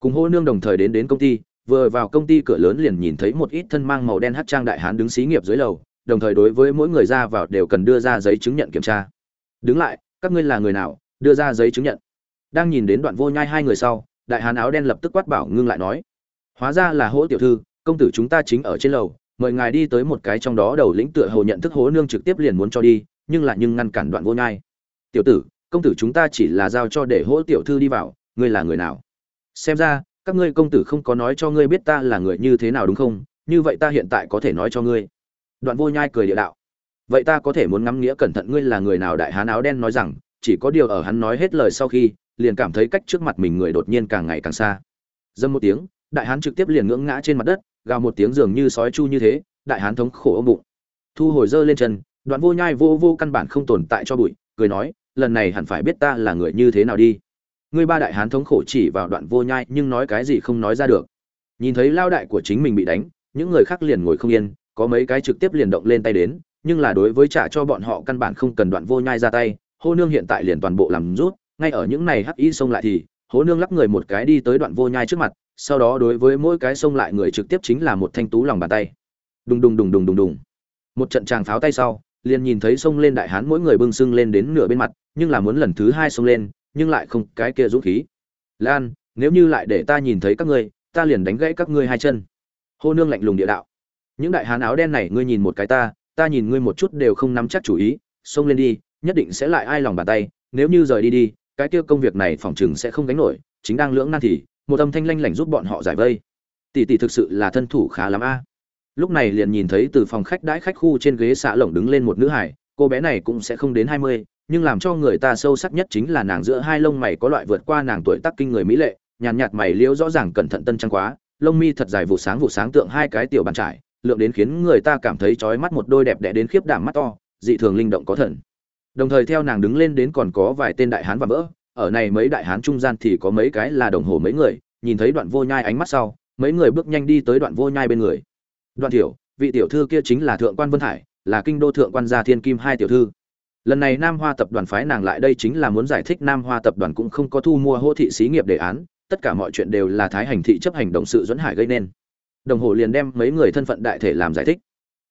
cùng hô nương đồng thời đến đến công ty, vừa vào công ty cửa lớn liền nhìn thấy một ít thân mang màu đen hát trang đại hán đứng xí nghiệp dưới lầu, đồng thời đối với mỗi người ra vào đều cần đưa ra giấy chứng nhận kiểm tra. Đứng lại, các ngươi là người nào, đưa ra giấy chứng nhận? Đang nhìn đến đoạn vô nhai hai người sau, đại hán áo đen lập tức quát bảo ngưng lại nói, hóa ra là hỗ tiểu thư, công tử chúng ta chính ở trên lầu, mời ngài đi tới một cái trong đó đầu lĩnh tựa hồ nhận thức hố nương trực tiếp liền muốn cho đi, nhưng lại nhưng ngăn cản đoạn vô nhai. Tiểu tử, công tử chúng ta chỉ là giao cho để hỗ tiểu thư đi vào, ngươi là người nào? Xem ra, các ngươi công tử không có nói cho ngươi biết ta là người như thế nào đúng không? Như vậy ta hiện tại có thể nói cho ngươi. Đoạn vô nhai cười địa đạo. Vậy ta có thể muốn ngắm nghĩa cẩn thận ngươi là người nào? Đại hán áo đen nói rằng, chỉ có điều ở hắn nói hết lời sau khi, liền cảm thấy cách trước mặt mình người đột nhiên càng ngày càng xa. Dâm một tiếng, đại hán trực tiếp liền ngưỡng ngã trên mặt đất, gào một tiếng dường như sói chu như thế, đại hán thống khổ ôm bụng. Thu hồi dơ lên chân, đoạn vô nhai vô vô căn bản không tồn tại cho bụi, cười nói, lần này hẳn phải biết ta là người như thế nào đi ngươi ba đại hán thống khổ chỉ vào đoạn vô nhai nhưng nói cái gì không nói ra được. Nhìn thấy lao đại của chính mình bị đánh, những người khác liền ngồi không yên, có mấy cái trực tiếp liền động lên tay đến, nhưng là đối với trả cho bọn họ căn bản không cần đoạn vô nhai ra tay, hô nương hiện tại liền toàn bộ làm rút, ngay ở những này hắc y xông lại thì hố nương lắc người một cái đi tới đoạn vô nhai trước mặt, sau đó đối với mỗi cái xông lại người trực tiếp chính là một thanh tú lòng bàn tay. Đùng đùng đùng đùng đùng đùng. Một trận tràng pháo tay sau, liền nhìn thấy xông lên đại hán mỗi người bưng sưng lên đến nửa bên mặt, nhưng là muốn lần thứ hai xông lên nhưng lại không, cái kia dũng khí. Lan, nếu như lại để ta nhìn thấy các ngươi, ta liền đánh gãy các ngươi hai chân. Hô nương lạnh lùng địa đạo. Những đại hán áo đen này, ngươi nhìn một cái ta ta nhìn ngươi một chút đều không nắm chắc chủ ý, xông lên đi, nhất định sẽ lại ai lòng bàn tay, nếu như rời đi đi, cái kia công việc này phòng chừng sẽ không gánh nổi, chính đang lưỡng nan thì, một âm thanh lanh lảnh giúp bọn họ giải vây. Tỷ tỷ thực sự là thân thủ khá lắm a. Lúc này liền nhìn thấy từ phòng khách đãi khách khu trên ghế xạ lồng đứng lên một nữ hải cô bé này cũng sẽ không đến hai mươi nhưng làm cho người ta sâu sắc nhất chính là nàng giữa hai lông mày có loại vượt qua nàng tuổi tác kinh người mỹ lệ nhàn nhạt, nhạt mày liễu rõ ràng cẩn thận tân trang quá lông mi thật dài vụ sáng vụ sáng tượng hai cái tiểu bàn trải lượng đến khiến người ta cảm thấy chói mắt một đôi đẹp đẽ đến khiếp đảm mắt to dị thường linh động có thần. Đồng thời theo nàng đứng lên đến còn có vài tên đại hán và vỡ ở này mấy đại hán trung gian thì có mấy cái là đồng hồ mấy người nhìn thấy đoạn vô nhai ánh mắt sau mấy người bước nhanh đi tới đoạn vô nhai bên người. Đoạn tiểu vị tiểu thư kia chính là thượng quan vân hải là kinh đô thượng quan gia thiên kim hai tiểu thư lần này nam hoa tập đoàn phái nàng lại đây chính là muốn giải thích nam hoa tập đoàn cũng không có thu mua hô thị xí nghiệp đề án, tất cả mọi chuyện đều là thái hành thị chấp hành động sự dẫn hải gây nên. Đồng hồ liền đem mấy người thân phận đại thể làm giải thích.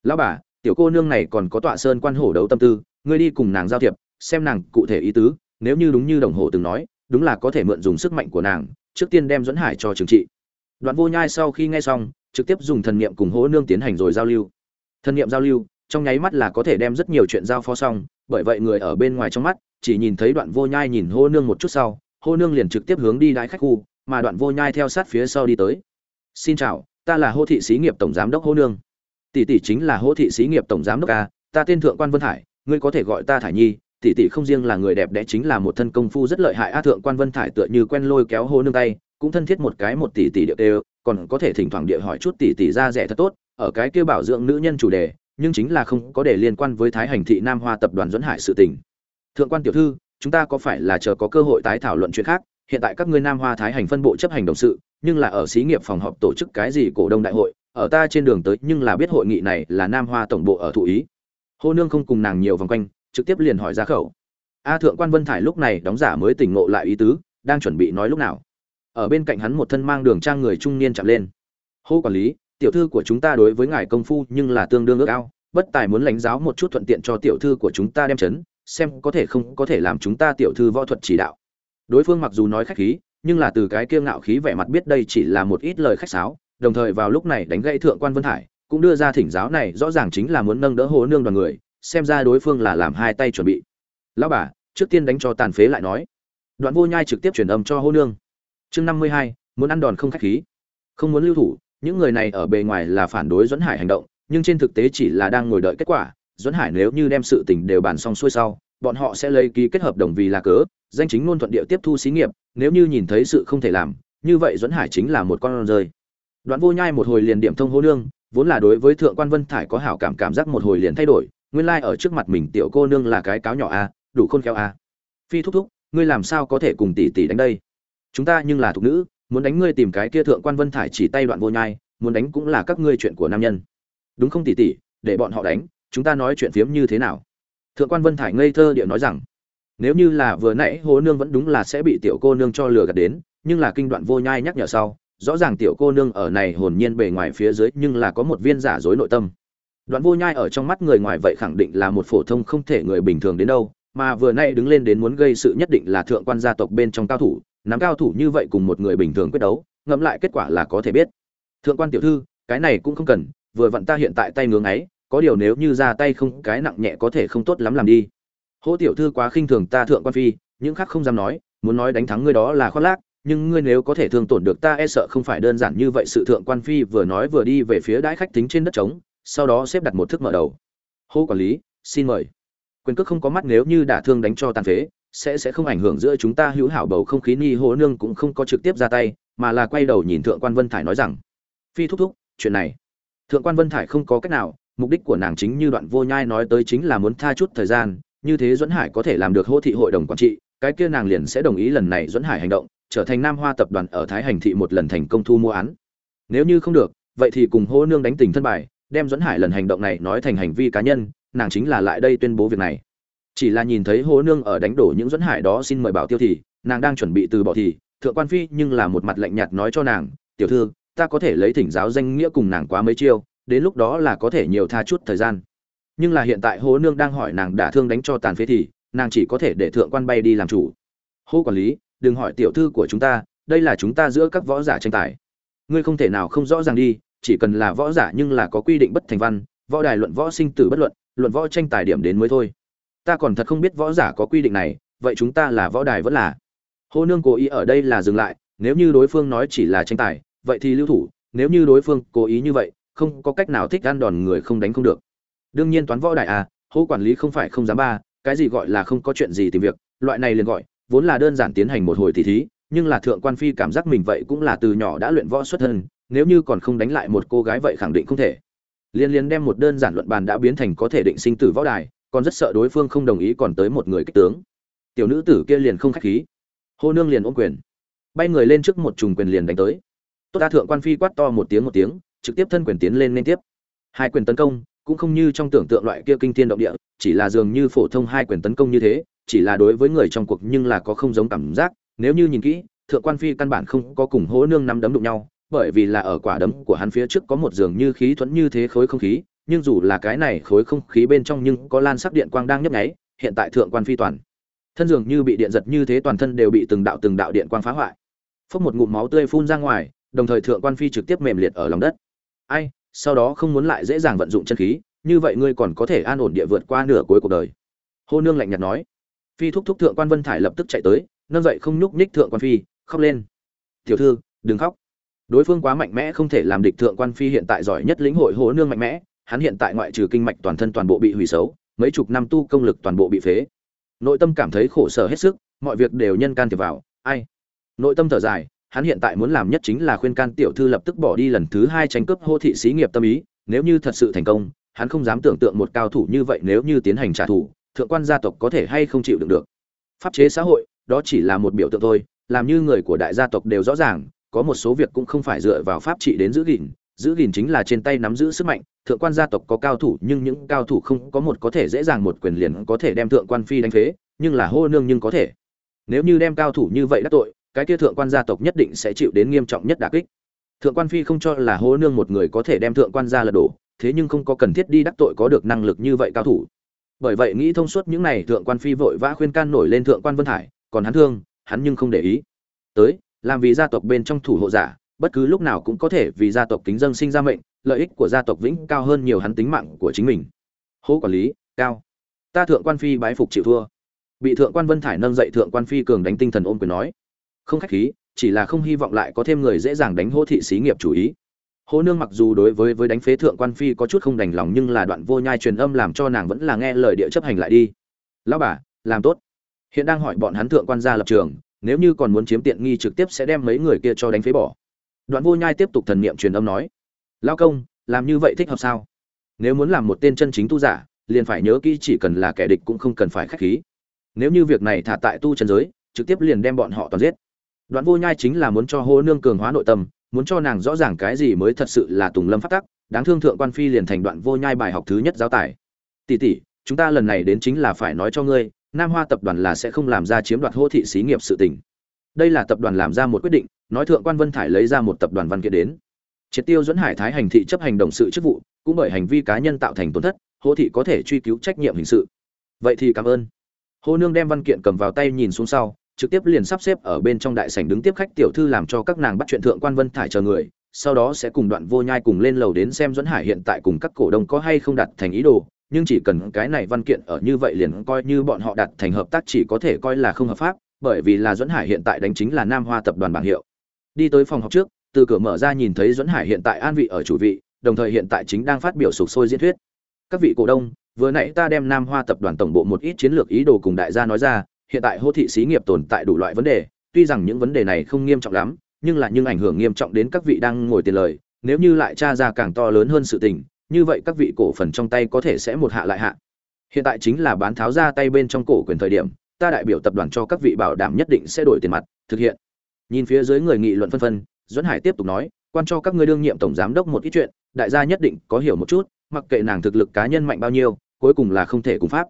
Lão bà, tiểu cô nương này còn có tọa sơn quan hổ đấu tâm tư, ngươi đi cùng nàng giao thiệp, xem nàng cụ thể ý tứ, nếu như đúng như đồng hồ từng nói, đúng là có thể mượn dùng sức mạnh của nàng, trước tiên đem dẫn hải cho trừng trị. Đoạn vô nhai sau khi nghe xong, trực tiếp dùng thần niệm cùng hố nương tiến hành rồi giao lưu. Thần niệm giao lưu trong nháy mắt là có thể đem rất nhiều chuyện giao phó xong, bởi vậy người ở bên ngoài trong mắt, chỉ nhìn thấy đoạn vô nhai nhìn hô nương một chút sau, hô nương liền trực tiếp hướng đi đái khách khu, mà đoạn vô nhai theo sát phía sau đi tới. Xin chào, ta là hô thị xí nghiệp tổng giám đốc hô nương. Tỷ tỷ chính là hô thị xí nghiệp tổng giám đốc a, ta tên thượng quan vân hải, ngươi có thể gọi ta thải nhi, tỷ tỷ không riêng là người đẹp đẽ chính là một thân công phu rất lợi hại a, thượng quan vân thải tựa như quen lôi kéo hô nương tay, cũng thân thiết một cái một tỷ tỷ địa đều, còn có thể thỉnh thoảng địa hỏi chút tỷ tỷ ra rẻ thật tốt, ở cái kia bảo dưỡng nữ nhân chủ đề nhưng chính là không có để liên quan với thái hành thị nam hoa tập đoàn dẫn hải sự tình. Thượng quan tiểu thư, chúng ta có phải là chờ có cơ hội tái thảo luận chuyện khác? Hiện tại các ngươi nam hoa thái hành phân bộ chấp hành đồng sự, nhưng là ở xí nghiệp phòng họp tổ chức cái gì cổ đông đại hội, ở ta trên đường tới nhưng là biết hội nghị này là nam hoa tổng bộ ở thụ ý. Hô nương không cùng nàng nhiều vòng quanh, trực tiếp liền hỏi ra khẩu. A thượng quan vân thải lúc này đóng giả mới tỉnh ngộ lại ý tứ, đang chuẩn bị nói lúc nào. Ở bên cạnh hắn một thân mang đường trang người trung niên chạm lên. Hô quản lý tiểu thư của chúng ta đối với ngài công phu nhưng là tương đương ước ao, bất tài muốn lãnh giáo một chút thuận tiện cho tiểu thư của chúng ta đem chấn, xem có thể không có thể làm chúng ta tiểu thư võ thuật chỉ đạo. Đối phương mặc dù nói khách khí, nhưng là từ cái kiêu ngạo khí vẻ mặt biết đây chỉ là một ít lời khách sáo, đồng thời vào lúc này đánh gãy thượng quan vân hải, cũng đưa ra thỉnh giáo này rõ ràng chính là muốn nâng đỡ hồ nương đoàn người, xem ra đối phương là làm hai tay chuẩn bị. Lão bà, trước tiên đánh cho tàn phế lại nói. Đoạn vô nhai trực tiếp truyền âm cho hô nương. Chương năm mươi hai, muốn ăn đòn không khách khí. Không muốn lưu thủ những người này ở bề ngoài là phản đối dẫn hải hành động, nhưng trên thực tế chỉ là đang ngồi đợi kết quả. Dẫn hải nếu như đem sự tình đều bàn xong xuôi sau, bọn họ sẽ lấy ký kết hợp đồng vì là cớ, danh chính ngôn thuận địa tiếp thu xí nghiệp, nếu như nhìn thấy sự không thể làm, như vậy dẫn hải chính là một con rơi. Đoạn vô nhai một hồi liền điểm thông hô nương, vốn là đối với thượng quan vân thải có hảo cảm cảm giác một hồi liền thay đổi, nguyên lai ở trước mặt mình tiểu cô nương là cái cáo nhỏ a, đủ khôn khéo a. Phi thúc thúc, ngươi làm sao có thể cùng tỷ tỷ đánh đây? Chúng ta nhưng là thục nữ muốn đánh ngươi tìm cái kia thượng quan vân thải chỉ tay đoạn vô nhai, muốn đánh cũng là các ngươi chuyện của nam nhân. Đúng không tỷ tỷ, để bọn họ đánh, chúng ta nói chuyện phiếm như thế nào? Thượng quan vân thải ngây thơ địa nói rằng, nếu như là vừa nãy hố nương vẫn đúng là sẽ bị tiểu cô nương cho lừa gạt đến, nhưng là kinh đoạn vô nhai nhắc nhở sau, rõ ràng tiểu cô nương ở này hồn nhiên bề ngoài phía dưới nhưng là có một viên giả dối nội tâm. Đoạn vô nhai ở trong mắt người ngoài vậy khẳng định là một phổ thông không thể người bình thường đến đâu, mà vừa nay đứng lên đến muốn gây sự nhất định là thượng quan gia tộc bên trong cao thủ nắm cao thủ như vậy cùng một người bình thường quyết đấu, ngẫm lại kết quả là có thể biết. Thượng quan tiểu thư, cái này cũng không cần, vừa vặn ta hiện tại tay ngưỡng ấy, có điều nếu như ra tay không, cái nặng nhẹ có thể không tốt lắm làm đi. Hỗ tiểu thư quá khinh thường ta thượng quan phi, những khác không dám nói, muốn nói đánh thắng ngươi đó là khoác lác, nhưng ngươi nếu có thể thương tổn được ta e sợ không phải đơn giản như vậy sự thượng quan phi vừa nói vừa đi về phía đãi khách tính trên đất trống, sau đó xếp đặt một thức mở đầu. Hô quản lý, xin mời. Quyền cước không có mắt nếu như đả thương đánh cho tàn phế sẽ sẽ không ảnh hưởng giữa chúng ta hữu hảo bầu không khí. Ni hố nương cũng không có trực tiếp ra tay, mà là quay đầu nhìn thượng quan vân thải nói rằng, phi thúc thúc, chuyện này. Thượng quan vân thải không có cách nào, mục đích của nàng chính như đoạn vô nhai nói tới chính là muốn tha chút thời gian, như thế duẫn hải có thể làm được hô thị hội đồng quản trị, cái kia nàng liền sẽ đồng ý lần này duẫn hải hành động, trở thành nam hoa tập đoàn ở thái hành thị một lần thành công thu mua án. Nếu như không được, vậy thì cùng hô nương đánh tình thân bài, đem duẫn hải lần hành động này nói thành hành vi cá nhân, nàng chính là lại đây tuyên bố việc này chỉ là nhìn thấy Hố nương ở đánh đổ những dẫn hải đó xin mời bảo tiêu thì, nàng đang chuẩn bị từ bỏ thì, thượng quan phi nhưng là một mặt lạnh nhạt nói cho nàng, tiểu thư, ta có thể lấy thỉnh giáo danh nghĩa cùng nàng quá mấy chiêu, đến lúc đó là có thể nhiều tha chút thời gian. Nhưng là hiện tại hố nương đang hỏi nàng đả thương đánh cho tàn phế thì, nàng chỉ có thể để thượng quan bay đi làm chủ. Hô quản lý, đừng hỏi tiểu thư của chúng ta, đây là chúng ta giữa các võ giả tranh tài. Ngươi không thể nào không rõ ràng đi, chỉ cần là võ giả nhưng là có quy định bất thành văn, võ đài luận võ sinh tử bất luận luận võ tranh tài điểm đến mới thôi ta còn thật không biết võ giả có quy định này, vậy chúng ta là võ đài vẫn là. Hô nương cố ý ở đây là dừng lại, nếu như đối phương nói chỉ là tranh tài, vậy thì lưu thủ, nếu như đối phương cố ý như vậy, không có cách nào thích ăn đòn người không đánh không được. Đương nhiên toán võ đại à hô quản lý không phải không dám ba, cái gì gọi là không có chuyện gì tìm việc, loại này liền gọi, vốn là đơn giản tiến hành một hồi tỷ thí, nhưng là thượng quan phi cảm giác mình vậy cũng là từ nhỏ đã luyện võ xuất thân, nếu như còn không đánh lại một cô gái vậy khẳng định không thể. Liên liên đem một đơn giản luận bàn đã biến thành có thể định sinh tử võ đài còn rất sợ đối phương không đồng ý còn tới một người kích tướng. Tiểu nữ tử kia liền không khách khí. Hô nương liền ôm quyền. Bay người lên trước một trùng quyền liền đánh tới. Tốt đa thượng quan phi quát to một tiếng một tiếng, trực tiếp thân quyền tiến lên liên tiếp. Hai quyền tấn công, cũng không như trong tưởng tượng loại kia kinh thiên động địa, chỉ là dường như phổ thông hai quyền tấn công như thế, chỉ là đối với người trong cuộc nhưng là có không giống cảm giác. Nếu như nhìn kỹ, thượng quan phi căn bản không có cùng hố nương nắm đấm đụng nhau, bởi vì là ở quả đấm của hắn phía trước có một dường như khí thuẫn như thế khối không khí nhưng dù là cái này khối không khí bên trong nhưng có lan sắc điện quang đang nhấp nháy, hiện tại thượng quan phi toàn. Thân dường như bị điện giật như thế toàn thân đều bị từng đạo từng đạo điện quang phá hoại. Phốc một ngụm máu tươi phun ra ngoài, đồng thời thượng quan phi trực tiếp mềm liệt ở lòng đất. Ai, sau đó không muốn lại dễ dàng vận dụng chân khí, như vậy ngươi còn có thể an ổn địa vượt qua nửa cuối cuộc đời. Hô nương lạnh nhạt nói. Phi thúc thúc thượng quan vân thải lập tức chạy tới, nâng dậy không nhúc nhích thượng quan phi, khóc lên. Tiểu thư, đừng khóc. Đối phương quá mạnh mẽ không thể làm địch thượng quan phi hiện tại giỏi nhất lĩnh hội hố nương mạnh mẽ hắn hiện tại ngoại trừ kinh mạch toàn thân toàn bộ bị hủy xấu, mấy chục năm tu công lực toàn bộ bị phế. Nội tâm cảm thấy khổ sở hết sức, mọi việc đều nhân can thiệp vào, ai? Nội tâm thở dài, hắn hiện tại muốn làm nhất chính là khuyên can tiểu thư lập tức bỏ đi lần thứ hai tranh cướp hô thị xí nghiệp tâm ý, nếu như thật sự thành công, hắn không dám tưởng tượng một cao thủ như vậy nếu như tiến hành trả thù, thượng quan gia tộc có thể hay không chịu đựng được. Pháp chế xã hội, đó chỉ là một biểu tượng thôi, làm như người của đại gia tộc đều rõ ràng, có một số việc cũng không phải dựa vào pháp trị đến giữ gìn giữ gìn chính là trên tay nắm giữ sức mạnh thượng quan gia tộc có cao thủ nhưng những cao thủ không có một có thể dễ dàng một quyền liền có thể đem thượng quan phi đánh phế, nhưng là hô nương nhưng có thể. Nếu như đem cao thủ như vậy đắc tội, cái kia thượng quan gia tộc nhất định sẽ chịu đến nghiêm trọng nhất đả kích. Thượng quan phi không cho là hô nương một người có thể đem thượng quan gia lật đổ, thế nhưng không có cần thiết đi đắc tội có được năng lực như vậy cao thủ. Bởi vậy nghĩ thông suốt những này thượng quan phi vội vã khuyên can nổi lên thượng quan vân hải, còn hắn thương, hắn nhưng không để ý. Tới, làm vì gia tộc bên trong thủ hộ giả, bất cứ lúc nào cũng có thể vì gia tộc kính dân sinh ra mệnh lợi ích của gia tộc vĩnh cao hơn nhiều hắn tính mạng của chính mình. Hô quản lý, cao. Ta thượng quan phi bái phục chịu thua. Bị thượng quan vân thải nâng dậy thượng quan phi cường đánh tinh thần ôm quyền nói. Không khách khí, chỉ là không hy vọng lại có thêm người dễ dàng đánh hô thị xí nghiệp chủ ý. Hô nương mặc dù đối với với đánh phế thượng quan phi có chút không đành lòng nhưng là đoạn vô nhai truyền âm làm cho nàng vẫn là nghe lời địa chấp hành lại đi. Lão bà, làm tốt. Hiện đang hỏi bọn hắn thượng quan gia lập trường, nếu như còn muốn chiếm tiện nghi trực tiếp sẽ đem mấy người kia cho đánh phế bỏ. Đoạn vô nhai tiếp tục thần niệm truyền âm nói lao công, làm như vậy thích hợp sao? Nếu muốn làm một tên chân chính tu giả, liền phải nhớ kỹ chỉ cần là kẻ địch cũng không cần phải khách khí. Nếu như việc này thả tại tu trần giới, trực tiếp liền đem bọn họ toàn giết. Đoạn vô nhai chính là muốn cho hô nương cường hóa nội tâm, muốn cho nàng rõ ràng cái gì mới thật sự là tùng lâm phát tắc, đáng thương thượng quan phi liền thành đoạn vô nhai bài học thứ nhất giáo tải tỷ tỷ, chúng ta lần này đến chính là phải nói cho ngươi, nam hoa tập đoàn là sẽ không làm ra chiếm đoạt hô thị xí nghiệp sự tình. Đây là tập đoàn làm ra một quyết định, nói thượng quan vân thải lấy ra một tập đoàn văn kiện đến triệt tiêu dẫn hải thái hành thị chấp hành đồng sự chức vụ, cũng bởi hành vi cá nhân tạo thành tổn thất hô thị có thể truy cứu trách nhiệm hình sự. Vậy thì cảm ơn. Hô nương đem văn kiện cầm vào tay nhìn xuống sau, trực tiếp liền sắp xếp ở bên trong đại sảnh đứng tiếp khách tiểu thư làm cho các nàng bắt chuyện thượng quan vân thải chờ người, sau đó sẽ cùng đoạn vô nhai cùng lên lầu đến xem dẫn hải hiện tại cùng các cổ đông có hay không đặt thành ý đồ, nhưng chỉ cần cái này văn kiện ở như vậy liền coi như bọn họ đặt thành hợp tác chỉ có thể coi là không hợp pháp, bởi vì là dẫn hải hiện tại đánh chính là nam hoa tập đoàn bảng hiệu. Đi tới phòng học trước từ cửa mở ra nhìn thấy Duẫn hải hiện tại an vị ở chủ vị, đồng thời hiện tại chính đang phát biểu sục sôi diễn thuyết. Các vị cổ đông, vừa nãy ta đem nam hoa tập đoàn tổng bộ một ít chiến lược ý đồ cùng đại gia nói ra, hiện tại hô thị xí nghiệp tồn tại đủ loại vấn đề, tuy rằng những vấn đề này không nghiêm trọng lắm, nhưng là những ảnh hưởng nghiêm trọng đến các vị đang ngồi tiền lời, nếu như lại tra ra càng to lớn hơn sự tình, như vậy các vị cổ phần trong tay có thể sẽ một hạ lại hạ. Hiện tại chính là bán tháo ra tay bên trong cổ quyền thời điểm, ta đại biểu tập đoàn cho các vị bảo đảm nhất định sẽ đổi tiền mặt, thực hiện. Nhìn phía dưới người nghị luận phân phân duẫn hải tiếp tục nói, quan cho các ngươi đương nhiệm tổng giám đốc một ít chuyện, đại gia nhất định có hiểu một chút, mặc kệ nàng thực lực cá nhân mạnh bao nhiêu, cuối cùng là không thể cùng pháp.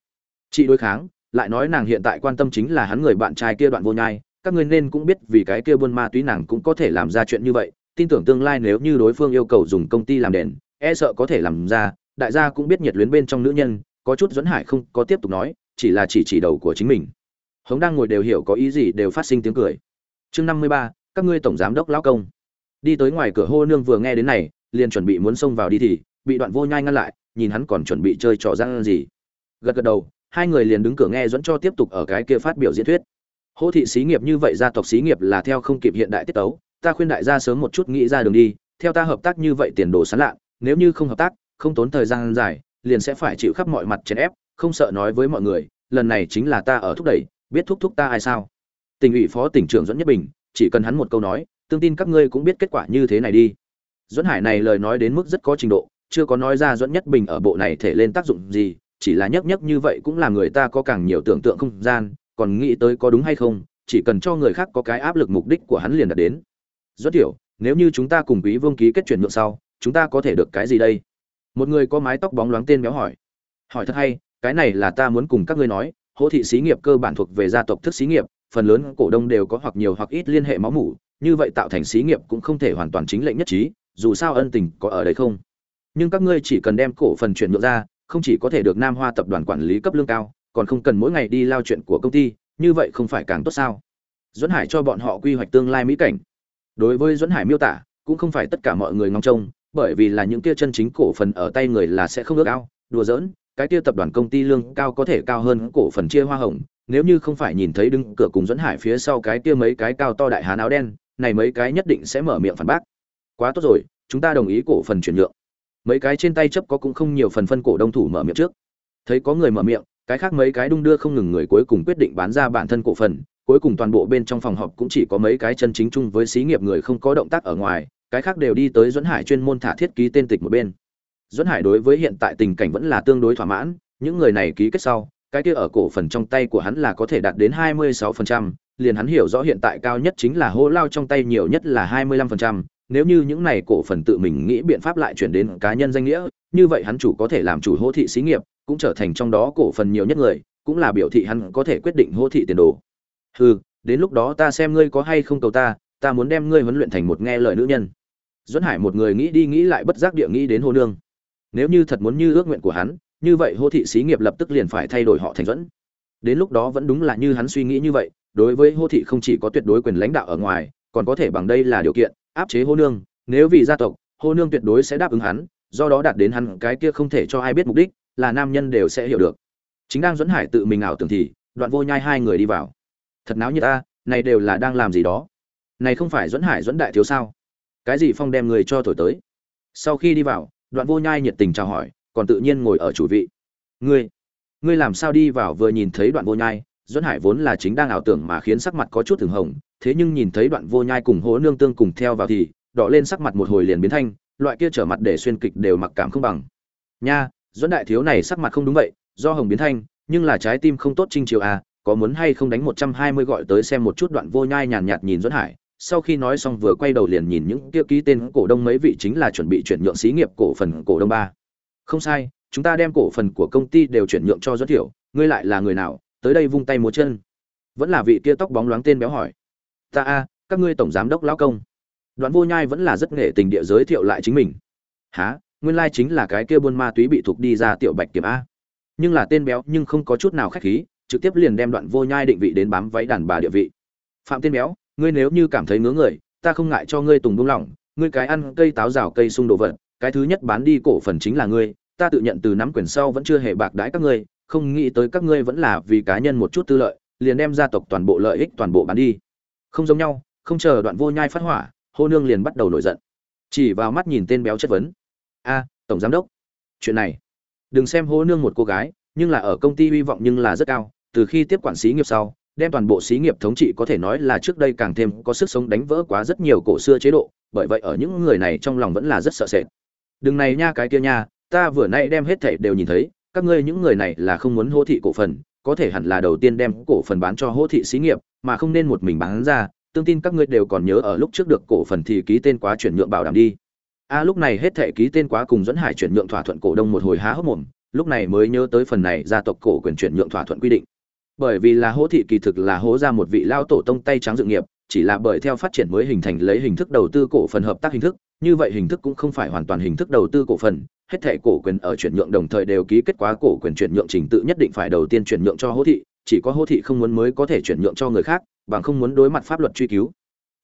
Chị đối kháng, lại nói nàng hiện tại quan tâm chính là hắn người bạn trai kia đoạn vô nhai, các ngươi nên cũng biết vì cái kia buôn ma túy nàng cũng có thể làm ra chuyện như vậy, tin tưởng tương lai nếu như đối phương yêu cầu dùng công ty làm đèn e sợ có thể làm ra, đại gia cũng biết nhiệt luyến bên trong nữ nhân, có chút Duẫn hải không có tiếp tục nói, chỉ là chỉ chỉ đầu của chính mình. Hống đang ngồi đều hiểu có ý gì đều phát sinh tiếng cười. Chương năm mươi ba các ngươi tổng giám đốc lão công. Đi tới ngoài cửa hô nương vừa nghe đến này, liền chuẩn bị muốn xông vào đi thì, bị đoạn vô nhai ngăn lại, nhìn hắn còn chuẩn bị chơi trò răng gì. Gật gật đầu, hai người liền đứng cửa nghe dẫn cho tiếp tục ở cái kia phát biểu diễn thuyết. Hô thị xí nghiệp như vậy, gia tộc xí nghiệp là theo không kịp hiện đại tiết tấu, ta khuyên đại gia sớm một chút nghĩ ra đường đi, theo ta hợp tác như vậy tiền đồ sán lạ, nếu như không hợp tác, không tốn thời gian dài, liền sẽ phải chịu khắp mọi mặt chèn ép, không sợ nói với mọi người, lần này chính là ta ở thúc đẩy, biết thúc thúc ta ai sao? Tỉnh ủy phó tỉnh trưởng dẫn nhất bình chỉ cần hắn một câu nói, tương tin các ngươi cũng biết kết quả như thế này đi. Dẫn hải này lời nói đến mức rất có trình độ, chưa có nói ra dẫn nhất bình ở bộ này thể lên tác dụng gì, chỉ là nhấc nhấc như vậy cũng là người ta có càng nhiều tưởng tượng không gian, còn nghĩ tới có đúng hay không, chỉ cần cho người khác có cái áp lực mục đích của hắn liền đạt đến. Rất hiểu nếu như chúng ta cùng quý vương ký kết chuyển nhượng sau, chúng ta có thể được cái gì đây? Một người có mái tóc bóng loáng tên béo hỏi. Hỏi thật hay, cái này là ta muốn cùng các ngươi nói, hỗ thị xí nghiệp cơ bản thuộc về gia tộc thức xí nghiệp phần lớn cổ đông đều có hoặc nhiều hoặc ít liên hệ máu mủ, như vậy tạo thành xí nghiệp cũng không thể hoàn toàn chính lệnh nhất trí, dù sao ân tình có ở đây không? Nhưng các ngươi chỉ cần đem cổ phần chuyển nhượng ra, không chỉ có thể được nam hoa tập đoàn quản lý cấp lương cao, còn không cần mỗi ngày đi lao chuyện của công ty, như vậy không phải càng tốt sao? Duẫn hải cho bọn họ quy hoạch tương lai mỹ cảnh. Đối với duẫn hải miêu tả, cũng không phải tất cả mọi người ngóng trông, bởi vì là những kia chân chính cổ phần ở tay người là sẽ không ước ao, đùa giỡn, cái kia tập đoàn công ty lương cao có thể cao hơn cổ phần chia hoa hồng nếu như không phải nhìn thấy đứng cửa cùng dẫn hải phía sau cái kia mấy cái cao to đại hán áo đen, này mấy cái nhất định sẽ mở miệng phản bác. Quá tốt rồi, chúng ta đồng ý cổ phần chuyển nhượng. Mấy cái trên tay chấp có cũng không nhiều phần phân cổ đông thủ mở miệng trước. Thấy có người mở miệng, cái khác mấy cái đung đưa không ngừng người cuối cùng quyết định bán ra bản thân cổ phần, cuối cùng toàn bộ bên trong phòng họp cũng chỉ có mấy cái chân chính chung với xí nghiệp người không có động tác ở ngoài, cái khác đều đi tới dẫn hải chuyên môn thả thiết ký tên tịch một bên. Dẫn hải đối với hiện tại tình cảnh vẫn là tương đối thỏa mãn, những người này ký kết sau cái kia ở cổ phần trong tay của hắn là có thể đạt đến 26%, liền hắn hiểu rõ hiện tại cao nhất chính là hô lao trong tay nhiều nhất là 25%, nếu như những này cổ phần tự mình nghĩ biện pháp lại chuyển đến cá nhân danh nghĩa, như vậy hắn chủ có thể làm chủ hô thị xí nghiệp, cũng trở thành trong đó cổ phần nhiều nhất người, cũng là biểu thị hắn có thể quyết định hô thị tiền đồ. Hừ, đến lúc đó ta xem ngươi có hay không cầu ta, ta muốn đem ngươi huấn luyện thành một nghe lời nữ nhân. Duẫn Hải một người nghĩ đi nghĩ lại bất giác địa nghĩ đến Hô Nương. Nếu như thật muốn như ước nguyện của hắn, như vậy Hồ thị xí nghiệp lập tức liền phải thay đổi họ thành dẫn. Đến lúc đó vẫn đúng là như hắn suy nghĩ như vậy, đối với Hồ thị không chỉ có tuyệt đối quyền lãnh đạo ở ngoài, còn có thể bằng đây là điều kiện, áp chế Hồ Nương, nếu vì gia tộc, Hồ Nương tuyệt đối sẽ đáp ứng hắn, do đó đạt đến hắn cái kia không thể cho ai biết mục đích, là nam nhân đều sẽ hiểu được. Chính đang Dẫn Hải tự mình ảo tưởng thì, Đoạn Vô Nhai hai người đi vào. Thật náo như ta, này đều là đang làm gì đó? Này không phải Dẫn Hải Dẫn đại thiếu sao? cái gì phong đem người cho thổi tới sau khi đi vào đoạn vô nhai nhiệt tình chào hỏi còn tự nhiên ngồi ở chủ vị. Ngươi ngươi làm sao đi vào vừa nhìn thấy đoạn vô nhai, duẫn hải vốn là chính đang ảo tưởng mà khiến sắc mặt có chút thường hồng, thế nhưng nhìn thấy đoạn vô nhai cùng hố nương tương cùng theo vào thì, đỏ lên sắc mặt một hồi liền biến thanh, loại kia trở mặt để xuyên kịch đều mặc cảm không bằng. Nha, duẫn đại thiếu này sắc mặt không đúng vậy, do hồng biến thanh, nhưng là trái tim không tốt trinh chiều à có muốn hay không đánh một trăm hai mươi gọi tới xem một chút đoạn vô nhai nhàn nhạt nhìn duẫn hải. Sau khi nói xong vừa quay đầu liền nhìn những kia ký tên cổ đông mấy vị chính là chuẩn bị chuyển nhượng xí nghiệp cổ phần cổ đông ba không sai, chúng ta đem cổ phần của công ty đều chuyển nhượng cho rất thiểu, ngươi lại là người nào, tới đây vung tay múa chân. Vẫn là vị kia tóc bóng loáng tên béo hỏi. Ta a, các ngươi tổng giám đốc lão công. Đoạn vô nhai vẫn là rất nghệ tình địa giới thiệu lại chính mình. Há nguyên lai chính là cái kia buôn ma túy bị thuộc đi ra tiểu bạch kiểm a. Nhưng là tên béo nhưng không có chút nào khách khí, trực tiếp liền đem đoạn vô nhai định vị đến bám váy đàn bà địa vị. Phạm tên béo, ngươi nếu như cảm thấy ngứa người, ta không ngại cho ngươi tùng buông lỏng, ngươi cái ăn cây táo rào cây sung đồ vật cái thứ nhất bán đi cổ phần chính là ngươi, ta tự nhận từ nắm quyền sau vẫn chưa hề bạc đãi các ngươi, không nghĩ tới các ngươi vẫn là vì cá nhân một chút tư lợi, liền đem gia tộc toàn bộ lợi ích toàn bộ bán đi. Không giống nhau, không chờ đoạn vô nhai phát hỏa, hô nương liền bắt đầu nổi giận. Chỉ vào mắt nhìn tên béo chất vấn. A, tổng giám đốc, chuyện này, đừng xem hô nương một cô gái, nhưng là ở công ty hy vọng nhưng là rất cao, từ khi tiếp quản xí nghiệp sau, đem toàn bộ xí nghiệp thống trị có thể nói là trước đây càng thêm có sức sống đánh vỡ quá rất nhiều cổ xưa chế độ, bởi vậy ở những người này trong lòng vẫn là rất sợ sệt đừng này nha cái kia nha, ta vừa nay đem hết thảy đều nhìn thấy, các ngươi những người này là không muốn hô thị cổ phần, có thể hẳn là đầu tiên đem cổ phần bán cho hô thị xí nghiệp, mà không nên một mình bán ra, tương tin các ngươi đều còn nhớ ở lúc trước được cổ phần thì ký tên quá chuyển nhượng bảo đảm đi. A lúc này hết thảy ký tên quá cùng dẫn hải chuyển nhượng thỏa thuận cổ đông một hồi há hốc mồm, lúc này mới nhớ tới phần này gia tộc cổ quyền chuyển nhượng thỏa thuận quy định. Bởi vì là hỗ thị kỳ thực là hố ra một vị lao tổ tông tay trắng dự nghiệp, chỉ là bởi theo phát triển mới hình thành lấy hình thức đầu tư cổ phần hợp tác hình thức như vậy hình thức cũng không phải hoàn toàn hình thức đầu tư cổ phần, hết thẻ cổ quyền ở chuyển nhượng đồng thời đều ký kết quả cổ quyền chuyển nhượng trình tự nhất định phải đầu tiên chuyển nhượng cho hỗ thị, chỉ có hỗ thị không muốn mới có thể chuyển nhượng cho người khác, bằng không muốn đối mặt pháp luật truy cứu.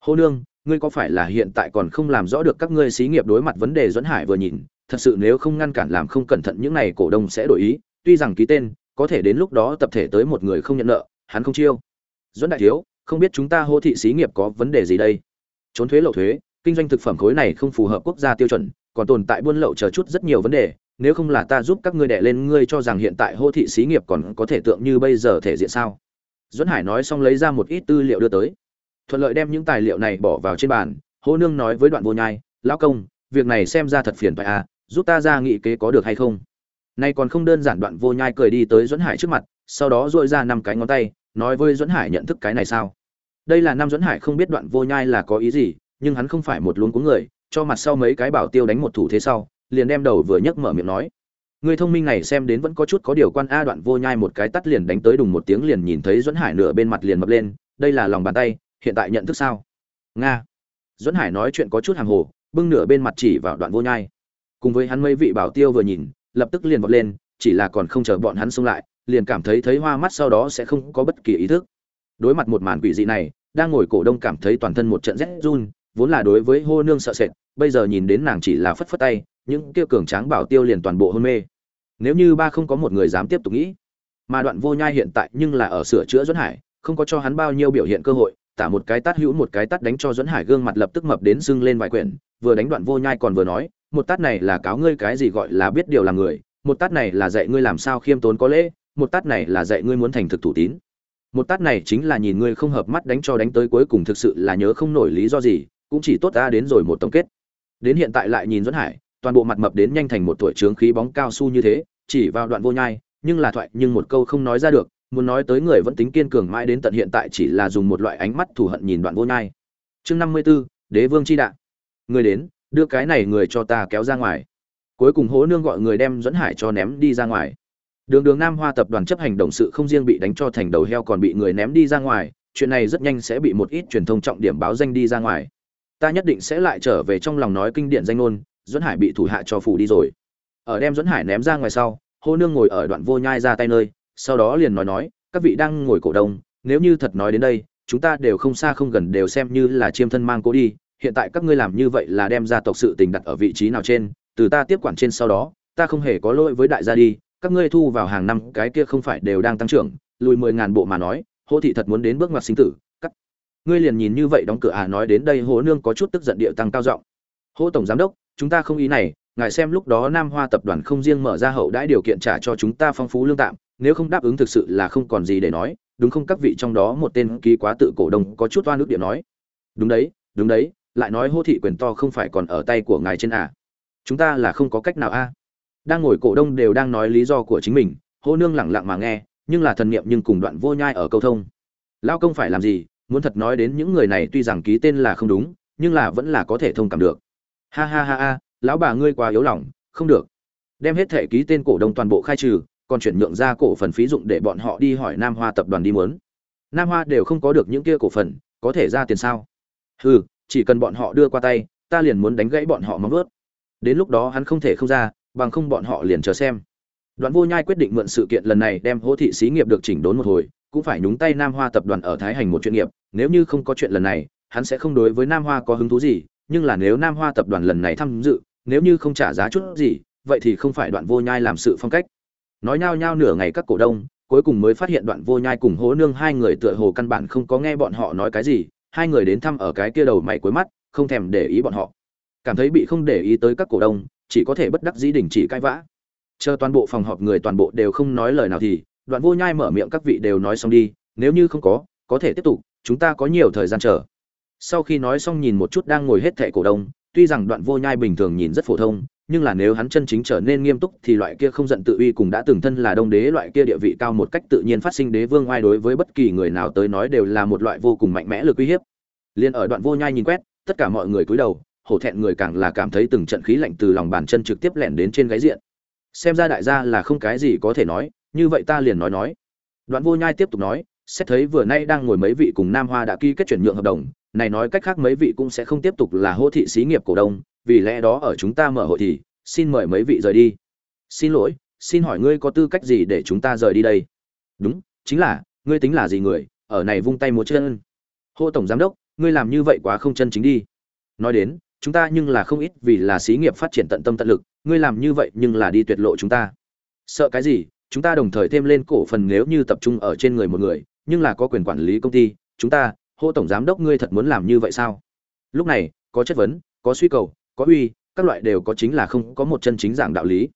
Hô nương, ngươi có phải là hiện tại còn không làm rõ được các ngươi xí nghiệp đối mặt vấn đề dẫn hải vừa nhìn? Thật sự nếu không ngăn cản làm không cẩn thận những này cổ đông sẽ đổi ý. Tuy rằng ký tên, có thể đến lúc đó tập thể tới một người không nhận nợ, hắn không chiêu. Dẫn đại thiếu, không biết chúng ta hô thị xí nghiệp có vấn đề gì đây? Trốn thuế lậu thuế kinh doanh thực phẩm khối này không phù hợp quốc gia tiêu chuẩn, còn tồn tại buôn lậu chờ chút rất nhiều vấn đề, nếu không là ta giúp các ngươi đẻ lên, ngươi cho rằng hiện tại hô thị xí nghiệp còn có thể tượng như bây giờ thể diện sao? Duẫn hải nói xong lấy ra một ít tư liệu đưa tới. Thuận lợi đem những tài liệu này bỏ vào trên bàn, hô nương nói với đoạn vô nhai, lão công, việc này xem ra thật phiền phải à giúp ta ra nghị kế có được hay không? Nay còn không đơn giản, đoạn vô nhai cười đi tới duẫn hải trước mặt, sau đó dội ra năm cái ngón tay, nói với duẫn hải, nhận thức cái này sao? Đây là năm duẫn hải không biết đoạn vô nhai là có ý gì nhưng hắn không phải một luống cuống người, cho mặt sau mấy cái bảo tiêu đánh một thủ thế sau, liền đem đầu vừa nhấc mở miệng nói. Người thông minh này xem đến vẫn có chút có điều quan a đoạn vô nhai một cái tắt liền đánh tới đùng một tiếng liền nhìn thấy duẫn hải nửa bên mặt liền mập lên, đây là lòng bàn tay, hiện tại nhận thức sao? Nga. Duẫn hải nói chuyện có chút hàng hồ, bưng nửa bên mặt chỉ vào đoạn vô nhai. Cùng với hắn mấy vị bảo tiêu vừa nhìn, lập tức liền vọt lên, chỉ là còn không chờ bọn hắn xông lại, liền cảm thấy thấy hoa mắt sau đó sẽ không có bất kỳ ý thức. Đối mặt một màn quỷ dị này, đang ngồi cổ đông cảm thấy toàn thân một trận rét run vốn là đối với hô nương sợ sệt, bây giờ nhìn đến nàng chỉ là phất phất tay, những kia cường tráng bảo tiêu liền toàn bộ hôn mê. Nếu như ba không có một người dám tiếp tục nghĩ, mà đoạn vô nhai hiện tại nhưng là ở sửa chữa dẫn hải, không có cho hắn bao nhiêu biểu hiện cơ hội, tả một cái tát hữu một cái tát đánh cho dẫn hải gương mặt lập tức mập đến sưng lên vài quyển, vừa đánh đoạn vô nhai còn vừa nói, một tát này là cáo ngươi cái gì gọi là biết điều làm người, một tát này là dạy ngươi làm sao khiêm tốn có lễ, một tát này là dạy ngươi muốn thành thực thủ tín. Một tát này chính là nhìn ngươi không hợp mắt đánh cho đánh tới cuối cùng thực sự là nhớ không nổi lý do gì cũng chỉ tốt ta đến rồi một tổng kết. Đến hiện tại lại nhìn dẫn hải toàn bộ mặt mập đến nhanh thành một tuổi trướng khí bóng cao su như thế chỉ vào đoạn vô nhai nhưng là thoại nhưng một câu không nói ra được muốn nói tới người vẫn tính kiên cường mãi đến tận hiện tại chỉ là dùng một loại ánh mắt thù hận nhìn đoạn vô nhai. Chương năm mươi 54, đế vương chi đạn người đến đưa cái này người cho ta kéo ra ngoài. Cuối cùng hố nương gọi người đem dẫn hải cho ném đi ra ngoài. Đường đường nam hoa tập đoàn chấp hành động sự không riêng bị đánh cho thành đầu heo còn bị người ném đi ra ngoài chuyện này rất nhanh sẽ bị một ít truyền thông trọng điểm báo danh đi ra ngoài ta nhất định sẽ lại trở về trong lòng nói kinh điển danh ngôn, duẫn hải bị thủ hạ cho phủ đi rồi. Ở đem duẫn hải ném ra ngoài sau hô nương ngồi ở đoạn vô nhai ra tay nơi, sau đó liền nói nói, các vị đang ngồi cổ đông, nếu như thật nói đến đây, chúng ta đều không xa không gần đều xem như là chiêm thân mang cố đi, hiện tại các ngươi làm như vậy là đem gia tộc sự tình đặt ở vị trí nào trên, từ ta tiếp quản trên sau đó, ta không hề có lỗi với đại gia đi, các ngươi thu vào hàng năm cái kia không phải đều đang tăng trưởng, lùi mười ngàn bộ mà nói, hô thị thật muốn đến bước ngoặt sinh tử ngươi liền nhìn như vậy đóng cửa à nói đến đây hố nương có chút tức giận điệu tăng cao giọng. Hỗ tổng giám đốc, chúng ta không ý này, ngài xem lúc đó nam hoa tập đoàn không riêng mở ra hậu đãi điều kiện trả cho chúng ta phong phú lương tạm, nếu không đáp ứng thực sự là không còn gì để nói, đúng không? Các vị trong đó một tên ký quá tự cổ đông có chút toa nước điện nói. Đúng đấy đúng đấy, lại nói hô thị quyền to không phải còn ở tay của ngài trên à. Chúng ta là không có cách nào a đang ngồi cổ đông đều đang nói lý do của chính mình hô nương lẳng lặng mà nghe, nhưng là thần niệm nhưng cùng đoạn vô nhai ở câu thông. Lao công phải làm gì muốn thật nói đến những người này tuy rằng ký tên là không đúng, nhưng là vẫn là có thể thông cảm được. Ha ha ha ha, lão bà ngươi quá yếu lòng, không được. Đem hết thẻ ký tên cổ đông toàn bộ khai trừ, còn chuyển nhượng ra cổ phần phí dụng để bọn họ đi hỏi nam hoa tập đoàn đi muốn. Nam hoa đều không có được những kia cổ phần, có thể ra tiền sao? Hừ, chỉ cần bọn họ đưa qua tay, ta liền muốn đánh gãy bọn họ móng vớt đến lúc đó hắn không thể không ra, bằng không bọn họ liền chờ xem. Đoạn vô nhai quyết định mượn sự kiện lần này đem hỗ thị xí nghiệp được chỉnh đốn một hồi cũng phải nhúng tay nam hoa tập đoàn ở thái hành một chuyện nghiệp, nếu như không có chuyện lần này, hắn sẽ không đối với nam hoa có hứng thú gì, nhưng là nếu nam hoa tập đoàn lần này tham dự, nếu như không trả giá chút gì, vậy thì không phải đoạn vô nhai làm sự phong cách. Nói nhao nhao nửa ngày các cổ đông, cuối cùng mới phát hiện đoạn vô nhai cùng hố nương hai người tựa hồ căn bản không có nghe bọn họ nói cái gì, hai người đến thăm ở cái kia đầu mày cuối mắt, không thèm để ý bọn họ. Cảm thấy bị không để ý tới các cổ đông, chỉ có thể bất đắc dĩ đình chỉ cãi vã. Chờ toàn bộ phòng họp người toàn bộ đều không nói lời nào thì đoạn vô nhai mở miệng các vị đều nói xong đi, nếu như không có có thể tiếp tục, chúng ta có nhiều thời gian chờ. Sau khi nói xong nhìn một chút đang ngồi hết thẻ cổ đông, tuy rằng đoạn vô nhai bình thường nhìn rất phổ thông, nhưng là nếu hắn chân chính trở nên nghiêm túc thì loại kia không giận tự uy cùng đã từng thân là đông đế loại kia địa vị cao một cách tự nhiên phát sinh đế vương oai đối với bất kỳ người nào tới nói đều là một loại vô cùng mạnh mẽ lực uy hiếp. Liền ở đoạn vô nhai nhìn quét, tất cả mọi người cúi đầu, hổ thẹn người càng là cảm thấy từng trận khí lạnh từ lòng bàn chân trực tiếp lẻn đến trên gáy diện. Xem ra đại gia là không cái gì có thể nói như vậy ta liền nói nói. Đoạn vô nhai tiếp tục nói, xét thấy vừa nay đang ngồi mấy vị cùng nam hoa đã ký kết chuyển nhượng hợp đồng, này nói cách khác mấy vị cũng sẽ không tiếp tục là hô thị xí nghiệp cổ đông, vì lẽ đó ở chúng ta mở hội thì, xin mời mấy vị rời đi. Xin lỗi, xin hỏi ngươi có tư cách gì để chúng ta rời đi đây? Đúng, chính là, ngươi tính là gì người, ở này vung tay múa chân. Hô tổng giám đốc, ngươi làm như vậy quá không chân chính đi. Nói đến, chúng ta nhưng là không ít vì là xí nghiệp phát triển tận tâm tận lực, ngươi làm như vậy nhưng là đi tuyệt lộ chúng ta. Sợ cái gì chúng ta đồng thời thêm lên cổ phần nếu như tập trung ở trên người một người, nhưng là có quyền quản lý công ty, chúng ta, hô tổng giám đốc ngươi thật muốn làm như vậy sao? Lúc này, có chất vấn, có suy cầu, có uy, các loại đều có chính là không có một chân chính giảng đạo lý.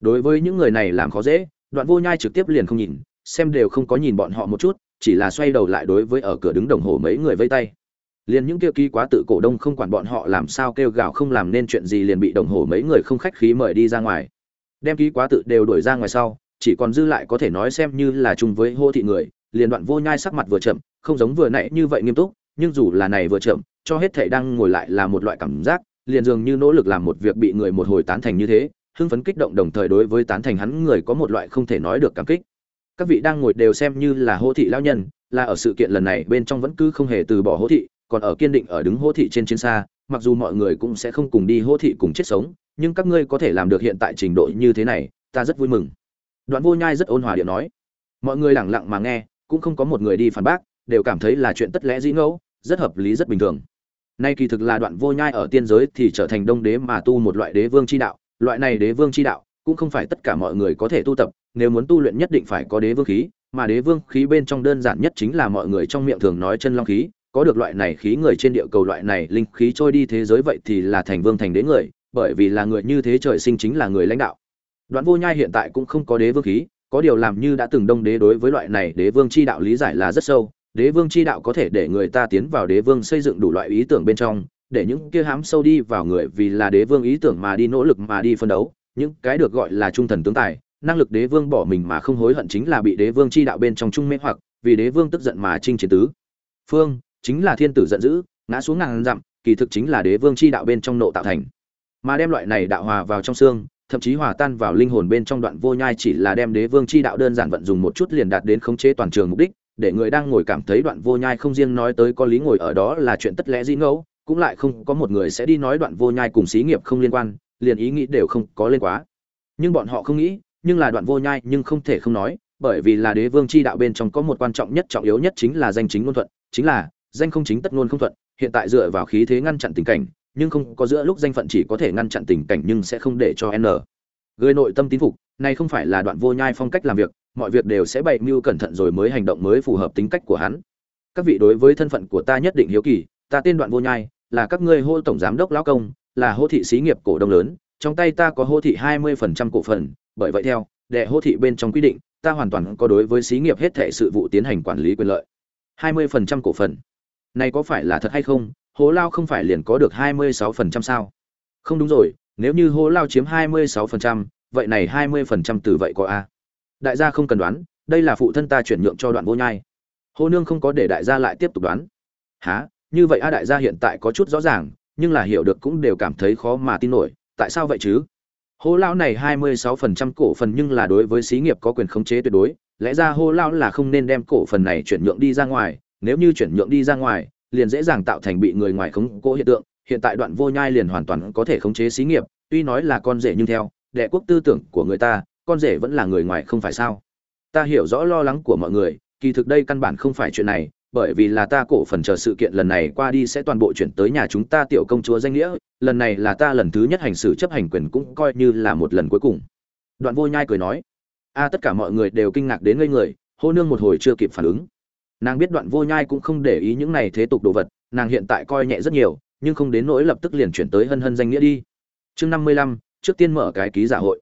Đối với những người này làm khó dễ, đoạn vô nhai trực tiếp liền không nhìn, xem đều không có nhìn bọn họ một chút, chỉ là xoay đầu lại đối với ở cửa đứng đồng hồ mấy người vây tay. Liền những kia ký quá tự cổ đông không quản bọn họ làm sao kêu gào không làm nên chuyện gì liền bị đồng hồ mấy người không khách khí mời đi ra ngoài. Đem ký quá tự đều đuổi ra ngoài sau chỉ còn dư lại có thể nói xem như là chung với hô thị người, liền đoạn vô nhai sắc mặt vừa chậm, không giống vừa nãy như vậy nghiêm túc, nhưng dù là này vừa chậm, cho hết thảy đang ngồi lại là một loại cảm giác, liền dường như nỗ lực làm một việc bị người một hồi tán thành như thế, hưng phấn kích động đồng thời đối với tán thành hắn người có một loại không thể nói được cảm kích. Các vị đang ngồi đều xem như là hô thị lão nhân, là ở sự kiện lần này bên trong vẫn cứ không hề từ bỏ hô thị, còn ở kiên định ở đứng hô thị trên chiến xa, mặc dù mọi người cũng sẽ không cùng đi hô thị cùng chết sống, nhưng các ngươi có thể làm được hiện tại trình độ như thế này, ta rất vui mừng đoạn vô nhai rất ôn hòa điện nói. Mọi người lẳng lặng mà nghe, cũng không có một người đi phản bác, đều cảm thấy là chuyện tất lẽ dĩ ngẫu, rất hợp lý, rất bình thường. Nay kỳ thực là đoạn vô nhai ở tiên giới thì trở thành đông đế mà tu một loại đế vương chi đạo. Loại này đế vương chi đạo, cũng không phải tất cả mọi người có thể tu tập, nếu muốn tu luyện nhất định phải có đế vương khí, mà đế vương khí bên trong đơn giản nhất chính là mọi người trong miệng thường nói chân long khí, có được loại này khí người trên địa cầu loại này linh khí trôi đi thế giới vậy thì là thành vương thành đế người, bởi vì là người như thế trời sinh chính là người lãnh đạo đoạn vô nhai hiện tại cũng không có đế vương khí, có điều làm như đã từng đông đế đối với loại này đế vương chi đạo lý giải là rất sâu. Đế vương chi đạo có thể để người ta tiến vào đế vương xây dựng đủ loại ý tưởng bên trong, để những kia hám sâu đi vào người vì là đế vương ý tưởng mà đi nỗ lực mà đi phân đấu. Những cái được gọi là trung thần tướng tài, năng lực đế vương bỏ mình mà không hối hận chính là bị đế vương chi đạo bên trong trung mê hoặc, vì đế vương tức giận mà chinh chiến tứ. Phương, chính là thiên tử giận dữ, ngã xuống ngàn dặm, kỳ thực chính là đế vương chi đạo bên trong nộ tạo thành. Mà đem loại này đạo hòa vào trong xương thậm chí hòa tan vào linh hồn bên trong đoạn vô nhai chỉ là đem đế vương chi đạo đơn giản vận dùng một chút liền đạt đến khống chế toàn trường mục đích, để người đang ngồi cảm thấy đoạn vô nhai không riêng nói tới có lý ngồi ở đó là chuyện tất lẽ dĩ ngẫu, cũng lại không có một người sẽ đi nói đoạn vô nhai cùng xí nghiệp không liên quan, liền ý nghĩ đều không có lên quá. Nhưng bọn họ không nghĩ, nhưng là đoạn vô nhai nhưng không thể không nói, bởi vì là đế vương chi đạo bên trong có một quan trọng nhất trọng yếu nhất chính là danh chính ngôn thuận, chính là danh không chính tất ngôn không thuận, hiện tại dựa vào khí thế ngăn chặn tình cảnh nhưng không có giữa lúc danh phận chỉ có thể ngăn chặn tình cảnh nhưng sẽ không để cho n. Người nội tâm tín phục này không phải là đoạn vô nhai phong cách làm việc, mọi việc đều sẽ bày mưu cẩn thận rồi mới hành động mới phù hợp tính cách của hắn. Các vị đối với thân phận của ta nhất định hiếu kỳ, ta tên đoạn vô nhai, là các ngươi hô tổng giám đốc lão công, là hô thị xí nghiệp cổ đông lớn, trong tay ta có hô thị hai mươi phần trăm cổ phần, bởi vậy theo đệ hô thị bên trong quy định, ta hoàn toàn có đối với xí nghiệp hết thể sự vụ tiến hành quản lý quyền lợi. hai mươi phần trăm cổ phần. Này có phải là thật hay không hố lao không phải liền có được hai mươi sáu phần trăm sao? Không đúng rồi, nếu như hố lao chiếm hai mươi sáu phần trăm, vậy này hai mươi phần trăm từ vậy có a? Đại gia không cần đoán, đây là phụ thân ta chuyển nhượng cho đoạn vô nhai. Hồ nương không có để đại gia lại tiếp tục đoán. Hả? như vậy a đại gia hiện tại có chút rõ ràng, nhưng là hiểu được cũng đều cảm thấy khó mà tin nổi, tại sao vậy chứ? Hô Lão này hai mươi sáu phần trăm cổ phần nhưng là đối với xí nghiệp có quyền khống chế tuyệt đối, lẽ ra hô Lão là không nên đem cổ phần này chuyển nhượng đi ra ngoài, nếu như chuyển nhượng đi ra ngoài liền dễ dàng tạo thành bị người ngoài khống cố hiện tượng, hiện tại đoạn vô nhai liền hoàn toàn có thể khống chế xí nghiệp, tuy nói là con rể nhưng theo, đệ quốc tư tưởng của người ta, con rể vẫn là người ngoài không phải sao? Ta hiểu rõ lo lắng của mọi người, kỳ thực đây căn bản không phải chuyện này, bởi vì là ta cổ phần chờ sự kiện lần này qua đi sẽ toàn bộ chuyển tới nhà chúng ta tiểu công chúa danh nghĩa, lần này là ta lần thứ nhất hành xử chấp hành quyền cũng coi như là một lần cuối cùng. Đoạn vô nhai cười nói. A tất cả mọi người đều kinh ngạc đến ngây người, hô nương một hồi chưa kịp phản ứng nàng biết đoạn vô nhai cũng không để ý những này thế tục đồ vật, nàng hiện tại coi nhẹ rất nhiều, nhưng không đến nỗi lập tức liền chuyển tới hân hân danh nghĩa đi. Chương năm mươi lăm, trước tiên mở cái ký giả hội.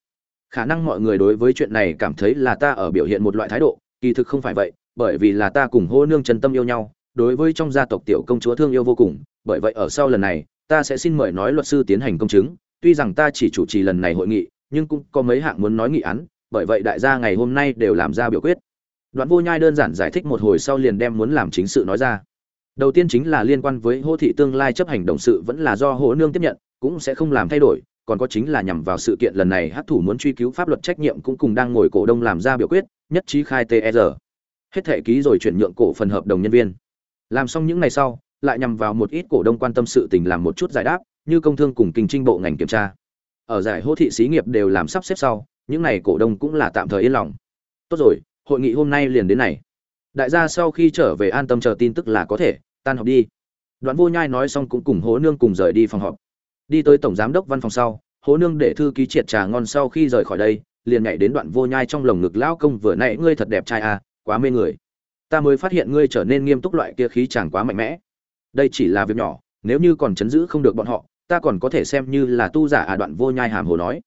Khả năng mọi người đối với chuyện này cảm thấy là ta ở biểu hiện một loại thái độ, kỳ thực không phải vậy, bởi vì là ta cùng hô nương chân tâm yêu nhau, đối với trong gia tộc tiểu công chúa thương yêu vô cùng, bởi vậy ở sau lần này, ta sẽ xin mời nói luật sư tiến hành công chứng, tuy rằng ta chỉ chủ trì lần này hội nghị, nhưng cũng có mấy hạng muốn nói nghị án, bởi vậy đại gia ngày hôm nay đều làm ra biểu quyết đoạn vô nhai đơn giản giải thích một hồi sau liền đem muốn làm chính sự nói ra. Đầu tiên chính là liên quan với hô thị tương lai chấp hành động sự vẫn là do hỗ nương tiếp nhận, cũng sẽ không làm thay đổi, còn có chính là nhằm vào sự kiện lần này hát thủ muốn truy cứu pháp luật trách nhiệm cũng cùng đang ngồi cổ đông làm ra biểu quyết, nhất trí khai TR. hết thể ký rồi chuyển nhượng cổ phần hợp đồng nhân viên. Làm xong những ngày sau, lại nhằm vào một ít cổ đông quan tâm sự tình làm một chút giải đáp, như công thương cùng kinh trinh bộ ngành kiểm tra. Ở giải hô thị xí nghiệp đều làm sắp xếp sau, những này cổ đông cũng là tạm thời yên lòng. Tốt rồi hội nghị hôm nay liền đến này. Đại gia sau khi trở về an tâm chờ tin tức là có thể, tan họp đi. Đoạn vô nhai nói xong cũng cùng hố nương cùng rời đi phòng họp. Đi tới tổng giám đốc văn phòng sau, hố nương để thư ký triệt trà ngon sau khi rời khỏi đây, liền nhảy đến đoạn vô nhai trong lồng ngực, lão công vừa nãy ngươi thật đẹp trai à quá mê người. Ta mới phát hiện ngươi trở nên nghiêm túc loại kia khí chàng quá mạnh mẽ. Đây chỉ là việc nhỏ, nếu như còn chấn giữ không được bọn họ, ta còn có thể xem như là tu giả à. Đoạn vô nhai hàm hồ nói.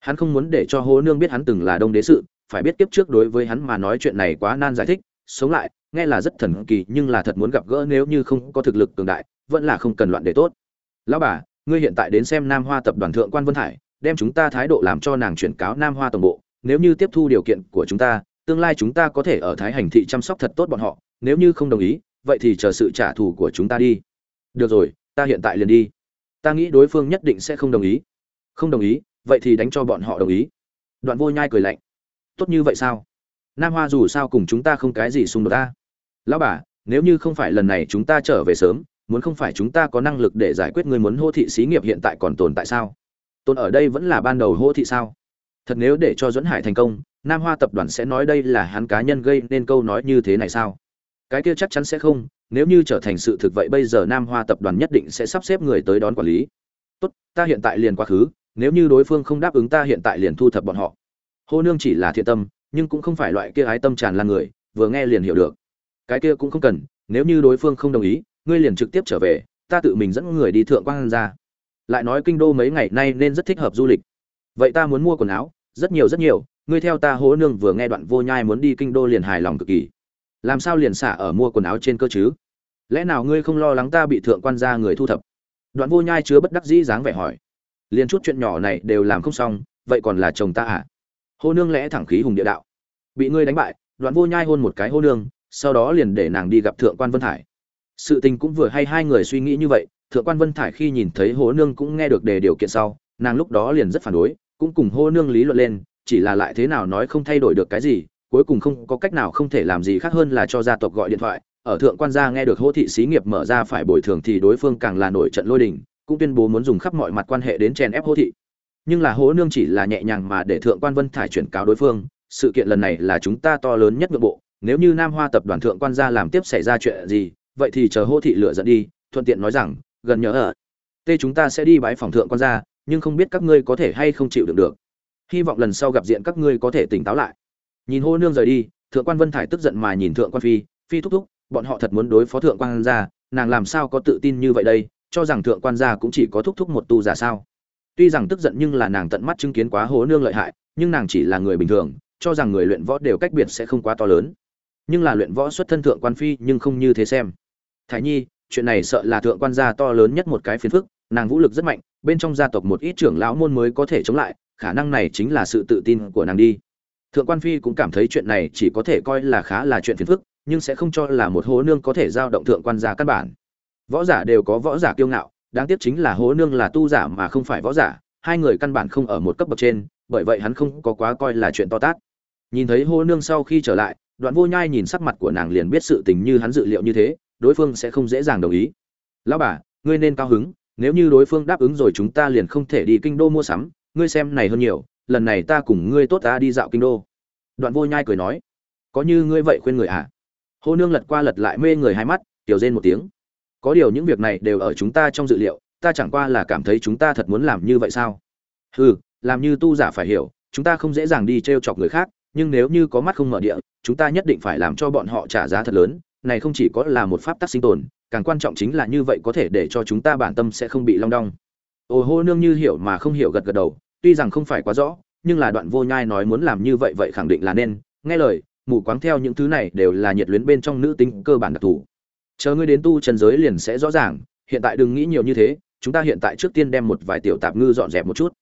Hắn không muốn để cho hố nương biết hắn từng là đông đế sự phải biết kiếp trước đối với hắn mà nói chuyện này quá nan giải thích, sống lại, nghe là rất thần kỳ nhưng là thật muốn gặp gỡ nếu như không có thực lực cường đại, vẫn là không cần loạn để tốt. Lão bà, ngươi hiện tại đến xem nam hoa tập đoàn thượng quan vân hải, đem chúng ta thái độ làm cho nàng chuyển cáo nam hoa tổng bộ, nếu như tiếp thu điều kiện của chúng ta, tương lai chúng ta có thể ở thái hành thị chăm sóc thật tốt bọn họ, nếu như không đồng ý, vậy thì chờ sự trả thù của chúng ta đi. Được rồi, ta hiện tại liền đi. Ta nghĩ đối phương nhất định sẽ không đồng ý. Không đồng ý, vậy thì đánh cho bọn họ đồng ý. Đoạn vô nhai cười lạnh tốt như vậy sao? Nam hoa dù sao cùng chúng ta không cái gì xung đột ta. Lão bà, nếu như không phải lần này chúng ta trở về sớm, muốn không phải chúng ta có năng lực để giải quyết người muốn hô thị xí nghiệp hiện tại còn tồn tại sao? Tồn ở đây vẫn là ban đầu hô thị sao? Thật nếu để cho dẫn hải thành công, nam hoa tập đoàn sẽ nói đây là hắn cá nhân gây nên câu nói như thế này sao? Cái kia chắc chắn sẽ không, nếu như trở thành sự thực vậy bây giờ nam hoa tập đoàn nhất định sẽ sắp xếp người tới đón quản lý. Tốt, ta hiện tại liền quá khứ, nếu như đối phương không đáp ứng ta hiện tại liền thu thập bọn họ hô nương chỉ là thiện tâm, nhưng cũng không phải loại kia ái tâm tràn lan người, vừa nghe liền hiểu được. Cái kia cũng không cần, nếu như đối phương không đồng ý, ngươi liền trực tiếp trở về, ta tự mình dẫn người đi thượng quan ra. Lại nói kinh đô mấy ngày nay nên rất thích hợp du lịch. Vậy ta muốn mua quần áo, rất nhiều rất nhiều, ngươi theo ta hố nương vừa nghe đoạn vô nhai muốn đi kinh đô liền hài lòng cực kỳ. Làm sao liền xả ở mua quần áo trên cơ chứ? Lẽ nào ngươi không lo lắng ta bị thượng quan gia người thu thập? Đoạn vô nhai chứa bất đắc dĩ dáng vẻ hỏi. Liền chút chuyện nhỏ này đều làm không xong, vậy còn là chồng ta à? Hô nương lẽ thẳng khí hùng địa đạo. Bị ngươi đánh bại đoạn vô nhai hôn một cái hô nương, sau đó liền để nàng đi gặp thượng quan vân thải. Sự tình cũng vừa hay hai người suy nghĩ như vậy, thượng quan vân thải khi nhìn thấy Hô nương cũng nghe được đề điều kiện sau, nàng lúc đó liền rất phản đối, cũng cùng hô nương lý luận lên, chỉ là lại thế nào nói không thay đổi được cái gì, cuối cùng không có cách nào không thể làm gì khác hơn là cho gia tộc gọi điện thoại. Ở thượng quan gia nghe được hô thị xí nghiệp mở ra phải bồi thường thì đối phương càng là nổi trận lôi đình, cũng tuyên bố muốn dùng khắp mọi mặt quan hệ đến chèn ép hô thị nhưng là hố nương chỉ là nhẹ nhàng mà để thượng quan vân thải chuyển cáo đối phương, sự kiện lần này là chúng ta to lớn nhất nội bộ, nếu như nam hoa tập đoàn thượng quan gia làm tiếp xảy ra chuyện gì, vậy thì chờ hô thị lựa dẫn đi, thuận tiện nói rằng, gần nhớ ở, tê chúng ta sẽ đi bãi phòng thượng quan gia nhưng không biết các ngươi có thể hay không chịu được được. Hy vọng lần sau gặp diện các ngươi có thể tỉnh táo lại. Nhìn hô nương rời đi, thượng quan vân thải tức giận mà nhìn thượng quan phi phi thúc thúc, bọn họ thật muốn đối phó thượng quan gia nàng làm sao có tự tin như vậy đây, cho rằng thượng quan gia cũng chỉ có thúc thúc một tu giả sao? Tuy rằng tức giận nhưng là nàng tận mắt chứng kiến quá hố nương lợi hại, nhưng nàng chỉ là người bình thường, cho rằng người luyện võ đều cách biệt sẽ không quá to lớn. Nhưng là luyện võ xuất thân thượng quan phi nhưng không như thế xem. Thái nhi, chuyện này sợ là thượng quan gia to lớn nhất một cái phiền phức, nàng vũ lực rất mạnh, bên trong gia tộc một ít trưởng lão môn mới có thể chống lại, khả năng này chính là sự tự tin của nàng đi. Thượng quan phi cũng cảm thấy chuyện này chỉ có thể coi là khá là chuyện phiền phức, nhưng sẽ không cho là một hố nương có thể giao động thượng quan gia căn bản. Võ giả đều có võ giả kiêu ngạo đáng tiếc chính là hố nương là tu giả mà không phải võ giả, hai người căn bản không ở một cấp bậc trên, bởi vậy hắn không có quá coi là chuyện to tát. Nhìn thấy hố nương sau khi trở lại, đoạn vô nhai nhìn sắc mặt của nàng liền biết sự tình như hắn dự liệu như thế, đối phương sẽ không dễ dàng đồng ý. Lão bà, ngươi nên cao hứng, nếu như đối phương đáp ứng rồi chúng ta liền không thể đi kinh đô mua sắm, ngươi xem này hơn nhiều, lần này ta cùng ngươi tốt ta đi dạo kinh đô. Đoạn vô nhai cười nói. Có như ngươi vậy khuyên người à? Hô nương lật qua lật lại mê người hai mắt, tiểu rên một tiếng có điều những việc này đều ở chúng ta trong dự liệu ta chẳng qua là cảm thấy chúng ta thật muốn làm như vậy sao? Ừ, làm như tu giả phải hiểu chúng ta không dễ dàng đi t r e o chọc người khác nhưng nếu như có mắt không mở địa chúng ta nhất định phải làm cho bọn họ trả giá thật lớn. Này không chỉ có là một pháp tắc sinh tồn càng quan trọng chính là như vậy có thể để cho chúng ta bản tâm sẽ không bị long đong. Ồ hô nương như hiểu mà không hiểu gật gật đầu tuy rằng không phải quá rõ nhưng là đoạn vô nhai nói muốn làm như vậy vậy khẳng định là nên. Nghe lời mù quáng theo những thứ này đều là nhiệt luyến bên trong nữ tính cơ bản đặc thù chờ ngươi đến tu chân giới liền sẽ rõ ràng, hiện tại đừng nghĩ nhiều như thế, chúng ta hiện tại trước tiên đem một vài tiểu tạp ngư dọn dẹp một chút.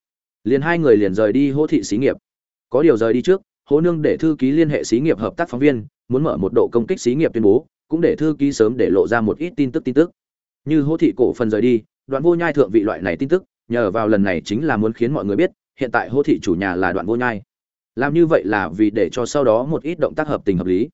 Liền hai người liền rời đi hỗ thị xí nghiệp. Có điều rời đi trước, hỗ nương để thư ký liên hệ xí nghiệp hợp tác phóng viên, muốn mở một độ công kích xí nghiệp tuyên bố, cũng để thư ký sớm để lộ ra một ít tin tức tin tức. Như hỗ thị cổ phần rời đi, đoạn vô nhai thượng vị loại này tin tức, nhờ vào lần này chính là muốn khiến mọi người biết, hiện tại hỗ thị chủ nhà là đoạn vô nhai. Làm như vậy là vì để cho sau đó một ít động tác hợp tình hợp lý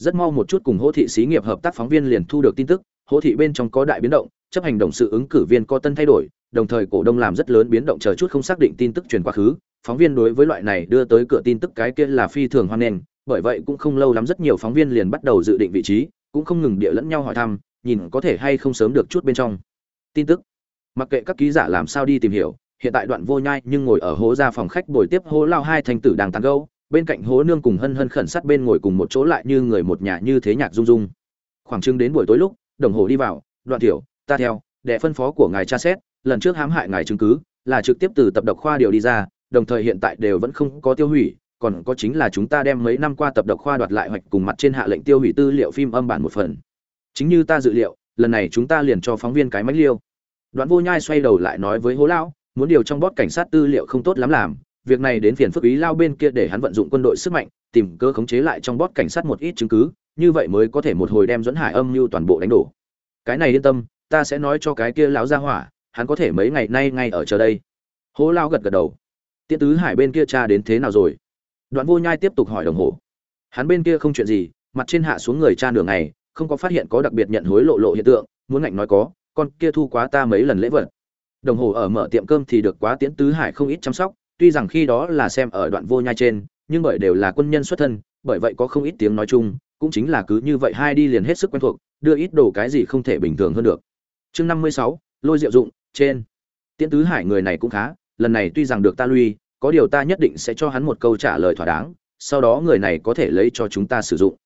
rất mau một chút cùng hỗ thị xí nghiệp hợp tác phóng viên liền thu được tin tức, hỗ thị bên trong có đại biến động, chấp hành động sự ứng cử viên có tân thay đổi, đồng thời cổ đông làm rất lớn biến động chờ chút không xác định tin tức truyền quá khứ. Phóng viên đối với loại này đưa tới cửa tin tức cái kia là phi thường hoan nghênh, bởi vậy cũng không lâu lắm rất nhiều phóng viên liền bắt đầu dự định vị trí, cũng không ngừng địa lẫn nhau hỏi thăm, nhìn có thể hay không sớm được chút bên trong. Tin tức. Mặc kệ các ký giả làm sao đi tìm hiểu, hiện tại đoạn vô nhai nhưng ngồi ở hố ra phòng khách buổi tiếp hố lao hai thành tử đang tán gâu bên cạnh hố nương cùng hân hân khẩn sát bên ngồi cùng một chỗ lại như người một nhà như thế nhạc rung rung. Khoảng chừng đến buổi tối lúc, đồng hồ đi vào, đoạn tiểu, ta theo đệ phân phó của ngài tra xét, lần trước hãm hại ngài chứng cứ, là trực tiếp từ tập độc khoa điều đi ra, đồng thời hiện tại đều vẫn không có tiêu hủy, còn có chính là chúng ta đem mấy năm qua tập độc khoa đoạt lại hoạch cùng mặt trên hạ lệnh tiêu hủy tư liệu phim âm bản một phần. Chính như ta dự liệu, lần này chúng ta liền cho phóng viên cái mánh liêu. Đoạn vô nhai xoay đầu lại nói với hố lão, muốn điều trong bót cảnh sát tư liệu không tốt lắm làm việc này đến phiền phức ý lao bên kia để hắn vận dụng quân đội sức mạnh, tìm cơ khống chế lại trong bót cảnh sát một ít chứng cứ, như vậy mới có thể một hồi đem dẫn hải âm mưu toàn bộ đánh đổ. Cái này yên tâm, ta sẽ nói cho cái kia lão gia hỏa, hắn có thể mấy ngày nay ngay ở chờ đây. Hố lao gật gật đầu. Tiễn tứ hải bên kia cha đến thế nào rồi? Đoạn vô nhai tiếp tục hỏi đồng hồ. Hắn bên kia không chuyện gì, mặt trên hạ xuống người cha nửa ngày, không có phát hiện có đặc biệt nhận hối lộ lộ hiện tượng, muốn ngạnh nói có, con kia thu quá ta mấy lần lễ vật. Đồng hồ ở mở tiệm cơm thì được quá tiễn tứ hải không ít chăm sóc tuy rằng khi đó là xem ở đoạn vô nhai trên, nhưng bởi đều là quân nhân xuất thân, bởi vậy có không ít tiếng nói chung, cũng chính là cứ như vậy hai đi liền hết sức quen thuộc, đưa ít đồ cái gì không thể bình thường hơn được. Chương năm mươi sáu, lôi diệu dụng, trên. Tiễn tứ hải người này cũng khá, lần này tuy rằng được ta lui, có điều ta nhất định sẽ cho hắn một câu trả lời thỏa đáng, sau đó người này có thể lấy cho chúng ta sử dụng.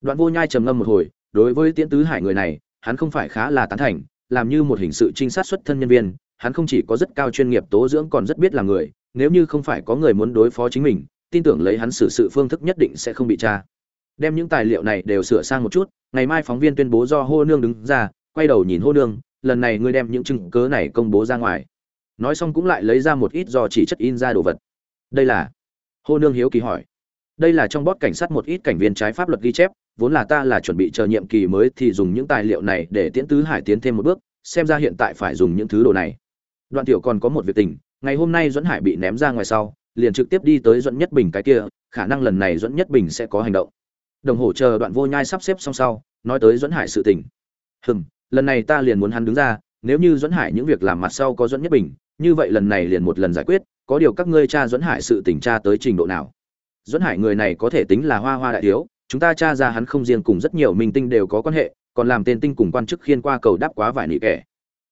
Đoạn vô nhai trầm ngâm một hồi, đối với tiễn tứ hải người này, hắn không phải khá là tán thành, làm như một hình sự trinh sát xuất thân nhân viên, hắn không chỉ có rất cao chuyên nghiệp tố dưỡng còn rất biết là người nếu như không phải có người muốn đối phó chính mình, tin tưởng lấy hắn xử sự phương thức nhất định sẽ không bị tra. Đem những tài liệu này đều sửa sang một chút, ngày mai phóng viên tuyên bố do hô nương đứng ra, quay đầu nhìn hô nương, lần này ngươi đem những chứng cớ này công bố ra ngoài. Nói xong cũng lại lấy ra một ít do chỉ chất in ra đồ vật. Đây là? Hô nương hiếu kỳ hỏi. Đây là trong bót cảnh sát một ít cảnh viên trái pháp luật ghi chép, vốn là ta là chuẩn bị chờ nhiệm kỳ mới thì dùng những tài liệu này để tiễn tứ hải tiến thêm một bước, xem ra hiện tại phải dùng những thứ đồ này. Đoạn tiểu còn có một việc tình ngày hôm nay Duẫn Hải bị ném ra ngoài sau, liền trực tiếp đi tới Duẫn Nhất Bình cái kia, khả năng lần này Duẫn Nhất Bình sẽ có hành động. Đồng hồ chờ đoạn vô nhai sắp xếp xong sau, nói tới Duẫn Hải sự tình. Hừm, lần này ta liền muốn hắn đứng ra, nếu như Duẫn Hải những việc làm mặt sau có Duẫn Nhất Bình, như vậy lần này liền một lần giải quyết, có điều các ngươi tra Duẫn Hải sự tình tra tới trình độ nào? Duẫn Hải người này có thể tính là hoa hoa đại thiếu, chúng ta tra ra hắn không riêng cùng rất nhiều minh tinh đều có quan hệ, còn làm tên tinh cùng quan chức khiên qua cầu đáp quá vài nị kẻ.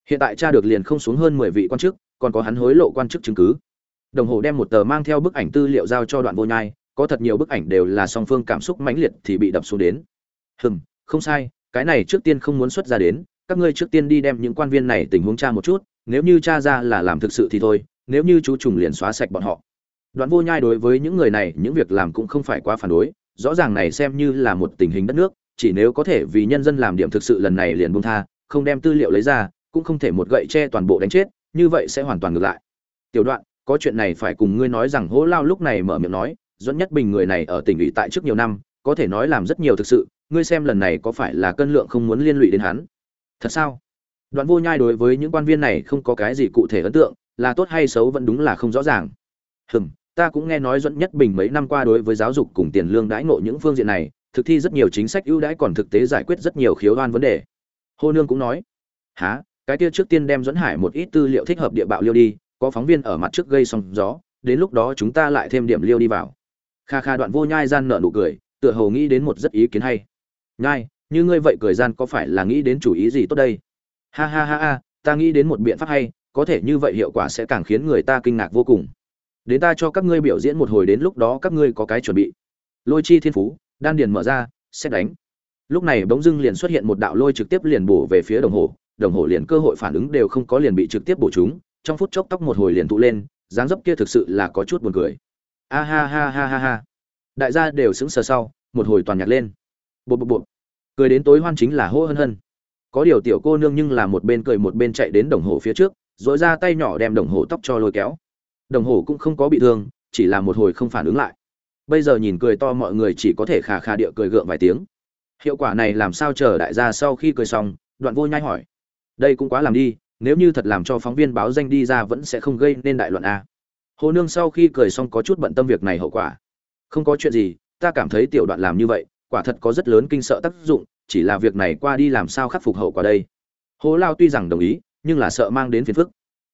Hiện tại tra được liền không xuống hơn mười vị quan chức, còn có hắn hối lộ quan chức chứng cứ. Đồng hồ đem một tờ mang theo bức ảnh tư liệu giao cho đoạn vô nhai, có thật nhiều bức ảnh đều là song phương cảm xúc mãnh liệt thì bị đập xuống đến. Hừm, không sai, cái này trước tiên không muốn xuất ra đến, các ngươi trước tiên đi đem những quan viên này tình huống tra một chút, nếu như tra ra là làm thực sự thì thôi, nếu như chú trùng liền xóa sạch bọn họ. Đoạn vô nhai đối với những người này, những việc làm cũng không phải quá phản đối, rõ ràng này xem như là một tình hình đất nước, chỉ nếu có thể vì nhân dân làm điểm thực sự lần này liền buông tha, không đem tư liệu lấy ra, cũng không thể một gậy che toàn bộ đánh chết như vậy sẽ hoàn toàn ngược lại. Tiểu đoạn có chuyện này phải cùng ngươi nói rằng hỗ lao lúc này mở miệng nói dẫn nhất bình người này ở tỉnh ủy tại trước nhiều năm có thể nói làm rất nhiều thực sự ngươi xem lần này có phải là cân lượng không muốn liên lụy đến hắn? Thật sao? Đoạn vô nhai đối với những quan viên này không có cái gì cụ thể ấn tượng là tốt hay xấu vẫn đúng là không rõ ràng. Hừm ta cũng nghe nói dẫn nhất bình mấy năm qua đối với giáo dục cùng tiền lương đãi ngộ những phương diện này thực thi rất nhiều chính sách ưu đãi còn thực tế giải quyết rất nhiều khiếu đoan vấn đề. Hồ Nương cũng nói, há, cái kia trước tiên đem dẫn hải một ít tư liệu thích hợp địa bạo liêu đi, có phóng viên ở mặt trước gây sóng gió, đến lúc đó chúng ta lại thêm điểm liêu đi vào. Kha kha đoạn vô nhai gian nợ nụ cười, tựa hồ nghĩ đến một rất ý kiến hay. Nhai, như ngươi vậy cười gian có phải là nghĩ đến chủ ý gì tốt đây? Ha ha ha ha, ta nghĩ đến một biện pháp hay, có thể như vậy hiệu quả sẽ càng khiến người ta kinh ngạc vô cùng. Đến ta cho các ngươi biểu diễn một hồi đến lúc đó các ngươi có cái chuẩn bị. Lôi chi thiên phú, đan điền mở ra, xét đánh lúc này bỗng dưng liền xuất hiện một đạo lôi trực tiếp liền bổ về phía đồng hồ đồng hồ liền cơ hội phản ứng đều không có liền bị trực tiếp bổ chúng, trong phút chốc tóc một hồi liền tụ lên, dáng dấp kia thực sự là có chút buồn cười. A ha ha ha ha ha. Đại gia đều sững sờ sau, một hồi toàn nhạc lên. Bộ bộ bộ cười đến tối hoan chính là hô hân hân. Có điều tiểu cô nương nhưng là một bên cười một bên chạy đến đồng hồ phía trước dội ra tay nhỏ đem đồng hồ tóc cho lôi kéo. Đồng hồ cũng không có bị thương, chỉ là một hồi không phản ứng lại. Bây giờ nhìn cười to mọi người chỉ có thể khà khà địa cười gượng vài tiếng. Hiệu quả này làm sao chờ đại gia sau khi cười xong, đoạn vô nhai hỏi đây cũng quá làm đi, nếu như thật làm cho phóng viên báo danh đi ra vẫn sẽ không gây nên đại luận a. Hồ nương sau khi cười xong có chút bận tâm việc này hậu quả. Không có chuyện gì, ta cảm thấy tiểu đoạn làm như vậy, quả thật có rất lớn kinh sợ tác dụng, chỉ là việc này qua đi làm sao khắc phục hậu quả đây. Hồ lao tuy rằng đồng ý, nhưng là sợ mang đến phiền phức.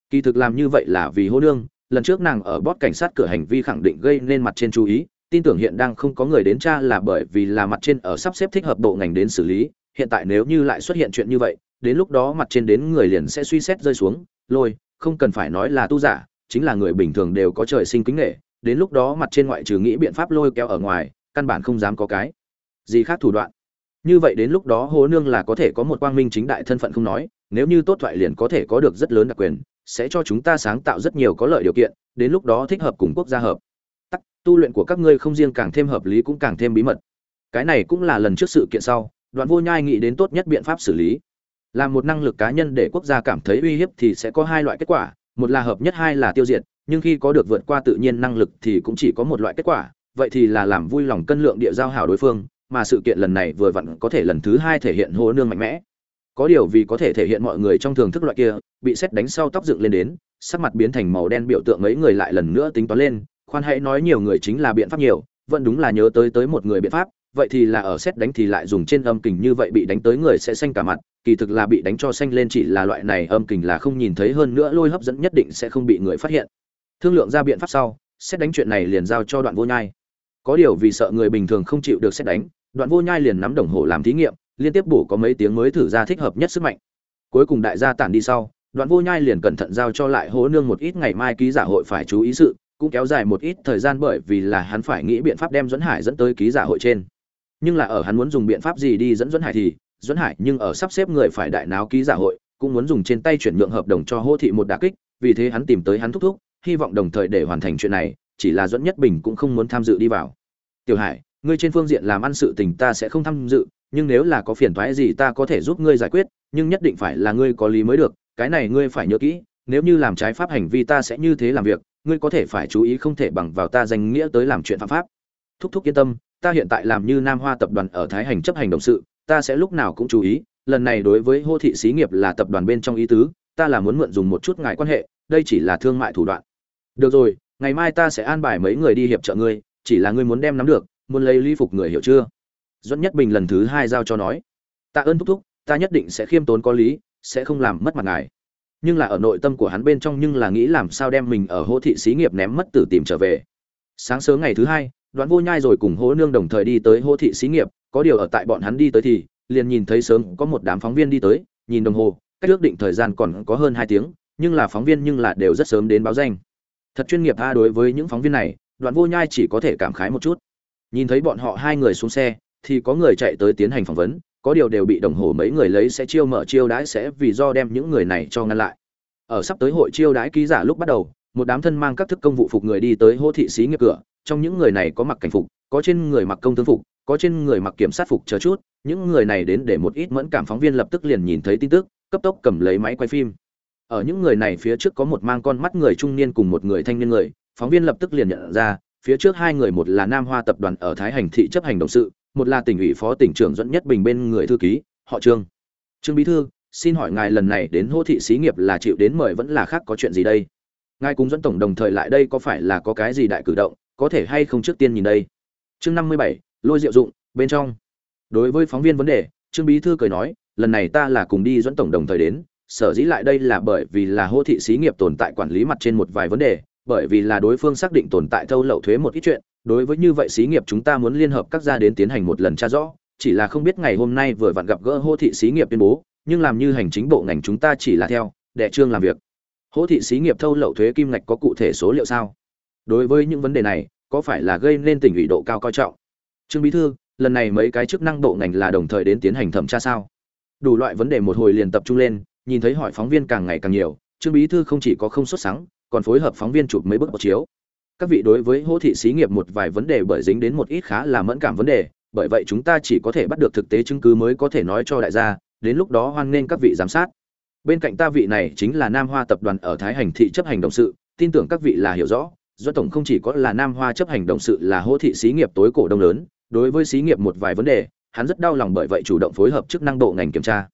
Kỳ thực làm như vậy là vì hồ nương, lần trước nàng ở bót cảnh sát cửa hành vi khẳng định gây nên mặt trên chú ý, tin tưởng hiện đang không có người đến tra là bởi vì là mặt trên ở sắp xếp thích hợp bộ ngành đến xử lý, hiện tại nếu như lại xuất hiện chuyện như vậy đến lúc đó mặt trên đến người liền sẽ suy xét rơi xuống, lôi, không cần phải nói là tu giả, chính là người bình thường đều có trời sinh kính nghệ đến lúc đó mặt trên ngoại trừ nghĩ biện pháp lôi kéo ở ngoài, căn bản không dám có cái gì khác thủ đoạn. Như vậy đến lúc đó hồ nương là có thể có một quang minh chính đại thân phận không nói, nếu như tốt thoại liền có thể có được rất lớn đặc quyền, sẽ cho chúng ta sáng tạo rất nhiều có lợi điều kiện, đến lúc đó thích hợp cùng quốc gia hợp. Tu luyện của các ngươi không riêng càng thêm hợp lý cũng càng thêm bí mật. Cái này cũng là lần trước sự kiện sau, đoạn vô nhai nghĩ đến tốt nhất biện pháp xử lý là một năng lực cá nhân để quốc gia cảm thấy uy hiếp thì sẽ có hai loại kết quả. Một là hợp nhất, hai là tiêu diệt. Nhưng khi có được vượt qua tự nhiên năng lực thì cũng chỉ có một loại kết quả. Vậy thì là làm vui lòng cân lượng địa giao hảo đối phương, mà sự kiện lần này vừa vặn có thể lần thứ hai thể hiện hô nương mạnh mẽ. Có điều vì có thể thể hiện mọi người trong thường thức loại kia, bị xét đánh sau tóc dựng lên đến, sắc mặt biến thành màu đen biểu tượng mấy người lại lần nữa tính toán lên. Khoan hãy nói nhiều người chính là biện pháp nhiều, vẫn đúng là nhớ tới tới một người biện pháp, vậy thì là ở xét đánh thì lại dùng trên âm kình như vậy bị đánh tới người sẽ xanh cả mặt kỳ thực là bị đánh cho xanh lên chỉ là loại này âm kình là không nhìn thấy hơn nữa lôi hấp dẫn nhất định sẽ không bị người phát hiện. Thương lượng ra biện pháp sau, xét đánh chuyện này liền giao cho đoạn vô nhai. Có điều vì sợ người bình thường không chịu được xét đánh, đoạn vô nhai liền nắm đồng hồ làm thí nghiệm, liên tiếp bổ có mấy tiếng mới thử ra thích hợp nhất sức mạnh. Cuối cùng đại gia tản đi sau, đoạn vô nhai liền cẩn thận giao cho lại hố nương một ít ngày mai ký giả hội phải chú ý sự, cũng kéo dài một ít thời gian bởi vì là hắn phải nghĩ biện pháp đem dẫn hải dẫn tới ký giả hội trên. Nhưng là ở hắn muốn dùng biện pháp gì đi dẫn dẫn hải thì Duẫn hải nhưng ở sắp xếp người phải đại náo ký giả hội, cũng muốn dùng trên tay chuyển nhượng hợp đồng cho hô thị một đả kích, vì thế hắn tìm tới hắn thúc thúc, hy vọng đồng thời để hoàn thành chuyện này, chỉ là Duẫn nhất bình cũng không muốn tham dự đi vào. Tiểu hải, ngươi trên phương diện làm ăn sự tình ta sẽ không tham dự, nhưng nếu là có phiền toái gì ta có thể giúp ngươi giải quyết, nhưng nhất định phải là ngươi có lý mới được, cái này ngươi phải nhớ kỹ, nếu như làm trái pháp hành vi ta sẽ như thế làm việc, ngươi có thể phải chú ý không thể bằng vào ta danh nghĩa tới làm chuyện phạm pháp. Thúc thúc yên tâm, ta hiện tại làm như nam hoa tập đoàn ở thái hành chấp hành đồng sự ta sẽ lúc nào cũng chú ý, lần này đối với hô thị xí nghiệp là tập đoàn bên trong ý tứ, ta là muốn mượn dùng một chút ngài quan hệ, đây chỉ là thương mại thủ đoạn. Được rồi, ngày mai ta sẽ an bài mấy người đi hiệp trợ ngươi, chỉ là ngươi muốn đem nắm được, muốn lấy ly phục người hiểu chưa? Duẫn nhất bình lần thứ hai giao cho nói. Tạ ơn thúc thúc, ta nhất định sẽ khiêm tốn có lý, sẽ không làm mất mặt ngài. Nhưng là ở nội tâm của hắn bên trong nhưng là nghĩ làm sao đem mình ở hô thị xí nghiệp ném mất tử tìm trở về. Sáng sớm ngày thứ hai đoán vô nhai rồi cùng Hỗ nương đồng thời đi tới Hỗ thị xí nghiệp, có điều ở tại bọn hắn đi tới thì, liền nhìn thấy sớm có một đám phóng viên đi tới, nhìn đồng hồ, cách ước định thời gian còn có hơn hai tiếng, nhưng là phóng viên nhưng là đều rất sớm đến báo danh. Thật chuyên nghiệp a, đối với những phóng viên này đoạn vô nhai chỉ có thể cảm khái một chút. Nhìn thấy bọn họ hai người xuống xe, thì có người chạy tới tiến hành phỏng vấn, có điều đều bị đồng hồ mấy người lấy sẽ chiêu mở chiêu đãi sẽ vì do đem những người này cho ngăn lại. Ở sắp tới hội chiêu đãi ký giả lúc bắt đầu, một đám thân mang các thức công vụ phục người đi tới hô thị xí nghiệp cửa trong những người này có mặc cảnh phục, có trên người mặc công thương phục, có trên người mặc kiểm sát phục chờ chút, những người này đến để một ít mẫn cảm phóng viên lập tức liền nhìn thấy tin tức, cấp tốc cầm lấy máy quay phim. Ở những người này phía trước có một mang con mắt người trung niên cùng một người thanh niên người, phóng viên lập tức liền nhận ra, phía trước hai người một là nam hoa tập đoàn ở thái hành thị chấp hành động sự, một là tỉnh ủy phó tỉnh trưởng dẫn nhất bình bên người thư ký, họ trương. Trương bí thư, xin hỏi ngài lần này đến hô thị xí nghiệp là chịu đến mời vẫn là khác có chuyện gì đây? Ngài cùng dẫn tổng đồng thời lại đây có phải là có cái gì đại cử động? Có thể hay không trước tiên nhìn đây? Chương năm mươi bảy, lôi diệu dụng, bên trong. Đối với phóng viên vấn đề, trương bí thư cười nói, lần này ta là cùng đi dẫn tổng đồng thời đến, sở dĩ lại đây là bởi vì là hô thị xí nghiệp tồn tại quản lý mặt trên một vài vấn đề, bởi vì là đối phương xác định tồn tại thâu lậu thuế một ít chuyện, đối với như vậy xí nghiệp chúng ta muốn liên hợp các gia đến tiến hành một lần tra rõ, chỉ là không biết ngày hôm nay vừa vặn gặp gỡ hô thị xí nghiệp tuyên bố, nhưng làm như hành chính bộ ngành chúng ta chỉ là theo, đệ trương làm việc. Hỗ thị xí nghiệp thâu lậu thuế kim ngạch có cụ thể số liệu sao? Đối với những vấn đề này, có phải là gây nên tỉnh ủy độ cao coi trọng? Trương bí thư, lần này mấy cái chức năng bộ ngành là đồng thời đến tiến hành thẩm tra sao? Đủ loại vấn đề một hồi liền tập trung lên, nhìn thấy hỏi phóng viên càng ngày càng nhiều, trương bí thư không chỉ có không xuất sáng còn phối hợp phóng viên chụp mấy bức chiếu. Các vị đối với hỗ thị xí nghiệp một vài vấn đề bởi dính đến một ít khá là mẫn cảm vấn đề, bởi vậy chúng ta chỉ có thể bắt được thực tế chứng cứ mới có thể nói cho đại gia, đến lúc đó hoan nghênh các vị giám sát. Bên cạnh ta vị này chính là nam hoa tập đoàn ở thái hành thị chấp hành động sự, tin tưởng các vị là hiểu rõ do tổng không chỉ có là nam hoa chấp hành động sự là hỗ thị xí nghiệp tối cổ đông lớn, đối với xí nghiệp một vài vấn đề, hắn rất đau lòng bởi vậy chủ động phối hợp chức năng bộ ngành kiểm tra.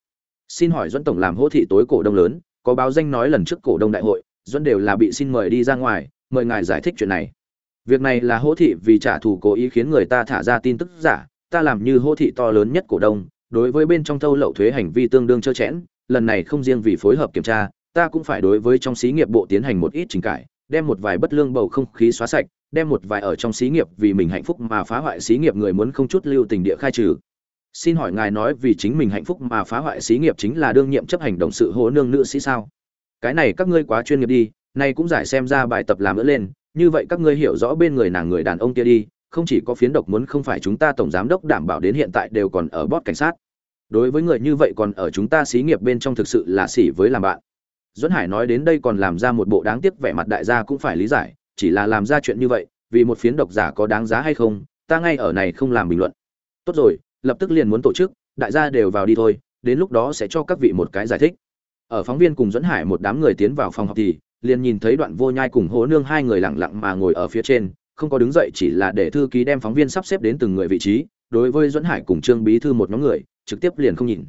Xin hỏi Doãn tổng làm hỗ thị tối cổ đông lớn, có báo danh nói lần trước cổ đông đại hội Doãn đều là bị xin mời đi ra ngoài, mời ngài giải thích chuyện này. Việc này là hỗ thị vì trả thù cố ý khiến người ta thả ra tin tức giả, ta làm như hỗ thị to lớn nhất cổ đông, đối với bên trong thâu lậu thuế hành vi tương đương trơ chẽn, lần này không riêng vì phối hợp kiểm tra, ta cũng phải đối với trong xí nghiệp bộ tiến hành một ít trình cải đem một vài bất lương bầu không khí xóa sạch, đem một vài ở trong xí nghiệp vì mình hạnh phúc mà phá hoại xí nghiệp người muốn không chút lưu tình địa khai trừ. Xin hỏi ngài nói vì chính mình hạnh phúc mà phá hoại xí nghiệp chính là đương nhiệm chấp hành động sự hố nương nữ sĩ sao? Cái này các ngươi quá chuyên nghiệp đi, nay cũng giải xem ra bài tập làm nữa lên, như vậy các ngươi hiểu rõ bên người nàng người đàn ông kia đi, không chỉ có phiến độc muốn không phải chúng ta tổng giám đốc đảm bảo đến hiện tại đều còn ở bót cảnh sát. Đối với người như vậy còn ở chúng ta xí nghiệp bên trong thực sự là xỉ với làm bạn duẫn hải nói đến đây còn làm ra một bộ đáng tiếc vẻ mặt đại gia cũng phải lý giải, chỉ là làm ra chuyện như vậy, vì một phiến độc giả có đáng giá hay không, ta ngay ở này không làm bình luận. Tốt rồi, lập tức liền muốn tổ chức, đại gia đều vào đi thôi, đến lúc đó sẽ cho các vị một cái giải thích. Ở phóng viên cùng duẫn hải một đám người tiến vào phòng họp thì, liền nhìn thấy đoạn vô nhai cùng Hồ nương hai người lặng lặng mà ngồi ở phía trên, không có đứng dậy chỉ là để thư ký đem phóng viên sắp xếp đến từng người vị trí, đối với duẫn hải cùng trương bí thư một nhóm người, trực tiếp liền không nhìn.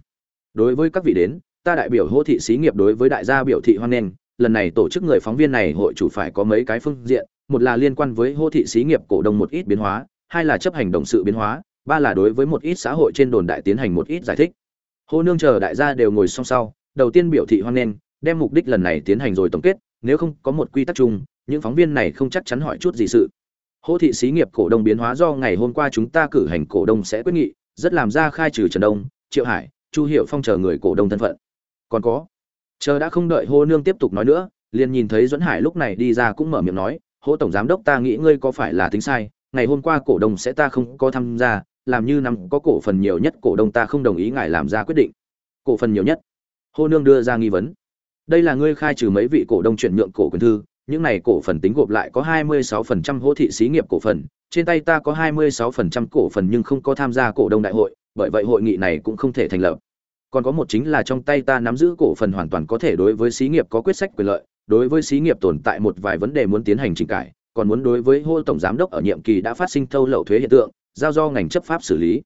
Đối với các vị đến ta đại biểu hô thị xí nghiệp đối với đại gia biểu thị hoan nghênh, lần này tổ chức người phóng viên này hội chủ phải có mấy cái phương diện, một là liên quan với hô thị xí nghiệp cổ đông một ít biến hóa, hai là chấp hành đồng sự biến hóa, ba là đối với một ít xã hội trên đồn đại tiến hành một ít giải thích. Hô nương chờ đại gia đều ngồi song sau, đầu tiên biểu thị hoan nghênh, đem mục đích lần này tiến hành rồi tổng kết, nếu không có một quy tắc chung, những phóng viên này không chắc chắn hỏi chút gì sự. Hô thị xí nghiệp cổ đông biến hóa do ngày hôm qua chúng ta cử hành cổ đông sẽ quyết nghị, rất làm ra khai trừ trần đông, triệu hải, chu hiệu phong chờ người cổ đông thân phận còn có. Chờ đã không đợi hô nương tiếp tục nói nữa, liền nhìn thấy duẫn hải lúc này đi ra cũng mở miệng nói, hô tổng giám đốc, ta nghĩ ngươi có phải là tính sai, ngày hôm qua cổ đông sẽ ta không có tham gia, làm như nằm có cổ phần nhiều nhất, cổ đông ta không đồng ý ngài làm ra quyết định. Cổ phần nhiều nhất? Hô nương đưa ra nghi vấn. Đây là ngươi khai trừ mấy vị cổ đông chuyển nhượng cổ quyền thư, những này cổ phần tính gộp lại có 26% hỗ thị xí nghiệp cổ phần, trên tay ta có 26% cổ phần nhưng không có tham gia cổ đông đại hội, bởi vậy hội nghị này cũng không thể thành lập còn có một chính là trong tay ta nắm giữ cổ phần hoàn toàn có thể đối với xí nghiệp có quyết sách quyền lợi, đối với xí nghiệp tồn tại một vài vấn đề muốn tiến hành chỉnh cải, còn muốn đối với hô tổng giám đốc ở nhiệm kỳ đã phát sinh thâu lậu thuế hiện tượng, giao do ngành chấp pháp xử lý.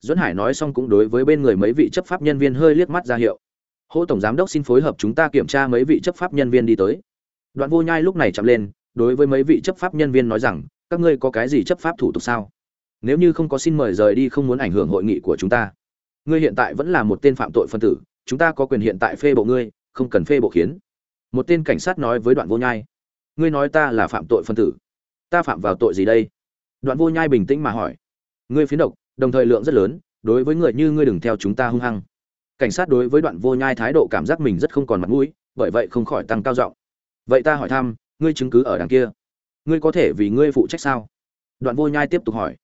Duẫn hải nói xong cũng đối với bên người mấy vị chấp pháp nhân viên hơi liếc mắt ra hiệu. Hô tổng giám đốc xin phối hợp chúng ta kiểm tra mấy vị chấp pháp nhân viên đi tới. Đoạn vô nhai lúc này chậm lên, đối với mấy vị chấp pháp nhân viên nói rằng, các ngươi có cái gì chấp pháp thủ tục sao? Nếu như không có xin mời rời đi không muốn ảnh hưởng hội nghị của chúng ta ngươi hiện tại vẫn là một tên phạm tội phân tử, chúng ta có quyền hiện tại phê bộ ngươi, không cần phê bộ khiến. Một tên cảnh sát nói với đoạn vô nhai, ngươi nói ta là phạm tội phân tử, ta phạm vào tội gì đây? Đoạn vô nhai bình tĩnh mà hỏi, ngươi phiến độc, đồng thời lượng rất lớn, đối với người như ngươi đừng theo chúng ta hung hăng. Cảnh sát đối với đoạn vô nhai thái độ cảm giác mình rất không còn mặt mũi, bởi vậy không khỏi tăng cao giọng. Vậy ta hỏi thăm, ngươi chứng cứ ở đằng kia, ngươi có thể vì ngươi phụ trách sao? Đoạn vô nhai tiếp tục hỏi,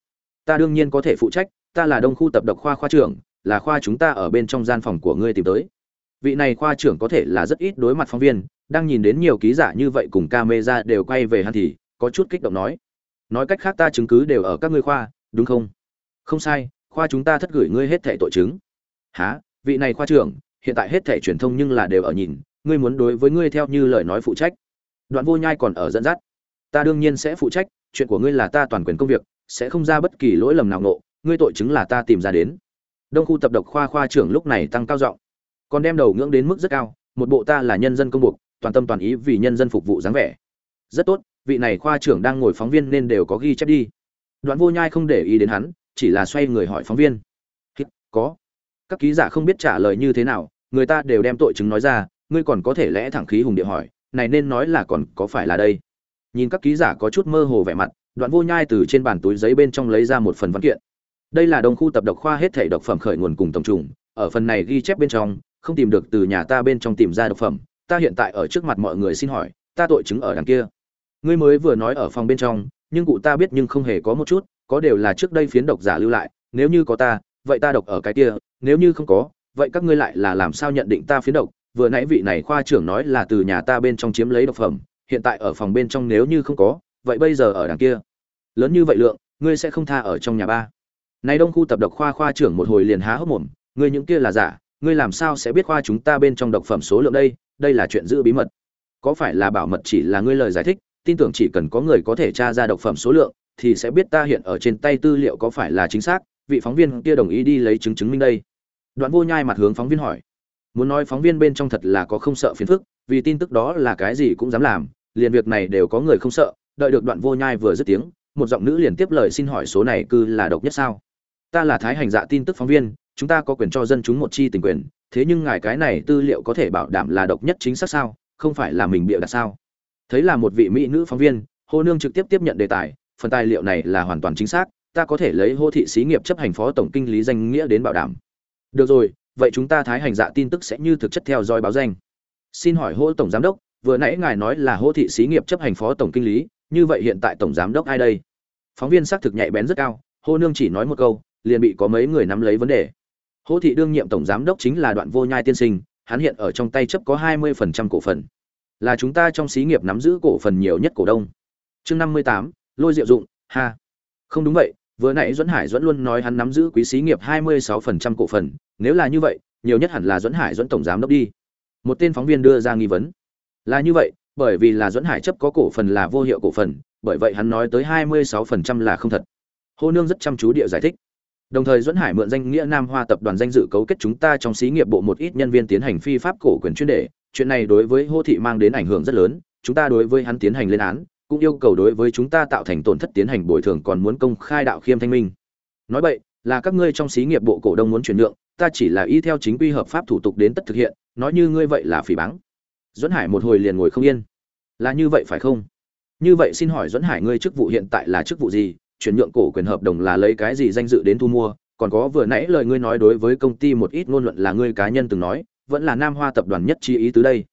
ta đương nhiên có thể phụ trách, ta là đông khu tập độc khoa khoa trưởng là khoa chúng ta ở bên trong gian phòng của ngươi tìm tới. Vị này khoa trưởng có thể là rất ít đối mặt phóng viên, đang nhìn đến nhiều ký giả như vậy cùng ca mê ra đều quay về hắn thì có chút kích động nói. Nói cách khác ta chứng cứ đều ở các ngươi khoa, đúng không? Không sai, khoa chúng ta thất gửi ngươi hết thẻ tội chứng. Há vị này khoa trưởng, hiện tại hết thẻ truyền thông nhưng là đều ở nhìn, ngươi muốn đối với ngươi theo như lời nói phụ trách. Đoạn vô nhai còn ở dẫn dắt. Ta đương nhiên sẽ phụ trách, chuyện của ngươi là ta toàn quyền công việc, sẽ không ra bất kỳ lỗi lầm nào nộ ngươi tội chứng là ta tìm ra đến đông khu tập độc khoa khoa trưởng lúc này tăng cao giọng. Còn đem đầu ngưỡng đến mức rất cao, một bộ ta là nhân dân công buộc, toàn tâm toàn ý vì nhân dân phục vụ dáng vẻ. Rất tốt, vị này khoa trưởng đang ngồi phóng viên nên đều có ghi chép đi. Đoạn vô nhai không để ý đến hắn, chỉ là xoay người hỏi phóng viên. Có. Các ký giả không biết trả lời như thế nào, người ta đều đem tội chứng nói ra, ngươi còn có thể lẽ thẳng khí hùng địa hỏi, này nên nói là còn có phải là đây? Nhìn các ký giả có chút mơ hồ vẻ mặt, đoạn vô nhai từ trên bàn túi giấy bên trong lấy ra một phần văn kiện đây là đồng khu tập độc khoa hết thể độc phẩm khởi nguồn cùng tổng trùng, ở phần này ghi chép bên trong, không tìm được từ nhà ta bên trong tìm ra độc phẩm, ta hiện tại ở trước mặt mọi người xin hỏi, ta tội chứng ở đằng kia. Ngươi mới vừa nói ở phòng bên trong, nhưng cụ ta biết nhưng không hề có một chút, có đều là trước đây phiến độc giả lưu lại, nếu như có ta, vậy ta độc ở cái kia, nếu như không có, vậy các ngươi lại là làm sao nhận định ta phiến độc? Vừa nãy vị này khoa trưởng nói là từ nhà ta bên trong chiếm lấy độc phẩm, hiện tại ở phòng bên trong nếu như không có, vậy bây giờ ở đằng kia. Lớn như vậy lượng, ngươi sẽ không tha ở trong nhà ba nay đông khu tập độc khoa khoa trưởng một hồi liền há hốc mồm, ngươi những kia là giả, ngươi làm sao sẽ biết khoa chúng ta bên trong độc phẩm số lượng đây? Đây là chuyện giữ bí mật. Có phải là bảo mật chỉ là ngươi lời giải thích, tin tưởng chỉ cần có người có thể tra ra độc phẩm số lượng, thì sẽ biết ta hiện ở trên tay tư liệu có phải là chính xác. Vị phóng viên kia đồng ý đi lấy chứng chứng minh đây. Đoạn vô nhai mặt hướng phóng viên hỏi, muốn nói phóng viên bên trong thật là có không sợ phiền phức, vì tin tức đó là cái gì cũng dám làm, liền việc này đều có người không sợ. Đợi được đoạn vô nhai vừa dứt tiếng, một giọng nữ liền tiếp lời xin hỏi số này cư là độc nhất sao? Ta là thái hành dạ tin tức phóng viên, chúng ta có quyền cho dân chúng một chi tình quyền, thế nhưng ngài cái này tư liệu có thể bảo đảm là độc nhất chính xác sao, không phải là mình bịa đặt sao? Thấy là một vị mỹ nữ phóng viên hô nương trực tiếp tiếp nhận đề tài, phần tài liệu này là hoàn toàn chính xác, ta có thể lấy hô thị xí nghiệp chấp hành phó tổng kinh lý danh nghĩa đến bảo đảm. Được rồi, vậy chúng ta thái hành dạ tin tức sẽ như thực chất theo dõi báo danh. Xin hỏi hô tổng giám đốc, vừa nãy ngài nói là hô thị xí nghiệp chấp hành phó tổng kinh lý, như vậy hiện tại tổng giám đốc ai đây? Phóng viên xác thực nhạy bén rất cao hô nương chỉ nói một câu liền bị có mấy người nắm lấy vấn đề hỗ thị đương nhiệm tổng giám đốc chính là đoạn vô nhai tiên sinh hắn hiện ở trong tay chấp có hai mươi phần trăm cổ phần là chúng ta trong xí nghiệp nắm giữ cổ phần nhiều nhất cổ đông chương năm mươi tám lôi diệu dụng ha không đúng vậy vừa nãy Duẫn Hải Duẫn luôn nói hắn nắm giữ quý xí nghiệp 26% cổ phần, nếu là như vậy, nhiều nhất hẳn là Duẫn Hải Duẫn tổng giám đốc đi. Một tên phóng viên đưa ra nghi vấn. Là như vậy, bởi vì là Duẫn Hải chấp có cổ phần là vô hiệu cổ phần, bởi vậy hắn nói tới 26% là không thật. Hồ Nương rất chăm chú địa giải thích. Đồng thời Duẫn Hải mượn danh nghĩa Nam Hoa tập đoàn danh dự cấu kết chúng ta trong xí nghiệp bộ một ít nhân viên tiến hành phi pháp cổ quyền chuyên đề, chuyện này đối với Hồ thị mang đến ảnh hưởng rất lớn, chúng ta đối với hắn tiến hành lên án, cũng yêu cầu đối với chúng ta tạo thành tổn thất tiến hành bồi thường còn muốn công khai đạo khiêm thanh minh. Nói vậy là các ngươi trong xí nghiệp bộ cổ đông muốn chuyển nhượng ta chỉ là y theo chính quy hợp pháp thủ tục đến tất thực hiện nói như ngươi vậy là phỉ báng. Duẫn hải một hồi liền ngồi không yên. Là như vậy phải không? Như vậy xin hỏi duẫn hải ngươi chức vụ hiện tại là chức vụ gì? Chuyển nhượng cổ quyền hợp đồng là lấy cái gì danh dự đến thu mua, còn có vừa nãy lời ngươi nói đối với công ty một ít ngôn luận là ngươi cá nhân từng nói, vẫn là nam hoa tập đoàn nhất chi ý tứ đây.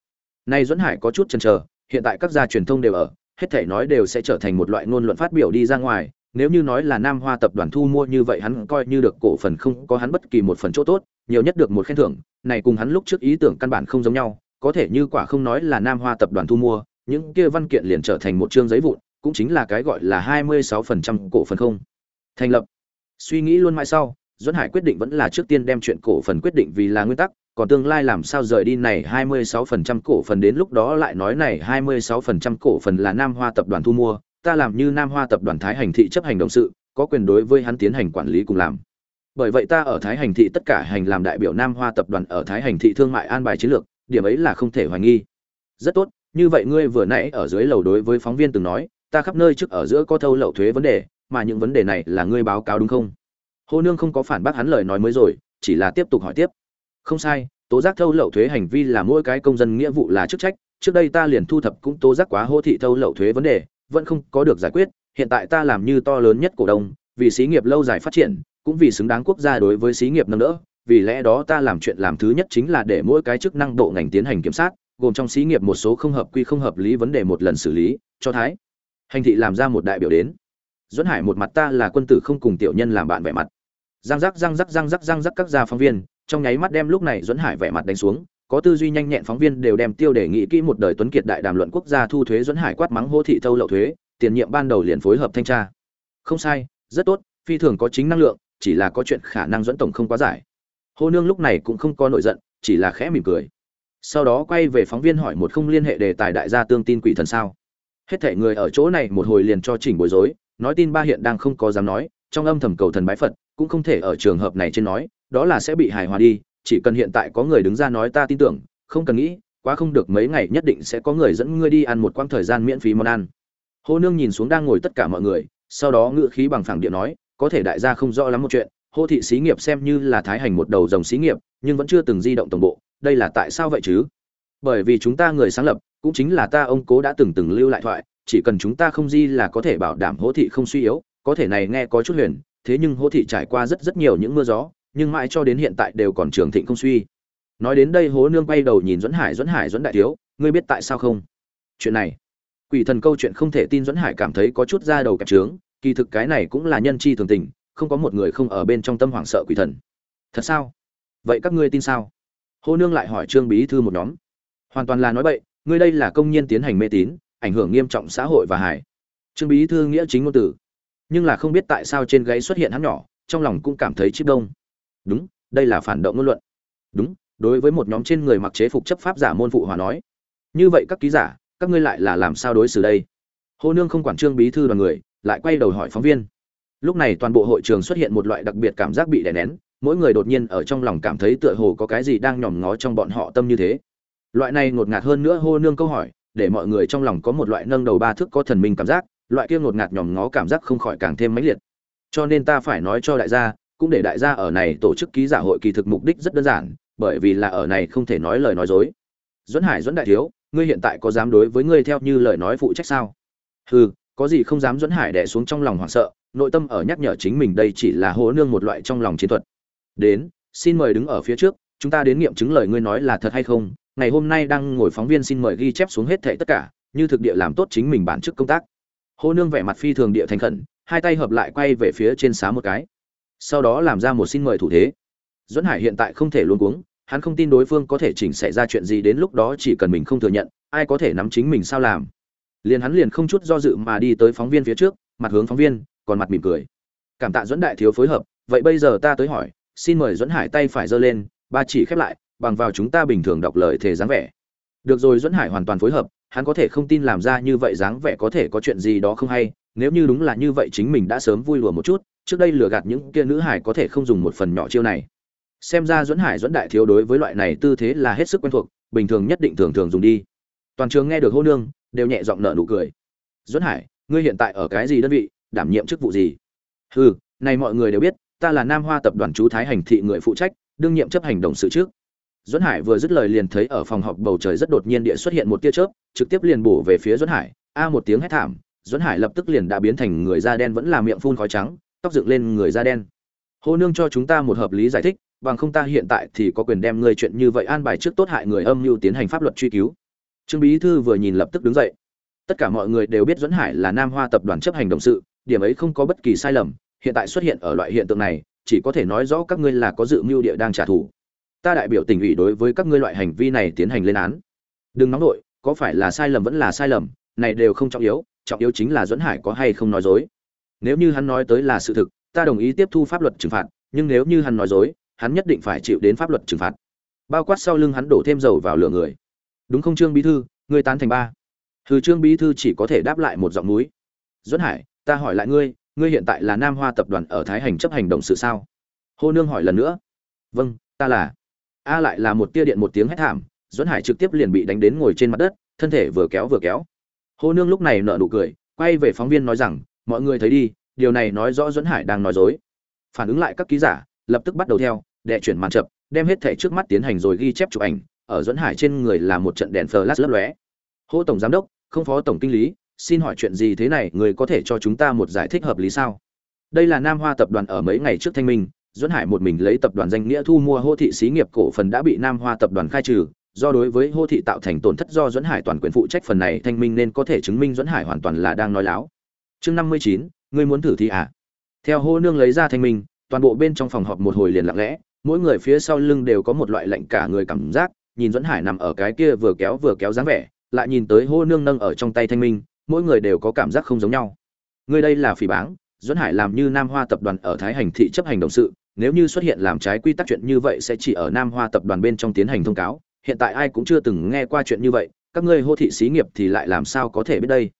Nay duẫn hải có chút chần chờ, hiện tại các gia truyền thông đều ở, hết thể nói đều sẽ trở thành một loại ngôn luận phát biểu đi ra ngoài, nếu như nói là nam hoa tập đoàn thu mua như vậy hắn coi như được cổ phần không có hắn bất kỳ một phần chỗ tốt, nhiều nhất được một khen thưởng, này cùng hắn lúc trước ý tưởng căn bản không giống nhau, có thể như quả không nói là nam hoa tập đoàn thu mua, những kia văn kiện liền trở thành một chương giấy vụn cũng chính là cái gọi là 26% cổ phần không thành lập suy nghĩ luôn mãi sau Duẫn Hải quyết định vẫn là trước tiên đem chuyện cổ phần quyết định vì là nguyên tắc, còn tương lai làm sao rời đi này 26% cổ phần đến lúc đó lại nói này 26% cổ phần là Nam Hoa tập đoàn thu mua, ta làm như Nam Hoa tập đoàn Thái Hành thị chấp hành động sự, có quyền đối với hắn tiến hành quản lý cùng làm. Bởi vậy ta ở Thái Hành thị tất cả hành làm đại biểu Nam Hoa tập đoàn ở Thái Hành thị thương mại an bài chiến lược, điểm ấy là không thể hoài nghi. Rất tốt, như vậy ngươi vừa nãy ở dưới lầu đối với phóng viên từng nói, ta khắp nơi trước ở giữa có thâu lậu thuế vấn đề, mà những vấn đề này là ngươi báo cáo đúng không? Hồ Nương không có phản bác hắn lời nói mới rồi, chỉ là tiếp tục hỏi tiếp không sai tố giác thâu lậu thuế hành vi là mỗi cái công dân nghĩa vụ là chức trách trước đây ta liền thu thập cũng tố giác quá hô thị thâu lậu thuế vấn đề vẫn không có được giải quyết hiện tại ta làm như to lớn nhất cổ đông vì xí nghiệp lâu dài phát triển cũng vì xứng đáng quốc gia đối với xí nghiệp nâng đỡ vì lẽ đó ta làm chuyện làm thứ nhất chính là để mỗi cái chức năng bộ ngành tiến hành kiểm sát gồm trong xí nghiệp một số không hợp quy không hợp lý vấn đề một lần xử lý cho thái hành thị làm ra một đại biểu đến. Dẫn hải một mặt ta là quân tử không cùng tiểu nhân làm bạn vẻ mặt. Răng rắc răng rắc răng rắc răng rắc các gia phóng viên, trong nháy mắt đem lúc này dẫn hải vẻ mặt đánh xuống, có tư duy nhanh nhẹn phóng viên đều đem tiêu đề nghị kỹ một đời tuấn kiệt đại đàm luận quốc gia thu thuế dẫn hải quát mắng hô thị thâu lậu thuế, tiền nhiệm ban đầu liền phối hợp thanh tra. Không sai, rất tốt, phi thường có chính năng lượng, chỉ là có chuyện khả năng dẫn tổng không quá giải. Hô nương lúc này cũng không có nổi giận, chỉ là khẽ mỉm cười. Sau đó quay về phóng viên hỏi một không liên hệ đề tài đại gia tương tin quỷ thần sao hết thể người ở chỗ này một hồi liền cho chỉnh bối rối, nói tin ba hiện đang không có dám nói, trong âm thầm cầu thần bái phật, cũng không thể ở trường hợp này trên nói, đó là sẽ bị hài hòa đi, chỉ cần hiện tại có người đứng ra nói ta tin tưởng, không cần nghĩ, quá không được mấy ngày nhất định sẽ có người dẫn ngươi đi ăn một quãng thời gian miễn phí món ăn. Hồ nương nhìn xuống đang ngồi tất cả mọi người, sau đó ngựa khí bằng phẳng điện nói, có thể đại gia không rõ lắm một chuyện, hô thị xí nghiệp xem như là thái hành một đầu dòng xí nghiệp, nhưng vẫn chưa từng di động tổng bộ, đây là tại sao vậy chứ? Bởi vì chúng ta người sáng lập cũng chính là ta ông cố đã từng từng lưu lại thoại, chỉ cần chúng ta không di là có thể bảo đảm hỗ thị không suy yếu, có thể này nghe có chút huyền, thế nhưng hỗ thị trải qua rất rất nhiều những mưa gió, nhưng mãi cho đến hiện tại đều còn trường thịnh không suy. Nói đến đây hố nương quay đầu nhìn dẫn hải dẫn hải dẫn đại thiếu, ngươi biết tại sao không? Chuyện này, quỷ thần câu chuyện không thể tin dẫn hải cảm thấy có chút ra đầu kẹp trướng, kỳ thực cái này cũng là nhân chi thường tình, không có một người không ở bên trong tâm hoảng sợ quỷ thần. Thật sao? Vậy các ngươi tin sao? Hô nương lại hỏi trương bí thư một nhóm. Hoàn toàn là nói bậy ngươi đây là công nhân tiến hành mê tín, ảnh hưởng nghiêm trọng xã hội và hải trương bí thư nghĩa chính ngôn từ. Nhưng là không biết tại sao trên gáy xuất hiện hắn nhỏ, trong lòng cũng cảm thấy chip đông. Đúng, đây là phản động ngôn luận. Đúng, đối với một nhóm trên người mặc chế phục chấp pháp giả môn phụ hòa nói. Như vậy các ký giả, các ngươi lại là làm sao đối xử đây? Hô nương không quản trương bí thư đoàn người, lại quay đầu hỏi phóng viên. Lúc này toàn bộ hội trường xuất hiện một loại đặc biệt cảm giác bị đè nén, mỗi người đột nhiên ở trong lòng cảm thấy tựa hồ có cái gì đang nhòm ngó trong bọn họ tâm như thế loại này ngột ngạt hơn nữa hô nương câu hỏi, để mọi người trong lòng có một loại nâng đầu ba thước có thần minh cảm giác, loại kia ngột ngạt nhòm ngó cảm giác không khỏi càng thêm mãnh liệt. Cho nên ta phải nói cho đại gia, cũng để đại gia ở này tổ chức ký giả hội kỳ thực mục đích rất đơn giản, bởi vì là ở này không thể nói lời nói dối. Duẫn hải duẫn đại thiếu, ngươi hiện tại có dám đối với ngươi theo như lời nói phụ trách sao? Hừ, có gì không dám duẫn hải đẻ xuống trong lòng hoảng sợ, nội tâm ở nhắc nhở chính mình đây chỉ là hố nương một loại trong lòng chiến thuật. Đến, xin mời đứng ở phía trước, chúng ta đến nghiệm chứng lời ngươi nói là thật hay không ngày hôm nay đang ngồi phóng viên xin mời ghi chép xuống hết thảy tất cả, như thực địa làm tốt chính mình bản chức công tác. Hồ nương vẻ mặt phi thường địa thành khẩn, hai tay hợp lại quay về phía trên xá một cái. Sau đó làm ra một xin mời thủ thế. Duẫn hải hiện tại không thể luôn cuống, hắn không tin đối phương có thể chỉnh xảy ra chuyện gì đến lúc đó chỉ cần mình không thừa nhận, ai có thể nắm chính mình sao làm. Liền hắn liền không chút do dự mà đi tới phóng viên phía trước, mặt hướng phóng viên, còn mặt mỉm cười. Cảm tạ duẫn đại thiếu phối hợp, vậy bây giờ ta tới hỏi, xin mời duẫn hải tay phải giơ lên, ba chỉ khép lại bằng vào chúng ta bình thường đọc lời thề dáng vẻ. Được rồi, duẫn hải hoàn toàn phối hợp, hắn có thể không tin làm ra như vậy dáng vẻ có thể có chuyện gì đó không hay, nếu như đúng là như vậy chính mình đã sớm vui lùa một chút, trước đây lừa gạt những kia nữ hải có thể không dùng một phần nhỏ chiêu này. Xem ra duẫn hải, duẫn đại thiếu đối với loại này tư thế là hết sức quen thuộc, bình thường nhất định thường thường dùng đi. Toàn trường nghe được hô nương, đều nhẹ giọng nở nụ cười. Duẫn hải, ngươi hiện tại ở cái gì đơn vị, đảm nhiệm chức vụ gì? Hừ, này mọi người đều biết, ta là nam hoa tập đoàn chú thái hành thị người phụ trách, đương nhiệm chấp hành đồng sự trước duẫn hải vừa dứt lời liền thấy ở phòng họp bầu trời rất đột nhiên địa xuất hiện một tia chớp, trực tiếp liền bổ về phía duẫn hải. A một tiếng hét thảm, duẫn hải lập tức liền đã biến thành người da đen vẫn là miệng phun khói trắng, tóc dựng lên người da đen. Hô nương cho chúng ta một hợp lý giải thích, bằng không ta hiện tại thì có quyền đem ngươi chuyện như vậy an bài trước tốt hại người âm mưu tiến hành pháp luật truy cứu. Trương bí thư vừa nhìn lập tức đứng dậy. Tất cả mọi người đều biết Duẫn hải là nam hoa tập đoàn chấp hành đồng sự, điểm ấy không có bất kỳ sai lầm, hiện tại xuất hiện ở loại hiện tượng này, chỉ có thể nói rõ các ngươi là có dự mưu địa đang trả thù ta đại biểu tỉnh ủy đối với các ngươi loại hành vi này tiến hành lên án. Đừng nóng nội có phải là sai lầm vẫn là sai lầm, này đều không trọng yếu trọng yếu chính là dẫn hải có hay không nói dối. Nếu như hắn nói tới là sự thực, ta đồng ý tiếp thu pháp luật trừng phạt, nhưng nếu như hắn nói dối, hắn nhất định phải chịu đến pháp luật trừng phạt. Bao quát sau lưng hắn đổ thêm dầu vào lửa người. Đúng không trương bí thư? Ngươi tán thành ba. Hừ, trương bí thư chỉ có thể đáp lại một giọng núi. Duẫn hải, ta hỏi lại ngươi ngươi hiện tại là nam hoa tập đoàn ở thái hành chấp hành động sự sao? Hồ nương hỏi lần nữa. Vâng ta là a lại là một tia điện một tiếng hét thảm, duẫn hải trực tiếp liền bị đánh đến ngồi trên mặt đất, thân thể vừa kéo vừa kéo. Hô nương lúc này nở nụ cười, quay về phóng viên nói rằng, mọi người thấy đi, điều này nói rõ duẫn hải đang nói dối. Phản ứng lại các ký giả, lập tức bắt đầu theo, đệ chuyển màn chập, đem hết thẻ trước mắt tiến hành rồi ghi chép chụp ảnh, ở dẫn hải trên người là một trận đèn flash lấp lóe. Hô tổng giám đốc, không phó tổng kinh lý, xin hỏi chuyện gì thế này, người có thể cho chúng ta một giải thích hợp lý sao? Đây là nam hoa tập đoàn ở mấy ngày trước thanh minh Duẫn hải một mình lấy tập đoàn danh nghĩa thu mua hô thị xí nghiệp cổ phần đã bị nam hoa tập đoàn khai trừ. Do đối với hô thị tạo thành tổn thất do Duẫn hải toàn quyền phụ trách phần này, thanh minh nên có thể chứng minh Duẫn hải hoàn toàn là đang nói láo. Chương năm mươi chín, ngươi muốn thử thì à? Theo hô nương lấy ra thanh minh, toàn bộ bên trong phòng họp một hồi liền lặng lẽ. Mỗi người phía sau lưng đều có một loại lạnh cả người cảm giác, nhìn Duẫn hải nằm ở cái kia vừa kéo vừa kéo dáng vẻ, lại nhìn tới hô nương nâng ở trong tay thanh minh, mỗi người đều có cảm giác không giống nhau. Người đây là phỉ báng, Duẫn hải làm như nam hoa tập đoàn ở thái hành thị chấp hành đồng sự nếu như xuất hiện làm trái quy tắc chuyện như vậy sẽ chỉ ở nam hoa tập đoàn bên trong tiến hành thông cáo, hiện tại ai cũng chưa từng nghe qua chuyện như vậy, các ngươi hô thị xí nghiệp thì lại làm sao có thể biết đây?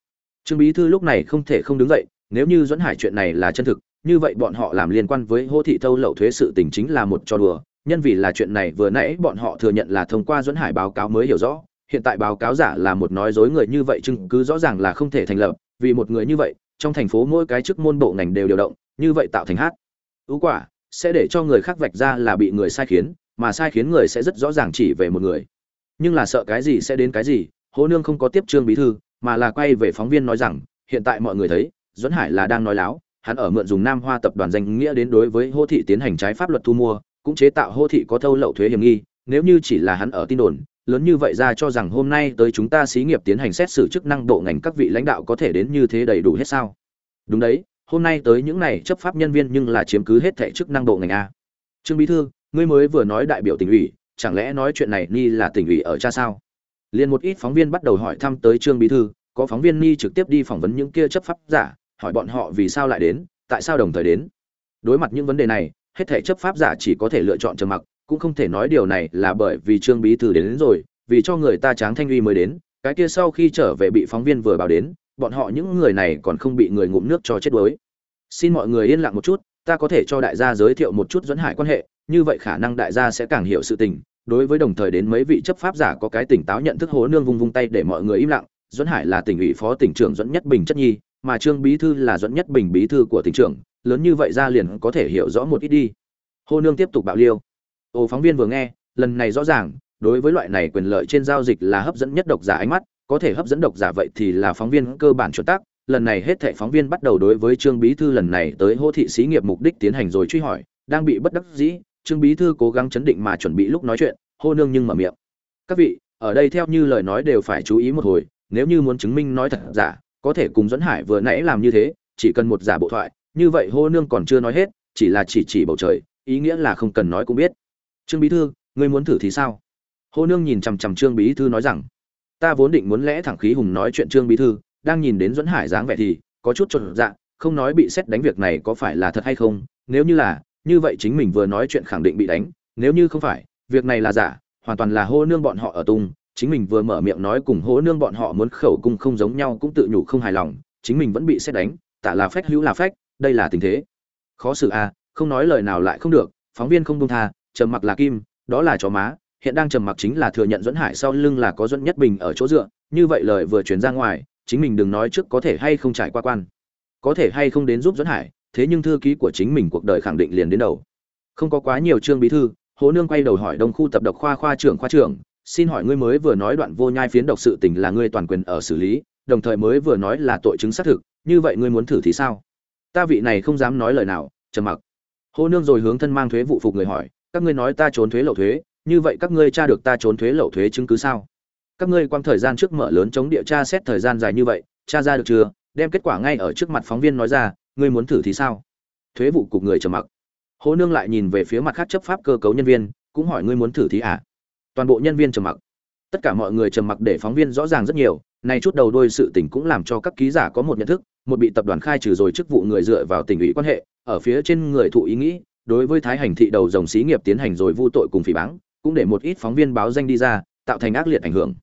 Trương bí thư lúc này không thể không đứng dậy, nếu như dẫn hải chuyện này là chân thực, như vậy bọn họ làm liên quan với hô thị thâu lậu thuế sự tình chính là một trò đùa, nhân vì là chuyện này vừa nãy bọn họ thừa nhận là thông qua dẫn hải báo cáo mới hiểu rõ, hiện tại báo cáo giả là một nói dối người như vậy chứng cứ rõ ràng là không thể thành lập, vì một người như vậy, trong thành phố mỗi cái chức môn bộ ngành đều điều động, như vậy tạo thành hát. Ú quả sẽ để cho người khác vạch ra là bị người sai khiến, mà sai khiến người sẽ rất rõ ràng chỉ về một người. Nhưng là sợ cái gì sẽ đến cái gì hố nương không có tiếp trương bí thư, mà là quay về phóng viên nói rằng, hiện tại mọi người thấy, duẫn hải là đang nói láo, hắn ở mượn dùng nam hoa tập đoàn danh nghĩa đến đối với hô thị tiến hành trái pháp luật thu mua, cũng chế tạo hô thị có thâu lậu thuế hiểm nghi, nếu như chỉ là hắn ở tin đồn, lớn như vậy ra cho rằng hôm nay tới chúng ta xí nghiệp tiến hành xét xử chức năng bộ ngành các vị lãnh đạo có thể đến như thế đầy đủ hết sao? Đúng đấy hôm nay tới những này chấp pháp nhân viên nhưng là chiếm cứ hết thẻ chức năng bộ ngành a. Trương bí thư ngươi mới vừa nói đại biểu tỉnh ủy chẳng lẽ nói chuyện này ni là tỉnh ủy ở cha sao? Liền một ít phóng viên bắt đầu hỏi thăm tới trương bí thư có phóng viên ni trực tiếp đi phỏng vấn những kia chấp pháp giả hỏi bọn họ vì sao lại đến tại sao đồng thời đến. Đối mặt những vấn đề này hết thể chấp pháp giả chỉ có thể lựa chọn trầm mặc cũng không thể nói điều này là bởi vì trương bí thư đến, đến rồi vì cho người ta tráng thanh uy mới đến cái kia sau khi trở về bị phóng viên vừa báo đến bọn họ những người này còn không bị người ngụm nước cho chết đuối. Xin mọi người yên lặng một chút, ta có thể cho đại gia giới thiệu một chút dẫn hải quan hệ, như vậy khả năng đại gia sẽ càng hiểu sự tình. Đối với đồng thời đến mấy vị chấp pháp giả có cái tỉnh táo nhận thức hố nương vung vung tay để mọi người im lặng Duẫn hải là tỉnh ủy phó tỉnh trưởng Duẫn nhất bình chất nhi, mà trương bí thư là Duẫn nhất bình bí thư của tỉnh trưởng, lớn như vậy ra liền có thể hiểu rõ một ít đi. Hô nương tiếp tục bạo liêu. Ô phóng viên vừa nghe, lần này rõ ràng, đối với loại này quyền lợi trên giao dịch là hấp dẫn nhất độc giả ánh mắt có thể hấp dẫn độc giả vậy thì là phóng viên cơ bản chuẩn tắc lần này hết thảy phóng viên bắt đầu đối với trương bí thư lần này tới hô thị xí nghiệp mục đích tiến hành rồi truy hỏi, đang bị bất đắc dĩ, trương bí thư cố gắng chấn định mà chuẩn bị lúc nói chuyện, hô nương nhưng mở miệng. Các vị, ở đây theo như lời nói đều phải chú ý một hồi, nếu như muốn chứng minh nói thật giả, có thể cùng dẫn hải vừa nãy làm như thế, chỉ cần một giả bộ thoại, như vậy hô nương còn chưa nói hết, chỉ là chỉ chỉ bầu trời, ý nghĩa là không cần nói cũng biết. Trương bí thư, ngươi muốn thử thì sao? Hô nương nhìn chằm chằm trương bí thư nói rằng ta vốn định muốn lẽ thẳng khí hùng nói chuyện trương bí thư đang nhìn đến dẫn hải dáng vẻ thì có chút chột dạ không nói bị xét đánh việc này có phải là thật hay không nếu như là như vậy chính mình vừa nói chuyện khẳng định bị đánh nếu như không phải việc này là giả hoàn toàn là hô nương bọn họ ở tung chính mình vừa mở miệng nói cùng hô nương bọn họ muốn khẩu cung không giống nhau cũng tự nhủ không hài lòng chính mình vẫn bị xét đánh tạ là phách hữu là phách đây là tình thế. Khó xử a à, không nói lời nào lại không được phóng viên không đông tha trầm mặc là kim đó là chó má hiện đang trầm mặc chính là thừa nhận dẫn hải sau lưng là có dẫn nhất bình ở chỗ dựa, như vậy lời vừa chuyển ra ngoài, chính mình đừng nói trước có thể hay không trải qua quan. Có thể hay không đến giúp dẫn hải, thế nhưng thư ký của chính mình cuộc đời khẳng định liền đến đầu. Không có quá nhiều chương bí thư hố nương quay đầu hỏi đông khu tập độc khoa khoa trưởng khoa trưởng, xin hỏi ngươi mới vừa nói đoạn vô nhai phiến độc sự tình là ngươi toàn quyền ở xử lý, đồng thời mới vừa nói là tội chứng xác thực, như vậy ngươi muốn thử thì sao? Ta vị này không dám nói lời nào, trầm mặc. Hô nương rồi hướng thân mang thuế vụ phục người hỏi, các ngươi nói ta trốn thuế lậu thuế như vậy các ngươi tra được ta trốn thuế lậu thuế chứng cứ sao? Các ngươi quang thời gian trước mở lớn chống địa tra xét thời gian dài như vậy, tra ra được chưa? Đem kết quả ngay ở trước mặt phóng viên nói ra, ngươi muốn thử thì sao? Thuế vụ cục người trầm mặc. Hô nương lại nhìn về phía mặt khác chấp pháp cơ cấu nhân viên, cũng hỏi ngươi muốn thử thì à? Toàn bộ nhân viên trầm mặc. Tất cả mọi người trầm mặc để phóng viên rõ ràng rất nhiều này chút đầu đôi sự tình cũng làm cho các ký giả có một nhận thức, một bị tập đoàn khai trừ rồi chức vụ người dựa vào tình ủy quan hệ, ở phía trên người thụ ý nghĩ, đối với thái hành thị đầu dòng xí nghiệp tiến hành rồi vu tội cùng phỉ báng cũng để một ít phóng viên báo danh đi ra, tạo thành ác liệt ảnh hưởng.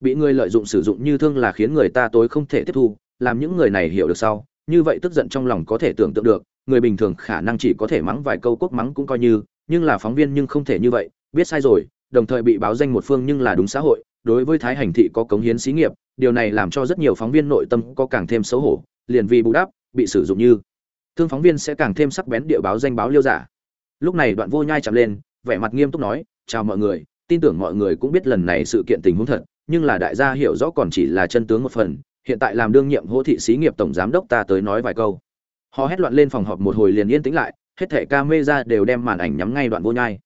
Bị người lợi dụng sử dụng như thương là khiến người ta tối không thể tiếp thu, làm những người này hiểu được sau, như vậy tức giận trong lòng có thể tưởng tượng được, người bình thường khả năng chỉ có thể mắng vài câu quốc mắng cũng coi như, nhưng là phóng viên nhưng không thể như vậy, biết sai rồi, đồng thời bị báo danh một phương nhưng là đúng xã hội, đối với thái hành thị có cống hiến xí nghiệp, điều này làm cho rất nhiều phóng viên nội tâm có càng thêm xấu hổ, liền vì bù đắp, bị sử dụng như thương phóng viên sẽ càng thêm sắc bén địa báo danh báo liêu giả. Lúc này đoạn vô nhai chạm lên, vẻ mặt nghiêm túc nói chào mọi người, tin tưởng mọi người cũng biết lần này sự kiện tình huống thật, nhưng là đại gia hiểu rõ còn chỉ là chân tướng một phần, hiện tại làm đương nhiệm hỗ thị xí nghiệp tổng giám đốc ta tới nói vài câu. Họ hét loạn lên phòng họp một hồi liền yên tĩnh lại, hết thẻ ca mê ra đều đem màn ảnh nhắm ngay đoạn vô nhai.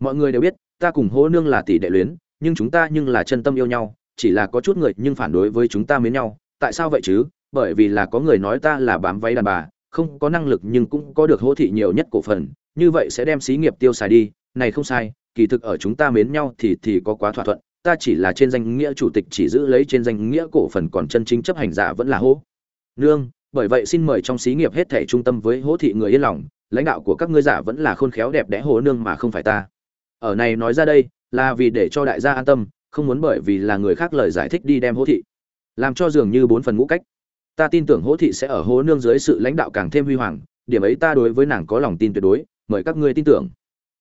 Mọi người đều biết, ta cùng hỗ nương là tỷ đệ luyến, nhưng chúng ta nhưng là chân tâm yêu nhau, chỉ là có chút người nhưng phản đối với chúng ta mến nhau. Tại sao vậy chứ? Bởi vì là có người nói ta là bám váy đàn bà, không có năng lực nhưng cũng có được hỗ thị nhiều nhất cổ phần, như vậy sẽ đem xí nghiệp tiêu xài đi, này không sai kỳ thực ở chúng ta mến nhau thì thì có quá thỏa thuận, ta chỉ là trên danh nghĩa chủ tịch chỉ giữ lấy trên danh nghĩa cổ phần còn chân chính chấp hành giả vẫn là hỗ nương, bởi vậy xin mời trong xí nghiệp hết thể trung tâm với hỗ thị người yên lòng, lãnh đạo của các ngươi giả vẫn là khôn khéo đẹp đẽ hố nương mà không phải ta. Ở này nói ra đây, là vì để cho đại gia an tâm, không muốn bởi vì là người khác lời giải thích đi đem hỗ thị. Làm cho dường như bốn phần ngũ cách. Ta tin tưởng hỗ thị sẽ ở hố nương dưới sự lãnh đạo càng thêm huy hoàng, điểm ấy ta đối với nàng có lòng tin tuyệt đối, mời các ngươi tin tưởng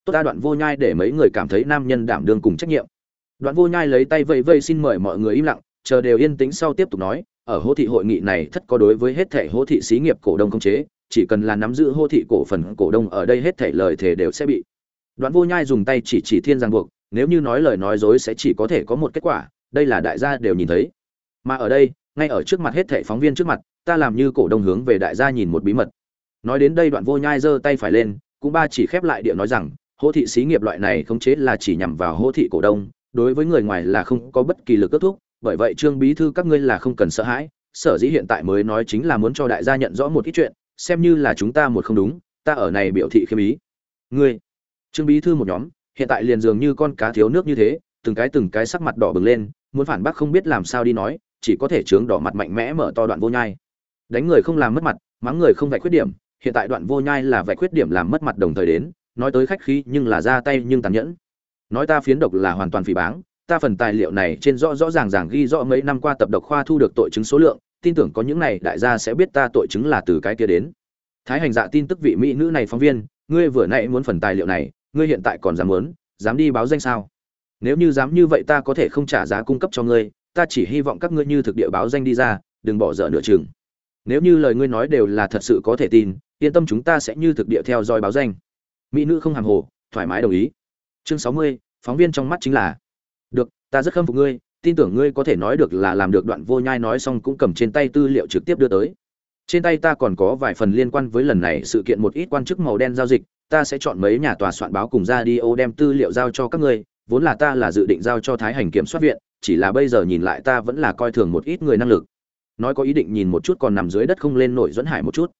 tốt ta đoạn vô nhai để mấy người cảm thấy nam nhân đảm đương cùng trách nhiệm. Đoạn vô nhai lấy tay vây vây xin mời mọi người im lặng, chờ đều yên tĩnh sau tiếp tục nói, ở Hô thị hội nghị này thất có đối với hết thể Hô thị xí nghiệp cổ đông công chế, chỉ cần là nắm giữ hô thị cổ phần cổ đông ở đây hết thảy lời thề đều sẽ bị. Đoạn vô nhai dùng tay chỉ chỉ thiên giang buộc, nếu như nói lời nói dối sẽ chỉ có thể có một kết quả, đây là đại gia đều nhìn thấy. Mà ở đây, ngay ở trước mặt hết thảy phóng viên trước mặt, ta làm như cổ đông hướng về đại gia nhìn một bí mật. Nói đến đây đoạn vô nhai giơ tay phải lên, cũng ba chỉ khép lại địa nói rằng hô thị xí nghiệp loại này khống chế là chỉ nhằm vào hô thị cổ đông, đối với người ngoài là không có bất kỳ lực kết thúc, bởi vậy trương bí thư các ngươi là không cần sợ hãi, sở dĩ hiện tại mới nói chính là muốn cho đại gia nhận rõ một ít chuyện, xem như là chúng ta một không đúng, ta ở này biểu thị khiêm ý. Ngươi, trương bí thư một nhóm, hiện tại liền dường như con cá thiếu nước như thế, từng cái từng cái sắc mặt đỏ bừng lên, muốn phản bác không biết làm sao đi nói, chỉ có thể trướng đỏ mặt mạnh mẽ mở to đoạn vô nhai. Đánh người không làm mất mặt, mắng người không vạch khuyết điểm, hiện tại đoạn vô nhai là vạch khuyết điểm làm mất mặt đồng thời đến nói tới khách khí nhưng là ra tay nhưng tàn nhẫn. Nói ta phiến độc là hoàn toàn phỉ báng, ta phần tài liệu này trên rõ rõ ràng ràng ghi rõ mấy năm qua tập độc khoa thu được tội chứng số lượng, tin tưởng có những này đại gia sẽ biết ta tội chứng là từ cái kia đến. Thái hành dạ tin tức vị mỹ nữ này phóng viên, ngươi vừa nãy muốn phần tài liệu này, ngươi hiện tại còn dám muốn, dám đi báo danh sao? Nếu như dám như vậy ta có thể không trả giá cung cấp cho ngươi, ta chỉ hy vọng các ngươi như thực địa báo danh đi ra, đừng bỏ dở nửa chừng. Nếu như lời ngươi nói đều là thật sự có thể tin, yên tâm chúng ta sẽ như thực địa theo dõi báo danh mỹ nữ không hàm hồ, thoải mái đồng ý. Chương sáu mươi, phóng viên trong mắt chính là, được, ta rất khâm phục ngươi, tin tưởng ngươi có thể nói được là làm được. Đoạn vô nhai nói xong cũng cầm trên tay tư liệu trực tiếp đưa tới. Trên tay ta còn có vài phần liên quan với lần này sự kiện một ít quan chức màu đen giao dịch, ta sẽ chọn mấy nhà tòa soạn báo cùng ra đi ô đem tư liệu giao cho các ngươi, vốn là ta là dự định giao cho thái hành kiểm soát viện, chỉ là bây giờ nhìn lại ta vẫn là coi thường một ít người năng lực. Nói có ý định nhìn một chút còn nằm dưới đất không lên nổi dẫn hải một chút.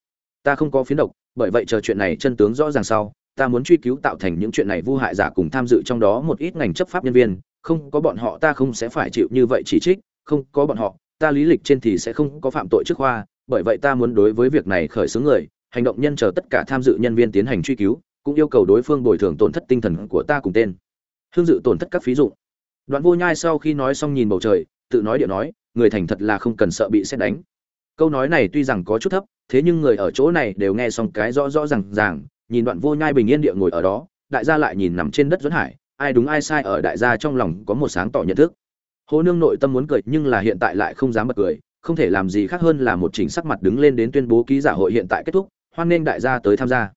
Ta không có phiến độc, bởi vậy chờ chuyện này chân tướng rõ ràng sau ta muốn truy cứu tạo thành những chuyện này vu hại giả cùng tham dự trong đó một ít ngành chấp pháp nhân viên, không có bọn họ ta không sẽ phải chịu như vậy chỉ trích, không có bọn họ, ta lý lịch trên thì sẽ không có phạm tội trước khoa, bởi vậy ta muốn đối với việc này khởi xướng người, hành động nhân chờ tất cả tham dự nhân viên tiến hành truy cứu, cũng yêu cầu đối phương bồi thường tổn thất tinh thần của ta cùng tên. Hương dự tổn thất các phí dụ đoạn vô nhai sau khi nói xong nhìn bầu trời, tự nói điệu nói, người thành thật là không cần sợ bị xét đánh. Câu nói này tuy rằng có chút thấp, thế nhưng người ở chỗ này đều nghe xong cái rõ rõ r à n g ràng nhìn đoạn vô nhai bình yên địa ngồi ở đó, đại gia lại nhìn nằm trên đất dẫn hải, ai đúng ai sai ở đại gia trong lòng có một sáng tỏ nhận thức. Hồ nương nội tâm muốn cười, nhưng là hiện tại lại không dám bật cười, không thể làm gì khác hơn là một chỉnh sắc mặt đứng lên đến tuyên bố ký giả hội hiện tại kết thúc, hoan nghênh đại gia tới tham gia.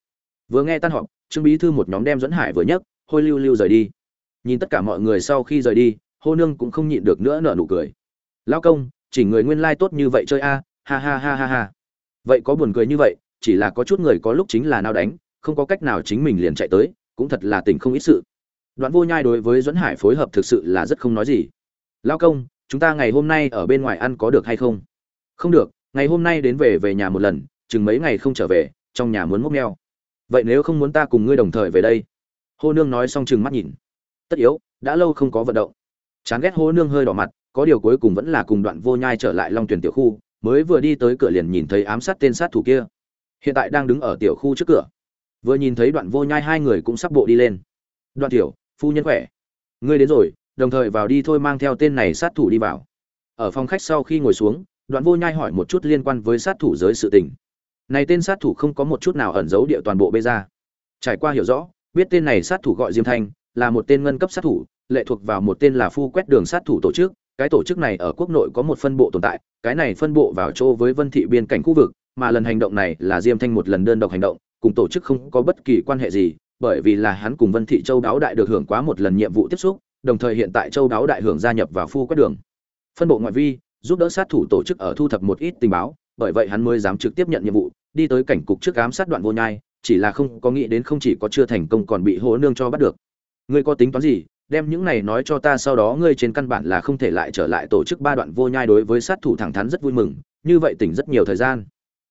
Vừa nghe tan họp, trương bí thư một nhóm đem dẫn hải vừa nhấc, hôi lưu lưu rời đi. Nhìn tất cả mọi người sau khi rời đi hô nương cũng không nhịn được nữa nở nụ cười. Lao công, chỉ người nguyên lai tốt như vậy chơi a, ha ha ha ha ha. Vậy có buồn cười như vậy, chỉ là có chút người có lúc chính là nao đánh không có cách nào chính mình liền chạy tới, cũng thật là tình không ít sự. Đoạn vô nhai đối với dẫn hải phối hợp thực sự là rất không nói gì. Lao công, chúng ta ngày hôm nay ở bên ngoài ăn có được hay không? Không được, ngày hôm nay đến về về nhà một lần, chừng mấy ngày không trở về, trong nhà muốn mốc neo vậy nếu không muốn ta cùng ngươi đồng thời về đây? Hô nương nói xong chừng mắt nhìn. Tất yếu, đã lâu không có vận động. Chán ghét hô nương hơi đỏ mặt, có điều cuối cùng vẫn là cùng đoạn vô nhai trở lại long tuyển tiểu khu, mới vừa đi tới cửa liền nhìn thấy ám sát tên sát thủ kia. Hiện tại đang đứng ở tiểu khu trước cửa vừa nhìn thấy đoạn vô nhai hai người cũng sắp bộ đi lên. Đoạn tiểu, phu nhân khỏe. Ngươi đến rồi, đồng thời vào đi thôi mang theo tên này sát thủ đi vào. Ở phòng khách sau khi ngồi xuống, đoạn vô nhai hỏi một chút liên quan với sát thủ giới sự tình. Này tên sát thủ không có một chút nào ẩn giấu địa toàn bộ bê ra. Trải qua hiểu rõ, biết tên này sát thủ gọi diêm thanh, là một tên ngân cấp sát thủ, lệ thuộc vào một tên là phu quét đường sát thủ tổ chức. Cái tổ chức này ở quốc nội có một phân bộ tồn tại, cái này phân bộ vào chỗ với vân thị biên cảnh khu vực, mà lần hành động này là diêm thanh một lần đơn độc hành động cùng tổ chức không có bất kỳ quan hệ gì, bởi vì là hắn cùng vân thị châu đáo đại được hưởng quá một lần nhiệm vụ tiếp xúc, đồng thời hiện tại châu đáo đại hưởng gia nhập vào phu quét đường phân bộ ngoại vi, giúp đỡ sát thủ tổ chức ở thu thập một ít tình báo, bởi vậy hắn mới dám trực tiếp nhận nhiệm vụ, đi tới cảnh cục trước ám sát đoạn vô nhai, chỉ là không có nghĩ đến không chỉ có chưa thành công còn bị hố nương cho bắt được ngươi có tính toán gì, đem những này nói cho ta sau đó ngươi trên căn bản là không thể lại trở lại tổ chức ba đoạn vô nhai đối với sát thủ thẳng thắn rất vui mừng, như vậy tỉnh rất nhiều thời gian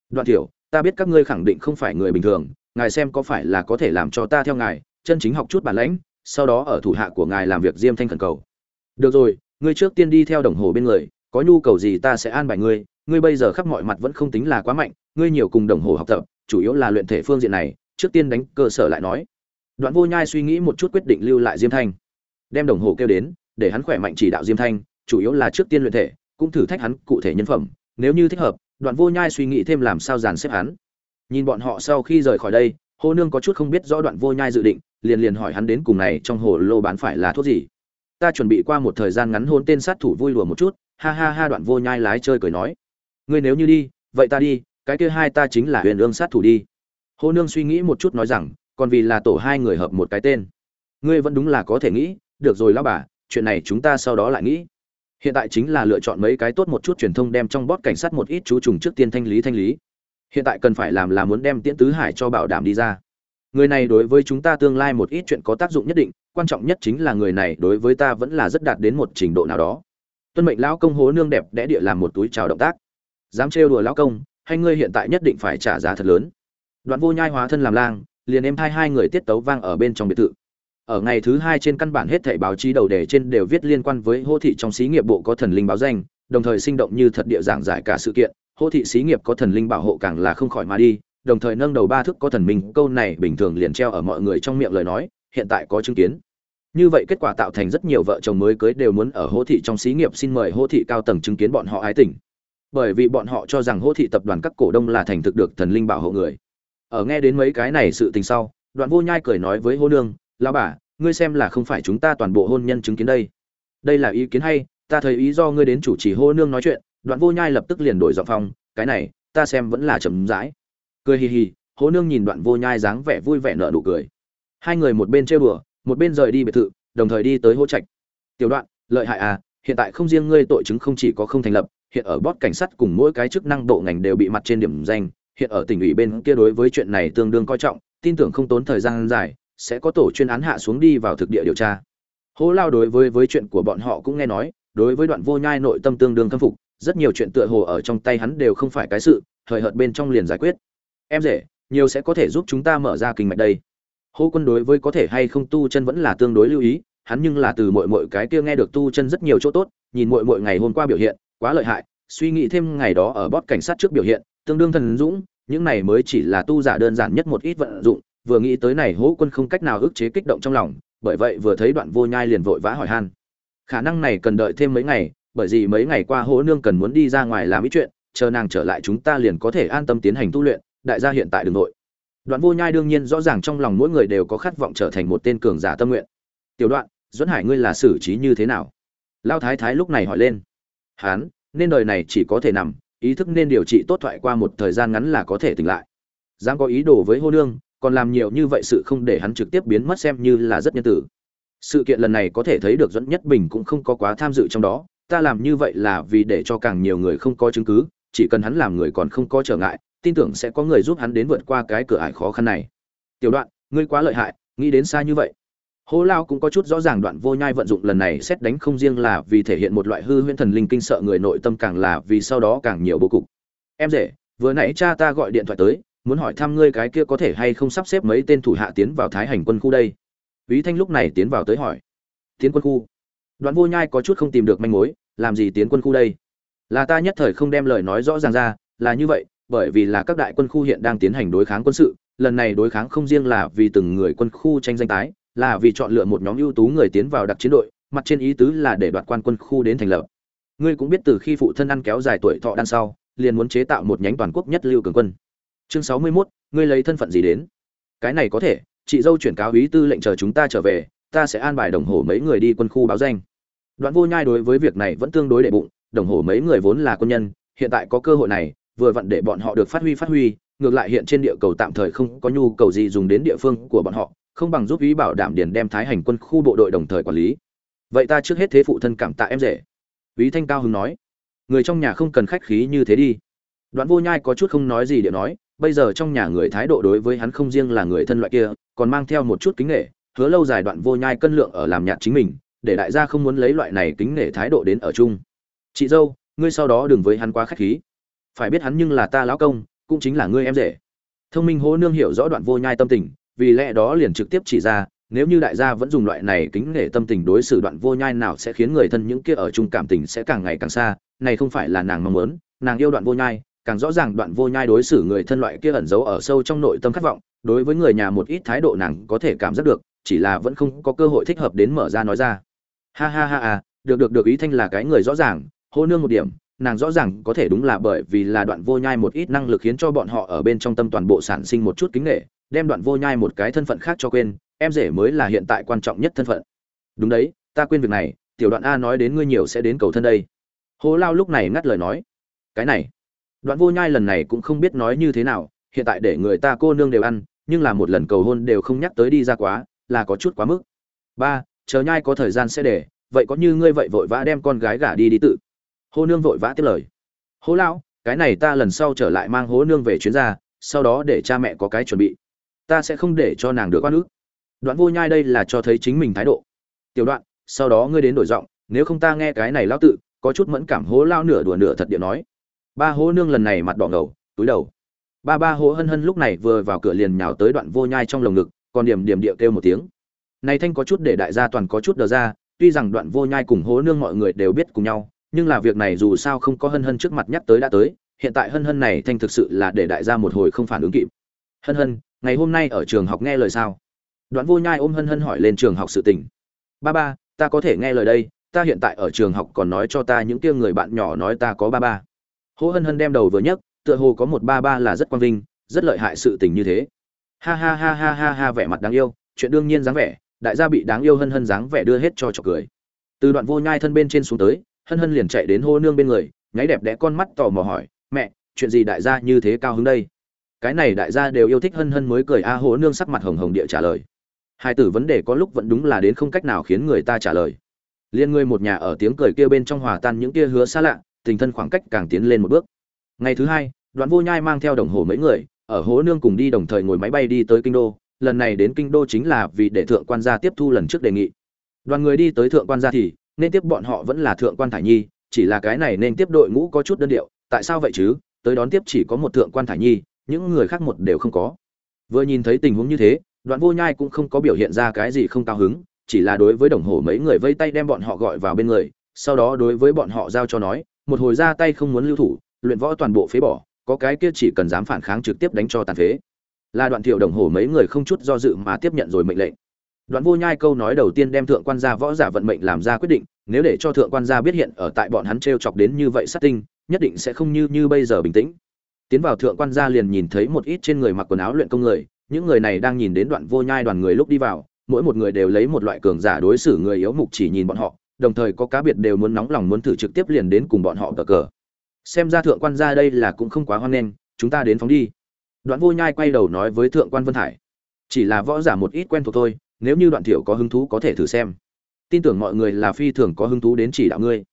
đoạn Tiểu ta biết các ngươi khẳng định không phải người bình thường, ngài xem có phải là có thể làm cho ta theo ngài, chân chính học chút bản lãnh, sau đó ở thủ hạ của ngài làm việc diêm thanh khẩn cầu. Được rồi, ngươi trước tiên đi theo đồng hồ bên người, có nhu cầu gì ta sẽ an bài ngươi ngươi bây giờ khắp mọi mặt vẫn không tính là quá mạnh, ngươi nhiều cùng đồng hồ học tập, chủ yếu là luyện thể phương diện này, trước tiên đánh cơ sở lại nói. Đoạn vô nhai suy nghĩ một chút quyết định lưu lại diêm thanh. Đem đồng hồ kêu đến, để hắn khỏe mạnh chỉ đạo diêm thanh, chủ yếu là trước tiên luyện thể, cũng thử thách hắn cụ thể nhân phẩm, nếu như thích hợp đoạn vô nhai suy nghĩ thêm làm sao dàn xếp hắn. Nhìn bọn họ sau khi rời khỏi đây hồ nương có chút không biết rõ đoạn vô nhai dự định, liền liền hỏi hắn đến cùng này trong hồ lô bán phải là thuốc gì. Ta chuẩn bị qua một thời gian ngắn hôn tên sát thủ vui lùa một chút, ha ha ha, đoạn vô nhai lái chơi cười nói. Ngươi nếu như đi, vậy ta đi, cái kia hai ta chính là huyền ương sát thủ đi. Hô nương suy nghĩ một chút nói rằng, còn vì là tổ hai người hợp một cái tên. Ngươi vẫn đúng là có thể nghĩ, được rồi lão bà, chuyện này chúng ta sau đó lại nghĩ hiện tại chính là lựa chọn mấy cái tốt một chút truyền thông đem trong bót cảnh sát một ít chú trùng trước tiên thanh lý thanh lý. Hiện tại cần phải làm là muốn đem tiễn tứ hải cho bảo đảm đi ra. Người này đối với chúng ta tương lai một ít chuyện có tác dụng nhất định, quan trọng nhất chính là người này đối với ta vẫn là rất đạt đến một trình độ nào đó. Tuân mệnh lão công hố nương đẹp đẽ địa làm một túi chào động tác. Dám trêu đùa lão công, hay ngươi hiện tại nhất định phải trả giá thật lớn. Đoạn vô nhai hóa thân làm lang, liền em hai hai người tiết tấu vang ở bên trong biệt thự ở ngày thứ hai trên căn bản hết thảy báo chí đầu đề trên đều viết liên quan với hô thị trong xí nghiệp bộ có thần linh báo danh, đồng thời sinh động như thật địa giảng giải cả sự kiện, hô thị xí nghiệp có thần linh bảo hộ càng là không khỏi mà đi, đồng thời nâng đầu ba thức có thần minh, câu này bình thường liền treo ở mọi người trong miệng lời nói, hiện tại có chứng kiến. Như vậy kết quả tạo thành rất nhiều vợ chồng mới cưới đều muốn ở hô thị trong xí nghiệp xin mời hô thị cao tầng chứng kiến bọn họ ái tình. Bởi vì bọn họ cho rằng hô thị tập đoàn các cổ đông là thành thực được thần linh bảo hộ người. Ở nghe đến mấy cái này sự tình sau, đoạn vô nhai cười nói với hô nương lao bà, ngươi xem là không phải chúng ta toàn bộ hôn nhân chứng kiến đây. Đây là ý kiến hay, ta thấy ý do ngươi đến chủ trì hô nương nói chuyện, đoạn vô nhai lập tức liền đổi giọng phong, cái này, ta xem vẫn là chậm rãi. Cười hì hì, hô nương nhìn đoạn vô nhai dáng vẻ vui vẻ nở nụ cười. Hai người một bên chơi bừa, một bên rời đi biệt thự, đồng thời đi tới hô trạch. Tiểu đoạn, lợi hại à hiện tại không riêng ngươi tội chứng không chỉ có không thành lập, hiện ở bót cảnh sát cùng mỗi cái chức năng bộ ngành đều bị mặt trên điểm danh, hiện ở tỉnh ủy bên kia đối với chuyện này tương đương coi trọng, tin tưởng không tốn thời gian dài sẽ có tổ chuyên án hạ xuống đi vào thực địa điều tra. Hố lao đối với với chuyện của bọn họ cũng nghe nói, đối với đoạn vô nhai nội tâm tương đương khâm phục, rất nhiều chuyện tựa hồ ở trong tay hắn đều không phải cái sự thời hợt bên trong liền giải quyết. Em rể, nhiều sẽ có thể giúp chúng ta mở ra kinh mạch đây. Hô quân đối với có thể hay không tu chân vẫn là tương đối lưu ý, hắn nhưng là từ mọi mọi cái kia nghe được tu chân rất nhiều chỗ tốt, nhìn mọi mọi ngày hôm qua biểu hiện, quá lợi hại, suy nghĩ thêm ngày đó ở bót cảnh sát trước biểu hiện, tương đương thần dũng, những này mới chỉ là tu giả đơn giản nhất một ít vận dụng vừa nghĩ tới này hỗ quân không cách nào ức chế kích động trong lòng, bởi vậy vừa thấy đoạn vô nhai liền vội vã hỏi han. Khả năng này cần đợi thêm mấy ngày, bởi vì mấy ngày qua hỗ nương cần muốn đi ra ngoài làm ít chuyện, chờ nàng trở lại chúng ta liền có thể an tâm tiến hành tu luyện, đại gia hiện tại đừng nội đoạn vô nhai đương nhiên rõ ràng trong lòng mỗi người đều có khát vọng trở thành một tên cường giả tâm nguyện. Tiểu đoạn, duẫn hải ngươi là xử trí như thế nào? Lao thái thái lúc này hỏi lên. Hán, nên đời này chỉ có thể nằm, ý thức nên điều trị tốt thoại qua một thời gian ngắn là có thể tỉnh lại. Dám có ý đồ với hô nương còn làm nhiều như vậy sự không để hắn trực tiếp biến mất xem như là rất nhân tử. Sự kiện lần này có thể thấy được dẫn nhất bình cũng không có quá tham dự trong đó, ta làm như vậy là vì để cho càng nhiều người không có chứng cứ, chỉ cần hắn làm người còn không có trở ngại, tin tưởng sẽ có người giúp hắn đến vượt qua cái cửa ải khó khăn này. Tiểu đoạn, ngươi quá lợi hại, nghĩ đến xa như vậy. Hô lao cũng có chút rõ ràng đoạn vô nhai vận dụng lần này xét đánh không riêng là vì thể hiện một loại hư huyễn thần linh kinh sợ người nội tâm càng là vì sau đó càng nhiều bố cục. Em rể, vừa nãy cha ta gọi điện thoại tới muốn hỏi thăm ngươi cái kia có thể hay không sắp xếp mấy tên thủ hạ tiến vào thái hành quân khu đây Vĩ Thanh lúc này tiến vào tới hỏi. Tiến quân khu. Đoạn Vô Nhai có chút không tìm được manh mối, làm gì tiến quân khu đây? Là ta nhất thời không đem lời nói rõ ràng ra, là như vậy, bởi vì là các đại quân khu hiện đang tiến hành đối kháng quân sự, lần này đối kháng không riêng là vì từng người quân khu tranh danh tái, là vì chọn lựa một nhóm ưu tú người tiến vào đặc chiến đội, mặt trên ý tứ là để đoạt quan quân khu đến thành lập. Ngươi cũng biết từ khi phụ thân ăn kéo dài tuổi thọ đan sau, liền muốn chế tạo một nhánh toàn quốc nhất lưu cường quân. Chương sáu mươi 61, ngươi lấy thân phận gì đến? Cái này có thể, chị dâu chuyển cáo ý tư lệnh chờ chúng ta trở về, ta sẽ an bài đồng hồ mấy người đi quân khu báo danh. Đoạn Vô Nhai đối với việc này vẫn tương đối đệ bụng, đồng hồ mấy người vốn là quân nhân, hiện tại có cơ hội này, vừa vặn để bọn họ được phát huy phát huy, ngược lại hiện trên địa cầu tạm thời không có nhu cầu gì dùng đến địa phương của bọn họ, không bằng giúp ý bảo đảm điền đem thái hành quân khu bộ đội đồng thời quản lý vậy ta trước hết thế phụ thân cảm tạ em rể ý Thanh cao hứng nói, người trong nhà không cần khách khí như thế đi. Đoạn Vô Nhai có chút không nói gì để nói, bây giờ trong nhà người thái độ đối với hắn không riêng là người thân loại kia, còn mang theo một chút kính nể, hứa lâu dài Đoạn Vô Nhai cân lượng ở làm nhạt chính mình, để đại gia không muốn lấy loại này kính nể thái độ đến ở chung. Chị dâu, ngươi sau đó đừng với hắn quá khách khí. Phải biết hắn nhưng là ta lão công, cũng chính là ngươi em rể. Thông Minh Hố Nương hiểu rõ Đoạn Vô Nhai tâm tình, vì lẽ đó liền trực tiếp chỉ ra nếu như đại gia vẫn dùng loại này kính nể tâm tình đối xử đoạn vô nhai nào sẽ khiến người thân những kia ở chung cảm tình sẽ càng ngày càng xa này không phải là nàng mong muốn nàng yêu đoạn vô nhai càng rõ ràng đoạn vô nhai đối xử người thân loại kia ẩn giấu ở sâu trong nội tâm khát vọng, đối với người nhà một ít thái độ nàng có thể cảm giác được, chỉ là vẫn không có cơ hội thích hợp đến mở ra nói ra. Ha ha ha à được được được, ý thanh là cái người rõ ràng, hô nương một điểm, nàng rõ ràng có thể đúng là bởi vì là đoạn vô nhai một ít năng lực khiến cho bọn họ ở bên trong tâm toàn bộ sản sinh một chút kính nghệ đem đoạn vô nhai một cái thân phận khác cho quên, em rể mới là hiện tại quan trọng nhất thân phận. Đúng đấy, ta quên việc này, tiểu đoạn a nói đến ngươi nhiều sẽ đến cầu thân đây. Hố lao lúc này ngắt lời nói, cái này đoạn vô nhai lần này cũng không biết nói như thế nào, hiện tại để người ta cô nương đều ăn, nhưng là một lần cầu hôn đều không nhắc tới đi ra quá, là có chút quá mức. Ba, chờ nhai có thời gian sẽ để, vậy có như ngươi vậy vội vã đem con gái gả đi đi tự. Hô nương vội vã tiếp lời. Hô lão, cái này ta lần sau trở lại mang hố nương về chuyến ra, sau đó để cha mẹ có cái chuẩn bị. Ta sẽ không để cho nàng được oan ức. Đoạn vô nhai đây là cho thấy chính mình thái độ. Tiểu đoạn, sau đó ngươi đến đổi giọng, nếu không ta nghe cái này lão tự, có chút mẫn cảm hố lao nửa đùa nửa thật địa nói ba hố nương lần này mặt đỏ ngầu, túi đầu. Ba ba hố hân hân lúc này vừa vào cửa liền nhào tới đoạn vô nhai trong lồng ngực, còn điểm điểm điệu kêu một tiếng. Này thanh có chút để đại gia toàn có chút đờ ra, tuy rằng đoạn vô nhai cùng hố nương mọi người đều biết cùng nhau, nhưng là việc này dù sao không có hân hân trước mặt nhắc tới đã tới, hiện tại hân hân này thanh thực sự là để đại gia một hồi không phản ứng kịp. Hân hân, ngày hôm nay ở trường học nghe lời sao? Đoạn vô nhai ôm hân hân hỏi lên trường học sự tình. Ba ba, ta có thể nghe lời đây, ta hiện tại ở trường học còn nói cho ta những kia người bạn nhỏ nói ta có ba ba hô hân hân đem đầu vừa nhấc, tựa hồ có một ba ba là rất quang vinh, rất lợi hại sự tình như thế. Ha ha ha ha ha ha, vẻ mặt đáng yêu, chuyện đương nhiên dáng vẻ, đại gia bị đáng yêu hân hân dáng vẻ đưa hết cho trò cười. Từ đoạn vô nhai thân bên trên xuống tới, hân hân liền chạy đến hô nương bên người, nháy đẹp đẽ con mắt tò mò hỏi, mẹ, chuyện gì đại gia như thế cao hứng đây? Cái này đại gia đều yêu thích hân hân mới cười a hố nương sắc mặt hồng hồng địa trả lời. Hai tử vấn đề có lúc vẫn đúng là đến không cách nào khiến người ta trả lời. Liên người một nhà ở tiếng cười kia bên trong hòa tan những kia hứa xa lạ tình thân khoảng cách càng tiến lên một bước. Ngày thứ hai, đoạn vô nhai mang theo đồng hồ mấy người, ở hố nương cùng đi đồng thời ngồi máy bay đi tới kinh đô. Lần này đến kinh đô chính là vì để thượng quan gia tiếp thu lần trước đề nghị. Đoàn người đi tới thượng quan gia thì, nên tiếp bọn họ vẫn là thượng quan thải nhi, chỉ là cái này nên tiếp đội ngũ có chút đơn điệu. Tại sao vậy chứ? Tới đón tiếp chỉ có một thượng quan thải nhi, những người khác một đều không có. Vừa nhìn thấy tình huống như thế, đoạn vô nhai cũng không có biểu hiện ra cái gì không cao hứng, chỉ là đối với đồng hồ mấy người vây tay đem bọn họ gọi vào bên người, sau đó đối với bọn họ giao cho nói một hồi ra tay không muốn lưu thủ, luyện võ toàn bộ phế bỏ, có cái kia chỉ cần dám phản kháng trực tiếp đánh cho tàn phế. Là đoạn thiệu đồng hồ mấy người không chút do dự mà tiếp nhận rồi mệnh lệnh. Đoạn vô nhai câu nói đầu tiên đem thượng quan gia võ giả vận mệnh làm ra quyết định, nếu để cho thượng quan gia biết hiện ở tại bọn hắn t r e o chọc đến như vậy sát tinh, nhất định sẽ không như như bây giờ bình tĩnh. Tiến vào thượng quan gia liền nhìn thấy một ít trên người mặc quần áo luyện công người, những người này đang nhìn đến đoạn vô nhai đoàn người lúc đi vào, mỗi một người đều lấy một loại cường giả đối xử người yếu mục chỉ nhìn bọn họ đồng thời có cá biệt đều muốn nóng lòng muốn thử trực tiếp liền đến cùng bọn họ cờ cờ. Xem ra thượng quan gia đây là cũng không quá hoan nghênh, chúng ta đến phóng đi. Đoạn vô nhai quay đầu nói với thượng quan vân thải chỉ là võ giả một ít quen thuộc thôi, nếu như đoạn thiểu có hứng thú có thể thử xem. Tin tưởng mọi người là phi thường có hứng thú đến chỉ đạo ngươi.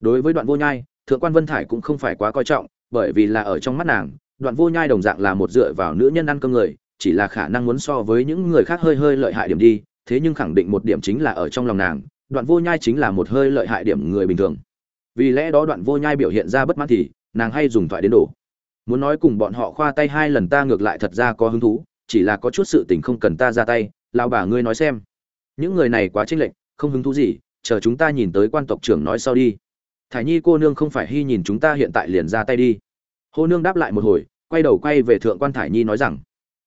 Đối với đoạn vô nhai, thượng quan vân thải cũng không phải quá coi trọng, bởi vì là ở trong mắt nàng, đoạn vô nhai đồng dạng là một dựa vào nữ nhân ăn cơm người, chỉ là khả năng muốn so với những người khác hơi hơi lợi hại điểm đi, thế nhưng khẳng định một điểm chính là ở trong lòng nàng đoạn vô nhai chính là một hơi lợi hại điểm người bình thường. Vì lẽ đó đoạn vô nhai biểu hiện ra bất mãn thì, nàng hay dùng thoại đến đổ. Muốn nói cùng bọn họ khoa tay hai lần ta ngược lại thật ra có hứng thú, chỉ là có chút sự tình không cần ta ra tay lao bà ngươi nói xem. Những người này quá chênh lệch, không hứng thú gì, chờ chúng ta nhìn tới quan tộc trưởng nói sau đi. Thải nhi cô nương không phải hy nhìn chúng ta hiện tại liền ra tay đi. Hô nương đáp lại một hồi, quay đầu quay về thượng quan thải nhi nói rằng,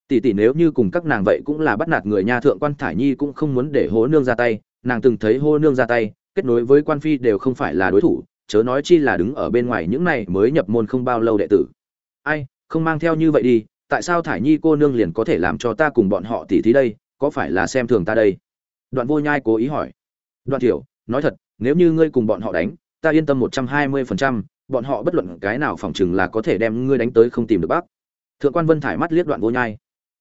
tỷ tỷ nếu như cùng các nàng vậy cũng là bắt nạt người nha thượng quan thải nhi cũng không muốn để hố nương ra tay nàng từng thấy hô nương ra tay, kết nối với quan phi đều không phải là đối thủ, chớ nói chi là đứng ở bên ngoài những này mới nhập môn không bao lâu đệ tử. Ai, không mang theo như vậy đi, tại sao thải nhi cô nương liền có thể làm cho ta cùng bọn họ tỉ thí đây, có phải là xem thường ta đây? Đoạn vô nhai cố ý hỏi. Đoạn thiểu nói thật, nếu như ngươi cùng bọn họ đánh, ta yên tâm một trăm hai mươi phần trăm, bọn họ bất luận cái nào phòng chừng là có thể đem ngươi đánh tới không tìm được bác. Thượng quan vân thải mắt liếc đoạn vô nhai.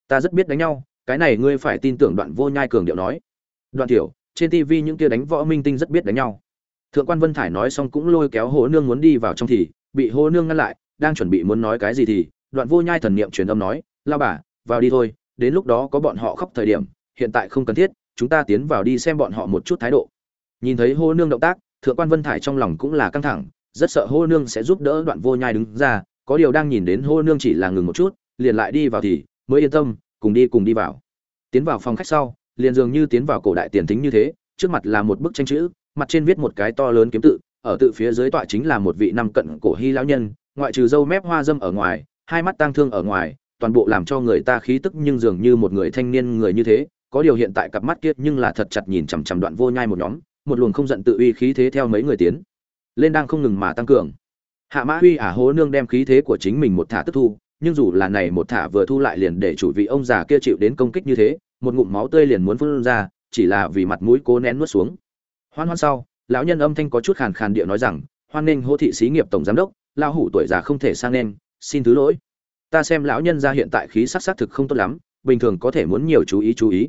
Ta rất biết đánh nhau, cái này ngươi phải tin tưởng đoạn vô nhai cường điệu nói. Đoạn thiểu trên tv những kia đánh võ minh tinh rất biết đánh nhau. Thượng quan vân thải nói xong cũng lôi kéo hồ nương muốn đi vào trong thì, bị hồ nương ngăn lại, đang chuẩn bị muốn nói cái gì thì, đoạn vô nhai thần niệm truyền âm nói la bà, vào đi thôi, đến lúc đó có bọn họ khóc thời điểm, hiện tại không cần thiết, chúng ta tiến vào đi xem bọn họ một chút thái độ. Nhìn thấy Hồ nương động tác, thượng quan vân thải trong lòng cũng là căng thẳng, rất sợ Hồ nương sẽ giúp đỡ đoạn vô nhai đứng ra, có điều đang nhìn đến Hồ nương chỉ là ngừng một chút, liền lại đi vào thì, mới yên tâm, cùng đi cùng đi vào. Tiến vào phòng khách sau liền dường như tiến vào cổ đại tiền thính như thế, trước mặt là một bức tranh chữ, mặt trên viết một cái to lớn kiếm tự, ở tự phía dưới tọa chính là một vị năm cận cổ hy lão nhân, ngoại trừ râu mép hoa dâm ở ngoài, hai mắt tang thương ở ngoài, toàn bộ làm cho người ta khí tức nhưng dường như một người thanh niên người như thế, có điều hiện tại cặp mắt kia nhưng là thật chặt nhìn chằm chằm đoạn vô nhai một nhóm, một luồng không giận tự uy khí thế theo mấy người tiến, lên đang không ngừng mà tăng cường. Hạ mã huy ả hố nương đem khí thế của chính mình một thả tức thu, nhưng dù là này một thả vừa thu lại liền để chủ vị ông già kia chịu đến công kích như thế một ngụm máu tươi liền muốn phun ra, chỉ là vì mặt mũi cố nén nuốt xuống. Hoan hoan sau, lão nhân âm thanh có chút khàn khàn địa nói rằng, hoan nghênh hô thị xí nghiệp tổng giám đốc, lão hủ tuổi già không thể sang nên, xin thứ lỗi. Ta xem lão nhân gia hiện tại khí sắc sắc thực không tốt lắm, bình thường có thể muốn nhiều chú ý chú ý.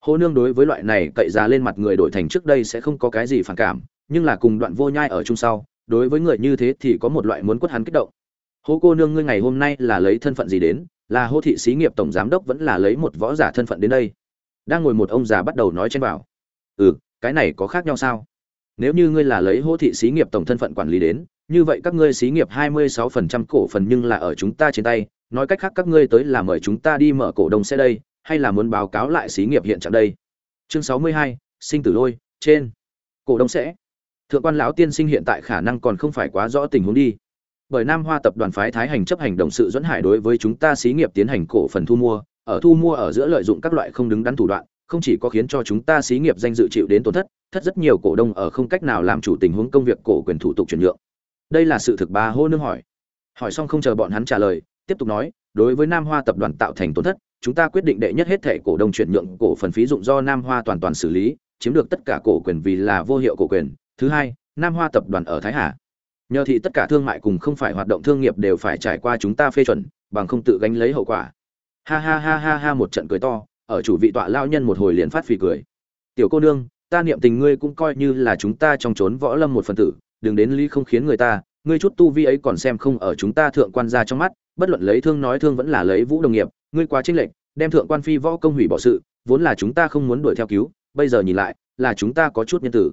Hô nương đối với loại này cậy ra lên mặt người đổi thành trước đây sẽ không có cái gì phản cảm, nhưng là cùng đoạn vô nhai ở chung sau, đối với người như thế thì có một loại muốn quất hắn kích động. Hô cô nương ngươi ngày hôm nay là lấy thân phận gì đến? Là hô thị xí nghiệp tổng giám đốc vẫn là lấy một võ giả thân phận đến đây. Đang ngồi một ông già bắt đầu nói chen vào. ừ cái này có khác nhau sao? Nếu như ngươi là lấy hô thị xí nghiệp tổng thân phận quản lý đến như vậy các ngươi xí nghiệp 26% cổ phần nhưng là ở chúng ta trên tay. Nói cách khác các ngươi tới là mời chúng ta đi mở cổ đông xe đây hay là muốn báo cáo lại xí nghiệp hiện trạng đây? Chương 62, sinh tử lôi trên. Cổ đông sẽ. Thượng quan lão tiên sinh hiện tại khả năng còn không phải quá rõ tình huống đi bởi nam hoa tập đoàn phái thái hành chấp hành động sự dẫn hải đối với chúng ta xí nghiệp tiến hành cổ phần thu mua, ở thu mua ở giữa lợi dụng các loại không đứng đắn thủ đoạn, không chỉ có khiến cho chúng ta xí nghiệp danh dự chịu đến tổn thất thất rất nhiều cổ đông ở không cách nào làm chủ tình huống công việc cổ quyền thủ tục chuyển nhượng. Đây là sự thực bà hô nương hỏi. Hỏi xong không chờ bọn hắn trả lời, tiếp tục nói, đối với nam hoa tập đoàn tạo thành tổn thất, chúng ta quyết định đệ nhất hết thể cổ đông chuyển nhượng cổ phần phí dụng do nam hoa toàn toàn xử lý, chiếm được tất cả cổ quyền vì là vô hiệu cổ quyền. Thứ hai, nam hoa tập đoàn ở thái hà nhờ thì tất cả thương mại cùng không phải hoạt động thương nghiệp đều phải trải qua chúng ta phê chuẩn, bằng không tự gánh lấy hậu quả. Ha ha ha ha ha, một trận cười to, ở chủ vị tọa lao nhân một hồi liền phát phì cười. Tiểu cô nương, ta niệm tình ngươi cũng coi như là chúng ta trong trốn võ lâm một phần tử, đừng đến ly không khiến người ta, ngươi chút tu vi ấy còn xem không ở chúng ta thượng quan gia trong mắt, bất luận lấy thương nói thương vẫn là lấy vũ đồng nghiệp, ngươi quá trinh lệnh đem thượng quan phi võ công hủy bỏ sự, vốn là chúng ta không muốn đuổi theo cứu, bây giờ nhìn lại, là chúng ta có chút nhân tử.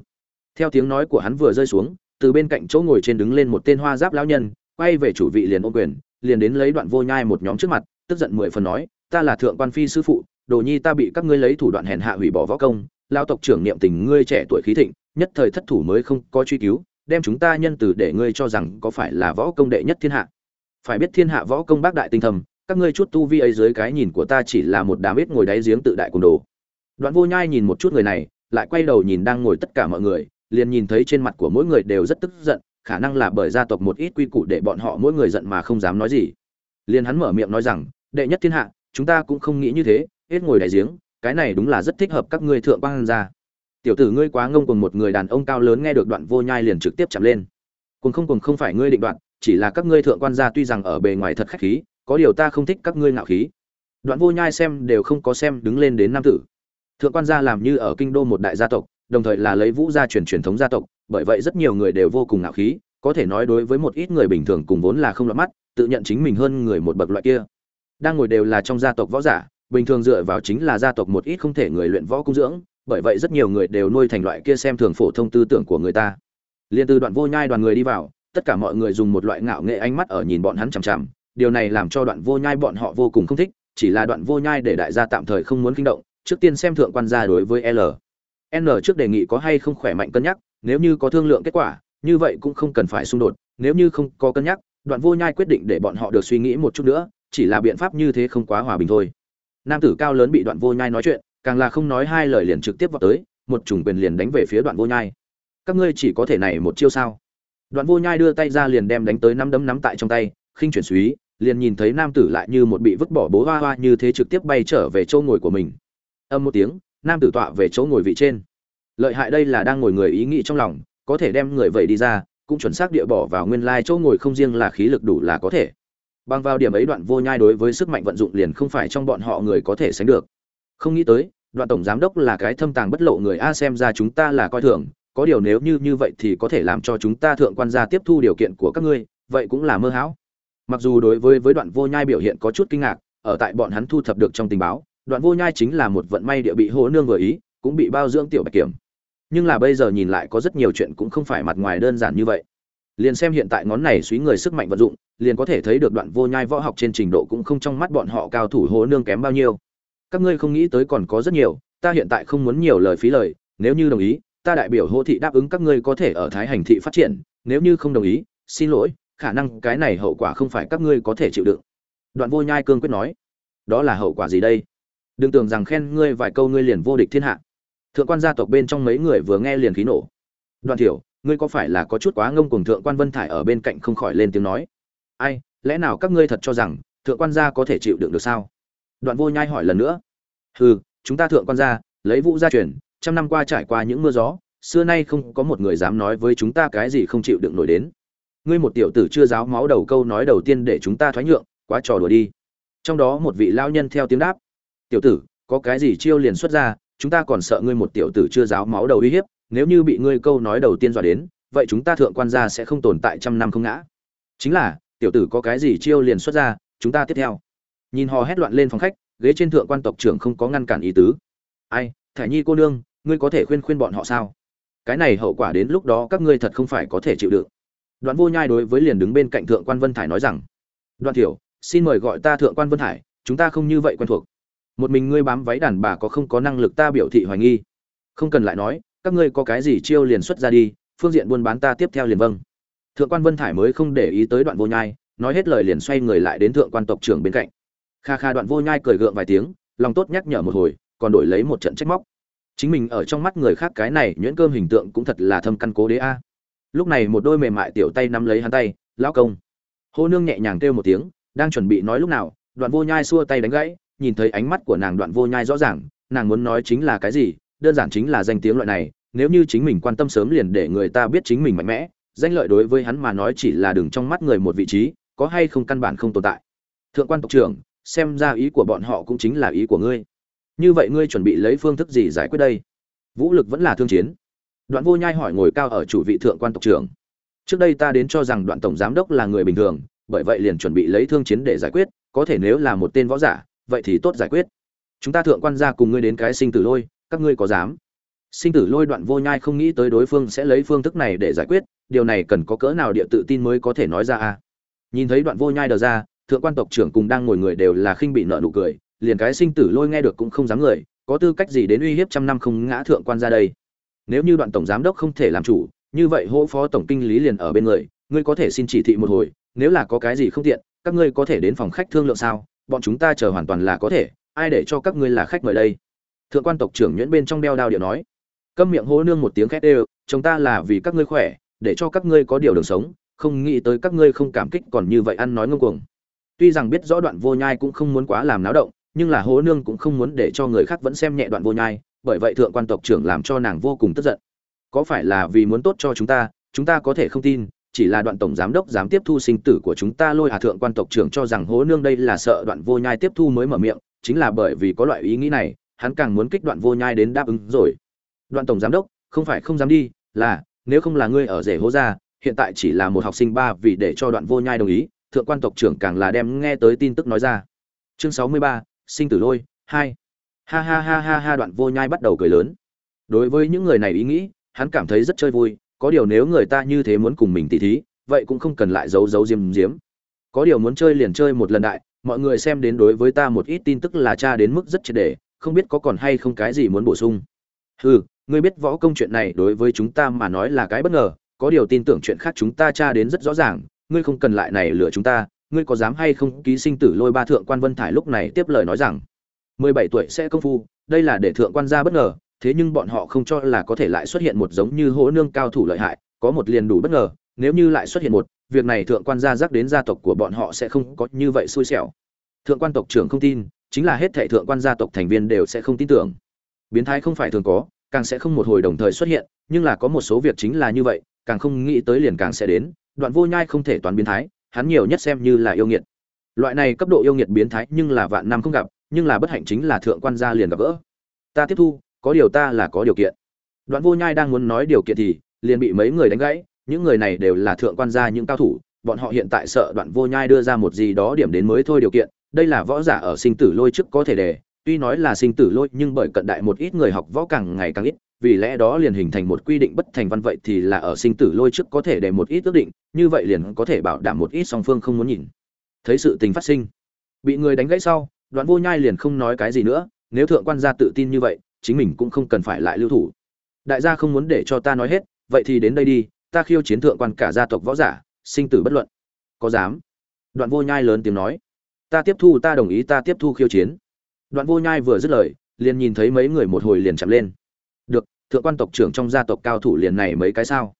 Theo tiếng nói của hắn vừa rơi xuống từ bên cạnh chỗ ngồi trên đứng lên một tên hoa giáp lão nhân, quay về chủ vị liền ôm quyền, liền đến lấy đoạn vô nhai một nhóm trước mặt, tức giận mười phần nói, ta là thượng quan phi sư phụ, đồ nhi ta bị các ngươi lấy thủ đoạn hèn hạ hủy bỏ võ công lao tộc trưởng niệm tình ngươi trẻ tuổi khí thịnh, nhất thời thất thủ mới không có truy cứu, đem chúng ta nhân từ để ngươi cho rằng có phải là võ công đệ nhất thiên hạ. Phải biết thiên hạ võ công bác đại tinh thầm, các ngươi chút tu vi ấy dưới cái nhìn của ta chỉ là một đám ít ngồi đáy giếng tự đại cùng đồ. Đoạn vô nhai nhìn một chút người này, lại quay đầu nhìn đang ngồi tất cả mọi người liền nhìn thấy trên mặt của mỗi người đều rất tức giận, khả năng là bởi gia tộc một ít quy củ để bọn họ mỗi người giận mà không dám nói gì. Liền hắn mở miệng nói rằng, đệ nhất thiên hạ, chúng ta cũng không nghĩ như thế, hết ngồi đại giếng, cái này đúng là rất thích hợp các ngươi thượng quan gia tiểu tử ngươi quá ngông cuồng một người đàn ông cao lớn nghe được đoạn vô nhai liền trực tiếp chạm lên. Cuồng không cuồng không phải ngươi định đoạn, chỉ là các ngươi thượng quan gia tuy rằng ở bề ngoài thật khách khí, có điều ta không thích các ngươi ngạo khí. Đoạn vô nhai xem đều không có xem đứng lên đến nam tử. Thượng quan gia làm như ở kinh đô một đại gia tộc đồng thời là lấy vũ gia truyền truyền thống gia tộc, bởi vậy rất nhiều người đều vô cùng ngạo khí, có thể nói đối với một ít người bình thường cùng vốn là không lọt mắt, tự nhận chính mình hơn người một bậc loại kia. Đang ngồi đều là trong gia tộc võ giả, bình thường dựa vào chính là gia tộc một ít không thể người luyện võ cung dưỡng, bởi vậy rất nhiều người đều nuôi thành loại kia xem thường phổ thông tư tưởng của người ta. Liên từ đoạn vô nhai đoàn người đi vào, tất cả mọi người dùng một loại ngạo nghệ ánh mắt ở nhìn bọn hắn chằm chằm, điều này làm cho đoạn vô nhai bọn họ vô cùng không thích, chỉ là đoạn vô nhai để đại gia tạm thời không muốn kinh động, trước tiên xem thượng quan gia đối với l n trước đề nghị có hay không khỏe mạnh cân nhắc, nếu như có thương lượng kết quả, như vậy cũng không cần phải xung đột, nếu như không có cân nhắc, đoạn vô nhai quyết định để bọn họ được suy nghĩ một chút nữa, chỉ là biện pháp như thế không quá hòa bình thôi. Nam tử cao lớn bị đoạn vô nhai nói chuyện, càng là không nói hai lời liền trực tiếp vọt tới, một chủng quyền liền đánh về phía đoạn vô nhai. Các ngươi chỉ có thể này một chiêu sao? Đoạn vô nhai đưa tay ra liền đem đánh tới năm đấm nắm tại trong tay, khinh chuyển suý, liền nhìn thấy nam tử lại như một bị vứt bỏ bố hoa hoa như thế trực tiếp bay trở về chỗ ngồi của mình. Âm một tiếng nam tử tọa về chỗ ngồi vị trên. Lợi hại đây là đang ngồi người ý nghĩ trong lòng, có thể đem người vậy đi ra, cũng chuẩn xác địa bỏ vào nguyên lai chỗ ngồi không riêng là khí lực đủ là có thể. Bằng vào điểm ấy đoạn vô nhai đối với sức mạnh vận dụng liền không phải trong bọn họ người có thể sánh được. Không nghĩ tới, đoạn tổng giám đốc là cái thâm tàng bất lộ người a, xem ra chúng ta là coi thường, có điều nếu như như vậy thì có thể làm cho chúng ta thượng quan gia tiếp thu điều kiện của các ngươi, vậy cũng là mơ hão. Mặc dù đối với với đoạn vô nhai biểu hiện có chút kinh ngạc, ở tại bọn hắn thu thập được trong tình báo đoạn vô nhai chính là một vận may địa bị hố nương vừa ý, cũng bị bao dưỡng tiểu bạch kiểm. Nhưng là bây giờ nhìn lại có rất nhiều chuyện cũng không phải mặt ngoài đơn giản như vậy. Liền xem hiện tại ngón này suý người sức mạnh vận dụng, liền có thể thấy được đoạn vô nhai võ học trên trình độ cũng không trong mắt bọn họ cao thủ hố nương kém bao nhiêu. Các ngươi không nghĩ tới còn có rất nhiều, ta hiện tại không muốn nhiều lời phí lời, nếu như đồng ý, ta đại biểu hô thị đáp ứng các ngươi có thể ở thái hành thị phát triển, nếu như không đồng ý, xin lỗi, khả năng cái này hậu quả không phải các ngươi có thể chịu đựng. Đoạn vô nhai cương quyết nói, đó là hậu quả gì đây? Đừng tưởng rằng khen ngươi vài câu ngươi liền vô địch thiên hạ. Thượng quan gia tộc bên trong mấy người vừa nghe liền khí nổ. Đoàn thiểu, ngươi có phải là có chút quá ngông cuồng thượng quan vân thải ở bên cạnh không khỏi lên tiếng nói. Ai, lẽ nào các ngươi thật cho rằng thượng quan gia có thể chịu đựng được sao? Đoạn vô nhai hỏi lần nữa. Hừ, chúng ta thượng quan gia, lấy vũ gia truyền, trăm năm qua trải qua những mưa gió, xưa nay không có một người dám nói với chúng ta cái gì không chịu đựng nổi đến. Ngươi một tiểu tử chưa giáo máu đầu câu nói đầu tiên để chúng ta thoái nhượng, quá trò đùa đi. Trong đó một vị lao nhân theo tiếng đáp tiểu tử, có cái gì chiêu liền xuất ra, chúng ta còn sợ ngươi một tiểu tử chưa giáo máu đầu uy hiếp, nếu như bị ngươi câu nói đầu tiên dọa đến, vậy chúng ta thượng quan gia sẽ không tồn tại trăm năm không ngã. Chính là, tiểu tử có cái gì chiêu liền xuất ra, chúng ta tiếp theo. Nhìn hò hét loạn lên phòng khách, ghế trên thượng quan tộc trưởng không có ngăn cản ý tứ. Ai, thải nhi cô nương, ngươi có thể khuyên khuyên bọn họ sao? Cái này hậu quả đến lúc đó các ngươi thật không phải có thể chịu đựng. Đoạn vô nhai đối với liền đứng bên cạnh thượng quan vân thải nói rằng, đoạn thiểu xin mời gọi ta thượng quan vân thải, chúng ta không như vậy quen thuộc một mình ngươi bám váy đàn bà có không có năng lực ta biểu thị hoài nghi. Không cần lại nói, các ngươi có cái gì chiêu liền xuất ra đi, phương diện buôn bán ta tiếp theo liền vâng. Thượng quan vân thải mới không để ý tới đoạn vô nhai, nói hết lời liền xoay người lại đến thượng quan tộc trưởng bên cạnh. Kha kha đoạn vô nhai cười gượng vài tiếng, lòng tốt nhắc nhở một hồi, còn đổi lấy một trận trách móc. Chính mình ở trong mắt người khác cái này nhuyễn cơm hình tượng cũng thật là thâm căn cố đế a. Lúc này một đôi mềm mại tiểu tay nắm lấy hắn tay, lão công. Hô nương nhẹ nhàng kêu một tiếng, đang chuẩn bị nói lúc nào, đoạn vô nhai xua tay đánh gãy nhìn thấy ánh mắt của nàng đoạn vô nhai rõ ràng, nàng muốn nói chính là cái gì, đơn giản chính là danh tiếng loại này, nếu như chính mình quan tâm sớm liền để người ta biết chính mình mạnh mẽ, danh lợi đối với hắn mà nói chỉ là đừng trong mắt người một vị trí, có hay không căn bản không tồn tại. Thượng quan tộc trưởng, xem ra ý của bọn họ cũng chính là ý của ngươi. Như vậy ngươi chuẩn bị lấy phương thức gì giải quyết đây? Vũ lực vẫn là thương chiến. Đoạn vô nhai hỏi ngồi cao ở chủ vị thượng quan tộc trưởng. Trước đây ta đến cho rằng đoạn tổng giám đốc là người bình thường, bởi vậy liền chuẩn bị lấy thương chiến để giải quyết, có thể nếu là một tên võ giả vậy thì tốt giải quyết. Chúng ta thượng quan ra cùng ngươi đến cái sinh tử lôi, các ngươi có dám? Sinh tử lôi đoạn vô nhai không nghĩ tới đối phương sẽ lấy phương thức này để giải quyết, điều này cần có cỡ nào địa tự tin mới có thể nói ra a nhìn thấy đoạn vô nhai đờ ra, thượng quan tộc trưởng cùng đang ngồi người đều là khinh bị nợ nụ cười, liền cái sinh tử lôi nghe được cũng không dám người, có tư cách gì đến uy hiếp trăm năm không ngã thượng quan ra đây? Nếu như đoạn tổng giám đốc không thể làm chủ, như vậy hỗ phó tổng kinh lý liền ở bên người, ngươi có thể xin chỉ thị một hồi, nếu là có cái gì không tiện, các ngươi có thể đến phòng khách thương lượng sao? Bọn chúng ta chờ hoàn toàn là có thể, ai để cho các ngươi là khách mời đây? Thượng quan tộc trưởng nhuyễn bên trong đeo đao điệu nói. Câm miệng hô nương một tiếng khét đều chúng ta là vì các ngươi khỏe, để cho các ngươi có điều đường sống, không nghĩ tới các ngươi không cảm kích còn như vậy ăn nói ngông cuồng. Tuy rằng biết rõ đoạn vô nhai cũng không muốn quá làm náo động, nhưng là hố nương cũng không muốn để cho người khác vẫn xem nhẹ đoạn vô nhai, bởi vậy thượng quan tộc trưởng làm cho nàng vô cùng tức giận. Có phải là vì muốn tốt cho chúng ta chúng ta có thể không tin chỉ là đoạn tổng giám đốc dám tiếp thu sinh tử của chúng ta lôi hà thượng quan tộc trưởng cho rằng hố nương đây là sợ đoạn vô nhai tiếp thu mới mở miệng, chính là bởi vì có loại ý nghĩ này, hắn càng muốn kích đoạn vô nhai đến đáp ứng rồi. Đoạn tổng giám đốc, không phải không dám đi, là, nếu không là ngươi ở rể hố ra hiện tại chỉ là một học sinh ba vì để cho đoạn vô nhai đồng ý, thượng quan tộc trưởng càng là đem nghe tới tin tức nói ra. Chương sáu mươi ba, sinh tử lôi, hai. Ha ha ha ha ha, đoạn vô nhai bắt đầu cười lớn. Đối với những người này ý nghĩ, hắn cảm thấy rất chơi vui có điều nếu người ta như thế muốn cùng mình tỉ thí, vậy cũng không cần lại giấu giấu diêm diếm. Có điều muốn chơi liền chơi một lần đại, mọi người xem đến đối với ta một ít tin tức là cha đến mức rất triệt đề không biết có còn hay không cái gì muốn bổ sung. Hừ, ngươi biết võ công chuyện này đối với chúng ta mà nói là cái bất ngờ, có điều tin tưởng chuyện khác chúng ta tra đến rất rõ ràng, ngươi không cần lại này lừa chúng ta, ngươi có dám hay không? Ký sinh tử lôi ba thượng quan vân thải lúc này tiếp lời nói rằng, mười bảy tuổi sẽ công phu, đây là để thượng quan gia bất ngờ thế nhưng bọn họ không cho là có thể lại xuất hiện một giống như hỗ nương cao thủ lợi hại, có một liền đủ bất ngờ, nếu như lại xuất hiện một, việc này thượng quan gia rắc đến gia tộc của bọn họ sẽ không có như vậy xui xẻo. Thượng quan tộc trưởng không tin, chính là hết thệ thượng quan gia tộc thành viên đều sẽ không tin tưởng. Biến thái không phải thường có, càng sẽ không một hồi đồng thời xuất hiện, nhưng là có một số việc chính là như vậy, càng không nghĩ tới liền càng sẽ đến, đoạn vô nhai không thể toán biến thái, hắn nhiều nhất xem như là yêu nghiệt. Loại này cấp độ yêu nghiệt biến thái nhưng là vạn năm không gặp, nhưng là bất hạnh chính là thượng quan gia liền gặp gỡ. Ta tiếp thu có điều ta là có điều kiện. Đoạn vô nhai đang muốn nói điều kiện thì liền bị mấy người đánh gãy, những người này đều là thượng quan gia những cao thủ, bọn họ hiện tại sợ đoạn vô nhai đưa ra một gì đó điểm đến mới thôi điều kiện, đây là võ giả ở sinh tử lôi trước có thể đề, tuy nói là sinh tử lôi nhưng bởi cận đại một ít người học võ càng ngày càng ít, vì lẽ đó liền hình thành một quy định bất thành văn vậy thì là ở sinh tử lôi trước có thể để một ít ước định, như vậy liền có thể bảo đảm một ít song phương không muốn nhìn. Thấy sự tình phát sinh, bị người đánh gãy sau, đoạn vô nhai liền không nói cái gì nữa, nếu thượng quan gia tự tin như vậy chính mình cũng không cần phải lại lưu thủ. Đại gia không muốn để cho ta nói hết, vậy thì đến đây đi, ta khiêu chiến thượng quan cả gia tộc võ giả, sinh tử bất luận. Có dám? Đoạn vô nhai lớn tiếng nói. Ta tiếp thu, ta đồng ý, ta tiếp thu khiêu chiến. Đoạn vô nhai vừa dứt lời, liền nhìn thấy mấy người một hồi liền chạm lên. Được, thượng quan tộc trưởng trong gia tộc cao thủ liền này mấy cái sao?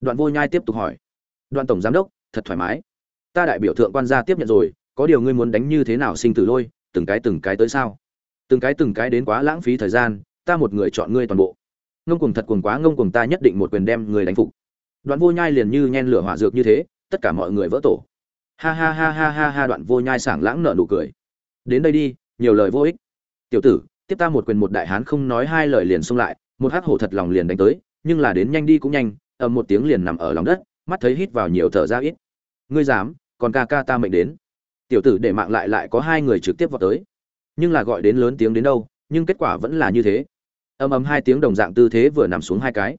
Đoạn vô nhai tiếp tục hỏi. Đoạn tổng giám đốc, thật thoải mái. Ta đại biểu thượng quan gia tiếp nhận rồi, có điều ngươi muốn đánh như thế nào sinh tử lôi, từng cái từng cái tới sao? Từng cái từng cái đến quá lãng phí thời gian, ta một người chọn ngươi toàn bộ. Ngông cuồng thật cuồng quá, ngông cuồng ta nhất định một quyền đem người đánh phục. Đoạn vô nhai liền như nhen lửa hỏa dược như thế, tất cả mọi người vỡ tổ. Ha ha ha ha ha ha, đoạn vô nhai sảng lãng nở nụ cười. Đến đây đi, nhiều lời vô ích. Tiểu tử, tiếp ta một quyền một đại hán không nói hai lời liền xông lại, một hắc hổ thật lòng liền đánh tới, nhưng là đến nhanh đi cũng nhanh, ầm một tiếng liền nằm ở lòng đất, mắt thấy hít vào nhiều thở ra ít. Ngươi dám, còn ca ca ta mệnh đến. Tiểu tử để mạng lại lại có hai người trực tiếp vào tới nhưng là gọi đến lớn tiếng đến đâu, nhưng kết quả vẫn là như thế. Ầm ầm hai tiếng đồng dạng tư thế vừa nằm xuống hai cái.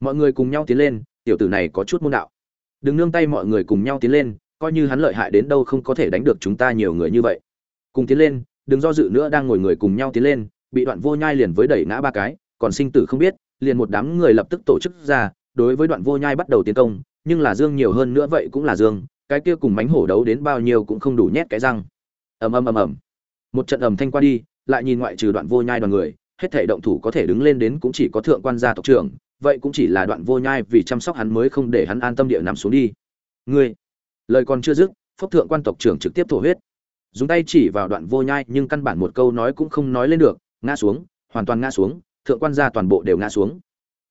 Mọi người cùng nhau tiến lên, tiểu tử này có chút môn đạo. Đừng nương tay mọi người cùng nhau tiến lên, coi như hắn lợi hại đến đâu không có thể đánh được chúng ta nhiều người như vậy. Cùng tiến lên, đừng do dự nữa đang ngồi người cùng nhau tiến lên, bị đoạn vô nhai liền với đẩy ngã ba cái, còn sinh tử không biết, liền một đám người lập tức tổ chức ra, đối với đoạn vô nhai bắt đầu tiến công, nhưng là dương nhiều hơn nữa vậy cũng là dương, cái kia cùng mánh hổ đấu đến bao nhiêu cũng không đủ nhét cái răng. Ầm ầm ầm ầm một trận ầm thanh qua đi, lại nhìn ngoại trừ đoạn vô nhai đoàn người, hết thể động thủ có thể đứng lên đến cũng chỉ có thượng quan gia tộc trưởng, vậy cũng chỉ là đoạn vô nhai vì chăm sóc hắn mới không để hắn an tâm địa nằm xuống đi. Ngươi, lời còn chưa dứt, phúc thượng quan tộc trưởng trực tiếp thổ huyết. Dùng tay chỉ vào đoạn vô nhai nhưng căn bản một câu nói cũng không nói lên được, ngã xuống, hoàn toàn ngã xuống, thượng quan gia toàn bộ đều ngã xuống.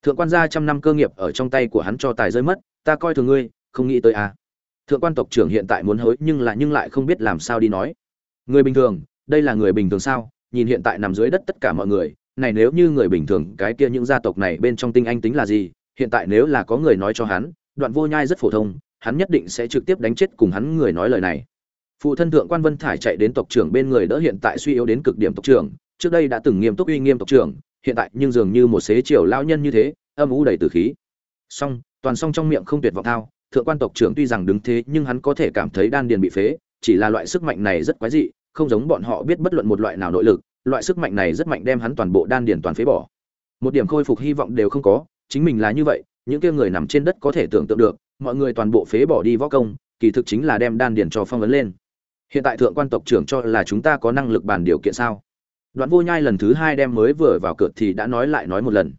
Thượng quan gia trăm năm cơ nghiệp ở trong tay của hắn cho tài rơi mất, ta coi thường ngươi, không nghĩ tới à. thượng quan tộc trưởng hiện tại muốn hối nhưng lại nhưng lại không biết làm sao đi nói. Người bình thường đây là người bình thường sao? Nhìn hiện tại nằm dưới đất tất cả mọi người, này nếu như người bình thường, cái kia những gia tộc này bên trong tinh anh tính là gì? Hiện tại nếu là có người nói cho hắn, đoạn vô nhai rất phổ thông, hắn nhất định sẽ trực tiếp đánh chết cùng hắn người nói lời này. Phụ thân thượng quan vân thải chạy đến tộc trưởng bên người đỡ hiện tại suy yếu đến cực điểm tộc trưởng, trước đây đã từng nghiêm túc uy nghiêm tộc trưởng, hiện tại nhưng dường như một xế chiều lao nhân như thế, âm u đầy từ khí. Song toàn song trong miệng không tuyệt vọng thao, thượng quan tộc trưởng tuy rằng đứng thế nhưng hắn có thể cảm thấy đan điền bị phế, chỉ là loại sức mạnh này rất quái dị không giống bọn họ biết bất luận một loại nào nội lực, loại sức mạnh này rất mạnh đem hắn toàn bộ đan điền toàn phế bỏ. Một điểm khôi phục hy vọng đều không có, chính mình là như vậy, những kia người nằm trên đất có thể tưởng tượng được, mọi người toàn bộ phế bỏ đi võ công, kỳ thực chính là đem đan điền cho phong ấn lên. Hiện tại thượng quan tộc trưởng cho là chúng ta có năng lực bàn điều kiện sao? Đoạn vô nhai lần thứ hai đem mới vừa vào cửa thì đã nói lại nói một lần.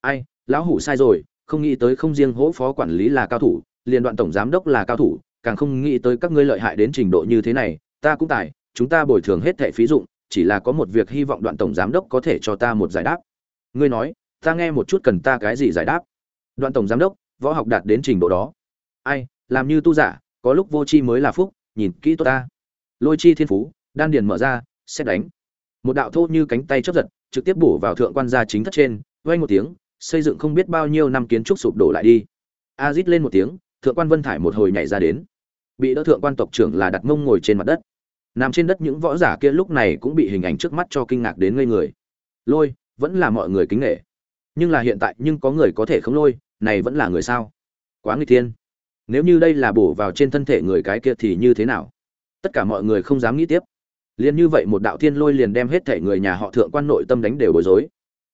Ai, lão hủ sai rồi, không nghĩ tới không riêng hỗ phó quản lý là cao thủ, liền đoạn tổng giám đốc là cao thủ, càng không nghĩ tới các ngươi lợi hại đến trình độ như thế này, ta cũng tài chúng ta bồi thường hết thẻ phí dụng, chỉ là có một việc hy vọng đoạn tổng giám đốc có thể cho ta một giải đáp. Ngươi nói, ta nghe một chút cần ta cái gì giải đáp. Đoạn tổng giám đốc, võ học đạt đến trình độ đó. Ai, làm như tu giả, có lúc vô chi mới là phúc, nhìn kỹ tốt ta. Lôi chi thiên phú, đan điền mở ra, xét đánh. Một đạo thô như cánh tay chấp giật, trực tiếp bổ vào thượng quan gia chính thất trên, vang một tiếng, xây dựng không biết bao nhiêu năm kiến trúc sụp đổ lại đi. A rít lên một tiếng, thượng quan vân thải một hồi nhảy ra đến. Bị đỡ thượng quan tộc trưởng là đặt mông ngồi trên mặt đất nằm trên đất những võ giả kia lúc này cũng bị hình ảnh trước mắt cho kinh ngạc đến ngây người. Lôi, vẫn là mọi người kính nghệ nhưng là hiện tại nhưng có người có thể không lôi, này vẫn là người sao? Quá nguy thiên. Nếu như đây là bổ vào trên thân thể người cái kia thì như thế nào? Tất cả mọi người không dám nghĩ tiếp. Liền như vậy một đạo thiên lôi liền đem hết thể người nhà họ thượng quan nội tâm đánh đều bối rối.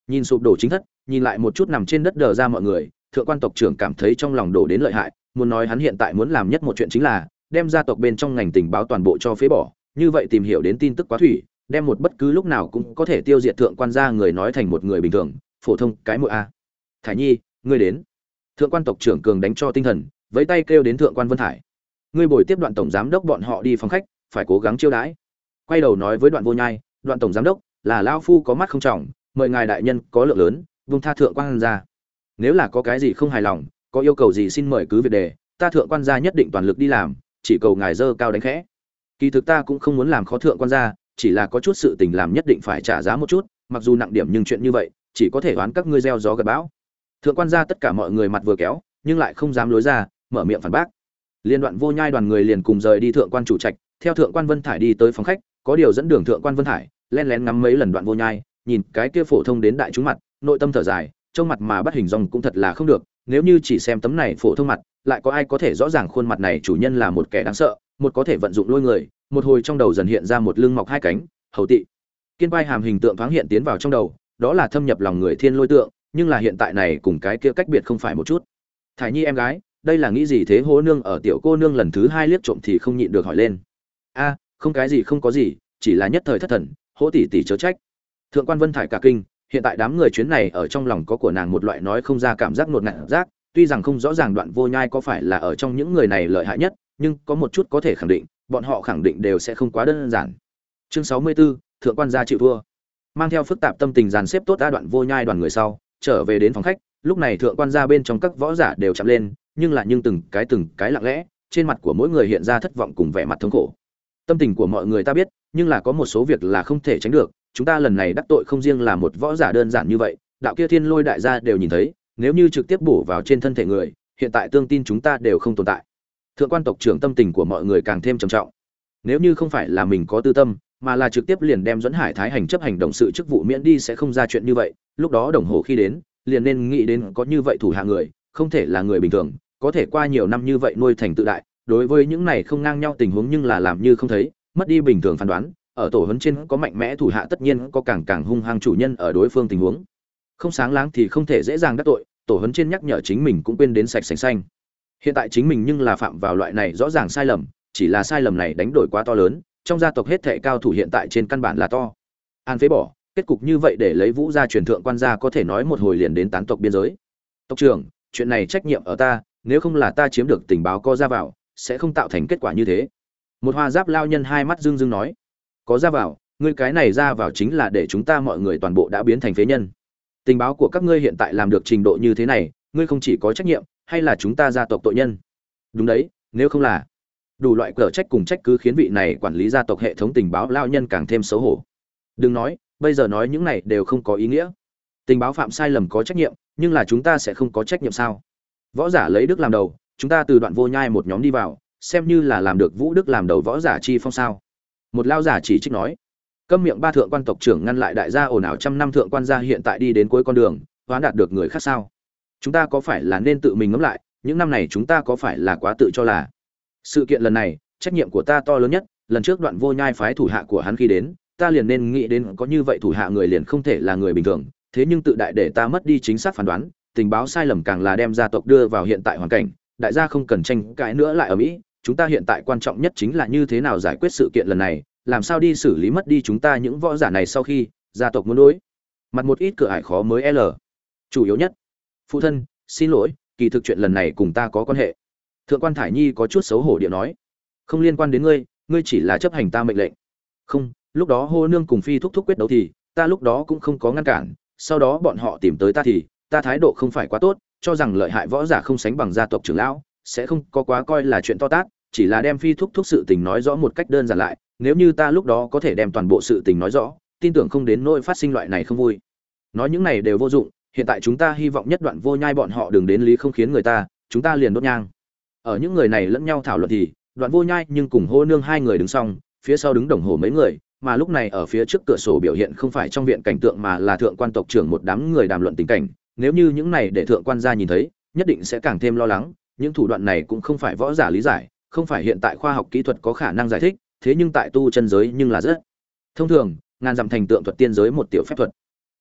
Nhìn sụp đổ chính thất, nhìn lại một chút nằm trên đất đờ ra mọi người, thượng quan tộc trưởng cảm thấy trong lòng đổ đến lợi hại, muốn nói hắn hiện tại muốn làm nhất một chuyện chính là đem gia tộc bên trong ngành tình báo toàn bộ cho phế bỏ như vậy tìm hiểu đến tin tức quá thủy, đem một bất cứ lúc nào cũng có thể tiêu diệt thượng quan gia người nói thành một người bình thường, phổ thông cái mũi a. Thải nhi, ngươi đến. Thượng quan tộc trưởng cường đánh cho tinh thần với tay kêu đến thượng quan vân thải. Ngươi bồi tiếp đoạn tổng giám đốc bọn họ đi phòng khách, phải cố gắng chiêu đãi. Quay đầu nói với đoạn vô nhai, đoạn tổng giám đốc, là lao phu có mắt không trọng, mời ngài đại nhân có lượng lớn, vung tha thượng quan gia. Nếu là có cái gì không hài lòng, có yêu cầu gì xin mời cứ việc đề, ta thượng quan gia nhất định toàn lực đi làm, chỉ cầu ngài dơ cao đánh khẽ kỳ thực ta cũng không muốn làm khó thượng quan gia, chỉ là có chút sự tình làm nhất định phải trả giá một chút, mặc dù nặng điểm nhưng chuyện như vậy, chỉ có thể đoán các ngươi gieo gió gặt bão. Thượng quan gia tất cả mọi người mặt vừa kéo, nhưng lại không dám lối ra, mở miệng phản bác. Liên đoạn vô nhai đoàn người liền cùng rời đi thượng quan chủ trạch, theo thượng quan vân thải đi tới phòng khách, có điều dẫn đường thượng quan vân thải len lén ngắm mấy lần đoạn vô nhai, nhìn cái kia phổ thông đến đại chúng mặt, nội tâm thở dài trong mặt mà bắt hình dòng cũng thật là không được, nếu như chỉ xem tấm này phổ thông mặt, lại có ai có thể rõ ràng khuôn mặt này chủ nhân là một kẻ đáng sợ một có thể vận dụng lôi người, một hồi trong đầu dần hiện ra một lưng mọc hai cánh, hầu tị. Kiên vai hàm hình tượng thoáng hiện tiến vào trong đầu, đó là thâm nhập lòng người thiên lôi tượng, nhưng là hiện tại này cùng cái kia cách biệt không phải một chút. Thải nhi em gái, đây là nghĩ gì thế? Hố nương ở tiểu cô nương lần thứ hai liếc trộm thì không nhịn được hỏi lên. A, không cái gì, không có gì, chỉ là nhất thời thất thần hỗ tỷ tỷ chớ trách. Thượng quan vân thải cả kinh, hiện tại đám người chuyến này ở trong lòng có của nàng một loại nói không ra cảm giác nột ngạt giác, tuy rằng không rõ ràng đoạn vô nhai có phải là ở trong những người này lợi hại nhất nhưng có một chút có thể khẳng định bọn họ khẳng định đều sẽ không quá đơn giản. Chương sáu mươi 64, thượng quan gia chịu thua. Mang theo phức tạp tâm tình dàn xếp tốt đa đoạn vô nhai đoàn người sau trở về đến phòng khách lúc này thượng quan gia bên trong các võ giả đều chạm lên nhưng là nhưng từng cái từng cái lặng lẽ trên mặt của mỗi người hiện ra thất vọng cùng vẻ mặt thống khổ. Tâm tình của mọi người ta biết nhưng là có một số việc là không thể tránh được chúng ta lần này đắc tội không riêng là một võ giả đơn giản như vậy đạo kia thiên lôi đại gia đều nhìn thấy nếu như trực tiếp bổ vào trên thân thể người hiện tại tương tin chúng ta đều không tồn tại thượng quan tộc trưởng tâm tình của mọi người càng thêm trầm trọng. Nếu như không phải là mình có tư tâm, mà là trực tiếp liền đem dẫn hải thái hành chấp hành động sự chức vụ miễn đi sẽ không ra chuyện như vậy, lúc đó đồng hồ khi đến, liền nên nghĩ đến có như vậy thủ hạ người, không thể là người bình thường, có thể qua nhiều năm như vậy nuôi thành tự đại, đối với những này không ngang nhau tình huống nhưng là làm như không thấy, mất đi bình thường phán đoán, ở tổ huấn trên có mạnh mẽ thủ hạ tất nhiên có càng càng hung hăng chủ nhân ở đối phương tình huống. Không sáng láng thì không thể dễ dàng đắc tội, tổ huấn trên nhắc nhở chính mình cũng quên đến sạch sành xanh hiện tại chính mình nhưng là phạm vào loại này rõ ràng sai lầm, chỉ là sai lầm này đánh đổi quá to lớn, trong gia tộc hết thệ cao thủ hiện tại trên căn bản là to. An phế bỏ, kết cục như vậy để lấy vũ gia truyền thượng quan gia có thể nói một hồi liền đến tán tộc biên giới. Tộc trưởng, chuyện này trách nhiệm ở ta, nếu không là ta chiếm được tình báo có ra vào, sẽ không tạo thành kết quả như thế. Một hoa giáp lao nhân hai mắt dưng dưng nói, có ra vào, ngươi cái này ra vào chính là để chúng ta mọi người toàn bộ đã biến thành phế nhân. Tình báo của các ngươi hiện tại làm được trình độ như thế này, ngươi không chỉ có trách nhiệm hay là chúng ta gia tộc tội nhân? Đúng đấy, nếu không là đủ loại cờ trách cùng trách cứ khiến vị này quản lý gia tộc hệ thống tình báo lao nhân càng thêm xấu hổ. Đừng nói, bây giờ nói những này đều không có ý nghĩa. Tình báo phạm sai lầm có trách nhiệm, nhưng là chúng ta sẽ không có trách nhiệm sao? Võ giả lấy đức làm đầu, chúng ta từ đoạn vô nhai một nhóm đi vào, xem như là làm được vũ đức làm đầu võ giả chi phong sao? Một lao giả chỉ trích nói, câm miệng ba thượng quan tộc trưởng ngăn lại đại gia ồn ào trăm năm thượng quan gia hiện tại đi đến cuối con đường, hoán đạt được người khác sao? Chúng ta có phải là nên tự mình ngẫm lại, những năm này chúng ta có phải là quá tự cho là? Sự kiện lần này, trách nhiệm của ta to lớn nhất, lần trước đoạn vô nhai phái thủ hạ của hắn khi đến, ta liền nên nghĩ đến có như vậy thủ hạ người liền không thể là người bình thường, thế nhưng tự đại để ta mất đi chính xác phán đoán, tình báo sai lầm càng là đem gia tộc đưa vào hiện tại hoàn cảnh, đại gia không cần tranh cãi nữa lại ở mỹ, chúng ta hiện tại quan trọng nhất chính là như thế nào giải quyết sự kiện lần này, làm sao đi xử lý mất đi chúng ta những võ giả này sau khi gia tộc muốn đối. Mặt một ít cửa ải khó mới l. Chủ yếu nhất phụ thân, xin lỗi, kỳ thực chuyện lần này cùng ta có quan hệ. Thượng quan thải nhi có chút xấu hổ điện nói. Không liên quan đến ngươi ngươi chỉ là chấp hành ta mệnh lệnh. Không, lúc đó hô nương cùng phi thúc thúc quyết đấu thì, ta lúc đó cũng không có ngăn cản, sau đó bọn họ tìm tới ta thì, ta thái độ không phải quá tốt, cho rằng lợi hại võ giả không sánh bằng gia tộc trưởng lão, sẽ không có quá coi là chuyện to tát, chỉ là đem phi thúc thúc sự tình nói rõ một cách đơn giản lại, nếu như ta lúc đó có thể đem toàn bộ sự tình nói rõ, tin tưởng không đến nỗi phát sinh loại này không vui. Nói những này đều vô dụng hiện tại chúng ta hy vọng nhất đoạn vô nhai bọn họ đừng đến lý không khiến người ta, chúng ta liền đốt nhang. Ở những người này lẫn nhau thảo luận thì, đoạn vô nhai nhưng cùng hô nương hai người đứng xong, phía sau đứng đồng hồ mấy người, mà lúc này ở phía trước cửa sổ biểu hiện không phải trong viện cảnh tượng mà là thượng quan tộc trưởng một đám người đàm luận tình cảnh. Nếu như những này để thượng quan gia nhìn thấy, nhất định sẽ càng thêm lo lắng, những thủ đoạn này cũng không phải võ giả lý giải, không phải hiện tại khoa học kỹ thuật có khả năng giải thích, thế nhưng tại tu chân giới nhưng là rất thông thường, ngàn dặm thành tượng thuật tiên giới một tiểu phép thuật.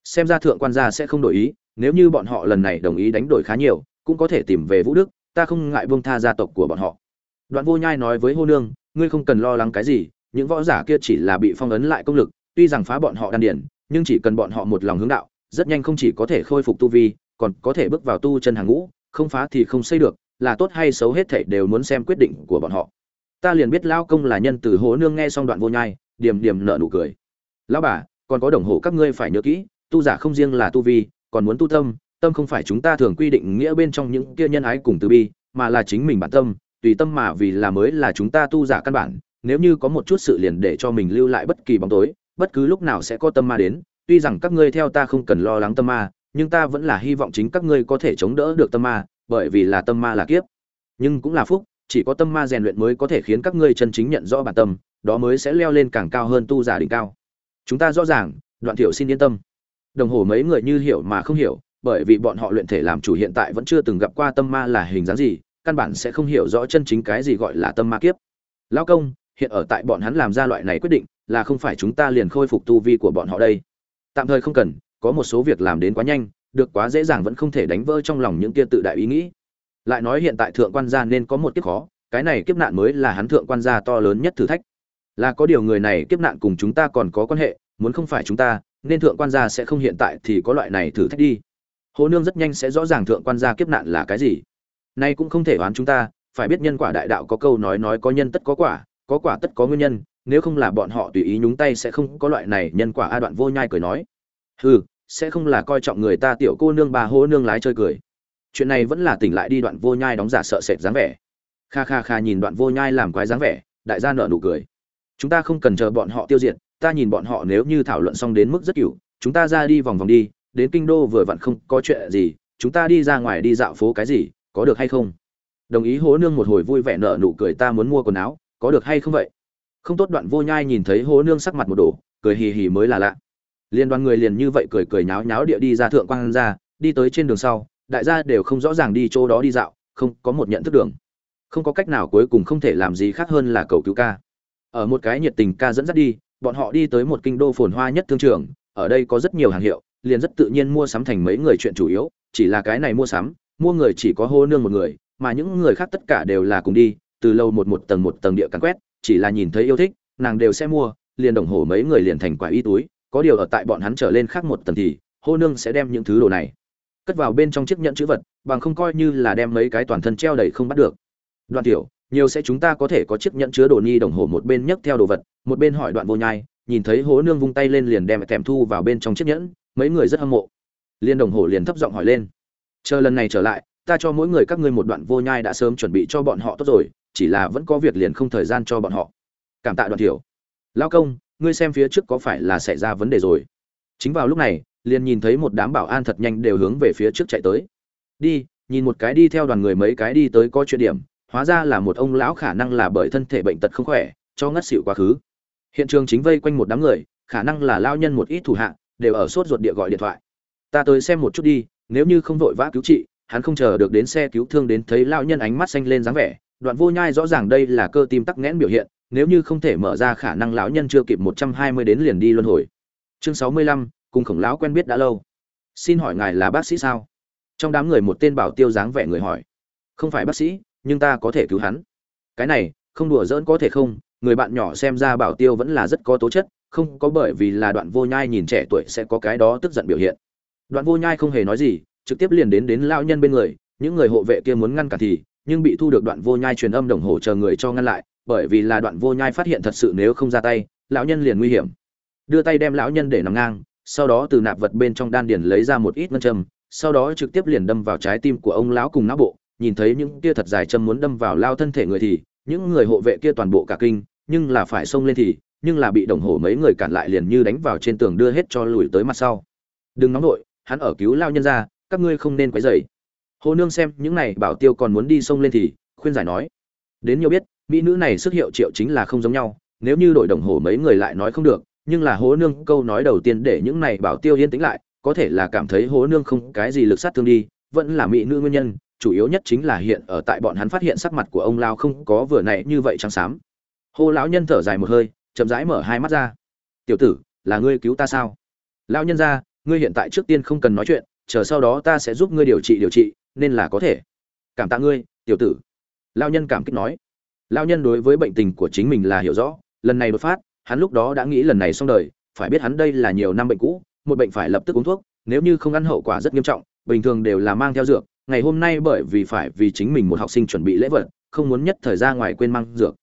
Xem ra thượng quan gia sẽ không đổi ý nếu như bọn họ lần này đồng ý đánh đổi khá nhiều, cũng có thể tìm về vũ đức, ta không ngại buông tha gia tộc của bọn họ. Đoạn vô nhai nói với hô nương, ngươi không cần lo lắng cái gì, những võ giả kia chỉ là bị phong ấn lại công lực, tuy rằng phá bọn họ đan điển nhưng chỉ cần bọn họ một lòng hướng đạo, rất nhanh không chỉ có thể khôi phục tu vi, còn có thể bước vào tu chân hàng ngũ, không phá thì không xây được, là tốt hay xấu hết thảy đều muốn xem quyết định của bọn họ. Ta liền biết lao công là nhân từ hố nương nghe xong đoạn vô nhai điềm điềm nợ nụ cười. Lão bà, còn có đồng hồ các ngươi phải nhớ kỹ, tu giả không riêng là tu vi còn muốn tu tâm tâm không phải chúng ta thường quy định nghĩa bên trong những kia nhân ái cùng từ bi, mà là chính mình bản tâm, tùy tâm mà vì là mới là chúng ta tu giả căn bản, nếu như có một chút sự liền để cho mình lưu lại bất kỳ bóng tối, bất cứ lúc nào sẽ có tâm ma đến, tuy rằng các ngươi theo ta không cần lo lắng tâm ma, nhưng ta vẫn là hy vọng chính các ngươi có thể chống đỡ được tâm ma, bởi vì là tâm ma là kiếp. Nhưng cũng là phúc, chỉ có tâm ma rèn luyện mới có thể khiến các ngươi chân chính nhận rõ bản tâm, đó mới sẽ leo lên càng cao hơn tu giả đỉnh cao. Chúng ta rõ ràng, đoạn thiểu xin yên tâm đồng hồ mấy người như hiểu mà không hiểu, bởi vì bọn họ luyện thể làm chủ hiện tại vẫn chưa từng gặp qua tâm ma là hình dáng gì, căn bản sẽ không hiểu rõ chân chính cái gì gọi là tâm ma kiếp. Lao công, hiện ở tại bọn hắn làm ra loại này quyết định, là không phải chúng ta liền khôi phục tu vi của bọn họ đây. Tạm thời không cần, có một số việc làm đến quá nhanh, được quá dễ dàng vẫn không thể đánh vỡ trong lòng những kia tự đại ý nghĩ. Lại nói hiện tại thượng quan gia nên có một kiếp khó, cái này kiếp nạn mới là hắn thượng quan gia to lớn nhất thử thách. Là có điều người này kiếp nạn cùng chúng ta còn có quan hệ, muốn không phải chúng ta nên thượng quan gia sẽ không hiện tại thì có loại này thử thách đi. Hồ nương rất nhanh sẽ rõ ràng thượng quan gia kiếp nạn là cái gì. Nay cũng không thể oán chúng ta, phải biết nhân quả đại đạo có câu nói nói có nhân tất có quả có quả tất có nguyên nhân, nếu không là bọn họ tùy ý nhúng tay sẽ không có loại này nhân quả a đoạn vô nhai cười nói. Hừ, sẽ không là coi trọng người ta tiểu cô nương bà hô nương lái chơi cười. Chuyện này vẫn là tỉnh lại đi đoạn vô nhai đóng giả sợ sệt dáng vẻ. Kha kha kha nhìn đoạn vô nhai làm quái dáng vẻ, đại gia nợ nụ cười. Chúng ta không cần chờ bọn họ tiêu diệt ta nhìn bọn họ nếu như thảo luận xong đến mức rất kiểu, chúng ta ra đi vòng vòng đi đến kinh đô vừa vặn không có chuyện gì chúng ta đi ra ngoài đi dạo phố cái gì có được hay không? Đồng ý hố nương một hồi vui vẻ nở nụ cười ta muốn mua quần áo có được hay không vậy? Không tốt đoạn vô nhai nhìn thấy hố nương sắc mặt một đổ cười hì hì mới là lạ. Liên đoàn người liền như vậy cười cười nháo nháo địa đi ra thượng quang ra đi tới trên đường sau đại gia đều không rõ ràng đi chỗ đó đi dạo không có một nhận thức đường. Không có cách nào cuối cùng không thể làm gì khác hơn là cầu cứu ca. Ở một cái nhiệt tình ca dẫn dắt đi bọn họ đi tới một kinh đô phồn hoa nhất thương trường, ở đây có rất nhiều hàng hiệu, liền rất tự nhiên mua sắm thành mấy người chuyện chủ yếu, chỉ là cái này mua sắm, mua người chỉ có hô nương một người, mà những người khác tất cả đều là cùng đi, từ lâu một một tầng một tầng địa càn quét, chỉ là nhìn thấy yêu thích, nàng đều sẽ mua, liền đồng hồ mấy người liền thành quả y túi, có điều ở tại bọn hắn trở lên khác một tầng thì, hô nương sẽ đem những thứ đồ này cất vào bên trong chiếc nhẫn chữ vật, bằng không coi như là đem mấy cái toàn thân treo đầy không bắt được. Đoạn tiểu nhiều sẽ chúng ta có thể có chiếc nhẫn chứa đồ ni đồng hồ một bên nhấc theo đồ vật, một bên hỏi đoạn vô nhai, nhìn thấy hố nương vung tay lên liền đem thèm thu vào bên trong chiếc nhẫn, mấy người rất hâm mộ. Liên đồng hồ liền thấp giọng hỏi lên, chờ lần này trở lại, ta cho mỗi người các ngươi một đoạn vô nhai đã sớm chuẩn bị cho bọn họ tốt rồi, chỉ là vẫn có việc liền không thời gian cho bọn họ. Cảm tạ đoạn tiểu lao công, ngươi xem phía trước có phải là xảy ra vấn đề rồi? Chính vào lúc này, liền nhìn thấy một đám bảo an thật nhanh đều hướng về phía trước chạy tới. Đi, nhìn một cái đi theo đoàn người mấy cái đi tới có chuyện điểm hóa ra là một ông lão khả năng là bởi thân thể bệnh tật không khỏe, cho ngất xỉu quá khứ. Hiện trường chính vây quanh một đám người, khả năng là lao nhân một ít thủ hạ, đều ở sốt ruột địa gọi điện thoại. Ta tới xem một chút đi, nếu như không vội vã cứu trị, hắn không chờ được đến xe cứu thương đến thấy lao nhân ánh mắt xanh lên dáng vẻ, đoạn vô nhai rõ ràng đây là cơ tim tắc nghẽn biểu hiện, nếu như không thể mở ra khả năng lão nhân chưa kịp một trăm hai mươi đến liền đi luân hồi. Chương sáu mươi lăm, cùng khổng lão quen biết đã lâu. Xin hỏi ngài là bác sĩ sao? Trong đám người một tên bảo tiêu dáng vẻ người hỏi. Không phải bác sĩ nhưng ta có thể cứu hắn. Cái này, không đùa giỡn có thể không, người bạn nhỏ xem ra bảo tiêu vẫn là rất có tố chất, không có bởi vì là đoạn vô nhai nhìn trẻ tuổi sẽ có cái đó tức giận biểu hiện. Đoạn vô nhai không hề nói gì, trực tiếp liền đến đến lao nhân bên người, những người hộ vệ kia muốn ngăn cản thì, nhưng bị thu được đoạn vô nhai truyền âm đồng hồ chờ người cho ngăn lại, bởi vì là đoạn vô nhai phát hiện thật sự nếu không ra tay, lão nhân liền nguy hiểm. Đưa tay đem lão nhân để nằm ngang, sau đó từ nạp vật bên trong đan điền lấy ra một ít ngân châm, sau đó trực tiếp liền đâm vào trái tim của ông lão cùng não bộ nhìn thấy những kia thật dài châm muốn đâm vào lao thân thể người thì, những người hộ vệ kia toàn bộ cả kinh, nhưng là phải xông lên thì, nhưng là bị đồng hồ mấy người cản lại liền như đánh vào trên tường đưa hết cho lùi tới mặt sau. Đừng nóng nổi hắn ở cứu lao nhân ra, các ngươi không nên quấy rầy. Hồ nương xem những này bảo tiêu còn muốn đi xông lên thì, khuyên giải nói. Đến nhiều biết, mỹ nữ này sức hiệu triệu chính là không giống nhau, nếu như đội đồng hồ mấy người lại nói không được, nhưng là hố nương câu nói đầu tiên để những này bảo tiêu yên tĩnh lại, có thể là cảm thấy hố nương không cái gì lực sát thương đi, vẫn là mỹ nữ nguyên nhân chủ yếu nhất chính là hiện ở tại bọn hắn phát hiện sắc mặt của ông lao không có vừa nãy như vậy trắng xám. Hô lão nhân thở dài một hơi, chậm rãi mở hai mắt ra. Tiểu tử, là ngươi cứu ta sao? Lão nhân ra ngươi hiện tại trước tiên không cần nói chuyện, chờ sau đó ta sẽ giúp ngươi điều trị điều trị, nên là có thể. Cảm tạ ngươi, tiểu tử. Lao nhân cảm kích nói. Lao nhân đối với bệnh tình của chính mình là hiểu rõ, lần này đột phát, hắn lúc đó đã nghĩ lần này xong đời, phải biết hắn đây là nhiều năm bệnh cũ, một bệnh phải lập tức uống thuốc, nếu như không ăn hậu quả rất nghiêm trọng, bình thường đều là mang theo dược ngày hôm nay bởi vì phải vì chính mình một học sinh chuẩn bị lễ vật, không muốn nhất thời ra ngoài quên mang dược.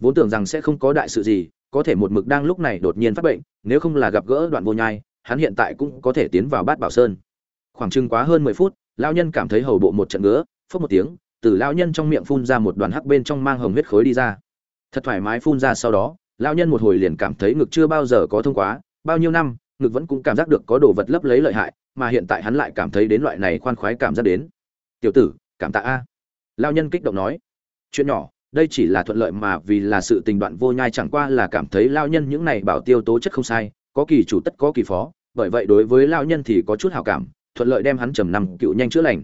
Vốn tưởng rằng sẽ không có đại sự gì, có thể một mực đang lúc này đột nhiên phát bệnh, nếu không là gặp gỡ đoạn vô nhai, hắn hiện tại cũng có thể tiến vào bát bảo sơn. Khoảng chừng quá hơn mười phút, lão nhân cảm thấy hầu bộ một trận ngứa, phốc một tiếng, từ lão nhân trong miệng phun ra một đoàn hắc bên trong mang hồng huyết khối đi ra. Thật thoải mái phun ra sau đó, lão nhân một hồi liền cảm thấy ngực chưa bao giờ có thông quá, bao nhiêu năm, ngực vẫn cũng cảm giác được có đồ vật lấp lấy lợi hại, mà hiện tại hắn lại cảm thấy đến loại này khoan khoái cảm giác đến tiểu tử, cảm tạ a. Lão nhân kích động nói, chuyện nhỏ, đây chỉ là thuận lợi mà vì là sự tình đoạn vô nhai chẳng qua là cảm thấy lão nhân những này bảo tiêu tố chất không sai, có kỳ chủ tất có kỳ phó, bởi vậy đối với lão nhân thì có chút hảo cảm, thuận lợi đem hắn trầm nằm cựu nhanh chữa lành.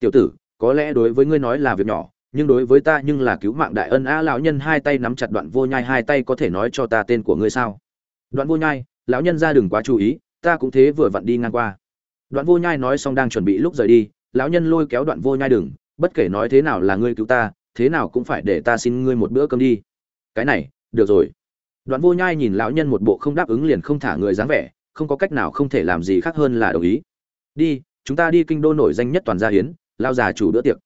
Tiểu tử, có lẽ đối với ngươi nói là việc nhỏ, nhưng đối với ta nhưng là cứu mạng đại ân a, lão nhân hai tay nắm chặt đoạn vô nhai, hai tay có thể nói cho ta tên của ngươi sao? Đoạn vô nhai, lão nhân ra đừng quá chú ý, ta cũng thế vừa vặn đi ngang qua. Đoạn vô nhai nói xong đang chuẩn bị lúc rời đi lão nhân lôi kéo đoạn vô nhai đừng, bất kể nói thế nào là ngươi cứu ta, thế nào cũng phải để ta xin ngươi một bữa cơm đi. Cái này, được rồi. Đoạn vô nhai nhìn lão nhân một bộ không đáp ứng liền không thả người dáng vẻ, không có cách nào không thể làm gì khác hơn là đồng ý. Đi, chúng ta đi kinh đô nổi danh nhất toàn gia hiến lao già chủ bữa tiệc.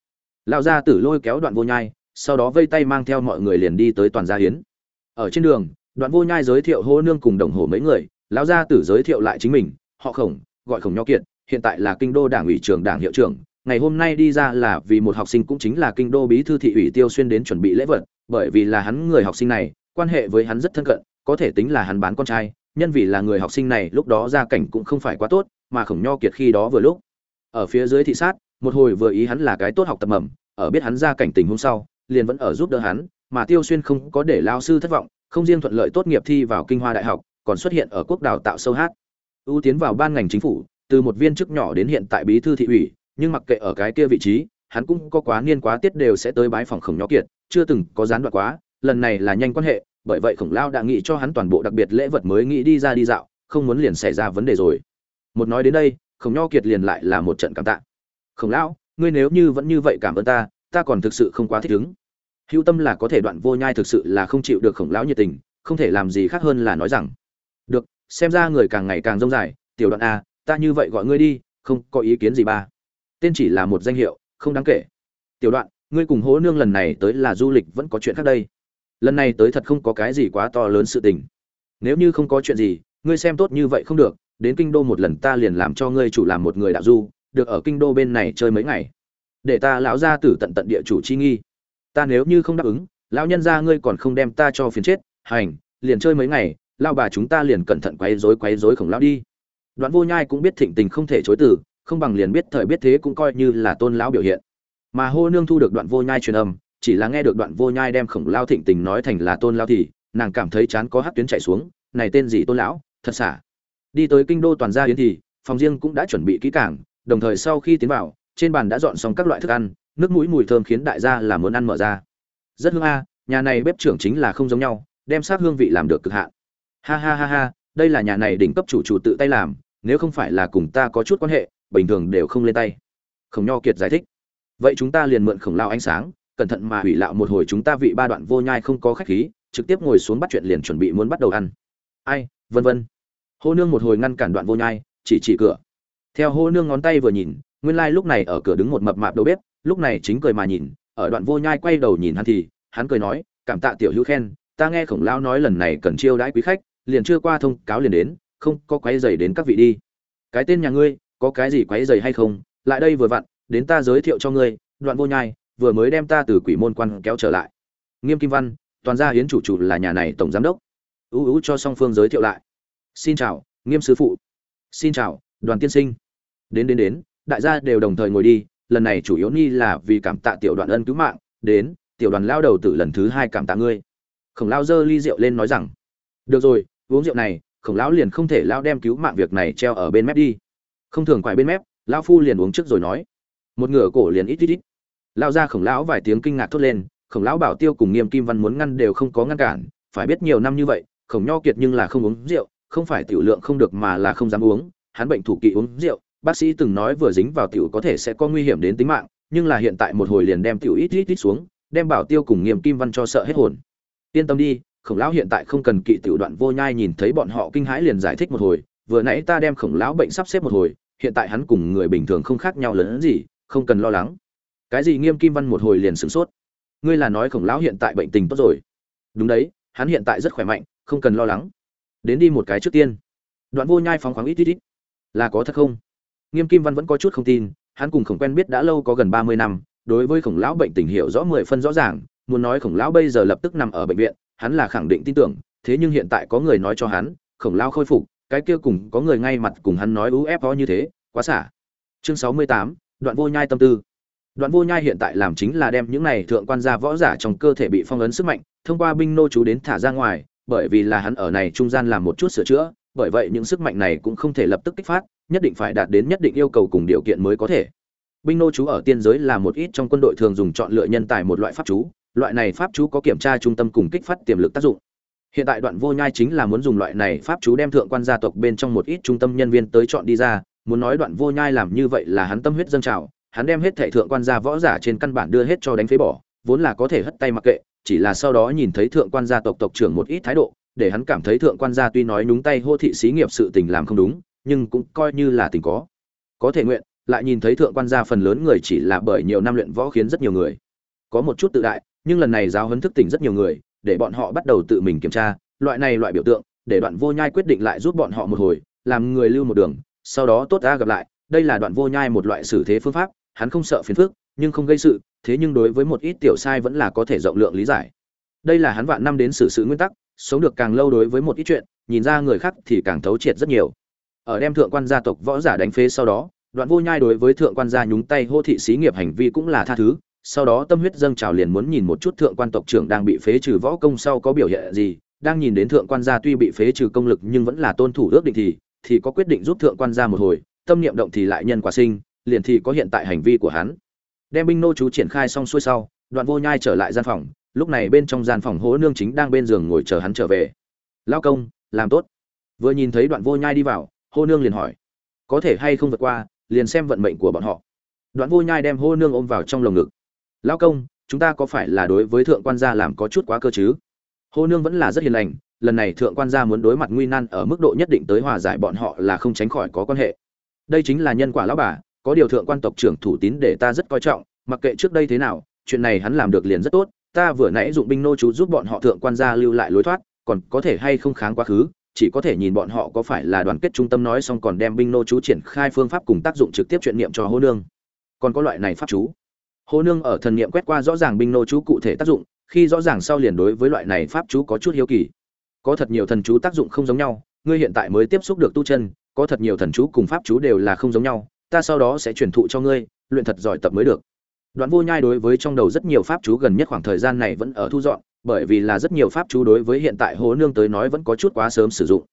Lão gia tử lôi kéo đoạn vô nhai, sau đó vây tay mang theo mọi người liền đi tới toàn gia hiến. Ở trên đường, đoạn vô nhai giới thiệu hô nương cùng đồng hồ mấy người, lão gia tử giới thiệu lại chính mình, họ khổng, gọi khổng nho kiệt hiện tại là kinh đô đảng ủy trưởng đảng hiệu trưởng, ngày hôm nay đi ra là vì một học sinh cũng chính là kinh đô bí thư thị ủy tiêu xuyên đến chuẩn bị lễ vật, bởi vì là hắn người học sinh này, quan hệ với hắn rất thân cận, có thể tính là hắn bán con trai, nhân vì là người học sinh này lúc đó gia cảnh cũng không phải quá tốt, mà khổng nho kiệt khi đó vừa lúc. Ở phía dưới thị sát, một hồi vừa ý hắn là cái tốt học tập mầm, ở biết hắn gia cảnh tình hôm sau, liền vẫn ở giúp đỡ hắn, mà tiêu xuyên không có để lao sư thất vọng, không riêng thuận lợi tốt nghiệp thi vào kinh hoa đại học, còn xuất hiện ở quốc đào tạo sâu hát. Ưu tiến vào ban ngành chính phủ từ một viên chức nhỏ đến hiện tại bí thư thị ủy, nhưng mặc kệ ở cái kia vị trí, hắn cũng có quá niên quá tiết đều sẽ tới bái phòng khổng nhó kiệt, chưa từng có gián đoạn quá, lần này là nhanh quan hệ, bởi vậy khổng lao đã nghĩ cho hắn toàn bộ đặc biệt lễ vật mới nghĩ đi ra đi dạo, không muốn liền xảy ra vấn đề rồi. Một nói đến đây, khổng nho kiệt liền lại là một trận cảm tạ. Khổng lão, ngươi nếu như vẫn như vậy cảm ơn ta ta còn thực sự không quá thích ứng. Hữu tâm là có thể đoạn vô nhai thực sự là không chịu được khổng lão nhiệt tình, không thể làm gì khác hơn là nói rằng, được, xem ra người càng ngày càng rông dài, tiểu đoạn a ta như vậy gọi ngươi đi, không có ý kiến gì ba. Tên chỉ là một danh hiệu, không đáng kể. Tiểu đoạn, ngươi cùng hố nương lần này tới là du lịch vẫn có chuyện khác đây. Lần này tới thật không có cái gì quá to lớn sự tình. Nếu như không có chuyện gì, ngươi xem tốt như vậy không được, đến kinh đô một lần ta liền làm cho ngươi chủ làm một người đạo du, được ở kinh đô bên này chơi mấy ngày. Để ta lão ra tử tận tận địa chủ chi nghi. Ta nếu như không đáp ứng, lão nhân gia ngươi còn không đem ta cho phiền chết, hành, liền chơi mấy ngày lao bà chúng ta liền cẩn thận quấy rối quấy rối khổng lão đi đoạn vô nhai cũng biết thịnh tình không thể chối từ, không bằng liền biết thời biết thế cũng coi như là tôn lão biểu hiện. Mà hô nương thu được đoạn vô nhai truyền âm, chỉ là nghe được đoạn vô nhai đem khổng lao thịnh tình nói thành là tôn lao thì, nàng cảm thấy chán có hát tuyến chạy xuống, này tên gì tôn lão, thật xả. Đi tới kinh đô toàn gia yến thì, phòng riêng cũng đã chuẩn bị kỹ cảng đồng thời sau khi tiến vào, trên bàn đã dọn xong các loại thức ăn, nước mũi mùi thơm khiến đại gia là muốn ăn mở ra. Rất hương a, nhà này bếp trưởng chính là không giống nhau, đem sát hương vị làm được cực hạn. Ha ha ha ha, đây là nhà này đỉnh cấp chủ chủ tự tay làm nếu không phải là cùng ta có chút quan hệ, bình thường đều không lên tay. Khổng nho kiệt giải thích. Vậy chúng ta liền mượn khổng lao ánh sáng, cẩn thận mà hủy lạo một hồi chúng ta vị ba đoạn vô nhai không có khách khí, trực tiếp ngồi xuống bắt chuyện liền chuẩn bị muốn bắt đầu ăn. Ai, vân vân. Hô nương một hồi ngăn cản đoạn vô nhai, chỉ chỉ cửa. Theo hô nương ngón tay vừa nhìn, nguyên lai lúc này ở cửa đứng một mập mạp đầu bếp, lúc này chính cười mà nhìn, ở đoạn vô nhai quay đầu nhìn hắn thì, hắn cười nói, cảm tạ tiểu hữu khen, ta nghe khổng lao nói lần này cần chiêu đãi quý khách, liền chưa qua thông cáo liền đến không có quấy rầy đến các vị đi. Cái tên nhà ngươi, có cái gì quấy rầy hay không? Lại đây vừa vặn, đến ta giới thiệu cho ngươi, đoạn vô nhai, vừa mới đem ta từ quỷ môn quan kéo trở lại. Nghiêm kim văn, toàn gia hiến chủ chủ là nhà này tổng giám đốc. Ưu ưu cho song phương giới thiệu lại. Xin chào, nghiêm sứ phụ. Xin chào, đoàn tiên sinh. Đến đến đến, đại gia đều đồng thời ngồi đi, lần này chủ yếu ni là vì cảm tạ tiểu đoàn ân cứu mạng, đến, tiểu đoàn lao đầu tử lần thứ hai cảm tạ ngươi. Khổng lao dơ ly rượu lên nói rằng, được rồi, uống rượu này khổng lão liền không thể lao đem cứu mạng việc này treo ở bên mép đi. Không thường quải bên mép, lão phu liền uống trước rồi nói. Một ngửa cổ liền ít ít ít. Lao ra khổng lão vài tiếng kinh ngạc thốt lên, khổng lão bảo tiêu cùng nghiêm kim văn muốn ngăn đều không có ngăn cản, phải biết nhiều năm như vậy, khổng nho kiệt nhưng là không uống rượu, không phải tiểu lượng không được mà là không dám uống, hắn bệnh thủ kỵ uống rượu, bác sĩ từng nói vừa dính vào tiểu có thể sẽ có nguy hiểm đến tính mạng, nhưng là hiện tại một hồi liền đem tiểu ít ít ít xuống, đem bảo tiêu cùng nghiêm kim văn cho sợ hết hồn. Yên tâm đi khổng lão hiện tại không cần kỵ tiểu đoạn vô nhai nhìn thấy bọn họ kinh hãi liền giải thích một hồi, vừa nãy ta đem khổng lão bệnh sắp xếp một hồi, hiện tại hắn cùng người bình thường không khác nhau lớn gì, không cần lo lắng. Cái gì nghiêm kim văn một hồi liền sửng sốt. Ngươi là nói khổng lão hiện tại bệnh tình tốt rồi. Đúng đấy, hắn hiện tại rất khỏe mạnh, không cần lo lắng. Đến đi một cái trước tiên. Đoạn vô nhai phóng khoáng ít ít ít. Là có thật không? Nghiêm kim văn vẫn có chút không tin, hắn cùng khổng quen biết đã lâu có gần ba mươi năm, đối với khổng lão bệnh tình hiểu rõ mười phân rõ ràng, muốn nói khổng lão bây giờ lập tức nằm ở bệnh viện hắn là khẳng định tin tưởng thế nhưng hiện tại có người nói cho hắn khổng lao khôi phục cái kia cùng có người ngay mặt cùng hắn nói ufo như thế quá xả chương sáu mươi tám đoạn vô nhai tâm tư Đoạn Vô Nhai hiện tại làm chính là đem những này thượng quan gia võ giả trong cơ thể bị phong ấn sức mạnh, thông qua binh nô chú đến thả ra ngoài, bởi vì là hắn ở này trung gian làm một chút sửa chữa, bởi vậy những sức mạnh này cũng không thể lập tức kích phát, nhất định phải đạt đến nhất định yêu cầu cùng điều kiện mới có thể. Binh nô chú ở tiên giới là một ít trong quân đội thường dùng chọn lựa nhân tài một loại pháp chú, loại này pháp chú có kiểm tra trung tâm cùng kích phát tiềm lực tác dụng. Hiện tại Đoạn Vô Nhai chính là muốn dùng loại này pháp chú đem thượng quan gia tộc bên trong một ít trung tâm nhân viên tới chọn đi ra, muốn nói Đoạn Vô Nhai làm như vậy là hắn tâm huyết dâng trào, hắn đem hết thệ thượng quan gia võ giả trên căn bản đưa hết cho đánh phế bỏ vốn là có thể hất tay mặc kệ chỉ là sau đó nhìn thấy thượng quan gia tộc tộc trưởng một ít thái độ để hắn cảm thấy thượng quan gia tuy nói nhúng tay hô thị xí nghiệp sự tình làm không đúng nhưng cũng coi như là tình có có thể nguyện lại nhìn thấy thượng quan gia phần lớn người chỉ là bởi nhiều năm luyện võ khiến rất nhiều người có một chút tự đại nhưng lần này giáo huấn thức tỉnh rất nhiều người, để bọn họ bắt đầu tự mình kiểm tra, loại này loại biểu tượng, để đoạn vô nhai quyết định lại giúp bọn họ một hồi, làm người lưu một đường, sau đó tốt ra gặp lại, đây là đoạn vô nhai một loại xử thế phương pháp, hắn không sợ phiền phức, nhưng không gây sự, thế nhưng đối với một ít tiểu sai vẫn là có thể rộng lượng lý giải. Đây là hắn vạn năm đến xử sự nguyên tắc, sống được càng lâu đối với một ít chuyện, nhìn ra người khác thì càng thấu triệt rất nhiều. Ở đem thượng quan gia tộc võ giả đánh phế sau đó, đoạn vô nhai đối với thượng quan gia nhúng tay hô thị xí nghiệp hành vi cũng là tha thứ sau đó tâm huyết dâng trào liền muốn nhìn một chút thượng quan tộc trưởng đang bị phế trừ võ công sau có biểu hiện gì, đang nhìn đến thượng quan gia tuy bị phế trừ công lực nhưng vẫn là tôn thủ ước định thì thì có quyết định giúp thượng quan gia một hồi, tâm niệm động thì lại nhân quả sinh, liền thì có hiện tại hành vi của hắn. Đem binh nô chú triển khai xong xuôi sau, đoạn vô nhai trở lại gian phòng, lúc này bên trong gian phòng hố nương chính đang bên giường ngồi chờ hắn trở về. Lao công, làm tốt. Vừa nhìn thấy đoạn vô nhai đi vào, hô nương liền hỏi, có thể hay không vượt qua, liền xem vận mệnh của bọn họ. Đoạn vô nhai đem hô nương ôm vào trong lồng ngực. Lão công, chúng ta có phải là đối với thượng quan gia làm có chút quá cơ chứ? Hô nương vẫn là rất hiền lành, lần này thượng quan gia muốn đối mặt nguy nan ở mức độ nhất định tới hòa giải bọn họ là không tránh khỏi có quan hệ. Đây chính là nhân quả lão bà, có điều thượng quan tộc trưởng thủ tín để ta rất coi trọng, mặc kệ trước đây thế nào, chuyện này hắn làm được liền rất tốt, ta vừa nãy dụng binh nô chú giúp bọn họ thượng quan gia lưu lại lối thoát, còn có thể hay không kháng quá khứ, chỉ có thể nhìn bọn họ có phải là đoàn kết trung tâm nói xong còn đem binh nô chú triển khai phương pháp cùng tác dụng trực tiếp chuyện niệm cho hô nương. Còn có loại này pháp chú. Hồ nương ở thần niệm quét qua rõ ràng binh nô chú cụ thể tác dụng, khi rõ ràng sau liền đối với loại này pháp chú có chút hiếu kỳ. Có thật nhiều thần chú tác dụng không giống nhau, ngươi hiện tại mới tiếp xúc được tu chân, có thật nhiều thần chú cùng pháp chú đều là không giống nhau, ta sau đó sẽ truyền thụ cho ngươi, luyện thật giỏi tập mới được. Đoạn vô nhai đối với trong đầu rất nhiều pháp chú gần nhất khoảng thời gian này vẫn ở thu dọn, bởi vì là rất nhiều pháp chú đối với hiện tại hố nương tới nói vẫn có chút quá sớm sử dụng.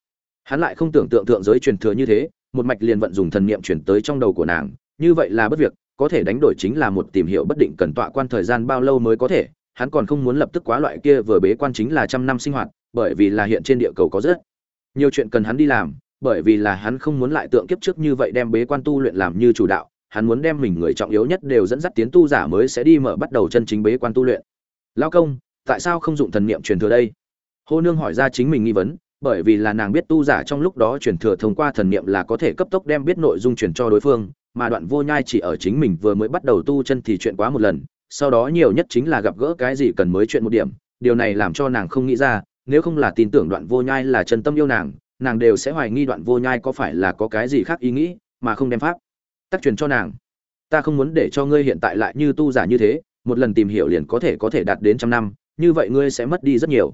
Hắn lại không tưởng tượng thượng giới truyền thừa như thế, một mạch liền vận dùng thần niệm truyền tới trong đầu của nàng, như vậy là bất việc có thể đánh đổi chính là một tìm hiểu bất định cần tọa quan thời gian bao lâu mới có thể, hắn còn không muốn lập tức quá loại kia vừa bế quan chính là trăm năm sinh hoạt, bởi vì là hiện trên địa cầu có rất nhiều chuyện cần hắn đi làm, bởi vì là hắn không muốn lại tượng kiếp trước như vậy đem bế quan tu luyện làm như chủ đạo, hắn muốn đem mình người trọng yếu nhất đều dẫn dắt tiến tu giả mới sẽ đi mở bắt đầu chân chính bế quan tu luyện. Lao công, tại sao không dụng thần niệm truyền thừa đây? Hô nương hỏi ra chính mình nghi vấn, bởi vì là nàng biết tu giả trong lúc đó truyền thừa thông qua thần niệm là có thể cấp tốc đem biết nội dung truyền cho đối phương mà đoạn vô nhai chỉ ở chính mình vừa mới bắt đầu tu chân thì chuyện quá một lần, sau đó nhiều nhất chính là gặp gỡ cái gì cần mới chuyện một điểm, điều này làm cho nàng không nghĩ ra, nếu không là tin tưởng đoạn vô nhai là chân tâm yêu nàng nàng đều sẽ hoài nghi đoạn vô nhai có phải là có cái gì khác ý nghĩ, mà không đem pháp tác truyền cho nàng. Ta không muốn để cho ngươi hiện tại lại như tu giả như thế, một lần tìm hiểu liền có thể có thể đạt đến trăm năm, như vậy ngươi sẽ mất đi rất nhiều.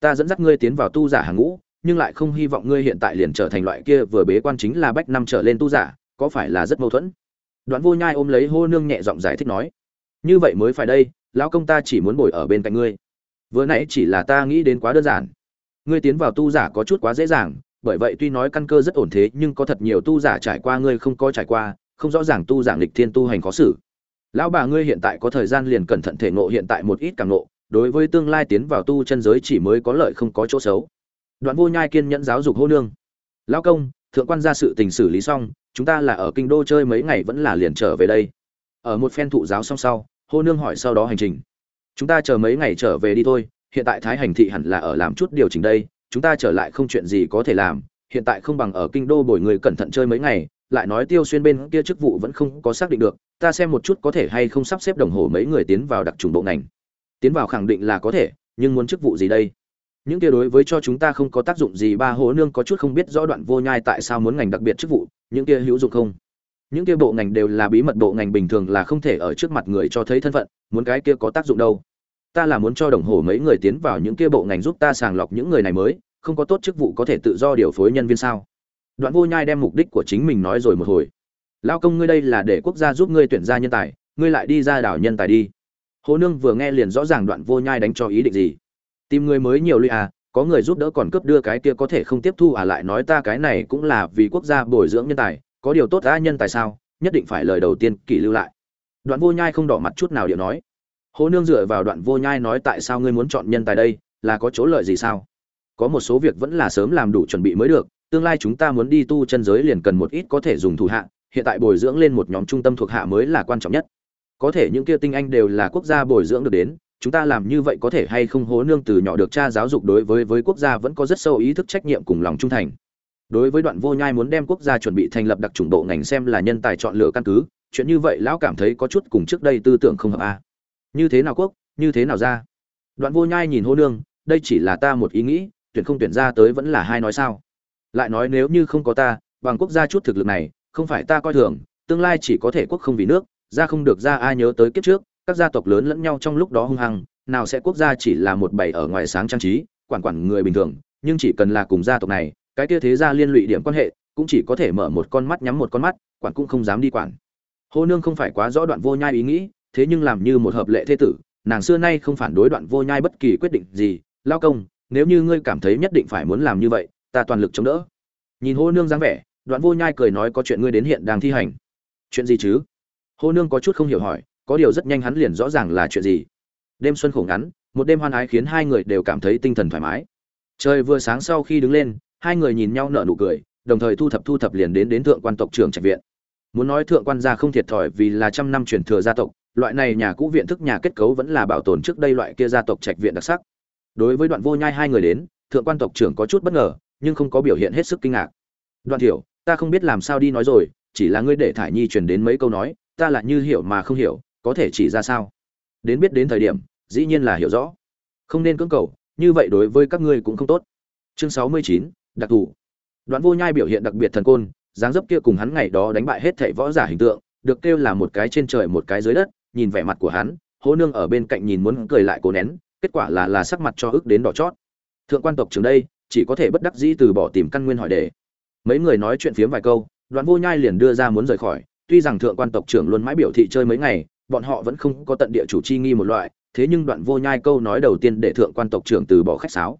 Ta dẫn dắt ngươi tiến vào tu giả hàng ngũ, nhưng lại không hy vọng ngươi hiện tại liền trở thành loại kia vừa bế quan chính là bách năm trở lên tu giả có phải là rất mâu thuẫn? Đoạn vô nhai ôm lấy hô nương nhẹ giọng giải thích nói, như vậy mới phải đây, lão công ta chỉ muốn bồi ở bên cạnh ngươi. Vừa nãy chỉ là ta nghĩ đến quá đơn giản. Ngươi tiến vào tu giả có chút quá dễ dàng, bởi vậy tuy nói căn cơ rất ổn thế, nhưng có thật nhiều tu giả trải qua ngươi không có trải qua, không rõ ràng tu giảng lịch thiên tu hành khó xử. Lão bà ngươi hiện tại có thời gian liền cẩn thận thể ngộ hiện tại một ít càng ngộ, đối với tương lai tiến vào tu chân giới chỉ mới có lợi không có chỗ xấu. Đoạn vô nhai kiên nhẫn giáo dục hô nương, lão công, thượng quan ra sự tình xử lý xong chúng ta là ở kinh đô chơi mấy ngày vẫn là liền trở về đây. Ở một phen thụ giáo xong sau, hô nương hỏi sau đó hành trình. Chúng ta chờ mấy ngày trở về đi thôi, hiện tại thái hành thị hẳn là ở làm chút điều chỉnh đây, chúng ta trở lại không chuyện gì có thể làm, hiện tại không bằng ở kinh đô bồi người cẩn thận chơi mấy ngày, lại nói tiêu xuyên bên kia chức vụ vẫn không có xác định được, ta xem một chút có thể hay không sắp xếp đồng hồ mấy người tiến vào đặc trùng bộ ngành. Tiến vào khẳng định là có thể, nhưng muốn chức vụ gì đây? Những kia đối với cho chúng ta không có tác dụng gì, ba hố nương có chút không biết rõ đoạn vô nhai tại sao muốn ngành đặc biệt chức vụ, những kia hữu dụng không? Những kia bộ ngành đều là bí mật, bộ ngành bình thường là không thể ở trước mặt người cho thấy thân phận, muốn cái kia có tác dụng đâu? Ta là muốn cho đồng hồ mấy người tiến vào những kia bộ ngành giúp ta sàng lọc những người này mới, không có tốt chức vụ có thể tự do điều phối nhân viên sao? Đoạn vô nhai đem mục đích của chính mình nói rồi một hồi. Lao công ngươi đây là để quốc gia giúp ngươi tuyển ra nhân tài, ngươi lại đi ra đảo nhân tài đi. Hồ nương vừa nghe liền rõ ràng đoạn vô nhai đánh cho ý định gì tìm người mới nhiều lụy à có người giúp đỡ còn cướp đưa cái kia có thể không tiếp thu à lại nói ta cái này cũng là vì quốc gia bồi dưỡng nhân tài, có điều tốt đã nhân tài sao, nhất định phải lời đầu tiên kỷ lưu lại. Đoạn vô nhai không đỏ mặt chút nào điệu nói. Hồ nương dựa vào đoạn vô nhai nói tại sao ngươi muốn chọn nhân tài đây, là có chỗ lợi gì sao? Có một số việc vẫn là sớm làm đủ chuẩn bị mới được, tương lai chúng ta muốn đi tu chân giới liền cần một ít có thể dùng thủ hạ, hiện tại bồi dưỡng lên một nhóm trung tâm thuộc hạ mới là quan trọng nhất. Có thể những kia tinh anh đều là quốc gia bồi dưỡng được đến chúng ta làm như vậy có thể hay không hố nương từ nhỏ được cha giáo dục đối với với quốc gia vẫn có rất sâu ý thức trách nhiệm cùng lòng trung thành. Đối với đoạn vô nhai muốn đem quốc gia chuẩn bị thành lập đặc chủng bộ ngành xem là nhân tài chọn lựa căn cứ, chuyện như vậy lão cảm thấy có chút cùng trước đây tư tưởng không hợp a. Như thế nào quốc, như thế nào ra đoạn vô nhai nhìn hô nương, đây chỉ là ta một ý nghĩ, tuyển không tuyển ra tới vẫn là hai nói sao? Lại nói nếu như không có ta, bằng quốc gia chút thực lực này, không phải ta coi thường, tương lai chỉ có thể quốc không vì nước ra không được ra ai nhớ tới kiếp trước các gia tộc lớn lẫn nhau trong lúc đó hung hăng, nào sẽ quốc gia chỉ là một bầy ở ngoài sáng trang trí, quản quản người bình thường, nhưng chỉ cần là cùng gia tộc này, cái kia thế gia liên lụy điểm quan hệ, cũng chỉ có thể mở một con mắt nhắm một con mắt, quản cũng không dám đi quản. Hô nương không phải quá rõ đoạn vô nhai ý nghĩ, thế nhưng làm như một hợp lệ thế tử, nàng xưa nay không phản đối đoạn vô nhai bất kỳ quyết định gì. Lao công, nếu như ngươi cảm thấy nhất định phải muốn làm như vậy, ta toàn lực chống đỡ. Nhìn hô nương dáng vẻ, đoạn vô nhai cười nói có chuyện ngươi đến hiện đang thi hành. Chuyện gì chứ? Hô nương có chút không hiểu hỏi có điều rất nhanh hắn liền rõ ràng là chuyện gì. Đêm xuân khổ ngắn, một đêm hoan ái khiến hai người đều cảm thấy tinh thần thoải mái. Trời vừa sáng sau khi đứng lên, hai người nhìn nhau nở nụ cười, đồng thời thu thập thu thập liền đến đến thượng quan tộc trưởng trạch viện. Muốn nói thượng quan gia không thiệt thòi vì là trăm năm truyền thừa gia tộc, loại này nhà cũ viện thức nhà kết cấu vẫn là bảo tồn trước đây loại kia gia tộc trạch viện đặc sắc. Đối với đoạn vô nhai hai người đến, thượng quan tộc trưởng có chút bất ngờ, nhưng không có biểu hiện hết sức kinh ngạc. Đoạn thiểu, ta không biết làm sao đi nói rồi, chỉ là ngươi để thải nhi truyền đến mấy câu nói, ta là như hiểu mà không hiểu có thể chỉ ra sao? Đến biết đến thời điểm, dĩ nhiên là hiểu rõ. Không nên cưỡng cầu, như vậy đối với các ngươi cũng không tốt. Chương sáu mươi chín, đặc thù. Đoạn vô nhai biểu hiện đặc biệt thần côn, dáng dấp kia cùng hắn ngày đó đánh bại hết thảy võ giả hình tượng, được kêu là một cái trên trời một cái dưới đất, nhìn vẻ mặt của hắn hố nương ở bên cạnh nhìn muốn cười lại cố nén, kết quả là là sắc mặt cho ức đến đỏ chót. Thượng quan tộc trưởng đây, chỉ có thể bất đắc dĩ từ bỏ tìm căn nguyên hỏi để mấy người nói chuyện phiếm vài câu, đoạn vô nhai liền đưa ra muốn rời khỏi, tuy rằng thượng quan tộc trưởng luôn mãi biểu thị chơi mấy ngày bọn họ vẫn không có tận địa chủ chi nghi một loại, thế nhưng đoạn vô nhai câu nói đầu tiên để thượng quan tộc trưởng từ bỏ khách sáo.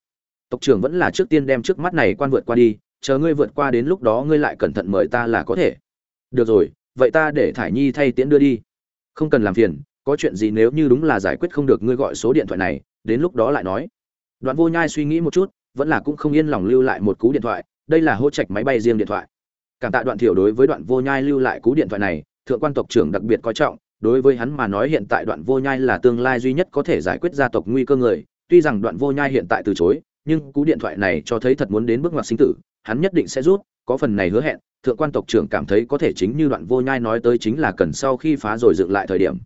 Tộc trưởng vẫn là trước tiên đem trước mắt này quan vượt qua đi, chờ ngươi vượt qua đến lúc đó ngươi lại cẩn thận mời ta là có thể. Được rồi, vậy ta để thải nhi thay tiễn đưa đi. Không cần làm phiền, có chuyện gì nếu như đúng là giải quyết không được ngươi gọi số điện thoại này, đến lúc đó lại nói. Đoạn vô nhai suy nghĩ một chút, vẫn là cũng không yên lòng lưu lại một cú điện thoại, đây là hô trạch máy bay riêng điện thoại. Cảm tạ đoạn thiểu đối với đoạn vô nhai lưu lại cú điện thoại này, thượng quan tộc trưởng đặc biệt coi trọng đối với hắn mà nói hiện tại đoạn vô nhai là tương lai duy nhất có thể giải quyết gia tộc nguy cơ người, tuy rằng đoạn vô nhai hiện tại từ chối, nhưng cú điện thoại này cho thấy thật muốn đến bước ngoặt sinh tử, hắn nhất định sẽ rút, có phần này hứa hẹn, thượng quan tộc trưởng cảm thấy có thể chính như đoạn vô nhai nói tới chính là cần sau khi phá rồi dựng lại thời điểm.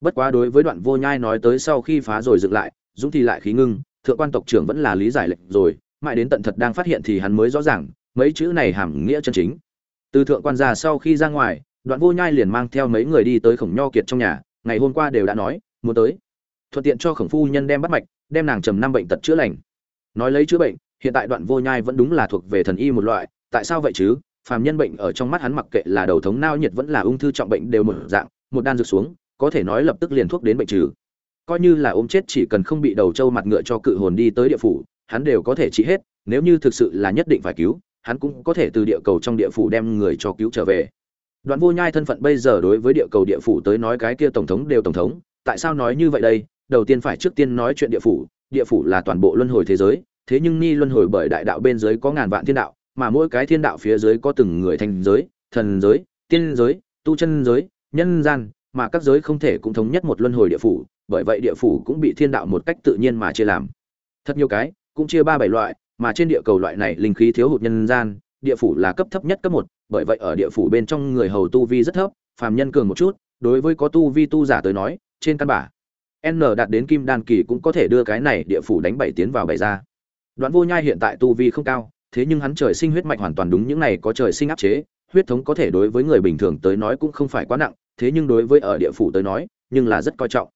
Bất quá đối với đoạn vô nhai nói tới sau khi phá rồi dựng lại, dũng thì lại khí ngưng, thượng quan tộc trưởng vẫn là lý giải lệnh rồi, mãi đến tận thật đang phát hiện thì hắn mới rõ ràng, mấy chữ này hàm nghĩa chân chính. Từ thượng quan gia sau khi ra ngoài đoạn vô nhai liền mang theo mấy người đi tới khổng nho kiệt trong nhà, ngày hôm qua đều đã nói, muốn tới. Thuận tiện cho khổng phu nhân đem bắt mạch, đem nàng trầm năm bệnh tật chữa lành. Nói lấy chữa bệnh, hiện tại đoạn vô nhai vẫn đúng là thuộc về thần y một loại, tại sao vậy chứ? Phàm nhân bệnh ở trong mắt hắn mặc kệ là đầu thống nao nhiệt vẫn là ung thư trọng bệnh đều một dạng, một đan dược xuống, có thể nói lập tức liền thuốc đến bệnh trừ. Coi như là ôm chết chỉ cần không bị đầu trâu mặt ngựa cho cự hồn đi tới địa phủ, hắn đều có thể trị hết, nếu như thực sự là nhất định phải cứu, hắn cũng có thể từ địa cầu trong địa phủ đem người cho cứu trở về đoạn vô nhai thân phận bây giờ đối với địa cầu địa phủ tới nói cái kia tổng thống đều tổng thống, tại sao nói như vậy đây? Đầu tiên phải trước tiên nói chuyện địa phủ địa phủ là toàn bộ luân hồi thế giới, thế nhưng ni luân hồi bởi đại đạo bên dưới có ngàn vạn thiên đạo, mà mỗi cái thiên đạo phía dưới có từng người thành giới, thần giới, tiên giới, tu chân giới, nhân gian, mà các giới không thể cũng thống nhất một luân hồi địa phủ, bởi vậy địa phủ cũng bị thiên đạo một cách tự nhiên mà chia làm. Thật nhiều cái, cũng chia ba bảy loại, mà trên địa cầu loại này linh khí thiếu hụt nhân gian địa phủ là cấp thấp nhất cấp một, bởi vậy ở địa phủ bên trong người hầu tu vi rất thấp, phàm nhân cường một chút, đối với có tu vi tu giả tới nói, trên căn bản, n đạt đến kim đan kỳ cũng có thể đưa cái này địa phủ đánh bảy tiến vào bảy ra. Đoạn vô nhai hiện tại tu vi không cao, thế nhưng hắn trời sinh huyết mạch hoàn toàn đúng những này có trời sinh áp chế, huyết thống có thể đối với người bình thường tới nói cũng không phải quá nặng, thế nhưng đối với ở địa phủ tới nói, nhưng là rất coi trọng.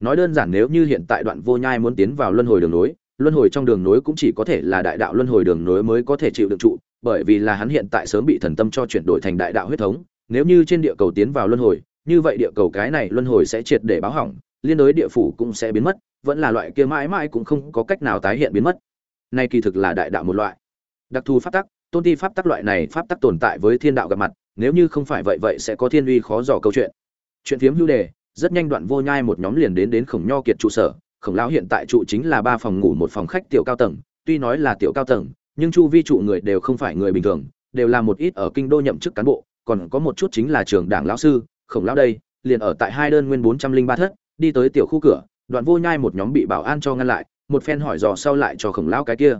Nói đơn giản nếu như hiện tại đoạn vô nhai muốn tiến vào luân hồi đường nối, luân hồi trong đường nối cũng chỉ có thể là đại đạo luân hồi đường nối mới có thể chịu đựng trụ bởi vì là hắn hiện tại sớm bị thần tâm cho chuyển đổi thành đại đạo huyết thống, nếu như trên địa cầu tiến vào luân hồi, như vậy địa cầu cái này luân hồi sẽ triệt để báo hỏng, liên đối địa phủ cũng sẽ biến mất, vẫn là loại kia mãi mãi cũng không có cách nào tái hiện biến mất. Nay kỳ thực là đại đạo một loại. Đặc thù pháp tắc, tôn ti pháp tắc loại này pháp tắc tồn tại với thiên đạo gặp mặt, nếu như không phải vậy vậy sẽ có thiên uy khó dò câu chuyện. Chuyện phiếm hưu đề, rất nhanh đoạn vô nhai một nhóm liền đến đến khổng nho kiệt trụ sở, khổng lão hiện tại trụ chính là ba phòng ngủ một phòng khách tiểu cao tầng, tuy nói là tiểu cao tầng nhưng chu vi trụ người đều không phải người bình thường, đều là một ít ở kinh đô nhậm chức cán bộ, còn có một chút chính là trường đảng lão sư, khổng lão đây, liền ở tại hai đơn nguyên bốn trăm linh ba thất, đi tới tiểu khu cửa, đoạn vô nhai một nhóm bị bảo an cho ngăn lại, một phen hỏi dò sau lại cho khổng lão cái kia.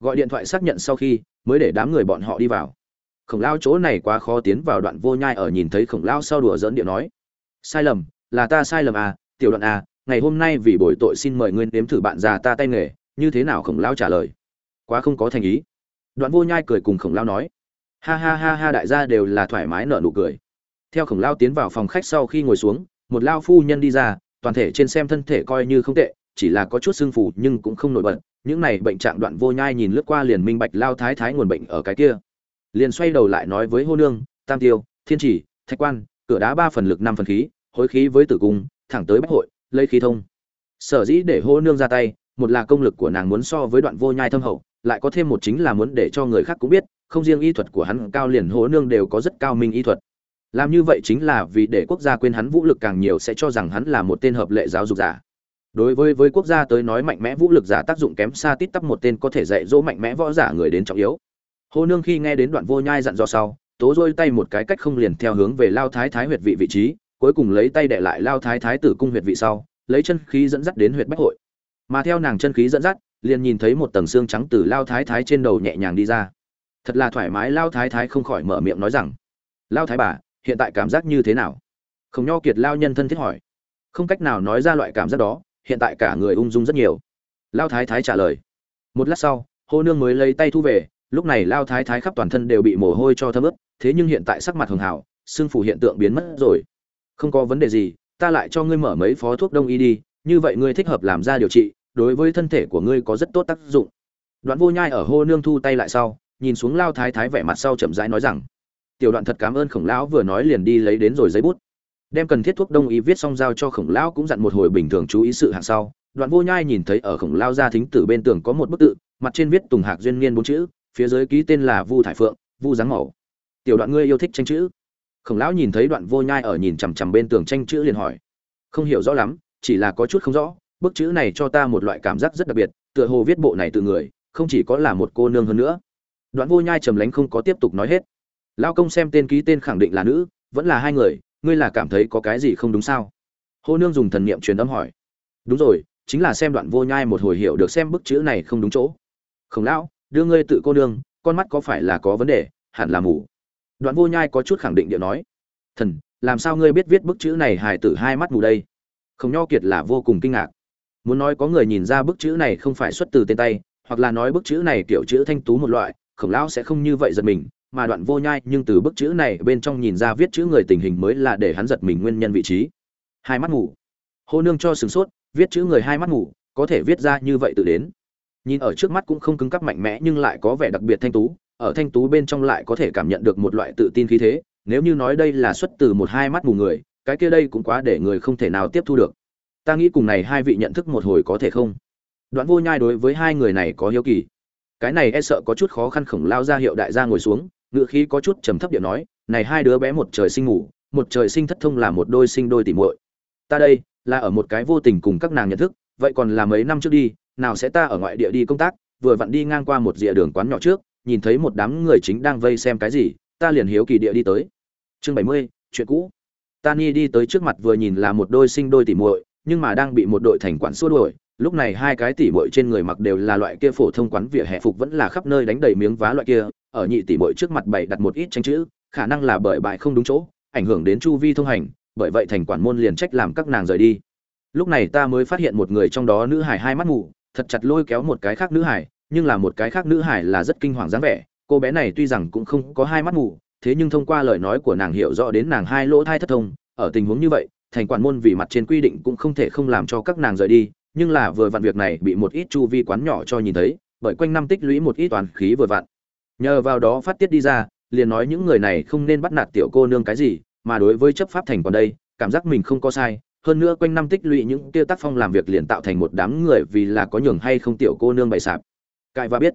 Gọi điện thoại xác nhận sau khi, mới để đám người bọn họ đi vào. Khổng lão chỗ này quá khó tiến vào, đoạn vô nhai ở nhìn thấy khổng lão sau đùa dẫn điện nói. Sai lầm, là ta sai lầm à tiểu đoạn à ngày hôm nay vì bồi tội xin mời nguyên đếm thử bạn già ta tay nghề, như thế nào khổng lão trả lời quá không có thành ý. Đoạn vô nhai cười cùng khổng lao nói, ha ha ha ha, đại gia đều là thoải mái nở nụ cười. Theo khổng lao tiến vào phòng khách sau khi ngồi xuống, một lao phu nhân đi ra, toàn thể trên xem thân thể coi như không tệ, chỉ là có chút sưng phù nhưng cũng không nổi bật. Những này bệnh trạng đoạn vô nhai nhìn lướt qua liền minh bạch lao thái thái nguồn bệnh ở cái kia. Liền xoay đầu lại nói với hô nương, tam tiêu, thiên chỉ, thạch quan, cửa đá ba phần lực năm phần khí, hối khí với tử cung, thẳng tới bách hội, lấy khí thông. Sở dĩ để hô nương ra tay, một là công lực của nàng muốn so với đoạn vô nhai thâm hậu lại có thêm một chính là muốn để cho người khác cũng biết, không riêng y thuật của hắn, cao liền hố nương đều có rất cao minh y thuật. Làm như vậy chính là vì để quốc gia quên hắn vũ lực càng nhiều sẽ cho rằng hắn là một tên hợp lệ giáo dục giả. Đối với với quốc gia tới nói mạnh mẽ vũ lực giả tác dụng kém xa tít tắp một tên có thể dạy dỗ mạnh mẽ võ giả người đến trọng yếu. Hô nương khi nghe đến đoạn vô nhai dặn dò sau, tố rôi tay một cái cách không liền theo hướng về lao thái thái huyệt vị vị trí, cuối cùng lấy tay đệ lại lao thái thái tử cung huyệt vị sau, lấy chân khí dẫn dắt đến huyệt bách hội. Mà theo nàng chân khí dẫn dắt liền nhìn thấy một tầng xương trắng từ lao thái thái trên đầu nhẹ nhàng đi ra. Thật là thoải mái, lao thái thái không khỏi mở miệng nói rằng, lao thái bà, hiện tại cảm giác như thế nào? Không nho kiệt lao nhân thân thiết hỏi. Không cách nào nói ra loại cảm giác đó, hiện tại cả người ung dung rất nhiều. Lao thái thái trả lời. Một lát sau, hô nương mới lấy tay thu về, lúc này lao thái thái khắp toàn thân đều bị mồ hôi cho thấm ướt, thế nhưng hiện tại sắc mặt hường hảo, xương phủ hiện tượng biến mất rồi. Không có vấn đề gì, ta lại cho ngươi mở mấy phó thuốc đông y đi, như vậy ngươi thích hợp làm ra điều trị đối với thân thể của ngươi có rất tốt tác dụng. Đoạn vô nhai ở hô nương thu tay lại sau, nhìn xuống lao thái thái vẻ mặt sau chậm rãi nói rằng, tiểu đoạn thật cảm ơn khổng lão vừa nói liền đi lấy đến rồi giấy bút. Đem cần thiết thuốc đông y viết xong giao cho khổng lão cũng dặn một hồi bình thường chú ý sự hạng sau. Đoạn vô nhai nhìn thấy ở khổng lao gia thính tử bên tường có một bức tự, mặt trên viết tùng hạc duyên niên bốn chữ, phía dưới ký tên là vu thải phượng, vu dáng mẫu. tiểu đoạn ngươi yêu thích tranh chữ. Khổng lão nhìn thấy đoạn vô nhai ở nhìn chằm chằm bên tường tranh chữ liền hỏi, không hiểu rõ lắm, chỉ là có chút không rõ bức chữ này cho ta một loại cảm giác rất đặc biệt, tựa hồ viết bộ này từ người, không chỉ có là một cô nương hơn nữa. Đoạn vô nhai trầm lánh không có tiếp tục nói hết. Lao công xem tên ký tên khẳng định là nữ, vẫn là hai người, ngươi là cảm thấy có cái gì không đúng sao? Hô nương dùng thần niệm truyền âm hỏi. Đúng rồi, chính là xem đoạn vô nhai một hồi hiểu được xem bức chữ này không đúng chỗ. Khổng lão, đưa ngươi tự cô nương, con mắt có phải là có vấn đề, hẳn là mù. Đoạn vô nhai có chút khẳng định điệu nói. Thần, làm sao ngươi biết viết bức chữ này hài tử hai mắt mù đây? Khổng nho kiệt là vô cùng kinh ngạc muốn nói có người nhìn ra bức chữ này không phải xuất từ tên tay, hoặc là nói bức chữ này kiểu chữ thanh tú một loại, khổng lão sẽ không như vậy giật mình, mà đoạn vô nhai nhưng từ bức chữ này bên trong nhìn ra viết chữ người tình hình mới là để hắn giật mình nguyên nhân vị trí. Hai mắt ngủ. Hô nương cho sửng sốt, viết chữ người hai mắt ngủ, có thể viết ra như vậy tự đến. Nhìn ở trước mắt cũng không cứng cắp mạnh mẽ nhưng lại có vẻ đặc biệt thanh tú, ở thanh tú bên trong lại có thể cảm nhận được một loại tự tin khí thế, nếu như nói đây là xuất từ một hai mắt mù người, cái kia đây cũng quá để người không thể nào tiếp thu được ta nghĩ cùng này hai vị nhận thức một hồi có thể không? Đoạn vô nhai đối với hai người này có hiếu kỳ. Cái này e sợ có chút khó khăn khổng lao ra hiệu đại gia ngồi xuống ngựa khí có chút trầm thấp điện nói, này hai đứa bé một trời sinh ngủ, một trời sinh thất thông là một đôi sinh đôi tỉ muội. Ta đây, là ở một cái vô tình cùng các nàng nhận thức, vậy còn là mấy năm trước đi, nào sẽ ta ở ngoại địa đi công tác, vừa vặn đi ngang qua một rìa đường quán nhỏ trước, nhìn thấy một đám người chính đang vây xem cái gì, ta liền hiếu kỳ địa đi tới. Chương bảy mươi, chuyện cũ. Tani đi tới trước mặt vừa nhìn là một đôi sinh đôi tỉ muội nhưng mà đang bị một đội thành quản xua đuổi, lúc này hai cái tỉ muội trên người mặc đều là loại kia phổ thông quán vỉa hè phục vẫn là khắp nơi đánh đầy miếng vá loại kia, ở nhị tỉ muội trước mặt bày đặt một ít tranh chữ, khả năng là bởi bại không đúng chỗ, ảnh hưởng đến chu vi thông hành, bởi vậy thành quản môn liền trách làm các nàng rời đi. Lúc này ta mới phát hiện một người trong đó nữ hải hai mắt mù, thật chặt lôi kéo một cái khác nữ hải, nhưng là một cái khác nữ hải là rất kinh hoàng dáng vẻ, cô bé này tuy rằng cũng không có hai mắt mù, thế nhưng thông qua lời nói của nàng hiểu rõ đến nàng hai lỗ thai thất thông, ở tình huống như vậy thành quản môn vì mặt trên quy định cũng không thể không làm cho các nàng rời đi, nhưng là vừa vặn việc này bị một ít chu vi quán nhỏ cho nhìn thấy, bởi quanh năm tích lũy một ít toàn khí vừa vặn. Nhờ vào đó phát tiết đi ra, liền nói những người này không nên bắt nạt tiểu cô nương cái gì, mà đối với chấp pháp thành còn đây, cảm giác mình không có sai. Hơn nữa quanh năm tích lũy những kia tác phong làm việc liền tạo thành một đám người vì là có nhường hay không tiểu cô nương bày sạp. Cãi và biết,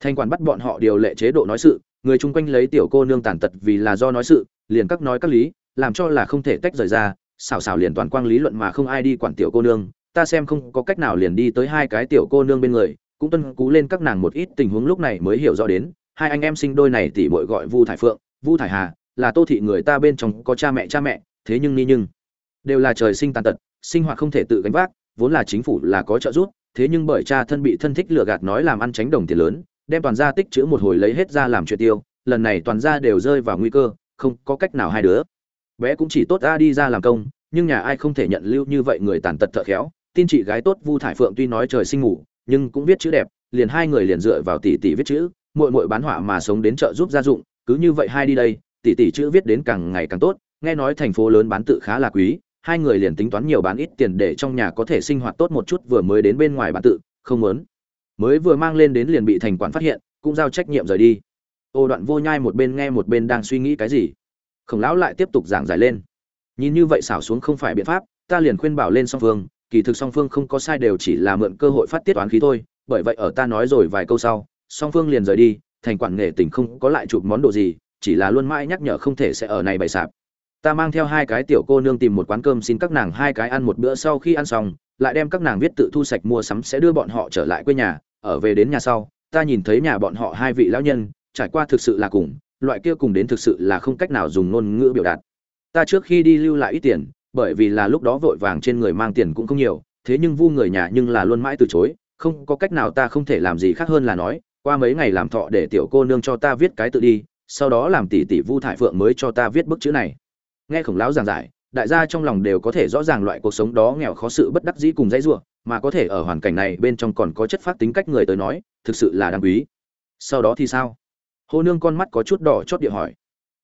thành quản bắt bọn họ điều lệ chế độ nói sự, người chung quanh lấy tiểu cô nương tàn tật vì là do nói sự, liền các nói các lý, làm cho là không thể tách rời ra xảo xảo liền toàn quang lý luận mà không ai đi quản tiểu cô nương, ta xem không có cách nào liền đi tới hai cái tiểu cô nương bên người, cũng tuân cú lên các nàng một ít tình huống lúc này mới hiểu rõ đến, hai anh em sinh đôi này tỷ muội gọi vu thải phượng, vu thải hà, là tô thị người ta bên trong có cha mẹ cha mẹ, thế nhưng ni nhưng, đều là trời sinh tàn tật, sinh hoạt không thể tự gánh vác, vốn là chính phủ là có trợ giúp, thế nhưng bởi cha thân bị thân thích lừa gạt nói làm ăn tránh đồng tiền lớn, đem toàn gia tích chữ một hồi lấy hết ra làm chuyện tiêu, lần này toàn gia đều rơi vào nguy cơ, không có cách nào hai đứa bé cũng chỉ tốt a đi ra làm công, nhưng nhà ai không thể nhận lưu như vậy người tàn tật thợ khéo. Tin chị gái tốt vu thải phượng tuy nói trời sinh ngủ, nhưng cũng viết chữ đẹp, liền hai người liền dựa vào tỷ tỷ viết chữ, muội muội bán họa mà sống đến chợ giúp gia dụng, cứ như vậy hai đi đây, tỷ tỷ chữ viết đến càng ngày càng tốt, nghe nói thành phố lớn bán tự khá là quý, hai người liền tính toán nhiều bán ít tiền để trong nhà có thể sinh hoạt tốt một chút vừa mới đến bên ngoài bán tự, không muốn. Mới vừa mang lên đến liền bị thành quản phát hiện, cũng giao trách nhiệm rời đi. Ô đoạn vô nhai một bên nghe một bên đang suy nghĩ cái gì? Khổng lão lại tiếp tục giảng giải lên. Nhìn như vậy xảo xuống không phải biện pháp, ta liền khuyên bảo lên song phương, kỳ thực song phương không có sai đều chỉ là mượn cơ hội phát tiết toán khí thôi, bởi vậy ở ta nói rồi vài câu sau, song phương liền rời đi, thành quản nghề tỉnh không có lại chụp món đồ gì, chỉ là luôn mãi nhắc nhở không thể sẽ ở này bày sạp. Ta mang theo hai cái tiểu cô nương tìm một quán cơm xin các nàng hai cái ăn một bữa sau khi ăn xong, lại đem các nàng viết tự thu sạch mua sắm sẽ đưa bọn họ trở lại quê nhà, ở về đến nhà sau, ta nhìn thấy nhà bọn họ hai vị lão nhân, trải qua thực sự là cùng loại kia cùng đến thực sự là không cách nào dùng ngôn ngữ biểu đạt. Ta trước khi đi lưu lại ít tiền, bởi vì là lúc đó vội vàng trên người mang tiền cũng không nhiều, thế nhưng vu người nhà nhưng là luôn mãi từ chối, không có cách nào ta không thể làm gì khác hơn là nói, qua mấy ngày làm thọ để tiểu cô nương cho ta viết cái tự đi, sau đó làm tỷ tỷ vu thải phượng mới cho ta viết bức chữ này. Nghe khổng lão giảng giải, đại gia trong lòng đều có thể rõ ràng loại cuộc sống đó nghèo khó sự bất đắc dĩ cùng dãy ruộng mà có thể ở hoàn cảnh này bên trong còn có chất phát tính cách người tới nói, thực sự là đáng quý. Sau đó thì sao? Hồ nương con mắt có chút đỏ chót địa hỏi.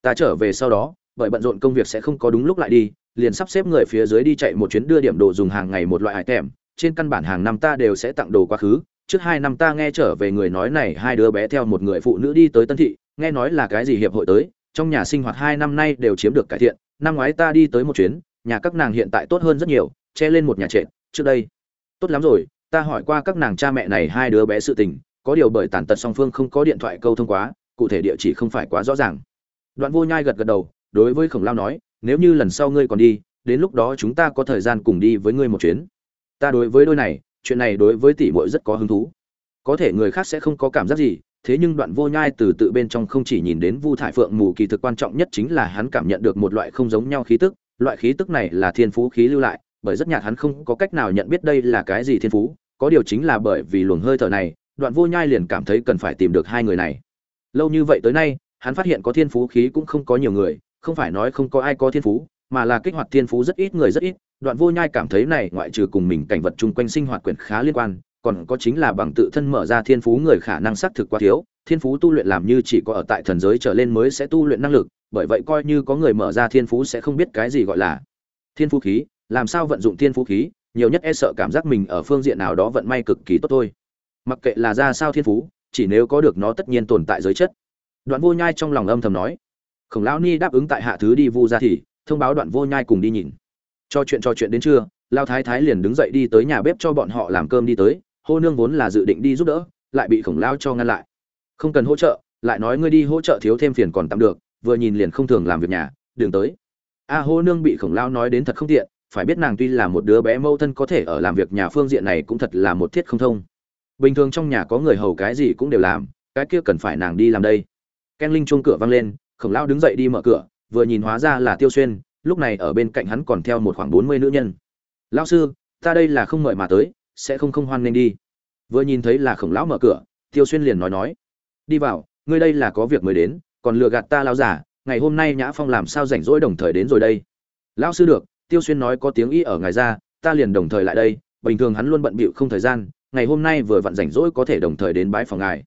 Ta trở về sau đó, bởi bận rộn công việc sẽ không có đúng lúc lại đi, liền sắp xếp người phía dưới đi chạy một chuyến đưa điểm đồ dùng hàng ngày một loại hải tèm trên căn bản hàng năm ta đều sẽ tặng đồ quá khứ. Trước hai năm ta nghe trở về người nói này, hai đứa bé theo một người phụ nữ đi tới tân thị, nghe nói là cái gì hiệp hội tới, trong nhà sinh hoạt hai năm nay đều chiếm được cải thiện. Năm ngoái ta đi tới một chuyến, nhà các nàng hiện tại tốt hơn rất nhiều, che lên một nhà trệt. Trước đây, tốt lắm rồi, ta hỏi qua các nàng cha mẹ này hai đứa bé sự tình, có điều bởi tàn tật song phương không có điện thoại câu thông quá cụ thể địa chỉ không phải quá rõ ràng. Đoạn vô nhai gật gật đầu, đối với khổng lao nói, nếu như lần sau ngươi còn đi, đến lúc đó chúng ta có thời gian cùng đi với ngươi một chuyến. Ta đối với đôi này, chuyện này đối với tỷ muội rất có hứng thú. Có thể người khác sẽ không có cảm giác gì, thế nhưng đoạn vô nhai từ tự bên trong không chỉ nhìn đến vu thải phượng mù kỳ thực quan trọng nhất chính là hắn cảm nhận được một loại không giống nhau khí tức. Loại khí tức này là thiên phú khí lưu lại, bởi rất nhạt hắn không có cách nào nhận biết đây là cái gì thiên phú, có điều chính là bởi vì luồng hơi thở này, đoạn vô nhai liền cảm thấy cần phải tìm được hai người này lâu như vậy tới nay, hắn phát hiện có thiên phú khí cũng không có nhiều người, không phải nói không có ai có thiên phú, mà là kích hoạt thiên phú rất ít người rất ít. Đoạn vô nhai cảm thấy này ngoại trừ cùng mình cảnh vật chung quanh sinh hoạt quyền khá liên quan, còn có chính là bằng tự thân mở ra thiên phú người khả năng xác thực quá thiếu. Thiên phú tu luyện làm như chỉ có ở tại thần giới trở lên mới sẽ tu luyện năng lực, bởi vậy coi như có người mở ra thiên phú sẽ không biết cái gì gọi là thiên phú khí. Làm sao vận dụng thiên phú khí, nhiều nhất e sợ cảm giác mình ở phương diện nào đó vận may cực kỳ tốt thôi. Mặc kệ là ra sao thiên phú chỉ nếu có được nó tất nhiên tồn tại giới chất. Đoạn vô nhai trong lòng âm thầm nói. Khổng lão ni đáp ứng tại hạ thứ đi vu ra thì, thông báo đoạn vô nhai cùng đi nhìn. Cho chuyện trò chuyện đến trưa lao thái thái liền đứng dậy đi tới nhà bếp cho bọn họ làm cơm đi tới, hô nương vốn là dự định đi giúp đỡ, lại bị khổng lao cho ngăn lại. Không cần hỗ trợ, lại nói ngươi đi hỗ trợ thiếu thêm phiền còn tạm được, vừa nhìn liền không thường làm việc nhà đường tới. A hô nương bị khổng lao nói đến thật không tiện, phải biết nàng tuy là một đứa bé mâu thân có thể ở làm việc nhà phương diện này cũng thật là một thiết không thông bình thường trong nhà có người hầu cái gì cũng đều làm, cái kia cần phải nàng đi làm đây. Ken linh chuông cửa vang lên, khổng lão đứng dậy đi mở cửa, vừa nhìn hóa ra là tiêu xuyên, lúc này ở bên cạnh hắn còn theo một khoảng bốn mươi nữ nhân. Lão sư, ta đây là không mời mà tới, sẽ không không hoan nghênh đi. Vừa nhìn thấy là khổng lão mở cửa, tiêu xuyên liền nói nói, đi vào, ngươi đây là có việc mới đến, còn lừa gạt ta lão giả ngày hôm nay nhã phong làm sao rảnh rỗi đồng thời đến rồi đây? Lão sư được, tiêu xuyên nói có tiếng y ở ngài ra, ta liền đồng thời lại đây, bình thường hắn luôn bận bịu không thời gian ngày hôm nay vừa vặn rảnh rỗi có thể đồng thời đến bái phòng ngài.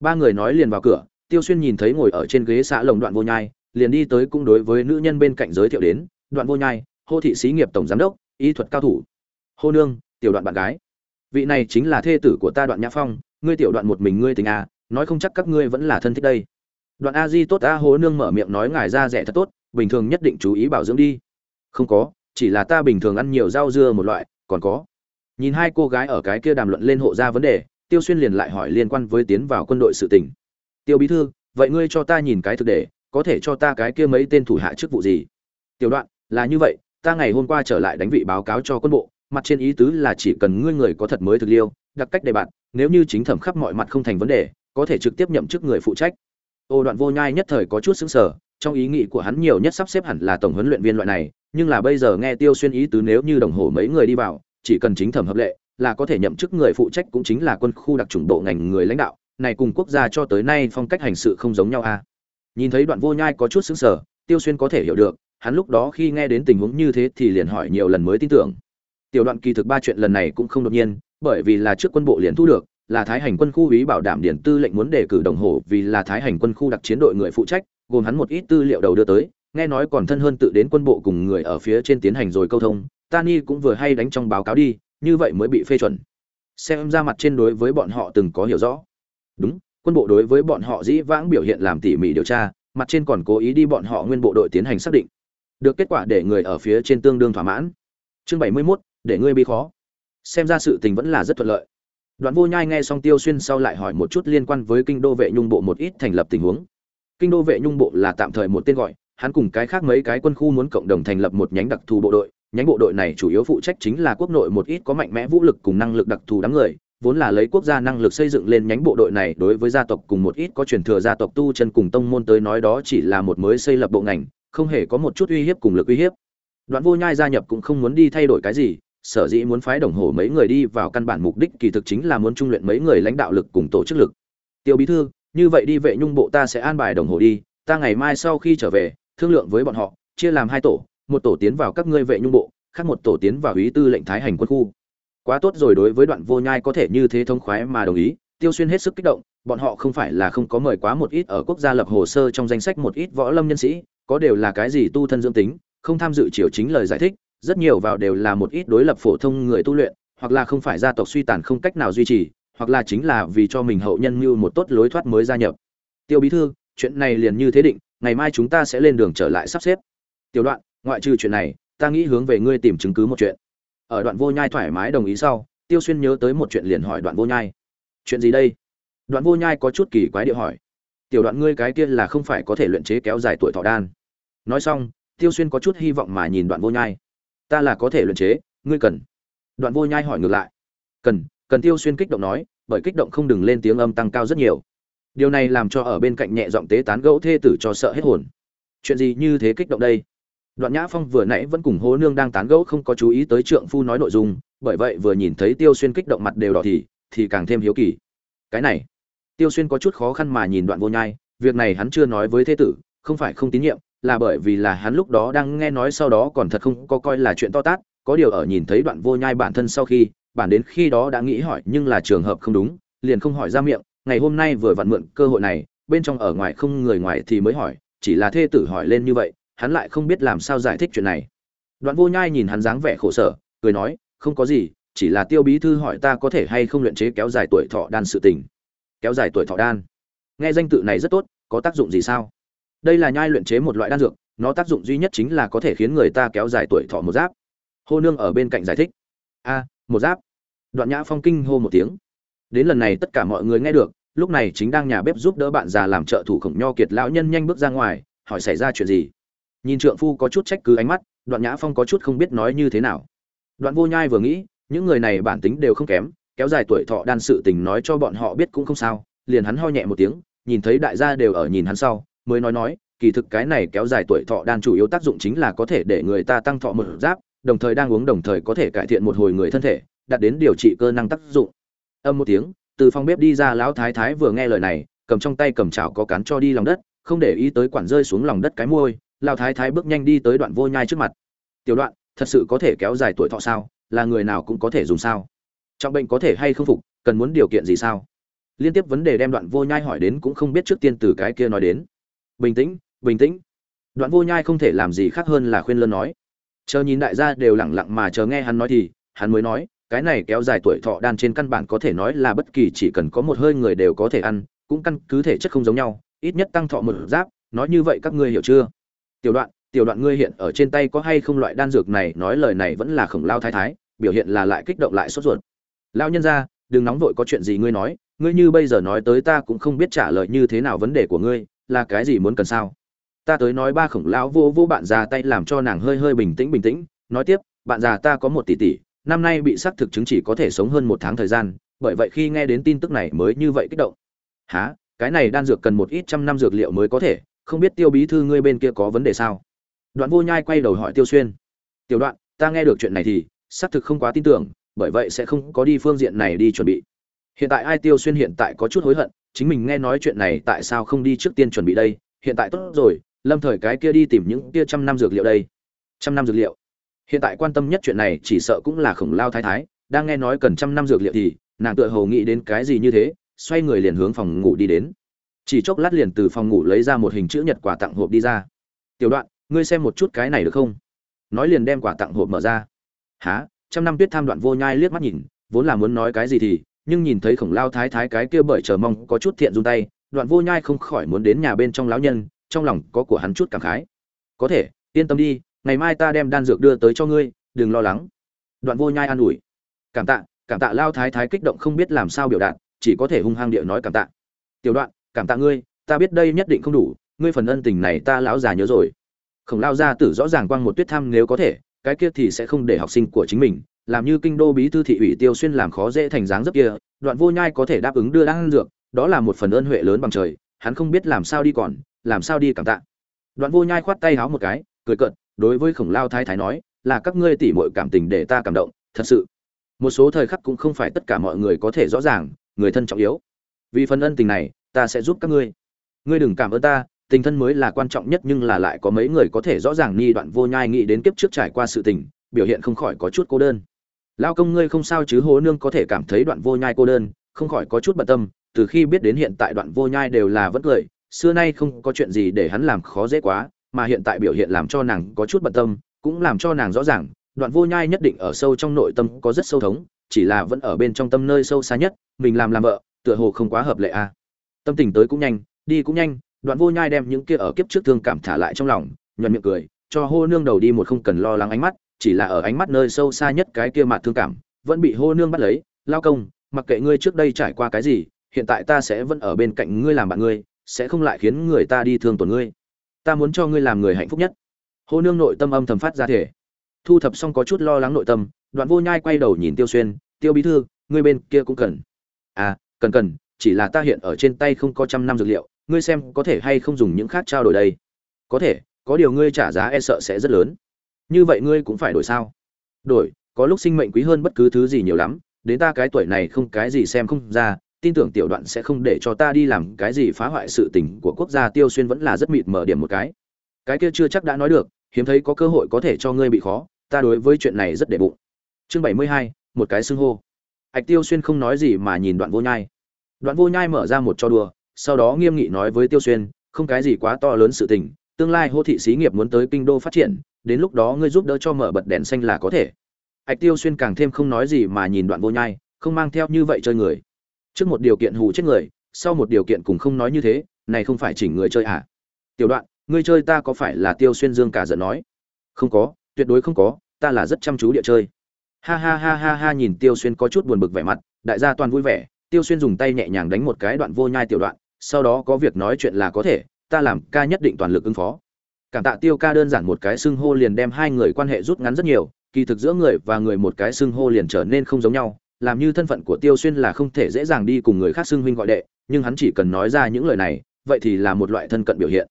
Ba người nói liền vào cửa, tiêu xuyên nhìn thấy ngồi ở trên ghế xã lồng đoạn vô nhai, liền đi tới cũng đối với nữ nhân bên cạnh giới thiệu đến, đoạn vô nhai, hô thị xí nghiệp tổng giám đốc, y thuật cao thủ. Hô nương, tiểu đoạn bạn gái. Vị này chính là thê tử của ta đoạn nhã phong, ngươi tiểu đoạn một mình ngươi tình à nói không chắc các ngươi vẫn là thân thích đây. Đoạn a di tốt a hô nương mở miệng nói ngài ra rẻ thật tốt, bình thường nhất định chú ý bảo dưỡng đi. Không có, chỉ là ta bình thường ăn nhiều rau dưa một loại, còn có nhìn hai cô gái ở cái kia đàm luận lên hộ ra vấn đề, tiêu xuyên liền lại hỏi liên quan với tiến vào quân đội sự tình. Tiêu bí thư, vậy ngươi cho ta nhìn cái thực để, có thể cho ta cái kia mấy tên thủ hạ chức vụ gì? Tiểu đoạn, là như vậy, ta ngày hôm qua trở lại đánh vị báo cáo cho quân bộ, mặt trên ý tứ là chỉ cần ngươi người có thật mới thực liêu, đặc cách đề bạn, nếu như chính thẩm khắp mọi mặt không thành vấn đề, có thể trực tiếp nhậm chức người phụ trách. Ô đoạn vô nhai nhất thời có chút xứng sở trong ý nghĩ của hắn nhiều nhất sắp xếp hẳn là tổng huấn luyện viên loại này, nhưng là bây giờ nghe tiêu xuyên ý tứ nếu như đồng hồ mấy người đi vào chỉ cần chính thẩm hợp lệ, là có thể nhậm chức người phụ trách cũng chính là quân khu đặc chủng bộ ngành người lãnh đạo, này cùng quốc gia cho tới nay phong cách hành sự không giống nhau a à? nhìn thấy đoạn vô nhai có chút xứng sở tiêu xuyên có thể hiểu được, hắn lúc đó khi nghe đến tình huống như thế thì liền hỏi nhiều lần mới tin tưởng tiểu đoạn kỳ thực ba chuyện lần này cũng không đột nhiên, bởi vì là trước quân bộ liền thu được, là thái hành quân khu ý bảo đảm điển tư lệnh muốn đề cử đồng hồ vì là thái hành quân khu đặc chiến đội người phụ trách, gồm hắn một ít tư liệu đầu đưa tới, nghe nói còn thân hơn tự đến quân bộ cùng người ở phía trên tiến hành rồi câu thông tani cũng vừa hay đánh trong báo cáo đi như vậy mới bị phê chuẩn. Xem ra mặt trên đối với bọn họ từng có hiểu rõ. Đúng quân bộ đối với bọn họ dĩ vãng biểu hiện làm tỉ mỉ điều tra mặt trên còn cố ý đi bọn họ nguyên bộ đội tiến hành xác định. Được kết quả để người ở phía trên tương đương thỏa mãn. Chương bảy mươi 71, để ngươi bị khó. Xem ra sự tình vẫn là rất thuận lợi. Đoạn vô nhai nghe xong tiêu xuyên sau lại hỏi một chút liên quan với kinh đô vệ nhung bộ một ít thành lập tình huống. Kinh đô vệ nhung bộ là tạm thời một tên gọi hắn cùng cái khác mấy cái quân khu muốn cộng đồng thành lập một nhánh đặc thù bộ đội nhánh bộ đội này chủ yếu phụ trách chính là quốc nội một ít có mạnh mẽ vũ lực cùng năng lực đặc thù đám người, vốn là lấy quốc gia năng lực xây dựng lên nhánh bộ đội này đối với gia tộc cùng một ít có truyền thừa gia tộc tu chân cùng tông môn tới nói đó chỉ là một mới xây lập bộ ngành, không hề có một chút uy hiếp cùng lực uy hiếp. Đoạn vô nhai gia nhập cũng không muốn đi thay đổi cái gì, sở dĩ muốn phái đồng hồ mấy người đi vào căn bản mục đích kỳ thực chính là muốn trung luyện mấy người lãnh đạo lực cùng tổ chức lực. Tiêu bí thư, như vậy đi vệ nhung bộ ta sẽ an bài đồng hồ đi, ta ngày mai sau khi trở về, thương lượng với bọn họ, chia làm hai tổ một tổ tiến vào các ngươi vệ nhung bộ, khác một tổ tiến vào ý tư lệnh thái hành quân khu. Quá tốt rồi, đối với đoạn vô nhai có thể như thế thông khoái mà đồng ý, tiêu xuyên hết sức kích động, bọn họ không phải là không có mời quá một ít ở quốc gia lập hồ sơ trong danh sách một ít võ lâm nhân sĩ, có đều là cái gì tu thân dưỡng tính, không tham dự chiều chính lời giải thích, rất nhiều vào đều là một ít đối lập phổ thông người tu luyện, hoặc là không phải gia tộc suy tàn không cách nào duy trì, hoặc là chính là vì cho mình hậu nhân mưu một tốt lối thoát mới gia nhập. Tiêu bí thư, chuyện này liền như thế định, ngày mai chúng ta sẽ lên đường trở lại sắp xếp. Tiểu đoạn ngoại trừ chuyện này, ta nghĩ hướng về ngươi tìm chứng cứ một chuyện. Ở đoạn vô nhai thoải mái đồng ý sau, tiêu xuyên nhớ tới một chuyện liền hỏi đoạn vô nhai. Chuyện gì đây? Đoạn vô nhai có chút kỳ quái địa hỏi. Tiểu đoạn ngươi cái kia là không phải có thể luyện chế kéo dài tuổi thọ đan. Nói xong, tiêu xuyên có chút hy vọng mà nhìn đoạn vô nhai. Ta là có thể luyện chế, ngươi cần. Đoạn vô nhai hỏi ngược lại. Cần cần tiêu xuyên kích động nói, bởi kích động không đừng lên tiếng âm tăng cao rất nhiều. Điều này làm cho ở bên cạnh nhẹ giọng tế tán gẫu thê tử cho sợ hết hồn. Chuyện gì như thế kích động đây? Đoạn nhã phong vừa nãy vẫn cùng hố nương đang tán gẫu không có chú ý tới trượng phu nói nội dung, bởi vậy vừa nhìn thấy tiêu xuyên kích động mặt đều đỏ thì thì càng thêm hiếu kỳ. Cái này, tiêu xuyên có chút khó khăn mà nhìn đoạn vô nhai, việc này hắn chưa nói với thế tử, không phải không tín nhiệm, là bởi vì là hắn lúc đó đang nghe nói sau đó còn thật không có coi là chuyện to tát, có điều ở nhìn thấy đoạn vô nhai bản thân sau khi, bản đến khi đó đã nghĩ hỏi nhưng là trường hợp không đúng, liền không hỏi ra miệng, ngày hôm nay vừa vặn mượn cơ hội này, bên trong ở ngoài không người ngoài thì mới hỏi, chỉ là thê tử hỏi lên như vậy hắn lại không biết làm sao giải thích chuyện này. Đoạn vô nhai nhìn hắn dáng vẻ khổ sở, cười nói, không có gì, chỉ là tiêu bí thư hỏi ta có thể hay không luyện chế kéo dài tuổi thọ đan sự tình. Kéo dài tuổi thọ đan? Nghe danh tự này rất tốt, có tác dụng gì sao? Đây là nhai luyện chế một loại đan dược, nó tác dụng duy nhất chính là có thể khiến người ta kéo dài tuổi thọ một giáp. Hô nương ở bên cạnh giải thích. A, một giáp. Đoạn nhã phong kinh hô một tiếng. Đến lần này tất cả mọi người nghe được, lúc này chính đang nhà bếp giúp đỡ bạn già làm trợ thủ khổng nho kiệt lão nhân nhanh bước ra ngoài, hỏi xảy ra chuyện gì? Nhìn trượng phu có chút trách cứ ánh mắt, đoạn nhã phong có chút không biết nói như thế nào. Đoạn vô nhai vừa nghĩ, những người này bản tính đều không kém, kéo dài tuổi thọ đan sự tình nói cho bọn họ biết cũng không sao, liền hắn ho nhẹ một tiếng, nhìn thấy đại gia đều ở nhìn hắn sau, mới nói nói, kỳ thực cái này kéo dài tuổi thọ đan chủ yếu tác dụng chính là có thể để người ta tăng thọ một giáp, đồng thời đang uống đồng thời có thể cải thiện một hồi người thân thể, đạt đến điều trị cơ năng tác dụng. Âm một tiếng, từ phòng bếp đi ra lão thái thái vừa nghe lời này, cầm trong tay cầm chảo có cán cho đi lòng đất, không để ý tới quản rơi xuống lòng đất cái môi lão thái thái bước nhanh đi tới đoạn vô nhai trước mặt. Tiểu đoạn, thật sự có thể kéo dài tuổi thọ sao? Là người nào cũng có thể dùng sao? Trọng bệnh có thể hay không phục, cần muốn điều kiện gì sao? Liên tiếp vấn đề đem đoạn vô nhai hỏi đến cũng không biết trước tiên từ cái kia nói đến. Bình tĩnh bình tĩnh. Đoạn vô nhai không thể làm gì khác hơn là khuyên lơn nói. Chờ nhìn đại gia đều lẳng lặng mà chờ nghe hắn nói thì, hắn mới nói, cái này kéo dài tuổi thọ đan trên căn bản có thể nói là bất kỳ chỉ cần có một hơi người đều có thể ăn, cũng căn cứ thể chất không giống nhau, ít nhất tăng thọ một giáp, nói như vậy các ngươi hiểu chưa? Tiểu đoạn tiểu đoạn ngươi hiện ở trên tay có hay không loại đan dược này? Nói lời này vẫn là khổng lao thái thái, biểu hiện là lại kích động lại sốt ruột. Lao nhân ra đừng nóng vội có chuyện gì ngươi nói, ngươi như bây giờ nói tới ta cũng không biết trả lời như thế nào vấn đề của ngươi, là cái gì muốn cần sao? Ta tới nói ba khổng lão vô vô bạn già tay làm cho nàng hơi hơi bình tĩnh bình tĩnh, nói tiếp, bạn già ta có một tỷ tỷ, năm nay bị xác thực chứng chỉ có thể sống hơn một tháng thời gian, bởi vậy khi nghe đến tin tức này mới như vậy kích động. Há cái này đan dược cần một ít trăm năm dược liệu mới có thể không biết tiêu bí thư ngươi bên kia có vấn đề sao? Đoạn vô nhai quay đầu hỏi tiêu xuyên. Tiểu đoạn, ta nghe được chuyện này thì, xác thực không quá tin tưởng, bởi vậy sẽ không có đi phương diện này đi chuẩn bị. Hiện tại ai tiêu xuyên hiện tại có chút hối hận, chính mình nghe nói chuyện này tại sao không đi trước tiên chuẩn bị đây? Hiện tại tốt rồi, lâm thời cái kia đi tìm những kia trăm năm dược liệu đây. Trăm năm dược liệu. Hiện tại quan tâm nhất chuyện này chỉ sợ cũng là khổng lao thái thái, đang nghe nói cần trăm năm dược liệu thì, nàng tựa hồ nghĩ đến cái gì như thế, xoay người liền hướng phòng ngủ đi đến chỉ chốc lát liền từ phòng ngủ lấy ra một hình chữ nhật quà tặng hộp đi ra. Tiểu đoạn, ngươi xem một chút cái này được không? Nói liền đem quả tặng hộp mở ra. Há trăm năm tuyết tham đoạn vô nhai liếc mắt nhìn, vốn là muốn nói cái gì thì, nhưng nhìn thấy khổng lao thái thái cái kia bởi chờ mong có chút thiện run tay, đoạn vô nhai không khỏi muốn đến nhà bên trong lão nhân, trong lòng có của hắn chút cảm khái. Có thể, yên tâm đi, ngày mai ta đem đan dược đưa tới cho ngươi, đừng lo lắng. Đoạn vô nhai an ủi. Cảm tạ cảm tạ lao thái thái kích động không biết làm sao biểu đạt, chỉ có thể hung hăng địa nói cảm tạ. Tiểu đoạn cảm tạ ngươi, ta biết đây nhất định không đủ, ngươi phần ân tình này ta lão già nhớ rồi. Khổng lao gia tử rõ ràng quang một tuyết thăm nếu có thể, cái kia thì sẽ không để học sinh của chính mình, làm như kinh đô bí thư thị ủy tiêu xuyên làm khó dễ thành dáng dấp kia, đoạn vô nhai có thể đáp ứng đưa đan dược, đó là một phần ơn huệ lớn bằng trời, hắn không biết làm sao đi còn, làm sao đi cảm tạ. Đoạn vô nhai khoát tay háo một cái, cười cợt, đối với khổng lao thái thái nói, là các ngươi tỉ mọi cảm tình để ta cảm động, thật sự. Một số thời khắc cũng không phải tất cả mọi người có thể rõ ràng, người thân trọng yếu. Vì phần ân tình này ta sẽ giúp các ngươi ngươi đừng cảm ơn ta, tình thân mới là quan trọng nhất nhưng là lại có mấy người có thể rõ ràng ni đoạn vô nhai nghĩ đến kiếp trước trải qua sự tình, biểu hiện không khỏi có chút cô đơn lao công ngươi không sao chứ hố nương có thể cảm thấy đoạn vô nhai cô đơn, không khỏi có chút bận tâm, từ khi biết đến hiện tại đoạn vô nhai đều là vẫn cười, xưa nay không có chuyện gì để hắn làm khó dễ quá, mà hiện tại biểu hiện làm cho nàng có chút bận tâm, cũng làm cho nàng rõ ràng, đoạn vô nhai nhất định ở sâu trong nội tâm có rất sâu thống, chỉ là vẫn ở bên trong tâm nơi sâu xa nhất, mình làm làm vợ, tựa hồ không quá hợp lệ à tâm tình tới cũng nhanh, đi cũng nhanh, đoạn vô nhai đem những kia ở kiếp trước thương cảm thả lại trong lòng, nhuận miệng cười, cho hô nương đầu đi một không cần lo lắng ánh mắt, chỉ là ở ánh mắt nơi sâu xa nhất cái kia mặt thương cảm, vẫn bị hô nương bắt lấy, lao công, mặc kệ ngươi trước đây trải qua cái gì, hiện tại ta sẽ vẫn ở bên cạnh ngươi làm bạn ngươi, sẽ không lại khiến người ta đi thương tổn ngươi. Ta muốn cho ngươi làm người hạnh phúc nhất. Hô nương nội tâm âm thầm phát ra thể. Thu thập xong có chút lo lắng nội tâm, đoạn vô nhai quay đầu nhìn tiêu xuyên, tiêu bí thư, ngươi bên kia cũng cần. À cần cần chỉ là ta hiện ở trên tay không có trăm năm dược liệu, ngươi xem có thể hay không dùng những khác trao đổi đây? Có thể, có điều ngươi trả giá e sợ sẽ rất lớn. Như vậy ngươi cũng phải đổi sao? Đổi, có lúc sinh mệnh quý hơn bất cứ thứ gì nhiều lắm, đến ta cái tuổi này không cái gì xem không ra, tin tưởng tiểu đoạn sẽ không để cho ta đi làm cái gì phá hoại sự tình của quốc gia tiêu xuyên vẫn là rất mịt mở điểm một cái. Cái kia chưa chắc đã nói được, hiếm thấy có cơ hội có thể cho ngươi bị khó, ta đối với chuyện này rất để bụng. Chương bảy mươi hai, một cái xưng hô. Ạch tiêu xuyên không nói gì mà nhìn đoạn vô nhai đoạn vô nhai mở ra một cho đùa, sau đó nghiêm nghị nói với tiêu xuyên, không cái gì quá to lớn sự tình, tương lai hô thị xí nghiệp muốn tới kinh đô phát triển, đến lúc đó ngươi giúp đỡ cho mở bật đèn xanh là có thể. Hạch tiêu xuyên càng thêm không nói gì mà nhìn đoạn vô nhai, không mang theo như vậy chơi người. Trước một điều kiện hù chết người, sau một điều kiện cũng không nói như thế, này không phải chỉnh người chơi à? Tiểu đoạn, ngươi chơi ta có phải là tiêu xuyên dương cả giận nói? Không có, tuyệt đối không có, ta là rất chăm chú địa chơi. Ha ha ha ha ha, nhìn tiêu xuyên có chút buồn bực vẻ mặt, đại gia toàn vui vẻ tiêu xuyên dùng tay nhẹ nhàng đánh một cái đoạn vô nhai tiểu đoạn, sau đó có việc nói chuyện là có thể, ta làm ca nhất định toàn lực ứng phó. Cảm tạ tiêu ca đơn giản một cái xưng hô liền đem hai người quan hệ rút ngắn rất nhiều, kỳ thực giữa người và người một cái xưng hô liền trở nên không giống nhau, làm như thân phận của tiêu xuyên là không thể dễ dàng đi cùng người khác xưng huynh gọi đệ, nhưng hắn chỉ cần nói ra những lời này, vậy thì là một loại thân cận biểu hiện.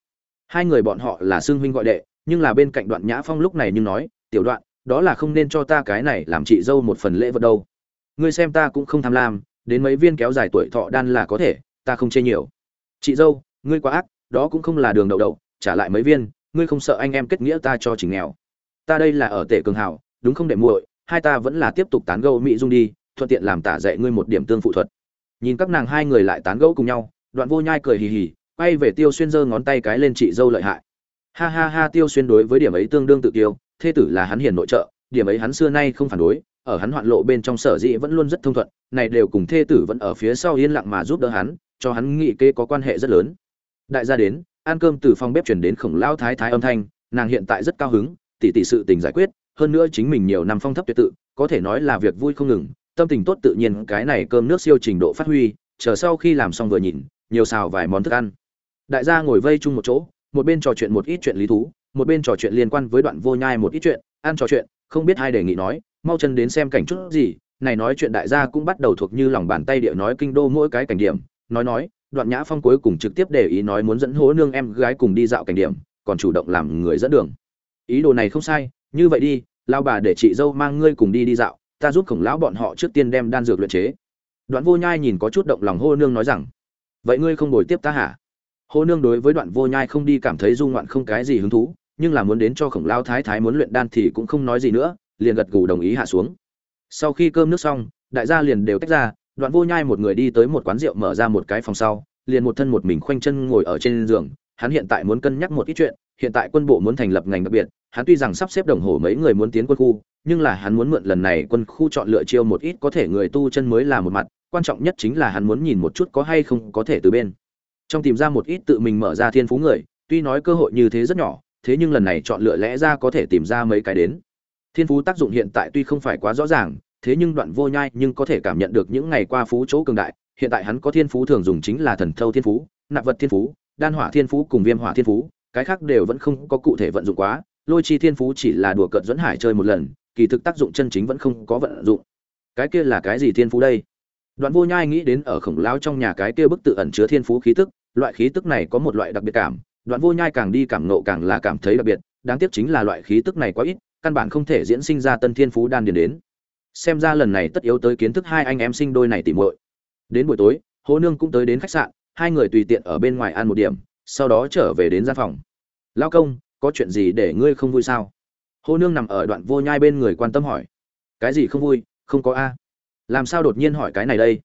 Hai người bọn họ là xưng huynh gọi đệ, nhưng là bên cạnh đoạn nhã phong lúc này nhưng nói, tiểu đoạn, đó là không nên cho ta cái này làm chị dâu một phần lễ vật đâu. Ngươi xem ta cũng không tham lam đến mấy viên kéo dài tuổi thọ đan là có thể, ta không chê nhiều. Chị dâu, ngươi quá ác, đó cũng không là đường đậu đậu, trả lại mấy viên, ngươi không sợ anh em kết nghĩa ta cho chỉnh nghèo. Ta đây là ở tể cường hảo đúng không để muội, hai ta vẫn là tiếp tục tán gẫu mỹ dung đi, thuận tiện làm tả dạy ngươi một điểm tương phụ thuật. Nhìn các nàng hai người lại tán gẫu cùng nhau, đoạn vô nhai cười hì hì, quay về tiêu xuyên giơ ngón tay cái lên chị dâu lợi hại. Ha ha ha, tiêu xuyên đối với điểm ấy tương đương tự tiêu thê tử là hắn hiền nội trợ, điểm ấy hắn xưa nay không phản đối ở hắn hoạn lộ bên trong sở dĩ vẫn luôn rất thông thuận, này đều cùng thê tử vẫn ở phía sau yên lặng mà giúp đỡ hắn, cho hắn nghị kê có quan hệ rất lớn. Đại gia đến, ăn cơm từ phòng bếp chuyển đến khổng lao thái thái âm thanh, nàng hiện tại rất cao hứng, tỷ tỷ sự tình giải quyết, hơn nữa chính mình nhiều năm phong thấp tuyệt tự, có thể nói là việc vui không ngừng, tâm tình tốt tự nhiên, cái này cơm nước siêu trình độ phát huy, chờ sau khi làm xong vừa nhìn, nhiều xào vài món thức ăn. Đại gia ngồi vây chung một chỗ, một bên trò chuyện một ít chuyện lý thú, một bên trò chuyện liên quan với đoạn vô nhai một ít chuyện, ăn trò chuyện, không biết hai đề nghị nói mau chân đến xem cảnh chút gì, này nói chuyện đại gia cũng bắt đầu thuộc như lòng bàn tay địa nói kinh đô mỗi cái cảnh điểm. Nói nói, đoạn nhã phong cuối cùng trực tiếp để ý nói muốn dẫn hố nương em gái cùng đi dạo cảnh điểm, còn chủ động làm người dẫn đường. Ý đồ này không sai, như vậy đi, lao bà để chị dâu mang ngươi cùng đi đi dạo, ta giúp khổng lão bọn họ trước tiên đem đan dược luyện chế. Đoạn vô nhai nhìn có chút động lòng hô nương nói rằng, vậy ngươi không đổi tiếp ta hả? Hô nương đối với đoạn vô nhai không đi cảm thấy du ngoạn không cái gì hứng thú, nhưng là muốn đến cho khổng lao thái thái muốn luyện đan thì cũng không nói gì nữa liền gật gù đồng ý hạ xuống. Sau khi cơm nước xong, đại gia liền đều tách ra, đoạn vô nhai một người đi tới một quán rượu mở ra một cái phòng sau, liền một thân một mình khoanh chân ngồi ở trên giường, hắn hiện tại muốn cân nhắc một ít chuyện, hiện tại quân bộ muốn thành lập ngành đặc biệt, hắn tuy rằng sắp xếp đồng hồ mấy người muốn tiến quân khu, nhưng là hắn muốn mượn lần này quân khu chọn lựa chiêu một ít có thể người tu chân mới là một mặt, quan trọng nhất chính là hắn muốn nhìn một chút có hay không có thể từ bên. Trong tìm ra một ít tự mình mở ra thiên phú người, tuy nói cơ hội như thế rất nhỏ, thế nhưng lần này chọn lựa lẽ ra có thể tìm ra mấy cái đến thiên phú tác dụng hiện tại tuy không phải quá rõ ràng, thế nhưng đoạn vô nhai nhưng có thể cảm nhận được những ngày qua phú chỗ cường đại. Hiện tại hắn có thiên phú thường dùng chính là thần thâu thiên phú, nạp vật thiên phú, đan hỏa thiên phú cùng viêm hỏa thiên phú, cái khác đều vẫn không có cụ thể vận dụng quá. Lôi chi thiên phú chỉ là đùa cợt dẫn hải chơi một lần, kỳ thực tác dụng chân chính vẫn không có vận dụng. Cái kia là cái gì thiên phú đây? Đoạn vô nhai nghĩ đến ở khổng lao trong nhà cái kia bức tự ẩn chứa thiên phú khí tức, loại khí tức này có một loại đặc biệt cảm. Đoạn vô nhai càng đi cảm nộ càng là cảm thấy đặc biệt, đáng tiếc chính là loại khí tức này quá ít căn bản không thể diễn sinh ra tân thiên phú đan điền đến. Xem ra lần này tất yếu tới kiến thức hai anh em sinh đôi này tỉ muội. Đến buổi tối, hồ nương cũng tới đến khách sạn, hai người tùy tiện ở bên ngoài ăn một điểm, sau đó trở về đến gian phòng. Lao công, có chuyện gì để ngươi không vui sao? Hồ nương nằm ở đoạn vô nhai bên người quan tâm hỏi. Cái gì không vui? Không có a. Làm sao đột nhiên hỏi cái này đây?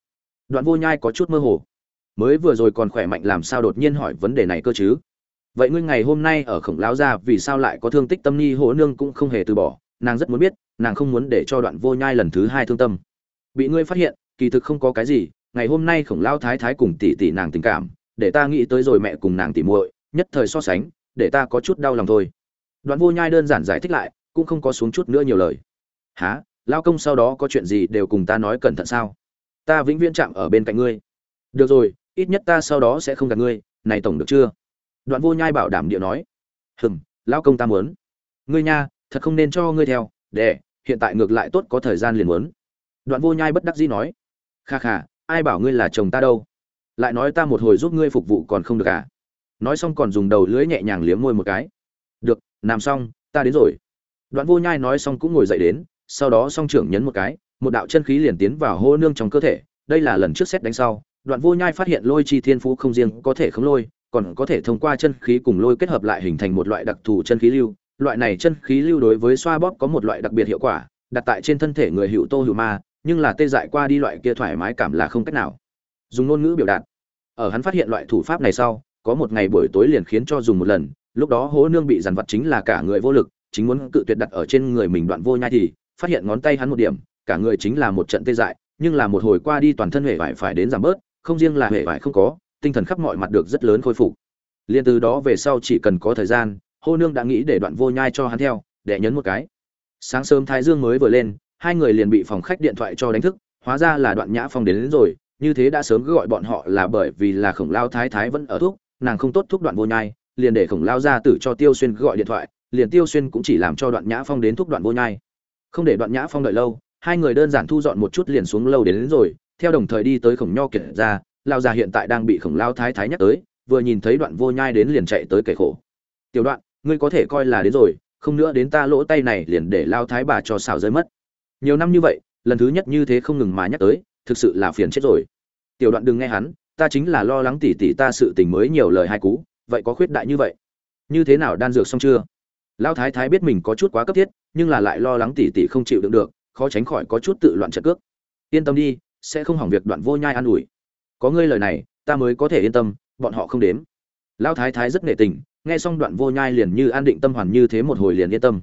Đoạn vô nhai có chút mơ hồ. Mới vừa rồi còn khỏe mạnh, làm sao đột nhiên hỏi vấn đề này cơ chứ? Vậy ngươi ngày hôm nay ở khổng lão gia vì sao lại có thương tích tâm ni hỗ nương cũng không hề từ bỏ, nàng rất muốn biết, nàng không muốn để cho đoạn vô nhai lần thứ hai thương tâm. Bị ngươi phát hiện, kỳ thực không có cái gì, ngày hôm nay khổng lão thái thái cùng tỷ tỷ nàng tình cảm, để ta nghĩ tới rồi mẹ cùng nàng tỷ muội, nhất thời so sánh, để ta có chút đau lòng thôi. Đoạn vô nhai đơn giản giải thích lại, cũng không có xuống chút nữa nhiều lời. Há lao công sau đó có chuyện gì đều cùng ta nói cẩn thận sao? Ta vĩnh viễn chạm ở bên cạnh ngươi. Được rồi, ít nhất ta sau đó sẽ không gặp ngươi, này tổng được chưa? Đoạn vô nhai bảo đảm địa nói, hừm, lão công ta muốn. Ngươi nha, thật không nên cho ngươi theo để hiện tại ngược lại tốt có thời gian liền muốn. Đoạn vô nhai bất đắc dĩ nói, kha kha, ai bảo ngươi là chồng ta đâu? Lại nói ta một hồi giúp ngươi phục vụ còn không được à? Nói xong còn dùng đầu lưỡi nhẹ nhàng liếm môi một cái. Được, làm xong, ta đến rồi. Đoạn vô nhai nói xong cũng ngồi dậy đến, sau đó song trưởng nhấn một cái, một đạo chân khí liền tiến vào hô nương trong cơ thể, đây là lần trước xét đánh sau, đoạn vô nhai phát hiện lôi chi thiên phú không riêng có thể khống lôi còn có thể thông qua chân khí cùng lôi kết hợp lại hình thành một loại đặc thù chân khí lưu. Loại này chân khí lưu đối với xoa bóp có một loại đặc biệt hiệu quả, đặt tại trên thân thể người hữu tô hữu ma, nhưng là tê dại qua đi loại kia thoải mái cảm là không cách nào. Dùng ngôn ngữ biểu đạt. Ở hắn phát hiện loại thủ pháp này sau, có một ngày buổi tối liền khiến cho dùng một lần, lúc đó hố nương bị dằn vặt chính là cả người vô lực, chính muốn cự tuyệt đặt ở trên người mình đoạn vô nhai thì, phát hiện ngón tay hắn một điểm, cả người chính là một trận tê dại, nhưng là một hồi qua đi toàn thân hệ vải phải đến giảm bớt, không riêng là hệ vải không có tinh thần khắp mọi mặt được rất lớn khôi phục. Liên từ đó về sau chỉ cần có thời gian hô nương đã nghĩ để đoạn vô nhai cho hắn theo để nhấn một cái. Sáng sớm thái dương mới vừa lên hai người liền bị phòng khách điện thoại cho đánh thức hóa ra là đoạn nhã phong đến, đến rồi như thế đã sớm gọi bọn họ là bởi vì là khổng lao thái thái vẫn ở thuốc nàng không tốt thuốc đoạn vô nhai liền để khổng lao ra tử cho tiêu xuyên gọi điện thoại liền tiêu xuyên cũng chỉ làm cho đoạn nhã phong đến thuốc đoạn vô nhai. Không để đoạn nhã phong đợi lâu hai người đơn giản thu dọn một chút liền xuống lâu đến, đến rồi theo đồng thời đi tới khổng nho kiệt ra lao già hiện tại đang bị khổng lao thái thái nhắc tới, vừa nhìn thấy đoạn vô nhai đến liền chạy tới kể khổ. Tiểu đoạn, ngươi có thể coi là đến rồi, không nữa đến ta lỗ tay này liền để lao thái bà cho xào rơi mất. Nhiều năm như vậy, lần thứ nhất như thế không ngừng mà nhắc tới, thực sự là phiền chết rồi. Tiểu đoạn đừng nghe hắn, ta chính là lo lắng tỉ tỉ ta sự tình mới nhiều lời hai cú, vậy có khuyết đại như vậy? Như thế nào đan dược xong chưa? Lao thái thái biết mình có chút quá cấp thiết, nhưng là lại lo lắng tỉ tỉ không chịu đựng được, khó tránh khỏi có chút tự loạn trận cước. Yên tâm đi, sẽ không hỏng việc đoạn vô nhai an ủi có ngươi lời này ta mới có thể yên tâm bọn họ không đếm. Lao thái thái rất nghệ tình nghe xong đoạn vô nhai liền như an định tâm hoàn như thế một hồi liền yên tâm.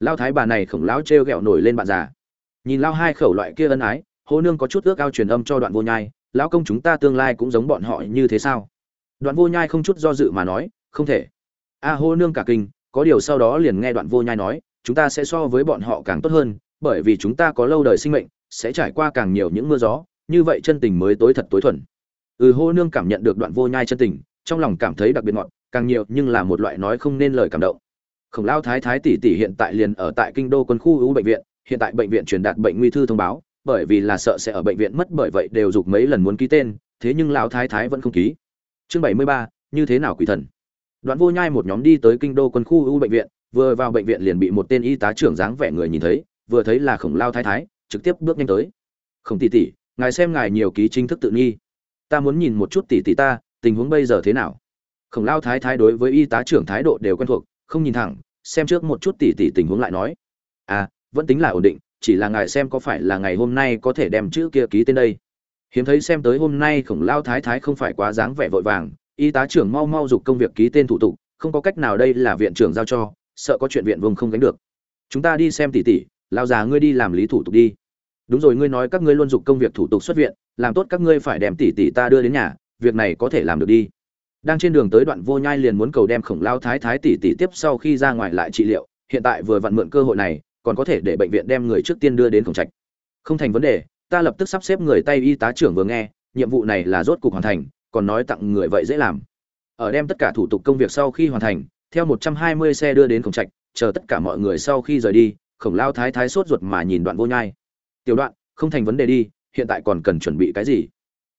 Lao thái bà này khổng lão t r nổi lên bạn già. Nhìn lao hai khẩu loại kia ân ái hô nương có chút ước ao truyền âm cho đoạn vô nhai lão công chúng ta tương lai cũng giống bọn họ như thế sao? Đoạn vô nhai không chút do dự mà nói không thể. A à, hô nương cả kinh có điều sau đó liền nghe đoạn vô nhai nói chúng ta sẽ so với bọn họ càng tốt hơn bởi vì chúng ta có lâu đời sinh mệnh sẽ trải qua càng nhiều những mưa gió như vậy chân tình mới tối thật tối thuần ừ hô nương cảm nhận được đoạn vô nhai chân tình, trong lòng cảm thấy đặc biệt ngọt, càng nhiều nhưng là một loại nói không nên lời cảm động. Khổng lao thái thái tỷ tỷ hiện tại liền ở tại kinh đô quân khu ưu bệnh viện, hiện tại bệnh viện truyền đạt bệnh nguy thư thông báo, bởi vì là sợ sẽ ở bệnh viện mất bởi vậy đều dục mấy lần muốn ký tên, thế nhưng lão thái thái vẫn không ký. Chương bảy mươi ba, như thế nào quỷ thần? Đoạn vô nhai một nhóm đi tới kinh đô quân khu ưu bệnh viện, vừa vào bệnh viện liền bị một tên y tá trưởng dáng vẻ người nhìn thấy, vừa thấy là khổng lao thái thái, trực tiếp bước nhanh tới. Khổng tỷ tỷ, ngài xem ngài nhiều ký chính thức tự nghi ta muốn nhìn một chút tỷ tỷ ta, tình huống bây giờ thế nào? Khổng lao thái thái đối với y tá trưởng thái độ đều quen thuộc, không nhìn thẳng, xem trước một chút tỷ tỷ tình huống lại nói. À vẫn tính là ổn định, chỉ là ngài xem có phải là ngày hôm nay có thể đem chữ kia ký tên đây. Hiếm thấy xem tới hôm nay khổng lao thái thái không phải quá dáng vẻ vội vàng, y tá trưởng mau mau giục công việc ký tên thủ tục, không có cách nào đây là viện trưởng giao cho, sợ có chuyện viện vùng không gánh được. Chúng ta đi xem tỷ tỷ, lao già ngươi đi làm lý thủ tục đi. Đúng rồi, ngươi nói các ngươi luôn giục công việc thủ tục xuất viện làm tốt các ngươi phải đem tỷ tỷ ta đưa đến nhà, việc này có thể làm được đi. Đang trên đường tới đoạn vô nhai liền muốn cầu đem khổng lao thái thái tỷ tỷ tiếp sau khi ra ngoài lại trị liệu, hiện tại vừa vặn mượn cơ hội này, còn có thể để bệnh viện đem người trước tiên đưa đến cổng trạch. Không thành vấn đề, ta lập tức sắp xếp người tay y tá trưởng vừa nghe, nhiệm vụ này là rốt cục hoàn thành, còn nói tặng người vậy dễ làm. Ở đem tất cả thủ tục công việc sau khi hoàn thành, theo 120 xe đưa đến cổng trạch, chờ tất cả mọi người sau khi rời đi, khổng lao thái thái sốt ruột mà nhìn đoạn vô nhai. Tiểu đoạn, không thành vấn đề đi hiện tại còn cần chuẩn bị cái gì?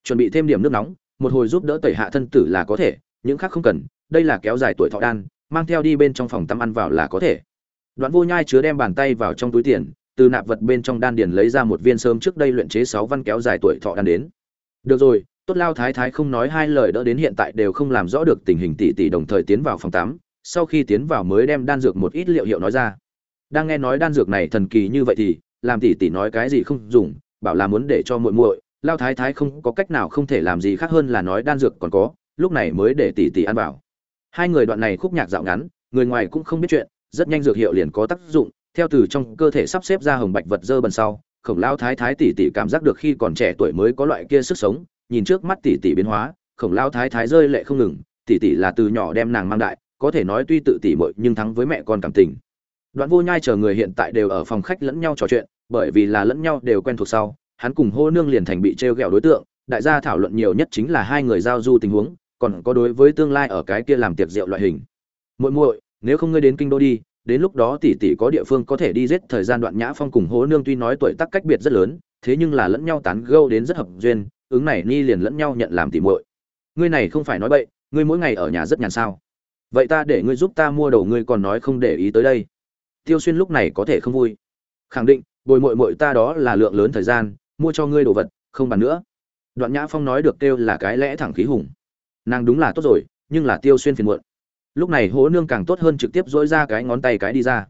Chuẩn bị thêm điểm nước nóng, một hồi giúp đỡ tẩy hạ thân tử là có thể, những khác không cần, đây là kéo dài tuổi thọ đan, mang theo đi bên trong phòng tắm ăn vào là có thể. Đoạn vô nhai chứa đem bàn tay vào trong túi tiền, từ nạp vật bên trong đan điền lấy ra một viên sớm trước đây luyện chế sáu văn kéo dài tuổi thọ đan đến. Được rồi, tốt lao thái thái không nói hai lời đỡ đến hiện tại đều không làm rõ được tình hình tỷ tỷ đồng thời tiến vào phòng tắm, sau khi tiến vào mới đem đan dược một ít liệu hiệu nói ra. Đang nghe nói đan dược này thần kỳ như vậy thì, làm tỷ tỷ nói cái gì không dùng bảo là muốn để cho muội muội, lao thái thái không có cách nào không thể làm gì khác hơn là nói đan dược còn có, lúc này mới để tỷ tỷ ăn vào. Hai người đoạn này khúc nhạc dạo ngắn, người ngoài cũng không biết chuyện, rất nhanh dược hiệu liền có tác dụng, theo từ trong cơ thể sắp xếp ra hồng bạch vật dơ bần sau, khổng lao thái thái tỷ tỷ cảm giác được khi còn trẻ tuổi mới có loại kia sức sống, nhìn trước mắt tỷ tỷ biến hóa, khổng lao thái thái rơi lệ không ngừng, tỷ tỷ là từ nhỏ đem nàng mang đại, có thể nói tuy tự tỷ muội nhưng thắng với mẹ con cảm tình đoạn vô nhai chờ người hiện tại đều ở phòng khách lẫn nhau trò chuyện, bởi vì là lẫn nhau đều quen thuộc sau, hắn cùng hô nương liền thành bị trêu ghẹo đối tượng, đại gia thảo luận nhiều nhất chính là hai người giao du tình huống, còn có đối với tương lai ở cái kia làm tiệc rượu loại hình. Muội muội, nếu không ngươi đến kinh đô đi, đến lúc đó tỷ tỷ có địa phương có thể đi giết thời gian đoạn nhã phong cùng hô nương tuy nói tuổi tác cách biệt rất lớn, thế nhưng là lẫn nhau tán gẫu đến rất hợp duyên, ứng này ni liền lẫn nhau nhận làm tỷ muội. Ngươi này không phải nói bậy, ngươi mỗi ngày ở nhà rất nhàn sao. Vậy ta để ngươi giúp ta mua đồ ngươi còn nói không để ý tới đây tiêu xuyên lúc này có thể không vui. Khẳng định, bồi muội muội ta đó là lượng lớn thời gian, mua cho ngươi đồ vật, không bàn nữa. Đoạn nhã phong nói được kêu là cái lẽ thẳng khí hùng. Nàng đúng là tốt rồi, nhưng là tiêu xuyên phiền muộn. Lúc này hố nương càng tốt hơn trực tiếp dỗi ra cái ngón tay cái đi ra.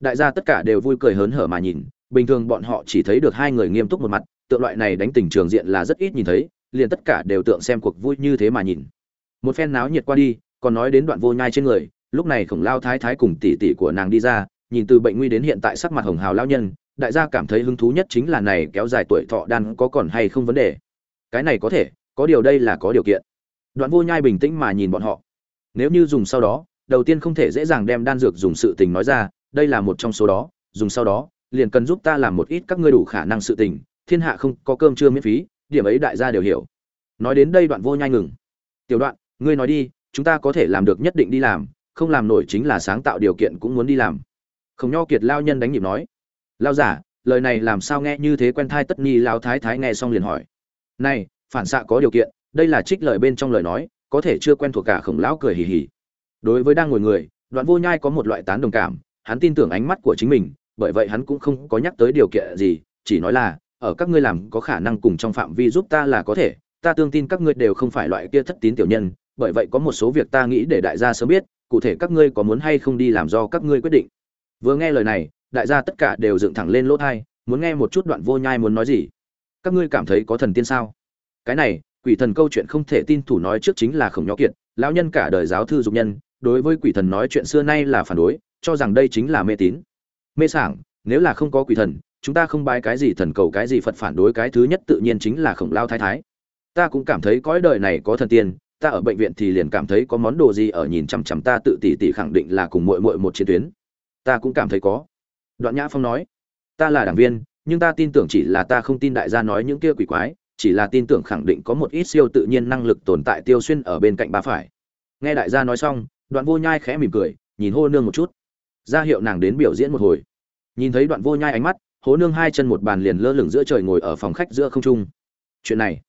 Đại gia tất cả đều vui cười hớn hở mà nhìn, bình thường bọn họ chỉ thấy được hai người nghiêm túc một mặt, tượng loại này đánh tình trường diện là rất ít nhìn thấy, liền tất cả đều tượng xem cuộc vui như thế mà nhìn. Một phen náo nhiệt qua đi, còn nói đến đoạn vô nhai trên người, lúc này khổng lao thái thái cùng tỷ tỷ của nàng đi ra nhìn từ bệnh nguy đến hiện tại sắc mặt hồng hào lao nhân, đại gia cảm thấy hứng thú nhất chính là này kéo dài tuổi thọ đan có còn hay không vấn đề. Cái này có thể, có điều đây là có điều kiện. Đoạn vô nhai bình tĩnh mà nhìn bọn họ. Nếu như dùng sau đó, đầu tiên không thể dễ dàng đem đan dược dùng sự tình nói ra, đây là một trong số đó, dùng sau đó, liền cần giúp ta làm một ít các ngươi đủ khả năng sự tình, thiên hạ không có cơm trưa miễn phí, điểm ấy đại gia đều hiểu. Nói đến đây đoạn vô nhai ngừng. Tiểu đoạn, ngươi nói đi, chúng ta có thể làm được nhất định đi làm, không làm nổi chính là sáng tạo điều kiện cũng muốn đi làm khổng nho kiệt lao nhân đánh nhịp nói, lao giả, lời này làm sao nghe như thế quen thai tất nhi lao thái thái nghe xong liền hỏi. Này, phản xạ có điều kiện, đây là trích lời bên trong lời nói, có thể chưa quen thuộc cả khổng lão cười hì hì. Đối với đang ngồi người, đoạn vô nhai có một loại tán đồng cảm, hắn tin tưởng ánh mắt của chính mình, bởi vậy hắn cũng không có nhắc tới điều kiện gì, chỉ nói là, ở các ngươi làm có khả năng cùng trong phạm vi giúp ta là có thể, ta tương tin các ngươi đều không phải loại kia thất tín tiểu nhân, bởi vậy có một số việc ta nghĩ để đại gia sớm biết, cụ thể các ngươi có muốn hay không đi làm do các ngươi quyết định vừa nghe lời này, đại gia tất cả đều dựng thẳng lên lỗ thai, muốn nghe một chút đoạn vô nhai muốn nói gì. Các ngươi cảm thấy có thần tiên sao? Cái này, quỷ thần câu chuyện không thể tin thủ nói trước chính là khổng nhó kiệt, lão nhân cả đời giáo thư dục nhân, đối với quỷ thần nói chuyện xưa nay là phản đối, cho rằng đây chính là mê tín. Mê sảng, nếu là không có quỷ thần, chúng ta không bái cái gì thần cầu cái gì phật phản đối cái thứ nhất tự nhiên chính là khổng lao thái thái. Ta cũng cảm thấy cõi đời này có thần tiên, ta ở bệnh viện thì liền cảm thấy có món đồ gì ở nhìn chằm chằm ta tự tỉ tỉ khẳng định là cùng muội muội một chiến tuyến ta cũng cảm thấy có. Đoạn nhã phong nói, ta là đảng viên, nhưng ta tin tưởng chỉ là ta không tin đại gia nói những kia quỷ quái, chỉ là tin tưởng khẳng định có một ít siêu tự nhiên năng lực tồn tại tiêu xuyên ở bên cạnh bà phải. Nghe đại gia nói xong, đoạn vô nhai khẽ mỉm cười, nhìn hô nương một chút. Ra hiệu nàng đến biểu diễn một hồi. Nhìn thấy đoạn vô nhai ánh mắt hố nương hai chân một bàn liền lơ lửng giữa trời ngồi ở phòng khách giữa không trung. Chuyện này,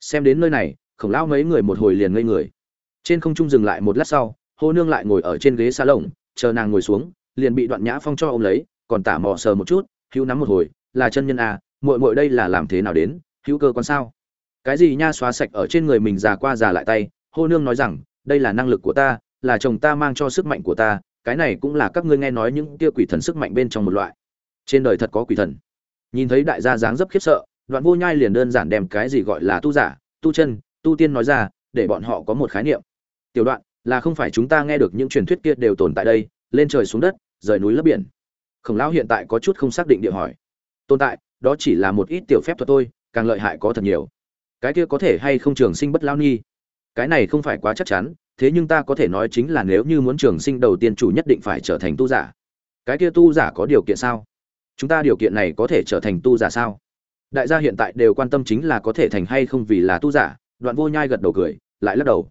xem đến nơi này, khổng lão mấy người một hồi liền ngây người. Trên không trung dừng lại một lát sau, hô nương lại ngồi ở trên ghế xa lồng chờ nàng ngồi xuống liền bị đoạn nhã phong cho ôm lấy, còn tả mò sờ một chút, hữu nắm một hồi, là chân nhân à muội muội đây là làm thế nào đến, hữu cơ quan sao? Cái gì nha, xóa sạch ở trên người mình già qua già lại tay, hô nương nói rằng, đây là năng lực của ta, là chồng ta mang cho sức mạnh của ta, cái này cũng là các ngươi nghe nói những kia quỷ thần sức mạnh bên trong một loại. Trên đời thật có quỷ thần. Nhìn thấy đại gia dáng dấp khiếp sợ, đoạn vô nhai liền đơn giản đem cái gì gọi là tu giả, tu chân, tu tiên nói ra, để bọn họ có một khái niệm. Tiểu đoạn, là không phải chúng ta nghe được những truyền thuyết kia đều tồn tại đây lên trời xuống đất, rời núi lấp biển. Khổng lão hiện tại có chút không xác định địa hỏi. Tồn tại, đó chỉ là một ít tiểu phép thuật thôi, càng lợi hại có thật nhiều. Cái kia có thể hay không trường sinh bất lao nghi cái này không phải quá chắc chắn, thế nhưng ta có thể nói chính là nếu như muốn trường sinh đầu tiên chủ nhất định phải trở thành tu giả. Cái kia tu giả có điều kiện sao? Chúng ta điều kiện này có thể trở thành tu giả sao? Đại gia hiện tại đều quan tâm chính là có thể thành hay không vì là tu giả, đoạn vô nhai gật đầu cười, lại lắc đầu.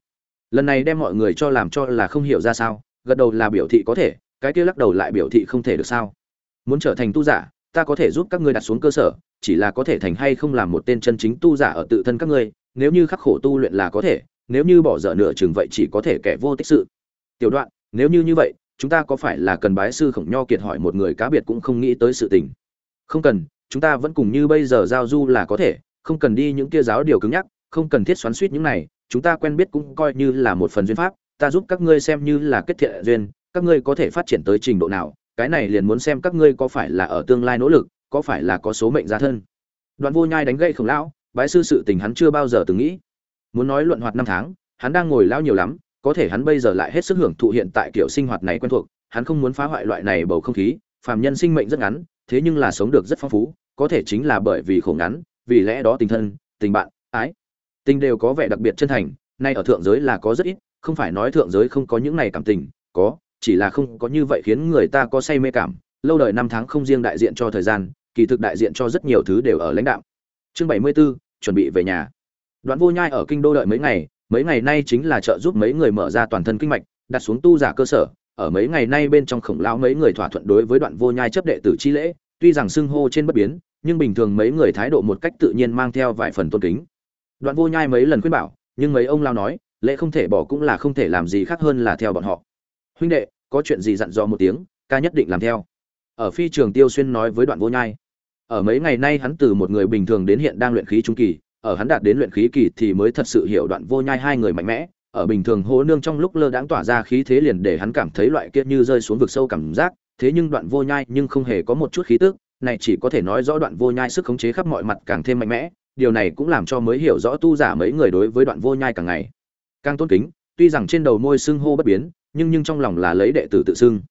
Lần này đem mọi người cho làm cho là không hiểu ra sao gật đầu là biểu thị có thể, cái kia lắc đầu lại biểu thị không thể được sao? Muốn trở thành tu giả, ta có thể giúp các ngươi đặt xuống cơ sở, chỉ là có thể thành hay không làm một tên chân chính tu giả ở tự thân các ngươi, nếu như khắc khổ tu luyện là có thể, nếu như bỏ dở nửa chừng vậy chỉ có thể kẻ vô tích sự. Tiểu đoạn, nếu như như vậy, chúng ta có phải là cần bái sư khổng nho kiệt hỏi một người cá biệt cũng không nghĩ tới sự tình? Không cần, chúng ta vẫn cùng như bây giờ giao du là có thể, không cần đi những kia giáo điều cứng nhắc, không cần thiết xoắn suýt những này, chúng ta quen biết cũng coi như là một phần duyên pháp ta giúp các ngươi xem như là kết thiện duyên, các ngươi có thể phát triển tới trình độ nào, cái này liền muốn xem các ngươi có phải là ở tương lai nỗ lực, có phải là có số mệnh gia thân. Đoạn vô nhai đánh gậy khổng lão, bái sư sự tình hắn chưa bao giờ từng nghĩ. Muốn nói luận hoạt năm tháng, hắn đang ngồi lao nhiều lắm, có thể hắn bây giờ lại hết sức hưởng thụ hiện tại kiểu sinh hoạt này quen thuộc, hắn không muốn phá hoại loại này bầu không khí, phàm nhân sinh mệnh rất ngắn, thế nhưng là sống được rất phong phú, có thể chính là bởi vì khổ ngắn, vì lẽ đó tình thân, tình bạn, ái, tình đều có vẻ đặc biệt chân thành, nay ở thượng giới là có rất ít không phải nói thượng giới không có những này cảm tình có chỉ là không có như vậy khiến người ta có say mê cảm lâu đời năm tháng không riêng đại diện cho thời gian kỳ thực đại diện cho rất nhiều thứ đều ở lãnh đạo. Chương bảy mươi 74, chuẩn bị về nhà. Đoạn vô nhai ở kinh đô đợi mấy ngày mấy ngày nay chính là trợ giúp mấy người mở ra toàn thân kinh mạch đặt xuống tu giả cơ sở ở mấy ngày nay bên trong khổng lão mấy người thỏa thuận đối với đoạn vô nhai chấp đệ tử chi lễ tuy rằng xưng hô trên bất biến nhưng bình thường mấy người thái độ một cách tự nhiên mang theo vài phần tôn kính. Đoạn vô nhai mấy lần khuyên bảo nhưng mấy ông lao nói lễ không thể bỏ cũng là không thể làm gì khác hơn là theo bọn họ. Huynh đệ, có chuyện gì dặn dò một tiếng, ca nhất định làm theo. Ở phi trường tiêu xuyên nói với đoạn vô nhai. Ở mấy ngày nay hắn từ một người bình thường đến hiện đang luyện khí trung kỳ, ở hắn đạt đến luyện khí kỳ thì mới thật sự hiểu đoạn vô nhai hai người mạnh mẽ. Ở bình thường hố nương trong lúc lơ đãng tỏa ra khí thế liền để hắn cảm thấy loại kia như rơi xuống vực sâu cảm giác. Thế nhưng đoạn vô nhai nhưng không hề có một chút khí tức, này chỉ có thể nói rõ đoạn vô nhai sức khống chế khắp mọi mặt càng thêm mạnh mẽ. Điều này cũng làm cho mới hiểu rõ tu giả mấy người đối với đoạn vô nhai càng ngày càng tôn kính, tuy rằng trên đầu môi xưng hô bất biến, nhưng nhưng trong lòng là lấy đệ tử tự xưng.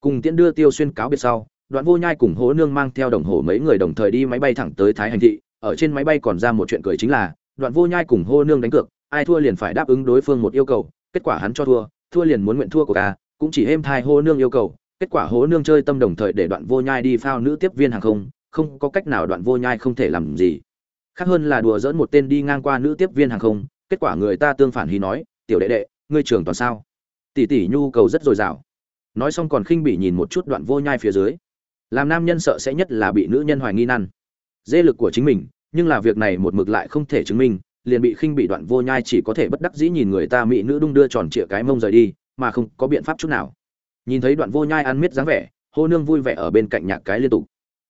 Cùng tiễn đưa tiêu xuyên cáo biệt sau, đoạn vô nhai cùng hố nương mang theo đồng hồ mấy người đồng thời đi máy bay thẳng tới thái hành thị. Ở trên máy bay còn ra một chuyện cười chính là, đoạn vô nhai cùng hô nương đánh cược, ai thua liền phải đáp ứng đối phương một yêu cầu, kết quả hắn cho thua thua liền muốn nguyện thua của ca cũng chỉ êm thai hô nương yêu cầu. Kết quả hố nương chơi tâm đồng thời để đoạn vô nhai đi phao nữ tiếp viên hàng không không có cách nào đoạn vô nhai không thể làm gì. Khác hơn là đùa dỡn một tên đi ngang qua nữ tiếp viên hàng không kết quả người ta tương phản hí nói, tiểu đệ đệ, ngươi trường toàn sao? Tỷ tỷ nhu cầu rất dồi dào. Nói xong còn khinh bỉ nhìn một chút đoạn vô nhai phía dưới. Làm nam nhân sợ sẽ nhất là bị nữ nhân hoài nghi năn. Dê lực của chính mình, nhưng là việc này một mực lại không thể chứng minh, liền bị khinh bị đoạn vô nhai chỉ có thể bất đắc dĩ nhìn người ta mỹ nữ đung đưa tròn trịa cái mông rời đi, mà không có biện pháp chút nào. Nhìn thấy đoạn vô nhai ăn miết dáng vẻ, hô nương vui vẻ ở bên cạnh nhạc cái liên tục.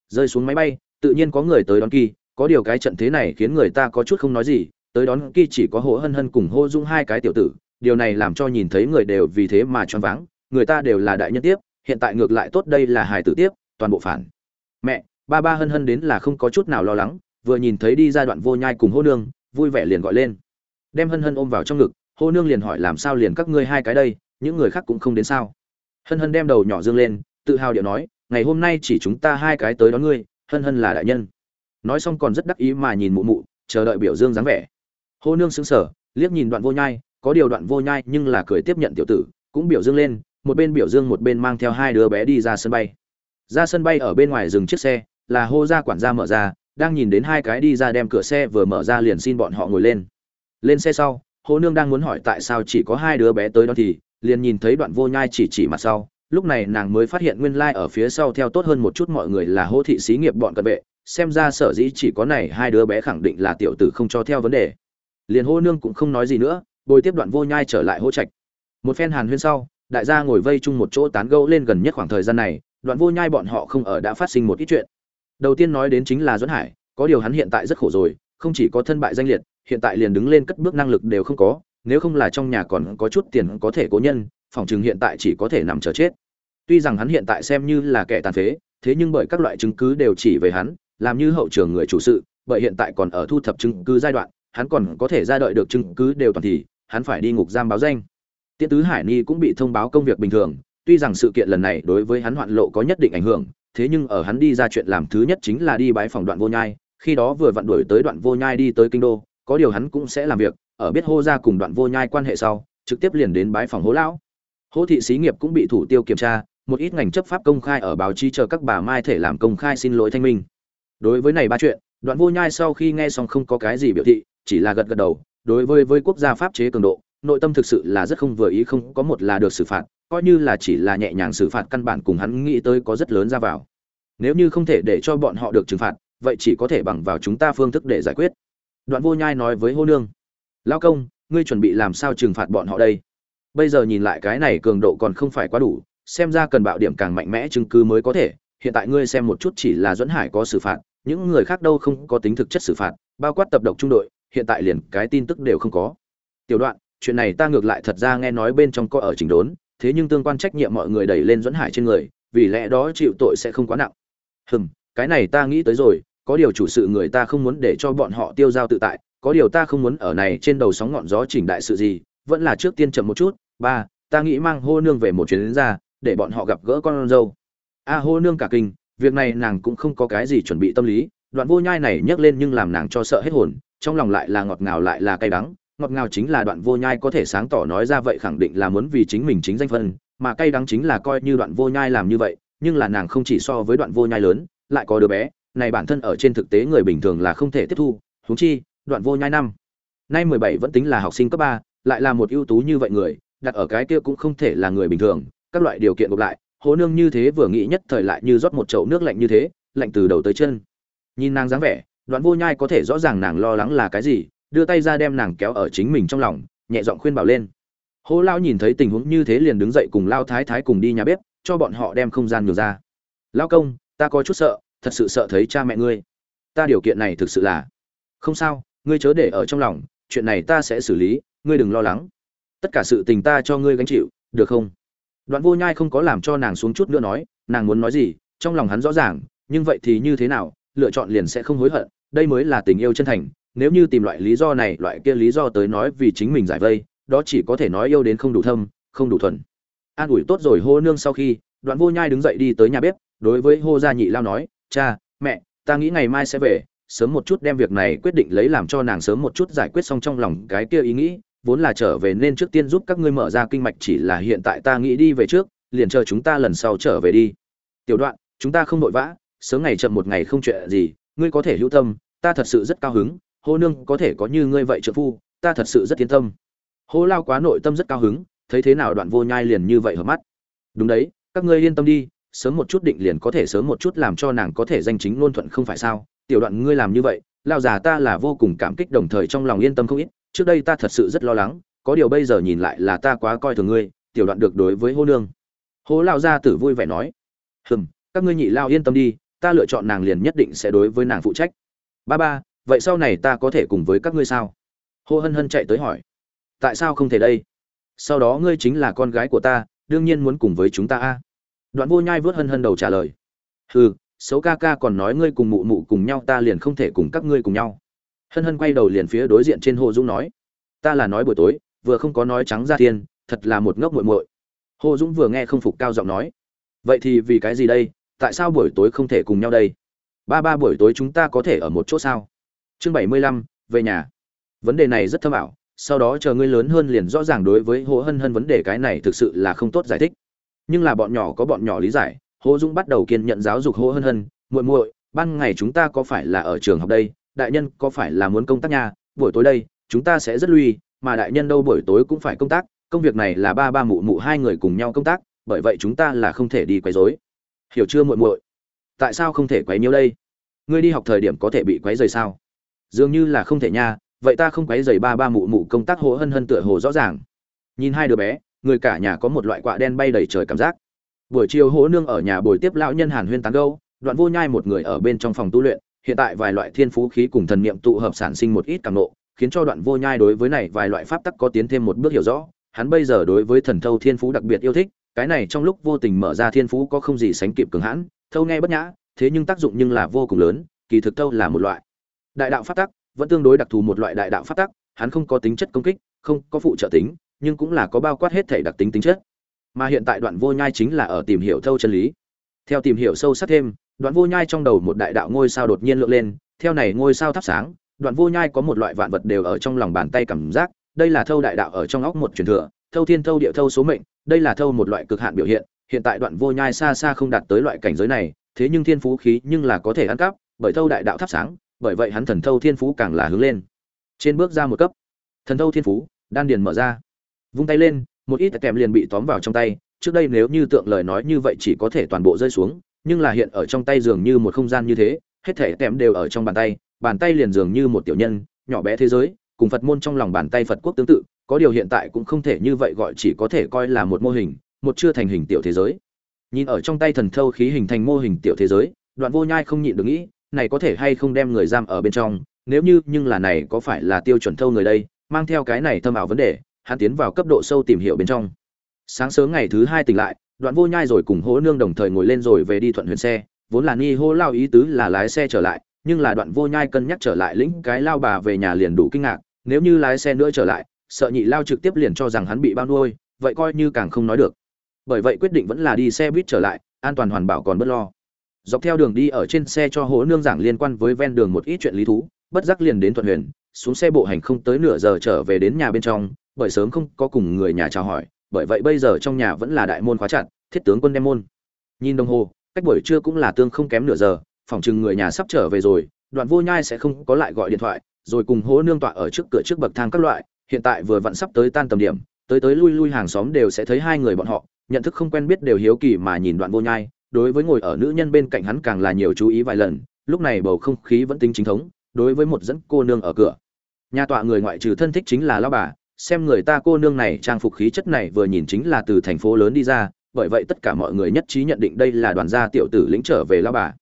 Rơi xuống máy bay, tự nhiên có người tới đón kỳ, có điều cái trận thế này khiến người ta có chút không nói gì tới đón kia chỉ có Hồ hân hân cùng hô dung hai cái tiểu tử, điều này làm cho nhìn thấy người đều vì thế mà choáng váng, người ta đều là đại nhân tiếp, hiện tại ngược lại tốt đây là hài tử tiếp, toàn bộ phản. Mẹ, ba ba hân hân đến là không có chút nào lo lắng, vừa nhìn thấy đi ra đoạn vô nhai cùng hô nương, vui vẻ liền gọi lên. Đem hân hân ôm vào trong ngực, hô nương liền hỏi làm sao liền các ngươi hai cái đây, những người khác cũng không đến sao. Hân hân đem đầu nhỏ dương lên, tự hào điệu nói, ngày hôm nay chỉ chúng ta hai cái tới đón ngươi, hân hân là đại nhân. Nói xong còn rất đắc ý mà nhìn mụ mụ, chờ đợi biểu dương dáng vẻ hô nương sững sờ, liếc nhìn đoạn vô nhai, có điều đoạn vô nhai nhưng là cười tiếp nhận tiểu tử, cũng biểu dương lên, một bên biểu dương một bên mang theo hai đứa bé đi ra sân bay. Ra sân bay ở bên ngoài dừng chiếc xe, là hô ra quản gia mở ra, đang nhìn đến hai cái đi ra đem cửa xe vừa mở ra liền xin bọn họ ngồi lên. Lên xe sau, hô nương đang muốn hỏi tại sao chỉ có hai đứa bé tới đó thì, liền nhìn thấy đoạn vô nhai chỉ chỉ mặt sau, lúc này nàng mới phát hiện nguyên lai ở phía sau theo tốt hơn một chút mọi người là hô thị xí nghiệp bọn cận vệ, xem ra sở dĩ chỉ có này hai đứa bé khẳng định là tiểu tử không cho theo vấn đề liền hô nương cũng không nói gì nữa, bồi tiếp đoạn vô nhai trở lại hô trạch. Một phen hàn huyên sau, đại gia ngồi vây chung một chỗ tán gẫu lên gần nhất khoảng thời gian này, đoạn vô nhai bọn họ không ở đã phát sinh một ít chuyện. Đầu tiên nói đến chính là doãn hải, có điều hắn hiện tại rất khổ rồi, không chỉ có thân bại danh liệt, hiện tại liền đứng lên cất bước năng lực đều không có, nếu không là trong nhà còn có chút tiền có thể cố nhân, phòng chừng hiện tại chỉ có thể nằm chờ chết. Tuy rằng hắn hiện tại xem như là kẻ tàn phế, thế nhưng bởi các loại chứng cứ đều chỉ về hắn, làm như hậu trường người chủ sự, bởi hiện tại còn ở thu thập chứng cứ giai đoạn hắn còn có thể ra đợi được chứng cứ đều toàn thì, hắn phải đi ngục giam báo danh. Tiễn tứ hải ni cũng bị thông báo công việc bình thường, tuy rằng sự kiện lần này đối với hắn hoạn lộ có nhất định ảnh hưởng, thế nhưng ở hắn đi ra chuyện làm thứ nhất chính là đi bái phòng đoạn vô nhai, khi đó vừa vặn đuổi tới đoạn vô nhai đi tới kinh đô, có điều hắn cũng sẽ làm việc, ở biết hô ra cùng đoạn vô nhai quan hệ sau, trực tiếp liền đến bái phòng hố lão. Hô thị xí nghiệp cũng bị thủ tiêu kiểm tra, một ít ngành chấp pháp công khai ở báo chí chờ các bà mai thể làm công khai xin lỗi thanh minh. Đối với này ba chuyện, đoạn vô nhai sau khi nghe xong không có cái gì biểu thị chỉ là gật gật đầu, đối với với quốc gia pháp chế cường độ, nội tâm thực sự là rất không vừa ý, không có một là được xử phạt, coi như là chỉ là nhẹ nhàng xử phạt căn bản cùng hắn nghĩ tới có rất lớn ra vào. Nếu như không thể để cho bọn họ được trừng phạt, vậy chỉ có thể bằng vào chúng ta phương thức để giải quyết. Đoạn vô nhai nói với hô nương lao công, ngươi chuẩn bị làm sao trừng phạt bọn họ đây? Bây giờ nhìn lại cái này cường độ còn không phải quá đủ, xem ra cần bạo điểm càng mạnh mẽ chứng cứ mới có thể. Hiện tại ngươi xem một chút chỉ là dẫn hải có xử phạt, những người khác đâu không có tính thực chất xử phạt, bao quát tập độc trung đội hiện tại liền cái tin tức đều không có. Tiểu đoạn, chuyện này ta ngược lại thật ra nghe nói bên trong có ở trình đốn, thế nhưng tương quan trách nhiệm mọi người đẩy lên dẫn hải trên người, vì lẽ đó chịu tội sẽ không quá nặng. Hừm, cái này ta nghĩ tới rồi, có điều chủ sự người ta không muốn để cho bọn họ tiêu giao tự tại, có điều ta không muốn ở này trên đầu sóng ngọn gió chỉnh đại sự gì, vẫn là trước tiên chậm một chút. Ba, ta nghĩ mang hô nương về một chuyến đến ra, để bọn họ gặp gỡ con dâu. A, hô nương cả kinh, việc này nàng cũng không có cái gì chuẩn bị tâm lý, đoạn vô nhai này nhấc lên nhưng làm nàng cho sợ hết hồn trong lòng lại là ngọt ngào lại là cay đắng, ngọt ngào chính là đoạn vô nhai có thể sáng tỏ nói ra vậy khẳng định là muốn vì chính mình chính danh phân, mà cay đắng chính là coi như đoạn vô nhai làm như vậy, nhưng là nàng không chỉ so với đoạn vô nhai lớn, lại có đứa bé, này bản thân ở trên thực tế người bình thường là không thể tiếp thu, huống chi, đoạn vô nhai năm. Nay mười bảy vẫn tính là học sinh cấp ba, lại là một ưu tú như vậy người, đặt ở cái kia cũng không thể là người bình thường, các loại điều kiện gộp lại, hố nương như thế vừa nghĩ nhất thời lại như rót một chậu nước lạnh như thế, lạnh từ đầu tới chân. Nhìn nàng dáng vẻ đoạn vô nhai có thể rõ ràng nàng lo lắng là cái gì, đưa tay ra đem nàng kéo ở chính mình trong lòng, nhẹ giọng khuyên bảo lên. Hô lao nhìn thấy tình huống như thế liền đứng dậy cùng lao thái thái cùng đi nhà bếp, cho bọn họ đem không gian nhường ra. Lao công, ta có chút sợ, thật sự sợ thấy cha mẹ ngươi. Ta điều kiện này thực sự là không sao, ngươi chớ để ở trong lòng, chuyện này ta sẽ xử lý, ngươi đừng lo lắng. Tất cả sự tình ta cho ngươi gánh chịu, được không? Đoạn vô nhai không có làm cho nàng xuống chút nữa nói, nàng muốn nói gì, trong lòng hắn rõ ràng, nhưng vậy thì như thế nào, lựa chọn liền sẽ không hối hận đây mới là tình yêu chân thành, nếu như tìm loại lý do này, loại kia lý do tới nói vì chính mình giải vây, đó chỉ có thể nói yêu đến không đủ thâm, không đủ thuần. An ủi tốt rồi hô nương sau khi, đoạn vô nhai đứng dậy đi tới nhà bếp, đối với hô gia nhị lao nói, cha, mẹ, ta nghĩ ngày mai sẽ về, sớm một chút đem việc này quyết định lấy làm cho nàng sớm một chút giải quyết xong trong lòng cái kia ý nghĩ, vốn là trở về nên trước tiên giúp các ngươi mở ra kinh mạch chỉ là hiện tại ta nghĩ đi về trước, liền chờ chúng ta lần sau trở về đi. Tiểu đoạn, chúng ta không vội vã, sớm ngày chậm một ngày không chuyện gì ngươi có thể hữu tâm, ta thật sự rất cao hứng, hô nương có thể có như ngươi vậy trợ phu, ta thật sự rất tiến tâm. Hô lao quá nội tâm rất cao hứng, thấy thế nào đoạn vô nhai liền như vậy hợp mắt. Đúng đấy, các ngươi yên tâm đi, sớm một chút định liền có thể sớm một chút làm cho nàng có thể danh chính ngôn thuận không phải sao? Tiểu đoạn ngươi làm như vậy, lao già ta là vô cùng cảm kích đồng thời trong lòng yên tâm không ít, trước đây ta thật sự rất lo lắng, có điều bây giờ nhìn lại là ta quá coi thường ngươi, tiểu đoạn được đối với hô nương. Hô lao gia tử vui vẻ nói, hừm, các ngươi nhị lao yên tâm đi ta lựa chọn nàng liền nhất định sẽ đối với nàng phụ trách. Ba ba, vậy sau này ta có thể cùng với các ngươi sao? Hô hân hân chạy tới hỏi. Tại sao không thể đây? Sau đó ngươi chính là con gái của ta, đương nhiên muốn cùng với chúng ta a. Đoạn vô nhai vớt hân hân đầu trả lời. Hừ, xấu ca ca còn nói ngươi cùng mụ mụ cùng nhau, ta liền không thể cùng các ngươi cùng nhau. Hân hân quay đầu liền phía đối diện trên hồ dũng nói. Ta là nói buổi tối, vừa không có nói trắng ra thiên, thật là một ngốc muội muội. Hồ dũng vừa nghe không phục cao giọng nói. Vậy thì vì cái gì đây? Tại sao buổi tối không thể cùng nhau đây? Ba ba buổi tối chúng ta có thể ở một chỗ sao? Chương bảy mươi lăm, về nhà. Vấn đề này rất thâm ảo, sau đó chờ ngươi lớn hơn liền rõ ràng đối với hồ hân hân vấn đề cái này thực sự là không tốt giải thích. Nhưng là bọn nhỏ có bọn nhỏ lý giải hồ dũng bắt đầu kiên nhận giáo dục hồ hân hân, muội muội, ban ngày chúng ta có phải là ở trường học đây? Đại nhân có phải là muốn công tác nhà? buổi tối đây, chúng ta sẽ rất lui, mà đại nhân đâu buổi tối cũng phải công tác, công việc này là ba ba mụ mụ hai người cùng nhau công tác, bởi vậy chúng ta là không thể đi quấy rối hiểu chưa muội muội? Tại sao không thể quấy nhiêu đây? Ngươi đi học thời điểm có thể bị quấy rầy sao? Dường như là không thể nha, vậy ta không quấy rầy ba ba mụ mụ công tác hồ hân hân tựa hồ rõ ràng. Nhìn hai đứa bé, người cả nhà có một loại quạ đen bay đầy trời cảm giác. Buổi chiều hỗ nương ở nhà buổi tiếp lão nhân hàn huyên tán gâu đoạn vô nhai một người ở bên trong phòng tu luyện, hiện tại vài loại thiên phú khí cùng thần niệm tụ hợp sản sinh một ít cảm nộ, khiến cho đoạn vô nhai đối với này vài loại pháp tắc có tiến thêm một bước hiểu rõ, hắn bây giờ đối với thần thâu thiên phú đặc biệt yêu thích cái này trong lúc vô tình mở ra thiên phú có không gì sánh kịp cường hãn, thâu nghe bất nhã, thế nhưng tác dụng nhưng là vô cùng lớn, kỳ thực thâu là một loại. Đại đạo pháp tắc vẫn tương đối đặc thù một loại đại đạo pháp tắc, hắn không có tính chất công kích, không có phụ trợ tính, nhưng cũng là có bao quát hết thể đặc tính tính chất. Mà hiện tại đoạn vô nhai chính là ở tìm hiểu thâu chân lý. Theo tìm hiểu sâu sắc thêm, đoạn vô nhai trong đầu một đại đạo ngôi sao đột nhiên lượn lên, theo này ngôi sao thắp sáng, đoạn vô nhai có một loại vạn vật đều ở trong lòng bàn tay cảm giác, đây là thâu đại đạo ở trong óc một truyền thừa, thâu thiên thâu địa thâu số mệnh đây là thâu một loại cực hạn biểu hiện hiện tại đoạn vô nhai xa xa không đạt tới loại cảnh giới này, thế nhưng thiên phú khí nhưng là có thể ăn cắp, bởi thâu đại đạo thắp sáng, bởi vậy hắn thần thâu thiên phú càng là hướng lên. Trên bước ra một cấp, thần thâu thiên phú, đan điền mở ra. Vung tay lên, một ít kèm liền bị tóm vào trong tay, trước đây nếu như tượng lời nói như vậy chỉ có thể toàn bộ rơi xuống, nhưng là hiện ở trong tay dường như một không gian như thế, hết thể kèm đều ở trong bàn tay bàn tay liền dường như một tiểu nhân, nhỏ bé thế giới, cùng phật môn trong lòng bàn tay phật quốc tương tự có điều hiện tại cũng không thể như vậy gọi chỉ có thể coi là một mô hình, một chưa thành hình tiểu thế giới. Nhìn ở trong tay thần thâu khí hình thành mô hình tiểu thế giới, đoạn vô nhai không nhịn được nghĩ, này có thể hay không đem người giam ở bên trong, nếu như, nhưng là này có phải là tiêu chuẩn thâu người đây, mang theo cái này thâm ảo vấn đề, hắn tiến vào cấp độ sâu tìm hiểu bên trong. Sáng sớm ngày thứ hai tỉnh lại, đoạn vô nhai rồi cùng hố nương đồng thời ngồi lên rồi về đi thuận huyền xe, vốn là ni hô lao ý tứ là lái xe trở lại, nhưng là đoạn vô nhai cân nhắc trở lại lĩnh cái lao bà về nhà liền đủ kinh ngạc, nếu như lái xe nữa trở lại sợ nhị lao trực tiếp liền cho rằng hắn bị bao nuôi, vậy coi như càng không nói được. Bởi vậy quyết định vẫn là đi xe buýt trở lại, an toàn hoàn bảo còn bất lo. Dọc theo đường đi ở trên xe cho hố nương giảng liên quan với ven đường một ít chuyện lý thú, bất giác liền đến thuận huyền, xuống xe bộ hành không tới nửa giờ trở về đến nhà bên trong, bởi sớm không có cùng người nhà chào hỏi, bởi vậy bây giờ trong nhà vẫn là đại môn khóa chặt, thiết tướng quân đem môn. Nhìn đồng hồ, cách buổi trưa cũng là tương không kém nửa giờ, phòng chừng người nhà sắp trở về rồi, đoạn vô nhai sẽ không có lại gọi điện thoại, rồi cùng hố nương tọa ở trước cửa trước bậc thang các loại hiện tại vừa vặn sắp tới tan tầm điểm, tới tới lui lui hàng xóm đều sẽ thấy hai người bọn họ, nhận thức không quen biết đều hiếu kỳ mà nhìn đoạn vô nhai, đối với ngồi ở nữ nhân bên cạnh hắn càng là nhiều chú ý vài lần, lúc này bầu không khí vẫn tính chính thống, đối với một dẫn cô nương ở cửa. Nhà tọa người ngoại trừ thân thích chính là lao bà, xem người ta cô nương này trang phục khí chất này vừa nhìn chính là từ thành phố lớn đi ra, bởi vậy tất cả mọi người nhất trí nhận định đây là đoàn gia tiểu tử lĩnh trở về lao bà.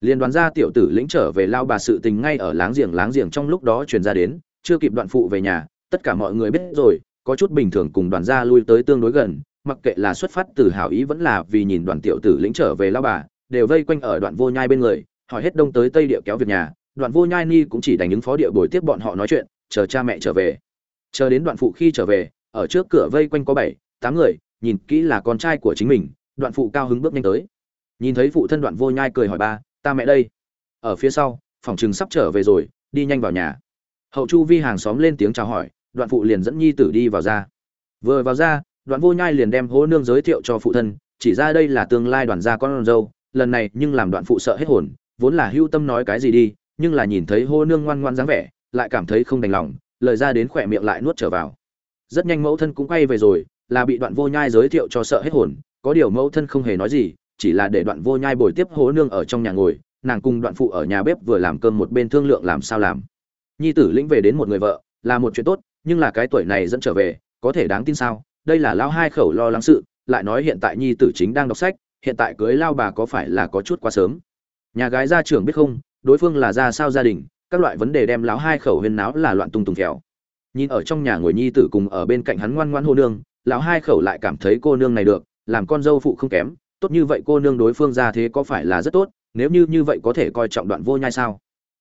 Liên đoàn gia tiểu tử lĩnh trở về lao bà sự tình ngay ở láng giềng láng giềng trong lúc đó truyền ra đến, chưa kịp đoạn phụ về nhà tất cả mọi người biết rồi, có chút bình thường cùng đoàn gia lui tới tương đối gần, mặc kệ là xuất phát từ hảo ý vẫn là vì nhìn đoàn tiểu tử lĩnh trở về lao bà, đều vây quanh ở đoạn vô nhai bên người, hỏi hết đông tới tây địa kéo việc nhà, đoạn vô nhai ni cũng chỉ đánh những phó địa bồi tiếp bọn họ nói chuyện, chờ cha mẹ trở về. Chờ đến đoạn phụ khi trở về, ở trước cửa vây quanh có bảy, tám người, nhìn kỹ là con trai của chính mình, đoạn phụ cao hứng bước nhanh tới. Nhìn thấy phụ thân đoạn vô nhai cười hỏi ba, ta mẹ đây? Ở phía sau, phòng chừng sắp trở về rồi, đi nhanh vào nhà. Hậu chu vi hàng xóm lên tiếng chào hỏi đoạn phụ liền dẫn nhi tử đi vào ra. Vừa vào ra, đoạn vô nhai liền đem hố nương giới thiệu cho phụ thân, chỉ ra đây là tương lai đoàn gia con dâu, lần này nhưng làm đoạn phụ sợ hết hồn, vốn là hưu tâm nói cái gì đi, nhưng là nhìn thấy hô nương ngoan ngoan dáng vẻ, lại cảm thấy không đành lòng, lời ra đến khỏe miệng lại nuốt trở vào. Rất nhanh mẫu thân cũng quay về rồi, là bị đoạn vô nhai giới thiệu cho sợ hết hồn, có điều mẫu thân không hề nói gì, chỉ là để đoạn vô nhai bồi tiếp hố nương ở trong nhà ngồi, nàng cùng đoạn phụ ở nhà bếp vừa làm cơm một bên thương lượng làm sao làm. Nhi tử lĩnh về đến một người vợ, là một chuyện tốt nhưng là cái tuổi này dẫn trở về, có thể đáng tin sao? Đây là lao hai khẩu lo lắng sự, lại nói hiện tại nhi tử chính đang đọc sách, hiện tại cưới lao bà có phải là có chút quá sớm? Nhà gái gia trưởng biết không, đối phương là ra sao gia đình, các loại vấn đề đem láo hai khẩu huyên náo là loạn tung tùng khéo nhìn ở trong nhà ngồi nhi tử cùng ở bên cạnh hắn ngoan ngoan hô nương, lão hai khẩu lại cảm thấy cô nương này được, làm con dâu phụ không kém, tốt như vậy cô nương đối phương ra thế có phải là rất tốt, nếu như như vậy có thể coi trọng đoạn vô nhai sao?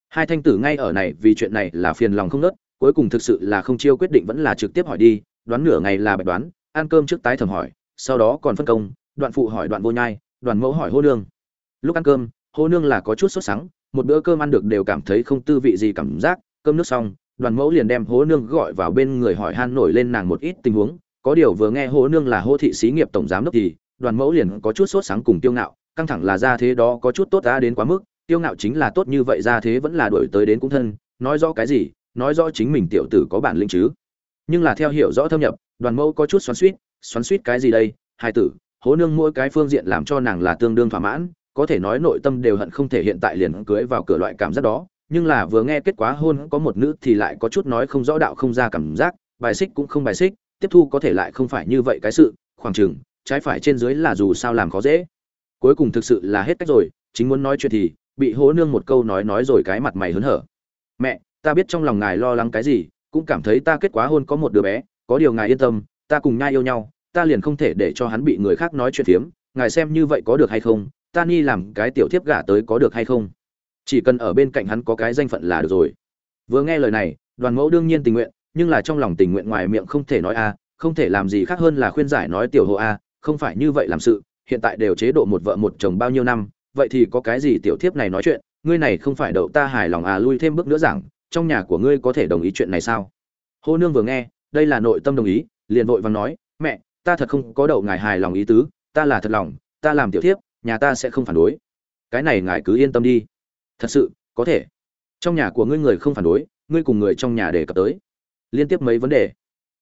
Hai thanh tử ngay ở này vì chuyện này là phiền lòng không nớt cuối cùng thực sự là không chiêu quyết định vẫn là trực tiếp hỏi đi, đoán nửa ngày là bạch đoán, ăn cơm trước tái thầm hỏi, sau đó còn phân công, đoạn phụ hỏi đoạn vô nhai đoàn mẫu hỏi hô nương. Lúc ăn cơm, hô nương là có chút sốt sắng, một bữa cơm ăn được đều cảm thấy không tư vị gì cảm giác, cơm nước xong đoàn mẫu liền đem hố nương gọi vào bên người hỏi han nổi lên nàng một ít tình huống, có điều vừa nghe hố nương là hô thị xí nghiệp tổng giám đốc thì đoàn mẫu liền có chút sốt sáng cùng tiêu ngạo, căng thẳng là ra thế đó có chút tốt đã đến quá mức tiêu ngạo chính là tốt như vậy ra thế vẫn là đổi tới đến cũng thân, nói rõ cái gì nói rõ chính mình tiểu tử có bản lĩnh chứ. Nhưng là theo hiểu rõ thâm nhập, đoàn mẫu có chút xoắn suýt xoắn suýt cái gì đây? Hai tử, hố nương mỗi cái phương diện làm cho nàng là tương đương thỏa mãn, có thể nói nội tâm đều hận không thể hiện tại liền cưới vào cửa loại cảm giác đó. Nhưng là vừa nghe kết quả hôn có một nữ thì lại có chút nói không rõ đạo không ra cảm giác, bài xích cũng không bài xích, tiếp thu có thể lại không phải như vậy cái sự, khoảng chừng, trái phải trên dưới là dù sao làm khó dễ. Cuối cùng thực sự là hết cách rồi, chính muốn nói chuyện thì, bị hố nương một câu nói nói rồi cái mặt mày hớn hở. Mẹ ta biết trong lòng ngài lo lắng cái gì, cũng cảm thấy ta kết quá hôn có một đứa bé, có điều ngài yên tâm, ta cùng nhai yêu nhau, ta liền không thể để cho hắn bị người khác nói chuyện phiếm, ngài xem như vậy có được hay không, ta ni làm cái tiểu thiếp gả tới có được hay không. Chỉ cần ở bên cạnh hắn có cái danh phận là được rồi. Vừa nghe lời này, đoàn mẫu đương nhiên tình nguyện, nhưng là trong lòng tình nguyện ngoài miệng không thể nói a, không thể làm gì khác hơn là khuyên giải nói tiểu hồ a, không phải như vậy làm sự, hiện tại đều chế độ một vợ một chồng bao nhiêu năm, vậy thì có cái gì tiểu thiếp này nói chuyện, ngươi này không phải đậu ta hài lòng à lui thêm bước nữa rằng trong nhà của ngươi có thể đồng ý chuyện này sao? Hô nương vừa nghe, đây là nội tâm đồng ý, liền vội vàng nói, mẹ, ta thật không có đậu ngài hài lòng ý tứ, ta là thật lòng, ta làm tiểu thiếp, nhà ta sẽ không phản đối. Cái này ngài cứ yên tâm đi. Thật sự, có thể. Trong nhà của ngươi người không phản đối, ngươi cùng người trong nhà đề cập tới. Liên tiếp mấy vấn đề.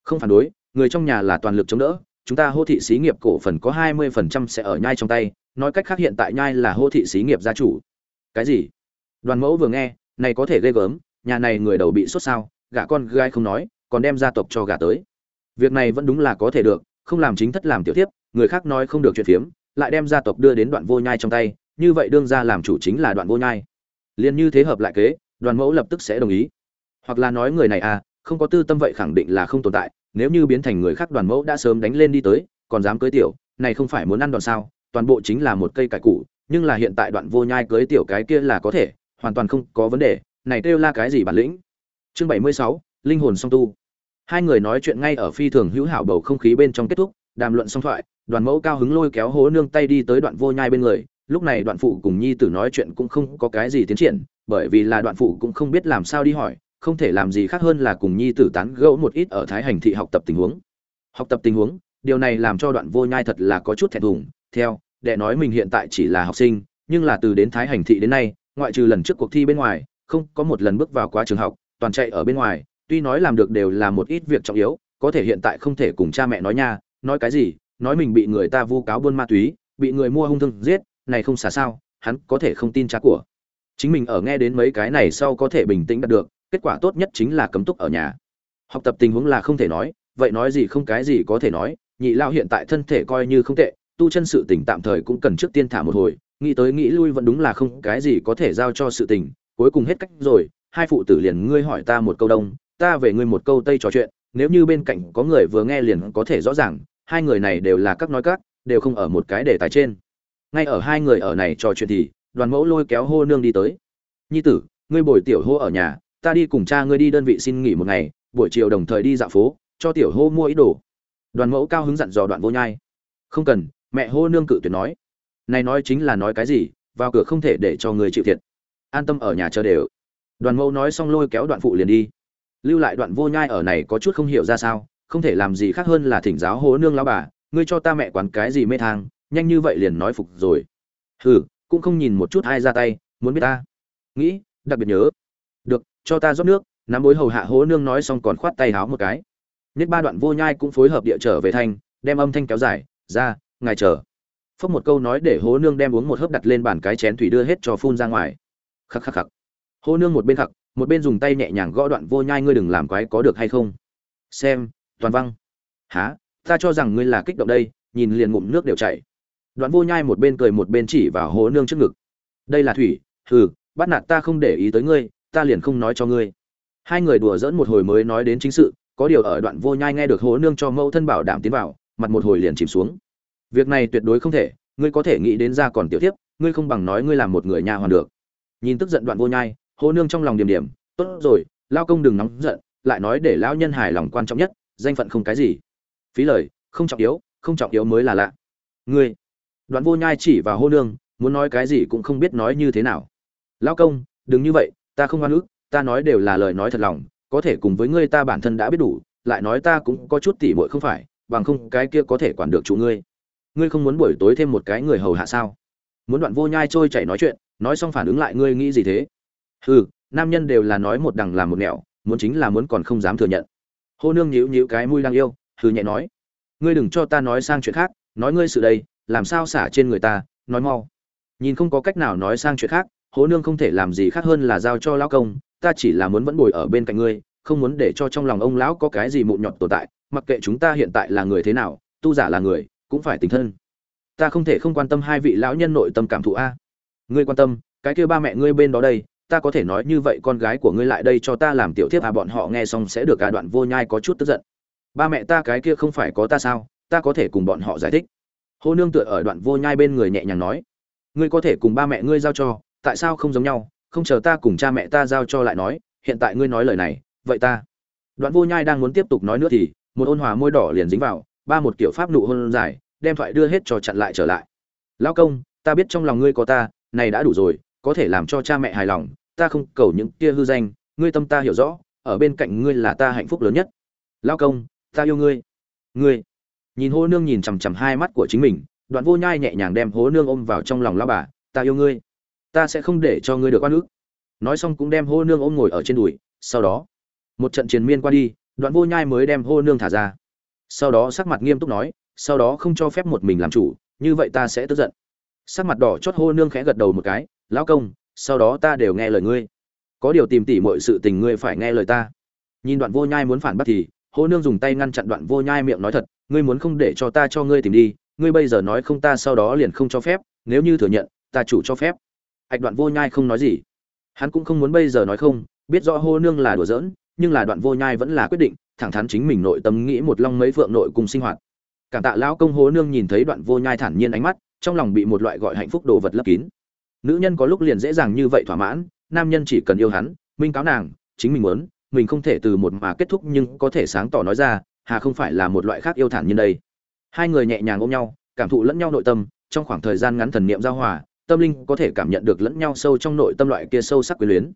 Không phản đối, người trong nhà là toàn lực chống đỡ, chúng ta hô thị xí nghiệp cổ phần có hai mươi phần trăm sẽ ở nhai trong tay, nói cách khác hiện tại nhai là hô thị xí nghiệp gia chủ. Cái gì? Đoàn mẫu vừa nghe, này có thể ghê gớm nhà này người đầu bị sốt sao, gả con gái không nói, còn đem gia tộc cho gả tới. Việc này vẫn đúng là có thể được, không làm chính thất làm tiểu tiếp người khác nói không được chuyện phiếm, lại đem gia tộc đưa đến đoạn vô nhai trong tay, như vậy đương ra làm chủ chính là đoạn vô nhai. Liền như thế hợp lại kế, đoàn mẫu lập tức sẽ đồng ý. Hoặc là nói người này à không có tư tâm vậy khẳng định là không tồn tại, nếu như biến thành người khác đoàn mẫu đã sớm đánh lên đi tới, còn dám cưới tiểu, này không phải muốn ăn đòn sao, toàn bộ chính là một cây cải củ, nhưng là hiện tại đoạn vô nhai cưới tiểu cái kia là có thể, hoàn toàn không có vấn đề này kêu la cái gì bản lĩnh? Chương bảy mươi sáu, linh hồn song tu. Hai người nói chuyện ngay ở phi thường hữu hảo bầu không khí bên trong kết thúc, đàm luận song thoại, đoàn mẫu cao hứng lôi kéo hố nương tay đi tới đoạn vô nhai bên người. Lúc này đoạn phụ cùng nhi tử nói chuyện cũng không có cái gì tiến triển, bởi vì là đoạn phụ cũng không biết làm sao đi hỏi, không thể làm gì khác hơn là cùng nhi tử tán gẫu một ít ở thái hành thị học tập tình huống. Học tập tình huống, điều này làm cho đoạn vô nhai thật là có chút thẹn thùng. Theo, đệ nói mình hiện tại chỉ là học sinh, nhưng là từ đến thái hành thị đến nay, ngoại trừ lần trước cuộc thi bên ngoài không có một lần bước vào quá trường học, toàn chạy ở bên ngoài, tuy nói làm được đều là một ít việc trọng yếu, có thể hiện tại không thể cùng cha mẹ nói nha, nói cái gì, nói mình bị người ta vu cáo buôn ma túy, bị người mua hung thương giết, này không xả sao, hắn có thể không tin cha của. Chính mình ở nghe đến mấy cái này sau có thể bình tĩnh đạt được, kết quả tốt nhất chính là cấm túc ở nhà. Học tập tình huống là không thể nói, vậy nói gì không cái gì có thể nói, nhị lao hiện tại thân thể coi như không tệ, tu chân sự tình tạm thời cũng cần trước tiên thả một hồi, nghĩ tới nghĩ lui vẫn đúng là không cái gì có thể giao cho sự tình cuối cùng hết cách rồi, hai phụ tử liền ngươi hỏi ta một câu đông, ta về ngươi một câu tây trò chuyện, nếu như bên cạnh có người vừa nghe liền có thể rõ ràng, hai người này đều là các nói các, đều không ở một cái đề tài trên. Ngay ở hai người ở này trò chuyện thì, đoàn mẫu lôi kéo hô nương đi tới. Nhi tử, ngươi bồi tiểu hô ở nhà, ta đi cùng cha ngươi đi đơn vị xin nghỉ một ngày, buổi chiều đồng thời đi dạo phố, cho tiểu hô mua ít đồ. Đoàn mẫu cao hứng dặn dò đoạn vô nhai. Không cần, mẹ hô nương cự tuyệt nói. Này nói chính là nói cái gì, vào cửa không thể để cho người chịu thiệt an tâm ở nhà chờ đều. Đoàn mẫu nói xong lôi kéo đoạn phụ liền đi. Lưu lại đoạn vô nhai ở này có chút không hiểu ra sao, không thể làm gì khác hơn là thỉnh giáo hố nương lao bà, ngươi cho ta mẹ quán cái gì mê thang, nhanh như vậy liền nói phục rồi. Hừ, cũng không nhìn một chút ai ra tay, muốn biết ta? Nghĩ, đặc biệt nhớ. Được, cho ta rót nước, nắm bối hầu hạ hố nương nói xong còn khoát tay háo một cái. Nhất ba đoạn vô nhai cũng phối hợp địa trở về thanh đem âm thanh kéo dài, ra, ngài chờ. Phốc một câu nói để hố nương đem uống một hớp đặt lên bàn cái chén thủy đưa hết cho phun ra ngoài khắc khắc khắc. Hô nương một bên khắc một bên dùng tay nhẹ nhàng gõ đoạn vô nhai ngươi đừng làm quái có được hay không? Xem, toàn văng. Há ta cho rằng ngươi là kích động đây, nhìn liền ngụm nước đều chảy. Đoạn vô nhai một bên cười một bên chỉ vào hố nương trước ngực. Đây là thủy, hừ, bắt nạt ta không để ý tới ngươi, ta liền không nói cho ngươi. Hai người đùa dỡn một hồi mới nói đến chính sự, có điều ở đoạn vô nhai nghe được hố nương cho mẫu thân bảo đảm tiến vào, mặt một hồi liền chìm xuống. Việc này tuyệt đối không thể, ngươi có thể nghĩ đến ra còn tiểu tiếp ngươi không bằng nói ngươi làm một người nhà hoàn được nhìn tức giận đoạn vô nhai, hô nương trong lòng điểm điểm tốt rồi, lao công đừng nóng giận, lại nói để lão nhân hài lòng quan trọng nhất, danh phận không cái gì. Phí lời, không trọng yếu, không trọng yếu mới là lạ. Ngươi? Đoạn vô nhai chỉ vào hô nương, muốn nói cái gì cũng không biết nói như thế nào. Lao công, đừng như vậy, ta không oan ức, ta nói đều là lời nói thật lòng, có thể cùng với ngươi ta bản thân đã biết đủ, lại nói ta cũng có chút tỉ muội không phải, bằng không cái kia có thể quản được chủ ngươi. Ngươi không muốn buổi tối thêm một cái người hầu hạ sao? Muốn đoạn vô nhai trôi chảy nói chuyện nói xong phản ứng lại, ngươi nghĩ gì thế? Hừ, nam nhân đều là nói một đằng làm một nẻo, muốn chính là muốn còn không dám thừa nhận. Hô nương nhíu nhíu cái mũi đang yêu, hừ nhẹ nói. Ngươi đừng cho ta nói sang chuyện khác, nói ngươi sự đây, làm sao xả trên người ta, nói mau. Nhìn không có cách nào nói sang chuyện khác hố nương không thể làm gì khác hơn là giao cho lão công, ta chỉ là muốn vẫn bồi ở bên cạnh ngươi, không muốn để cho trong lòng ông lão có cái gì mụn nhọt tồn tại, mặc kệ chúng ta hiện tại là người thế nào, tu giả là người, cũng phải tình thân. Ta không thể không quan tâm hai vị lão nhân nội tâm cảm thụ a ngươi quan tâm, cái kia ba mẹ ngươi bên đó đây, ta có thể nói như vậy con gái của ngươi lại đây cho ta làm tiểu thiếp à bọn họ nghe xong sẽ được cả đoạn vô nhai có chút tức giận. Ba mẹ ta cái kia không phải có ta sao, ta có thể cùng bọn họ giải thích. Hô nương tựa ở đoạn vô nhai bên người nhẹ nhàng nói, ngươi có thể cùng ba mẹ ngươi giao cho, tại sao không giống nhau, không chờ ta cùng cha mẹ ta giao cho lại nói, hiện tại ngươi nói lời này, vậy ta. Đoạn vô nhai đang muốn tiếp tục nói nữa thì, một ôn hòa môi đỏ liền dính vào, ba một kiểu pháp nụ hôn dài, đem thoại đưa hết cho chặn lại trở lại. Lão công, ta biết trong lòng ngươi có ta này đã đủ rồi, có thể làm cho cha mẹ hài lòng, ta không cầu những kia hư danh, ngươi tâm ta hiểu rõ, ở bên cạnh ngươi là ta hạnh phúc lớn nhất. Lão công, ta yêu ngươi. Ngươi. Nhìn hô nương nhìn chằm chằm hai mắt của chính mình, đoạn vô nhai nhẹ nhàng đem hố nương ôm vào trong lòng lao bà, ta yêu ngươi. Ta sẽ không để cho ngươi được oan ức. Nói xong cũng đem hô nương ôm ngồi ở trên đùi, sau đó, một trận chiến miên qua đi, đoạn vô nhai mới đem hô nương thả ra. Sau đó sắc mặt nghiêm túc nói, sau đó không cho phép một mình làm chủ, như vậy ta sẽ tức giận sắc mặt đỏ chót hô nương khẽ gật đầu một cái, lão công, sau đó ta đều nghe lời ngươi. Có điều tìm tỉ mọi sự tình ngươi phải nghe lời ta. Nhìn đoạn vô nhai muốn phản bác thì, hô nương dùng tay ngăn chặn đoạn vô nhai miệng nói thật, ngươi muốn không để cho ta cho ngươi tìm đi, ngươi bây giờ nói không ta sau đó liền không cho phép, nếu như thừa nhận, ta chủ cho phép. Hạch đoạn vô nhai không nói gì. Hắn cũng không muốn bây giờ nói không, biết rõ hô nương là đùa giỡn, nhưng là đoạn vô nhai vẫn là quyết định, thẳng thắn chính mình nội tâm nghĩ một long mấy phượng nội cùng sinh hoạt. Cảm tạ lão công hố nương nhìn thấy đoạn vô nhai thản nhiên ánh mắt trong lòng bị một loại gọi hạnh phúc đồ vật lấp kín. Nữ nhân có lúc liền dễ dàng như vậy thỏa mãn, nam nhân chỉ cần yêu hắn minh cáo nàng, chính mình muốn, mình không thể từ một mà kết thúc nhưng có thể sáng tỏ nói ra, hà không phải là một loại khác yêu thản như đây. Hai người nhẹ nhàng ôm nhau, cảm thụ lẫn nhau nội tâm, trong khoảng thời gian ngắn thần niệm giao hòa, tâm linh có thể cảm nhận được lẫn nhau sâu trong nội tâm loại kia sâu sắc quyến luyến.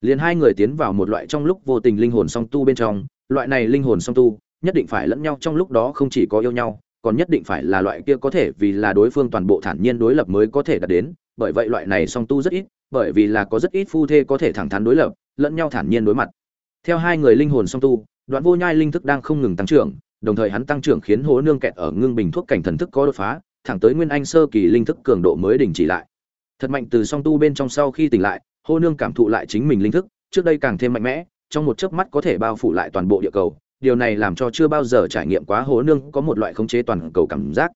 Liền hai người tiến vào một loại trong lúc vô tình linh hồn song tu bên trong, loại này linh hồn song tu, nhất định phải lẫn nhau trong lúc đó không chỉ có yêu nhau còn nhất định phải là loại kia có thể vì là đối phương toàn bộ thản nhiên đối lập mới có thể đạt đến, bởi vậy loại này song tu rất ít, bởi vì là có rất ít phu thê có thể thẳng thắn đối lập, lẫn nhau thản nhiên đối mặt. Theo hai người linh hồn song tu, đoạn vô nhai linh thức đang không ngừng tăng trưởng, đồng thời hắn tăng trưởng khiến hố nương kẹt ở ngưng bình thuốc cảnh thần thức có đột phá, thẳng tới nguyên anh sơ kỳ linh thức cường độ mới đình chỉ lại. Thật mạnh từ song tu bên trong sau khi tỉnh lại hô nương cảm thụ lại chính mình linh thức, trước đây càng thêm mạnh mẽ, trong một chớp mắt có thể bao phủ lại toàn bộ địa cầu điều này làm cho chưa bao giờ trải nghiệm quá hố nương có một loại khống chế toàn cầu cảm giác.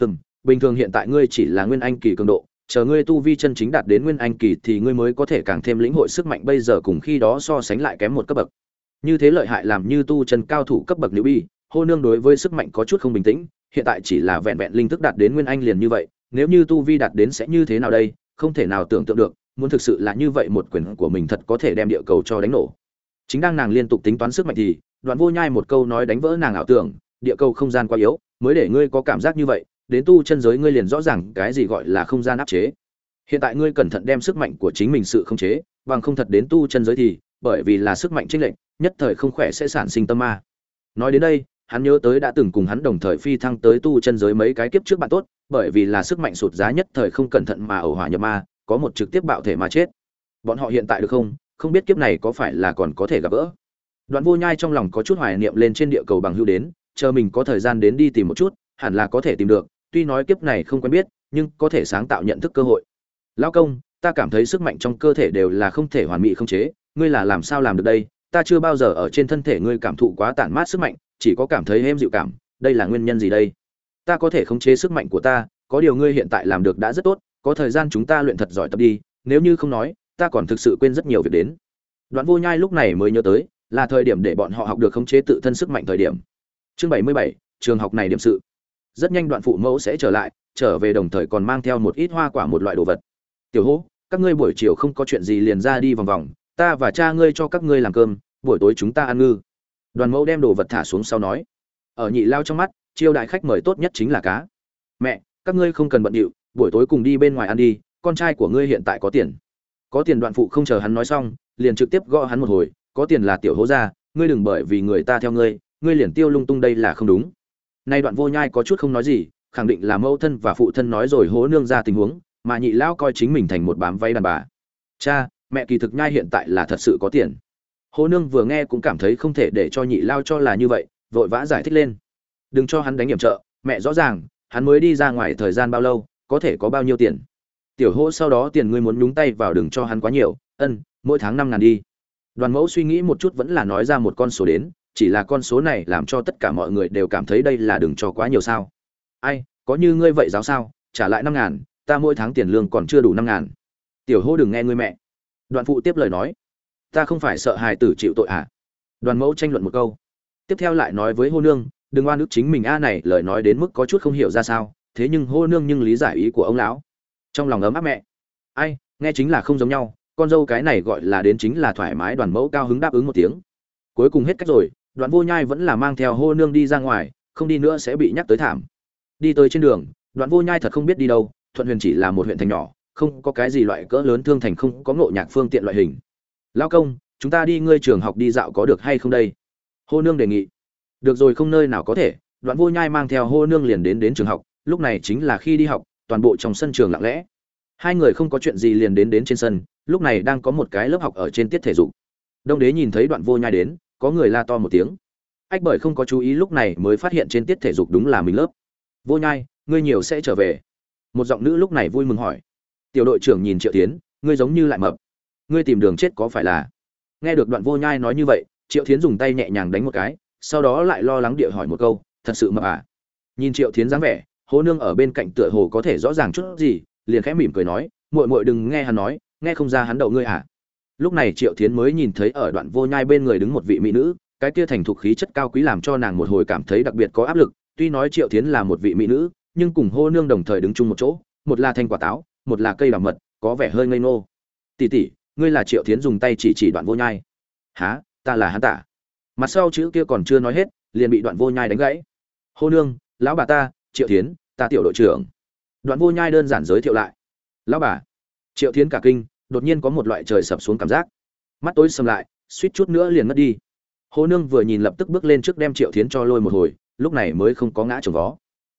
Hừm, bình thường hiện tại ngươi chỉ là nguyên anh kỳ cường độ, chờ ngươi tu vi chân chính đạt đến nguyên anh kỳ thì ngươi mới có thể càng thêm lĩnh hội sức mạnh bây giờ cùng khi đó so sánh lại kém một cấp bậc. Như thế lợi hại làm như tu chân cao thủ cấp bậc nữ bi hô nương đối với sức mạnh có chút không bình tĩnh, hiện tại chỉ là vẹn vẹn linh thức đạt đến nguyên anh liền như vậy, nếu như tu vi đạt đến sẽ như thế nào đây, không thể nào tưởng tượng được, muốn thực sự là như vậy một quyền của mình thật có thể đem địa cầu cho đánh nổ. Chính đang nàng liên tục tính toán sức mạnh thì đoạn vô nhai một câu nói đánh vỡ nàng ảo tưởng, địa cầu không gian quá yếu, mới để ngươi có cảm giác như vậy, đến tu chân giới ngươi liền rõ ràng cái gì gọi là không gian áp chế. Hiện tại ngươi cẩn thận đem sức mạnh của chính mình sự không chế, bằng không thật đến tu chân giới thì, bởi vì là sức mạnh chênh lệnh nhất thời không khỏe sẽ sản sinh tâm ma. Nói đến đây, hắn nhớ tới đã từng cùng hắn đồng thời phi thăng tới tu chân giới mấy cái kiếp trước bạn tốt, bởi vì là sức mạnh sụt giá nhất thời không cẩn thận mà ẩu hỏa nhập ma, có một trực tiếp bạo thể mà chết. Bọn họ hiện tại được không? Không biết kiếp này có phải là còn có thể gặp gỡ? Đoạn vô nhai trong lòng có chút hoài niệm lên trên địa cầu bằng hữu đến, chờ mình có thời gian đến đi tìm một chút, hẳn là có thể tìm được, tuy nói kiếp này không quen biết, nhưng có thể sáng tạo nhận thức cơ hội. Lão công, ta cảm thấy sức mạnh trong cơ thể đều là không thể hoàn mỹ không chế, ngươi là làm sao làm được đây? Ta chưa bao giờ ở trên thân thể ngươi cảm thụ quá tản mát sức mạnh, chỉ có cảm thấy êm dịu cảm, đây là nguyên nhân gì đây? Ta có thể khống chế sức mạnh của ta, có điều ngươi hiện tại làm được đã rất tốt, có thời gian chúng ta luyện thật giỏi tập đi, nếu như không nói, ta còn thực sự quên rất nhiều việc đến. Đoạn vô nhai lúc này mới nhớ tới là thời điểm để bọn họ học được khống chế tự thân sức mạnh thời điểm. Chương bảy mươi bảy, trường học này điểm sự. Rất nhanh đoạn phụ mẫu sẽ trở lại, trở về đồng thời còn mang theo một ít hoa quả một loại đồ vật. Tiểu hỗ các ngươi buổi chiều không có chuyện gì liền ra đi vòng vòng, ta và cha ngươi cho các ngươi làm cơm, buổi tối chúng ta ăn ngư. Đoàn mẫu đem đồ vật thả xuống sau nói. Ở nhị lao trong mắt, chiêu đại khách mời tốt nhất chính là cá. Mẹ, các ngươi không cần bận điệu, buổi tối cùng đi bên ngoài ăn đi, con trai của ngươi hiện tại có tiền. Có tiền đoạn phụ không chờ hắn nói xong, liền trực tiếp gõ hắn một hồi có tiền là tiểu hố ra, ngươi đừng bởi vì người ta theo ngươi ngươi liền tiêu lung tung đây là không đúng. Nay đoạn vô nhai có chút không nói gì, khẳng định là mẫu thân và phụ thân nói rồi hố nương ra tình huống, mà nhị lão coi chính mình thành một bám vay đàn bà. Cha, mẹ kỳ thực nhai hiện tại là thật sự có tiền. Hố nương vừa nghe cũng cảm thấy không thể để cho nhị lao cho là như vậy, vội vã giải thích lên. Đừng cho hắn đánh hiểm trợ, mẹ rõ ràng, hắn mới đi ra ngoài thời gian bao lâu, có thể có bao nhiêu tiền. Tiểu hỗ sau đó tiền ngươi muốn nhúng tay vào đừng cho hắn quá nhiều, ân, mỗi tháng năm ngàn đi đoàn mẫu suy nghĩ một chút vẫn là nói ra một con số đến, chỉ là con số này làm cho tất cả mọi người đều cảm thấy đây là đừng cho quá nhiều sao. Ai, có như ngươi vậy giáo sao, trả lại năm ngàn, ta mỗi tháng tiền lương còn chưa đủ năm ngàn. Tiểu hô đừng nghe ngươi mẹ. Đoàn phụ tiếp lời nói. Ta không phải sợ hài tử chịu tội à? Đoàn mẫu tranh luận một câu. Tiếp theo lại nói với hô nương, đừng oan ức chính mình a à này, lời nói đến mức có chút không hiểu ra sao, thế nhưng hô nương nhưng lý giải ý của ông lão. Trong lòng ấm áp mẹ. Ai, nghe chính là không giống nhau con dâu cái này gọi là đến chính là thoải mái đoàn mẫu cao hứng đáp ứng một tiếng. Cuối cùng hết cách rồi đoàn vô nhai vẫn là mang theo hô nương đi ra ngoài, không đi nữa sẽ bị nhắc tới thảm. Đi tới trên đường đoàn vô nhai thật không biết đi đâu, thuận huyền chỉ là một huyện thành nhỏ, không có cái gì loại cỡ lớn thương thành không có ngộ nhạc phương tiện loại hình. Lao công, chúng ta đi ngươi trường học đi dạo có được hay không đây? Hô nương đề nghị. Được rồi, không nơi nào có thể. Đoạn vô nhai mang theo hô nương liền đến đến trường học, lúc này chính là khi đi học, toàn bộ trong sân trường lặng lẽ. Hai người không có chuyện gì liền đến đến trên sân lúc này đang có một cái lớp học ở trên tiết thể dục. Đông đế nhìn thấy đoạn vô nhai đến, có người la to một tiếng. Ách, bởi không có chú ý lúc này mới phát hiện trên tiết thể dục đúng là mình lớp. Vô nhai, ngươi nhiều sẽ trở về. Một giọng nữ lúc này vui mừng hỏi. Tiểu đội trưởng nhìn triệu tiến, ngươi giống như lại mập. Ngươi tìm đường chết có phải là? Nghe được đoạn vô nhai nói như vậy, triệu tiến dùng tay nhẹ nhàng đánh một cái, sau đó lại lo lắng địa hỏi một câu, thật sự mập à? Nhìn triệu tiến dáng vẻ, hố nương ở bên cạnh tựa hồ có thể rõ ràng chút gì, liền khẽ mỉm cười nói, muội muội đừng nghe hắn nói nghe không ra hắn đậu ngươi à? Lúc này triệu tiến mới nhìn thấy ở đoạn vô nhai bên người đứng một vị mỹ nữ, cái kia thành thục khí chất cao quý làm cho nàng một hồi cảm thấy đặc biệt có áp lực. Tuy nói triệu tiến là một vị mỹ nữ, nhưng cùng hô nương đồng thời đứng chung một chỗ, một là thanh quả táo, một là cây đào mật, có vẻ hơi ngây ngô. Tỷ tỷ, ngươi là triệu tiến dùng tay chỉ chỉ đoạn vô nhai. Há ta là hắn tả. Mặt sau chữ kia còn chưa nói hết, liền bị đoạn vô nhai đánh gãy. Hô nương, lão bà ta, triệu tiến ta tiểu đội trưởng. Đoạn vô nhai đơn giản giới thiệu lại. Lão bà. Triệu tiến cả kinh đột nhiên có một loại trời sập xuống cảm giác. Mắt tối sầm lại, suýt chút nữa liền mất đi. Hồ nương vừa nhìn lập tức bước lên trước đem triệu tiến cho lôi một hồi, lúc này mới không có ngã trồng vó.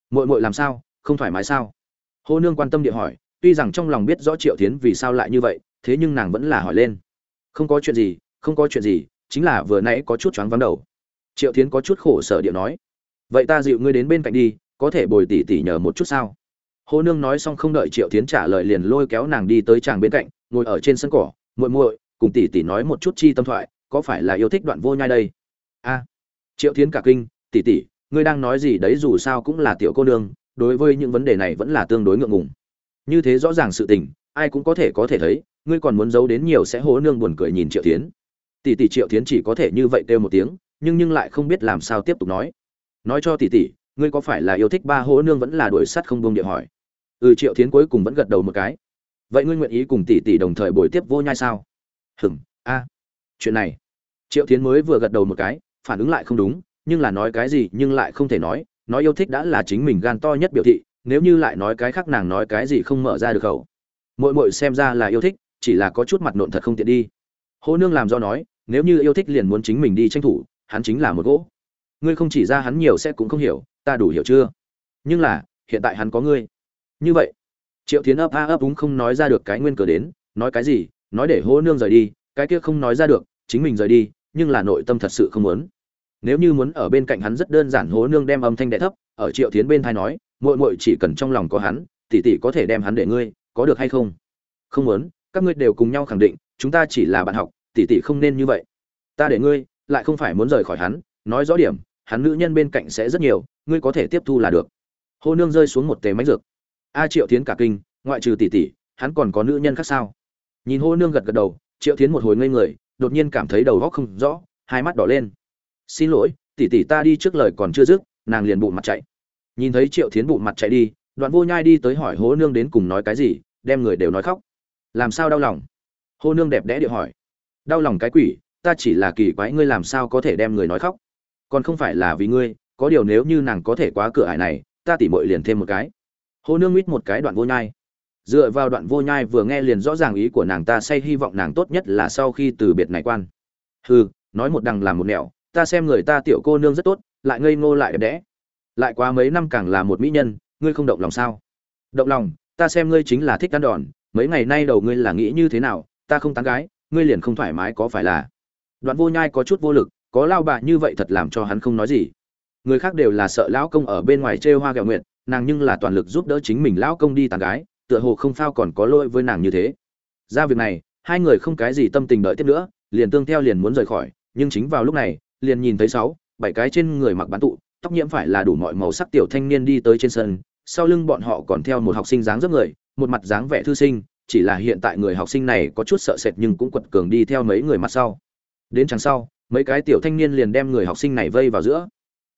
Mội mội làm sao? Không thoải mái sao? Hồ nương quan tâm địa hỏi, tuy rằng trong lòng biết rõ triệu tiến vì sao lại như vậy, thế nhưng nàng vẫn là hỏi lên. Không có chuyện gì, không có chuyện gì, chính là vừa nãy có chút choáng vắng đầu. Triệu tiến có chút khổ sở địa nói. Vậy ta dịu ngươi đến bên cạnh đi, có thể bồi tỉ tỉ nhờ một chút sao? Hồ nương nói xong không đợi triệu Thiến trả lời liền lôi kéo nàng đi tới chàng bên cạnh ngồi ở trên sân cỏ muội muội cùng tỷ tỷ nói một chút chi tâm thoại có phải là yêu thích đoạn vô nhai đây? A. Triệu Thiến cả kinh tỷ tỷ, ngươi đang nói gì đấy dù sao cũng là tiểu cô nương đối với những vấn đề này vẫn là tương đối ngượng ngùng. Như thế rõ ràng sự tình ai cũng có thể có thể thấy ngươi còn muốn giấu đến nhiều sẽ hố nương buồn cười nhìn triệu Thiến. tỷ tỷ triệu Thiến chỉ có thể như vậy kêu một tiếng nhưng nhưng lại không biết làm sao tiếp tục nói. Nói cho tỷ tỷ ngươi có phải là yêu thích ba hố nương vẫn là đuổi sắt không buông địa hỏi? Ừ triệu tiến cuối cùng vẫn gật đầu một cái. Vậy ngươi nguyện ý cùng tỷ tỷ đồng thời buổi tiếp vô nhai sao? Hừm a, chuyện này. Triệu tiến mới vừa gật đầu một cái, phản ứng lại không đúng, nhưng là nói cái gì nhưng lại không thể nói nói yêu thích đã là chính mình gan to nhất biểu thị, nếu như lại nói cái khác nàng nói cái gì không mở ra được khẩu. Mội mội xem ra là yêu thích, chỉ là có chút mặt nộn thật không tiện đi. Hô nương làm do nói, nếu như yêu thích liền muốn chính mình đi tranh thủ, hắn chính là một gỗ. Ngươi không chỉ ra hắn nhiều sẽ cũng không hiểu, ta đủ hiểu chưa? Nhưng là, hiện tại hắn có ngươi như vậy, triệu tiến ấp a ấp úng không nói ra được cái nguyên cờ đến, nói cái gì, nói để hô nương rời đi, cái kia không nói ra được, chính mình rời đi, nhưng là nội tâm thật sự không muốn. Nếu như muốn ở bên cạnh hắn rất đơn giản hố nương đem âm thanh đẻ thấp, ở triệu tiến bên thai nói, muội muội chỉ cần trong lòng có hắn, tỷ tỷ có thể đem hắn để ngươi, có được hay không? Không muốn, các ngươi đều cùng nhau khẳng định, chúng ta chỉ là bạn học, tỷ tỷ không nên như vậy. Ta để ngươi, lại không phải muốn rời khỏi hắn, nói rõ điểm, hắn nữ nhân bên cạnh sẽ rất nhiều, ngươi có thể tiếp thu là được. Hô nương rơi xuống một tề máy dược a triệu tiến cả kinh, ngoại trừ tỷ tỷ, hắn còn có nữ nhân khác sao? Nhìn hô nương gật gật đầu, triệu tiến một hồi ngây người, đột nhiên cảm thấy đầu góc không rõ, hai mắt đỏ lên. Xin lỗi, tỷ tỷ ta đi trước lời còn chưa dứt, nàng liền bụng mặt chạy. Nhìn thấy triệu tiến bụng mặt chạy đi, đoạn vô nhai đi tới hỏi hố nương đến cùng nói cái gì, đem người đều nói khóc. Làm sao đau lòng? Hô nương đẹp đẽ điệu hỏi. Đau lòng cái quỷ, ta chỉ là kỳ quái ngươi làm sao có thể đem người nói khóc? Còn không phải là vì ngươi, có điều nếu như nàng có thể quá cửa ải này, ta tỉ mội liền thêm một cái hô nương mít một cái đoạn vô nhai. Dựa vào đoạn vô nhai vừa nghe liền rõ ràng ý của nàng ta say hy vọng nàng tốt nhất là sau khi từ biệt này quan. Hừ, nói một đằng làm một nẻo, ta xem người ta tiểu cô nương rất tốt, lại ngây ngô lại đẹp đẽ. Lại quá mấy năm càng là một mỹ nhân, ngươi không động lòng sao? Động lòng, ta xem ngươi chính là thích ăn đòn, mấy ngày nay đầu ngươi là nghĩ như thế nào, ta không tán gái, ngươi liền không thoải mái có phải là? Đoạn vô nhai có chút vô lực, có lao bạ như vậy thật làm cho hắn không nói gì. Người khác đều là sợ lão công ở bên ngoài trêu hoa gạo nguyện nàng nhưng là toàn lực giúp đỡ chính mình lão công đi tàn gái, tựa hồ không phao còn có lỗi với nàng như thế. Ra việc này, hai người không cái gì tâm tình đợi tiếp nữa, liền tương theo liền muốn rời khỏi, nhưng chính vào lúc này, liền nhìn thấy sáu, bảy cái trên người mặc bán tụ, tóc nhiễm phải là đủ mọi màu sắc tiểu thanh niên đi tới trên sân, sau lưng bọn họ còn theo một học sinh dáng dấp người, một mặt dáng vẻ thư sinh, chỉ là hiện tại người học sinh này có chút sợ sệt nhưng cũng quật cường đi theo mấy người mặt sau. Đến chẳng sau, mấy cái tiểu thanh niên liền đem người học sinh này vây vào giữa.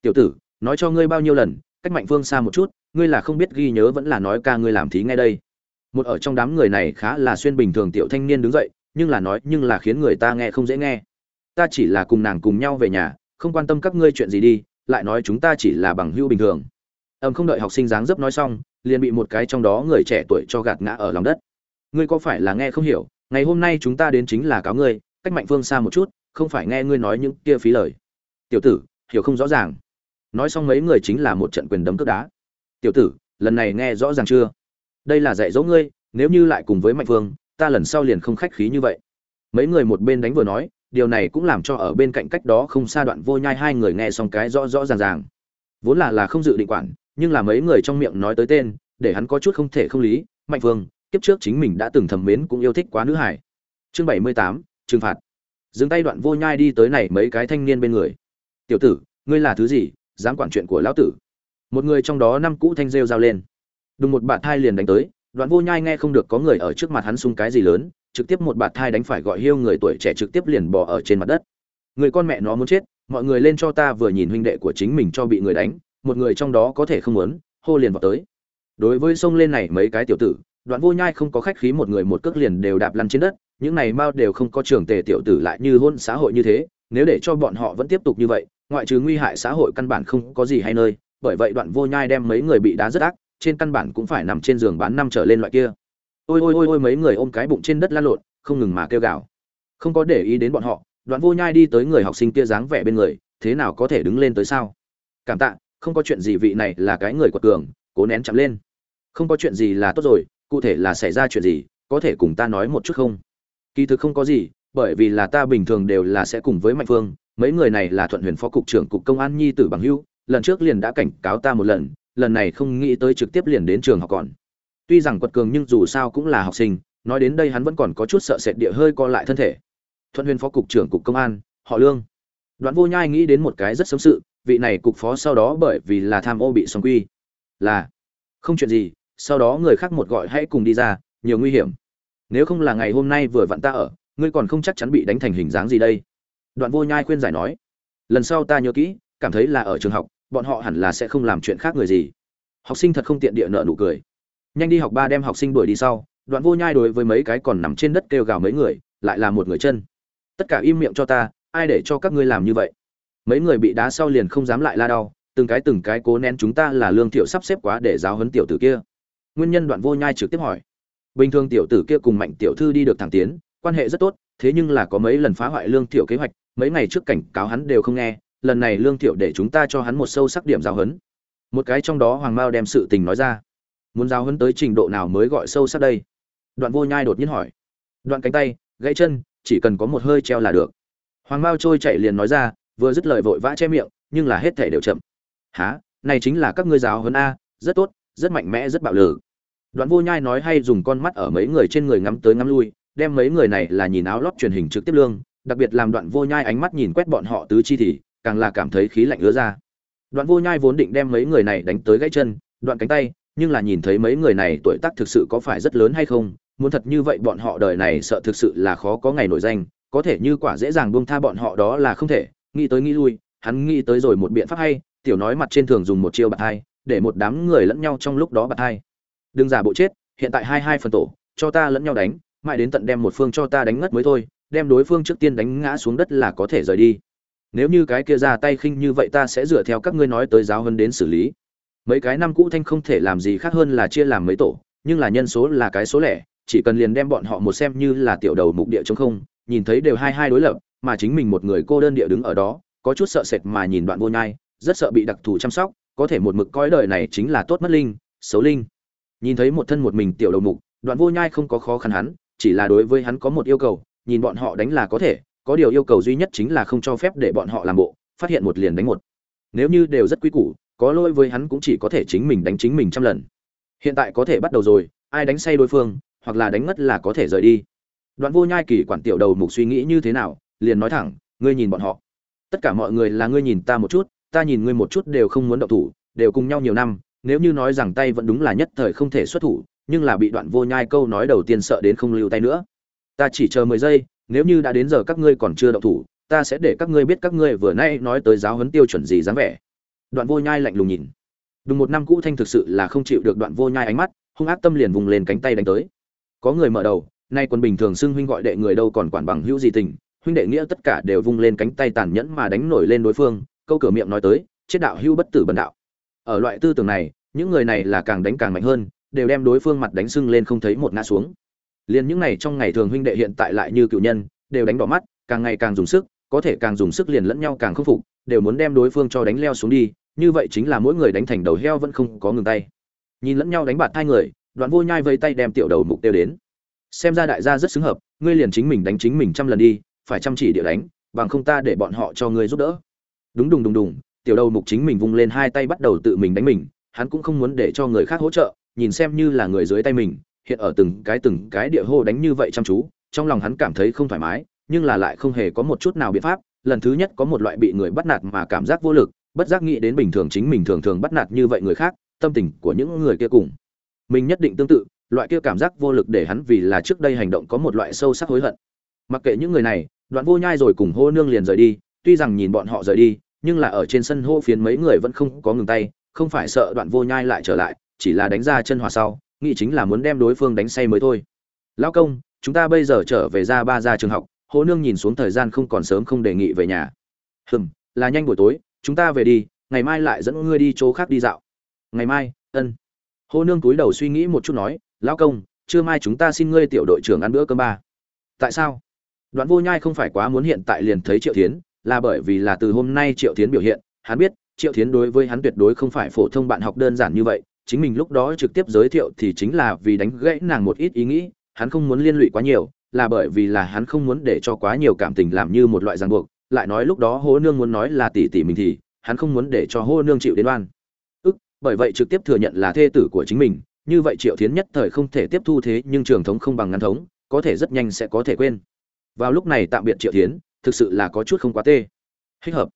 Tiểu tử, nói cho ngươi bao nhiêu lần cách mạnh phương xa một chút, ngươi là không biết ghi nhớ vẫn là nói ca ngươi làm thí ngay đây. Một ở trong đám người này khá là xuyên bình thường tiểu thanh niên đứng dậy, nhưng là nói, nhưng là khiến người ta nghe không dễ nghe. Ta chỉ là cùng nàng cùng nhau về nhà, không quan tâm các ngươi chuyện gì đi, lại nói chúng ta chỉ là bằng hữu bình thường. Ầm không đợi học sinh dáng dấp nói xong, liền bị một cái trong đó người trẻ tuổi cho gạt ngã ở lòng đất. Ngươi có phải là nghe không hiểu, ngày hôm nay chúng ta đến chính là cáo ngươi, cách mạnh phương xa một chút, không phải nghe ngươi nói những kia phí lời. Tiểu tử, hiểu không rõ ràng nói xong mấy người chính là một trận quyền đấm cướp đá. Tiểu tử, lần này nghe rõ ràng chưa? Đây là dạy dỗ ngươi, nếu như lại cùng với mạnh phương, ta lần sau liền không khách khí như vậy. Mấy người một bên đánh vừa nói, điều này cũng làm cho ở bên cạnh cách đó không xa đoạn vô nhai hai người nghe xong cái rõ rõ ràng ràng. Vốn là là không dự định quản, nhưng là mấy người trong miệng nói tới tên, để hắn có chút không thể không lý, mạnh phương, kiếp trước chính mình đã từng thầm mến cũng yêu thích quá nữ hải chương bảy mươi tám, trừng phạt. Dừng tay đoạn vô nhai đi tới này mấy cái thanh niên bên người. Tiểu tử, ngươi là thứ gì? Dám quản chuyện của lão tử. Một người trong đó năm cũ thanh rêu giao lên. Đùng một bạn thai liền đánh tới, đoạn vô nhai nghe không được có người ở trước mặt hắn sung cái gì lớn, trực tiếp một bạt thai đánh phải gọi hiêu người tuổi trẻ trực tiếp liền bỏ ở trên mặt đất. Người con mẹ nó muốn chết, mọi người lên cho ta vừa nhìn huynh đệ của chính mình cho bị người đánh, một người trong đó có thể không muốn, hô liền vào tới. Đối với sông lên này mấy cái tiểu tử, đoạn vô nhai không có khách khí một người một cước liền đều đạp lăn trên đất, những này mao đều không có trường tề tiểu tử lại như hôn xã hội như thế, nếu để cho bọn họ vẫn tiếp tục như vậy ngoại trừ nguy hại xã hội căn bản không có gì hay nơi, bởi vậy đoạn vô nhai đem mấy người bị đá rất ác, trên căn bản cũng phải nằm trên giường bán năm trở lên loại kia. Ôi ôi ôi ôi, mấy người ôm cái bụng trên đất lăn lộn, không ngừng mà kêu gào. Không có để ý đến bọn họ, đoạn vô nhai đi tới người học sinh kia dáng vẻ bên người, thế nào có thể đứng lên tới sao? Cảm tạ, không có chuyện gì vị này là cái người quật cường, cố nén chậm lên. Không có chuyện gì là tốt rồi, cụ thể là xảy ra chuyện gì, có thể cùng ta nói một chút không? Kỳ thực không có gì, bởi vì là ta bình thường đều là sẽ cùng với mạnh phương mấy người này là thuận huyền phó cục trưởng cục công an nhi tử bằng hưu, lần trước liền đã cảnh cáo ta một lần lần này không nghĩ tới trực tiếp liền đến trường học còn. Tuy rằng quật cường nhưng dù sao cũng là học sinh, nói đến đây hắn vẫn còn có chút sợ sệt địa hơi co lại thân thể. Thuận huyền phó cục trưởng cục công an, họ lương. Đoạn vô nhai nghĩ đến một cái rất sớm sự, vị này cục phó sau đó bởi vì là tham ô bị xong quy. Là, không chuyện gì, sau đó người khác một gọi hãy cùng đi ra, nhiều nguy hiểm. Nếu không là ngày hôm nay vừa vặn ta ở, ngươi còn không chắc chắn bị đánh thành hình dáng gì đây đoạn vô nhai khuyên giải nói, lần sau ta nhớ kỹ, cảm thấy là ở trường học, bọn họ hẳn là sẽ không làm chuyện khác người gì. Học sinh thật không tiện địa nợ nụ cười. Nhanh đi học ba đem học sinh đuổi đi sau. Đoạn vô nhai đối với mấy cái còn nằm trên đất kêu gào mấy người, lại là một người chân. Tất cả im miệng cho ta, ai để cho các ngươi làm như vậy? Mấy người bị đá sau liền không dám lại la đau, từng cái từng cái cố nén chúng ta là lương thiệu sắp xếp quá để giáo huấn tiểu tử kia. Nguyên nhân đoạn vô nhai trực tiếp hỏi, bình thường tiểu tử kia cùng mạnh tiểu thư đi được thẳng tiến, quan hệ rất tốt, thế nhưng là có mấy lần phá hoại lương thiệu kế hoạch mấy ngày trước cảnh cáo hắn đều không nghe, lần này lương thiệu để chúng ta cho hắn một sâu sắc điểm giáo huấn. Một cái trong đó hoàng mao đem sự tình nói ra. Muốn giáo huấn tới trình độ nào mới gọi sâu sắc đây? Đoạn vô nhai đột nhiên hỏi. Đoạn cánh tay, gãy chân, chỉ cần có một hơi treo là được. Hoàng mao trôi chạy liền nói ra, vừa dứt lời vội vã che miệng, nhưng là hết thể đều chậm. Há này chính là các ngươi giáo huấn a, rất tốt, rất mạnh mẽ, rất bạo lực. Đoạn vô nhai nói hay dùng con mắt ở mấy người trên người ngắm tới ngắm lui, đem mấy người này là nhìn áo lót truyền hình trực tiếp lương đặc biệt làm đoạn vô nhai ánh mắt nhìn quét bọn họ tứ chi thì, càng là cảm thấy khí lạnh ứa ra. Đoạn vô nhai vốn định đem mấy người này đánh tới gãy chân, đoạn cánh tay, nhưng là nhìn thấy mấy người này tuổi tác thực sự có phải rất lớn hay không, muốn thật như vậy bọn họ đời này sợ thực sự là khó có ngày nổi danh, có thể như quả dễ dàng buông tha bọn họ đó là không thể, nghĩ tới nghĩ lui, hắn nghĩ tới rồi một biện pháp hay, tiểu nói mặt trên thường dùng một chiêu bạc hai, để một đám người lẫn nhau trong lúc đó bạc hai. Đừng giả bộ chết, hiện tại hai hai phần tổ, cho ta lẫn nhau đánh, mãi đến tận đem một phương cho ta đánh ngất mới thôi đem đối phương trước tiên đánh ngã xuống đất là có thể rời đi. Nếu như cái kia ra tay khinh như vậy ta sẽ dựa theo các ngươi nói tới giáo hơn đến xử lý. Mấy cái năm cũ thanh không thể làm gì khác hơn là chia làm mấy tổ, nhưng là nhân số là cái số lẻ, chỉ cần liền đem bọn họ một xem như là tiểu đầu mục địa chống không, nhìn thấy đều hai hai đối lập, mà chính mình một người cô đơn địa đứng ở đó, có chút sợ sệt mà nhìn đoạn vô nhai, rất sợ bị đặc thù chăm sóc, có thể một mực coi đời này chính là tốt mất linh, xấu linh. Nhìn thấy một thân một mình tiểu đầu mục, đoạn vô nhai không có khó khăn hắn, chỉ là đối với hắn có một yêu cầu nhìn bọn họ đánh là có thể, có điều yêu cầu duy nhất chính là không cho phép để bọn họ làm bộ, phát hiện một liền đánh một. Nếu như đều rất quý củ, có lỗi với hắn cũng chỉ có thể chính mình đánh chính mình trăm lần. Hiện tại có thể bắt đầu rồi, ai đánh say đối phương, hoặc là đánh ngất là có thể rời đi. Đoạn vô nhai kỳ quản tiểu đầu mục suy nghĩ như thế nào, liền nói thẳng, ngươi nhìn bọn họ. Tất cả mọi người là ngươi nhìn ta một chút, ta nhìn ngươi một chút đều không muốn động thủ, đều cùng nhau nhiều năm, nếu như nói rằng tay vẫn đúng là nhất thời không thể xuất thủ, nhưng là bị đoạn vô nhai câu nói đầu tiên sợ đến không lưu tay nữa ta chỉ chờ mười giây, nếu như đã đến giờ các ngươi còn chưa động thủ, ta sẽ để các ngươi biết các ngươi vừa nay nói tới giáo huấn tiêu chuẩn gì dáng vẻ. Đoạn vô nhai lạnh lùng nhìn. Đúng một năm cũ thanh thực sự là không chịu được đoạn vô nhai ánh mắt, hung ác tâm liền vùng lên cánh tay đánh tới. Có người mở đầu, nay quân bình thường xưng huynh gọi đệ người đâu còn quản bằng hữu gì tình, huynh đệ nghĩa tất cả đều vung lên cánh tay tàn nhẫn mà đánh nổi lên đối phương, câu cửa miệng nói tới, chết đạo hữu bất tử bần đạo. Ở loại tư tưởng này, những người này là càng đánh càng mạnh hơn, đều đem đối phương mặt đánh sưng lên không thấy một ngã xuống liền những này trong ngày thường huynh đệ hiện tại lại như cựu nhân, đều đánh đỏ mắt, càng ngày càng dùng sức, có thể càng dùng sức liền lẫn nhau càng khâm phục, đều muốn đem đối phương cho đánh leo xuống đi, như vậy chính là mỗi người đánh thành đầu heo vẫn không có ngừng tay. Nhìn lẫn nhau đánh bạt hai người, đoạn vô nhai vây tay đem tiểu đầu mục tiêu đến. Xem ra đại gia rất xứng hợp, ngươi liền chính mình đánh chính mình trăm lần đi, phải chăm chỉ địa đánh, bằng không ta để bọn họ cho ngươi giúp đỡ. Đúng đùng đùng đùng, tiểu đầu mục chính mình vung lên hai tay bắt đầu tự mình đánh mình, hắn cũng không muốn để cho người khác hỗ trợ, nhìn xem như là người dưới tay mình hiện ở từng cái từng cái địa hô đánh như vậy chăm chú, trong lòng hắn cảm thấy không thoải mái, nhưng là lại không hề có một chút nào biện pháp. Lần thứ nhất có một loại bị người bắt nạt mà cảm giác vô lực, bất giác nghĩ đến bình thường chính mình thường thường bắt nạt như vậy người khác, tâm tình của những người kia cùng mình nhất định tương tự, loại kia cảm giác vô lực để hắn vì là trước đây hành động có một loại sâu sắc hối hận. Mặc kệ những người này, đoạn vô nhai rồi cùng hô nương liền rời đi, tuy rằng nhìn bọn họ rời đi, nhưng là ở trên sân hô phiến mấy người vẫn không có ngừng tay, không phải sợ đoạn vô nhai lại trở lại, chỉ là đánh ra chân hòa sau nghĩ chính là muốn đem đối phương đánh say mới thôi. Lão công, chúng ta bây giờ trở về ra ba ra trường học hô nương nhìn xuống thời gian không còn sớm không đề nghị về nhà. Hừm, là nhanh buổi tối, chúng ta về đi, ngày mai lại dẫn ngươi đi chỗ khác đi dạo. Ngày mai, ân. Hô nương túi đầu suy nghĩ một chút nói, lão công, trưa mai chúng ta xin ngươi tiểu đội trưởng ăn bữa cơm ba. Tại sao? Đoạn vô nhai không phải quá muốn hiện tại liền thấy triệu tiến là bởi vì là từ hôm nay triệu tiến biểu hiện, hắn biết triệu tiến đối với hắn tuyệt đối không phải phổ thông bạn học đơn giản như vậy chính mình lúc đó trực tiếp giới thiệu thì chính là vì đánh gãy nàng một ít ý nghĩ, hắn không muốn liên lụy quá nhiều, là bởi vì là hắn không muốn để cho quá nhiều cảm tình làm như một loại ràng buộc, lại nói lúc đó hô nương muốn nói là tỷ tỷ mình thì, hắn không muốn để cho hô nương chịu đến oan. Ức, bởi vậy trực tiếp thừa nhận là thê tử của chính mình, như vậy triệu thiến nhất thời không thể tiếp thu thế nhưng trường thống không bằng ngắn thống, có thể rất nhanh sẽ có thể quên. Vào lúc này tạm biệt triệu thiến, thực sự là có chút không quá tê. Thích hợp.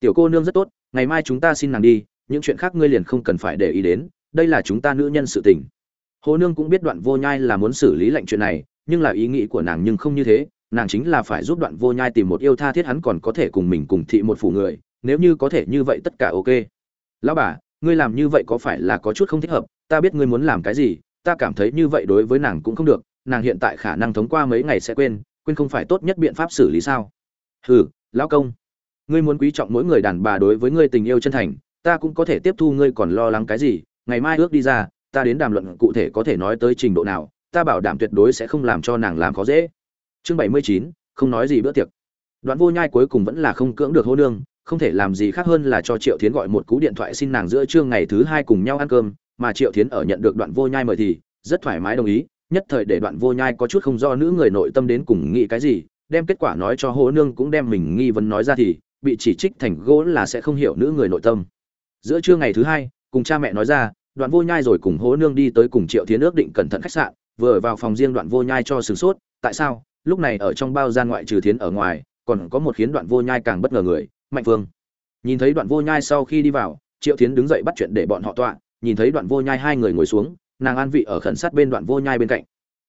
Tiểu cô nương rất tốt, ngày mai chúng ta xin nàng đi, những chuyện khác ngươi liền không cần phải để ý đến đây là chúng ta nữ nhân sự tình. Hồ nương cũng biết đoạn vô nhai là muốn xử lý lệnh chuyện này, nhưng là ý nghĩ của nàng nhưng không như thế, nàng chính là phải giúp đoạn vô nhai tìm một yêu tha thiết hắn còn có thể cùng mình cùng thị một phủ người, nếu như có thể như vậy tất cả ok. Lão bà, ngươi làm như vậy có phải là có chút không thích hợp, ta biết ngươi muốn làm cái gì, ta cảm thấy như vậy đối với nàng cũng không được, nàng hiện tại khả năng thống qua mấy ngày sẽ quên quên không phải tốt nhất biện pháp xử lý sao? Hừ, lão công, ngươi muốn quý trọng mỗi người đàn bà đối với ngươi tình yêu chân thành, ta cũng có thể tiếp thu ngươi còn lo lắng cái gì ngày mai ước đi ra, ta đến đàm luận cụ thể có thể nói tới trình độ nào, ta bảo đảm tuyệt đối sẽ không làm cho nàng làm khó dễ. Chương bảy mươi chín, không nói gì bữa tiệc. Đoạn vô nhai cuối cùng vẫn là không cưỡng được hô nương, không thể làm gì khác hơn là cho triệu thiến gọi một cú điện thoại xin nàng giữa trưa ngày thứ hai cùng nhau ăn cơm, mà triệu thiến ở nhận được đoạn vô nhai mời thì, rất thoải mái đồng ý, nhất thời để đoạn vô nhai có chút không do nữ người nội tâm đến cùng nghĩ cái gì, đem kết quả nói cho hô nương cũng đem mình nghi vấn nói ra thì, bị chỉ trích thành gỗ là sẽ không hiểu nữ người nội tâm. Giữa trưa ngày thứ hai cùng cha mẹ nói ra, đoạn vô nhai rồi cùng hố nương đi tới cùng triệu thiến ước định cẩn thận khách sạn, vừa vào phòng riêng đoạn vô nhai cho sửng sốt, tại sao? Lúc này ở trong bao gian ngoại trừ thiến ở ngoài, còn có một khiến đoạn vô nhai càng bất ngờ người, mạnh phương nhìn thấy đoạn vô nhai sau khi đi vào, triệu thiến đứng dậy bắt chuyện để bọn họ tọa, nhìn thấy đoạn vô nhai hai người ngồi xuống, nàng an vị ở khẩn sát bên đoạn vô nhai bên cạnh.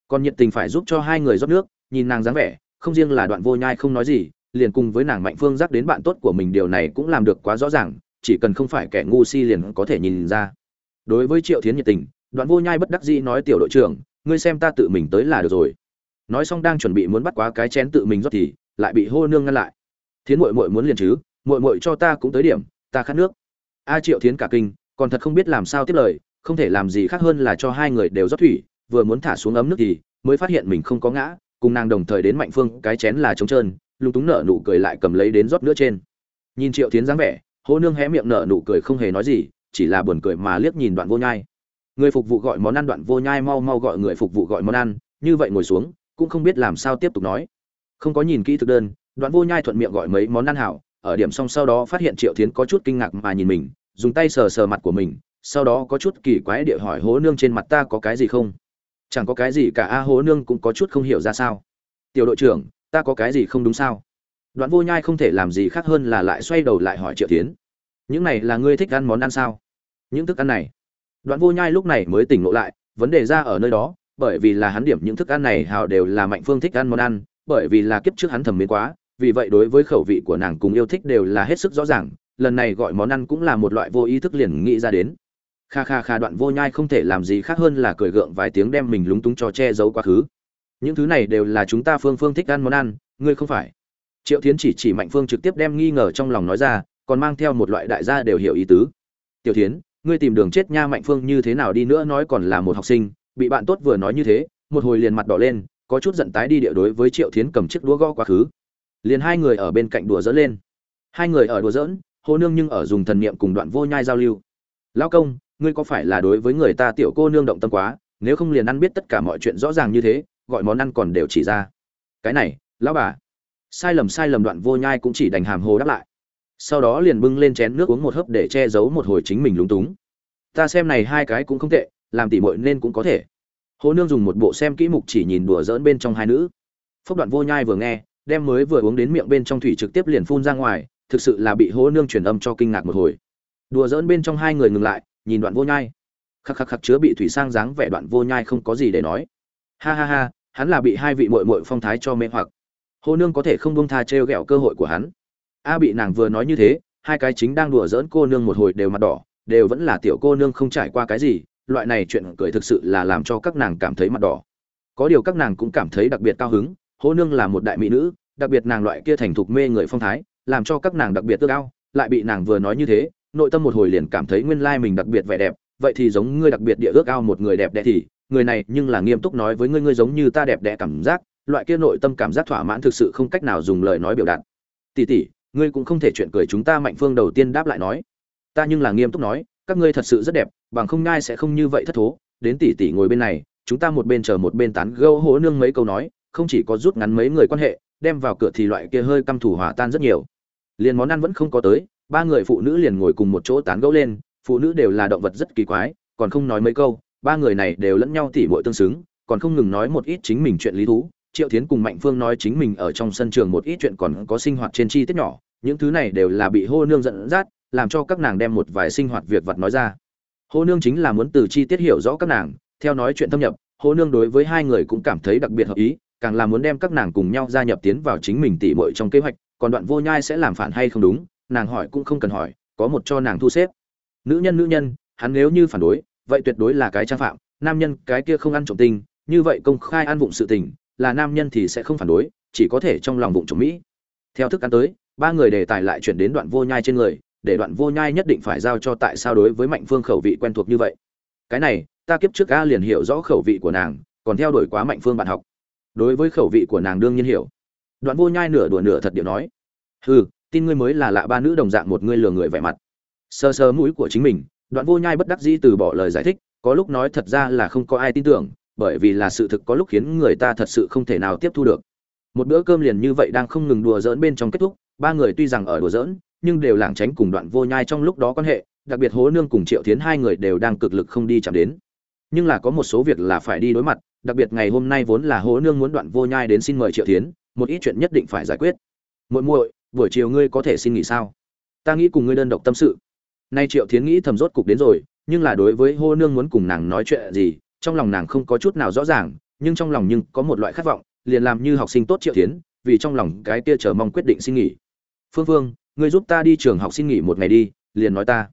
Còn nhiệt tình phải giúp cho hai người rót nước, nhìn nàng dáng vẻ, không riêng là đoạn vô nhai không nói gì, liền cùng với nàng mạnh phương giác đến bạn tốt của mình, điều này cũng làm được quá rõ ràng chỉ cần không phải kẻ ngu si liền có thể nhìn ra. Đối với triệu thiến nhiệt tình, đoạn vô nhai bất đắc dĩ nói, tiểu đội trưởng, ngươi xem ta tự mình tới là được rồi. Nói xong đang chuẩn bị muốn bắt quá cái chén tự mình rót thì lại bị hô nương ngăn lại. Thiến muội muội muốn liền chứ, muội muội cho ta cũng tới điểm, ta khát nước. A triệu thiến cả kinh, còn thật không biết làm sao tiếp lời, không thể làm gì khác hơn là cho hai người đều rót thủy, vừa muốn thả xuống ấm nước thì mới phát hiện mình không có ngã, cùng nàng đồng thời đến mạnh phương, cái chén là trống trơn, lúng túng nở nụ cười lại cầm lấy đến rót nữa trên. Nhìn triệu thiến dáng vẻ hô nương hé miệng nở nụ cười không hề nói gì, chỉ là buồn cười mà liếc nhìn đoạn vô nhai. Người phục vụ gọi món ăn, đoạn vô nhai mau mau gọi người phục vụ gọi món ăn, như vậy ngồi xuống, cũng không biết làm sao tiếp tục nói. Không có nhìn kỹ thực đơn, đoạn vô nhai thuận miệng gọi mấy món ăn hảo, ở điểm xong sau đó phát hiện triệu thiến có chút kinh ngạc mà nhìn mình, dùng tay sờ sờ mặt của mình, sau đó có chút kỳ quái địa hỏi hố nương trên mặt ta có cái gì không? Chẳng có cái gì cả a, hố nương cũng có chút không hiểu ra sao. Tiểu đội trưởng, ta có cái gì không đúng sao? Đoạn vô nhai không thể làm gì khác hơn là lại xoay đầu lại hỏi triệu tiến. Những này là ngươi thích ăn món ăn sao? Những thức ăn này. Đoạn vô nhai lúc này mới tỉnh ngộ lại, vấn đề ra ở nơi đó, bởi vì là hắn điểm những thức ăn này hào đều là mạnh phương thích ăn món ăn, bởi vì là kiếp trước hắn thầm mến quá, vì vậy đối với khẩu vị của nàng cùng yêu thích đều là hết sức rõ ràng, lần này gọi món ăn cũng là một loại vô ý thức liền nghĩ ra đến. Kha kha kha, đoạn vô nhai không thể làm gì khác hơn là cười gượng vài tiếng đem mình lúng túng cho che giấu quá khứ. Những thứ này đều là chúng ta phương phương thích ăn món ăn, ngươi không phải triệu tiến chỉ chỉ mạnh phương trực tiếp đem nghi ngờ trong lòng nói ra, còn mang theo một loại đại gia đều hiểu ý tứ. Tiểu tiến ngươi tìm đường chết nha mạnh phương, như thế nào đi nữa nói còn là một học sinh, bị bạn tốt vừa nói như thế, một hồi liền mặt đỏ lên, có chút giận tái đi địa đối với triệu tiến cầm chiếc đũa gõ quá khứ. Liền hai người ở bên cạnh đùa dỡ lên. Hai người ở đùa dỡn hô nương nhưng ở dùng thần niệm cùng đoạn vô nhai giao lưu. Lao công, ngươi có phải là đối với người ta tiểu cô nương động tâm quá, nếu không liền ăn biết tất cả mọi chuyện rõ ràng như thế, gọi món ăn còn đều chỉ ra. Cái này, lão bà sai lầm sai lầm đoạn vô nhai cũng chỉ đành hàm hồ đáp lại. Sau đó liền bưng lên chén nước uống một hớp để che giấu một hồi chính mình lúng túng. Ta xem này hai cái cũng không tệ, làm tỉ mội nên cũng có thể. Hồ nương dùng một bộ xem kỹ mục chỉ nhìn đùa dỡn bên trong hai nữ. Phúc đoạn vô nhai vừa nghe, đem mới vừa uống đến miệng bên trong thủy trực tiếp liền phun ra ngoài, thực sự là bị hồ nương truyền âm cho kinh ngạc một hồi. Đùa dỡn bên trong hai người ngừng lại, nhìn đoạn vô nhai. Khắc khắc khắc chứa bị thủy sang dáng vẻ đoạn vô nhai không có gì để nói. Ha ha ha, hắn là bị hai vị muội muội phong thái cho mê hoặc hô nương có thể không buông tha trêu ghẹo cơ hội của hắn. A bị nàng vừa nói như thế, hai cái chính đang đùa giỡn cô nương một hồi đều mặt đỏ, đều vẫn là tiểu cô nương không trải qua cái gì, loại này chuyện cười thực sự là làm cho các nàng cảm thấy mặt đỏ. Có điều các nàng cũng cảm thấy đặc biệt cao hứng hô nương là một đại mỹ nữ, đặc biệt nàng loại kia thành thục mê người phong thái, làm cho các nàng đặc biệt ước ao, lại bị nàng vừa nói như thế, nội tâm một hồi liền cảm thấy nguyên lai mình đặc biệt vẻ đẹp, vậy thì giống ngươi đặc biệt địa ước ao một người đẹp đẽ thì, người này nhưng là nghiêm túc nói với ngươi ngươi giống như ta đẹp đẽ cảm giác loại kia nội tâm cảm giác thỏa mãn thực sự không cách nào dùng lời nói biểu đạt. Tỷ tỷ, ngươi cũng không thể chuyện cười chúng ta mạnh phương đầu tiên đáp lại nói. Ta nhưng là nghiêm túc nói, các ngươi thật sự rất đẹp, bằng không ngai sẽ không như vậy thất thố. Đến tỷ tỷ ngồi bên này, chúng ta một bên chờ một bên tán gâu hố nương mấy câu nói, không chỉ có rút ngắn mấy người quan hệ, đem vào cửa thì loại kia hơi căm thủ hòa tan rất nhiều. Liền món ăn vẫn không có tới, ba người phụ nữ liền ngồi cùng một chỗ tán gẫu lên, phụ nữ đều là động vật rất kỳ quái, còn không nói mấy câu, ba người này đều lẫn nhau tỉ muội tương xứng, còn không ngừng nói một ít chính mình chuyện lý thú triệu thiến cùng mạnh phương nói chính mình ở trong sân trường một ít chuyện còn có sinh hoạt trên chi tiết nhỏ, những thứ này đều là bị hô nương dẫn dắt, làm cho các nàng đem một vài sinh hoạt việc vật nói ra. Hô nương chính là muốn từ chi tiết hiểu rõ các nàng, theo nói chuyện thâm nhập, hô nương đối với hai người cũng cảm thấy đặc biệt hợp ý, càng là muốn đem các nàng cùng nhau gia nhập tiến vào chính mình tỉ muội trong kế hoạch, còn đoạn vô nhai sẽ làm phản hay không đúng, nàng hỏi cũng không cần hỏi, có một cho nàng thu xếp. Nữ nhân nữ nhân, hắn nếu như phản đối, vậy tuyệt đối là cái trang phạm, nam nhân cái kia không ăn trộm tinh như vậy công khai ăn vụng sự tình là nam nhân thì sẽ không phản đối, chỉ có thể trong lòng bụng chống mỹ. Theo thức ăn tới, ba người đề tài lại chuyển đến đoạn vô nhai trên người, để đoạn vô nhai nhất định phải giao cho tại sao đối với mạnh phương khẩu vị quen thuộc như vậy. Cái này, ta kiếp trước ca liền hiểu rõ khẩu vị của nàng, còn theo đuổi quá mạnh phương bạn học. Đối với khẩu vị của nàng đương nhiên hiểu. Đoạn vô nhai nửa đùa nửa thật điệu nói, hừ, tin ngươi mới là lạ ba nữ đồng dạng một ngươi lừa người vẻ mặt. Sơ sơ mũi của chính mình, đoạn vô nhai bất đắc dĩ từ bỏ lời giải thích, có lúc nói thật ra là không có ai tin tưởng bởi vì là sự thực có lúc khiến người ta thật sự không thể nào tiếp thu được. Một bữa cơm liền như vậy đang không ngừng đùa giỡn bên trong kết thúc, ba người tuy rằng ở đùa giỡn, nhưng đều lảng tránh cùng đoạn vô nhai trong lúc đó quan hệ, đặc biệt hố nương cùng triệu tiến hai người đều đang cực lực không đi chạm đến. Nhưng là có một số việc là phải đi đối mặt, đặc biệt ngày hôm nay vốn là hố nương muốn đoạn vô nhai đến xin mời triệu tiến một ít chuyện nhất định phải giải quyết. Muội muội, buổi chiều ngươi có thể xin nghỉ sao? Ta nghĩ cùng ngươi đơn độc tâm sự. Nay triệu tiến nghĩ thầm rốt cục đến rồi, nhưng là đối với hô nương muốn cùng nàng nói chuyện gì trong lòng nàng không có chút nào rõ ràng, nhưng trong lòng nhưng có một loại khát vọng, liền làm như học sinh tốt triệu tiến, vì trong lòng cái kia chờ mong quyết định xin nghỉ. Phương phương ngươi giúp ta đi trường học xin nghỉ một ngày đi, liền nói ta.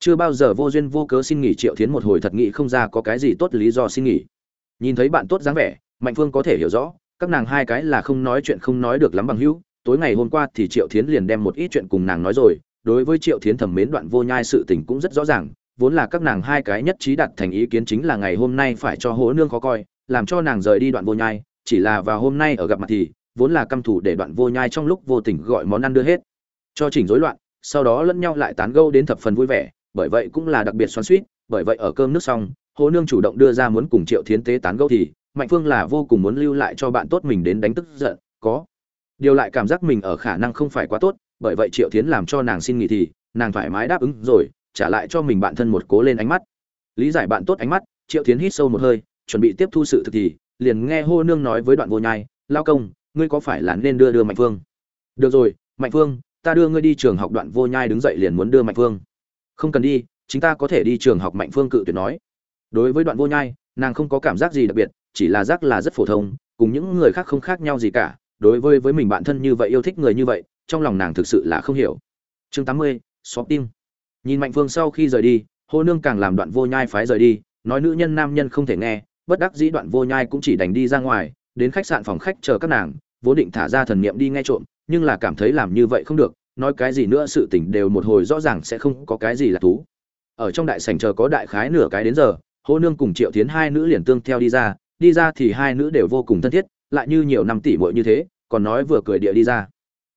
Chưa bao giờ vô duyên vô cớ xin nghỉ triệu tiến một hồi thật nghĩ không ra có cái gì tốt lý do xin nghỉ. Nhìn thấy bạn tốt dáng vẻ, mạnh phương có thể hiểu rõ, các nàng hai cái là không nói chuyện không nói được lắm bằng hữu, tối ngày hôm qua thì triệu thiến liền đem một ít chuyện cùng nàng nói rồi, đối với triệu thiến thẩm mến đoạn vô nhai sự tình cũng rất rõ ràng vốn là các nàng hai cái nhất trí đặt thành ý kiến chính là ngày hôm nay phải cho hố nương khó coi, làm cho nàng rời đi đoạn vô nhai, chỉ là vào hôm nay ở gặp mặt thì, vốn là căm thủ để đoạn vô nhai trong lúc vô tình gọi món ăn đưa hết. Cho chỉnh rối loạn, sau đó lẫn nhau lại tán gẫu đến thập phần vui vẻ, bởi vậy cũng là đặc biệt xoắn suýt bởi vậy ở cơm nước xong hố nương chủ động đưa ra muốn cùng triệu thiến tế tán gẫu thì, mạnh phương là vô cùng muốn lưu lại cho bạn tốt mình đến đánh tức giận, có. Điều lại cảm giác mình ở khả năng không phải quá tốt, bởi vậy triệu thiến làm cho nàng xin nghỉ thì, nàng thoải mái đáp ứng rồi trả lại cho mình bạn thân một cố lên ánh mắt. Lý giải bạn tốt ánh mắt, triệu tiến hít sâu một hơi, chuẩn bị tiếp thu sự thực thì, liền nghe hô nương nói với đoạn vô nhai, lao công, ngươi có phải là nên đưa đưa mạnh phương? Được rồi, mạnh phương, ta đưa ngươi đi trường học. Đoạn vô nhai đứng dậy liền muốn đưa mạnh phương. Không cần đi chúng ta có thể đi trường học, mạnh phương cự tuyệt nói. Đối với đoạn vô nhai, nàng không có cảm giác gì đặc biệt, chỉ là giác là rất phổ thông, cùng những người khác không khác nhau gì cả. Đối với với mình bạn thân như vậy, yêu thích người như vậy, trong lòng nàng thực sự là không hiểu. Chương tám mươi xóp tim nhìn mạnh phương sau khi rời đi hô nương càng làm đoạn vô nhai phái rời đi, nói nữ nhân nam nhân không thể nghe, bất đắc dĩ đoạn vô nhai cũng chỉ đành đi ra ngoài, đến khách sạn phòng khách chờ các nàng, vốn định thả ra thần niệm đi nghe trộm, nhưng là cảm thấy làm như vậy không được, nói cái gì nữa sự tình đều một hồi rõ ràng sẽ không có cái gì là thú. Ở trong đại sảnh chờ có đại khái nửa cái đến giờ hô nương cùng triệu tiến hai nữ liền tương theo đi ra đi ra thì hai nữ đều vô cùng thân thiết, lại như nhiều năm tỷ muội như thế, còn nói vừa cười địa đi ra.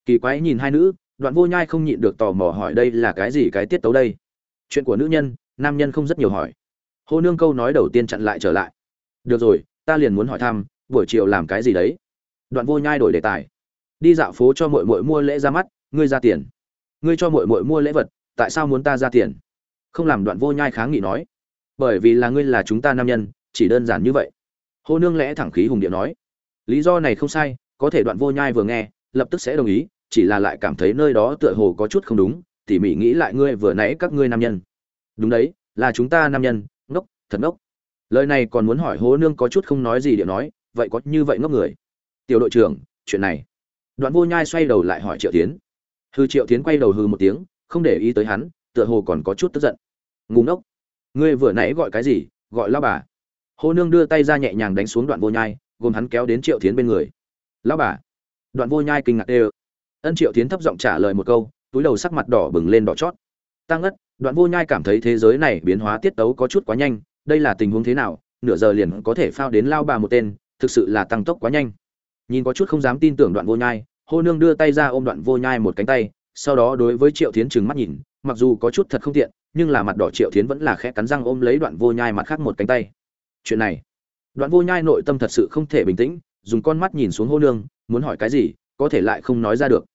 Kỳ quái nhìn hai nữ đoạn vô nhai không nhịn được tò mò hỏi đây là cái gì cái tiết tấu đây? Chuyện của nữ nhân, nam nhân không rất nhiều hỏi. Hô nương câu nói đầu tiên chặn lại trở lại. Được rồi, ta liền muốn hỏi thăm, buổi chiều làm cái gì đấy? Đoạn vô nhai đổi đề tài. Đi dạo phố cho mội mội mua lễ ra mắt, ngươi ra tiền. Ngươi cho mội mội mua lễ vật, tại sao muốn ta ra tiền? Không làm đoạn vô nhai kháng nghị nói. Bởi vì là ngươi là chúng ta nam nhân, chỉ đơn giản như vậy. Hô nương lẽ thẳng khí hùng điện nói. Lý do này không sai, có thể đoạn vô nhai vừa nghe, lập tức sẽ đồng ý chỉ là lại cảm thấy nơi đó tựa hồ có chút không đúng, tỉ mỉ nghĩ lại ngươi vừa nãy các ngươi nam nhân. Đúng đấy, là chúng ta nam nhân, ngốc, thật ngốc. Lời này còn muốn hỏi hố nương có chút không nói gì điện nói, vậy có như vậy ngốc người. Tiểu đội trưởng, chuyện này. Đoạn vô nhai xoay đầu lại hỏi triệu tiến hư triệu tiến quay đầu hư một tiếng, không để ý tới hắn, tựa hồ còn có chút tức giận. Ngủ ngốc. Ngươi vừa nãy gọi cái gì, gọi lao bà. Hô nương đưa tay ra nhẹ nhàng đánh xuống đoạn vô nhai, gồm hắn kéo đến triệu tiến bên người. Lao bà. Đoạn vô nhai kinh ngạc đê ân triệu tiến thấp giọng trả lời một câu, túi đầu sắc mặt đỏ bừng lên đỏ chót. Tăng ất đoạn vô nhai cảm thấy thế giới này biến hóa tiết tấu có chút quá nhanh, đây là tình huống thế nào, nửa giờ liền có thể phao đến lao bà một tên, thực sự là tăng tốc quá nhanh. Nhìn có chút không dám tin tưởng đoạn vô nhai, hô nương đưa tay ra ôm đoạn vô nhai một cánh tay, sau đó đối với triệu tiến trừng mắt nhìn, mặc dù có chút thật không tiện, nhưng là mặt đỏ triệu tiến vẫn là khẽ cắn răng ôm lấy đoạn vô nhai mặt khác một cánh tay. Chuyện này, đoạn vô nhai nội tâm thật sự không thể bình tĩnh, dùng con mắt nhìn xuống hô nương, muốn hỏi cái gì có thể lại không nói ra được.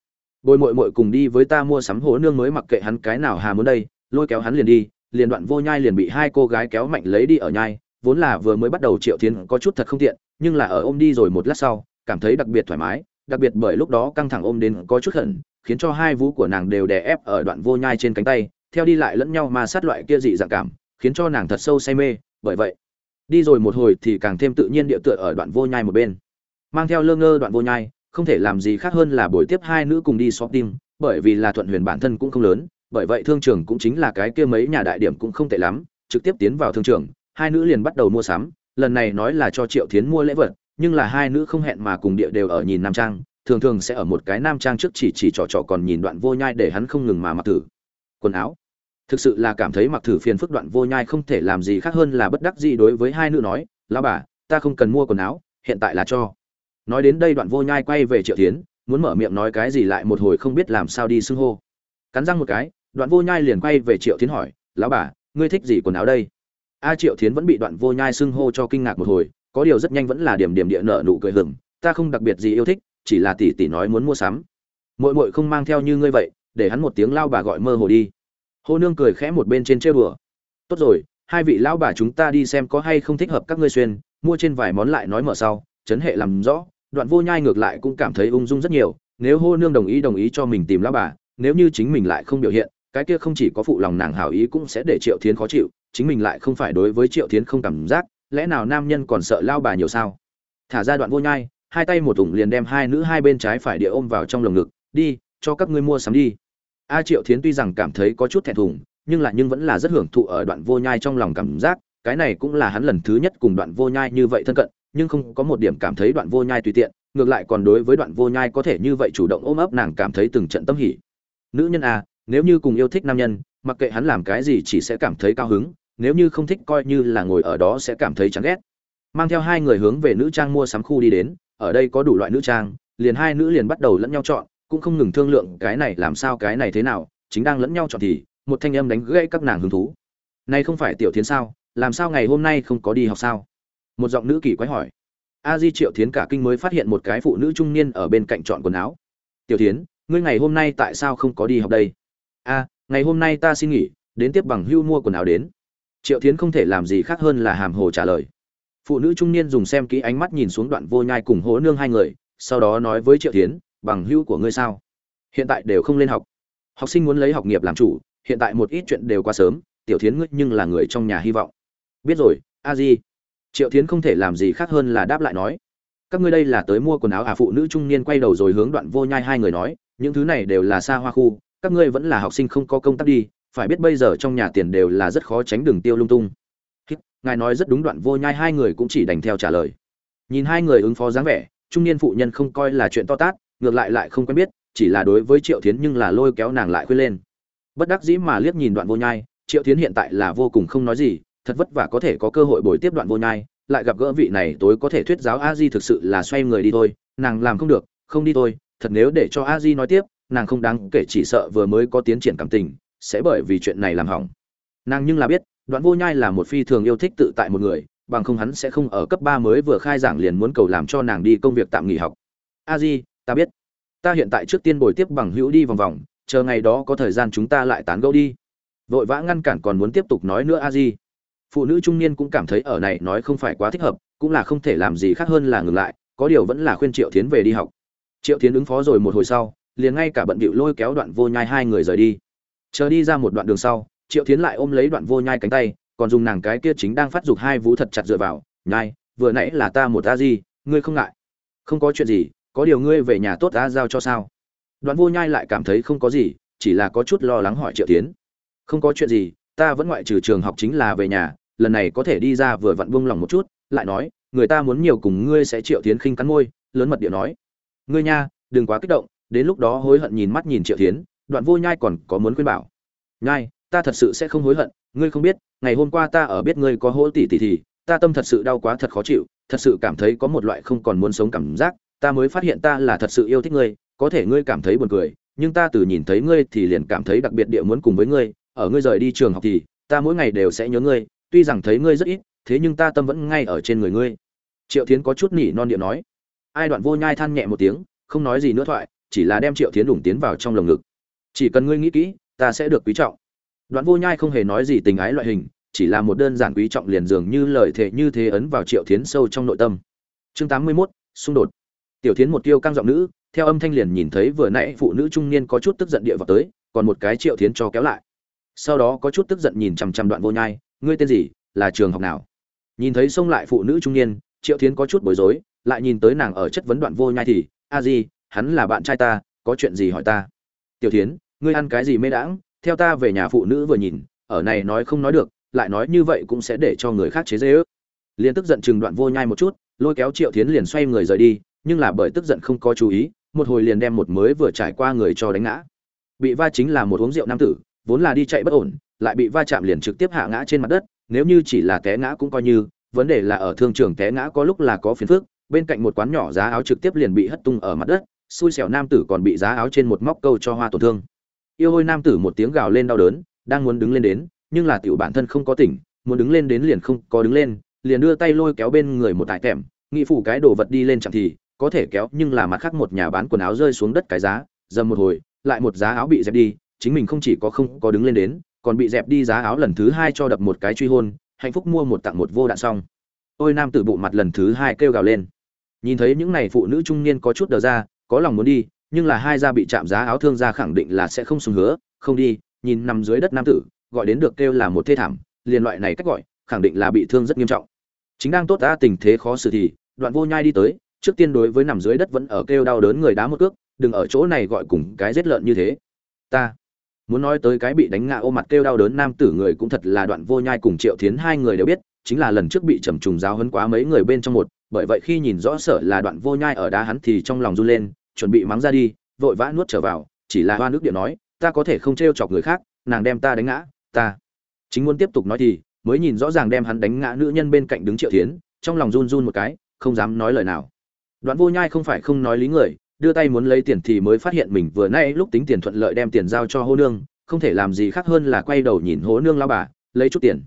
Bồi mội mội cùng đi với ta mua sắm hố nương mới mặc kệ hắn cái nào hà muốn đây, lôi kéo hắn liền đi, liền đoạn vô nhai liền bị hai cô gái kéo mạnh lấy đi ở nhai, vốn là vừa mới bắt đầu triệu thiên có chút thật không tiện, nhưng là ở ôm đi rồi một lát sau, cảm thấy đặc biệt thoải mái, đặc biệt bởi lúc đó căng thẳng ôm đến có chút hận, khiến cho hai vú của nàng đều đè ép ở đoạn vô nhai trên cánh tay, theo đi lại lẫn nhau mà sát loại kia dị dạng cảm, khiến cho nàng thật sâu say mê, bởi vậy, đi rồi một hồi thì càng thêm tự nhiên địa tựa ở đoạn vô nhai một bên, mang theo lơ ngơ đoạn vô nhai không thể làm gì khác hơn là buổi tiếp hai nữ cùng đi shopping bởi vì là thuận huyền bản thân cũng không lớn, bởi vậy thương trường cũng chính là cái kia mấy nhà đại điểm cũng không tệ lắm, trực tiếp tiến vào thương trường, hai nữ liền bắt đầu mua sắm, lần này nói là cho triệu thiến mua lễ vật, nhưng là hai nữ không hẹn mà cùng địa đều ở nhìn nam trang, thường thường sẽ ở một cái nam trang trước chỉ chỉ trò trò còn nhìn đoạn vô nhai để hắn không ngừng mà mặc thử quần áo. Thực sự là cảm thấy mặc thử phiền phức đoạn vô nhai không thể làm gì khác hơn là bất đắc dĩ đối với hai nữ nói, lão bà, ta không cần mua quần áo, hiện tại là cho nói đến đây đoạn vô nhai quay về triệu tiến muốn mở miệng nói cái gì lại một hồi không biết làm sao đi xưng hô. Cắn răng một cái, đoạn vô nhai liền quay về triệu tiến hỏi, lão bà, ngươi thích gì quần áo đây? A triệu tiến vẫn bị đoạn vô nhai xưng hô cho kinh ngạc một hồi, có điều rất nhanh vẫn là điểm điểm địa nợ nụ cười hừng ta không đặc biệt gì yêu thích, chỉ là tỷ tỷ nói muốn mua sắm. Mội mội không mang theo như ngươi vậy, để hắn một tiếng lao bà gọi mơ hồ đi. Hô nương cười khẽ một bên trên chơi bừa tốt rồi, hai vị lão bà chúng ta đi xem có hay không thích hợp các ngươi xuyên, mua trên vài món lại nói mở sau, chấn hệ làm rõ đoạn vô nhai ngược lại cũng cảm thấy ung dung rất nhiều, nếu hô nương đồng ý đồng ý cho mình tìm lão bà, nếu như chính mình lại không biểu hiện, cái kia không chỉ có phụ lòng nàng hảo ý cũng sẽ để triệu thiến khó chịu, chính mình lại không phải đối với triệu thiến không cảm giác, lẽ nào nam nhân còn sợ lao bà nhiều sao? Thả ra đoạn vô nhai, hai tay một thủng liền đem hai nữ hai bên trái phải địa ôm vào trong lồng ngực, đi, cho các ngươi mua sắm đi. A triệu thiến tuy rằng cảm thấy có chút thẹn thùng, nhưng lại nhưng vẫn là rất hưởng thụ ở đoạn vô nhai trong lòng cảm giác, cái này cũng là hắn lần thứ nhất cùng đoạn vô nhai như vậy thân cận nhưng không có một điểm cảm thấy đoạn vô nhai tùy tiện, ngược lại còn đối với đoạn vô nhai có thể như vậy chủ động ôm ấp nàng cảm thấy từng trận tâm hỉ. Nữ nhân a nếu như cùng yêu thích nam nhân, mặc kệ hắn làm cái gì chỉ sẽ cảm thấy cao hứng, nếu như không thích coi như là ngồi ở đó sẽ cảm thấy chán ghét. Mang theo hai người hướng về nữ trang mua sắm khu đi đến, ở đây có đủ loại nữ trang, liền hai nữ liền bắt đầu lẫn nhau chọn, cũng không ngừng thương lượng cái này làm sao, cái này thế nào, chính đang lẫn nhau chọn thì, một thanh âm đánh gãy các nàng hứng thú. Này không phải tiểu thiến sao, làm sao ngày hôm nay không có đi học sao? Một giọng nữ kỳ quái hỏi. A di triệu thiến cả kinh mới phát hiện một cái phụ nữ trung niên ở bên cạnh chọn quần áo. Tiểu thiến, ngươi ngày hôm nay tại sao không có đi học đây? A, ngày hôm nay ta xin nghỉ, đến tiếp bằng hưu mua quần áo đến. Triệu thiến không thể làm gì khác hơn là hàm hồ trả lời. Phụ nữ trung niên dùng xem kỹ ánh mắt nhìn xuống đoạn vô nhai cùng hố nương hai người, sau đó nói với triệu thiến, bằng hữu của ngươi sao? Hiện tại đều không lên học. Học sinh muốn lấy học nghiệp làm chủ, hiện tại một ít chuyện đều quá sớm, tiểu thiến ngươi nhưng là người trong nhà hy vọng. Biết rồi, a di triệu thiến không thể làm gì khác hơn là đáp lại nói, các ngươi đây là tới mua quần áo à? Phụ nữ trung niên quay đầu rồi hướng đoạn vô nhai hai người nói, những thứ này đều là xa hoa khu, các ngươi vẫn là học sinh không có công tác đi, phải biết bây giờ trong nhà tiền đều là rất khó tránh đường tiêu lung tung. Ngài nói rất đúng, đoạn vô nhai hai người cũng chỉ đành theo trả lời. Nhìn hai người ứng phó dáng vẻ, trung niên phụ nhân không coi là chuyện to tát, ngược lại lại không quen biết, chỉ là đối với triệu thiến nhưng là lôi kéo nàng lại khuyên lên. Bất đắc dĩ mà liếc nhìn đoạn vô nhai, triệu thiến hiện tại là vô cùng không nói gì thật vất vả có thể có cơ hội bồi tiếp đoạn vô nhai, lại gặp gỡ vị này tối có thể thuyết giáo a di thực sự là xoay người đi thôi, nàng làm không được, không đi thôi, thật nếu để cho a di nói tiếp, nàng không đáng kể chỉ sợ vừa mới có tiến triển cảm tình, sẽ bởi vì chuyện này làm hỏng. Nàng nhưng là biết, đoạn vô nhai là một phi thường yêu thích tự tại một người, bằng không hắn sẽ không ở cấp ba mới vừa khai giảng liền muốn cầu làm cho nàng đi công việc tạm nghỉ học. A di, ta biết. Ta hiện tại trước tiên bồi tiếp bằng hữu đi vòng vòng, chờ ngày đó có thời gian chúng ta lại tán gẫu đi. Vội vã ngăn cản còn muốn tiếp tục nói nữa a di phụ nữ trung niên cũng cảm thấy ở này nói không phải quá thích hợp, cũng là không thể làm gì khác hơn là ngừng lại, có điều vẫn là khuyên triệu tiến về đi học. Triệu tiến ứng phó rồi một hồi sau, liền ngay cả bận bịu lôi kéo đoạn vô nhai hai người rời đi. Chờ đi ra một đoạn đường sau, triệu tiến lại ôm lấy đoạn vô nhai cánh tay, còn dùng nàng cái kia chính đang phát dục hai vú thật chặt dựa vào, nhai, vừa nãy là ta một ta gì ngươi không ngại. Không có chuyện gì, có điều ngươi về nhà tốt ta giao cho sao? Đoạn vô nhai lại cảm thấy không có gì, chỉ là có chút lo lắng hỏi triệu tiến không có chuyện gì, ta vẫn ngoại trừ trường học chính là về nhà lần này có thể đi ra vừa vặn buông lòng một chút, lại nói, người ta muốn nhiều cùng ngươi sẽ triệu tiến khinh cắn môi, lớn mật địa nói. Ngươi nha, đừng quá kích động, đến lúc đó hối hận nhìn mắt nhìn triệu tiến đoạn vô nhai còn có muốn khuyên bảo. Nhai, ta thật sự sẽ không hối hận, ngươi không biết, ngày hôm qua ta ở biết ngươi có hỗ tỷ tỷ thì, ta tâm thật sự đau quá thật khó chịu, thật sự cảm thấy có một loại không còn muốn sống cảm giác, ta mới phát hiện ta là thật sự yêu thích ngươi, có thể ngươi cảm thấy buồn cười, nhưng ta từ nhìn thấy ngươi thì liền cảm thấy đặc biệt địa muốn cùng với ngươi, ở ngươi rời đi trường học thì, ta mỗi ngày đều sẽ nhớ ngươi tuy rằng thấy ngươi rất ít thế nhưng ta tâm vẫn ngay ở trên người ngươi. Triệu thiến có chút nỉ non điệu nói. Ai đoạn vô nhai than nhẹ một tiếng không nói gì nữa thoại chỉ là đem triệu thiến đủng tiến vào trong lồng ngực. Chỉ cần ngươi nghĩ kỹ ta sẽ được quý trọng. Đoạn vô nhai không hề nói gì tình ái loại hình chỉ là một đơn giản quý trọng liền dường như lời thề như thế ấn vào triệu thiến sâu trong nội tâm. Chương tám mươi 81, xung đột. Tiểu thiến một tiêu căng giọng nữ theo âm thanh liền nhìn thấy vừa nãy phụ nữ trung niên có chút tức giận địa vào tới còn một cái triệu thiến cho kéo lại. Sau đó có chút tức giận nhìn chằm chằm đoạn vô nhai ngươi tên gì, là trường học nào? Nhìn thấy xông lại phụ nữ trung niên, triệu thiến có chút bối rối, lại nhìn tới nàng ở chất vấn đoạn vô nhai thì, a di, hắn là bạn trai ta, có chuyện gì hỏi ta? Tiểu thiến, ngươi ăn cái gì mê đãng? Theo ta về nhà phụ nữ vừa nhìn, ở này nói không nói được, lại nói như vậy cũng sẽ để cho người khác chế dễ ước. Liền tức giận chừng đoạn vô nhai một chút, lôi kéo triệu thiến liền xoay người rời đi, nhưng là bởi tức giận không có chú ý, một hồi liền đem một mới vừa trải qua người cho đánh ngã. Bị va chính là một uống rượu nam tử, vốn là đi chạy bất ổn lại bị va chạm liền trực tiếp hạ ngã trên mặt đất, nếu như chỉ là té ngã cũng coi như, vấn đề là ở thương trường té ngã có lúc là có phiền phức, bên cạnh một quán nhỏ giá áo trực tiếp liền bị hất tung ở mặt đất, xui xẻo nam tử còn bị giá áo trên một móc câu cho hoa tổn thương. Yêu hôi nam tử một tiếng gào lên đau đớn, đang muốn đứng lên đến, nhưng là tiểu bản thân không có tỉnh, muốn đứng lên đến liền không có đứng lên, liền đưa tay lôi kéo bên người một tại kèm nghị phủ cái đồ vật đi lên chẳng thì, có thể kéo, nhưng là mặt khác một nhà bán quần áo rơi xuống đất cái giá, dầm một hồi, lại một giá áo bị dẹp đi, chính mình không chỉ có không có đứng lên đến còn bị dẹp đi giá áo lần thứ hai cho đập một cái truy hôn, hạnh phúc mua một tặng một vô đạn xong. Ôi nam tử bộ mặt lần thứ hai kêu gào lên. Nhìn thấy những này phụ nữ trung niên có chút đờ ra, có lòng muốn đi, nhưng là hai gia bị chạm giá áo thương gia khẳng định là sẽ không xuống hứa, không đi, nhìn nằm dưới đất nam tử, gọi đến được kêu là một thê thảm, liền loại này cách gọi, khẳng định là bị thương rất nghiêm trọng. Chính đang tốt ta tình thế khó xử thì, đoạn vô nhai đi tới, trước tiên đối với nằm dưới đất vẫn ở kêu đau đớn người đá một cước, đừng ở chỗ này gọi cùng cái giết lợn như thế. Ta muốn nói tới cái bị đánh ngã ô mặt kêu đau đớn nam tử người cũng thật là đoạn vô nhai cùng triệu thiến hai người đều biết, chính là lần trước bị trầm trùng giáo hấn quá mấy người bên trong một, bởi vậy khi nhìn rõ sở là đoạn vô nhai ở đá hắn thì trong lòng run lên, chuẩn bị mắng ra đi, vội vã nuốt trở vào, chỉ là hoa nước điện nói, ta có thể không t chọc người khác, nàng đem ta đánh ngã, ta. Chính muốn tiếp tục nói thì, mới nhìn rõ ràng đem hắn đánh ngã nữ nhân bên cạnh đứng triệu thiến, trong lòng run run một cái, không dám nói lời nào. Đoạn vô nhai không phải không nói lý người đưa tay muốn lấy tiền thì mới phát hiện mình vừa nay lúc tính tiền thuận lợi đem tiền giao cho hô nương, không thể làm gì khác hơn là quay đầu nhìn hố nương lao bà, lấy chút tiền.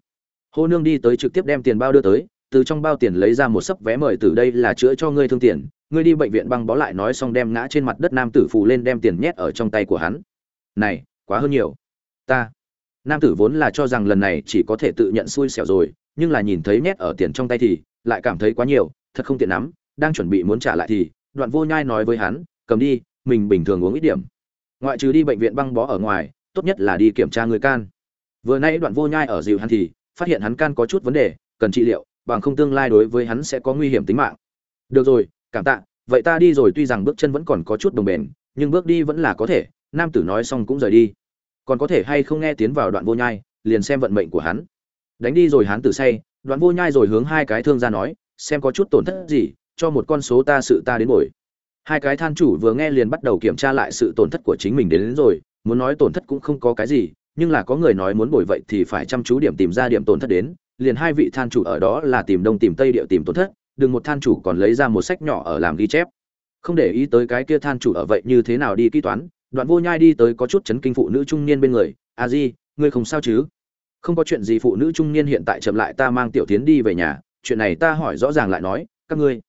Hô nương đi tới trực tiếp đem tiền bao đưa tới, từ trong bao tiền lấy ra một sấp vé mời từ đây là chữa cho ngươi thương tiền, ngươi đi bệnh viện băng bó lại nói xong đem ngã trên mặt đất nam tử phù lên đem tiền nhét ở trong tay của hắn. Này, quá hơn nhiều. Ta, nam tử vốn là cho rằng lần này chỉ có thể tự nhận xui xẻo rồi, nhưng là nhìn thấy nhét ở tiền trong tay thì lại cảm thấy quá nhiều, thật không tiện lắm, đang chuẩn bị muốn trả lại thì đoạn vô nhai nói với hắn, cầm đi, mình bình thường uống ít điểm. Ngoại trừ đi bệnh viện băng bó ở ngoài, tốt nhất là đi kiểm tra người can. Vừa nay đoạn vô nhai ở dịu hắn thì phát hiện hắn can có chút vấn đề, cần trị liệu, bằng không tương lai đối với hắn sẽ có nguy hiểm tính mạng. Được rồi, cảm tạ, vậy ta đi rồi tuy rằng bước chân vẫn còn có chút đồng bền nhưng bước đi vẫn là có thể. Nam tử nói xong cũng rời đi. Còn có thể hay không nghe tiến vào đoạn vô nhai, liền xem vận mệnh của hắn. Đánh đi rồi hắn tử say, đoạn vô nhai rồi hướng hai cái thương ra nói, xem có chút tổn thất gì cho một con số ta sự ta đến ngồi. Hai cái than chủ vừa nghe liền bắt đầu kiểm tra lại sự tổn thất của chính mình đến, đến rồi muốn nói tổn thất cũng không có cái gì nhưng là có người nói muốn bồi vậy thì phải chăm chú điểm tìm ra điểm tổn thất đến liền hai vị than chủ ở đó là tìm đông tìm tây điệu tìm tổn thất đừng một than chủ còn lấy ra một sách nhỏ ở làm ghi chép. Không để ý tới cái kia than chủ ở vậy như thế nào đi kỹ toán đoạn vô nhai đi tới có chút chấn kinh phụ nữ trung niên bên người a di ngươi không sao chứ? Không có chuyện gì phụ nữ trung niên hiện tại chậm lại ta mang tiểu tiến đi về nhà chuyện này ta hỏi rõ ràng lại nói các ngươi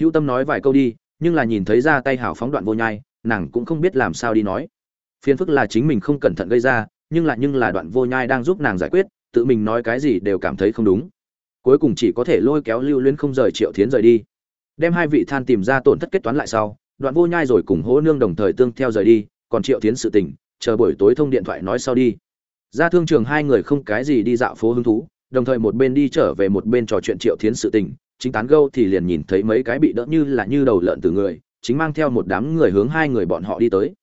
hữu tâm nói vài câu đi, nhưng là nhìn thấy ra tay hào phóng đoạn vô nhai, nàng cũng không biết làm sao đi nói. Phiền phức là chính mình không cẩn thận gây ra, nhưng là nhưng là đoạn vô nhai đang giúp nàng giải quyết, tự mình nói cái gì đều cảm thấy không đúng. Cuối cùng chỉ có thể lôi kéo lưu luyến không rời triệu thiến rời đi. Đem hai vị than tìm ra tổn thất kết toán lại sau, đoạn vô nhai rồi cùng hỗ nương đồng thời tương theo rời đi, còn triệu thiến sự tình, chờ buổi tối thông điện thoại nói sau đi. Ra thương trường hai người không cái gì đi dạo phố hứng thú, đồng thời một bên đi trở về một bên trò chuyện triệu thiến sự tình chính tán gâu thì liền nhìn thấy mấy cái bị đỡ như là như đầu lợn từ người, chính mang theo một đám người hướng hai người bọn họ đi tới.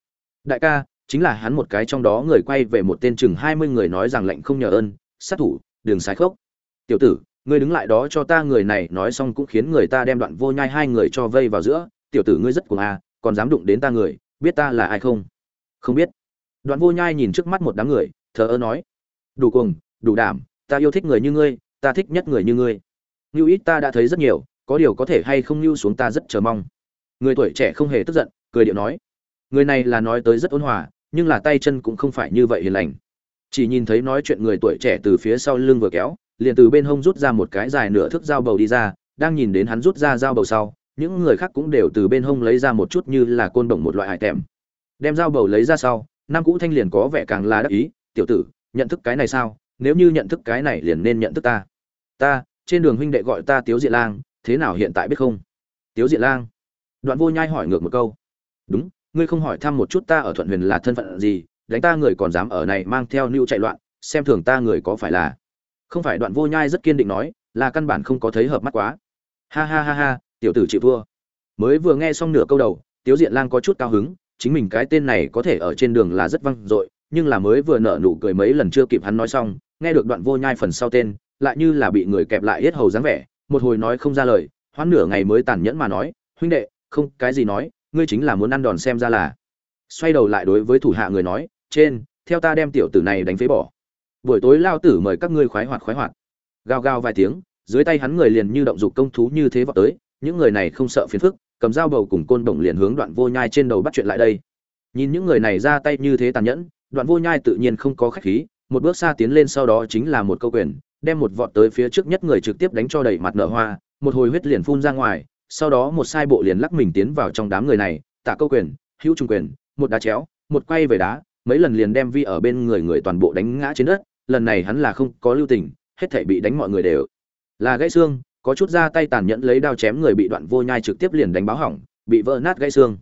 Đại ca, chính là hắn một cái trong đó người quay về một tên chừng hai mươi người nói rằng lệnh không nhờ ơn, sát thủ đường sái khốc. Tiểu tử, ngươi đứng lại đó cho ta người này nói xong cũng khiến người ta đem đoạn vô nhai hai người cho vây vào giữa. Tiểu tử ngươi rất cuồng à còn dám đụng đến ta người, biết ta là ai không? Không biết. Đoạn vô nhai nhìn trước mắt một đám người, thờ ơ nói. Đủ cuồng, đủ đảm, ta yêu thích người như ngươi, ta thích nhất người như ngươi như ít ta đã thấy rất nhiều, có điều có thể hay không lưu xuống ta rất chờ mong. Người tuổi trẻ không hề tức giận, cười điệu nói. Người này là nói tới rất ôn hòa, nhưng là tay chân cũng không phải như vậy hiền lành. Chỉ nhìn thấy nói chuyện người tuổi trẻ từ phía sau lưng vừa kéo, liền từ bên hông rút ra một cái dài nửa thước dao bầu đi ra, đang nhìn đến hắn rút ra dao bầu sau, những người khác cũng đều từ bên hông lấy ra một chút như là côn bổng một loại hải tèm. Đem dao bầu lấy ra sau, nam cũ thanh liền có vẻ càng là đắc ý, tiểu tử, nhận thức cái này sao? Nếu như nhận thức cái này liền nên nhận thức ta. Ta trên đường huynh đệ gọi ta tiếu diện lang, thế nào hiện tại biết không? Tiếu diện lang. Đoạn vô nhai hỏi ngược một câu. Đúng, ngươi không hỏi thăm một chút ta ở thuận huyền là thân phận gì, đánh ta người còn dám ở này mang theo nưu chạy loạn, xem thường ta người có phải là. Không phải đoạn vô nhai rất kiên định nói, là căn bản không có thấy hợp mắt quá. Ha ha ha ha, tiểu tử chịu thua. Mới vừa nghe xong nửa câu đầu, tiếu diện lang có chút cao hứng, chính mình cái tên này có thể ở trên đường là rất văng dội, nhưng là mới vừa nở nụ cười mấy lần chưa kịp hắn nói xong, nghe được đoạn vô nhai phần sau tên lại như là bị người kẹp lại yết hầu dáng vẻ, một hồi nói không ra lời, hoãn nửa ngày mới tàn nhẫn mà nói, huynh đệ, không, cái gì nói, ngươi chính là muốn ăn đòn xem ra là. Xoay đầu lại đối với thủ hạ người nói, trên, theo ta đem tiểu tử này đánh phế bỏ. Buổi tối lao tử mời các ngươi khoái hoạt khoái hoạt. Gào gào vài tiếng, dưới tay hắn người liền như động dục công thú như thế vọt tới, những người này không sợ phiền phức, cầm dao bầu cùng côn bổng liền hướng đoạn vô nhai trên đầu bắt chuyện lại đây. Nhìn những người này ra tay như thế tàn nhẫn, đoạn vô nhai tự nhiên không có khách khí, một bước xa tiến lên sau đó chính là một câu quyền đem một vọt tới phía trước nhất người trực tiếp đánh cho đầy mặt nở hoa, một hồi huyết liền phun ra ngoài, sau đó một sai bộ liền lắc mình tiến vào trong đám người này, tạ câu quyền, hữu trung quyền, một đá chéo, một quay về đá, mấy lần liền đem vi ở bên người người toàn bộ đánh ngã trên đất, lần này hắn là không có lưu tình, hết thảy bị đánh mọi người đều. Là gãy xương, có chút ra tay tàn nhẫn lấy đao chém người bị đoạn vô nhai trực tiếp liền đánh báo hỏng, bị vỡ nát gãy xương.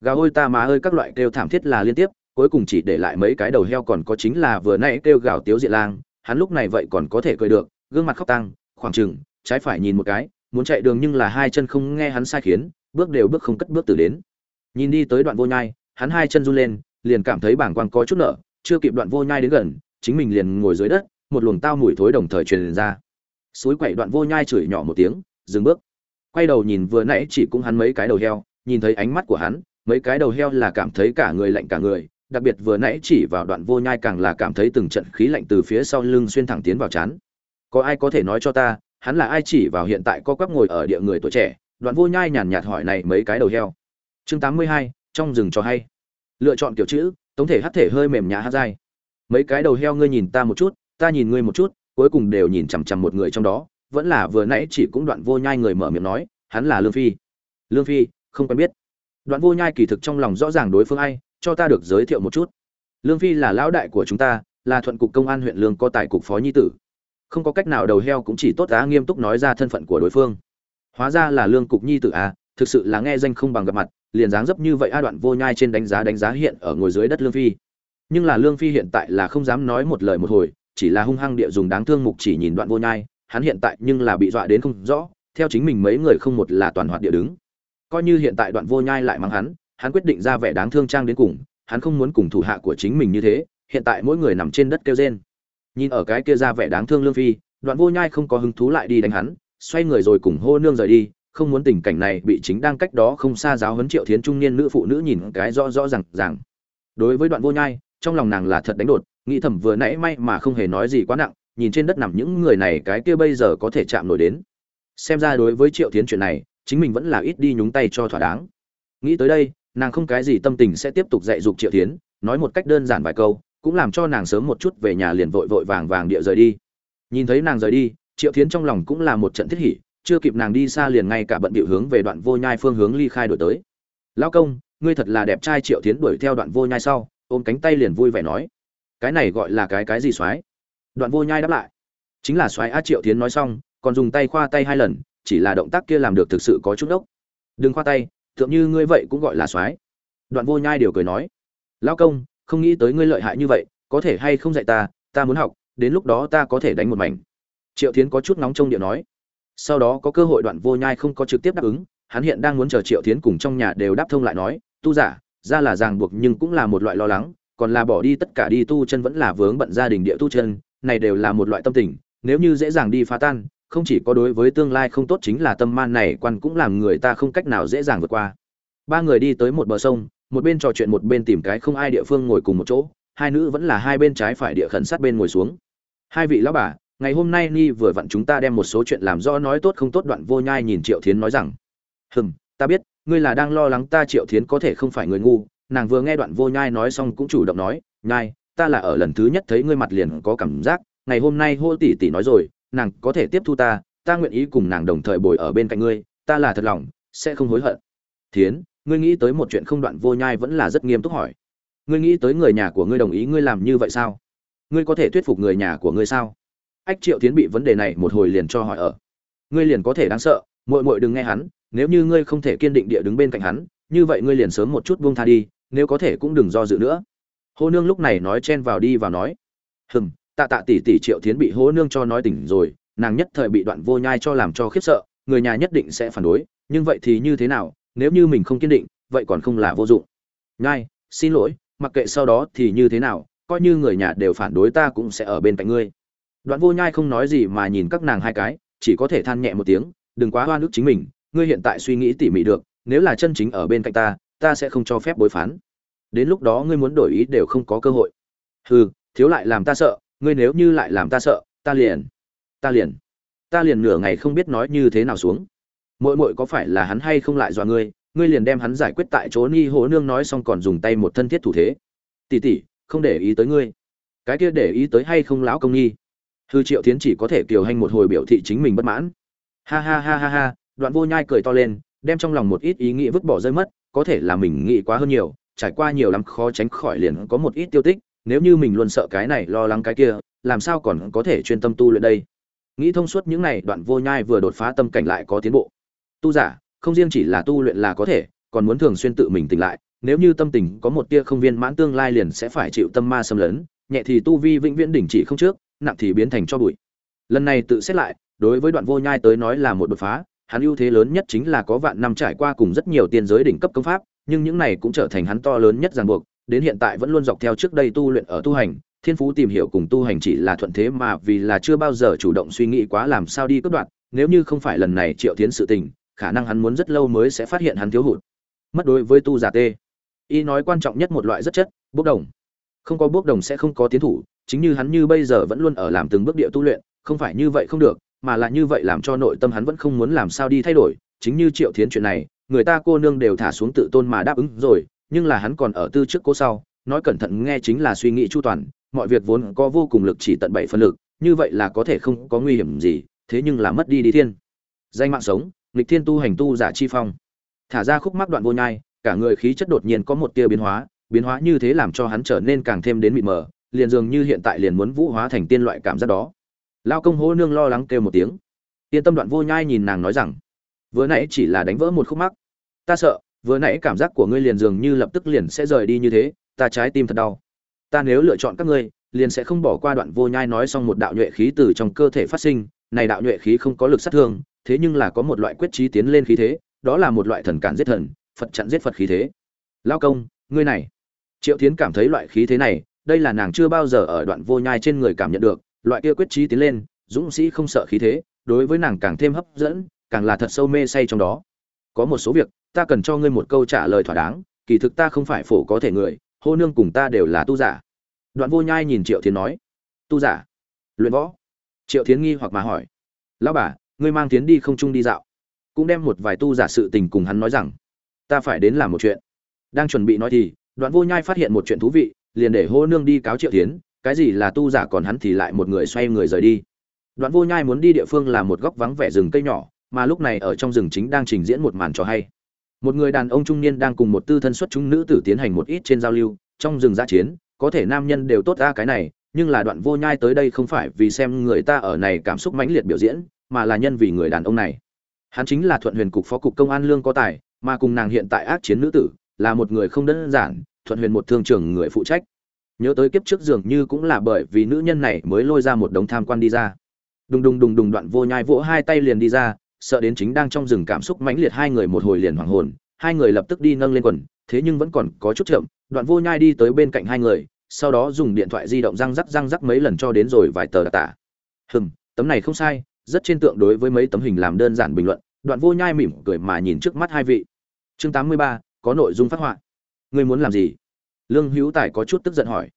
Gà ôi ta má ơi, các loại kêu thảm thiết là liên tiếp, cuối cùng chỉ để lại mấy cái đầu heo còn có chính là vừa nãy kêu gào tiếu diện lang hắn lúc này vậy còn có thể cười được, gương mặt khóc tăng khoảng chừng, trái phải nhìn một cái, muốn chạy đường nhưng là hai chân không nghe hắn sai khiến, bước đều bước không cất bước từ đến. Nhìn đi tới đoạn vô nhai, hắn hai chân run lên, liền cảm thấy bảng quang có chút nợ, chưa kịp đoạn vô nhai đến gần, chính mình liền ngồi dưới đất, một luồng tao mùi thối đồng thời truyền ra. Suối quậy đoạn vô nhai chửi nhỏ một tiếng, dừng bước. Quay đầu nhìn vừa nãy chỉ cũng hắn mấy cái đầu heo, nhìn thấy ánh mắt của hắn, mấy cái đầu heo là cảm thấy cả người lạnh cả người đặc biệt vừa nãy chỉ vào đoạn vô nhai càng là cảm thấy từng trận khí lạnh từ phía sau lưng xuyên thẳng tiến vào chán. Có ai có thể nói cho ta, hắn là ai chỉ vào hiện tại co quắp ngồi ở địa người tuổi trẻ, đoạn vô nhai nhàn nhạt hỏi này mấy cái đầu heo. Chương tám mươi hai, trong rừng cho hay. Lựa chọn kiểu chữ, tống thể hắt thể hơi mềm nhã hát dai. Mấy cái đầu heo ngươi nhìn ta một chút, ta nhìn ngươi một chút, cuối cùng đều nhìn chằm chằm một người trong đó, vẫn là vừa nãy chỉ cũng đoạn vô nhai người mở miệng nói, hắn là lương phi. Lương phi, không quen biết. Đoạn vô nhai kỳ thực trong lòng rõ ràng đối phương ai cho ta được giới thiệu một chút. Lương phi là lão đại của chúng ta là thuận cục công an huyện lương có tài cục phó nhi tử. Không có cách nào đầu heo cũng chỉ tốt á nghiêm túc nói ra thân phận của đối phương. Hóa ra là lương cục nhi tử à, thực sự là nghe danh không bằng gặp mặt liền dáng dấp như vậy a đoạn vô nhai trên đánh giá đánh giá hiện ở ngồi dưới đất lương phi. Nhưng là lương phi hiện tại là không dám nói một lời một hồi chỉ là hung hăng địa dùng đáng thương mục chỉ nhìn đoạn vô nhai hắn hiện tại nhưng là bị dọa đến không rõ theo chính mình mấy người không một là toàn hoạt địa đứng. Coi như hiện tại đoạn vô nhai lại mắng hắn hắn quyết định ra vẻ đáng thương trang đến cùng, hắn không muốn cùng thủ hạ của chính mình như thế, hiện tại mỗi người nằm trên đất kêu rên. Nhìn ở cái kia ra vẻ đáng thương lương phi, đoạn vô nhai không có hứng thú lại đi đánh hắn, xoay người rồi cùng hô nương rời đi, không muốn tình cảnh này bị chính đang cách đó không xa giáo huấn triệu thiến trung niên nữ phụ nữ nhìn cái rõ rõ ràng ràng. đối với đoạn vô nhai, trong lòng nàng là thật đánh đột, nghĩ thầm vừa nãy may mà không hề nói gì quá nặng, nhìn trên đất nằm những người này cái kia bây giờ có thể chạm nổi đến. Xem ra đối với triệu thiến chuyện này, chính mình vẫn là ít đi nhúng tay cho thỏa đáng. Nghĩ tới đây nàng không cái gì tâm tình sẽ tiếp tục dạy dục triệu thiến, nói một cách đơn giản vài câu, cũng làm cho nàng sớm một chút về nhà liền vội vội vàng vàng địa rời đi. Nhìn thấy nàng rời đi, triệu thiến trong lòng cũng là một trận thiết hỉ, chưa kịp nàng đi xa liền ngay cả bận bịu hướng về đoạn vô nhai phương hướng ly khai đổi tới. Lão công, ngươi thật là đẹp trai. Triệu thiến đuổi theo đoạn vô nhai sau, ôm cánh tay liền vui vẻ nói, cái này gọi là cái cái gì soái? Đoạn vô nhai đáp lại, chính là soái a. Triệu thiến nói xong, còn dùng tay khoa tay hai lần, chỉ là động tác kia làm được thực sự có chút đốc. Đừng khoa tay tượng như ngươi vậy cũng gọi là soái. Đoạn vô nhai điều cười nói, lão công, không nghĩ tới ngươi lợi hại như vậy, có thể hay không dạy ta ta muốn học, đến lúc đó ta có thể đánh một mảnh. Triệu thiến có chút nóng trong điện nói. Sau đó có cơ hội đoạn vô nhai không có trực tiếp đáp ứng, hắn hiện đang muốn chờ triệu thiến cùng trong nhà đều đáp thông lại nói, tu giả, ra là ràng buộc nhưng cũng là một loại lo lắng, còn là bỏ đi tất cả đi tu chân vẫn là vướng bận gia đình địa tu chân, này đều là một loại tâm tình, nếu như dễ dàng đi phá tan không chỉ có đối với tương lai không tốt chính là tâm man này quan cũng làm người ta không cách nào dễ dàng vượt qua. Ba người đi tới một bờ sông, một bên trò chuyện một bên tìm cái không ai địa phương ngồi cùng một chỗ, hai nữ vẫn là hai bên trái phải địa khẩn sát bên ngồi xuống. Hai vị lão bà, ngày hôm nay ni vừa vặn chúng ta đem một số chuyện làm rõ nói tốt không tốt đoạn vô nhai nhìn triệu thiến nói rằng, hừm, ta biết, ngươi là đang lo lắng ta triệu thiến có thể không phải người ngu. Nàng vừa nghe đoạn vô nhai nói xong cũng chủ động nói, nhai, ta là ở lần thứ nhất thấy ngươi mặt liền có cảm giác, ngày hôm nay hô tỷ tỷ nói rồi nàng có thể tiếp thu ta ta nguyện ý cùng nàng đồng thời bồi ở bên cạnh ngươi, ta là thật lòng, sẽ không hối hận. Thiến, ngươi nghĩ tới một chuyện không đoạn vô nhai vẫn là rất nghiêm túc hỏi. Ngươi nghĩ tới người nhà của ngươi đồng ý ngươi làm như vậy sao? Ngươi có thể thuyết phục người nhà của ngươi sao? Ách triệu tiến bị vấn đề này một hồi liền cho hỏi ở. Ngươi liền có thể đáng sợ, muội muội đừng nghe hắn, nếu như ngươi không thể kiên định địa đứng bên cạnh hắn, như vậy ngươi liền sớm một chút buông tha đi, nếu có thể cũng đừng do dự nữa. Hô nương lúc này nói chen vào đi và nói. Hừm tạ tạ tỷ tỷ triệu Thiến bị hố nương cho nói tỉnh rồi, nàng nhất thời bị đoạn vô nhai cho làm cho khiếp sợ, người nhà nhất định sẽ phản đối, nhưng vậy thì như thế nào, nếu như mình không kiên định, vậy còn không là vô dụng. Nhai, xin lỗi, mặc kệ sau đó thì như thế nào, coi như người nhà đều phản đối ta cũng sẽ ở bên cạnh ngươi. Đoạn vô nhai không nói gì mà nhìn các nàng hai cái, chỉ có thể than nhẹ một tiếng, đừng quá hoa nước chính mình, ngươi hiện tại suy nghĩ tỉ mỉ được, nếu là chân chính ở bên cạnh ta ta sẽ không cho phép bối phán. Đến lúc đó ngươi muốn đổi ý đều không có cơ hội. Hừ, thiếu lại làm ta sợ ngươi nếu như lại làm ta sợ, ta liền ta liền ta liền nửa ngày không biết nói như thế nào xuống. Muội muội có phải là hắn hay không lại dọa ngươi ngươi liền đem hắn giải quyết tại chỗ ni hố nương nói xong còn dùng tay một thân thiết thủ thế. Tỷ tỷ, không để ý tới ngươi. Cái kia để ý tới hay không lão công nghi hư triệu thiến chỉ có thể kiều hành một hồi biểu thị chính mình bất mãn. Ha ha ha ha ha, đoạn vô nhai cười to lên, đem trong lòng một ít ý nghĩ vứt bỏ rơi mất, có thể là mình nghĩ quá hơn nhiều, trải qua nhiều lắm khó tránh khỏi liền có một ít tiêu tích nếu như mình luôn sợ cái này lo lắng cái kia, làm sao còn có thể chuyên tâm tu luyện đây? Nghĩ thông suốt những này, đoạn vô nhai vừa đột phá tâm cảnh lại có tiến bộ. Tu giả, không riêng chỉ là tu luyện là có thể, còn muốn thường xuyên tự mình tỉnh lại, nếu như tâm tình có một tia không viên mãn tương lai liền sẽ phải chịu tâm ma xâm lấn, nhẹ thì tu vi vĩnh viễn đỉnh chỉ không trước, nặng thì biến thành cho bụi. Lần này tự xét lại, đối với đoạn vô nhai tới nói là một đột phá, hắn ưu thế lớn nhất chính là có vạn năm trải qua cùng rất nhiều tiên giới đỉnh cấp công pháp, nhưng những này cũng trở thành hắn to lớn nhất ràng buộc đến hiện tại vẫn luôn dọc theo trước đây tu luyện ở tu hành, thiên phú tìm hiểu cùng tu hành chỉ là thuận thế mà vì là chưa bao giờ chủ động suy nghĩ quá làm sao đi cướp đoạn nếu như không phải lần này triệu tiến sự tình, khả năng hắn muốn rất lâu mới sẽ phát hiện hắn thiếu hụt. Mất đối với tu giả tê. Y nói quan trọng nhất một loại rất chất, bốc đồng. Không có bốc đồng sẽ không có tiến thủ, chính như hắn như bây giờ vẫn luôn ở làm từng bước địa tu luyện, không phải như vậy không được, mà là như vậy làm cho nội tâm hắn vẫn không muốn làm sao đi thay đổi. Chính như triệu thiến chuyện này, người ta cô nương đều thả xuống tự tôn mà đáp ứng rồi nhưng là hắn còn ở tư trước cô sau, nói cẩn thận nghe chính là suy nghĩ chu toàn, mọi việc vốn có vô cùng lực chỉ tận bảy phân lực, như vậy là có thể không có nguy hiểm gì, thế nhưng là mất đi đi thiên. Danh mạng sống, nghịch thiên tu hành tu giả chi phong. Thả ra khúc mắc đoạn vô nhai, cả người khí chất đột nhiên có một tia biến hóa biến hóa như thế làm cho hắn trở nên càng thêm đến mịt mờ, liền dường như hiện tại liền muốn vũ hóa thành tiên loại cảm giác đó. Lao công hô nương lo lắng kêu một tiếng. Yên tâm đoạn vô nhai nhìn nàng nói rằng, vừa nãy chỉ là đánh vỡ một khúc mắc. Ta sợ vừa nãy cảm giác của ngươi liền dường như lập tức liền sẽ rời đi như thế, ta trái tim thật đau. Ta nếu lựa chọn các ngươi, liền sẽ không bỏ qua đoạn vô nhai nói xong một đạo nhuệ khí từ trong cơ thể phát sinh. Này đạo nhuệ khí không có lực sát thương, thế nhưng là có một loại quyết trí tiến lên khí thế, đó là một loại thần cản giết thần, phật chặn giết phật khí thế. Lao công, ngươi này. Triệu tiến cảm thấy loại khí thế này, đây là nàng chưa bao giờ ở đoạn vô nhai trên người cảm nhận được. Loại kia quyết trí tiến lên, dũng sĩ không sợ khí thế, đối với nàng càng thêm hấp dẫn, càng là thật sâu mê say trong đó có một số việc, ta cần cho ngươi một câu trả lời thỏa đáng, kỳ thực ta không phải phổ có thể người, hô nương cùng ta đều là tu giả. Đoạn vô nhai nhìn triệu thiến nói, tu giả? Luyện võ? Triệu thiến nghi hoặc mà hỏi, lão bà, ngươi mang tiến đi không trung đi dạo. Cũng đem một vài tu giả sự tình cùng hắn nói rằng, ta phải đến làm một chuyện. Đang chuẩn bị nói thì, đoạn vô nhai phát hiện một chuyện thú vị, liền để hô nương đi cáo triệu tiến cái gì là tu giả còn hắn thì lại một người xoay người rời đi. Đoạn vô nhai muốn đi địa phương là một góc vắng vẻ rừng cây nhỏ mà lúc này ở trong rừng chính đang trình diễn một màn trò hay. Một người đàn ông trung niên đang cùng một tư thân xuất chúng nữ tử tiến hành một ít trên giao lưu, trong rừng giã chiến, có thể nam nhân đều tốt ra cái này, nhưng là đoạn vô nhai tới đây không phải vì xem người ta ở này cảm xúc mãnh liệt biểu diễn, mà là nhân vì người đàn ông này. Hắn chính là thuận huyền cục phó cục công an lương có tài, mà cùng nàng hiện tại ác chiến nữ tử, là một người không đơn giản, thuận huyền một thương trưởng người phụ trách. Nhớ tới kiếp trước dường như cũng là bởi vì nữ nhân này mới lôi ra một đống tham quan đi ra. Đùng đùng đùng đùng đoạn vô nhai vỗ hai tay liền đi ra sợ đến chính đang trong rừng cảm xúc mãnh liệt hai người một hồi liền hoảng hồn, hai người lập tức đi nâng lên quần, thế nhưng vẫn còn có chút chậm, đoạn vô nhai đi tới bên cạnh hai người, sau đó dùng điện thoại di động răng rắc răng rắc mấy lần cho đến rồi vài tờ đặc tả. Hừm, tấm này không sai, rất trên tượng đối với mấy tấm hình làm đơn giản bình luận, đoạn vô nhai mỉm cười mà nhìn trước mắt hai vị. Chương tám mươi ba, có nội dung phát họa. Ngươi muốn làm gì? Lương hữu tài có chút tức giận hỏi.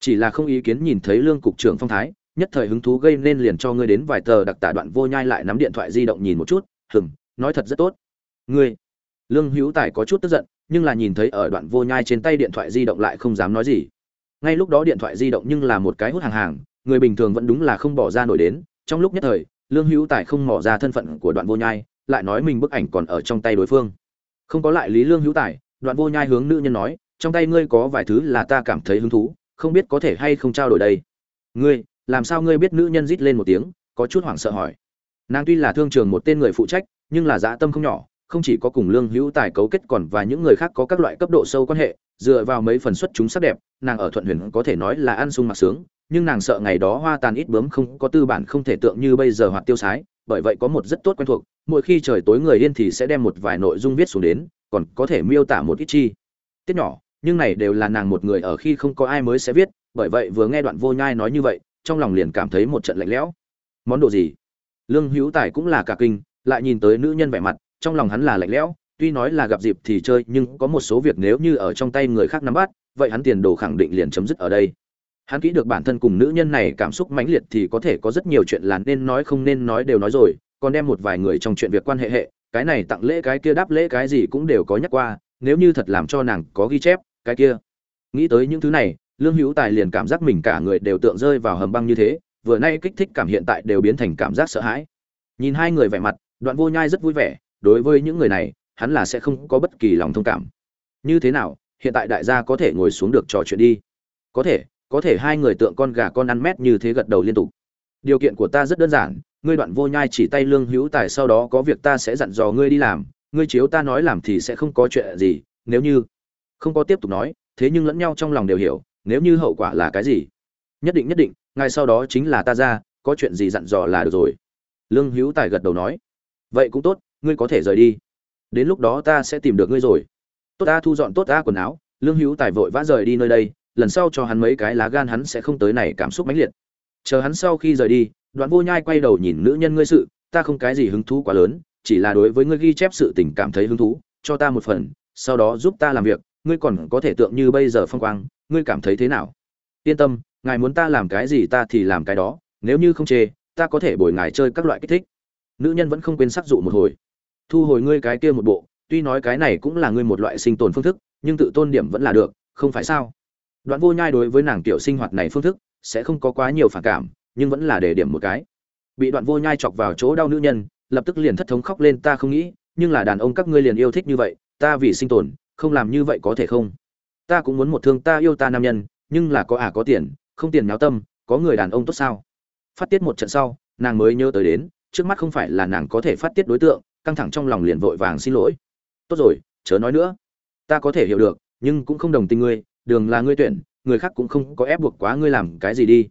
Chỉ là không ý kiến nhìn thấy lương cục trưởng phong thái nhất thời hứng thú gây nên liền cho ngươi đến vài tờ đặc tả đoạn vô nhai lại nắm điện thoại di động nhìn một chút, hừm, nói thật rất tốt. Ngươi? Lương hữu tài có chút tức giận, nhưng là nhìn thấy ở đoạn vô nhai trên tay điện thoại di động lại không dám nói gì. Ngay lúc đó điện thoại di động nhưng là một cái hút hàng hàng, người bình thường vẫn đúng là không bỏ ra nổi đến. Trong lúc nhất thời, lương hữu tài không mỏ ra thân phận của đoạn vô nhai, lại nói mình bức ảnh còn ở trong tay đối phương. Không có lại lý lương hữu tài, đoạn vô nhai hướng nữ nhân nói, trong tay ngươi có vài thứ là ta cảm thấy hứng thú, không biết có thể hay không trao đổi đây. Ngươi? Làm sao ngươi biết nữ nhân rít lên một tiếng, có chút hoảng sợ hỏi. Nàng tuy là thương trường một tên người phụ trách, nhưng là dã tâm không nhỏ, không chỉ có cùng lương hữu tài cấu kết còn và những người khác có các loại cấp độ sâu quan hệ, dựa vào mấy phần xuất chúng sắc đẹp, nàng ở thuận huyền có thể nói là ăn sung mặc sướng, nhưng nàng sợ ngày đó hoa tàn ít bướm không có tư bản không thể tượng như bây giờ hoặc tiêu sái, bởi vậy có một rất tốt quen thuộc, mỗi khi trời tối người yên thì sẽ đem một vài nội dung viết xuống đến, còn có thể miêu tả một ít chi. Tiết nhỏ, nhưng này đều là nàng một người ở khi không có ai mới sẽ viết, bởi vậy vừa nghe đoạn vô nhai nói như vậy trong lòng liền cảm thấy một trận lạnh lẽo. Món đồ gì? Lương hữu tài cũng là cả kinh, lại nhìn tới nữ nhân vẻ mặt, trong lòng hắn là lạnh lẽo, tuy nói là gặp dịp thì chơi, nhưng có một số việc nếu như ở trong tay người khác nắm bắt, vậy hắn tiền đồ khẳng định liền chấm dứt ở đây. Hắn kỹ được bản thân cùng nữ nhân này cảm xúc mãnh liệt thì có thể có rất nhiều chuyện là nên nói không nên nói đều nói rồi, còn đem một vài người trong chuyện việc quan hệ hệ, cái này tặng lễ cái kia đáp lễ cái gì cũng đều có nhắc qua, nếu như thật làm cho nàng có ghi chép, cái kia. Nghĩ tới những thứ này lương hữu tài liền cảm giác mình cả người đều tượng rơi vào hầm băng như thế, vừa nay kích thích cảm hiện tại đều biến thành cảm giác sợ hãi. Nhìn hai người vẻ mặt, đoạn vô nhai rất vui vẻ, đối với những người này, hắn là sẽ không có bất kỳ lòng thông cảm. Như thế nào, hiện tại đại gia có thể ngồi xuống được trò chuyện đi? Có thể có thể hai người tượng con gà con ăn mét như thế gật đầu liên tục. Điều kiện của ta rất đơn giản, ngươi đoạn vô nhai chỉ tay lương hữu tài sau đó có việc ta sẽ dặn dò ngươi đi làm, ngươi chiếu ta nói làm thì sẽ không có chuyện gì, nếu như không có tiếp tục nói, thế nhưng lẫn nhau trong lòng đều hiểu nếu như hậu quả là cái gì? Nhất định nhất định, ngay sau đó chính là ta ra, có chuyện gì dặn dò là được rồi. Lương hữu tài gật đầu nói. Vậy cũng tốt, ngươi có thể rời đi. Đến lúc đó ta sẽ tìm được ngươi rồi. Tốt ta, thu dọn tốt ta quần áo. Lương hữu tài vội vã rời đi nơi đây, lần sau cho hắn mấy cái lá gan hắn sẽ không tới này cảm xúc mãnh liệt. Chờ hắn sau khi rời đi, đoạn vô nhai quay đầu nhìn nữ nhân ngươi sự, ta không cái gì hứng thú quá lớn, chỉ là đối với ngươi ghi chép sự tình cảm thấy hứng thú, cho ta một phần, sau đó giúp ta làm việc, ngươi còn có thể tượng như bây giờ phong quang ngươi cảm thấy thế nào? Yên tâm, ngài muốn ta làm cái gì ta thì làm cái đó, nếu như không chê, ta có thể bồi ngài chơi các loại kích thích. Nữ nhân vẫn không quên sắc dụ một hồi. Thu hồi ngươi cái kia một bộ, tuy nói cái này cũng là ngươi một loại sinh tồn phương thức, nhưng tự tôn điểm vẫn là được, không phải sao? Đoạn vô nhai đối với nàng tiểu sinh hoạt này phương thức, sẽ không có quá nhiều phản cảm, nhưng vẫn là để điểm một cái. Bị đoạn vô nhai chọc vào chỗ đau nữ nhân, lập tức liền thất thống khóc lên, ta không nghĩ, nhưng là đàn ông các ngươi liền yêu thích như vậy, ta vì sinh tồn, không làm như vậy có thể không? Ta cũng muốn một thương ta yêu ta nam nhân, nhưng là có à có tiền, không tiền nháo tâm, có người đàn ông tốt sao? Phát tiết một trận sau, nàng mới nhớ tới đến, trước mắt không phải là nàng có thể phát tiết đối tượng, căng thẳng trong lòng liền vội vàng xin lỗi. Tốt rồi, chớ nói nữa. Ta có thể hiểu được, nhưng cũng không đồng tình ngươi, đường là ngươi tuyển, người khác cũng không có ép buộc quá ngươi làm cái gì đi.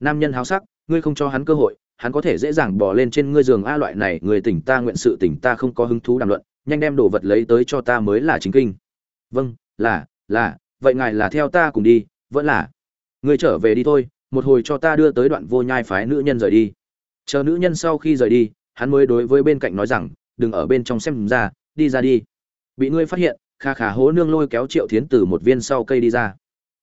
Nam nhân háo sắc, ngươi không cho hắn cơ hội, hắn có thể dễ dàng bỏ lên trên ngươi giường a loại này, người tỉnh ta nguyện sự tỉnh ta không có hứng thú đàm luận, nhanh đem đồ vật lấy tới cho ta mới là chính kinh. Vâng là là, vậy ngài là theo ta cùng đi, vẫn là. Ngươi trở về đi thôi, một hồi cho ta đưa tới đoạn vô nhai phái nữ nhân rời đi. Chờ nữ nhân sau khi rời đi, hắn mới đối với bên cạnh nói rằng, đừng ở bên trong xem ra, đi ra đi. Bị ngươi phát hiện, kha khả hố nương lôi kéo triệu thiến từ một viên sau cây đi ra.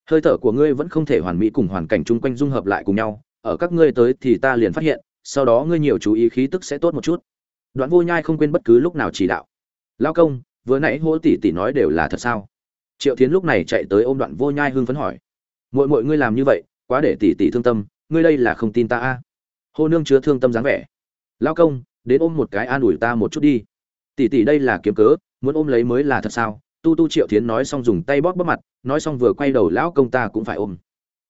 Hơi thở của ngươi vẫn không thể hoàn mỹ cùng hoàn cảnh chung quanh dung hợp lại cùng nhau, ở các ngươi tới thì ta liền phát hiện, sau đó ngươi nhiều chú ý khí tức sẽ tốt một chút. Đoạn vô nhai không quên bất cứ lúc nào chỉ đạo. Lao công, vừa nãy hỗ tỷ tỷ nói đều là thật sao? Triệu thiến lúc này chạy tới ôm đoạn vô nhai hưng phấn hỏi. Mọi mọi ngươi làm như vậy, quá để tỷ tỷ thương tâm, ngươi đây là không tin ta a? À. hô nương chứa thương tâm dáng vẻ. Lao công, đến ôm một cái an ủi ta một chút đi. Tỷ tỷ đây là kiếm cớ, muốn ôm lấy mới là thật sao? Tu tu triệu thiến nói xong dùng tay bóp bóp mặt, nói xong vừa quay đầu lão công ta cũng phải ôm.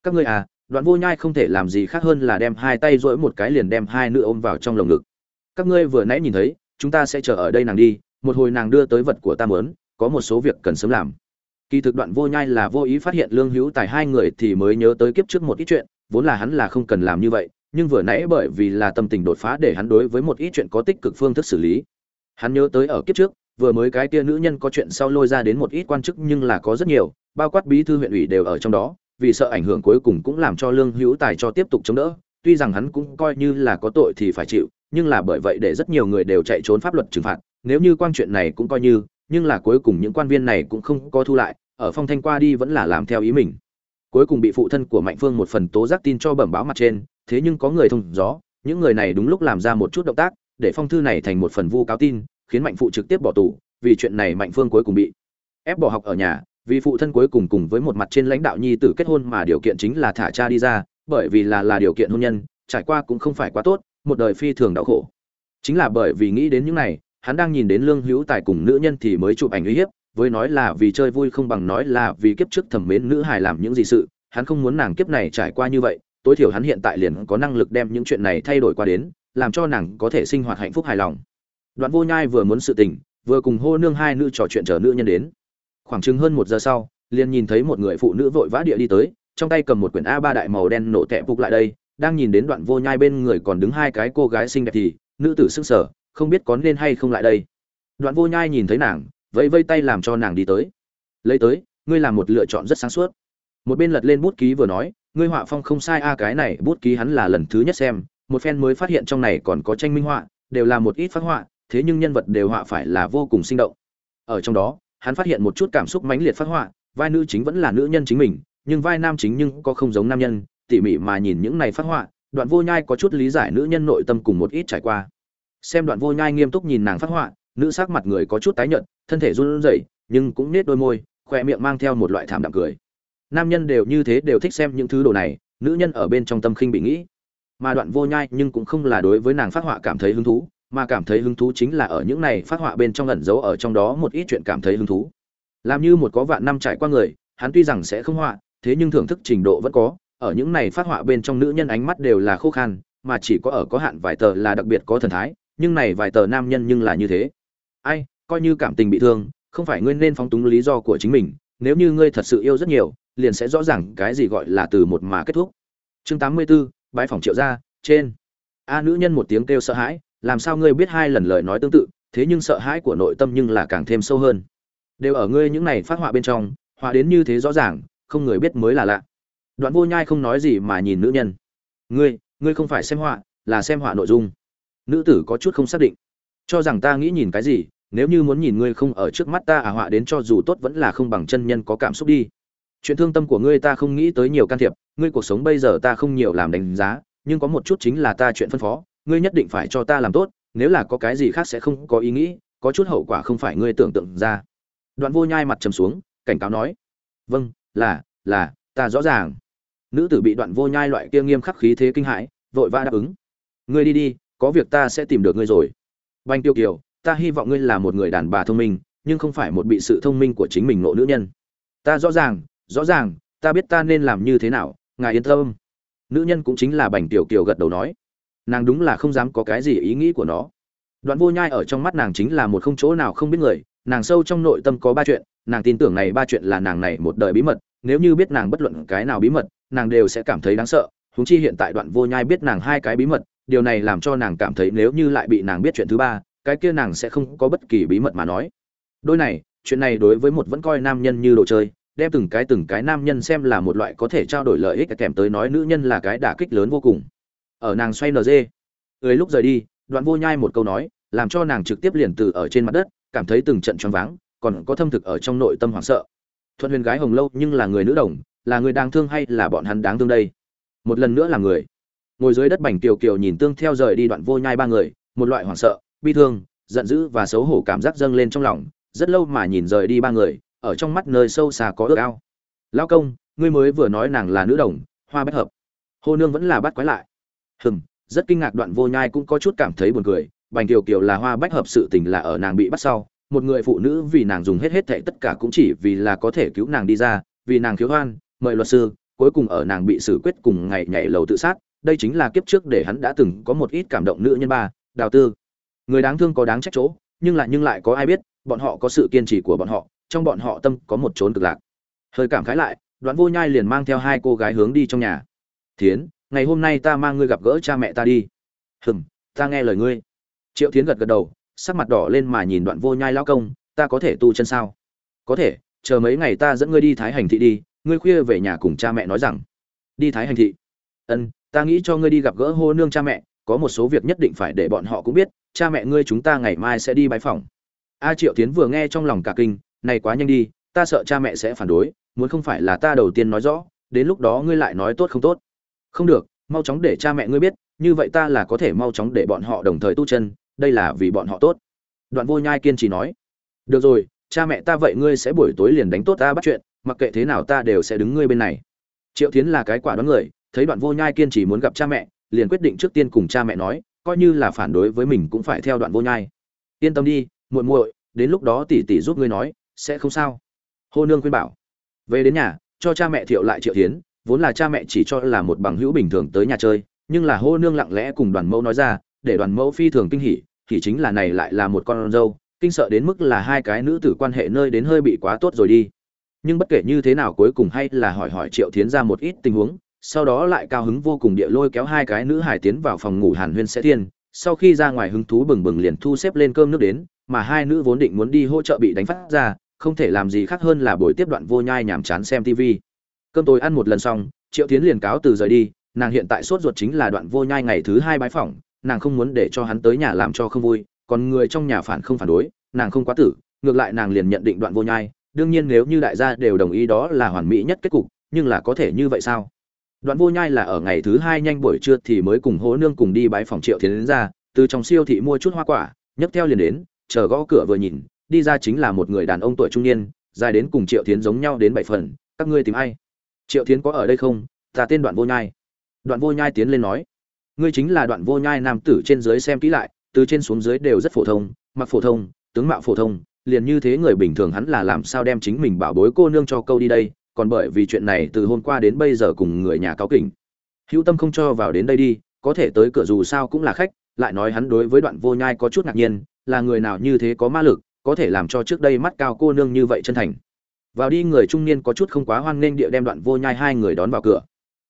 Các ngươi à đoạn vô nhai không thể làm gì khác hơn là đem hai tay rỗi một cái liền đem hai nữ ôm vào trong lồng ngực. Các ngươi vừa nãy nhìn thấy, chúng ta sẽ chờ ở đây nàng đi, một hồi nàng đưa tới vật của ta mớn có một số việc cần sớm làm kỳ thực đoạn vô nhai là vô ý phát hiện lương hữu tài hai người thì mới nhớ tới kiếp trước một ít chuyện, vốn là hắn là không cần làm như vậy, nhưng vừa nãy bởi vì là tâm tình đột phá để hắn đối với một ít chuyện có tích cực phương thức xử lý. Hắn nhớ tới ở kiếp trước, vừa mới cái tia nữ nhân có chuyện sau lôi ra đến một ít quan chức nhưng là có rất nhiều, bao quát bí thư huyện ủy đều ở trong đó, vì sợ ảnh hưởng cuối cùng cũng làm cho lương hữu tài cho tiếp tục chống đỡ. Tuy rằng hắn cũng coi như là có tội thì phải chịu, nhưng là bởi vậy để rất nhiều người đều chạy trốn pháp luật trừng phạt. Nếu như quan chuyện này cũng coi như, nhưng là cuối cùng những quan viên này cũng không có thu lại ở phong thanh qua đi vẫn là làm theo ý mình. Cuối cùng bị phụ thân của mạnh phương một phần tố giác tin cho bẩm báo mặt trên, thế nhưng có người thông gió, những người này đúng lúc làm ra một chút động tác, để phong thư này thành một phần vu cáo tin, khiến mạnh phụ trực tiếp bỏ tù, vì chuyện này mạnh phương cuối cùng bị ép bỏ học ở nhà, vì phụ thân cuối cùng cùng với một mặt trên lãnh đạo nhi tử kết hôn mà điều kiện chính là thả cha đi ra, bởi vì là là điều kiện hôn nhân, trải qua cũng không phải quá tốt, một đời phi thường đau khổ. Chính là bởi vì nghĩ đến những này, hắn đang nhìn đến lương hữu tài cùng nữ nhân thì mới chụp ảnh uy hiếp với nói là vì chơi vui không bằng nói là vì kiếp trước thẩm mến nữ hài làm những gì sự, hắn không muốn nàng kiếp này trải qua như vậy, tối thiểu hắn hiện tại liền có năng lực đem những chuyện này thay đổi qua đến, làm cho nàng có thể sinh hoạt hạnh phúc hài lòng. Đoạn vô nhai vừa muốn sự tình, vừa cùng hô nương hai nữ trò chuyện chờ nữ nhân đến. Khoảng chừng hơn một giờ sau, liền nhìn thấy một người phụ nữ vội vã địa đi tới, trong tay cầm một quyển a ba đại màu đen nổ tẹp phục lại đây, đang nhìn đến đoạn vô nhai bên người còn đứng hai cái cô gái xinh đẹp thì, nữ tử sức sở không biết có nên hay không lại đây. Đoạn vô nhai nhìn thấy nàng vẫy vây tay làm cho nàng đi tới. Lấy tới, ngươi làm một lựa chọn rất sáng suốt. Một bên lật lên bút ký vừa nói, ngươi họa phong không sai a, cái này bút ký hắn là lần thứ nhất xem, một phen mới phát hiện trong này còn có tranh minh họa, đều là một ít phát họa, thế nhưng nhân vật đều họa phải là vô cùng sinh động. Ở trong đó, hắn phát hiện một chút cảm xúc mãnh liệt phát họa, vai nữ chính vẫn là nữ nhân chính mình, nhưng vai nam chính nhưng có không giống nam nhân, tỉ mỉ mà nhìn những này phát họa, đoạn vô nhai có chút lý giải nữ nhân nội tâm cùng một ít trải qua. Xem đoạn vô nhai nghiêm túc nhìn nàng phát họa, nữ sắc mặt người có chút tái nhợt thân thể run rẩy, nhưng cũng nết đôi môi khoe miệng mang theo một loại thảm đạm cười. Nam nhân đều như thế đều thích xem những thứ đồ này, nữ nhân ở bên trong tâm khinh bị nghĩ. Mà đoạn vô nhai nhưng cũng không là đối với nàng phát họa cảm thấy hứng thú, mà cảm thấy hứng thú chính là ở những này phát họa bên trong ẩn giấu ở trong đó một ít chuyện cảm thấy hứng thú. Làm như một có vạn năm trải qua người, hắn tuy rằng sẽ không họa, thế nhưng thưởng thức trình độ vẫn có. Ở những này phát họa bên trong nữ nhân ánh mắt đều là khô khan, mà chỉ có ở có hạn vài tờ là đặc biệt có thần thái, nhưng này vài tờ nam nhân nhưng là như thế. Ai coi như cảm tình bị thương không phải ngươi nên phóng túng lý do của chính mình nếu như ngươi thật sự yêu rất nhiều liền sẽ rõ ràng cái gì gọi là từ một mà kết thúc. Chương 84, bãi phòng triệu gia trên. A nữ nhân một tiếng kêu sợ hãi làm sao ngươi biết hai lần lời nói tương tự thế nhưng sợ hãi của nội tâm nhưng là càng thêm sâu hơn. Đều ở ngươi những này phát họa bên trong họa đến như thế rõ ràng không người biết mới là lạ. Đoạn vô nhai không nói gì mà nhìn nữ nhân. Ngươi ngươi không phải xem họa là xem họa nội dung. Nữ tử có chút không xác định. Cho rằng ta nghĩ nhìn cái gì nếu như muốn nhìn ngươi không ở trước mắt ta à họa đến cho dù tốt vẫn là không bằng chân nhân có cảm xúc đi. Chuyện thương tâm của ngươi ta không nghĩ tới nhiều can thiệp, ngươi cuộc sống bây giờ ta không nhiều làm đánh giá, nhưng có một chút chính là ta chuyện phân phó, ngươi nhất định phải cho ta làm tốt, nếu là có cái gì khác sẽ không có ý nghĩ, có chút hậu quả không phải ngươi tưởng tượng ra. Đoạn vô nhai mặt trầm xuống, cảnh cáo nói vâng là là, ta rõ ràng. Nữ tử bị đoạn vô nhai loại kia nghiêm khắc khí thế kinh hãi, vội vã đáp ứng. Ngươi đi đi, có việc ta sẽ tìm được ngươi rồi. Banh tiêu kiều ta hy vọng ngươi là một người đàn bà thông minh, nhưng không phải một bị sự thông minh của chính mình nộ nữ nhân. Ta rõ ràng rõ ràng, ta biết ta nên làm như thế nào, ngài yên tâm. Nữ nhân cũng chính là bành tiểu kiều gật đầu nói. Nàng đúng là không dám có cái gì ý nghĩ của nó. Đoạn vô nhai ở trong mắt nàng chính là một không chỗ nào không biết người, nàng sâu trong nội tâm có ba chuyện, nàng tin tưởng này ba chuyện là nàng này một đời bí mật, nếu như biết nàng bất luận cái nào bí mật, nàng đều sẽ cảm thấy đáng sợ húng chi hiện tại đoạn vô nhai biết nàng hai cái bí mật, điều này làm cho nàng cảm thấy nếu như lại bị nàng biết chuyện thứ ba cái kia nàng sẽ không có bất kỳ bí mật mà nói. Đôi này, chuyện này đối với một vẫn coi nam nhân như đồ chơi, đem từng cái từng cái nam nhân xem là một loại có thể trao đổi lợi ích kèm tới nói nữ nhân là cái đả kích lớn vô cùng. Ở nàng xoay nd người lúc rời đi, đoạn vô nhai một câu nói, làm cho nàng trực tiếp liền từ ở trên mặt đất, cảm thấy từng trận choáng váng, còn có thâm thực ở trong nội tâm hoảng sợ. Thuận huyền gái hồng lâu nhưng là người nữ đồng, là người đáng thương hay là bọn hắn đáng thương đây? Một lần nữa là người. Ngồi dưới đất bành kiều kiều nhìn tương theo rời đi đoạn vô nhai ba người, một loại hoảng sợ bi thương, giận dữ và xấu hổ cảm giác dâng lên trong lòng, rất lâu mà nhìn rời đi ba người, ở trong mắt nơi sâu xa có ước ao. Lao công, ngươi mới vừa nói nàng là nữ đồng, hoa bách hợp. Hô nương vẫn là bắt quái lại. Hừm, rất kinh ngạc đoạn vô nhai cũng có chút cảm thấy buồn cười, bành kiều kiều là hoa bách hợp sự tình là ở nàng bị bắt sau, một người phụ nữ vì nàng dùng hết hết thệ tất cả cũng chỉ vì là có thể cứu nàng đi ra, vì nàng thiếu hoan, mời luật sư, cuối cùng ở nàng bị xử quyết cùng ngày nhảy lầu tự sát, đây chính là kiếp trước để hắn đã từng có một ít cảm động nữ nhân ba, đào tư người đáng thương có đáng trách chỗ, nhưng lại nhưng lại có ai biết, bọn họ có sự kiên trì của bọn họ, trong bọn họ tâm có một chốn cực lạc. Hơi cảm khái lại, đoạn vô nhai liền mang theo hai cô gái hướng đi trong nhà. Thiến, ngày hôm nay ta mang ngươi gặp gỡ cha mẹ ta đi. Hừm, ta nghe lời ngươi. Triệu thiến gật gật đầu, sắc mặt đỏ lên mà nhìn đoạn vô nhai lao công, ta có thể tu chân sao? Có thể, chờ mấy ngày ta dẫn ngươi đi thái hành thị đi, ngươi khuya về nhà cùng cha mẹ nói rằng. Đi thái hành thị? Ân ta nghĩ cho ngươi đi gặp gỡ hô nương cha mẹ, có một số việc nhất định phải để bọn họ cũng biết cha mẹ ngươi chúng ta ngày mai sẽ đi bái phòng a triệu tiến vừa nghe trong lòng cả kinh, này quá nhanh đi, ta sợ cha mẹ sẽ phản đối, muốn không phải là ta đầu tiên nói rõ, đến lúc đó ngươi lại nói tốt không tốt. Không được, mau chóng để cha mẹ ngươi biết, như vậy ta là có thể mau chóng để bọn họ đồng thời tu chân, đây là vì bọn họ tốt. Đoạn vô nhai kiên trì nói, được rồi, cha mẹ ta vậy ngươi sẽ buổi tối liền đánh tốt ta bắt chuyện, mặc kệ thế nào ta đều sẽ đứng ngươi bên này. Triệu tiến là cái quả đoán người, thấy đoạn vô nhai kiên trì muốn gặp cha mẹ, liền quyết định trước tiên cùng cha mẹ nói coi như là phản đối với mình cũng phải theo đoạn vô nhai. Yên tâm đi, muội muội, đến lúc đó tỷ tỷ giúp ngươi nói, sẽ không sao. Hô nương khuyên bảo. Về đến nhà, cho cha mẹ thiệu lại triệu tiến vốn là cha mẹ chỉ cho là một bằng hữu bình thường tới nhà chơi, nhưng là hô nương lặng lẽ cùng đoàn mẫu nói ra, để đoàn mẫu phi thường kinh hỉ, thì chính là này lại là một con dâu, kinh sợ đến mức là hai cái nữ tử quan hệ nơi đến hơi bị quá tốt rồi đi. Nhưng bất kể như thế nào cuối cùng hay là hỏi hỏi triệu thiến ra một ít tình huống sau đó lại cao hứng vô cùng địa lôi kéo hai cái nữ hải tiến vào phòng ngủ hàn huyên sẽ thiên. Sau khi ra ngoài hứng thú bừng bừng liền thu xếp lên cơm nước đến, mà hai nữ vốn định muốn đi hỗ trợ bị đánh phát ra, không thể làm gì khác hơn là buổi tiếp đoạn vô nhai nhàm chán xem tv cơm tối ăn một lần xong, triệu tiến liền cáo từ rời đi, nàng hiện tại sốt ruột chính là đoạn vô nhai ngày thứ hai bái phỏng, nàng không muốn để cho hắn tới nhà làm cho không vui, còn người trong nhà phản không phản đối, nàng không quá tử, ngược lại nàng liền nhận định đoạn vô nhai, đương nhiên nếu như đại gia đều đồng ý đó là hoàn mỹ nhất kết cục, nhưng là có thể như vậy sao? Đoạn vô nhai là ở ngày thứ hai nhanh buổi trưa thì mới cùng Hỗ nương cùng đi bái phòng triệu thiến đến ra, từ trong siêu thị mua chút hoa quả, nhấc theo liền đến, chờ gõ cửa vừa nhìn, đi ra chính là một người đàn ông tuổi trung niên, dài đến cùng triệu thiến giống nhau đến bảy phần, các ngươi tìm ai? Triệu thiến có ở đây không? Ta tên đoạn vô nhai. Đoạn vô nhai tiến lên nói. Ngươi chính là đoạn vô nhai nam tử trên dưới xem kỹ lại, từ trên xuống dưới đều rất phổ thông, mặc phổ thông, tướng mạo phổ thông, liền như thế người bình thường hắn là làm sao đem chính mình bảo bối cô nương cho câu đi đây? Còn bởi vì chuyện này từ hôm qua đến bây giờ cùng người nhà cáo kỉnh. Hữu tâm không cho vào đến đây đi, có thể tới cửa dù sao cũng là khách, lại nói hắn đối với đoạn vô nhai có chút ngạc nhiên, là người nào như thế có ma lực, có thể làm cho trước đây mắt cao cô nương như vậy chân thành. Vào đi, người trung niên có chút không quá hoan nghênh địa đem đoạn vô nhai hai người đón vào cửa.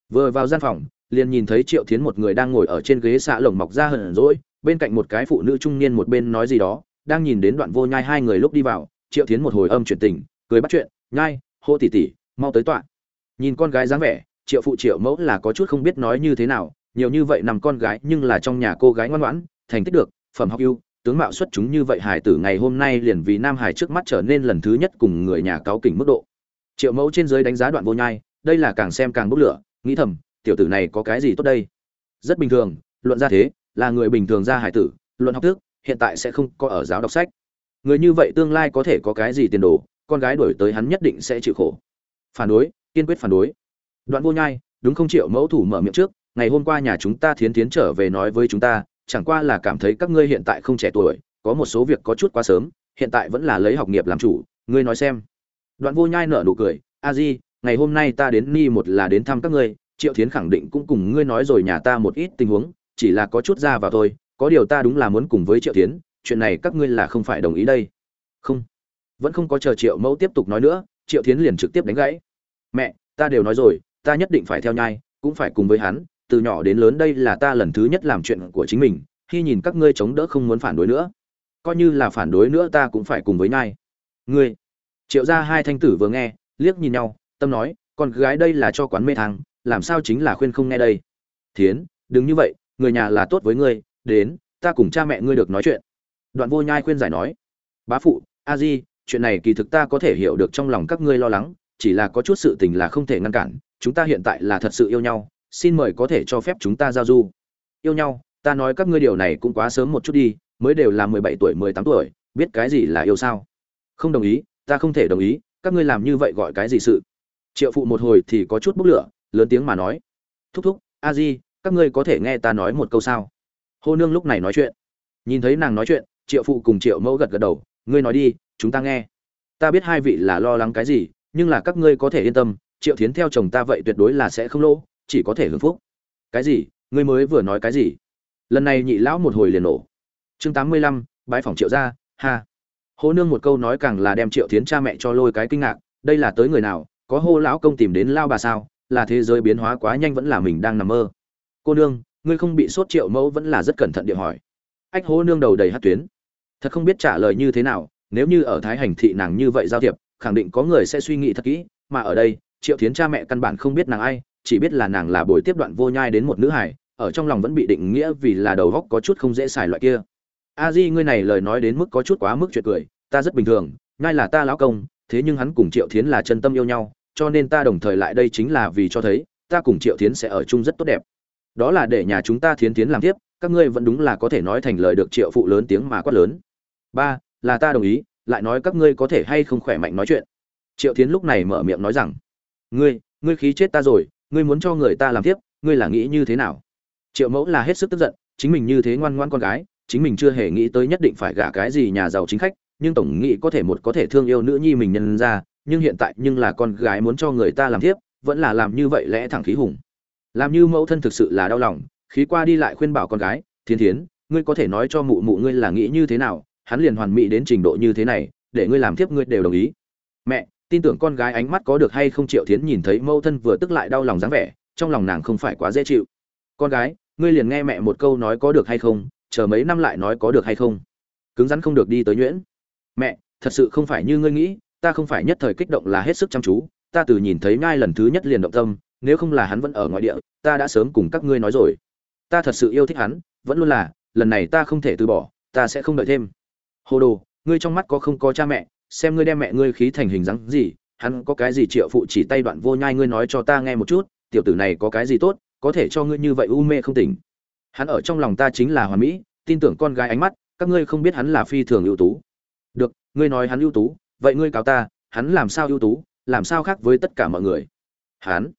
Vừa vào gian phòng, liền nhìn thấy triệu thiến một người đang ngồi ở trên ghế xạ lồng mọc ra hờn rỗi, bên cạnh một cái phụ nữ trung niên một bên nói gì đó, đang nhìn đến đoạn vô nhai hai người lúc đi vào. Triệu thiến một hồi âm chuyển tình, cười bắt chuyện, nhai, hô tỉ tỉ mau tới tọa. Nhìn con gái dáng vẻ, triệu phụ triệu mẫu là có chút không biết nói như thế nào, nhiều như vậy nằm con gái nhưng là trong nhà cô gái ngoan ngoãn, thành tích được, phẩm học ưu, tướng mạo xuất chúng như vậy hải tử ngày hôm nay liền vì nam hải trước mắt trở nên lần thứ nhất cùng người nhà cáo kỉnh mức độ. Triệu mẫu trên dưới đánh giá đoạn vô nhai, đây là càng xem càng bốc lửa, nghĩ thầm, tiểu tử này có cái gì tốt đây? Rất bình thường, luận ra thế, là người bình thường ra hải tử, luận học thức, hiện tại sẽ không có ở giáo đọc sách. Người như vậy tương lai có thể có cái gì tiền đồ, con gái đổi tới hắn nhất định sẽ chịu khổ phản đối, kiên quyết phản đối. Đoạn vô nhai, đúng không triệu mẫu thủ mở miệng trước, ngày hôm qua nhà chúng ta thiến tiến trở về nói với chúng ta, chẳng qua là cảm thấy các ngươi hiện tại không trẻ tuổi, có một số việc có chút quá sớm, hiện tại vẫn là lấy học nghiệp làm chủ, ngươi nói xem. Đoạn vô nhai nở nụ cười, a di, ngày hôm nay ta đến ni một là đến thăm các ngươi, triệu thiến khẳng định cũng cùng ngươi nói rồi nhà ta một ít tình huống, chỉ là có chút ra vào thôi, có điều ta đúng là muốn cùng với triệu thiến, chuyện này các ngươi là không phải đồng ý đây. Không. Vẫn không có chờ triệu mẫu tiếp tục nói nữa triệu thiến liền trực tiếp đánh gãy. Mẹ, ta đều nói rồi, ta nhất định phải theo nhai, cũng phải cùng với hắn, từ nhỏ đến lớn đây là ta lần thứ nhất làm chuyện của chính mình, khi nhìn các ngươi chống đỡ không muốn phản đối nữa. Coi như là phản đối nữa ta cũng phải cùng với nhai. Ngươi? Triệu ra hai thanh tử vừa nghe, liếc nhìn nhau, tâm nói, con gái đây là cho quán mê thang làm sao chính là khuyên không nghe đây? Thiến, đừng như vậy, người nhà là tốt với ngươi, đến, ta cùng cha mẹ ngươi được nói chuyện. Đoạn vô nhai khuyên giải nói, bá phụ, a di chuyện này kỳ thực ta có thể hiểu được trong lòng các ngươi lo lắng, chỉ là có chút sự tình là không thể ngăn cản, chúng ta hiện tại là thật sự yêu nhau, xin mời có thể cho phép chúng ta giao du. Yêu nhau, ta nói các ngươi điều này cũng quá sớm một chút đi, mới đều là mười bảy tuổi, mười tám tuổi, biết cái gì là yêu sao? Không đồng ý, ta không thể đồng ý, các ngươi làm như vậy gọi cái gì sự? Triệu phụ một hồi thì có chút bốc lửa, lớn tiếng mà nói. Thúc thúc, a di, các ngươi có thể nghe ta nói một câu sao? Hô nương lúc này nói chuyện. Nhìn thấy nàng nói chuyện, triệu phụ cùng triệu mẫu gật gật đầu. Ngươi nói đi chúng ta nghe. Ta biết hai vị là lo lắng cái gì, nhưng là các ngươi có thể yên tâm, triệu thiến theo chồng ta vậy tuyệt đối là sẽ không lỗ, chỉ có thể hưởng phúc. Cái gì? Ngươi mới vừa nói cái gì? Lần này nhị lão một hồi liền nổ. Chương tám mươi lăm, bái phòng triệu gia, ha. Hô nương một câu nói càng là đem triệu thiến cha mẹ cho lôi cái kinh ngạc, đây là tới người nào, có hô lão công tìm đến lao bà sao, là thế giới biến hóa quá nhanh vẫn là mình đang nằm mơ. Cô nương, ngươi không bị sốt triệu mẫu vẫn là rất cẩn thận địa hỏi. Ách hô nương đầu đầy hát tuyến. Thật không biết trả lời như thế nào nếu như ở thái hành thị nàng như vậy giao thiệp, khẳng định có người sẽ suy nghĩ thật kỹ, mà ở đây, triệu thiến cha mẹ căn bản không biết nàng ai, chỉ biết là nàng là buổi tiếp đoạn vô nhai đến một nữ hải ở trong lòng vẫn bị định nghĩa vì là đầu góc có chút không dễ xài loại kia. A di, ngươi này lời nói đến mức có chút quá mức chuyện cười, ta rất bình thường ngay là ta lão công, thế nhưng hắn cùng triệu thiến là chân tâm yêu nhau, cho nên ta đồng thời lại đây chính là vì cho thấy, ta cùng triệu thiến sẽ ở chung rất tốt đẹp. Đó là để nhà chúng ta thiến Thiến làm tiếp, các ngươi vẫn đúng là có thể nói thành lời được triệu phụ lớn tiếng mà quát lớn. Ba là ta đồng ý, lại nói các ngươi có thể hay không khỏe mạnh nói chuyện. Triệu thiến lúc này mở miệng nói rằng, ngươi ngươi khí chết ta rồi, ngươi muốn cho người ta làm tiếp, ngươi là nghĩ như thế nào? Triệu mẫu là hết sức tức giận, chính mình như thế ngoan ngoan con gái, chính mình chưa hề nghĩ tới nhất định phải gả cái gì nhà giàu chính khách, nhưng tổng nghĩ có thể một có thể thương yêu nữ nhi mình nhân ra, nhưng hiện tại nhưng là con gái muốn cho người ta làm tiếp, vẫn là làm như vậy lẽ thẳng khí hùng. Làm như mẫu thân thực sự là đau lòng, khí qua đi lại khuyên bảo con gái thiên thiến, ngươi có thể nói cho mụ mụ ngươi là nghĩ như thế nào hắn liền hoàn mỹ đến trình độ như thế này, để ngươi làm tiếp ngươi đều đồng ý. Mẹ, tin tưởng con gái ánh mắt có được hay không triệu thiến nhìn thấy mâu thân vừa tức lại đau lòng dáng vẻ, trong lòng nàng không phải quá dễ chịu. Con gái, ngươi liền nghe mẹ một câu nói có được hay không, chờ mấy năm lại nói có được hay không. Cứng rắn không được đi tới nhuyễn. Mẹ, thật sự không phải như ngươi nghĩ, ta không phải nhất thời kích động là hết sức chăm chú, ta từ nhìn thấy ngay lần thứ nhất liền động tâm, nếu không là hắn vẫn ở ngoại địa, ta đã sớm cùng các ngươi nói rồi. Ta thật sự yêu thích hắn, vẫn luôn là, lần này ta không thể từ bỏ, ta sẽ không đợi thêm hồ đồ, ngươi trong mắt có không có cha mẹ, xem ngươi đem mẹ ngươi khí thành hình dáng gì, hắn có cái gì triệu phụ chỉ tay đoạn vô nhai ngươi nói cho ta nghe một chút, tiểu tử này có cái gì tốt, có thể cho ngươi như vậy u mê không tỉnh. Hắn ở trong lòng ta chính là hoàn mỹ, tin tưởng con gái ánh mắt, các ngươi không biết hắn là phi thường ưu tú. Được, ngươi nói hắn ưu tú, vậy ngươi cáo ta, hắn làm sao ưu tú, làm sao khác với tất cả mọi người? Hắn.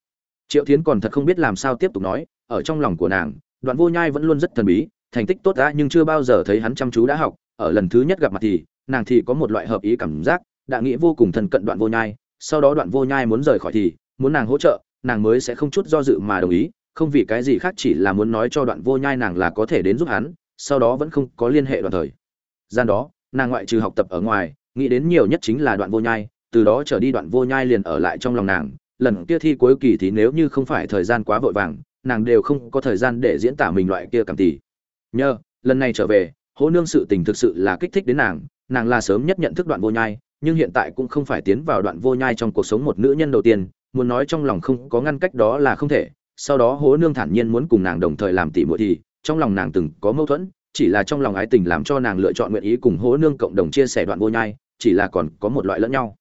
Triệu thiến còn thật không biết làm sao tiếp tục nói, ở trong lòng của nàng, đoạn vô nhai vẫn luôn rất thần bí, thành tích tốt đã nhưng chưa bao giờ thấy hắn chăm chú đã học ở lần thứ nhất gặp mặt thì, nàng thì có một loại hợp ý cảm giác, đã nghĩ vô cùng thân cận đoạn vô nhai, sau đó đoạn vô nhai muốn rời khỏi thì, muốn nàng hỗ trợ, nàng mới sẽ không chút do dự mà đồng ý, không vì cái gì khác chỉ là muốn nói cho đoạn vô nhai nàng là có thể đến giúp hắn, sau đó vẫn không có liên hệ đoạn thời. Gian đó, nàng ngoại trừ học tập ở ngoài, nghĩ đến nhiều nhất chính là đoạn vô nhai, từ đó trở đi đoạn vô nhai liền ở lại trong lòng nàng. Lần kia thi cuối kỳ thì nếu như không phải thời gian quá vội vàng, nàng đều không có thời gian để diễn tả mình loại kia cảm tỷ nhờ, lần này trở về hố nương sự tình thực sự là kích thích đến nàng nàng là sớm nhất nhận thức đoạn vô nhai, nhưng hiện tại cũng không phải tiến vào đoạn vô nhai trong cuộc sống một nữ nhân đầu tiên, muốn nói trong lòng không có ngăn cách đó là không thể. Sau đó hố nương thản nhiên muốn cùng nàng đồng thời làm tỷ muội thì, trong lòng nàng từng có mâu thuẫn, chỉ là trong lòng ái tình làm cho nàng lựa chọn nguyện ý cùng hố nương cộng đồng chia sẻ đoạn vô nhai, chỉ là còn có một loại lẫn nhau.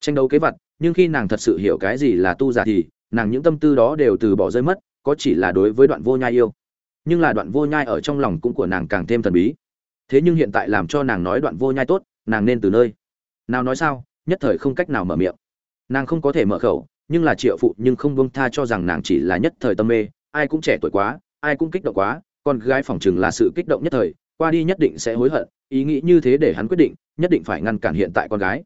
Tranh đấu kế vật, nhưng khi nàng thật sự hiểu cái gì là tu giả thì, nàng những tâm tư đó đều từ bỏ rơi mất, có chỉ là đối với đoạn vô nhai yêu. Nhưng là đoạn vô nhai ở trong lòng cũng của nàng càng thêm thần bí thế nhưng hiện tại làm cho nàng nói đoạn vô nhai tốt, nàng nên từ nơi. Nào nói sao, nhất thời không cách nào mở miệng. Nàng không có thể mở khẩu, nhưng là triệu phụ nhưng không buông tha cho rằng nàng chỉ là nhất thời tâm mê, ai cũng trẻ tuổi quá, ai cũng kích động quá, con gái phỏng chừng là sự kích động nhất thời, qua đi nhất định sẽ hối hận, ý nghĩ như thế để hắn quyết định, nhất định phải ngăn cản hiện tại con gái.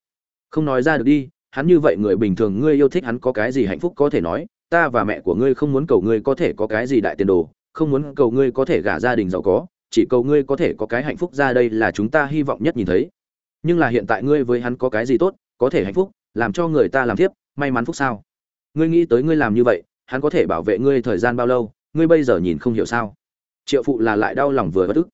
Không nói ra được đi, hắn như vậy người bình thường ngươi yêu thích hắn có cái gì hạnh phúc có thể nói, ta và mẹ của ngươi không muốn cầu ngươi có thể có cái gì đại tiền đồ, không muốn cầu ngươi có thể gả gia đình giàu có chỉ cầu ngươi có thể có cái hạnh phúc ra đây là chúng ta hy vọng nhất nhìn thấy. Nhưng là hiện tại ngươi với hắn có cái gì tốt, có thể hạnh phúc, làm cho người ta làm tiếp may mắn phúc sao? Ngươi nghĩ tới ngươi làm như vậy, hắn có thể bảo vệ ngươi thời gian bao lâu, ngươi bây giờ nhìn không hiểu sao? Triệu phụ là lại đau lòng vừa bất ức.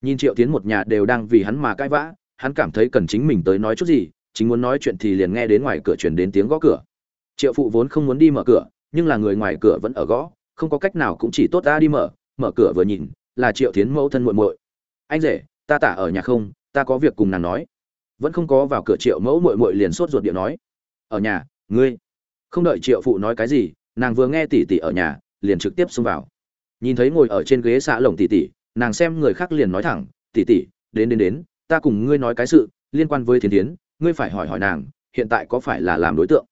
Nhìn triệu tiến một nhà đều đang vì hắn mà cãi vã, hắn cảm thấy cần chính mình tới nói chút gì, chính muốn nói chuyện thì liền nghe đến ngoài cửa truyền đến tiếng gõ cửa. Triệu phụ vốn không muốn đi mở cửa, nhưng là người ngoài cửa vẫn ở gõ, không có cách nào cũng chỉ tốt ta đi mở mở cửa vừa nhìn là triệu tiến mẫu thân muội muội. Anh rể, ta tả ở nhà không, ta có việc cùng nàng nói. Vẫn không có vào cửa triệu mẫu muội muội liền sốt ruột điện nói. Ở nhà, ngươi. Không đợi triệu phụ nói cái gì, nàng vừa nghe tỷ tỷ ở nhà, liền trực tiếp xông vào. Nhìn thấy ngồi ở trên ghế xạ lồng tỷ tỷ, nàng xem người khác liền nói thẳng, tỷ tỷ, đến đến đến, ta cùng ngươi nói cái sự liên quan với thiên tiến ngươi phải hỏi hỏi nàng, hiện tại có phải là làm đối tượng?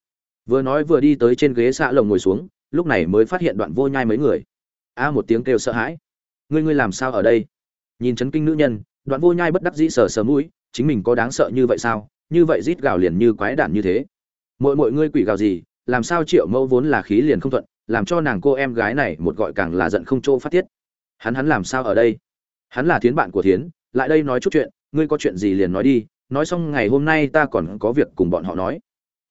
Vừa nói vừa đi tới trên ghế xạ lồng ngồi xuống, lúc này mới phát hiện đoạn vô nhai mấy người. A một tiếng kêu sợ hãi ngươi ngươi làm sao ở đây? Nhìn chấn kinh nữ nhân, đoạn vô nhai bất đắc dĩ sờ sờ mũi, chính mình có đáng sợ như vậy sao? Như vậy rít gào liền như quái đản như thế. Mỗi mỗi ngươi quỷ gào gì? Làm sao triệu mẫu vốn là khí liền không thuận, làm cho nàng cô em gái này một gọi càng là giận không chỗ phát tiết. Hắn hắn làm sao ở đây? Hắn là thiến bạn của thiến, lại đây nói chút chuyện, ngươi có chuyện gì liền nói đi, nói xong ngày hôm nay ta còn có việc cùng bọn họ nói.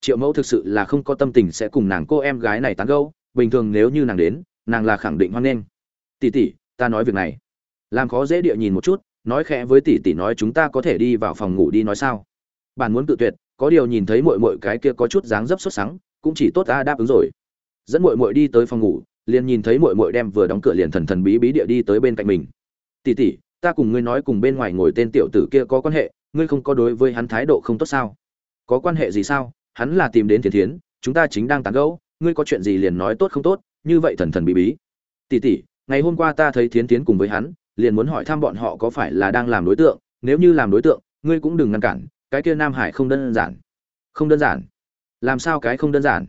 Triệu mẫu thực sự là không có tâm tình sẽ cùng nàng cô em gái này tán gẫu, bình thường nếu như nàng đến, nàng là khẳng định hoan nghênh. Tỷ tỷ ta nói việc này. Làm khó dễ địa nhìn một chút, nói khẽ với tỷ tỷ nói chúng ta có thể đi vào phòng ngủ đi nói sao. Bạn muốn tự tuyệt, có điều nhìn thấy muội muội cái kia có chút dáng dấp sốt sắng, cũng chỉ tốt ta đáp ứng rồi. Dẫn muội muội đi tới phòng ngủ, liền nhìn thấy muội muội đem vừa đóng cửa liền thần thần bí bí địa đi tới bên cạnh mình. Tỷ tỷ, ta cùng ngươi nói cùng bên ngoài ngồi tên tiểu tử kia có quan hệ, ngươi không có đối với hắn thái độ không tốt sao? Có quan hệ gì sao? Hắn là tìm đến thiền thiến, chúng ta chính đang tán gẫu, ngươi có chuyện gì liền nói tốt không tốt, như vậy thần thần bí bí. Tỷ tỷ ngày hôm qua ta thấy thiến thiến cùng với hắn, liền muốn hỏi thăm bọn họ có phải là đang làm đối tượng, nếu như làm đối tượng, ngươi cũng đừng ngăn cản, cái kia nam hải không đơn giản. Không đơn giản. Làm sao cái không đơn giản?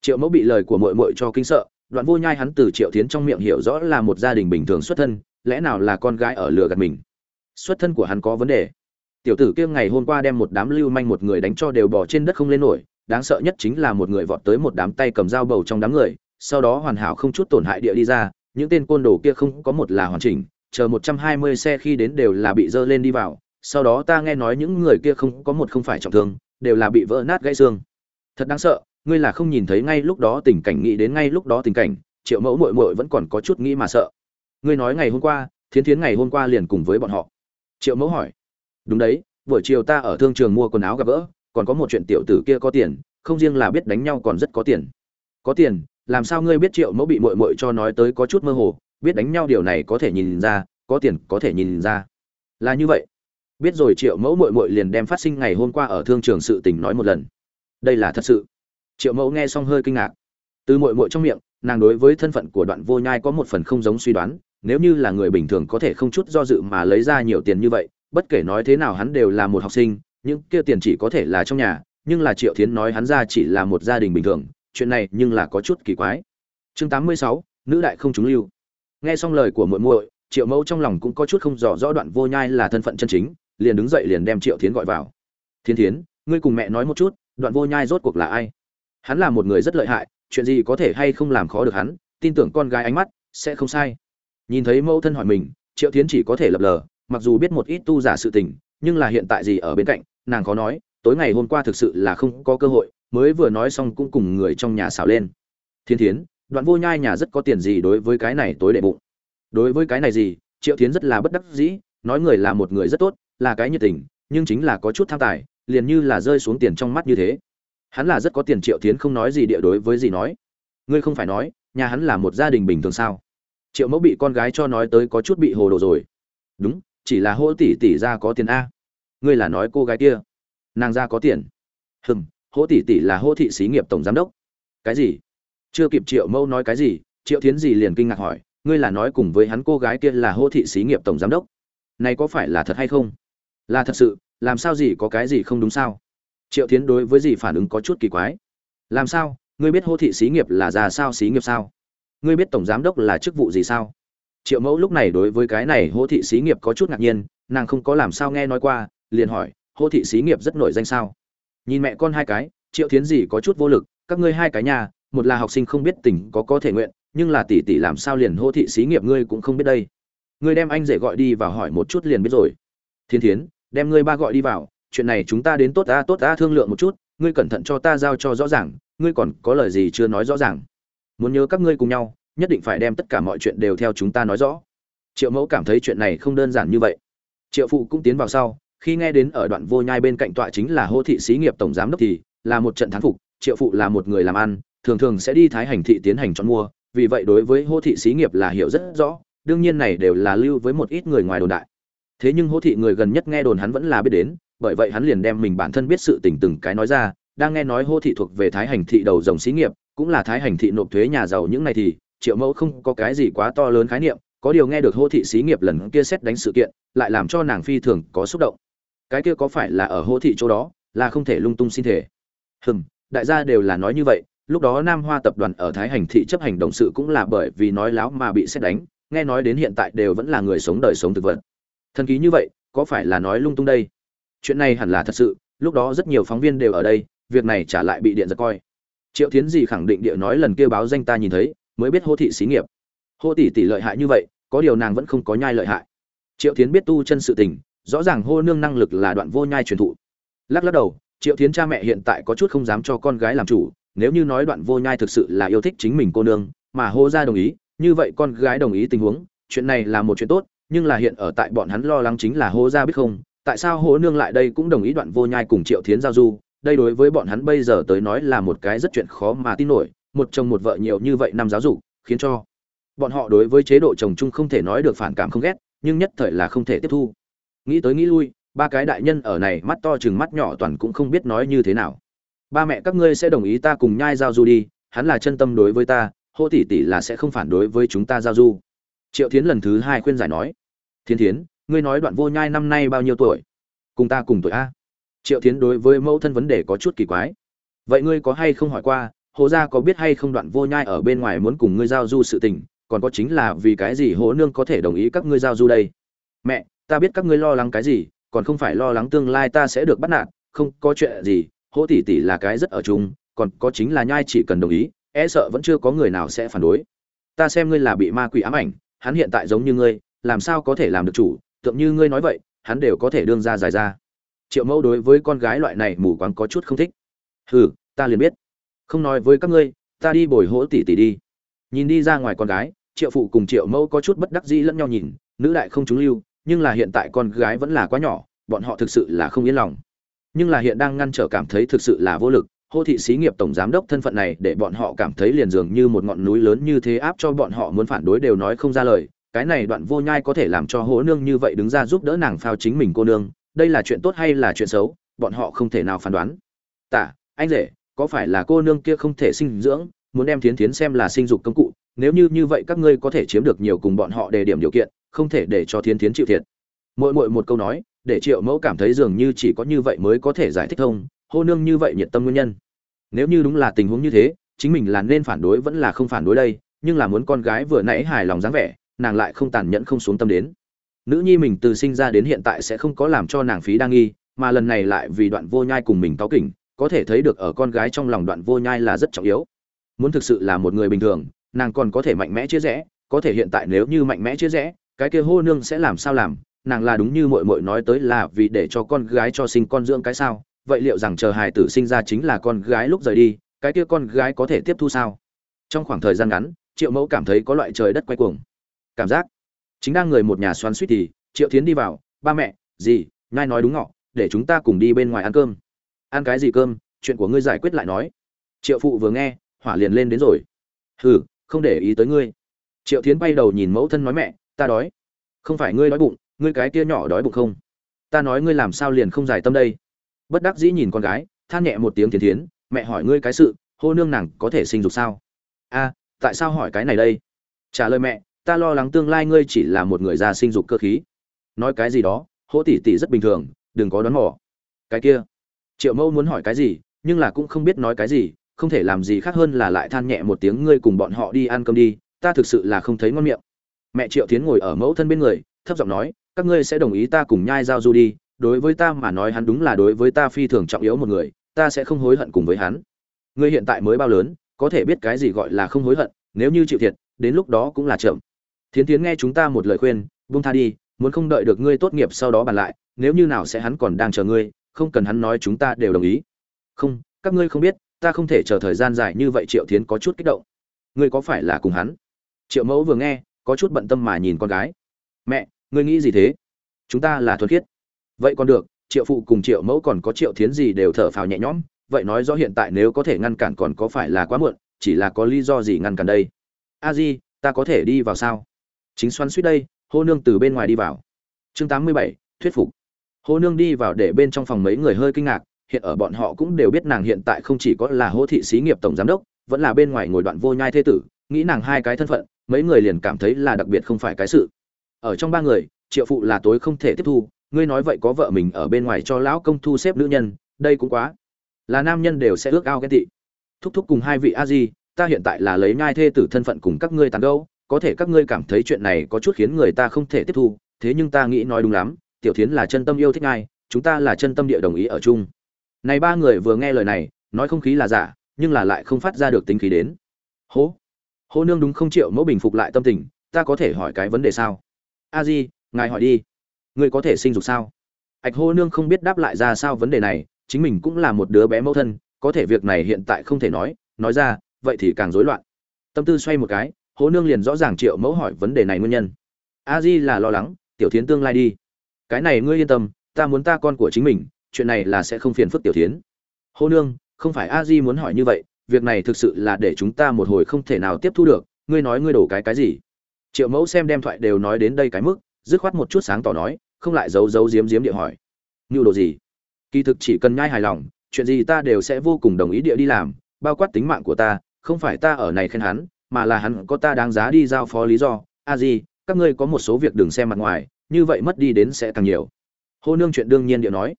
Triệu mẫu bị lời của mội mội cho kinh sợ, đoạn vô nhai hắn từ triệu tiến trong miệng hiểu rõ là một gia đình bình thường xuất thân, lẽ nào là con gái ở lừa gạt mình? Xuất thân của hắn có vấn đề. Tiểu tử kia ngày hôm qua đem một đám lưu manh một người đánh cho đều bỏ trên đất không lên nổi, đáng sợ nhất chính là một người vọt tới một đám tay cầm dao bầu trong đám người, sau đó hoàn hảo không chút tổn hại địa đi ra những tên côn đồ kia không có một là hoàn chỉnh, chờ một trăm hai mươi xe khi đến đều là bị dơ lên đi vào, sau đó ta nghe nói những người kia không có một không phải trọng thương, đều là bị vỡ nát gãy xương. Thật đáng sợ, ngươi là không nhìn thấy ngay lúc đó tình cảnh, nghĩ đến ngay lúc đó tình cảnh, triệu mẫu muội muội vẫn còn có chút nghĩ mà sợ. Ngươi nói ngày hôm qua, thiến thiến ngày hôm qua liền cùng với bọn họ. Triệu mẫu hỏi. Đúng đấy, buổi chiều ta ở thương trường mua quần áo gặp gỡ, còn có một chuyện tiểu tử kia có tiền, không riêng là biết đánh nhau còn rất có tiền. Có tiền làm sao ngươi biết triệu mẫu bị mội mội cho nói tới có chút mơ hồ, biết đánh nhau điều này có thể nhìn ra, có tiền có thể nhìn ra. Là như vậy. Biết rồi triệu mẫu mội mội liền đem phát sinh ngày hôm qua ở thương trường sự tình nói một lần. Đây là thật sự. Triệu mẫu nghe xong hơi kinh ngạc. Từ mội mội trong miệng, nàng đối với thân phận của đoạn vô nhai có một phần không giống suy đoán, nếu như là người bình thường có thể không chút do dự mà lấy ra nhiều tiền như vậy, bất kể nói thế nào hắn đều là một học sinh, những kia tiền chỉ có thể là trong nhà, nhưng là triệu thiến nói hắn ra chỉ là một gia đình bình thường chuyện này nhưng là có chút kỳ quái. Chương tám mươi sáu, nữ đại không trúng lưu. Nghe xong lời của muội muội, triệu mẫu trong lòng cũng có chút không rõ rõ đoạn vô nhai là thân phận chân chính, liền đứng dậy liền đem triệu thiến gọi vào. Thiên thiến, ngươi cùng mẹ nói một chút, đoạn vô nhai rốt cuộc là ai? Hắn là một người rất lợi hại, chuyện gì có thể hay không làm khó được hắn, tin tưởng con gái ánh mắt sẽ không sai. Nhìn thấy mẫu thân hỏi mình, triệu thiến chỉ có thể lập lờ, mặc dù biết một ít tu giả sự tình, nhưng là hiện tại gì ở bên cạnh, nàng khó nói, tối ngày hôm qua thực sự là không có cơ hội mới vừa nói xong cũng cùng người trong nhà xào lên. Thiên thiến, đoạn vô nhai nhà rất có tiền gì đối với cái này tối đệ bụng. Đối với cái này gì, triệu thiến rất là bất đắc dĩ, nói người là một người rất tốt, là cái nhiệt tình, nhưng chính là có chút tham tài, liền như là rơi xuống tiền trong mắt như thế. Hắn là rất có tiền, triệu thiến không nói gì địa đối với gì nói. Ngươi không phải nói, nhà hắn là một gia đình bình thường sao? Triệu mẫu bị con gái cho nói tới có chút bị hồ đồ rồi. Đúng, chỉ là hỗ tỷ tỷ ra có tiền a. Ngươi là nói cô gái kia. Nàng ra có tiền. Hừm hỗ tỷ tỷ là hỗ thị xí nghiệp tổng giám đốc. Cái gì? Chưa kịp triệu mẫu nói cái gì, triệu thiến gì liền kinh ngạc hỏi, ngươi là nói cùng với hắn cô gái kia là hỗ thị xí nghiệp tổng giám đốc? Này có phải là thật hay không? Là thật sự, làm sao gì có cái gì không đúng sao? Triệu thiến đối với gì phản ứng có chút kỳ quái. Làm sao? Ngươi biết hô thị xí nghiệp là già sao xí nghiệp sao? Ngươi biết tổng giám đốc là chức vụ gì sao? Triệu mẫu lúc này đối với cái này hô thị xí nghiệp có chút ngạc nhiên, nàng không có làm sao nghe nói qua, liền hỏi hô thị xí nghiệp rất nổi danh sao? Nhìn mẹ con hai cái, triệu thiến gì có chút vô lực, các ngươi hai cái nhà, một là học sinh không biết tình có có thể nguyện, nhưng là tỷ tỷ làm sao liền hô thị xí nghiệp ngươi cũng không biết đây. Ngươi đem anh rể gọi đi và hỏi một chút liền biết rồi. Thiên thiến, đem ngươi ba gọi đi vào, chuyện này chúng ta đến tốt ta tốt ta thương lượng một chút, ngươi cẩn thận cho ta giao cho rõ ràng, ngươi còn có lời gì chưa nói rõ ràng. Muốn nhớ các ngươi cùng nhau, nhất định phải đem tất cả mọi chuyện đều theo chúng ta nói rõ. Triệu mẫu cảm thấy chuyện này không đơn giản như vậy. Triệu phụ cũng tiến vào sau khi nghe đến ở đoạn vô nhai bên cạnh tọa chính là hô thị xí nghiệp tổng giám đốc thì, là một trận thắng phục, triệu phụ là một người làm ăn, thường thường sẽ đi thái hành thị tiến hành chọn mua, vì vậy đối với hô thị xí nghiệp là hiểu rất rõ, đương nhiên này đều là lưu với một ít người ngoài đồn đại. Thế nhưng hô thị người gần nhất nghe đồn hắn vẫn là biết đến, bởi vậy hắn liền đem mình bản thân biết sự tình từng cái nói ra, đang nghe nói hô thị thuộc về thái hành thị đầu dòng xí nghiệp, cũng là thái hành thị nộp thuế nhà giàu những này thì, triệu mẫu không có cái gì quá to lớn khái niệm, có điều nghe được hô thị xí nghiệp lần kia xét đánh sự kiện, lại làm cho nàng phi thường có xúc động cái kia có phải là ở hô thị chỗ đó, là không thể lung tung xin thể hừm, đại gia đều là nói như vậy, lúc đó nam hoa tập đoàn ở thái hành thị chấp hành động sự cũng là bởi vì nói láo mà bị xét đánh, nghe nói đến hiện tại đều vẫn là người sống đời sống thực vật. Thần ký như vậy, có phải là nói lung tung đây? Chuyện này hẳn là thật sự, lúc đó rất nhiều phóng viên đều ở đây, việc này trả lại bị điện giật coi. Triệu tiến gì khẳng định địa nói lần kia báo danh ta nhìn thấy, mới biết hô thị xí nghiệp. Hô tỷ tỷ lợi hại như vậy, có điều nàng vẫn không có nhai lợi hại. Triệu tiến biết tu chân sự tình rõ ràng hô nương năng lực là đoạn vô nhai truyền thụ. Lắc lắc đầu, triệu Thiến cha mẹ hiện tại có chút không dám cho con gái làm chủ, nếu như nói đoạn vô nhai thực sự là yêu thích chính mình cô nương, mà hô ra đồng ý, như vậy con gái đồng ý tình huống, chuyện này là một chuyện tốt, nhưng là hiện ở tại bọn hắn lo lắng chính là hô ra biết không, tại sao hô nương lại đây cũng đồng ý đoạn vô nhai cùng triệu Thiến giao du, đây đối với bọn hắn bây giờ tới nói là một cái rất chuyện khó mà tin nổi, một chồng một vợ nhiều như vậy năm giáo dục, khiến cho bọn họ đối với chế độ chồng chung không thể nói được phản cảm không ghét, nhưng nhất thời là không thể tiếp thu nghĩ tới nghĩ lui, ba cái đại nhân ở này mắt to chừng mắt nhỏ toàn cũng không biết nói như thế nào. Ba mẹ các ngươi sẽ đồng ý ta cùng nhai giao du đi, hắn là chân tâm đối với ta, hô tỷ tỷ là sẽ không phản đối với chúng ta giao du. Triệu thiến lần thứ hai khuyên giải nói thiên thiến, ngươi nói đoạn vô nhai năm nay bao nhiêu tuổi? Cùng ta cùng tuổi a. Triệu thiến đối với mẫu thân vấn đề có chút kỳ quái. Vậy ngươi có hay không hỏi qua hồ gia có biết hay không đoạn vô nhai ở bên ngoài muốn cùng ngươi giao du sự tình, còn có chính là vì cái gì hố nương có thể đồng ý các ngươi giao du đây? Mẹ ta biết các ngươi lo lắng cái gì, còn không phải lo lắng tương lai ta sẽ được bắt nạt, không có chuyện gì, hỗ tỷ tỷ là cái rất ở chung, còn có chính là nhai chỉ cần đồng ý e sợ vẫn chưa có người nào sẽ phản đối. Ta xem ngươi là bị ma quỷ ám ảnh, hắn hiện tại giống như ngươi, làm sao có thể làm được chủ, tượng như ngươi nói vậy, hắn đều có thể đương ra dài ra. Triệu mẫu đối với con gái loại này mù quáng có chút không thích. Hừ, ta liền biết. Không nói với các ngươi, ta đi bồi hỗ tỷ tỷ đi. Nhìn đi ra ngoài con gái, triệu phụ cùng triệu mẫu có chút bất đắc dĩ lẫn nhau nhìn, nữ đại không trúng lưu nhưng là hiện tại con gái vẫn là quá nhỏ, bọn họ thực sự là không yên lòng. Nhưng là hiện đang ngăn trở cảm thấy thực sự là vô lực, hô thị xí nghiệp tổng giám đốc thân phận này để bọn họ cảm thấy liền dường như một ngọn núi lớn như thế áp cho bọn họ muốn phản đối đều nói không ra lời, cái này đoạn vô nhai có thể làm cho hố nương như vậy đứng ra giúp đỡ nàng phao chính mình cô nương, đây là chuyện tốt hay là chuyện xấu, bọn họ không thể nào phán đoán. Tả, anh rể, có phải là cô nương kia không thể sinh dưỡng, muốn đem thiến thiến xem là sinh dục công cụ, nếu như như vậy các ngươi có thể chiếm được nhiều cùng bọn họ đề điểm điều kiện không thể để cho Thiên thiến chịu thiệt. Mỗi mỗi một câu nói, để triệu mẫu cảm thấy dường như chỉ có như vậy mới có thể giải thích thông, hô nương như vậy nhiệt tâm nguyên nhân. Nếu như đúng là tình huống như thế, chính mình là nên phản đối vẫn là không phản đối đây, nhưng là muốn con gái vừa nãy hài lòng dáng vẻ, nàng lại không tàn nhẫn không xuống tâm đến. Nữ nhi mình từ sinh ra đến hiện tại sẽ không có làm cho nàng phí đa nghi, mà lần này lại vì đoạn vô nhai cùng mình cáo kỉnh, có thể thấy được ở con gái trong lòng đoạn vô nhai là rất trọng yếu. Muốn thực sự là một người bình thường, nàng còn có thể mạnh mẽ chia rẽ, có thể hiện tại nếu như mạnh mẽ chia rẽ cái kia hô nương sẽ làm sao làm, nàng là đúng như mội mội nói tới là vì để cho con gái cho sinh con dưỡng cái sao, vậy liệu rằng chờ hài tử sinh ra chính là con gái lúc rời đi, cái kia con gái có thể tiếp thu sao? Trong khoảng thời gian ngắn, triệu mẫu cảm thấy có loại trời đất quay cuồng. Cảm giác. Chính đang người một nhà xoắn suýt thì, triệu tiến đi vào, ba mẹ gì ngay nói đúng ngọ, để chúng ta cùng đi bên ngoài ăn cơm. Ăn cái gì cơm? Chuyện của ngươi giải quyết lại nói. Triệu phụ vừa nghe, hỏa liền lên đến rồi. Hừ, không để ý tới ngươi. Triệu tiến bay đầu nhìn mẫu thân nói mẹ ta đói. Không phải ngươi đói bụng, ngươi cái kia nhỏ đói bụng không? Ta nói ngươi làm sao liền không giải tâm đây? Bất đắc dĩ nhìn con gái, than nhẹ một tiếng thiến thiến, mẹ hỏi ngươi cái sự, hô nương nàng có thể sinh dục sao? A, tại sao hỏi cái này đây? Trả lời mẹ, ta lo lắng tương lai ngươi chỉ là một người già sinh dục cơ khí. Nói cái gì đó, hỗ tỷ tỷ rất bình thường, đừng có đoán mò. Cái kia, triệu mẫu muốn hỏi cái gì, nhưng là cũng không biết nói cái gì, không thể làm gì khác hơn là lại than nhẹ một tiếng ngươi cùng bọn họ đi ăn cơm đi, ta thực sự là không thấy ngon miệng mẹ triệu tiến ngồi ở mẫu thân bên người, thấp giọng nói, các ngươi sẽ đồng ý ta cùng nhai giao du đi, đối với ta mà nói hắn đúng là đối với ta phi thường trọng yếu một người, ta sẽ không hối hận cùng với hắn. Ngươi hiện tại mới bao lớn, có thể biết cái gì gọi là không hối hận, nếu như chịu thiệt, đến lúc đó cũng là chậm. Thiến tiến nghe chúng ta một lời khuyên, buông tha đi, muốn không đợi được ngươi tốt nghiệp sau đó bàn lại, nếu như nào sẽ hắn còn đang chờ ngươi, không cần hắn nói chúng ta đều đồng ý. Không, các ngươi không biết, ta không thể chờ thời gian dài như vậy. Triệu thiến có chút kích động. Ngươi có phải là cùng hắn? Triệu mẫu vừa nghe có chút bận tâm mà nhìn con gái. Mẹ, ngươi nghĩ gì thế? Chúng ta là thuần khiết. Vậy còn được, triệu phụ cùng triệu mẫu còn có triệu thiến gì đều thở phào nhẹ nhõm, vậy nói rõ hiện tại nếu có thể ngăn cản còn có phải là quá muộn, chỉ là có lý do gì ngăn cản đây? A di, ta có thể đi vào sao? Chính xoắn suýt đây, hô nương từ bên ngoài đi vào. Chương tám mươi bảy, thuyết phục. Hô nương đi vào để bên trong phòng mấy người hơi kinh ngạc, hiện ở bọn họ cũng đều biết nàng hiện tại không chỉ có là hô thị xí nghiệp tổng giám đốc, vẫn là bên ngoài ngồi đoạn vô nhai thế tử, nghĩ nàng hai cái thân phận mấy người liền cảm thấy là đặc biệt không phải cái sự. Ở trong ba người, triệu phụ là tối không thể tiếp thu, ngươi nói vậy có vợ mình ở bên ngoài cho lão công thu xếp nữ nhân, đây cũng quá. Là nam nhân đều sẽ ước ao ghen tị. Thúc thúc cùng hai vị a di, ta hiện tại là lấy nhai thê tử thân phận cùng các ngươi tàn gẫu, có thể các ngươi cảm thấy chuyện này có chút khiến người ta không thể tiếp thu, thế nhưng ta nghĩ nói đúng lắm, tiểu thiến là chân tâm yêu thích ai, chúng ta là chân tâm địa đồng ý ở chung. Này ba người vừa nghe lời này, nói không khí là giả, nhưng là lại không phát ra được tính khí đến. Hố hô nương đúng không triệu mẫu bình phục lại tâm tình, ta có thể hỏi cái vấn đề sao? A di, ngài hỏi đi. Ngươi có thể sinh dục sao? Ạch hô nương không biết đáp lại ra sao vấn đề này, chính mình cũng là một đứa bé mẫu thân, có thể việc này hiện tại không thể nói nói ra, vậy thì càng rối loạn. Tâm tư xoay một cái Hô nương liền rõ ràng triệu mẫu hỏi vấn đề này nguyên nhân. A di là lo lắng, tiểu thiến tương lai đi. Cái này ngươi yên tâm, ta muốn ta con của chính mình, chuyện này là sẽ không phiền phức tiểu thiến. Hô nương, không phải a di muốn hỏi như vậy việc này thực sự là để chúng ta một hồi không thể nào tiếp thu được, ngươi nói ngươi đổ cái cái gì? Triệu mẫu xem đem thoại đều nói đến đây cái mức, dứt khoát một chút sáng tỏ nói, không lại giấu giấu giếm giếm địa hỏi. Như đồ gì? Kỳ thực chỉ cần nhai hài lòng, chuyện gì ta đều sẽ vô cùng đồng ý địa đi làm, bao quát tính mạng của ta, không phải ta ở này khen hắn, mà là hắn có ta đáng giá đi giao phó lý do. A gì? các ngươi có một số việc đừng xem mặt ngoài, như vậy mất đi đến sẽ càng nhiều. Hô nương chuyện đương nhiên điệu nói.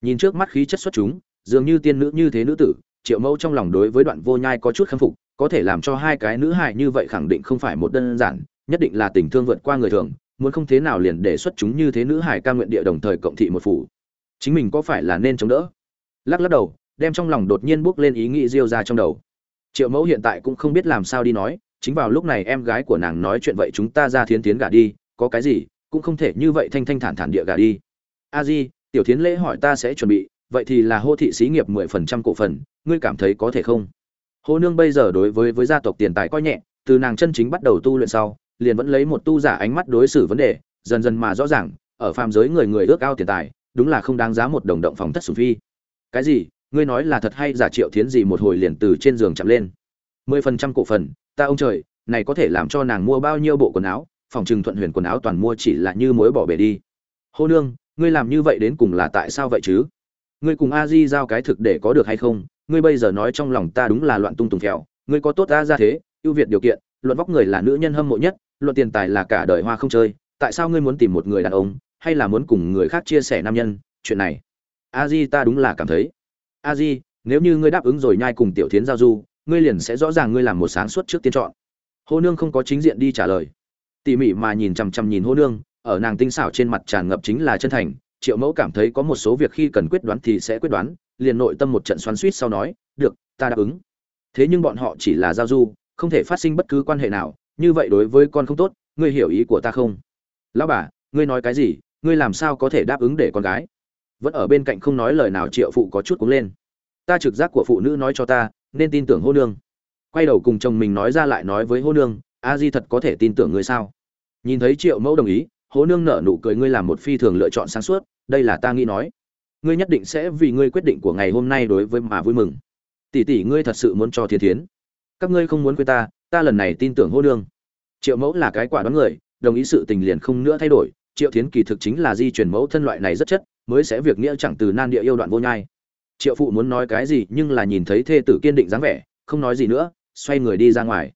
Nhìn trước mắt khí chất xuất chúng, dường như tiên nữ như thế nữ tử triệu mẫu trong lòng đối với đoạn vô nhai có chút khâm phục, có thể làm cho hai cái nữ hài như vậy khẳng định không phải một đơn giản, nhất định là tình thương vượt qua người thường, muốn không thế nào liền đề xuất chúng như thế nữ hài ca nguyện địa đồng thời cộng thị một phủ. Chính mình có phải là nên chống đỡ? Lắc lắc đầu, đem trong lòng đột nhiên bước lên ý nghĩ diêu ra trong đầu. Triệu mẫu hiện tại cũng không biết làm sao đi nói, chính vào lúc này em gái của nàng nói chuyện vậy chúng ta ra thiến tiến gả đi, có cái gì, cũng không thể như vậy thanh thanh thản thản địa gả đi. A di, tiểu thiến lễ hỏi ta sẽ chuẩn bị vậy thì là hô thị xí nghiệp mười phần trăm cổ phần, ngươi cảm thấy có thể không? Hô nương bây giờ đối với với gia tộc tiền tài coi nhẹ, từ nàng chân chính bắt đầu tu luyện sau, liền vẫn lấy một tu giả ánh mắt đối xử vấn đề, dần dần mà rõ ràng, ở phàm giới người người ước ao tiền tài, đúng là không đáng giá một đồng động phòng thất sủng phi. Cái gì? Ngươi nói là thật hay giả triệu thiến gì một hồi liền từ trên giường chậm lên? Mười phần trăm cổ phần, ta ông trời, này có thể làm cho nàng mua bao nhiêu bộ quần áo, phòng trừng thuận huyền quần áo toàn mua chỉ là như mối bỏ bể đi. Hô nương, ngươi làm như vậy đến cùng là tại sao vậy chứ? Ngươi cùng a di giao cái thực để có được hay không? Ngươi bây giờ nói trong lòng ta đúng là loạn tung tùng phèo. Ngươi có tốt ta ra thế, ưu việt điều kiện, luận vóc người là nữ nhân hâm mộ nhất, luận tiền tài là cả đời hoa không chơi. Tại sao ngươi muốn tìm một người đàn ông, hay là muốn cùng người khác chia sẻ nam nhân? Chuyện này, a di ta đúng là cảm thấy. A di, nếu như ngươi đáp ứng rồi nhai cùng tiểu thiến giao du, ngươi liền sẽ rõ ràng ngươi làm một sáng suốt trước tiên chọn. Hô nương không có chính diện đi trả lời. Tỉ mỉ mà nhìn chằm chằm nhìn hô nương, ở nàng tinh xảo trên mặt tràn ngập chính là chân thành triệu mẫu cảm thấy có một số việc khi cần quyết đoán thì sẽ quyết đoán, liền nội tâm một trận xoắn suýt sau nói, được, ta đáp ứng. Thế nhưng bọn họ chỉ là giao du, không thể phát sinh bất cứ quan hệ nào, như vậy đối với con không tốt, ngươi hiểu ý của ta không? Lão bà, ngươi nói cái gì? Ngươi làm sao có thể đáp ứng để con gái? Vẫn ở bên cạnh không nói lời nào triệu phụ có chút cũng lên. Ta trực giác của phụ nữ nói cho ta, nên tin tưởng hô nương. Quay đầu cùng chồng mình nói ra lại nói với hô nương, a di thật có thể tin tưởng ngươi sao? Nhìn thấy triệu mẫu đồng ý hố nương nở nụ cười ngươi làm một phi thường lựa chọn sáng suốt, đây là ta nghĩ nói. Ngươi nhất định sẽ vì ngươi quyết định của ngày hôm nay đối với mà vui mừng. Tỷ tỷ ngươi thật sự muốn cho thiên thiến. Các ngươi không muốn quên ta ta lần này tin tưởng hô nương. Triệu mẫu là cái quả đoán người, đồng ý sự tình liền không nữa thay đổi. Triệu thiến kỳ thực chính là di chuyển mẫu thân loại này rất chất, mới sẽ việc nghĩa chẳng từ nan địa yêu đoạn vô nhai. Triệu phụ muốn nói cái gì nhưng là nhìn thấy thê tử kiên định dáng vẻ, không nói gì nữa, xoay người đi ra ngoài.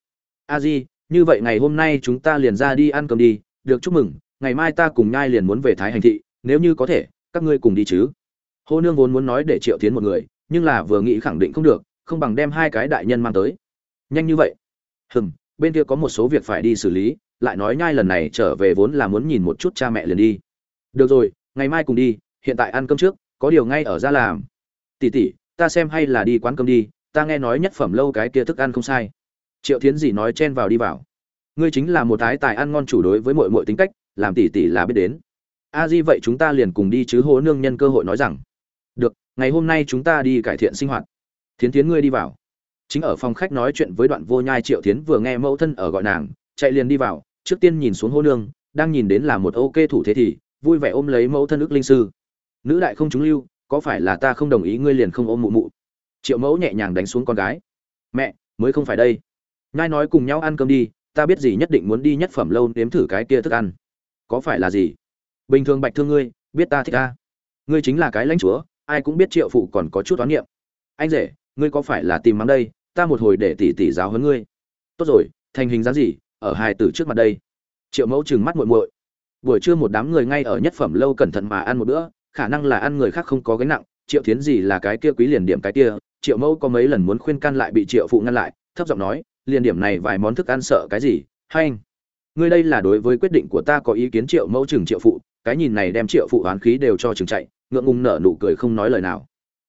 A di, như vậy ngày hôm nay chúng ta liền ra đi ăn cơm đi, được chúc mừng ngày mai ta cùng nhai liền muốn về thái hành thị, nếu như có thể, các ngươi cùng đi chứ. Hô nương vốn muốn nói để triệu tiến một người, nhưng là vừa nghĩ khẳng định không được, không bằng đem hai cái đại nhân mang tới. Nhanh như vậy. Hừm, bên kia có một số việc phải đi xử lý, lại nói nhai lần này trở về vốn là muốn nhìn một chút cha mẹ liền đi. Được rồi, ngày mai cùng đi, hiện tại ăn cơm trước, có điều ngay ở ra làm. Tỉ tỉ ta xem hay là đi quán cơm đi, ta nghe nói nhất phẩm lâu cái kia thức ăn không sai. Triệu thiến gì nói chen vào đi vào. Ngươi chính là một thái tài ăn ngon chủ đối với mọi mọi tính cách làm tỷ tỷ là biết đến. A di vậy chúng ta liền cùng đi chứ hố nương nhân cơ hội nói rằng, được, ngày hôm nay chúng ta đi cải thiện sinh hoạt. Thiến thiến ngươi đi vào. Chính ở phòng khách nói chuyện với đoạn vô nhai triệu thiến vừa nghe mẫu thân ở gọi nàng, chạy liền đi vào, trước tiên nhìn xuống hố nương, đang nhìn đến là một ok thủ thế thì, vui vẻ ôm lấy mẫu thân ức linh sư. Nữ đại không chúng lưu, có phải là ta không đồng ý ngươi liền không ôm mụ mụ? Triệu mẫu nhẹ nhàng đánh xuống con gái. Mẹ, mới không phải đây. Nhai nói cùng nhau ăn cơm đi, ta biết gì nhất định muốn đi nhất phẩm lâu nếm thử cái kia thức ăn có phải là gì? Bình thường bạch thương ngươi, biết ta thích ta ngươi chính là cái lãnh chúa, ai cũng biết triệu phụ còn có chút toán niệm. Anh rể, ngươi có phải là tìm mắng đây? Ta một hồi để tỷ tỷ giáo huấn ngươi. Tốt rồi, thành hình dáng gì? Ở hai tử trước mặt đây. Triệu mẫu trừng mắt muội muội. Buổi trưa một đám người ngay ở nhất phẩm lâu cẩn thận mà ăn một bữa, khả năng là ăn người khác không có gánh nặng. Triệu thiến gì là cái kia quý liền điểm cái kia. Triệu mẫu có mấy lần muốn khuyên can lại bị triệu phụ ngăn lại, thấp giọng nói, liền điểm này vài món thức ăn sợ cái gì? Hay anh ngươi đây là đối với quyết định của ta có ý kiến triệu mẫu chừng triệu phụ, cái nhìn này đem triệu phụ oán khí đều cho chừng chạy, ngượng ngùng nở nụ cười không nói lời nào.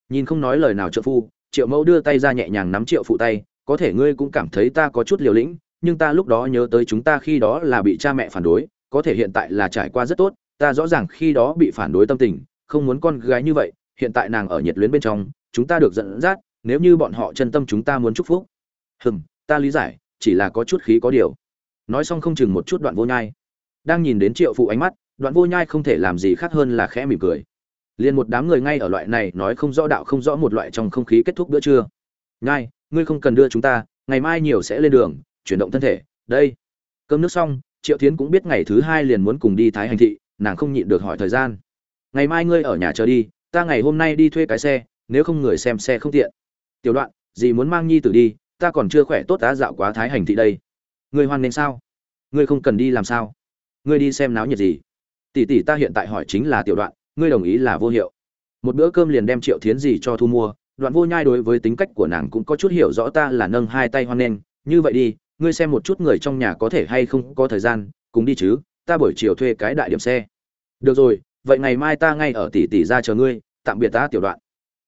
Nhìn không nói lời nào trợ phu, triệu mẫu đưa tay ra nhẹ nhàng nắm triệu phụ tay, có thể ngươi cũng cảm thấy ta có chút liều lĩnh, nhưng ta lúc đó nhớ tới chúng ta khi đó là bị cha mẹ phản đối, có thể hiện tại là trải qua rất tốt, ta rõ ràng khi đó bị phản đối tâm tình, không muốn con gái như vậy, hiện tại nàng ở nhiệt luyến bên trong, chúng ta được dẫn dắt, nếu như bọn họ chân tâm chúng ta muốn chúc phúc. Hừm, ta lý giải, chỉ là có chút khí có điều nói xong không chừng một chút đoạn vô nhai. Đang nhìn đến triệu phụ ánh mắt, đoạn vô nhai không thể làm gì khác hơn là khẽ mỉm cười. Liền một đám người ngay ở loại này nói không rõ đạo không rõ một loại trong không khí kết thúc bữa trưa. Nhai, ngươi không cần đưa chúng ta, ngày mai nhiều sẽ lên đường, chuyển động thân thể, đây. Cơm nước xong, triệu tiến cũng biết ngày thứ hai liền muốn cùng đi thái hành thị, nàng không nhịn được hỏi thời gian. Ngày mai ngươi ở nhà chờ đi, ta ngày hôm nay đi thuê cái xe, nếu không người xem xe không tiện. Tiểu đoạn gì muốn mang nhi tử đi, ta còn chưa khỏe tốt tá dạo quá thái hành thị đây ngươi hoan nên sao? Ngươi không cần đi làm sao? Ngươi đi xem náo nhiệt gì? Tỷ tỷ ta hiện tại hỏi chính là tiểu đoạn, ngươi đồng ý là vô hiệu. Một bữa cơm liền đem triệu thiến gì cho thu mua, đoạn vô nhai đối với tính cách của nàng cũng có chút hiểu rõ ta là nâng hai tay hoan nghênh như vậy đi, ngươi xem một chút người trong nhà có thể hay không có thời gian, cùng đi chứ, ta buổi chiều thuê cái đại điểm xe. Được rồi, vậy ngày mai ta ngay ở tỷ tỷ ra chờ ngươi, tạm biệt ta tiểu đoạn.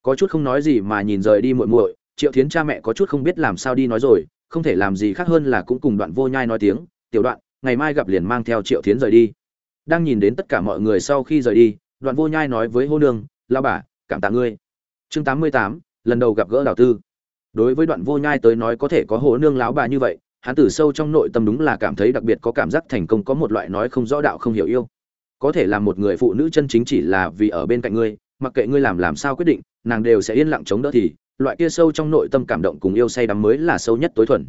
Có chút không nói gì mà nhìn rời đi muội muội, triệu thiến cha mẹ có chút không biết làm sao đi nói rồi không thể làm gì khác hơn là cũng cùng đoạn vô nhai nói tiếng, tiểu đoạn, ngày mai gặp liền mang theo triệu thiến rời đi. Đang nhìn đến tất cả mọi người sau khi rời đi, đoạn vô nhai nói với hô nương lao bà, cảm tạ ngươi. Chương tám mươi tám, lần đầu gặp gỡ đào tư. Đối với đoạn vô nhai tới nói có thể có hố nương lão bà như vậy, hắn từ sâu trong nội tâm đúng là cảm thấy đặc biệt có cảm giác thành công có một loại nói không rõ đạo không hiểu yêu. Có thể làm một người phụ nữ chân chính chỉ là vì ở bên cạnh ngươi, mặc kệ ngươi làm làm sao quyết định, nàng đều sẽ yên lặng chống đỡ thì loại kia sâu trong nội tâm cảm động cùng yêu say đắm mới là sâu nhất tối thuần.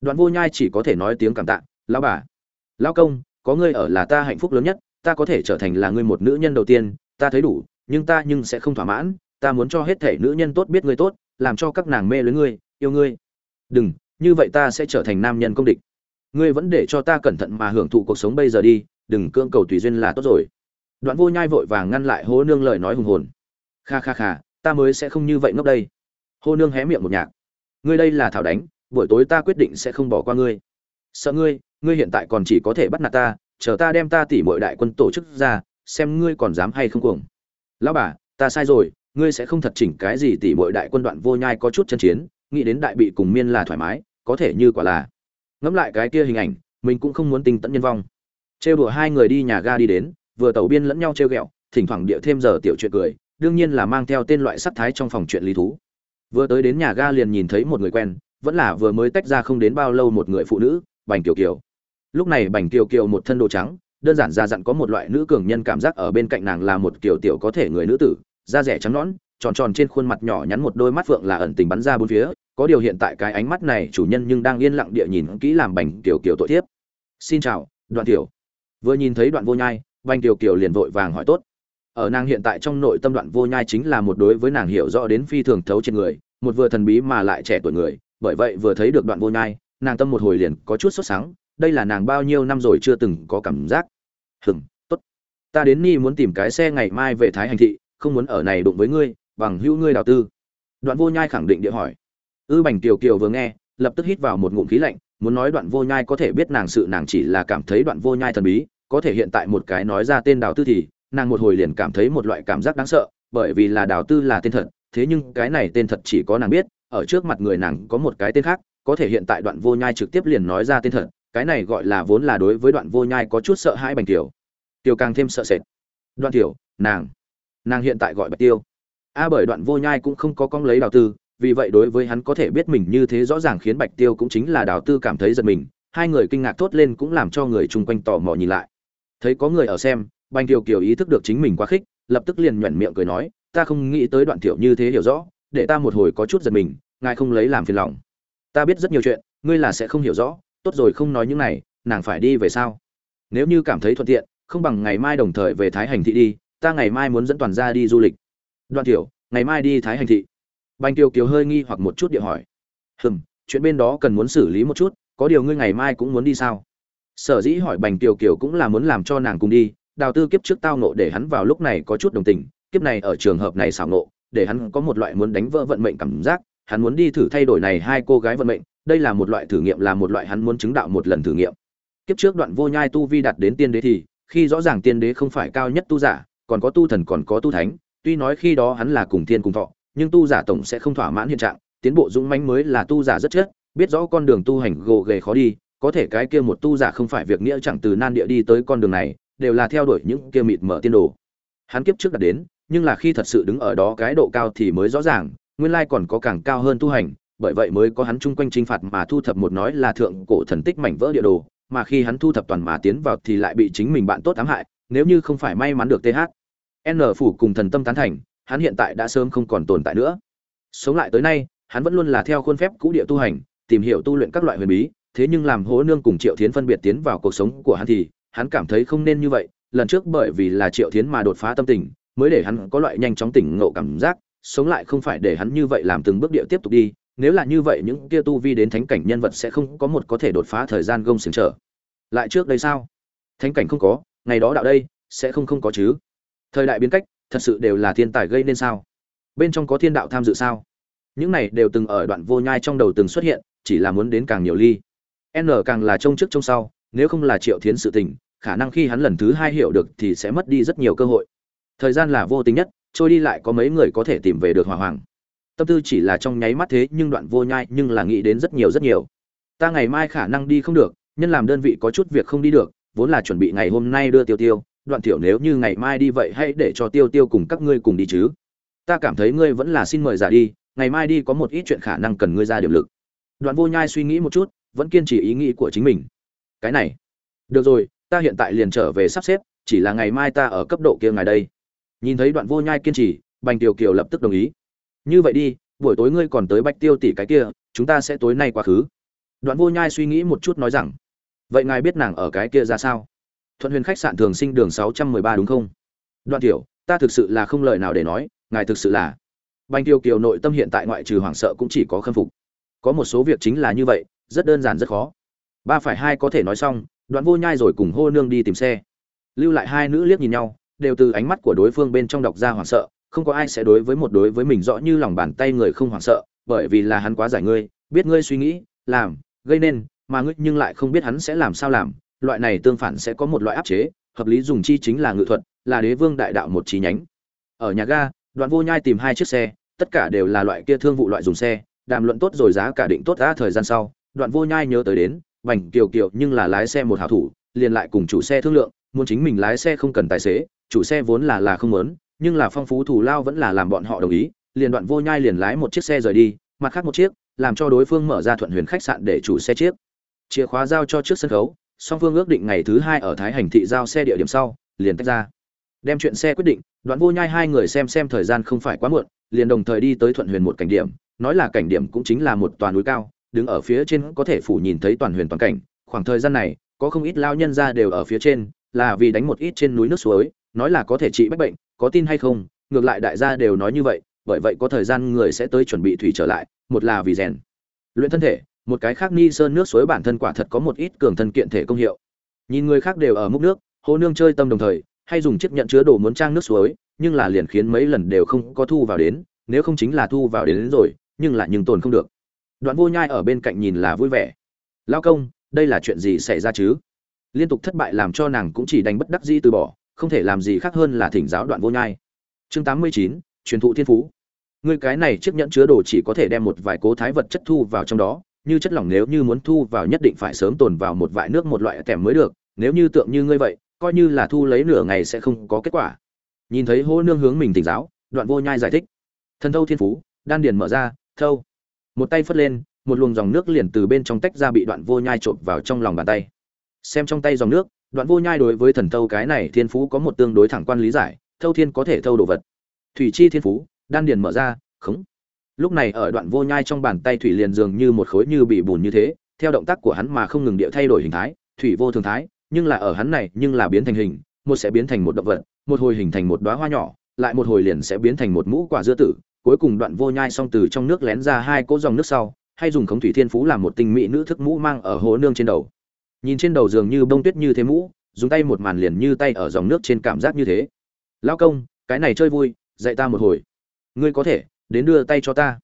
Đoạn vô nhai chỉ có thể nói tiếng cảm tạ, lão bà, lão công, có ngươi ở là ta hạnh phúc lớn nhất, ta có thể trở thành là ngươi một nữ nhân đầu tiên, ta thấy đủ, nhưng ta nhưng sẽ không thỏa mãn, ta muốn cho hết thể nữ nhân tốt biết ngươi tốt, làm cho các nàng mê lưới ngươi, yêu ngươi. Đừng, như vậy ta sẽ trở thành nam nhân công địch. Ngươi vẫn để cho ta cẩn thận mà hưởng thụ cuộc sống bây giờ đi, đừng cưỡng cầu tùy duyên là tốt rồi. Đoạn vô nhai vội vàng ngăn lại hố nương lời nói hùng hồn. Kha kha kha, ta mới sẽ không như vậy ngốc đây hô nương hé miệng một nhạc. Ngươi đây là thảo đánh, buổi tối ta quyết định sẽ không bỏ qua ngươi. Sợ ngươi ngươi hiện tại còn chỉ có thể bắt nạt ta, chờ ta đem ta tỉ mọi đại quân tổ chức ra, xem ngươi còn dám hay không cuồng. Lão bà, ta sai rồi, ngươi sẽ không thật chỉnh cái gì tỉ mọi đại quân đoạn vô nhai có chút chân chiến, nghĩ đến đại bị cùng miên là thoải mái, có thể như quả là. Ngẫm lại cái kia hình ảnh, mình cũng không muốn tinh tận nhân vong. Trêu đùa hai người đi nhà ga đi đến, vừa tàu biên lẫn nhau trêu ghẹo, thỉnh thoảng địa thêm giờ tiểu chuyện cười, đương nhiên là mang theo tên loại sắc thái trong phòng chuyện lý thú vừa tới đến nhà ga liền nhìn thấy một người quen, vẫn là vừa mới tách ra không đến bao lâu một người phụ nữ, bành kiều kiều. Lúc này bành kiều kiều một thân đồ trắng, đơn giản ra dặn có một loại nữ cường nhân cảm giác ở bên cạnh nàng là một kiểu tiểu có thể người nữ tử, da rẻ trắng nõn, tròn tròn trên khuôn mặt nhỏ nhắn một đôi mắt phượng là ẩn tình bắn ra bốn phía, có điều hiện tại cái ánh mắt này chủ nhân nhưng đang yên lặng địa nhìn kỹ làm bành kiều kiều tội thiếp. Xin chào, đoạn tiểu. Vừa nhìn thấy đoạn vô nhai, bành kiều kiều liền vội vàng hỏi tốt ở nàng hiện tại trong nội tâm đoạn vô nhai chính là một đối với nàng hiểu rõ đến phi thường thấu trên người, một vừa thần bí mà lại trẻ tuổi người, bởi vậy vừa thấy được đoạn vô nhai, nàng tâm một hồi liền có chút sốt sáng, đây là nàng bao nhiêu năm rồi chưa từng có cảm giác. Hừng tốt. Ta đến ni muốn tìm cái xe ngày mai về thái hành thị, không muốn ở này đụng với ngươi, bằng hữu ngươi đào tư. Đoạn vô nhai khẳng định địa hỏi. Ư bành kiều kiều vừa nghe, lập tức hít vào một ngụm khí lạnh, muốn nói đoạn vô nhai có thể biết nàng sự nàng chỉ là cảm thấy đoạn vô nhai thần bí, có thể hiện tại một cái nói ra tên đào tư thì nàng một hồi liền cảm thấy một loại cảm giác đáng sợ, bởi vì là đào tư là tên thật, thế nhưng cái này tên thật chỉ có nàng biết, ở trước mặt người nàng có một cái tên khác, có thể hiện tại đoạn vô nhai trực tiếp liền nói ra tên thật, cái này gọi là vốn là đối với đoạn vô nhai có chút sợ hãi bành tiểu. Tiểu càng thêm sợ sệt. Đoạn tiểu, nàng nàng hiện tại gọi bạch tiêu. A à, bởi đoạn vô nhai cũng không có con lấy đào tư, vì vậy đối với hắn có thể biết mình như thế rõ ràng khiến bạch tiêu cũng chính là đào tư cảm thấy giật mình, hai người kinh ngạc thốt lên cũng làm cho người chung quanh tò mò nhìn lại. Thấy có người ở xem bành tiểu kiều ý thức được chính mình quá khích, lập tức liền nhuyễn miệng cười nói, ta không nghĩ tới đoạn tiểu như thế hiểu rõ, để ta một hồi có chút giật mình, ngài không lấy làm phiền lòng. Ta biết rất nhiều chuyện, ngươi là sẽ không hiểu rõ, tốt rồi không nói những này, nàng phải đi về sao? Nếu như cảm thấy thuận tiện, không bằng ngày mai đồng thời về thái hành thị đi, ta ngày mai muốn dẫn toàn gia đi du lịch. Đoạn tiểu ngày mai đi thái hành thị. Bành Tiểu kiều hơi nghi hoặc một chút địa hỏi, hừm, chuyện bên đó cần muốn xử lý một chút, có điều ngươi ngày mai cũng muốn đi sao? Sở dĩ hỏi bành Tiểu kiều cũng là muốn làm cho nàng cùng đi đào tư kiếp trước tao nộ để hắn vào lúc này có chút đồng tình, kiếp này ở trường hợp này xảo nộ để hắn có một loại muốn đánh vỡ vận mệnh cảm giác, hắn muốn đi thử thay đổi này hai cô gái vận mệnh, đây là một loại thử nghiệm, là một loại hắn muốn chứng đạo một lần thử nghiệm. Kiếp trước đoạn vô nhai tu vi đạt đến tiên đế thì, khi rõ ràng tiên đế không phải cao nhất tu giả, còn có tu thần, còn có tu thánh, tuy nói khi đó hắn là cùng thiên cùng thọ, nhưng tu giả tổng sẽ không thỏa mãn hiện trạng, tiến bộ dũng mãnh mới là tu giả rất chết, biết rõ con đường tu hành gồ ghề khó đi, có thể cái kia một tu giả không phải việc nghĩa chẳng từ nan địa đi tới con đường này đều là theo đuổi những kia mịt mở tiên đồ. Hắn kiếp trước đã đến, nhưng là khi thật sự đứng ở đó cái độ cao thì mới rõ ràng, nguyên lai còn có càng cao hơn tu hành, bởi vậy mới có hắn chung quanh trinh phạt mà thu thập một nói là thượng cổ thần tích mảnh vỡ địa đồ, mà khi hắn thu thập toàn mà tiến vào thì lại bị chính mình bạn tốt ám hại, nếu như không phải may mắn được th n phủ cùng thần tâm tán thành, hắn hiện tại đã sớm không còn tồn tại nữa. Sống lại tới nay, hắn vẫn luôn là theo khuôn phép cũ địa tu hành, tìm hiểu tu luyện các loại huyền bí, thế nhưng làm hố nương cùng triệu thiến phân biệt tiến vào cuộc sống của hắn thì hắn cảm thấy không nên như vậy, lần trước bởi vì là triệu thiến mà đột phá tâm tình, mới để hắn có loại nhanh chóng tỉnh ngộ cảm giác, sống lại không phải để hắn như vậy làm từng bước địa tiếp tục đi, nếu là như vậy những kia tu vi đến thánh cảnh nhân vật sẽ không có một có thể đột phá thời gian gông xiềng trở. Lại trước đây sao? Thánh cảnh không có, ngày đó đạo đây, sẽ không không có chứ. Thời đại biến cách, thật sự đều là thiên tài gây nên sao? Bên trong có thiên đạo tham dự sao? Những này đều từng ở đoạn vô nhai trong đầu từng xuất hiện, chỉ là muốn đến càng nhiều ly. N càng là trông trước trông sau, nếu không là triệu thiến sự tình khả năng khi hắn lần thứ hai hiểu được thì sẽ mất đi rất nhiều cơ hội. Thời gian là vô tính nhất, trôi đi lại có mấy người có thể tìm về được hỏa hoàng. Tâm tư chỉ là trong nháy mắt thế, nhưng đoạn vô nhai nhưng là nghĩ đến rất nhiều rất nhiều. Ta ngày mai khả năng đi không được, nhân làm đơn vị có chút việc không đi được, vốn là chuẩn bị ngày hôm nay đưa tiêu tiêu, đoạn tiểu nếu như ngày mai đi vậy hãy để cho tiêu tiêu cùng các ngươi cùng đi chứ. Ta cảm thấy ngươi vẫn là xin mời giả đi, ngày mai đi có một ít chuyện khả năng cần ngươi ra điểm lực. Đoạn vô nhai suy nghĩ một chút, vẫn kiên trì ý nghĩ của chính mình. Cái này. Được rồi ta hiện tại liền trở về sắp xếp, chỉ là ngày mai ta ở cấp độ kia ngày đây. Nhìn thấy đoạn vô nhai kiên trì, bành tiểu kiều lập tức đồng ý. Như vậy đi, buổi tối ngươi còn tới bạch tiêu tỷ cái kia, chúng ta sẽ tối nay quá khứ. Đoạn vô nhai suy nghĩ một chút nói rằng, vậy ngài biết nàng ở cái kia ra sao? Thuận huyền khách sạn thường sinh đường sáu trăm mười ba đúng không? Đoạn tiểu, ta thực sự là không lời nào để nói, ngài thực sự là. Bành tiêu kiều nội tâm hiện tại ngoại trừ hoảng sợ cũng chỉ có khâm phục. Có một số việc chính là như vậy, rất đơn giản rất khó. Ba phải hai có thể nói xong đoạn vô nhai rồi cùng hô nương đi tìm xe. Lưu lại hai nữ liếc nhìn nhau, đều từ ánh mắt của đối phương bên trong đọc ra hoảng sợ, không có ai sẽ đối với một đối với mình rõ như lòng bàn tay người không hoảng sợ, bởi vì là hắn quá giải ngươi, biết ngươi suy nghĩ, làm, gây nên, mà ngươi nhưng lại không biết hắn sẽ làm sao làm. Loại này tương phản sẽ có một loại áp chế, hợp lý dùng chi chính là ngự thuật, là đế vương đại đạo một chi nhánh. Ở nhà ga, đoạn vô nhai tìm hai chiếc xe, tất cả đều là loại kia thương vụ loại dùng xe, đàm luận tốt rồi giá cả định tốt đã thời gian sau, đoạn vô nhai nhớ tới đến Bành kiều kiều nhưng là lái xe một hảo thủ, liền lại cùng chủ xe thương lượng, muốn chính mình lái xe không cần tài xế, chủ xe vốn là là không muốn, nhưng là phong phú thủ lao vẫn là làm bọn họ đồng ý, liền đoạn vô nhai liền lái một chiếc xe rời đi, mặt khác một chiếc, làm cho đối phương mở ra thuận huyền khách sạn để chủ xe chiếc. Chìa khóa giao cho trước sân khấu, song phương ước định ngày thứ hai ở thái hành thị giao xe địa điểm sau, liền tách ra. Đem chuyện xe quyết định, đoạn vô nhai hai người xem xem thời gian không phải quá muộn, liền đồng thời đi tới thuận huyền một cảnh điểm, nói là cảnh điểm cũng chính là một tòa núi cao đứng ở phía trên có thể phủ nhìn thấy toàn huyền toàn cảnh. Khoảng thời gian này có không ít lao nhân ra đều ở phía trên là vì đánh một ít trên núi nước suối nói là có thể trị bách bệnh có tin hay không ngược lại đại gia đều nói như vậy bởi vậy có thời gian người sẽ tới chuẩn bị thủy trở lại một là vì rèn luyện thân thể một cái khác ni sơn nước suối bản thân quả thật có một ít cường thân kiện thể công hiệu. Nhìn người khác đều ở múc nước hô nương chơi tâm đồng thời hay dùng chiếc nhận chứa đồ muốn trang nước suối nhưng là liền khiến mấy lần đều không có thu vào đến nếu không chính là thu vào đến, đến rồi nhưng là nhưng tồn không được đoạn vô nhai ở bên cạnh nhìn là vui vẻ. Lao công, đây là chuyện gì xảy ra chứ? Liên tục thất bại làm cho nàng cũng chỉ đành bất đắc dĩ từ bỏ, không thể làm gì khác hơn là thỉnh giáo đoạn vô nhai. Chương tám mươi chín, truyền thụ thiên phú. Ngươi cái này chiếc nhẫn chứa đồ chỉ có thể đem một vài cố thái vật chất thu vào trong đó, như chất lỏng nếu như muốn thu vào nhất định phải sớm tồn vào một vại nước một loại tẻm mới được, nếu như tượng như ngươi vậy, coi như là thu lấy nửa ngày sẽ không có kết quả. Nhìn thấy hô nương hướng mình tỉnh giáo, đoạn vô nhai giải thích. Thần thâu thiên phú, đan điền mở ra, thâu một tay phất lên, một luồng dòng nước liền từ bên trong tách ra bị đoạn vô nhai trộm vào trong lòng bàn tay. Xem trong tay dòng nước, đoạn vô nhai đối với thần thâu cái này thiên phú có một tương đối thẳng quan lý giải, thâu thiên có thể thâu đồ vật. Thủy chi thiên phú, đan điền mở ra, khống. Lúc này ở đoạn vô nhai trong bàn tay thủy liền dường như một khối như bị bùn như thế, theo động tác của hắn mà không ngừng địa thay đổi hình thái, thủy vô thường thái, nhưng là ở hắn này, nhưng là biến thành hình, một sẽ biến thành một động vật, một hồi hình thành một đóa hoa nhỏ, lại một hồi liền sẽ biến thành một mũ quả dưa tử cuối cùng đoạn vô nhai xong từ trong nước lén ra hai cỗ dòng nước sau, hay dùng khống thủy thiên phú làm một tinh mỹ nữ thức mũ mang ở hồ nương trên đầu. Nhìn trên đầu giường như bông tuyết như thế mũ, dùng tay một màn liền như tay ở dòng nước trên cảm giác như thế. Lao công, cái này chơi vui, dạy ta một hồi. Ngươi có thể, đến đưa tay cho ta.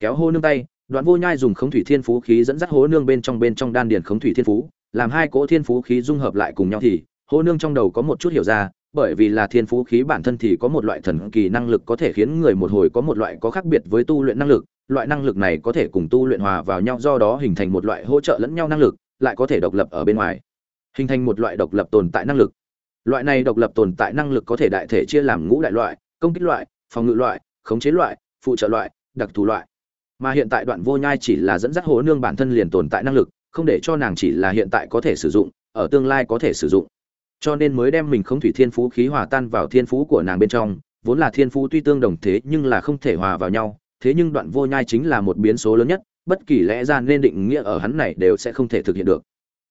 Kéo hô nương tay, đoạn vô nhai dùng khống thủy thiên phú khí dẫn dắt hố nương bên trong bên trong đan điền khống thủy thiên phú, làm hai cỗ thiên phú khí dung hợp lại cùng nhau thì, hố nương trong đầu có một chút hiểu ra bởi vì là thiên phú khí bản thân thì có một loại thần kỳ năng lực có thể khiến người một hồi có một loại có khác biệt với tu luyện năng lực. Loại năng lực này có thể cùng tu luyện hòa vào nhau, do đó hình thành một loại hỗ trợ lẫn nhau năng lực, lại có thể độc lập ở bên ngoài. Hình thành một loại độc lập tồn tại năng lực. Loại này độc lập tồn tại năng lực có thể đại thể chia làm ngũ đại loại, công kích loại, phòng ngự loại, khống chế loại, phụ trợ loại, đặc thù loại. Mà hiện tại đoạn vô nhai chỉ là dẫn dắt hố nương bản thân liền tồn tại năng lực, không để cho nàng chỉ là hiện tại có thể sử dụng, ở tương lai có thể sử dụng cho nên mới đem mình không thủy thiên phú khí hòa tan vào thiên phú của nàng bên trong, vốn là thiên phú tuy tương đồng thế nhưng là không thể hòa vào nhau, thế nhưng đoạn vô nhai chính là một biến số lớn nhất, bất kỳ lẽ ra nên định nghĩa ở hắn này đều sẽ không thể thực hiện được.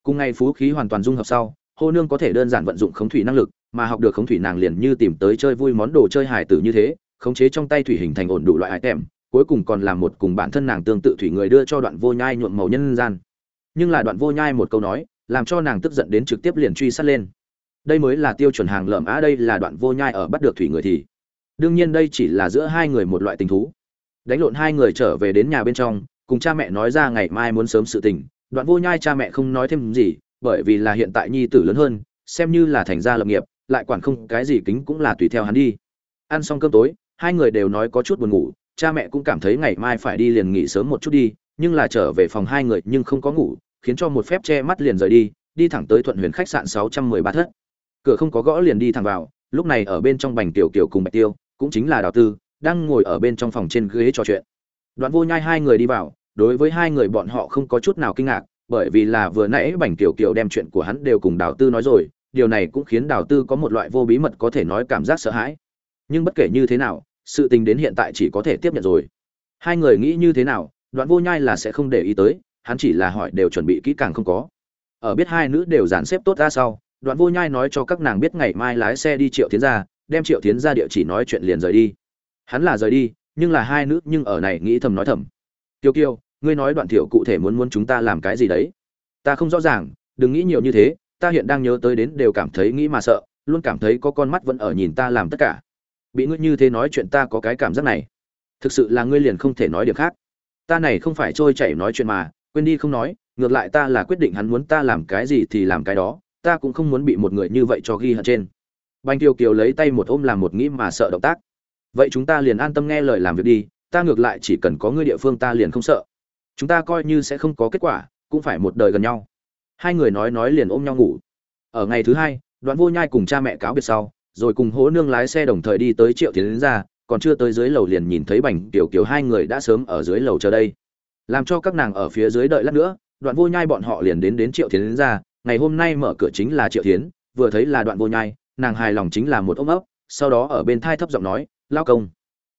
Cùng ngày phú khí hoàn toàn dung hợp sau, hô nương có thể đơn giản vận dụng khống thủy năng lực, mà học được khống thủy nàng liền như tìm tới chơi vui món đồ chơi hài tử như thế, khống chế trong tay thủy hình thành ổn đủ loại item, cuối cùng còn làm một cùng bản thân nàng tương tự thủy người đưa cho đoạn vô nhai nhuộm màu nhân gian. Nhưng là đoạn vô nhai một câu nói, làm cho nàng tức giận đến trực tiếp liền truy sát lên đây mới là tiêu chuẩn hàng lợm á, đây là đoạn vô nhai ở bắt được thủy người thì. Đương nhiên đây chỉ là giữa hai người một loại tình thú. Đánh lộn hai người trở về đến nhà bên trong, cùng cha mẹ nói ra ngày mai muốn sớm sự tình. Đoạn vô nhai cha mẹ không nói thêm gì, bởi vì là hiện tại nhi tử lớn hơn, xem như là thành gia lập nghiệp, lại quản không cái gì kính cũng là tùy theo hắn đi. Ăn xong cơm tối, hai người đều nói có chút buồn ngủ, cha mẹ cũng cảm thấy ngày mai phải đi liền nghỉ sớm một chút đi, nhưng là trở về phòng hai người nhưng không có ngủ, khiến cho một phép che mắt liền rời đi đi thẳng tới thuận huyền khách sạn sáu trăm mười ba thất cửa không có gõ liền đi thẳng vào, lúc này ở bên trong bành tiểu kiều cùng bạch tiêu, cũng chính là đào tư, đang ngồi ở bên trong phòng trên ghế trò chuyện. Đoạn vô nhai hai người đi vào, đối với hai người bọn họ không có chút nào kinh ngạc, bởi vì là vừa nãy bành tiểu kiều đem chuyện của hắn đều cùng đào tư nói rồi, điều này cũng khiến đào tư có một loại vô bí mật có thể nói cảm giác sợ hãi. Nhưng bất kể như thế nào, sự tình đến hiện tại chỉ có thể tiếp nhận rồi. Hai người nghĩ như thế nào, đoạn vô nhai là sẽ không để ý tới, hắn chỉ là hỏi đều chuẩn bị kỹ càng không có. Ở biết hai nữ đều dàn xếp tốt ra sau đoạn vô nhai nói cho các nàng biết ngày mai lái xe đi triệu tiến ra đem triệu tiến ra địa chỉ nói chuyện liền rời đi. Hắn là rời đi, nhưng là hai nữ nhưng ở này nghĩ thầm nói thầm. Kiều kiều, ngươi nói đoạn thiểu cụ thể muốn muốn chúng ta làm cái gì đấy? Ta không rõ ràng, đừng nghĩ nhiều như thế, ta hiện đang nhớ tới đến đều cảm thấy nghĩ mà sợ, luôn cảm thấy có con mắt vẫn ở nhìn ta làm tất cả. Bị ngươi như thế nói chuyện ta có cái cảm giác này. Thực sự là ngươi liền không thể nói điểm khác. Ta này không phải trôi chảy nói chuyện mà, quên đi không nói, ngược lại ta là quyết định hắn muốn ta làm cái gì thì làm cái đó ta cũng không muốn bị một người như vậy cho ghi hận trên. Bành kiều kiều lấy tay một ôm làm một nghĩ mà sợ động tác. Vậy chúng ta liền an tâm nghe lời làm việc đi, ta ngược lại chỉ cần có ngươi địa phương ta liền không sợ. Chúng ta coi như sẽ không có kết quả, cũng phải một đời gần nhau. Hai người nói nói liền ôm nhau ngủ. Ở ngày thứ hai, đoạn vô nhai cùng cha mẹ cáo biệt sau, rồi cùng hố nương lái xe đồng thời đi tới triệu tiến đến ra, còn chưa tới dưới lầu liền nhìn thấy bành tiểu kiều hai người đã sớm ở dưới lầu chờ đây. Làm cho các nàng ở phía dưới đợi lát nữa, đoạn vô nhai bọn họ liền đến đến triệu tiến đến ra ngày hôm nay mở cửa chính là triệu tiến vừa thấy là đoạn vô nhai, nàng hài lòng chính là một ôm ấp, sau đó ở bên thai thấp giọng nói, lao công.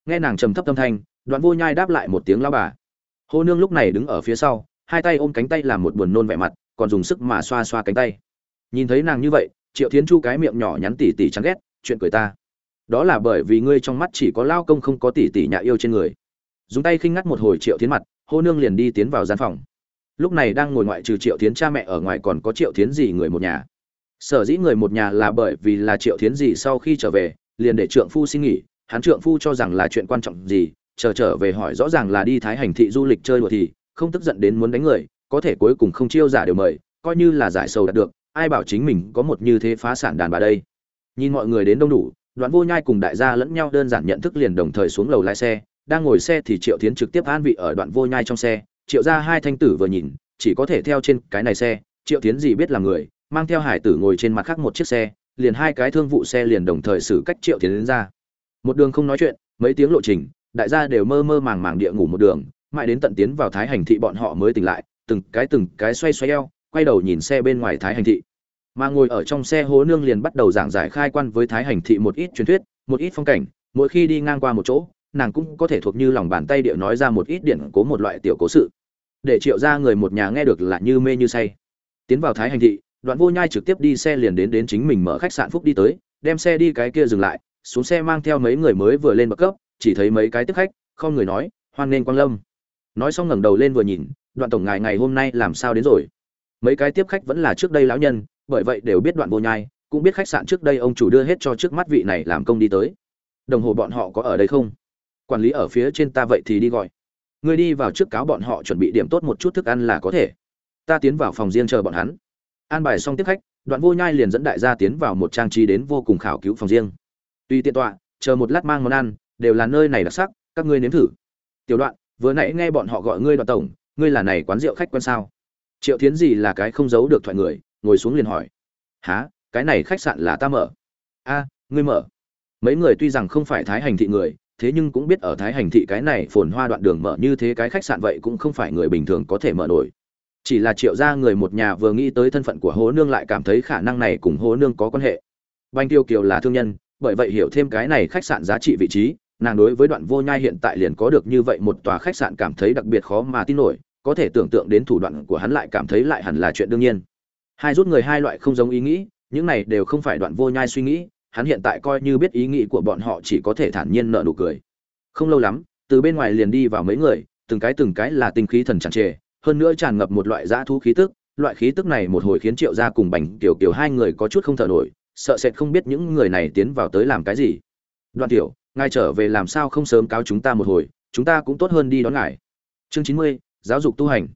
Nghe nàng trầm thấp tâm thanh, đoạn vô nhai đáp lại một tiếng lao bà. Hô nương lúc này đứng ở phía sau, hai tay ôm cánh tay làm một buồn nôn vẻ mặt, còn dùng sức mà xoa xoa cánh tay. Nhìn thấy nàng như vậy, triệu tiến chu cái miệng nhỏ nhắn tỉ tỉ chán ghét, chuyện cười ta. Đó là bởi vì ngươi trong mắt chỉ có lao công không có tỉ tỉ nhạ yêu trên người. Dùng tay khinh ngắt một hồi triệu tiến mặt, hô nương liền đi tiến vào gian phòng lúc này đang ngồi ngoại trừ triệu tiến cha mẹ ở ngoài còn có triệu tiến gì người một nhà. Sở dĩ người một nhà là bởi vì là triệu tiến gì sau khi trở về, liền để trượng phu xin nghỉ, hắn trượng phu cho rằng là chuyện quan trọng gì, chờ trở về hỏi rõ ràng là đi thái hành thị du lịch chơi đùa thì không tức giận đến muốn đánh người, có thể cuối cùng không chiêu giả đều mời, coi như là giải sầu đạt được, ai bảo chính mình có một như thế phá sản đàn bà đây. Nhìn mọi người đến đông đủ, đoạn vô nhai cùng đại gia lẫn nhau đơn giản nhận thức liền đồng thời xuống lầu lái xe, đang ngồi xe thì triệu tiến trực tiếp an vị ở đoạn vô nhai trong xe triệu ra hai thanh tử vừa nhìn, chỉ có thể theo trên cái này xe, triệu tiến gì biết là người, mang theo hải tử ngồi trên mặt khác một chiếc xe, liền hai cái thương vụ xe liền đồng thời xử cách triệu tiến đến ra. Một đường không nói chuyện, mấy tiếng lộ trình, đại gia đều mơ mơ màng màng địa ngủ một đường, mãi đến tận tiến vào thái hành thị bọn họ mới tỉnh lại, từng cái từng cái xoay xoay eo, quay đầu nhìn xe bên ngoài thái hành thị. Mà ngồi ở trong xe hố nương liền bắt đầu giảng giải khai quan với thái hành thị một ít truyền thuyết, một ít phong cảnh, mỗi khi đi ngang qua một chỗ nàng cũng có thể thuộc như lòng bàn tay địa nói ra một ít điển cố một loại tiểu cố sự. Để triệu ra người một nhà nghe được là như mê như say. Tiến vào thái hành thị, đoạn vô nhai trực tiếp đi xe liền đến đến chính mình mở khách sạn phúc đi tới, đem xe đi cái kia dừng lại, xuống xe mang theo mấy người mới vừa lên bậc cấp, chỉ thấy mấy cái tiếp khách, không người nói, hoan nghênh quang lâm. Nói xong ngẩng đầu lên vừa nhìn, đoạn tổng ngài ngày hôm nay làm sao đến rồi? Mấy cái tiếp khách vẫn là trước đây lão nhân, bởi vậy đều biết đoạn vô nhai, cũng biết khách sạn trước đây ông chủ đưa hết cho trước mắt vị này làm công đi tới. Đồng hồ bọn họ có ở đây không? Quản lý ở phía trên ta vậy thì đi gọi. Người đi vào trước cáo bọn họ chuẩn bị điểm tốt một chút thức ăn là có thể. Ta tiến vào phòng riêng chờ bọn hắn. An bài xong tiếp khách, đoạn vô nhai liền dẫn đại gia tiến vào một trang trí đến vô cùng khảo cứu phòng riêng. Tuy tiện tọa, chờ một lát mang món ăn, đều là nơi này đặc sắc, các ngươi nếm thử. Tiểu đoạn, vừa nãy nghe bọn họ gọi ngươi đoạn tổng, ngươi là này quán rượu khách quan sao? Triệu tiến gì là cái không giấu được thoại người, ngồi xuống liền hỏi. Há cái này khách sạn là ta mở? A, ngươi mở. Mấy người tuy rằng không phải thái hành thị người thế nhưng cũng biết ở thái hành thị cái này phồn hoa đoạn đường mở như thế cái khách sạn vậy cũng không phải người bình thường có thể mở nổi. Chỉ là triệu gia người một nhà vừa nghĩ tới thân phận của hố nương lại cảm thấy khả năng này cùng hố nương có quan hệ. Banh tiêu kiều là thương nhân, bởi vậy hiểu thêm cái này khách sạn giá trị vị trí, nàng đối với đoạn vô nhai hiện tại liền có được như vậy một tòa khách sạn cảm thấy đặc biệt khó mà tin nổi, có thể tưởng tượng đến thủ đoạn của hắn lại cảm thấy lại hẳn là chuyện đương nhiên. Hai rút người hai loại không giống ý nghĩ, những này đều không phải đoạn vô nhai suy nghĩ hắn hiện tại coi như biết ý nghĩ của bọn họ chỉ có thể thản nhiên nợ nụ cười. Không lâu lắm, từ bên ngoài liền đi vào mấy người, từng cái từng cái là tinh khí thần tràn trề, hơn nữa tràn ngập một loại dã thú khí tức, loại khí tức này một hồi khiến triệu gia cùng bành tiểu kiều hai người có chút không thở nổi, sợ sệt không biết những người này tiến vào tới làm cái gì. Đoạn tiểu, ngài trở về làm sao không sớm cáo chúng ta một hồi, chúng ta cũng tốt hơn đi đón ngài. Chương chín mươi, giáo dục tu hành.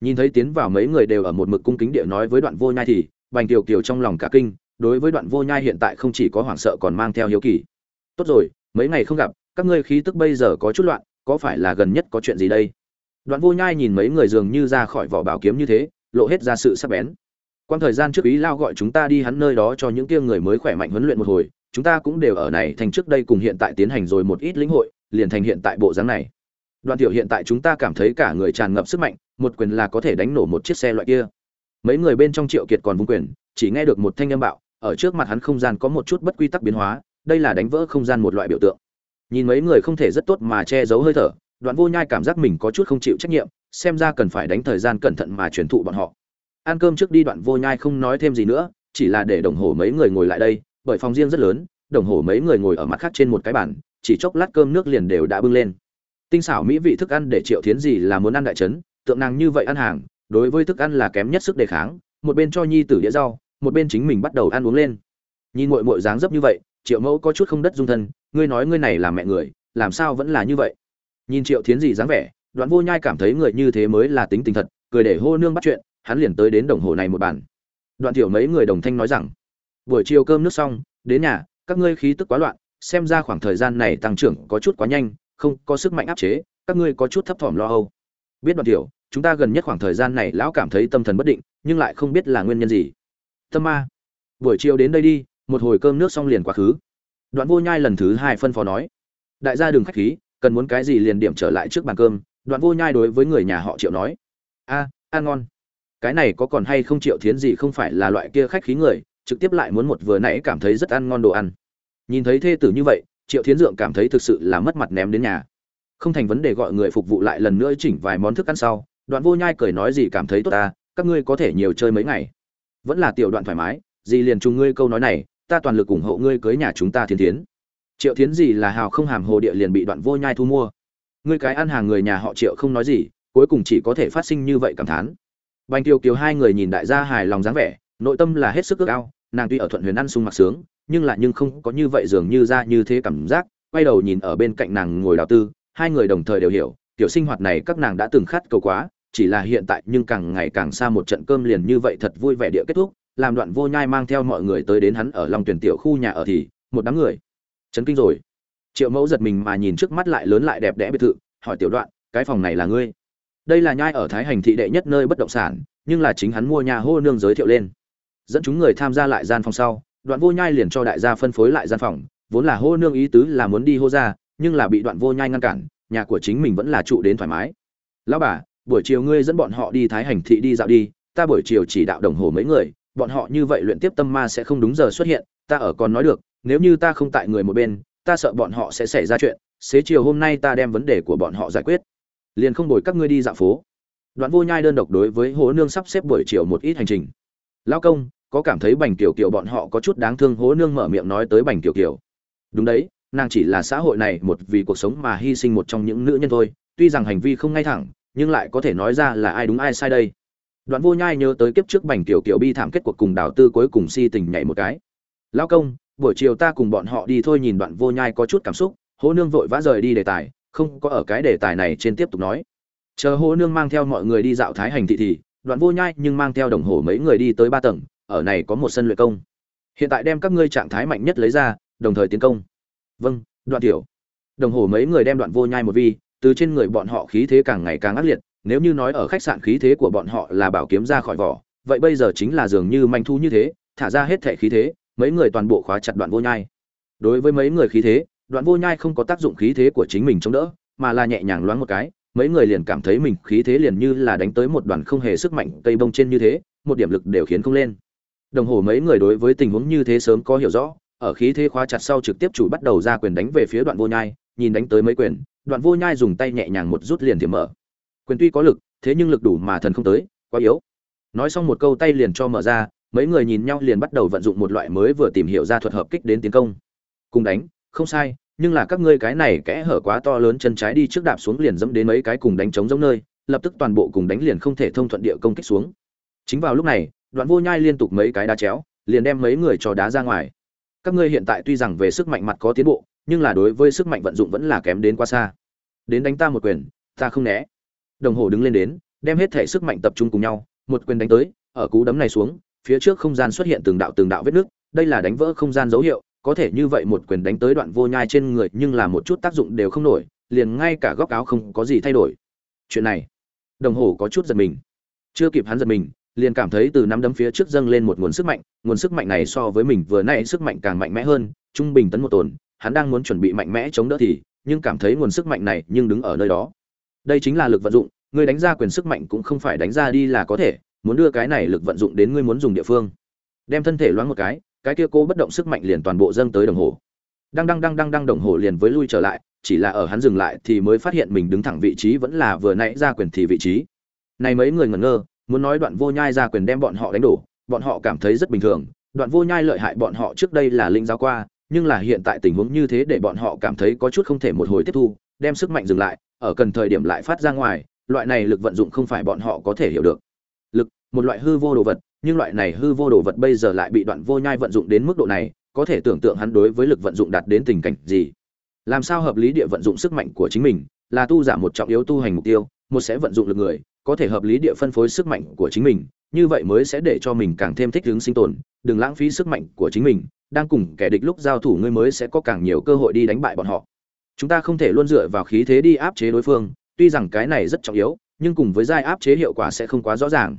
Nhìn thấy tiến vào mấy người đều ở một mực cung kính địa nói với đoạn vô nhai thì, bành tiểu kiều trong lòng cả kinh đối với đoạn vô nhai hiện tại không chỉ có hoảng sợ còn mang theo hiếu kỳ. Tốt rồi, mấy ngày không gặp, các ngươi khí tức bây giờ có chút loạn, có phải là gần nhất có chuyện gì đây? Đoạn vô nhai nhìn mấy người dường như ra khỏi vỏ bảo kiếm như thế, lộ hết ra sự sắc bén. Quan thời gian trước ý lao gọi chúng ta đi hắn nơi đó cho những kia người mới khỏe mạnh huấn luyện một hồi, chúng ta cũng đều ở này thành trước đây cùng hiện tại tiến hành rồi một ít lĩnh hội, liền thành hiện tại bộ dáng này. Đoạn tiểu hiện tại chúng ta cảm thấy cả người tràn ngập sức mạnh, một quyền là có thể đánh nổ một chiếc xe loại kia. Mấy người bên trong triệu kiệt còn vung quyền, chỉ nghe được một thanh âm bạo ở trước mặt hắn không gian có một chút bất quy tắc biến hóa, đây là đánh vỡ không gian một loại biểu tượng. Nhìn mấy người không thể rất tốt mà che giấu hơi thở, đoạn vô nhai cảm giác mình có chút không chịu trách nhiệm, xem ra cần phải đánh thời gian cẩn thận mà truyền thụ bọn họ. Ăn cơm trước đi đoạn vô nhai không nói thêm gì nữa, chỉ là để đồng hồ mấy người ngồi lại đây, bởi phòng riêng rất lớn, đồng hồ mấy người ngồi ở mặt khác trên một cái bàn, chỉ chốc lát cơm nước liền đều đã bưng lên. Tinh xảo mỹ vị thức ăn để triệu thiến gì là muốn ăn đại trấn tượng nàng như vậy ăn hàng, đối với thức ăn là kém nhất sức đề kháng, một bên cho nhi tử đĩa rau một bên chính mình bắt đầu ăn uống lên. Nhìn muội muội dáng dấp như vậy, triệu mẫu có chút không đất dung thân, ngươi nói ngươi này là mẹ người, làm sao vẫn là như vậy? Nhìn triệu thiến gì dáng vẻ, đoạn vô nhai cảm thấy người như thế mới là tính tình thật, cười để hô nương bắt chuyện, hắn liền tới đến đồng hồ này một bàn. Đoạn tiểu mấy người đồng thanh nói rằng, buổi chiều cơm nước xong, đến nhà, các ngươi khí tức quá loạn, xem ra khoảng thời gian này tăng trưởng có chút quá nhanh, không có sức mạnh áp chế, các ngươi có chút thấp thỏm lo âu. Biết đoạn tiểu, chúng ta gần nhất khoảng thời gian này lão cảm thấy tâm thần bất định, nhưng lại không biết là nguyên nhân gì tâm ma. Buổi chiều đến đây đi, một hồi cơm nước xong liền quá khứ. Đoạn vô nhai lần thứ hai phân phó nói, đại gia đừng khách khí, cần muốn cái gì liền điểm trở lại trước bàn cơm. Đoạn vô nhai đối với người nhà họ triệu nói, a, ăn ngon. Cái này có còn hay không triệu thiến gì không phải là loại kia khách khí người, trực tiếp lại muốn một vừa nãy cảm thấy rất ăn ngon đồ ăn. Nhìn thấy thê tử như vậy, triệu thiến dượng cảm thấy thực sự là mất mặt ném đến nhà. Không thành vấn đề gọi người phục vụ lại lần nữa chỉnh vài món thức ăn sau, đoạn vô nhai cười nói, gì cảm thấy tốt ta, các ngươi có thể nhiều chơi mấy ngày vẫn là tiểu đoạn thoải mái, dì liền trùng ngươi câu nói này, ta toàn lực ủng hộ ngươi cưới nhà chúng ta thiên thiến. Triệu thiến gì là hào không hàm hồ địa liền bị đoạn vô nhai thu mua. Ngươi cái ăn hàng người nhà họ triệu không nói gì, cuối cùng chỉ có thể phát sinh như vậy cảm thán. Bành tiêu kiều hai người nhìn đại gia hài lòng dáng vẻ, nội tâm là hết sức ước ao, nàng tuy ở thuận huyền ăn sung mặc sướng, nhưng lại nhưng không có như vậy dường như ra như thế cảm giác, quay đầu nhìn ở bên cạnh nàng ngồi đào tư, hai người đồng thời đều hiểu, tiểu sinh hoạt này các nàng đã từng khát cầu quá chỉ là hiện tại nhưng càng ngày càng xa một trận cơm liền như vậy thật vui vẻ địa kết thúc, làm đoạn vô nhai mang theo mọi người tới đến hắn ở lòng tuyển tiểu khu nhà ở thì, một đám người. Chấn kinh rồi. Triệu mẫu giật mình mà nhìn trước mắt lại lớn lại đẹp đẽ biệt thự, hỏi tiểu đoạn, cái phòng này là ngươi? Đây là nhai ở thái hành thị đệ nhất nơi bất động sản, nhưng là chính hắn mua nhà hô nương giới thiệu lên. Dẫn chúng người tham gia lại gian phòng sau, đoạn vô nhai liền cho đại gia phân phối lại gian phòng, vốn là hô nương ý tứ là muốn đi hô ra, nhưng là bị đoạn vô nhai ngăn cản, nhà của chính mình vẫn là trụ đến thoải mái. Lão bà buổi chiều ngươi dẫn bọn họ đi thái hành thị đi dạo đi, ta buổi chiều chỉ đạo đồng hồ mấy người, bọn họ như vậy luyện tiếp tâm ma sẽ không đúng giờ xuất hiện, ta ở còn nói được, nếu như ta không tại người một bên, ta sợ bọn họ sẽ xảy ra chuyện, xế chiều hôm nay ta đem vấn đề của bọn họ giải quyết. Liền không đổi các ngươi đi dạo phố. Đoạn vô nhai đơn độc đối với hố nương sắp xếp buổi chiều một ít hành trình. Lão công, có cảm thấy bành tiểu kiều bọn họ có chút đáng thương hố nương mở miệng nói tới bành tiểu kiều. Đúng đấy, nàng chỉ là xã hội này một vì cuộc sống mà hy sinh một trong những nữ nhân thôi, tuy rằng hành vi không ngay thẳng nhưng lại có thể nói ra là ai đúng ai sai đây. Đoạn vô nhai nhớ tới kiếp trước bành tiểu kiểu bi thảm kết cuộc cùng đào tư cuối cùng si tình nhảy một cái. Lão công, buổi chiều ta cùng bọn họ đi thôi, nhìn đoạn vô nhai có chút cảm xúc hố nương vội vã rời đi đề tài, không có ở cái đề tài này trên tiếp tục nói. Chờ hố nương mang theo mọi người đi dạo thái hành thị thì, đoạn vô nhai nhưng mang theo đồng hồ mấy người đi tới ba tầng, ở này có một sân luyện công. Hiện tại đem các ngươi trạng thái mạnh nhất lấy ra, đồng thời tiến công. Vâng đoạn tiểu. Đồng hồ mấy người đem đoạn vô nhai một vi từ trên người bọn họ khí thế càng ngày càng ác liệt, nếu như nói ở khách sạn khí thế của bọn họ là bảo kiếm ra khỏi vỏ, vậy bây giờ chính là dường như manh thu như thế, thả ra hết thể khí thế, mấy người toàn bộ khóa chặt đoạn vô nhai. Đối với mấy người khí thế, đoạn vô nhai không có tác dụng khí thế của chính mình chống đỡ, mà là nhẹ nhàng loáng một cái, mấy người liền cảm thấy mình khí thế liền như là đánh tới một đoàn không hề sức mạnh cây bông trên như thế, một điểm lực đều khiến không lên. Đồng hồ mấy người đối với tình huống như thế sớm có hiểu rõ, ở khí thế khóa chặt sau trực tiếp chủ bắt đầu ra quyền đánh về phía đoạn vô nhai, nhìn đánh tới mấy quyền đoạn vô nhai dùng tay nhẹ nhàng một rút liền thiểm mở. Quyền tuy có lực, thế nhưng lực đủ mà thần không tới, quá yếu. Nói xong một câu tay liền cho mở ra, mấy người nhìn nhau liền bắt đầu vận dụng một loại mới vừa tìm hiểu ra thuật hợp kích đến tiến công. Cùng đánh, không sai, nhưng là các ngươi cái này kẽ hở quá to lớn chân trái đi trước đạp xuống liền dẫm đến mấy cái cùng đánh chống giống nơi, lập tức toàn bộ cùng đánh liền không thể thông thuận địa công kích xuống. Chính vào lúc này, đoạn vô nhai liên tục mấy cái đá chéo, liền đem mấy người cho đá ra ngoài. Các ngươi hiện tại tuy rằng về sức mạnh mặt có tiến bộ nhưng là đối với sức mạnh vận dụng vẫn là kém đến quá xa. Đến đánh ta một quyền, ta không né. Đồng hồ đứng lên đến, đem hết thể sức mạnh tập trung cùng nhau, một quyền đánh tới, ở cú đấm này xuống, phía trước không gian xuất hiện từng đạo từng đạo vết nước, đây là đánh vỡ không gian dấu hiệu, có thể như vậy một quyền đánh tới đoạn vô nhai trên người, nhưng là một chút tác dụng đều không nổi, liền ngay cả góc áo không có gì thay đổi. Chuyện này, đồng hồ có chút giật mình. Chưa kịp hắn giật mình, liền cảm thấy từ năm đấm phía trước dâng lên một nguồn sức mạnh, nguồn sức mạnh này so với mình vừa nãy sức mạnh càng mạnh mẽ hơn, trung bình tấn một tồn hắn đang muốn chuẩn bị mạnh mẽ chống đỡ thì, nhưng cảm thấy nguồn sức mạnh này nhưng đứng ở nơi đó. Đây chính là lực vận dụng người đánh ra quyền sức mạnh cũng không phải đánh ra đi là có thể, muốn đưa cái này lực vận dụng đến ngươi muốn dùng địa phương. Đem thân thể loáng một cái cái kia cô bất động sức mạnh liền toàn bộ dâng tới đồng hồ. Đang đang đang đang đang đồng hồ liền với lui trở lại, chỉ là ở hắn dừng lại thì mới phát hiện mình đứng thẳng vị trí vẫn là vừa nãy ra quyền thì vị trí. Này mấy người ngẩn ngơ, muốn nói đoạn vô nhai ra quyền đem bọn họ đánh đổ, bọn họ cảm thấy rất bình thường, đoạn vô nhai lợi hại bọn họ trước đây là linh giáo qua nhưng là hiện tại tình huống như thế để bọn họ cảm thấy có chút không thể một hồi tiếp thu, đem sức mạnh dừng lại, ở cần thời điểm lại phát ra ngoài, loại này lực vận dụng không phải bọn họ có thể hiểu được. Lực, một loại hư vô đồ vật, nhưng loại này hư vô đồ vật bây giờ lại bị đoạn vô nhai vận dụng đến mức độ này, có thể tưởng tượng hắn đối với lực vận dụng đạt đến tình cảnh gì. Làm sao hợp lý địa vận dụng sức mạnh của chính mình, là tu giảm một trọng yếu tu hành mục tiêu, một sẽ vận dụng lực người có thể hợp lý địa phân phối sức mạnh của chính mình, như vậy mới sẽ để cho mình càng thêm thích ứng sinh tồn, đừng lãng phí sức mạnh của chính mình, đang cùng kẻ địch lúc giao thủ ngươi mới sẽ có càng nhiều cơ hội đi đánh bại bọn họ. Chúng ta không thể luôn dựa vào khí thế đi áp chế đối phương, tuy rằng cái này rất trọng yếu, nhưng cùng với giai áp chế hiệu quả sẽ không quá rõ ràng.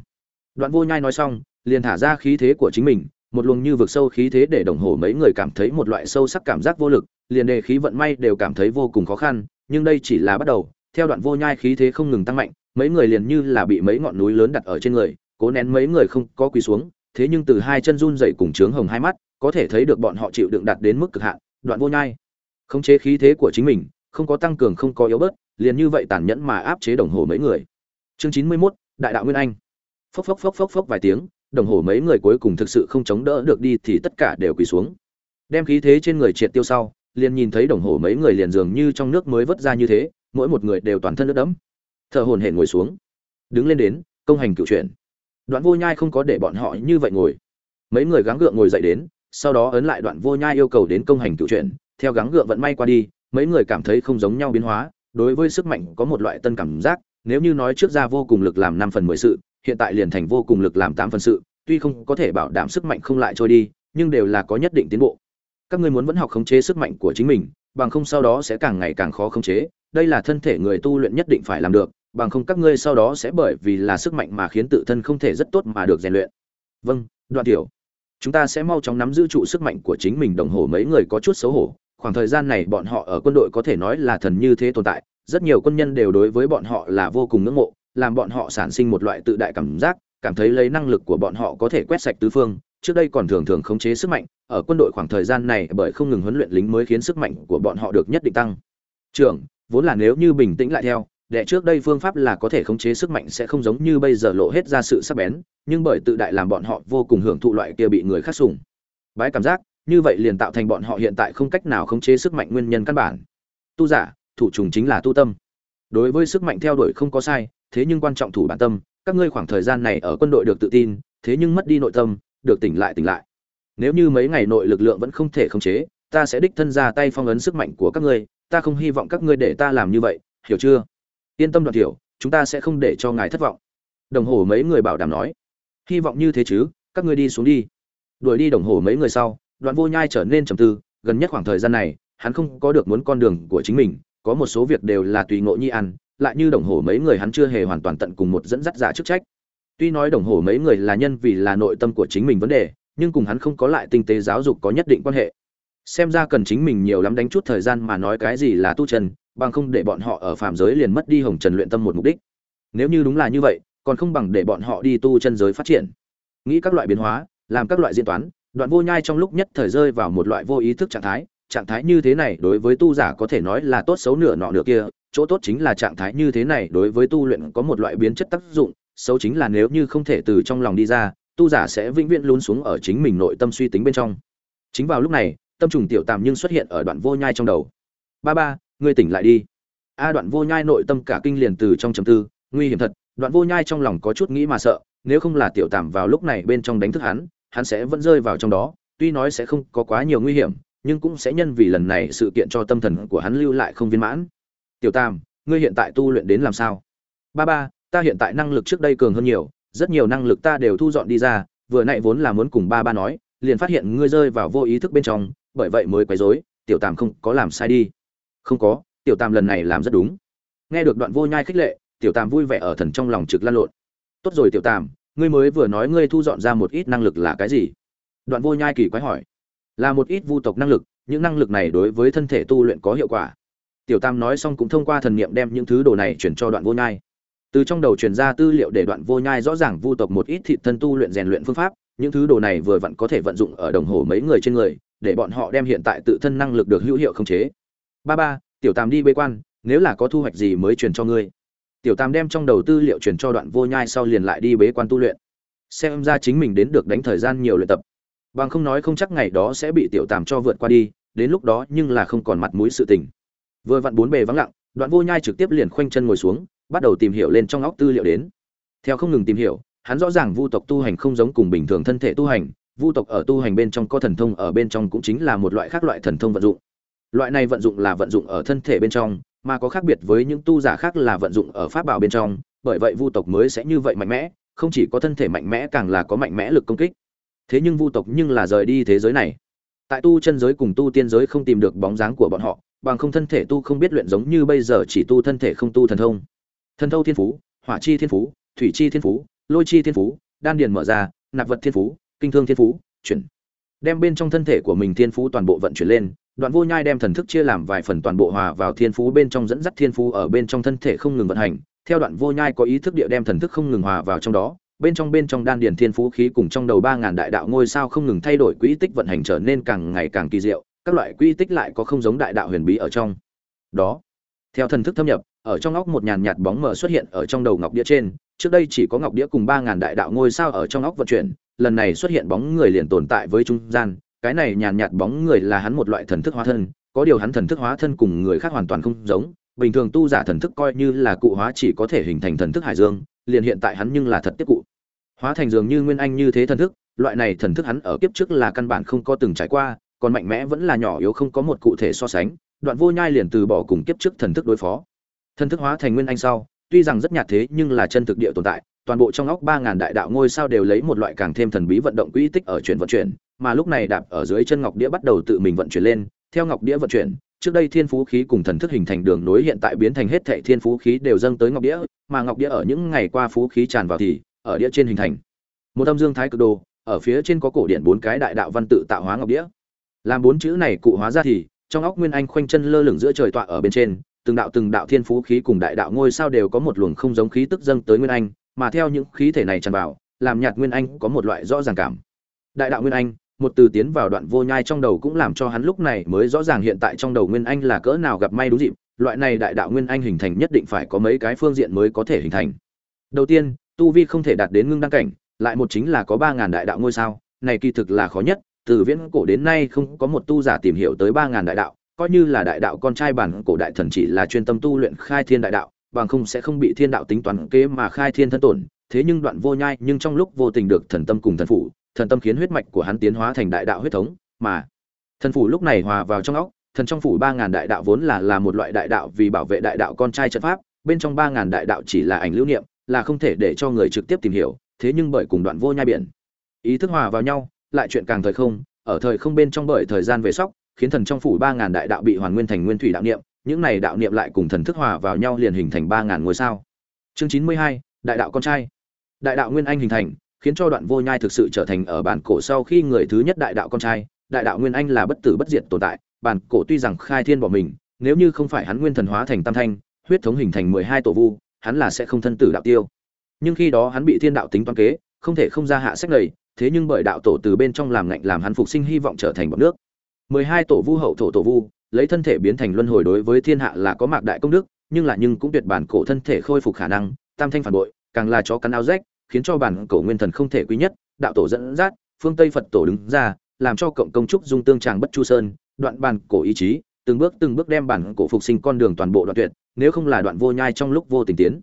Đoạn vô nhai nói xong, liền thả ra khí thế của chính mình, một luồng như vực sâu khí thế để đồng hồ mấy người cảm thấy một loại sâu sắc cảm giác vô lực, liền đề khí vận may đều cảm thấy vô cùng khó khăn, nhưng đây chỉ là bắt đầu, theo đoạn vô nhai khí thế không ngừng tăng mạnh mấy người liền như là bị mấy ngọn núi lớn đặt ở trên người cố nén mấy người không có quỳ xuống thế nhưng từ hai chân run dậy cùng trướng hồng hai mắt có thể thấy được bọn họ chịu đựng đạt đến mức cực hạn đoạn vô nhai. Khống chế khí thế của chính mình không có tăng cường không có yếu bớt liền như vậy tàn nhẫn mà áp chế đồng hồ mấy người. Chương chín mươi 91, đại đạo nguyên anh. Phốc phốc phốc phốc phốc vài tiếng đồng hồ mấy người cuối cùng thực sự không chống đỡ được đi thì tất cả đều quỳ xuống. Đem khí thế trên người triệt tiêu sau liền nhìn thấy đồng hồ mấy người liền dường như trong nước mới vớt ra như thế mỗi một người đều toàn thân nước đẫm thợ hồn hển ngồi xuống. Đứng lên đến, công hành cựu chuyển đoạn vô nhai không có để bọn họ như vậy ngồi. Mấy người gắng gượng ngồi dậy đến, sau đó ấn lại đoạn vô nhai yêu cầu đến công hành cựu chuyển theo gắng gượng vận may qua đi, mấy người cảm thấy không giống nhau biến hóa. Đối với sức mạnh có một loại tân cảm giác, nếu như nói trước ra vô cùng lực làm năm phần mười sự, hiện tại liền thành vô cùng lực làm tám phần sự, tuy không có thể bảo đảm sức mạnh không lại trôi đi, nhưng đều là có nhất định tiến bộ. Các ngươi muốn vẫn học khống chế sức mạnh của chính mình, bằng không sau đó sẽ càng ngày càng khó khống chế đây là thân thể người tu luyện nhất định phải làm được, bằng không các ngươi sau đó sẽ bởi vì là sức mạnh mà khiến tự thân không thể rất tốt mà được rèn luyện. Vâng đoạn tiểu. Chúng ta sẽ mau chóng nắm giữ trụ sức mạnh của chính mình, đồng hồ mấy người có chút xấu hổ. Khoảng thời gian này bọn họ ở quân đội có thể nói là thần như thế tồn tại. Rất nhiều quân nhân đều đối với bọn họ là vô cùng ngưỡng mộ, làm bọn họ sản sinh một loại tự đại cảm giác, cảm thấy lấy năng lực của bọn họ có thể quét sạch tứ phương. Trước đây còn thường thường khống chế sức mạnh, ở quân đội khoảng thời gian này bởi không ngừng huấn luyện lính mới khiến sức mạnh của bọn họ được nhất định tăng. Trưởng vốn là nếu như bình tĩnh lại theo đệ trước đây phương pháp là có thể khống chế sức mạnh sẽ không giống như bây giờ lộ hết ra sự sắc bén, nhưng bởi tự đại làm bọn họ vô cùng hưởng thụ loại kia bị người khác sủng. Bái cảm giác, như vậy liền tạo thành bọn họ hiện tại không cách nào khống chế sức mạnh nguyên nhân căn bản. Tu giả, thủ trùng chính là tu tâm. Đối với sức mạnh theo đuổi không có sai, thế nhưng quan trọng thủ bản tâm, các ngươi khoảng thời gian này ở quân đội được tự tin, thế nhưng mất đi nội tâm, được tỉnh lại tỉnh lại. Nếu như mấy ngày nội lực lượng vẫn không thể khống chế, ta sẽ đích thân ra tay phong ấn sức mạnh của các ngươi ta không hy vọng các ngươi để ta làm như vậy, hiểu chưa? Yên tâm đoạn thiểu, chúng ta sẽ không để cho ngài thất vọng. Đồng hồ mấy người bảo đảm nói. Hy vọng như thế chứ, các ngươi đi xuống đi. Đuổi đi đồng hồ mấy người sau, đoạn vô nhai trở nên trầm tư, gần nhất khoảng thời gian này, hắn không có được muốn con đường của chính mình, có một số việc đều là tùy ngộ nhi ăn, lại như đồng hồ mấy người hắn chưa hề hoàn toàn tận cùng một dẫn dắt giả chức trách. Tuy nói đồng hồ mấy người là nhân vì là nội tâm của chính mình vấn đề, nhưng cùng hắn không có lại tinh tế giáo dục có nhất định quan hệ xem ra cần chính mình nhiều lắm đánh chút thời gian mà nói cái gì là tu chân, bằng không để bọn họ ở phạm giới liền mất đi hồng trần luyện tâm một mục đích. Nếu như đúng là như vậy, còn không bằng để bọn họ đi tu chân giới phát triển. Nghĩ các loại biến hóa, làm các loại diễn toán, đoạn vô nhai trong lúc nhất thời rơi vào một loại vô ý thức trạng thái. Trạng thái như thế này đối với tu giả có thể nói là tốt xấu nửa nọ nửa kia. Chỗ tốt chính là trạng thái như thế này đối với tu luyện có một loại biến chất tác dụng. Xấu chính là nếu như không thể từ trong lòng đi ra, tu giả sẽ vĩnh viễn lún xuống ở chính mình nội tâm suy tính bên trong. Chính vào lúc này tâm trùng tiểu tàm nhưng xuất hiện ở đoạn vô nhai trong đầu. Ba ba, ngươi tỉnh lại đi. A, đoạn vô nhai nội tâm cả kinh liền từ trong trầm tư, nguy hiểm thật, đoạn vô nhai trong lòng có chút nghĩ mà sợ, nếu không là tiểu tàm vào lúc này bên trong đánh thức hắn hắn sẽ vẫn rơi vào trong đó, tuy nói sẽ không có quá nhiều nguy hiểm, nhưng cũng sẽ nhân vì lần này sự kiện cho tâm thần của hắn lưu lại không viên mãn. Tiểu tam ngươi hiện tại tu luyện đến làm sao? Ba ba, ta hiện tại năng lực trước đây cường hơn nhiều, rất nhiều năng lực ta đều thu dọn đi ra, vừa nãy vốn là muốn cùng ba ba nói, liền phát hiện ngươi rơi vào vô ý thức bên trong bởi vậy mới quấy rối, tiểu tam không có làm sai đi. Không có, tiểu tam lần này làm rất đúng. Nghe được đoạn vô nhai khích lệ, tiểu tam vui vẻ ở thần trong lòng trực lan lộn. Tốt rồi tiểu tam, ngươi mới vừa nói ngươi thu dọn ra một ít năng lực là cái gì? Đoạn vô nhai kỳ quái hỏi. Là một ít vu tộc năng lực, những năng lực này đối với thân thể tu luyện có hiệu quả. Tiểu tam nói xong cũng thông qua thần niệm đem những thứ đồ này chuyển cho đoạn vô nhai. Từ trong đầu truyền ra tư liệu để đoạn vô nhai rõ ràng vu tộc một ít thị thân tu luyện rèn luyện phương pháp, những thứ đồ này vừa vặn có thể vận dụng ở đồng hồ mấy người trên người để bọn họ đem hiện tại tự thân năng lực được hữu hiệu khống chế. Ba ba, tiểu tam đi bế quan, nếu là có thu hoạch gì mới truyền cho ngươi. Tiểu tam đem trong đầu tư liệu truyền cho đoạn vô nhai sau liền lại đi bế quan tu luyện. Xem ra chính mình đến được đánh thời gian nhiều luyện tập. Bằng không nói không chắc ngày đó sẽ bị tiểu tam cho vượt qua đi, đến lúc đó nhưng là không còn mặt mũi sự tình. Vừa vặn bốn bề vắng lặng, đoạn vô nhai trực tiếp liền khoanh chân ngồi xuống, bắt đầu tìm hiểu lên trong óc tư liệu đến. Theo không ngừng tìm hiểu, hắn rõ ràng vu tộc tu hành không giống cùng bình thường thân thể tu hành vu tộc ở tu hành bên trong có thần thông, ở bên trong cũng chính là một loại khác loại thần thông vận dụng. Loại này vận dụng là vận dụng ở thân thể bên trong, mà có khác biệt với những tu giả khác là vận dụng ở pháp bảo bên trong, bởi vậy vu tộc mới sẽ như vậy mạnh mẽ, không chỉ có thân thể mạnh mẽ càng là có mạnh mẽ lực công kích. Thế nhưng vu tộc nhưng là rời đi thế giới này. Tại tu chân giới cùng tu tiên giới không tìm được bóng dáng của bọn họ, bằng không thân thể tu không biết luyện giống như bây giờ chỉ tu thân thể không tu thần thông. Thần thâu thiên phú, hỏa chi thiên phú, thủy chi thiên phú, lôi chi thiên phú, đan điền mở ra, nạp vật thiên phú kinh thương thiên phú, chuyển. Đem bên trong thân thể của mình thiên phú toàn bộ vận chuyển lên, đoạn vô nhai đem thần thức chia làm vài phần toàn bộ hòa vào thiên phú bên trong dẫn dắt thiên phú ở bên trong thân thể không ngừng vận hành. Theo đoạn vô nhai có ý thức địa đem thần thức không ngừng hòa vào trong đó, bên trong bên trong đan điền thiên phú khí cùng trong đầu ba ngàn đại đạo ngôi sao không ngừng thay đổi quỹ tích vận hành trở nên càng ngày càng kỳ diệu, các loại quỹ tích lại có không giống đại đạo huyền bí ở trong. Đó, theo thần thức thâm nhập, ở trong óc một nhàn nhạt bóng mờ xuất hiện ở trong đầu ngọc đĩa trên, trước đây chỉ có ngọc đĩa cùng ba ngàn đại đạo ngôi sao ở trong óc vận chuyển lần này xuất hiện bóng người liền tồn tại với trung gian, cái này nhàn nhạt bóng người là hắn một loại thần thức hóa thân, có điều hắn thần thức hóa thân cùng người khác hoàn toàn không giống, bình thường tu giả thần thức coi như là cụ hóa chỉ có thể hình thành thần thức hải dương, liền hiện tại hắn nhưng là thật tiếp cụ. Hóa thành dường như nguyên anh như thế thần thức, loại này thần thức hắn ở kiếp trước là căn bản không có từng trải qua, còn mạnh mẽ vẫn là nhỏ yếu không có một cụ thể so sánh, đoạn vô nhai liền từ bỏ cùng kiếp trước thần thức đối phó. Thần thức hóa thành nguyên anh sau, tuy rằng rất nhạt thế nhưng là chân thực địa tồn tại toàn bộ trong óc ba ngàn đại đạo ngôi sao đều lấy một loại càng thêm thần bí vận động quỹ tích ở chuyển vận chuyển, mà lúc này đạp ở dưới chân ngọc đĩa bắt đầu tự mình vận chuyển lên, theo ngọc đĩa vận chuyển, trước đây thiên phú khí cùng thần thức hình thành đường nối hiện tại biến thành hết thảy thiên phú khí đều dâng tới ngọc đĩa, mà ngọc đĩa ở những ngày qua phú khí tràn vào thì, ở đĩa trên hình thành. Một âm dương thái cực đồ, ở phía trên có cổ điện bốn cái đại đạo văn tự tạo hóa ngọc đĩa. Làm bốn chữ này cụ hóa ra thì, trong óc nguyên anh khoanh chân lơ lửng giữa trời tọa ở bên trên, từng đạo từng đạo thiên phú khí cùng đại đạo ngôi sao đều có một luồng không giống khí tức dâng tới nguyên anh mà theo những khí thể này tràn vào, làm nhạt nguyên anh có một loại rõ ràng cảm. Đại đạo nguyên anh, một từ tiến vào đoạn vô nhai trong đầu cũng làm cho hắn lúc này mới rõ ràng hiện tại trong đầu nguyên anh là cỡ nào gặp may đúng dịp, loại này đại đạo nguyên anh hình thành nhất định phải có mấy cái phương diện mới có thể hình thành. Đầu tiên, tu vi không thể đạt đến ngưng đăng cảnh, lại một chính là có ba ngàn đại đạo ngôi sao, này kỳ thực là khó nhất, từ viễn cổ đến nay không có một tu giả tìm hiểu tới ba ngàn đại đạo, coi như là đại đạo con trai bản cổ đại thần chỉ là chuyên tâm tu luyện khai thiên đại đạo bằng không sẽ không bị thiên đạo tính toán kế mà khai thiên thân tổn. Thế nhưng đoạn vô nhai nhưng trong lúc vô tình được thần tâm cùng thần phủ, thần tâm khiến huyết mạch của hắn tiến hóa thành đại đạo huyết thống, mà thần phủ lúc này hòa vào trong óc, thần trong phủ ba ngàn đại đạo vốn là là một loại đại đạo vì bảo vệ đại đạo con trai trận pháp, bên trong ba ngàn đại đạo chỉ là ảnh lưu niệm, là không thể để cho người trực tiếp tìm hiểu, thế nhưng bởi cùng đoạn vô nhai biển, ý thức hòa vào nhau, lại chuyện càng thời không, ở thời không bên trong bởi thời gian về sóc, khiến thần trong phủ ba ngàn đại đạo bị hoàn nguyên thành nguyên thủy đạo niệm những này đạo niệm lại cùng thần thức hòa vào nhau liền hình thành ba ngàn ngôi sao. Chương chín mươi hai, đại đạo con trai. Đại đạo nguyên anh hình thành, khiến cho đoạn vô nhai thực sự trở thành ở bản cổ sau khi người thứ nhất đại đạo con trai. Đại đạo nguyên anh là bất tử bất diệt tồn tại, bản cổ tuy rằng khai thiên bỏ mình, nếu như không phải hắn nguyên thần hóa thành tam thanh, huyết thống hình thành mười hai tổ vu, hắn là sẽ không thân tử đạo tiêu. Nhưng khi đó hắn bị thiên đạo tính toán kế, không thể không ra hạ sách lầy, thế nhưng bởi đạo tổ từ bên trong làm ngạnh làm hắn phục sinh hy vọng trở thành bọn nước. Mười hai tổ vu hậu thổ tổ vu lấy thân thể biến thành luân hồi đối với thiên hạ là có mạc đại công đức, nhưng là nhưng cũng tuyệt bản cổ thân thể khôi phục khả năng, tam thanh phản bội, càng là chó cắn áo rách, khiến cho bản cổ nguyên thần không thể quý nhất, đạo tổ dẫn dắt, phương tây phật tổ đứng ra, làm cho cộng công trúc dung tương tràng bất chu sơn, đoạn bản cổ ý chí, từng bước từng bước đem bản cổ phục sinh con đường toàn bộ đoạn tuyệt, nếu không là đoạn vô nhai trong lúc vô tình tiến.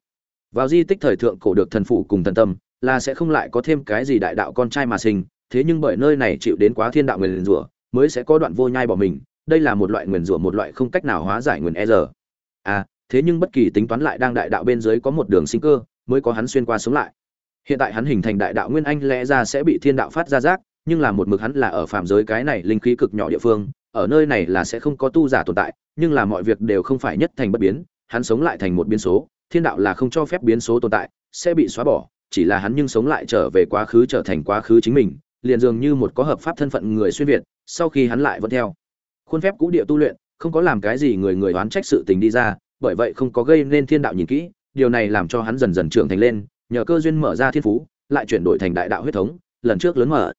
Vào di tích thời thượng cổ được thần phụ cùng thần tâm, là sẽ không lại có thêm cái gì đại đạo con trai mà sinh, thế nhưng bởi nơi này chịu đến quá thiên đạo người liền rủa, mới sẽ có đoạn vô nhai bỏ mình đây là một loại nguyền rủa, một loại không cách nào hóa giải nguyền e giờ à thế nhưng bất kỳ tính toán lại đang đại đạo bên dưới có một đường sinh cơ mới có hắn xuyên qua sống lại. Hiện tại hắn hình thành đại đạo nguyên anh lẽ ra sẽ bị thiên đạo phát ra rác, nhưng là một mực hắn là ở phạm giới cái này linh khí cực nhỏ địa phương, ở nơi này là sẽ không có tu giả tồn tại, nhưng là mọi việc đều không phải nhất thành bất biến, hắn sống lại thành một biến số, thiên đạo là không cho phép biến số tồn tại, sẽ bị xóa bỏ, chỉ là hắn nhưng sống lại trở về quá khứ trở thành quá khứ chính mình, liền dường như một có hợp pháp thân phận người xuyên việt, sau khi hắn lại vẫn theo khuôn phép cũ địa tu luyện, không có làm cái gì người người oán trách sự tình đi ra, bởi vậy không có gây nên thiên đạo nhìn kỹ, điều này làm cho hắn dần dần trưởng thành lên, nhờ cơ duyên mở ra thiên phú, lại chuyển đổi thành đại đạo huyết thống, lần trước lớn mở.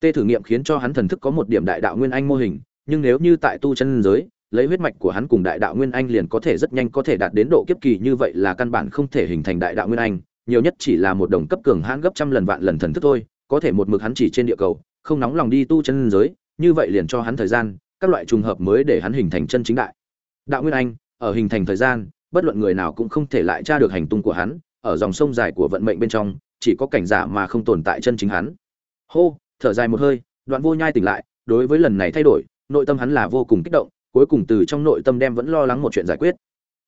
Tê thử nghiệm khiến cho hắn thần thức có một điểm đại đạo nguyên anh mô hình, nhưng nếu như tại tu chân giới, lấy huyết mạch của hắn cùng đại đạo nguyên anh liền có thể rất nhanh có thể đạt đến độ kiếp kỳ như vậy là căn bản không thể hình thành đại đạo nguyên anh, nhiều nhất chỉ là một đồng cấp cường hãn gấp trăm lần vạn lần thần thức thôi, có thể một mực hắn chỉ trên địa cầu, không nóng lòng đi tu chân giới, như vậy liền cho hắn thời gian các loại trùng hợp mới để hắn hình thành chân chính đại. Đạo nguyên anh, ở hình thành thời gian, bất luận người nào cũng không thể lại tra được hành tung của hắn, ở dòng sông dài của vận mệnh bên trong, chỉ có cảnh giả mà không tồn tại chân chính hắn. Hô, thở dài một hơi, đoạn vô nhai tỉnh lại, đối với lần này thay đổi, nội tâm hắn là vô cùng kích động, cuối cùng từ trong nội tâm đem vẫn lo lắng một chuyện giải quyết.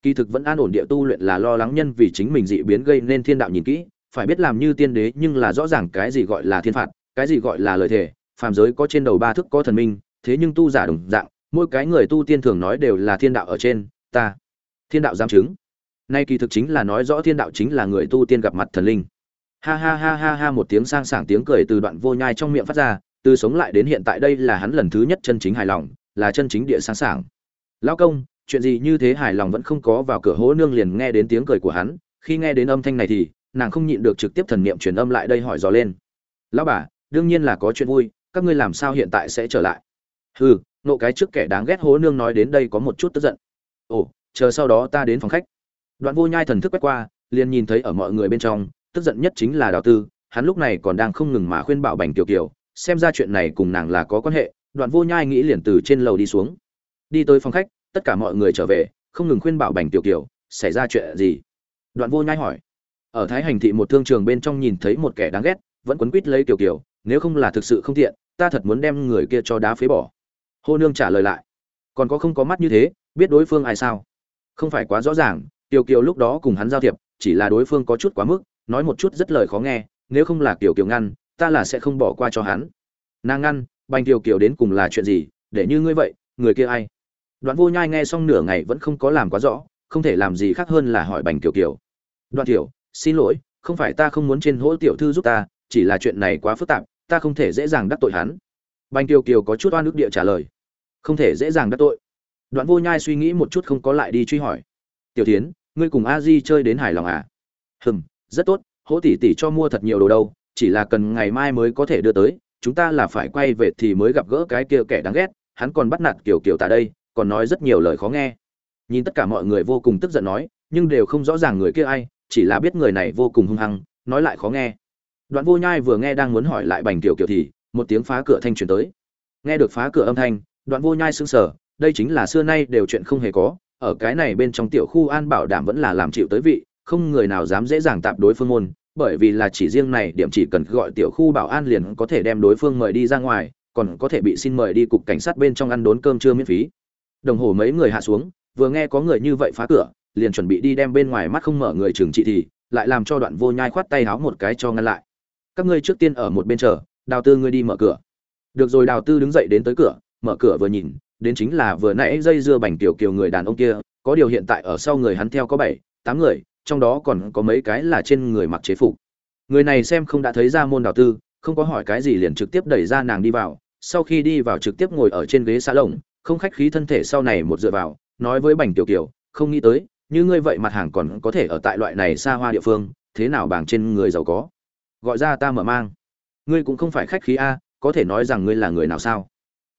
Kỳ thực vẫn an ổn địa tu luyện là lo lắng nhân vì chính mình dị biến gây nên thiên đạo nhìn kỹ, phải biết làm như tiên đế nhưng là rõ ràng cái gì gọi là thiên phạt, cái gì gọi là lời thề, phàm giới có trên đầu ba thức có thần minh thế nhưng tu giả đồng dạng, mỗi cái người tu tiên thường nói đều là thiên đạo ở trên, ta, thiên đạo giam chứng. Nay kỳ thực chính là nói rõ thiên đạo chính là người tu tiên gặp mặt thần linh. Ha ha ha ha ha, một tiếng sang sảng tiếng cười từ đoạn vô nhai trong miệng phát ra, từ sống lại đến hiện tại đây là hắn lần thứ nhất chân chính hài lòng, là chân chính địa sáng sảng. Lão công, chuyện gì như thế hài lòng vẫn không có vào cửa hố nương liền nghe đến tiếng cười của hắn, khi nghe đến âm thanh này thì, nàng không nhịn được trực tiếp thần niệm truyền âm lại đây hỏi dò lên. Lão bà, đương nhiên là có chuyện vui, các ngươi làm sao hiện tại sẽ trở lại? Hừ, nộ cái trước kẻ đáng ghét hố nương nói đến đây có một chút tức giận. Ồ, chờ sau đó ta đến phòng khách. Đoạn vô nhai thần thức quét qua, liền nhìn thấy ở mọi người bên trong, tức giận nhất chính là đào tư, hắn lúc này còn đang không ngừng mà khuyên bảo bành kiều kiều, xem ra chuyện này cùng nàng là có quan hệ, đoạn vô nhai nghĩ liền từ trên lầu đi xuống. Đi tới phòng khách, tất cả mọi người trở về, không ngừng khuyên bảo bành tiểu kiều, xảy ra chuyện gì? Đoạn vô nhai hỏi. Ở thái hành thị một thương trường bên trong nhìn thấy một kẻ đáng ghét, vẫn quấn quýt lấy tiểu kiều, nếu không là thực sự không thiện ta thật muốn đem người kia cho đá phế bỏ hô nương trả lời lại. Còn có không có mắt như thế, biết đối phương ai sao? Không phải quá rõ ràng tiểu kiều lúc đó cùng hắn giao thiệp, chỉ là đối phương có chút quá mức, nói một chút rất lời khó nghe, nếu không là tiểu kiều ngăn, ta là sẽ không bỏ qua cho hắn. Nàng ngăn, bành tiểu kiều đến cùng là chuyện gì, để như ngươi vậy, người kia ai? Đoạn vô nhai nghe xong nửa ngày vẫn không có làm quá rõ, không thể làm gì khác hơn là hỏi bành tiểu kiều. Đoạn tiểu, xin lỗi, không phải ta không muốn trên hỗ tiểu thư giúp ta, chỉ là chuyện này quá phức tạp, ta không thể dễ dàng đắc tội hắn bành kiều kiều có chút oan ức địa trả lời. Không thể dễ dàng đắc tội. Đoạn vô nhai suy nghĩ một chút không có lại đi truy hỏi. Tiểu tiến ngươi cùng a di chơi đến hài lòng à? Hừm, rất tốt, hỗ tỷ tỷ cho mua thật nhiều đồ đâu, chỉ là cần ngày mai mới có thể đưa tới, chúng ta là phải quay về thì mới gặp gỡ cái kia kẻ đáng ghét, hắn còn bắt nạt kiểu kiểu tại đây, còn nói rất nhiều lời khó nghe. Nhìn tất cả mọi người vô cùng tức giận nói, nhưng đều không rõ ràng người kia ai, chỉ là biết người này vô cùng hung hăng, nói lại khó nghe. Đoạn vô nhai vừa nghe đang muốn hỏi lại bành tiểu kiểu thì một tiếng phá cửa thanh truyền tới. Nghe được phá cửa âm thanh, đoạn vô nhai sững sờ, đây chính là xưa nay đều chuyện không hề có, ở cái này bên trong tiểu khu an bảo đảm vẫn là làm chịu tới vị, không người nào dám dễ dàng tạp đối phương môn, bởi vì là chỉ riêng này điểm chỉ cần gọi tiểu khu bảo an liền có thể đem đối phương mời đi ra ngoài, còn có thể bị xin mời đi cục cảnh sát bên trong ăn đốn cơm trưa miễn phí. Đồng hồ mấy người hạ xuống, vừa nghe có người như vậy phá cửa, liền chuẩn bị đi đem bên ngoài mắt không mở người trưởng trị thì, lại làm cho đoạn vô nhai khoát tay háo một cái cho ngăn lại. Các ngươi trước tiên ở một bên chờ đào tư ngươi đi mở cửa. Được rồi, đào tư đứng dậy đến tới cửa, mở cửa vừa nhìn, đến chính là vừa nãy dây dưa bành tiểu kiều người đàn ông kia, có điều hiện tại ở sau người hắn theo có bảy, tám người, trong đó còn có mấy cái là trên người mặc chế phục. Người này xem không đã thấy ra môn đào tư, không có hỏi cái gì liền trực tiếp đẩy ra nàng đi vào. Sau khi đi vào trực tiếp ngồi ở trên ghế xa lồng, không khách khí thân thể sau này một dựa vào, nói với bành tiểu kiều, không nghĩ tới, như ngươi vậy mặt hàng còn có thể ở tại loại này xa hoa địa phương, thế nào bảng trên người giàu có? Gọi ra ta mở mang ngươi cũng không phải khách khí a, có thể nói rằng ngươi là người nào sao?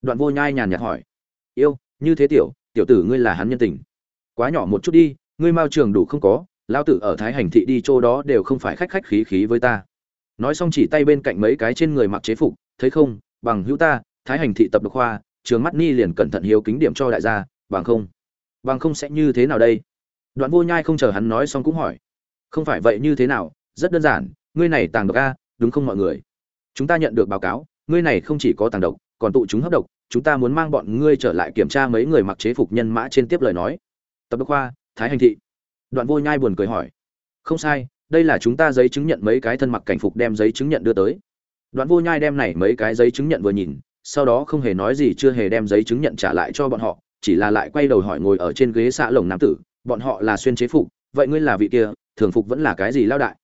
Đoạn vô nhai nhàn nhạt hỏi. Yêu, như thế tiểu tiểu tử ngươi là hắn nhân tình. Quá nhỏ một chút đi, ngươi mao trường đủ không có lao tử ở thái hành thị đi chỗ đó đều không phải khách khách khí khí với ta. Nói xong chỉ tay bên cạnh mấy cái trên người mặc chế phục, thấy không, bằng hữu ta, thái hành thị tập độc khoa trường mắt ni liền cẩn thận hiếu kính điểm cho đại gia, bằng không bằng không sẽ như thế nào đây? Đoạn vô nhai không chờ hắn nói xong cũng hỏi. Không phải vậy như thế nào, rất đơn giản, ngươi này tàng độc a, đúng không mọi người? Chúng ta nhận được báo cáo, ngươi này không chỉ có tàng độc, còn tụ chúng hấp độc, chúng ta muốn mang bọn ngươi trở lại kiểm tra mấy người mặc chế phục nhân mã trên tiếp lời nói. Tập đốc khoa, thái hành thị. Đoạn vô nhai buồn cười hỏi. Không sai, đây là chúng ta giấy chứng nhận mấy cái thân mặc cảnh phục đem giấy chứng nhận đưa tới. Đoạn vô nhai đem này mấy cái giấy chứng nhận vừa nhìn, sau đó không hề nói gì chưa hề đem giấy chứng nhận trả lại cho bọn họ, chỉ là lại quay đầu hỏi ngồi ở trên ghế xạ lồng nam tử, bọn họ là xuyên chế phục, vậy ngươi là vị kia, thường phục vẫn là cái gì lao đại?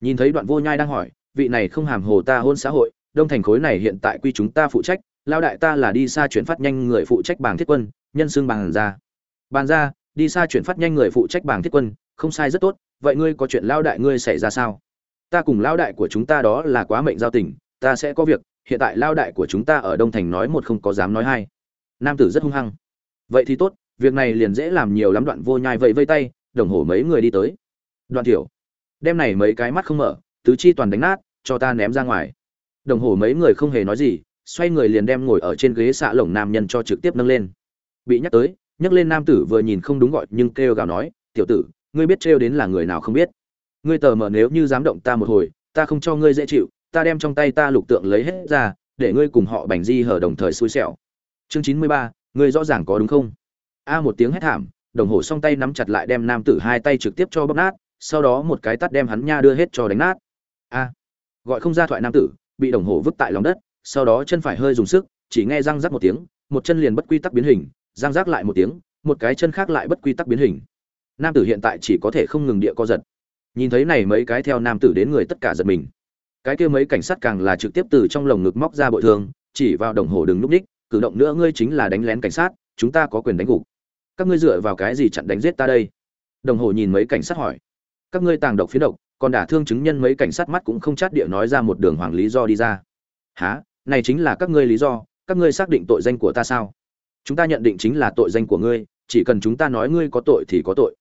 Nhìn thấy đoạn vô nhai đang hỏi vị này không hàm hồ ta hôn xã hội, đông thành khối này hiện tại quy chúng ta phụ trách lao đại ta là đi xa chuyển phát nhanh người phụ trách bảng thiết quân, nhân xương bàn ra bàn ra đi xa chuyển phát nhanh người phụ trách bảng thiết quân, không sai rất tốt, vậy ngươi có chuyện lao đại ngươi xảy ra sao? Ta cùng lao đại của chúng ta đó là quá mệnh giao tình, ta sẽ có việc, hiện tại lao đại của chúng ta ở đông thành nói một không có dám nói hai. Nam tử rất hung hăng. Vậy thì tốt, việc này liền dễ làm nhiều lắm, đoạn vô nhai vậy vây tay, đồng hồ mấy người đi tới. Đoạn thiểu đem này mấy cái mắt không mở, tứ chi toàn đánh nát cho ta ném ra ngoài. Đồng hồ mấy người không hề nói gì, xoay người liền đem ngồi ở trên ghế xạ lồng nam nhân cho trực tiếp nâng lên. Bị nhắc tới, nhắc lên nam tử vừa nhìn không đúng gọi, nhưng kêu gào nói, tiểu tử, ngươi biết trêu đến là người nào không biết? Ngươi tờ mờ nếu như dám động ta một hồi, ta không cho ngươi dễ chịu, ta đem trong tay ta lục tượng lấy hết ra, để ngươi cùng họ bành di hở đồng thời xui xẻo. Chương chín mươi ba, ngươi rõ ràng có đúng không? A một tiếng hét thảm, đồng hồ song tay nắm chặt lại đem nam tử hai tay trực tiếp cho bóp nát, sau đó một cái tắt đem hắn nha đưa hết cho đánh nát. A gọi không ra thoại nam tử, bị đồng hồ vứt tại lòng đất, sau đó chân phải hơi dùng sức, chỉ nghe răng rắc một tiếng, một chân liền bất quy tắc biến hình, răng rác lại một tiếng, một cái chân khác lại bất quy tắc biến hình. Nam tử hiện tại chỉ có thể không ngừng địa co giật. Nhìn thấy này mấy cái theo nam tử đến người tất cả giật mình. Cái kia mấy cảnh sát càng là trực tiếp từ trong lồng ngực móc ra bội thương, chỉ vào đồng hồ đừng núp ních, cử động nữa, ngươi chính là đánh lén cảnh sát, chúng ta có quyền đánh gục. Các ngươi dựa vào cái gì chặn đánh giết ta đây? Đồng hồ nhìn mấy cảnh sát hỏi. Các ngươi tàng độc phiến độc còn đả thương chứng nhân mấy cảnh sát mắt cũng không chát địa nói ra một đường hoàng lý do đi ra. Há này chính là các ngươi lý do, các ngươi xác định tội danh của ta sao? Chúng ta nhận định chính là tội danh của ngươi, chỉ cần chúng ta nói ngươi có tội thì có tội.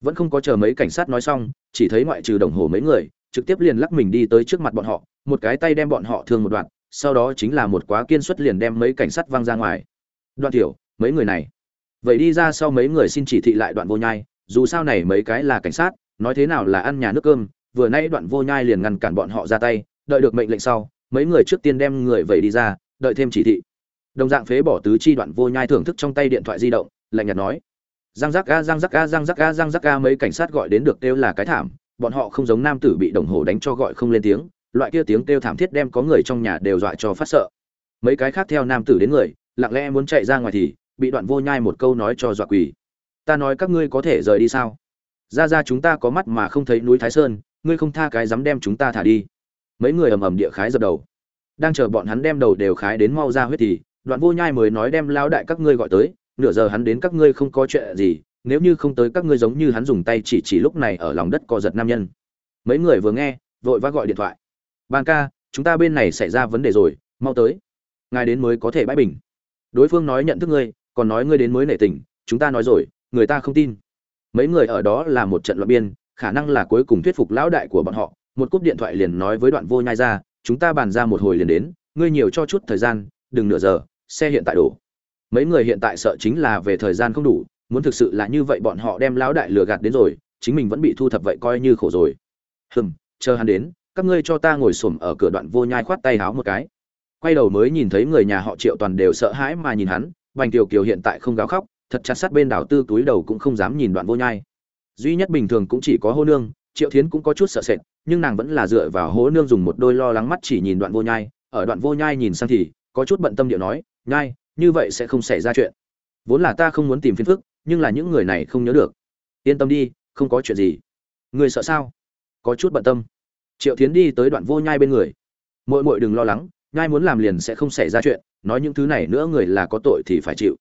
Vẫn không có chờ mấy cảnh sát nói xong, chỉ thấy ngoại trừ đồng hồ mấy người, trực tiếp liền lắc mình đi tới trước mặt bọn họ, một cái tay đem bọn họ thương một đoạn, sau đó chính là một quá kiên suất liền đem mấy cảnh sát văng ra ngoài. Đoạn tiểu, mấy người này? Vậy đi ra sau mấy người xin chỉ thị lại đoạn vô nhai, dù sao này mấy cái là cảnh sát, nói thế nào là ăn nhà nước cơm vừa nãy đoạn vô nhai liền ngăn cản bọn họ ra tay, đợi được mệnh lệnh sau, mấy người trước tiên đem người vậy đi ra, đợi thêm chỉ thị. Đồng dạng phế bỏ tứ chi đoạn vô nhai thưởng thức trong tay điện thoại di động, lạnh nhạt nói. Giang giác ga, giang giác ga, giang giác ga, giang giác ga, mấy cảnh sát gọi đến được kêu là cái thảm, bọn họ không giống nam tử bị đồng hồ đánh cho gọi không lên tiếng, loại kia tiếng kêu thảm thiết đem có người trong nhà đều dọa cho phát sợ. Mấy cái khác theo nam tử đến người, lặng lẽ muốn chạy ra ngoài thì, bị đoạn vô nhai một câu nói cho dọa quỳ. Ta nói các ngươi có thể rời đi sao? Ra ra chúng ta có mắt mà không thấy núi thái sơn ngươi không tha cái dám đem chúng ta thả đi. Mấy người ầm ầm địa khái dập đầu. Đang chờ bọn hắn đem đầu đều khái đến mau ra huyết thì, đoạn vô nhai mới nói đem lao đại các ngươi gọi tới, nửa giờ hắn đến các ngươi không có chuyện gì, nếu như không tới các ngươi giống như hắn dùng tay chỉ chỉ lúc này ở lòng đất co giật nam nhân. Mấy người vừa nghe, vội vã gọi điện thoại. Ban ca, chúng ta bên này xảy ra vấn đề rồi, mau tới. Ngài đến mới có thể bãi bình. Đối phương nói nhận thức ngươi, còn nói ngươi đến mới nể tình, chúng ta nói rồi, người ta không tin. Mấy người ở đó là một trận loạn biên khả năng là cuối cùng thuyết phục lão đại của bọn họ. Một cúp điện thoại liền nói với đoạn vô nhai ra, chúng ta bàn ra một hồi liền đến, ngươi nhiều cho chút thời gian, đừng nửa giờ, xe hiện tại đổ. Mấy người hiện tại sợ chính là về thời gian không đủ, muốn thực sự là như vậy bọn họ đem lão đại lừa gạt đến rồi, chính mình vẫn bị thu thập vậy coi như khổ rồi. Hừm, chờ hắn đến, các ngươi cho ta ngồi xổm ở cửa đoạn vô nhai khoát tay háo một cái. Quay đầu mới nhìn thấy người nhà họ triệu toàn đều sợ hãi mà nhìn hắn, bành kiều kiều hiện tại không gáo khóc, thật chặt sát bên đảo tư túi đầu cũng không dám nhìn đoạn vô nhai duy nhất bình thường cũng chỉ có hô nương, triệu thiến cũng có chút sợ sệt, nhưng nàng vẫn là dựa vào hố nương dùng một đôi lo lắng mắt chỉ nhìn đoạn vô nhai, ở đoạn vô nhai nhìn sang thì, có chút bận tâm điệu nói, nhai, như vậy sẽ không xảy ra chuyện. Vốn là ta không muốn tìm phiền phức, nhưng là những người này không nhớ được. Yên tâm đi, không có chuyện gì. Người sợ sao? Có chút bận tâm. Triệu thiến đi tới đoạn vô nhai bên người. Mội mội đừng lo lắng, nhai muốn làm liền sẽ không xảy ra chuyện, nói những thứ này nữa người là có tội thì phải chịu.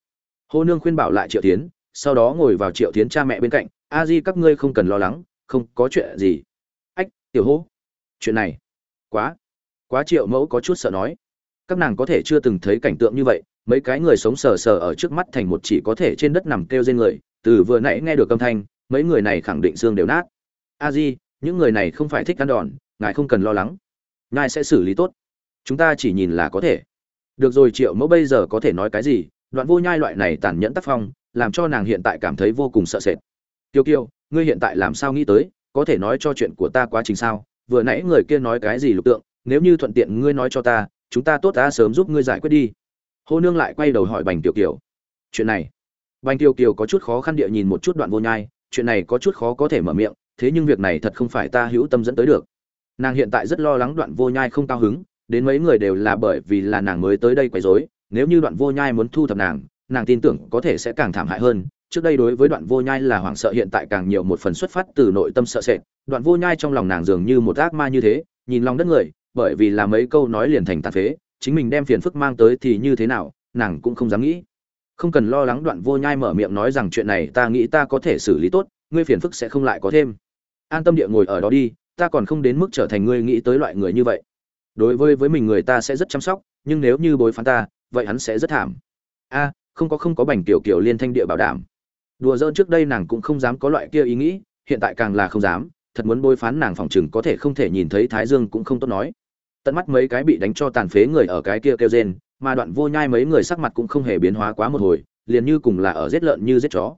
Hô nương khuyên bảo lại triệu tiến sau đó ngồi vào triệu tiến cha mẹ bên cạnh a di các ngươi không cần lo lắng, không có chuyện gì. Ách, tiểu hô. Chuyện này. Quá. Quá triệu mẫu có chút sợ nói. Các nàng có thể chưa từng thấy cảnh tượng như vậy, mấy cái người sống sờ sờ ở trước mắt thành một chỉ có thể trên đất nằm kêu trên người. Từ vừa nãy nghe được âm thanh, mấy người này khẳng định xương đều nát. A di, những người này không phải thích ăn đòn, ngài không cần lo lắng. Ngài sẽ xử lý tốt. Chúng ta chỉ nhìn là có thể. Được rồi triệu mẫu bây giờ có thể nói cái gì? Đoạn vô nhai loại này tàn nhẫn tác phong, làm cho nàng hiện tại cảm thấy vô cùng sợ sệt tiêu kiêu ngươi hiện tại làm sao nghĩ tới, có thể nói cho chuyện của ta quá trình sao? Vừa nãy người kia nói cái gì lục tượng, nếu như thuận tiện ngươi nói cho ta, chúng ta tốt ta sớm giúp ngươi giải quyết đi. Hô nương lại quay đầu hỏi bành tiểu kiều. Chuyện này. Bành tiểu kiều có chút khó khăn địa nhìn một chút đoạn vô nhai, chuyện này có chút khó có thể mở miệng, thế nhưng việc này thật không phải ta hữu tâm dẫn tới được. Nàng hiện tại rất lo lắng đoạn vô nhai không cao hứng, đến mấy người đều là bởi vì là nàng mới tới đây quấy rối, nếu như đoạn vô nhai muốn thu thập nàng nàng tin tưởng có thể sẽ càng thảm hại hơn trước đây đối với đoạn vô nhai là hoảng sợ, hiện tại càng nhiều một phần xuất phát từ nội tâm sợ sệt. Đoạn vô nhai trong lòng nàng dường như một ác ma như thế, nhìn lòng đất người, bởi vì là mấy câu nói liền thành tàn phế, chính mình đem phiền phức mang tới thì như thế nào, nàng cũng không dám nghĩ. Không cần lo lắng đoạn vô nhai mở miệng nói rằng chuyện này, ta nghĩ ta có thể xử lý tốt, ngươi phiền phức sẽ không lại có thêm. An tâm địa ngồi ở đó đi, ta còn không đến mức trở thành ngươi nghĩ tới loại người như vậy. Đối với với mình người ta sẽ rất chăm sóc, nhưng nếu như bối phán ta, vậy hắn sẽ rất thảm. A, không có không có bành tiểu kiểu liên thanh địa bảo đảm đùa dơn trước đây nàng cũng không dám có loại kia ý nghĩ, hiện tại càng là không dám, thật muốn bôi phán nàng phòng chừng có thể không thể nhìn thấy thái dương cũng không tốt nói. Tận mắt mấy cái bị đánh cho tàn phế người ở cái kia kêu rên, mà đoạn vô nhai mấy người sắc mặt cũng không hề biến hóa quá một hồi, liền như cùng là ở giết lợn như giết chó.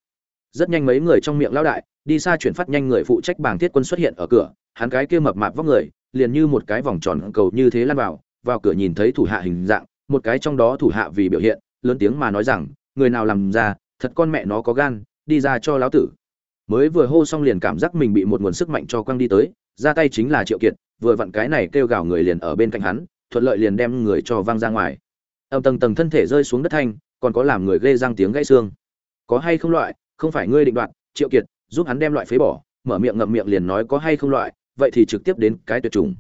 Rất nhanh mấy người trong miệng lao đại, đi xa chuyển phát nhanh người phụ trách bảng thiết quân xuất hiện ở cửa, hắn cái kia mập mạp vóc người, liền như một cái vòng tròn cầu như thế lan vào vào cửa nhìn thấy thủ hạ hình dạng, một cái trong đó thủ hạ vì biểu hiện, lớn tiếng mà nói rằng, người nào làm ra, thật con mẹ nó có gan đi ra cho lão tử. Mới vừa hô xong liền cảm giác mình bị một nguồn sức mạnh cho quăng đi tới, ra tay chính là triệu kiệt, vừa vặn cái này kêu gào người liền ở bên cạnh hắn, thuận lợi liền đem người cho văng ra ngoài. Âm tầng tầng thân thể rơi xuống đất thanh, còn có làm người ghê răng tiếng gãy xương. Có hay không loại, không phải ngươi định đoạt, triệu kiệt, giúp hắn đem loại phế bỏ, mở miệng ngậm miệng liền nói có hay không loại, vậy thì trực tiếp đến cái tuyệt chủng.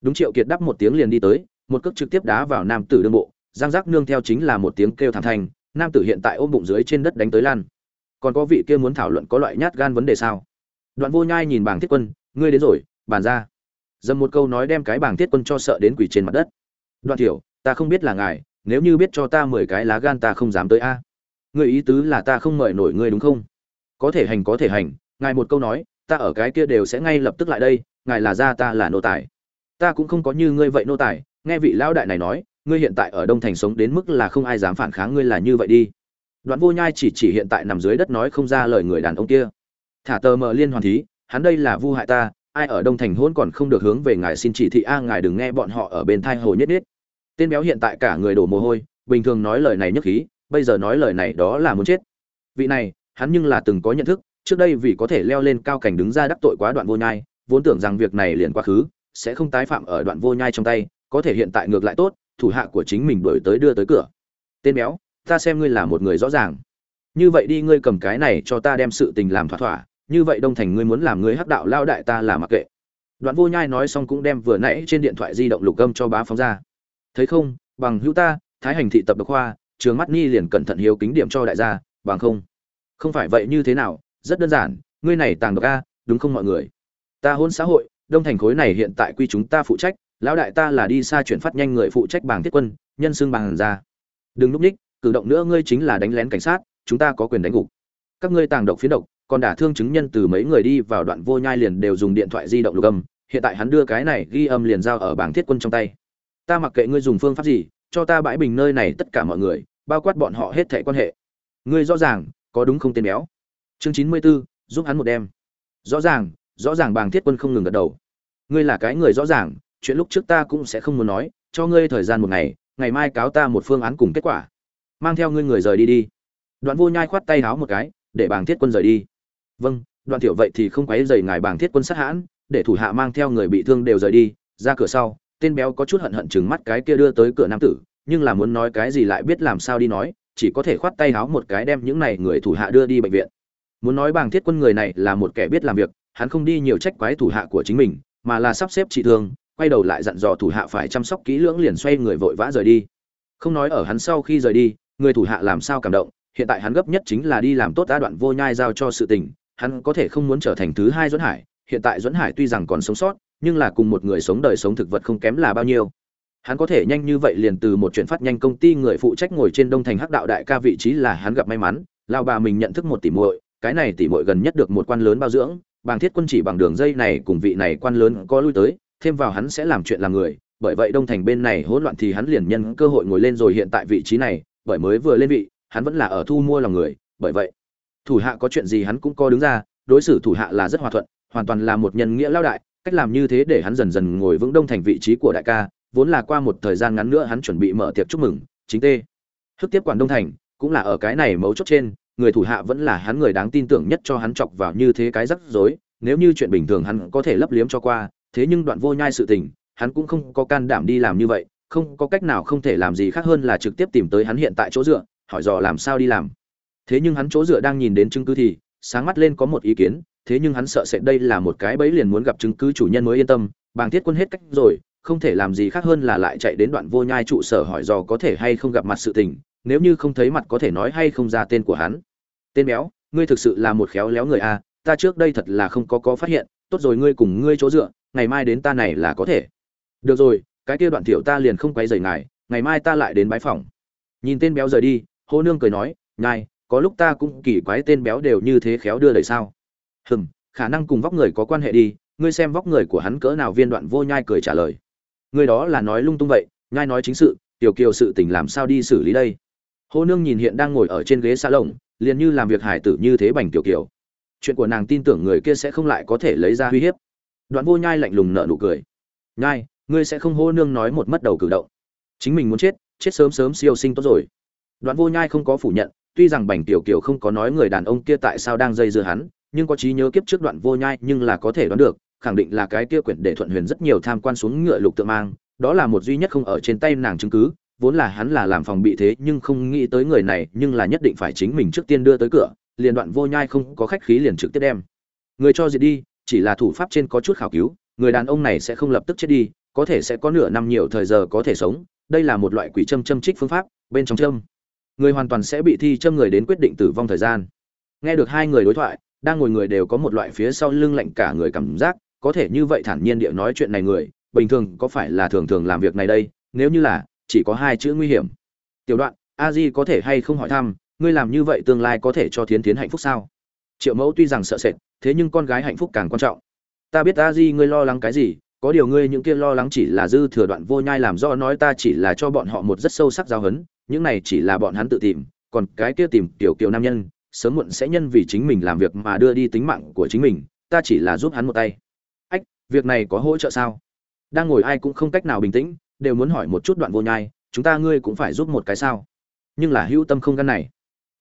Đúng triệu kiệt đáp một tiếng liền đi tới, một cước trực tiếp đá vào nam tử đương bộ giang giác nương theo chính là một tiếng kêu thảm thanh, nam tử hiện tại ôm bụng dưới trên đất đánh tới lan còn có vị kia muốn thảo luận có loại nhát gan vấn đề sao? Đoạn vô nhai nhìn bảng thiết quân, ngươi đến rồi, bàn ra. Dầm một câu nói đem cái bảng thiết quân cho sợ đến quỷ trên mặt đất. Đoạn thiểu ta không biết là ngài, nếu như biết cho ta mười cái lá gan ta không dám tới a. À. người ý tứ là ta không mời nổi ngươi đúng không? Có thể hành, có thể hành. Ngài một câu nói, ta ở cái kia đều sẽ ngay lập tức lại đây, ngài là gia ta là nô tài. Ta cũng không có như ngươi vậy nô tài. Nghe vị lão đại này nói, ngươi hiện tại ở đông thành sống đến mức là không ai dám phản kháng ngươi là như vậy đi đoạn vô nhai chỉ chỉ hiện tại nằm dưới đất nói không ra lời người đàn ông kia. Thả tờ mờ liên hoàn thí, hắn đây là vu hại ta, ai ở đông thành hôn còn không được hướng về ngài xin chỉ thị a, ngài đừng nghe bọn họ ở bên thai hồ nhất nhất. Tên béo hiện tại cả người đổ mồ hôi, bình thường nói lời này nhất khí, bây giờ nói lời này đó là muốn chết. Vị này, hắn nhưng là từng có nhận thức, trước đây vì có thể leo lên cao cảnh đứng ra đắc tội quá đoạn vô nhai, vốn tưởng rằng việc này liền quá khứ, sẽ không tái phạm ở đoạn vô nhai trong tay, có thể hiện tại ngược lại tốt, thủ hạ của chính mình đổi tới đưa tới cửa. Tên béo ta xem ngươi là một người rõ ràng. Như vậy đi, ngươi cầm cái này cho ta đem sự tình làm thỏa thỏa. Như vậy đông thành ngươi muốn làm ngươi hắc đạo lao đại ta là mặc kệ. Đoạn vô nhai nói xong cũng đem vừa nãy trên điện thoại di động lục âm cho bá phóng ra. Thấy không, bằng hữu ta, thái hành thị tập độc khoa trường mắt ni liền cẩn thận hiếu kính điểm cho đại gia, bằng không? Không phải vậy như thế nào? Rất đơn giản, ngươi này tàng độc a, đúng không mọi người? Ta hôn xã hội, đông thành khối này hiện tại quy chúng ta phụ trách, lão đại ta là đi xa chuyển phát nhanh người phụ trách bảng thiết quân, nhân xương bằng ra. Đừng núp ních cử động nữa ngươi chính là đánh lén cảnh sát chúng ta có quyền đánh gục. Các ngươi tàng độc phiến độc còn đả thương chứng nhân từ mấy người đi vào đoạn vô nhai liền đều dùng điện thoại di động lục âm hiện tại hắn đưa cái này ghi âm liền giao ở bảng thiết quân trong tay. Ta mặc kệ ngươi dùng phương pháp gì cho ta bãi bình nơi này tất cả mọi người bao quát bọn họ hết thảy quan hệ. Ngươi rõ ràng có đúng không tên béo? Chương chín mươi 94, giúp hắn một đêm. Rõ ràng rõ ràng bàng thiết quân không ngừng gật đầu. Ngươi là cái người rõ ràng chuyện lúc trước ta cũng sẽ không muốn nói cho ngươi thời gian một ngày ngày mai cáo ta một phương án cùng kết quả mang theo ngươi người rời đi đi. Đoạn vô nhai khoát tay háo một cái, để bàng thiết quân rời đi. Vâng đoạn tiểu vậy thì không quấy dày ngài bàng thiết quân sát hãn, để thủ hạ mang theo người bị thương đều rời đi, ra cửa sau, tên béo có chút hận hận chừng mắt cái kia đưa tới cửa nam tử, nhưng là muốn nói cái gì lại biết làm sao đi nói, chỉ có thể khoát tay háo một cái đem những này người thủ hạ đưa đi bệnh viện. Muốn nói bàng thiết quân người này là một kẻ biết làm việc, hắn không đi nhiều trách quái thủ hạ của chính mình, mà là sắp xếp trị thương, quay đầu lại dặn dò thủ hạ phải chăm sóc kỹ lưỡng liền xoay người vội vã rời đi. Không nói ở hắn sau khi rời đi người thủ hạ làm sao cảm động, hiện tại hắn gấp nhất chính là đi làm tốt a đoạn vô nhai giao cho sự tình, hắn có thể không muốn trở thành thứ hai dẫn hải, hiện tại dẫn hải tuy rằng còn sống sót, nhưng là cùng một người sống đời sống thực vật không kém là bao nhiêu. Hắn có thể nhanh như vậy liền từ một chuyện phát nhanh công ty người phụ trách ngồi trên đông thành hắc đạo đại ca vị trí là hắn gặp may mắn lao bà mình nhận thức một tỷ muội, cái này tỷ muội gần nhất được một quan lớn bao dưỡng, bàng thiết quân chỉ bằng đường dây này cùng vị này quan lớn có lui tới, thêm vào hắn sẽ làm chuyện làm người, bởi vậy đông thành bên này hỗn loạn thì hắn liền nhân cơ hội ngồi lên rồi hiện tại vị trí này bởi mới vừa lên vị, hắn vẫn là ở thu mua lòng người, bởi vậy, thủ hạ có chuyện gì hắn cũng có đứng ra, đối xử thủ hạ là rất hòa thuận, hoàn toàn là một nhân nghĩa lao đại, cách làm như thế để hắn dần dần ngồi vững đông thành vị trí của đại ca, vốn là qua một thời gian ngắn nữa hắn chuẩn bị mở tiệc chúc mừng, chính tê. Hức tiếp quản đông thành, cũng là ở cái này mấu chốt trên, người thủ hạ vẫn là hắn người đáng tin tưởng nhất cho hắn chọc vào như thế cái rắc rối, nếu như chuyện bình thường hắn có thể lấp liếm cho qua, thế nhưng đoạn vô nhai sự tình, hắn cũng không có can đảm đi làm như vậy không có cách nào không thể làm gì khác hơn là trực tiếp tìm tới hắn hiện tại chỗ dựa, hỏi dò làm sao đi làm. Thế nhưng hắn chỗ dựa đang nhìn đến chứng cứ thì, sáng mắt lên có một ý kiến, thế nhưng hắn sợ sẽ đây là một cái bẫy liền muốn gặp chứng cứ chủ nhân mới yên tâm, bàng thiết quân hết cách rồi, không thể làm gì khác hơn là lại chạy đến đoạn vô nhai trụ sở hỏi dò có thể hay không gặp mặt sự tình, nếu như không thấy mặt có thể nói hay không ra tên của hắn. Tên béo, ngươi thực sự là một khéo léo người a ta trước đây thật là không có có phát hiện, tốt rồi ngươi cùng ngươi chỗ dựa, ngày mai đến ta này là có thể. Được rồi cái kia đoạn thiểu ta liền không quấy rầy ngài, ngày mai ta lại đến bái phòng. Nhìn tên béo rời đi, hô nương cười nói, ngài, có lúc ta cũng kỳ quái tên béo đều như thế khéo đưa đẩy sao? Hừm, khả năng cùng vóc người có quan hệ đi, ngươi xem vóc người của hắn cỡ nào viên đoạn vô nhai cười trả lời. Người đó là nói lung tung vậy nhai nói chính sự, tiểu kiều sự tình làm sao đi xử lý đây? Hô nương nhìn hiện đang ngồi ở trên ghế xa lồng liền như làm việc hải tử như thế bành tiểu kiều. Chuyện của nàng tin tưởng người kia sẽ không lại có thể lấy ra uy hiếp. Đoạn vô nhai lạnh lùng nở nụ cười. Nhai ngươi sẽ không hô nương nói một mất đầu cử động. Chính mình muốn chết chết sớm sớm siêu sinh tốt rồi. Đoạn vô nhai không có phủ nhận, tuy rằng bành tiểu kiều không có nói người đàn ông kia tại sao đang dây dưa hắn, nhưng có trí nhớ kiếp trước đoạn vô nhai nhưng là có thể đoán được, khẳng định là cái kia quyển để thuận huyền rất nhiều tham quan xuống ngựa lục tự mang, đó là một duy nhất không ở trên tay nàng chứng cứ, vốn là hắn là làm phòng bị thế nhưng không nghĩ tới người này nhưng là nhất định phải chính mình trước tiên đưa tới cửa, liền đoạn vô nhai không có khách khí liền trực tiếp đem. Người cho diệt đi, chỉ là thủ pháp trên có chút khảo cứu, người đàn ông này sẽ không lập tức chết đi có thể sẽ có nửa năm nhiều thời giờ có thể sống, đây là một loại quỷ châm châm trích phương pháp, bên trong châm. Người hoàn toàn sẽ bị thi châm người đến quyết định tử vong thời gian. Nghe được hai người đối thoại, đang ngồi người đều có một loại phía sau lưng lạnh cả người cảm giác, có thể như vậy thản nhiên địa nói chuyện này người, bình thường có phải là thường thường làm việc này đây, nếu như là, chỉ có hai chữ nguy hiểm. Tiểu đoạn, a di có thể hay không hỏi thăm, ngươi làm như vậy tương lai có thể cho thiến thiến hạnh phúc sao? Triệu mẫu tuy rằng sợ sệt, thế nhưng con gái hạnh phúc càng quan trọng. Ta biết a di ngươi lo lắng cái gì có điều ngươi những kia lo lắng chỉ là dư thừa đoạn vô nhai làm do nói ta chỉ là cho bọn họ một rất sâu sắc giao hấn những này chỉ là bọn hắn tự tìm, còn cái kia tìm tiểu kiều nam nhân, sớm muộn sẽ nhân vì chính mình làm việc mà đưa đi tính mạng của chính mình, ta chỉ là giúp hắn một tay. Ách, việc này có hỗ trợ sao? Đang ngồi ai cũng không cách nào bình tĩnh, đều muốn hỏi một chút đoạn vô nhai, chúng ta ngươi cũng phải giúp một cái sao? Nhưng là hữu tâm không gan này.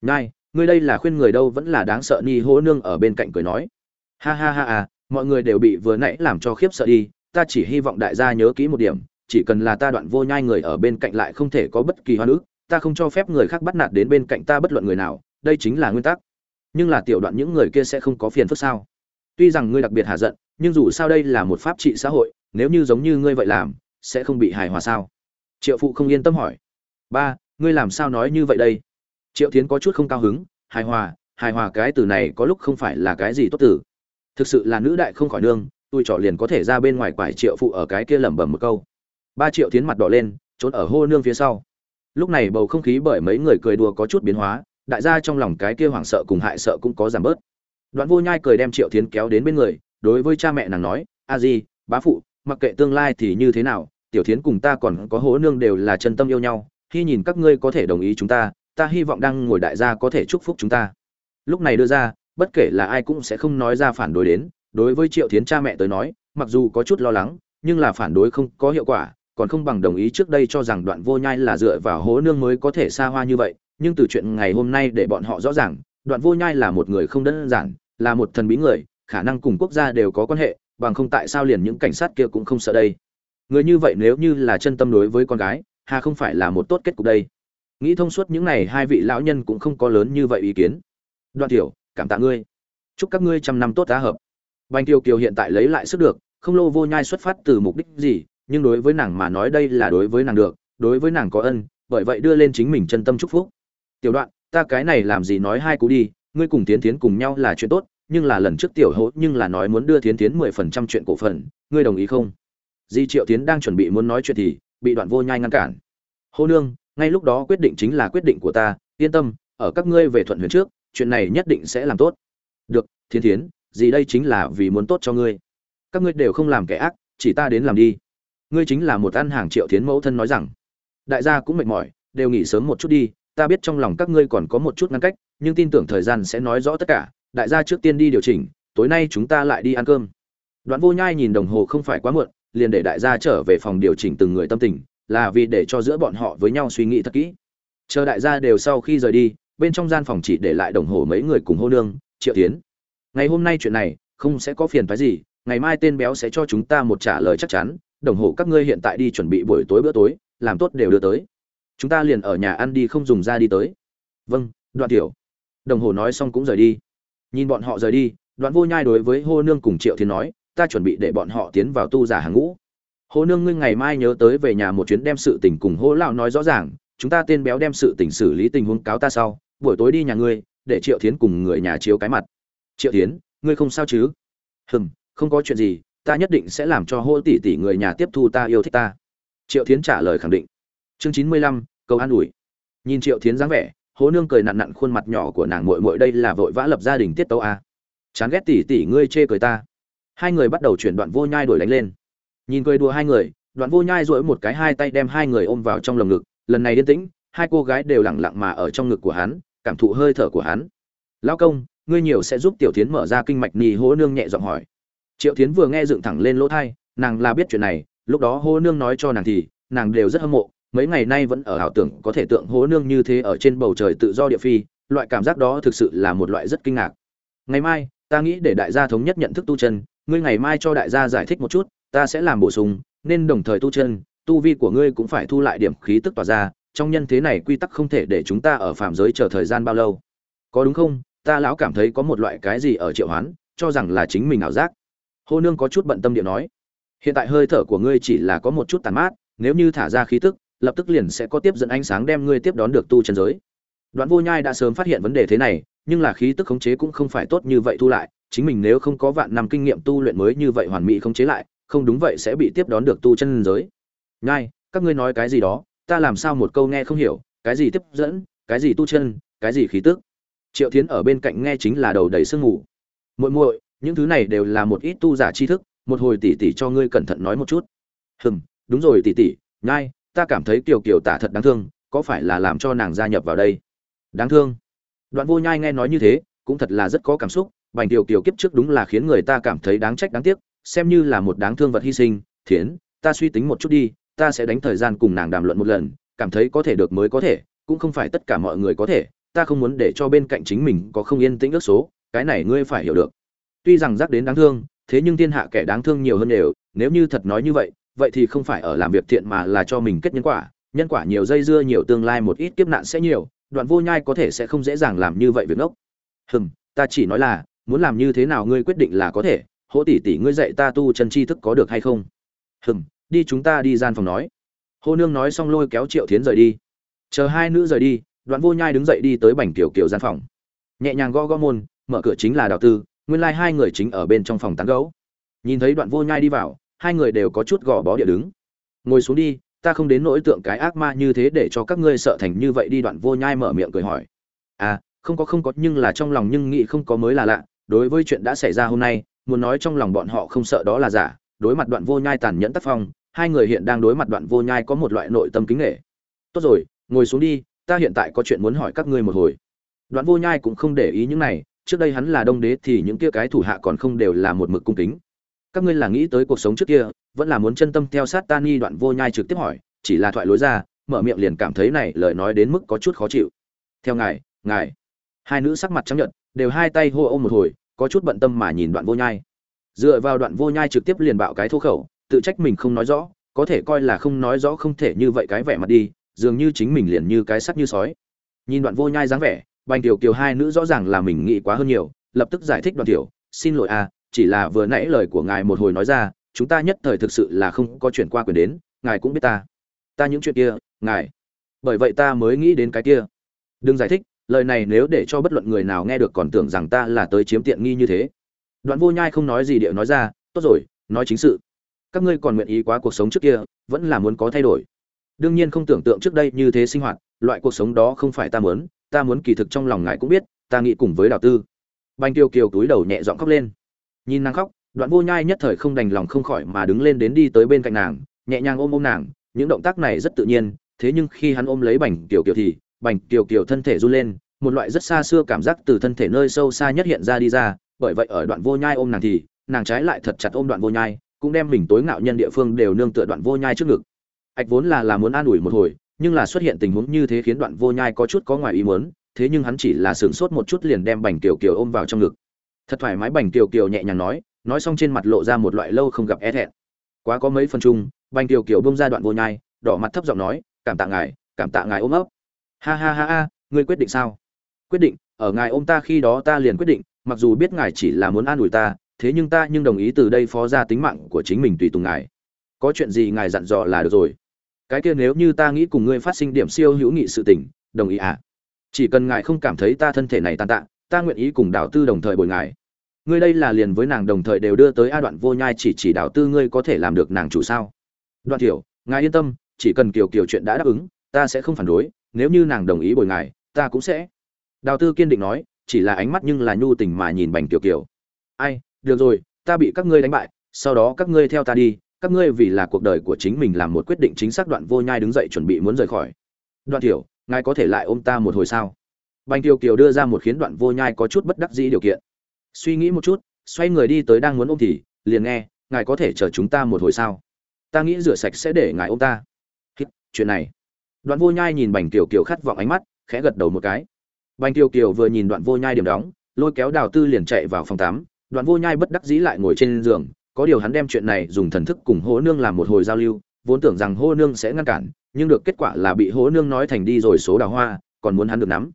Nhai, ngươi đây là khuyên người đâu vẫn là đáng sợ ni hố nương ở bên cạnh cười nói. Ha ha ha à mọi người đều bị vừa nãy làm cho khiếp sợ đi ta chỉ hy vọng đại gia nhớ kỹ một điểm, chỉ cần là ta đoạn vô nhai người ở bên cạnh lại không thể có bất kỳ hoa nữ ta không cho phép người khác bắt nạt đến bên cạnh ta bất luận người nào, đây chính là nguyên tắc. Nhưng là tiểu đoạn những người kia sẽ không có phiền phức sao? Tuy rằng ngươi đặc biệt hạ giận, nhưng dù sao đây là một pháp trị xã hội, nếu như giống như ngươi vậy làm, sẽ không bị hài hòa sao? Triệu phụ không yên tâm hỏi. Ba, ngươi làm sao nói như vậy đây? Triệu tiến có chút không cao hứng, hài hòa hài hòa cái từ này có lúc không phải là cái gì tốt từ. Thực sự là nữ đại không khỏi nương tôi trỏ liền có thể ra bên ngoài quải triệu phụ ở cái kia lẩm bẩm một câu. Ba triệu tiến mặt đỏ lên, trốn ở hô nương phía sau. Lúc này bầu không khí bởi mấy người cười đùa có chút biến hóa, đại gia trong lòng cái kia hoảng sợ cùng hại sợ cũng có giảm bớt. Đoạn vô nhai cười đem triệu thiến kéo đến bên người, đối với cha mẹ nàng nói, a di, bá phụ, mặc kệ tương lai thì như thế nào, tiểu thiến cùng ta còn có hố nương đều là chân tâm yêu nhau, khi nhìn các ngươi có thể đồng ý chúng ta ta hy vọng đang ngồi đại gia có thể chúc phúc chúng ta. Lúc này đưa ra, bất kể là ai cũng sẽ không nói ra phản đối đến đối với triệu thiến cha mẹ tới nói, mặc dù có chút lo lắng, nhưng là phản đối không có hiệu quả, còn không bằng đồng ý trước đây cho rằng đoạn vô nhai là dựa vào hố nương mới có thể xa hoa như vậy, nhưng từ chuyện ngày hôm nay để bọn họ rõ ràng, đoạn vô nhai là một người không đơn giản, là một thần bí người, khả năng cùng quốc gia đều có quan hệ, bằng không tại sao liền những cảnh sát kia cũng không sợ đây? Người như vậy nếu như là chân tâm đối với con gái, hà không phải là một tốt kết cục đây? Nghĩ thông suốt những này hai vị lão nhân cũng không có lớn như vậy ý kiến. Đoạn tiểu, cảm tạ ngươi. Chúc các ngươi trăm năm tốt tá hợp bành tiêu kiều hiện tại lấy lại sức được, không lô vô nhai xuất phát từ mục đích gì, nhưng đối với nàng mà nói đây là đối với nàng được, đối với nàng có ân, bởi vậy đưa lên chính mình chân tâm chúc phúc. Tiểu đoạn, ta cái này làm gì nói hai cú đi, ngươi cùng tiến tiến cùng nhau là chuyện tốt, nhưng là lần trước tiểu hỗ nhưng là nói muốn đưa tiến tiến mười phần trăm chuyện cổ phần, ngươi đồng ý không? Di triệu tiến đang chuẩn bị muốn nói chuyện thì bị đoạn vô nhai ngăn cản. Hô nương, ngay lúc đó quyết định chính là quyết định của ta, yên tâm, ở các ngươi về thuận huyền trước, chuyện này nhất định sẽ làm tốt. Được thiên thiến gì đây chính là vì muốn tốt cho ngươi. Các ngươi đều không làm kẻ ác, chỉ ta đến làm đi. Ngươi chính là một ăn hàng triệu thiến mẫu thân nói rằng. Đại gia cũng mệt mỏi, đều nghỉ sớm một chút đi, ta biết trong lòng các ngươi còn có một chút ngăn cách, nhưng tin tưởng thời gian sẽ nói rõ tất cả. Đại gia trước tiên đi điều chỉnh, tối nay chúng ta lại đi ăn cơm. Đoạn vô nhai nhìn đồng hồ không phải quá muộn, liền để đại gia trở về phòng điều chỉnh từng người tâm tình, là vì để cho giữa bọn họ với nhau suy nghĩ thật kỹ. Chờ đại gia đều sau khi rời đi, bên trong gian phòng chỉ để lại đồng hồ mấy người cùng hô nương, triệu tiến ngày hôm nay chuyện này, không sẽ có phiền phái gì, ngày mai tên béo sẽ cho chúng ta một trả lời chắc chắn, đồng hồ các ngươi hiện tại đi chuẩn bị buổi tối bữa tối, làm tốt đều đưa tới. Chúng ta liền ở nhà ăn đi không dùng ra đi tới. Vâng đoạn tiểu. Đồng hồ nói xong cũng rời đi. Nhìn bọn họ rời đi, đoạn vô nhai đối với hô nương cùng triệu thiên nói, ta chuẩn bị để bọn họ tiến vào tu giả hàng ngũ. Hô nương ngươi ngày mai nhớ tới về nhà một chuyến đem sự tình cùng hô lão nói rõ ràng, chúng ta tên béo đem sự tình xử lý tình huống cáo ta sau, buổi tối đi nhà ngươi, để triệu thiến cùng người nhà chiếu cái mặt triệu thiến ngươi không sao chứ? Hừm, không có chuyện gì, ta nhất định sẽ làm cho hô tỷ tỷ người nhà tiếp thu ta yêu thích ta. Triệu thiến trả lời khẳng định. Chương chín mươi lăm câu an ủi. Nhìn triệu thiến dáng vẻ, hố nương cười nặn nặn khuôn mặt nhỏ của nàng muội muội đây là vội vã lập gia đình tiết tấu a. Chán ghét tỷ tỷ ngươi chê cười ta. Hai người bắt đầu chuyển đoạn vô nhai đổi đánh lên. Nhìn cười đùa hai người, đoạn vô nhai dỗi một cái hai tay đem hai người ôm vào trong lồng ngực, lần này yên tĩnh, hai cô gái đều lặng lặng mà ở trong ngực của hắn, cảm thụ hơi thở của hắn. Lão công ngươi nhiều sẽ giúp tiểu thiến mở ra kinh mạch nhì hố nương nhẹ giọng hỏi. Triệu thiến vừa nghe dựng thẳng lên lỗ thai, nàng là biết chuyện này, lúc đó hố nương nói cho nàng thì, nàng đều rất hâm mộ, mấy ngày nay vẫn ở ảo tưởng có thể tượng hố nương như thế ở trên bầu trời tự do địa phi, loại cảm giác đó thực sự là một loại rất kinh ngạc. Ngày mai, ta nghĩ để đại gia thống nhất nhận thức tu chân, ngươi ngày mai cho đại gia giải thích một chút, ta sẽ làm bổ sung, nên đồng thời tu chân, tu vi của ngươi cũng phải thu lại điểm khí tức tỏa ra, trong nhân thế này quy tắc không thể để chúng ta ở phạm giới chờ thời gian bao lâu. Có đúng không? Ta lão cảm thấy có một loại cái gì ở triệu hoán, cho rằng là chính mình ảo giác. Hô nương có chút bận tâm điện nói, hiện tại hơi thở của ngươi chỉ là có một chút tàn mát, nếu như thả ra khí tức, lập tức liền sẽ có tiếp dẫn ánh sáng đem ngươi tiếp đón được tu chân giới. Đoạn vô nhai đã sớm phát hiện vấn đề thế này, nhưng là khí tức khống chế cũng không phải tốt như vậy thu lại, chính mình nếu không có vạn năm kinh nghiệm tu luyện mới như vậy hoàn mỹ khống chế lại, không đúng vậy sẽ bị tiếp đón được tu chân giới. Nhai, các ngươi nói cái gì đó, ta làm sao một câu nghe không hiểu, cái gì tiếp dẫn, cái gì tu chân, cái gì khí tức? Triệu thiến ở bên cạnh nghe chính là đầu đầy sương mù. Muội muội, những thứ này đều là một ít tu giả tri thức, một hồi tỷ tỷ cho ngươi cẩn thận nói một chút. Hừm, đúng rồi tỷ tỷ, nhai, ta cảm thấy kiều kiều tả thật đáng thương, có phải là làm cho nàng gia nhập vào đây? Đáng thương. Đoạn vô nhai nghe nói như thế, cũng thật là rất có cảm xúc, bành tiểu kiều kiếp trước đúng là khiến người ta cảm thấy đáng trách đáng tiếc, xem như là một đáng thương vật hy sinh, thiến, ta suy tính một chút đi, ta sẽ đánh thời gian cùng nàng đàm luận một lần, cảm thấy có thể được mới có thể, cũng không phải tất cả mọi người có thể ta không muốn để cho bên cạnh chính mình có không yên tĩnh ước số, cái này ngươi phải hiểu được. Tuy rằng rắc đến đáng thương, thế nhưng thiên hạ kẻ đáng thương nhiều hơn đều, nếu như thật nói như vậy vậy thì không phải ở làm việc thiện mà là cho mình kết nhân quả nhân quả nhiều dây dưa nhiều tương lai một ít kiếp nạn sẽ nhiều, đoạn vô nhai có thể sẽ không dễ dàng làm như vậy việc ngốc. Hừm, ta chỉ nói là, muốn làm như thế nào ngươi quyết định là có thể, hỗ tỷ tỷ ngươi dạy ta tu chân tri thức có được hay không? Hừm, đi chúng ta đi gian phòng nói. Hô nương nói xong lôi kéo triệu thiến rời đi. Chờ hai nữ rời đi đoạn vô nhai đứng dậy đi tới bành kiểu kiểu gian phòng. Nhẹ nhàng gõ gõ môn, mở cửa chính là đào tư, nguyên lai hai người chính ở bên trong phòng tán gấu nhìn thấy đoạn vô nhai đi vào, hai người đều có chút gò bó địa đứng. Ngồi xuống đi, ta không đến nỗi tượng cái ác ma như thế để cho các ngươi sợ thành như vậy đi, đoạn vô nhai mở miệng cười hỏi. À không có không có, nhưng là trong lòng nhưng nghĩ không có mới là lạ, đối với chuyện đã xảy ra hôm nay, muốn nói trong lòng bọn họ không sợ đó là giả, đối mặt đoạn vô nhai tàn nhẫn tác phong, hai người hiện đang đối mặt đoạn vô nhai có một loại nội tâm kính nghệ tốt rồi, ngồi xuống đi ta hiện tại có chuyện muốn hỏi các ngươi một hồi. Đoạn vô nhai cũng không để ý những này, trước đây hắn là đông đế thì những kia cái thủ hạ còn không đều là một mực cung kính. Các ngươi là nghĩ tới cuộc sống trước kia, vẫn là muốn chân tâm theo sát ta ni đoạn vô nhai trực tiếp hỏi, chỉ là thoại lối ra, mở miệng liền cảm thấy này lời nói đến mức có chút khó chịu. Theo ngài ngài. Hai nữ sắc mặt trắng nhợt, đều hai tay hô ôm một hồi, có chút bận tâm mà nhìn đoạn vô nhai. Dựa vào đoạn vô nhai trực tiếp liền bạo cái thô khẩu, tự trách mình không nói rõ, có thể coi là không nói rõ không thể như vậy cái vẻ mặt đi dường như chính mình liền như cái sắt như sói. Nhìn đoạn vô nhai dáng vẻ, bành tiểu kiều hai nữ rõ ràng là mình nghĩ quá hơn nhiều, lập tức giải thích đoạn tiểu, xin lỗi a, chỉ là vừa nãy lời của ngài một hồi nói ra, chúng ta nhất thời thực sự là không có chuyển qua quyền đến, ngài cũng biết ta. Ta những chuyện kia, ngài. Bởi vậy ta mới nghĩ đến cái kia. Đừng giải thích, lời này nếu để cho bất luận người nào nghe được còn tưởng rằng ta là tới chiếm tiện nghi như thế. Đoạn vô nhai không nói gì điệu nói ra, tốt rồi, nói chính sự. Các ngươi còn nguyện ý quá cuộc sống trước kia, vẫn là muốn có thay đổi đương nhiên không tưởng tượng trước đây như thế sinh hoạt, loại cuộc sống đó không phải ta muốn ta muốn kỳ thực trong lòng ngài cũng biết, ta nghĩ cùng với đào tư. Banh kiều kiều túi đầu nhẹ giọng khóc lên. Nhìn nàng khóc, đoạn vô nhai nhất thời không đành lòng không khỏi mà đứng lên đến đi tới bên cạnh nàng, nhẹ nhàng ôm ôm nàng, những động tác này rất tự nhiên, thế nhưng khi hắn ôm lấy bành kiều kiều thì, bành kiều kiều thân thể run lên, một loại rất xa xưa cảm giác từ thân thể nơi sâu xa nhất hiện ra đi ra, bởi vậy ở đoạn vô nhai ôm nàng thì, nàng trái lại thật chặt ôm đoạn vô nhai, cũng đem mình tối ngạo nhân địa phương đều nương tựa đoạn vô nhai trước ngực ạch vốn là là muốn an ủi một hồi, nhưng là xuất hiện tình huống như thế khiến đoạn vô nhai có chút có ngoài ý muốn, thế nhưng hắn chỉ là sửng sốt một chút liền đem bành kiều kiều ôm vào trong ngực. Thật thoải mái, bành kiều kiều nhẹ nhàng nói nói xong trên mặt lộ ra một loại lâu không gặp e thẹn. Quá có mấy phần chung, bành kiều kiều bông ra đoạn vô nhai, đỏ mặt thấp giọng nói, cảm tạ ngài, cảm tạ ngài ôm ấp. Ha ha ha ha, ngươi quyết định sao? Quyết định, ở ngài ôm ta khi đó ta liền quyết định, mặc dù biết ngài chỉ là muốn an ủi ta, thế nhưng ta nhưng đồng ý từ đây phó ra tính mạng của chính mình tùy tùng ngài. Có chuyện gì ngài dặn dò là được rồi cái kia nếu như ta nghĩ cùng ngươi phát sinh điểm siêu hữu nghị sự tình, đồng ý ạ à? chỉ cần ngài không cảm thấy ta thân thể này tàn tạ, ta nguyện ý cùng đào tư đồng thời bồi ngài. Ngươi đây là liền với nàng đồng thời đều đưa tới a đoạn vô nhai chỉ chỉ đào tư ngươi có thể làm được nàng chủ sao? Đoạn tiểu, ngài yên tâm, chỉ cần kiều kiều chuyện đã đáp ứng, ta sẽ không phản đối, nếu như nàng đồng ý bồi ngài, ta cũng sẽ. Đào tư kiên định nói, chỉ là ánh mắt nhưng là nhu tình mà nhìn bành kiều kiều. Ai, được rồi, ta bị các ngươi đánh bại, sau đó các ngươi theo ta đi các ngươi vì là cuộc đời của chính mình làm một quyết định chính xác đoạn vô nhai đứng dậy chuẩn bị muốn rời khỏi. Đoạn tiểu, ngài có thể lại ôm ta một hồi sao? Bành tiêu kiều đưa ra một khiến đoạn vô nhai có chút bất đắc dĩ điều kiện. Suy nghĩ một chút, xoay người đi tới đang muốn ôm thì, liền nghe, ngài có thể chờ chúng ta một hồi sao? Ta nghĩ rửa sạch sẽ để ngài ôm ta. Chuyện này. Đoạn vô nhai nhìn bành tiêu kiều khát vọng ánh mắt, khẽ gật đầu một cái. Bành tiêu kiều vừa nhìn đoạn vô nhai điểm đóng, lôi kéo đào tư liền chạy vào phòng tắm. Đoạn vô nhai bất đắc dĩ lại ngồi trên giường có điều hắn đem chuyện này dùng thần thức cùng hố nương làm một hồi giao lưu, vốn tưởng rằng hố nương sẽ ngăn cản, nhưng được kết quả là bị hố nương nói thành đi rồi số đào hoa, còn muốn hắn được nắm.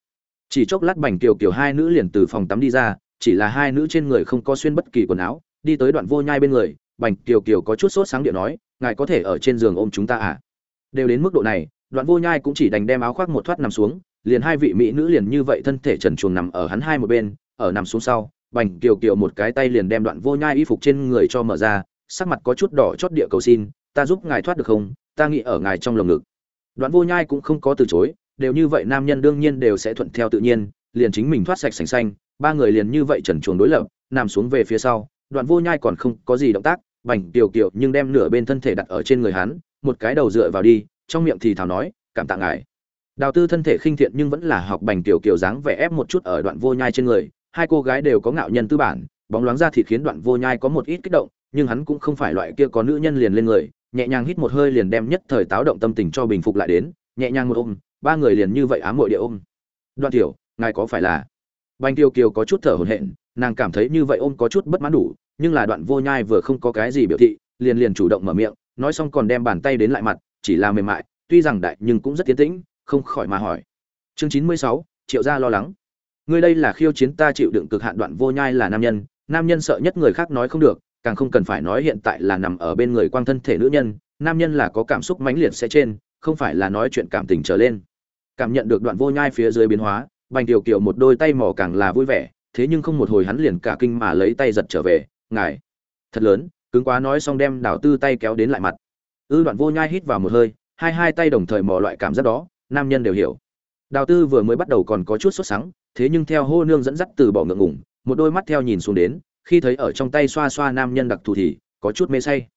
Chỉ chốc lát bành kiều kiều hai nữ liền từ phòng tắm đi ra, chỉ là hai nữ trên người không có xuyên bất kỳ quần áo, đi tới đoạn vô nhai bên người, bành kiều kiều có chút sốt sáng điện nói, ngài có thể ở trên giường ôm chúng ta à? Đều đến mức độ này, đoạn vô nhai cũng chỉ đành đem áo khoác một thoát nằm xuống, liền hai vị mỹ nữ liền như vậy thân thể trần truồng nằm ở hắn hai một bên, ở nằm xuống sau bành kiều kiều một cái tay liền đem đoạn vô nhai y phục trên người cho mở ra, sắc mặt có chút đỏ chót địa cầu xin, ta giúp ngài thoát được không? Ta nghĩ ở ngài trong lồng ngực. Đoạn vô nhai cũng không có từ chối, đều như vậy nam nhân đương nhiên đều sẽ thuận theo tự nhiên, liền chính mình thoát sạch sành xanh, ba người liền như vậy trần chuồng đối lập, nằm xuống về phía sau, đoạn vô nhai còn không có gì động tác, bành kiều kiều nhưng đem nửa bên thân thể đặt ở trên người hắn, một cái đầu dựa vào đi, trong miệng thì thào nói, cảm tạ ngài. Đào tư thân thể khinh thiện nhưng vẫn là học bành kiều kiều dáng vẻ ép một chút ở đoạn vô nhai trên người hai cô gái đều có ngạo nhân tư bản, bóng loáng ra thịt khiến đoạn vô nhai có một ít kích động, nhưng hắn cũng không phải loại kia có nữ nhân liền lên người, nhẹ nhàng hít một hơi liền đem nhất thời táo động tâm tình cho bình phục lại đến, nhẹ nhàng một ôm, ba người liền như vậy ám muội địa ôm. Đoạn tiểu, ngài có phải là? Bành kiều kiều có chút thở hổn hển, nàng cảm thấy như vậy ôm có chút bất mãn đủ, nhưng là đoạn vô nhai vừa không có cái gì biểu thị, liền liền chủ động mở miệng, nói xong còn đem bàn tay đến lại mặt, chỉ là mềm mại, tuy rằng đại nhưng cũng rất tiến tĩnh, không khỏi mà hỏi. Chương chín mươi sáu, triệu gia lo lắng ngươi đây là khiêu chiến ta chịu đựng cực hạn đoạn vô nhai là nam nhân nam nhân sợ nhất người khác nói không được, càng không cần phải nói hiện tại là nằm ở bên người quang thân thể nữ nhân, nam nhân là có cảm xúc mãnh liệt sẽ trên, không phải là nói chuyện cảm tình trở lên. Cảm nhận được đoạn vô nhai phía dưới biến hóa, bành tiểu kiều một đôi tay mỏ càng là vui vẻ, thế nhưng không một hồi hắn liền cả kinh mà lấy tay giật trở về, ngài, thật lớn, cứng quá nói xong đem đảo tư tay kéo đến lại mặt. Ư, đoạn vô nhai hít vào một hơi, hai hai tay đồng thời mò loại cảm giác đó, nam nhân đều hiểu. Đào tư vừa mới bắt đầu còn có chút sốt sắng thế nhưng theo hô nương dẫn dắt từ bỏ ngượng ngủng một đôi mắt theo nhìn xuống đến, khi thấy ở trong tay xoa xoa nam nhân đặc thù thì có chút mê say.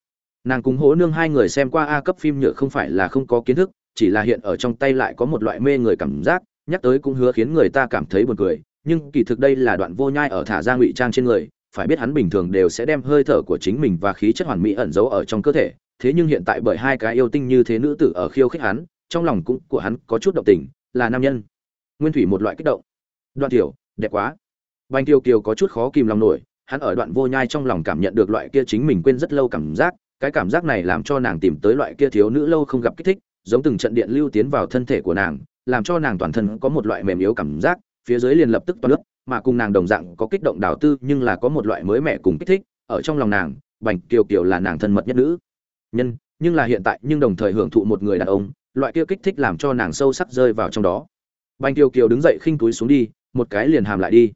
Nàng cùng hố nương hai người xem qua a cấp phim nhựa không phải là không có kiến thức, chỉ là hiện ở trong tay lại có một loại mê người cảm giác, nhắc tới cũng hứa khiến người ta cảm thấy buồn cười, nhưng kỳ thực đây là đoạn vô nhai ở thả ra ngụy trang trên người, phải biết hắn bình thường đều sẽ đem hơi thở của chính mình và khí chất hoàn mỹ ẩn giấu ở trong cơ thể, thế nhưng hiện tại bởi hai cái yêu tinh như thế nữ tử ở khiêu khích hắn, trong lòng cũng của hắn có chút động tình, là nam nhân. Nguyên thủy một loại kích động đoạn tiểu, đẹp quá. Bành tiêu kiều có chút khó kìm lòng nổi, hắn ở đoạn vô nhai trong lòng cảm nhận được loại kia chính mình quên rất lâu cảm giác, cái cảm giác này làm cho nàng tìm tới loại kia thiếu nữ lâu không gặp kích thích, giống từng trận điện lưu tiến vào thân thể của nàng, làm cho nàng toàn thân có một loại mềm yếu cảm giác, phía dưới liền lập tức toàn nước mà cùng nàng đồng dạng có kích động đào tư, nhưng là có một loại mới mẻ cùng kích thích, ở trong lòng nàng, bành kiều kiều là nàng thân mật nhất nữ. Nhân, nhưng là hiện tại nhưng đồng thời hưởng thụ một người đàn ông, loại kia kích thích làm cho nàng sâu sắc rơi vào trong đó. Bành kiều kiều đứng dậy khinh túi xuống đi một cái liền hàm lại đi.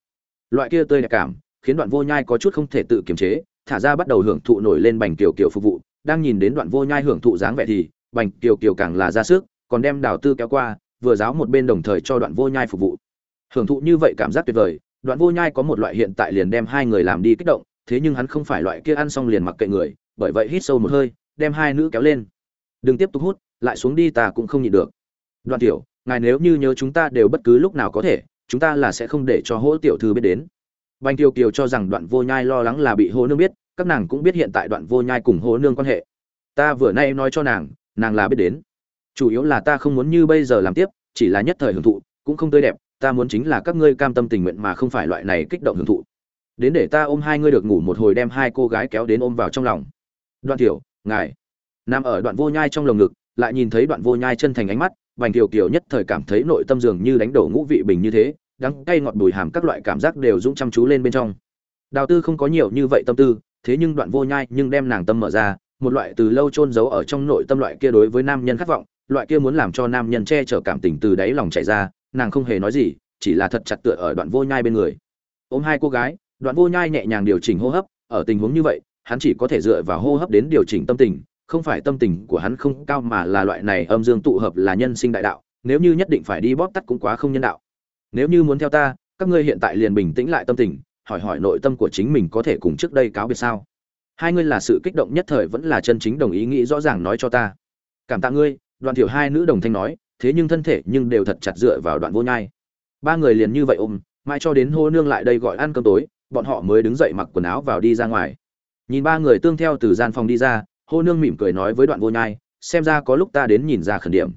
Loại kia tươi đẹp cảm, khiến đoạn vô nhai có chút không thể tự kiềm chế, thả ra bắt đầu hưởng thụ nổi lên bành kiều kiều phục vụ. Đang nhìn đến đoạn vô nhai hưởng thụ dáng vẻ thì, bành kiều kiều càng là ra sức, còn đem đào tư kéo qua, vừa giáo một bên đồng thời cho đoạn vô nhai phục vụ. Hưởng thụ như vậy cảm giác tuyệt vời, đoạn vô nhai có một loại hiện tại liền đem hai người làm đi kích động, thế nhưng hắn không phải loại kia ăn xong liền mặc kệ người, bởi vậy hít sâu một hơi, đem hai nữ kéo lên. Đừng tiếp tục hút, lại xuống đi ta cũng không nhịn được. Đoạn tiểu, ngài nếu như nhớ chúng ta đều bất cứ lúc nào có thể chúng ta là sẽ không để cho hỗ tiểu thư biết đến. Bành kiều kiều cho rằng đoạn vô nhai lo lắng là bị Hỗ nương biết, các nàng cũng biết hiện tại đoạn vô nhai cùng Hỗ nương quan hệ. Ta vừa nay nói cho nàng nàng là biết đến. Chủ yếu là ta không muốn như bây giờ làm tiếp, chỉ là nhất thời hưởng thụ, cũng không tươi đẹp, ta muốn chính là các ngươi cam tâm tình nguyện mà không phải loại này kích động hưởng thụ. Đến để ta ôm hai ngươi được ngủ một hồi đem hai cô gái kéo đến ôm vào trong lòng. Đoạn tiểu, ngài. Nằm ở đoạn vô nhai trong lồng ngực, lại nhìn thấy đoạn vô nhai chân thành ánh mắt vành kiều kiều nhất thời cảm thấy nội tâm dường như đánh đổ ngũ vị bình như thế đắng cay ngọt bùi hàm các loại cảm giác đều dũng chăm chú lên bên trong. Đào tư không có nhiều như vậy tâm tư, thế nhưng đoạn vô nhai nhưng đem nàng tâm mở ra, một loại từ lâu chôn giấu ở trong nội tâm loại kia đối với nam nhân khát vọng, loại kia muốn làm cho nam nhân che chở cảm tình từ đáy lòng chạy ra, nàng không hề nói gì, chỉ là thật chặt tựa ở đoạn vô nhai bên người. Ôm hai cô gái, đoạn vô nhai nhẹ nhàng điều chỉnh hô hấp, ở tình huống như vậy, hắn chỉ có thể dựa vào hô hấp đến điều chỉnh tâm tình, không phải tâm tình của hắn không cao mà là loại này âm dương tụ hợp là nhân sinh đại đạo, nếu như nhất định phải đi bóp tắt cũng quá không nhân đạo nếu như muốn theo ta, các ngươi hiện tại liền bình tĩnh lại tâm tình, hỏi hỏi nội tâm của chính mình có thể cùng trước đây cáo biệt sao? Hai ngươi là sự kích động nhất thời vẫn là chân chính đồng ý nghĩ rõ ràng nói cho ta. Cảm tạ ngươi đoạn thiểu hai nữ đồng thanh nói, thế nhưng thân thể nhưng đều thật chặt dựa vào đoạn vô nhai. Ba người liền như vậy ôm, mãi cho đến hô nương lại đây gọi ăn cơm tối, bọn họ mới đứng dậy mặc quần áo vào đi ra ngoài. Nhìn ba người tương theo từ gian phòng đi ra, hô nương mỉm cười nói với đoạn vô nhai, xem ra có lúc ta đến nhìn ra khẩn điểm.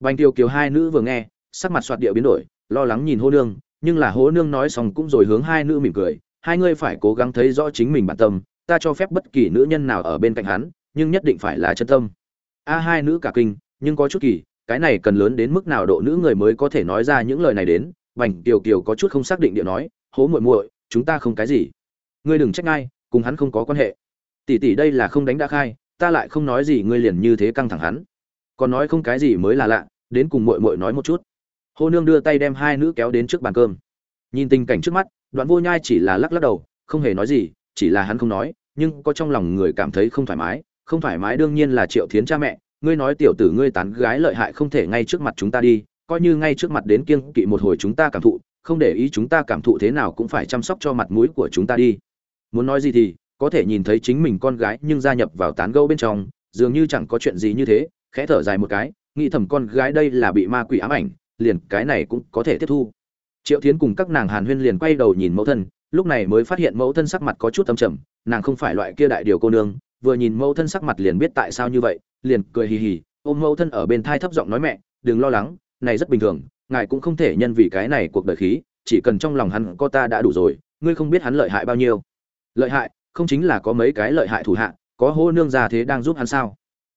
Bành tiêu kiều hai nữ vừa nghe, sắc mặt soạt địa biến đổi lo lắng nhìn hô nương, nhưng là hố nương nói xong cũng rồi hướng hai nữ mỉm cười, hai ngươi phải cố gắng thấy rõ chính mình bản tâm, ta cho phép bất kỳ nữ nhân nào ở bên cạnh hắn, nhưng nhất định phải là chân tâm. A hai nữ cả kinh, nhưng có chút kỳ, cái này cần lớn đến mức nào độ nữ người mới có thể nói ra những lời này đến vành kiều kiều có chút không xác định điệu nói, hố muội muội, chúng ta không cái gì. Ngươi đừng trách ngay cùng hắn không có quan hệ. Tỷ tỷ đây là không đánh đã khai, ta lại không nói gì, ngươi liền như thế căng thẳng hắn. Còn nói không cái gì mới là lạ, đến cùng muội muội nói một chút hô nương đưa tay đem hai nữ kéo đến trước bàn cơm. Nhìn tình cảnh trước mắt, đoạn vô nhai chỉ là lắc lắc đầu, không hề nói gì, chỉ là hắn không nói, nhưng có trong lòng người cảm thấy không thoải mái, không thoải mái đương nhiên là triệu thiến cha mẹ, ngươi nói tiểu tử ngươi tán gái lợi hại không thể ngay trước mặt chúng ta đi, coi như ngay trước mặt đến kiêng kỵ một hồi chúng ta cảm thụ, không để ý chúng ta cảm thụ thế nào cũng phải chăm sóc cho mặt mũi của chúng ta đi. Muốn nói gì thì, có thể nhìn thấy chính mình con gái nhưng gia nhập vào tán gẫu bên trong, dường như chẳng có chuyện gì như thế, khẽ thở dài một cái, nghĩ thầm con gái đây là bị ma quỷ ám ảnh liền cái này cũng có thể tiếp thu. Triệu thiến cùng các nàng hàn huyên liền quay đầu nhìn mẫu thân, lúc này mới phát hiện mẫu thân sắc mặt có chút âm trầm, nàng không phải loại kia đại điều cô nương, vừa nhìn mẫu thân sắc mặt liền biết tại sao như vậy, liền cười hì hì, ôm mẫu thân ở bên thai thấp giọng nói mẹ, đừng lo lắng, này rất bình thường, ngài cũng không thể nhân vì cái này cuộc đời khí, chỉ cần trong lòng hắn có ta đã đủ rồi, ngươi không biết hắn lợi hại bao nhiêu. Lợi hại? Không chính là có mấy cái lợi hại thủ hạ, có hô nương già thế đang giúp hắn sao?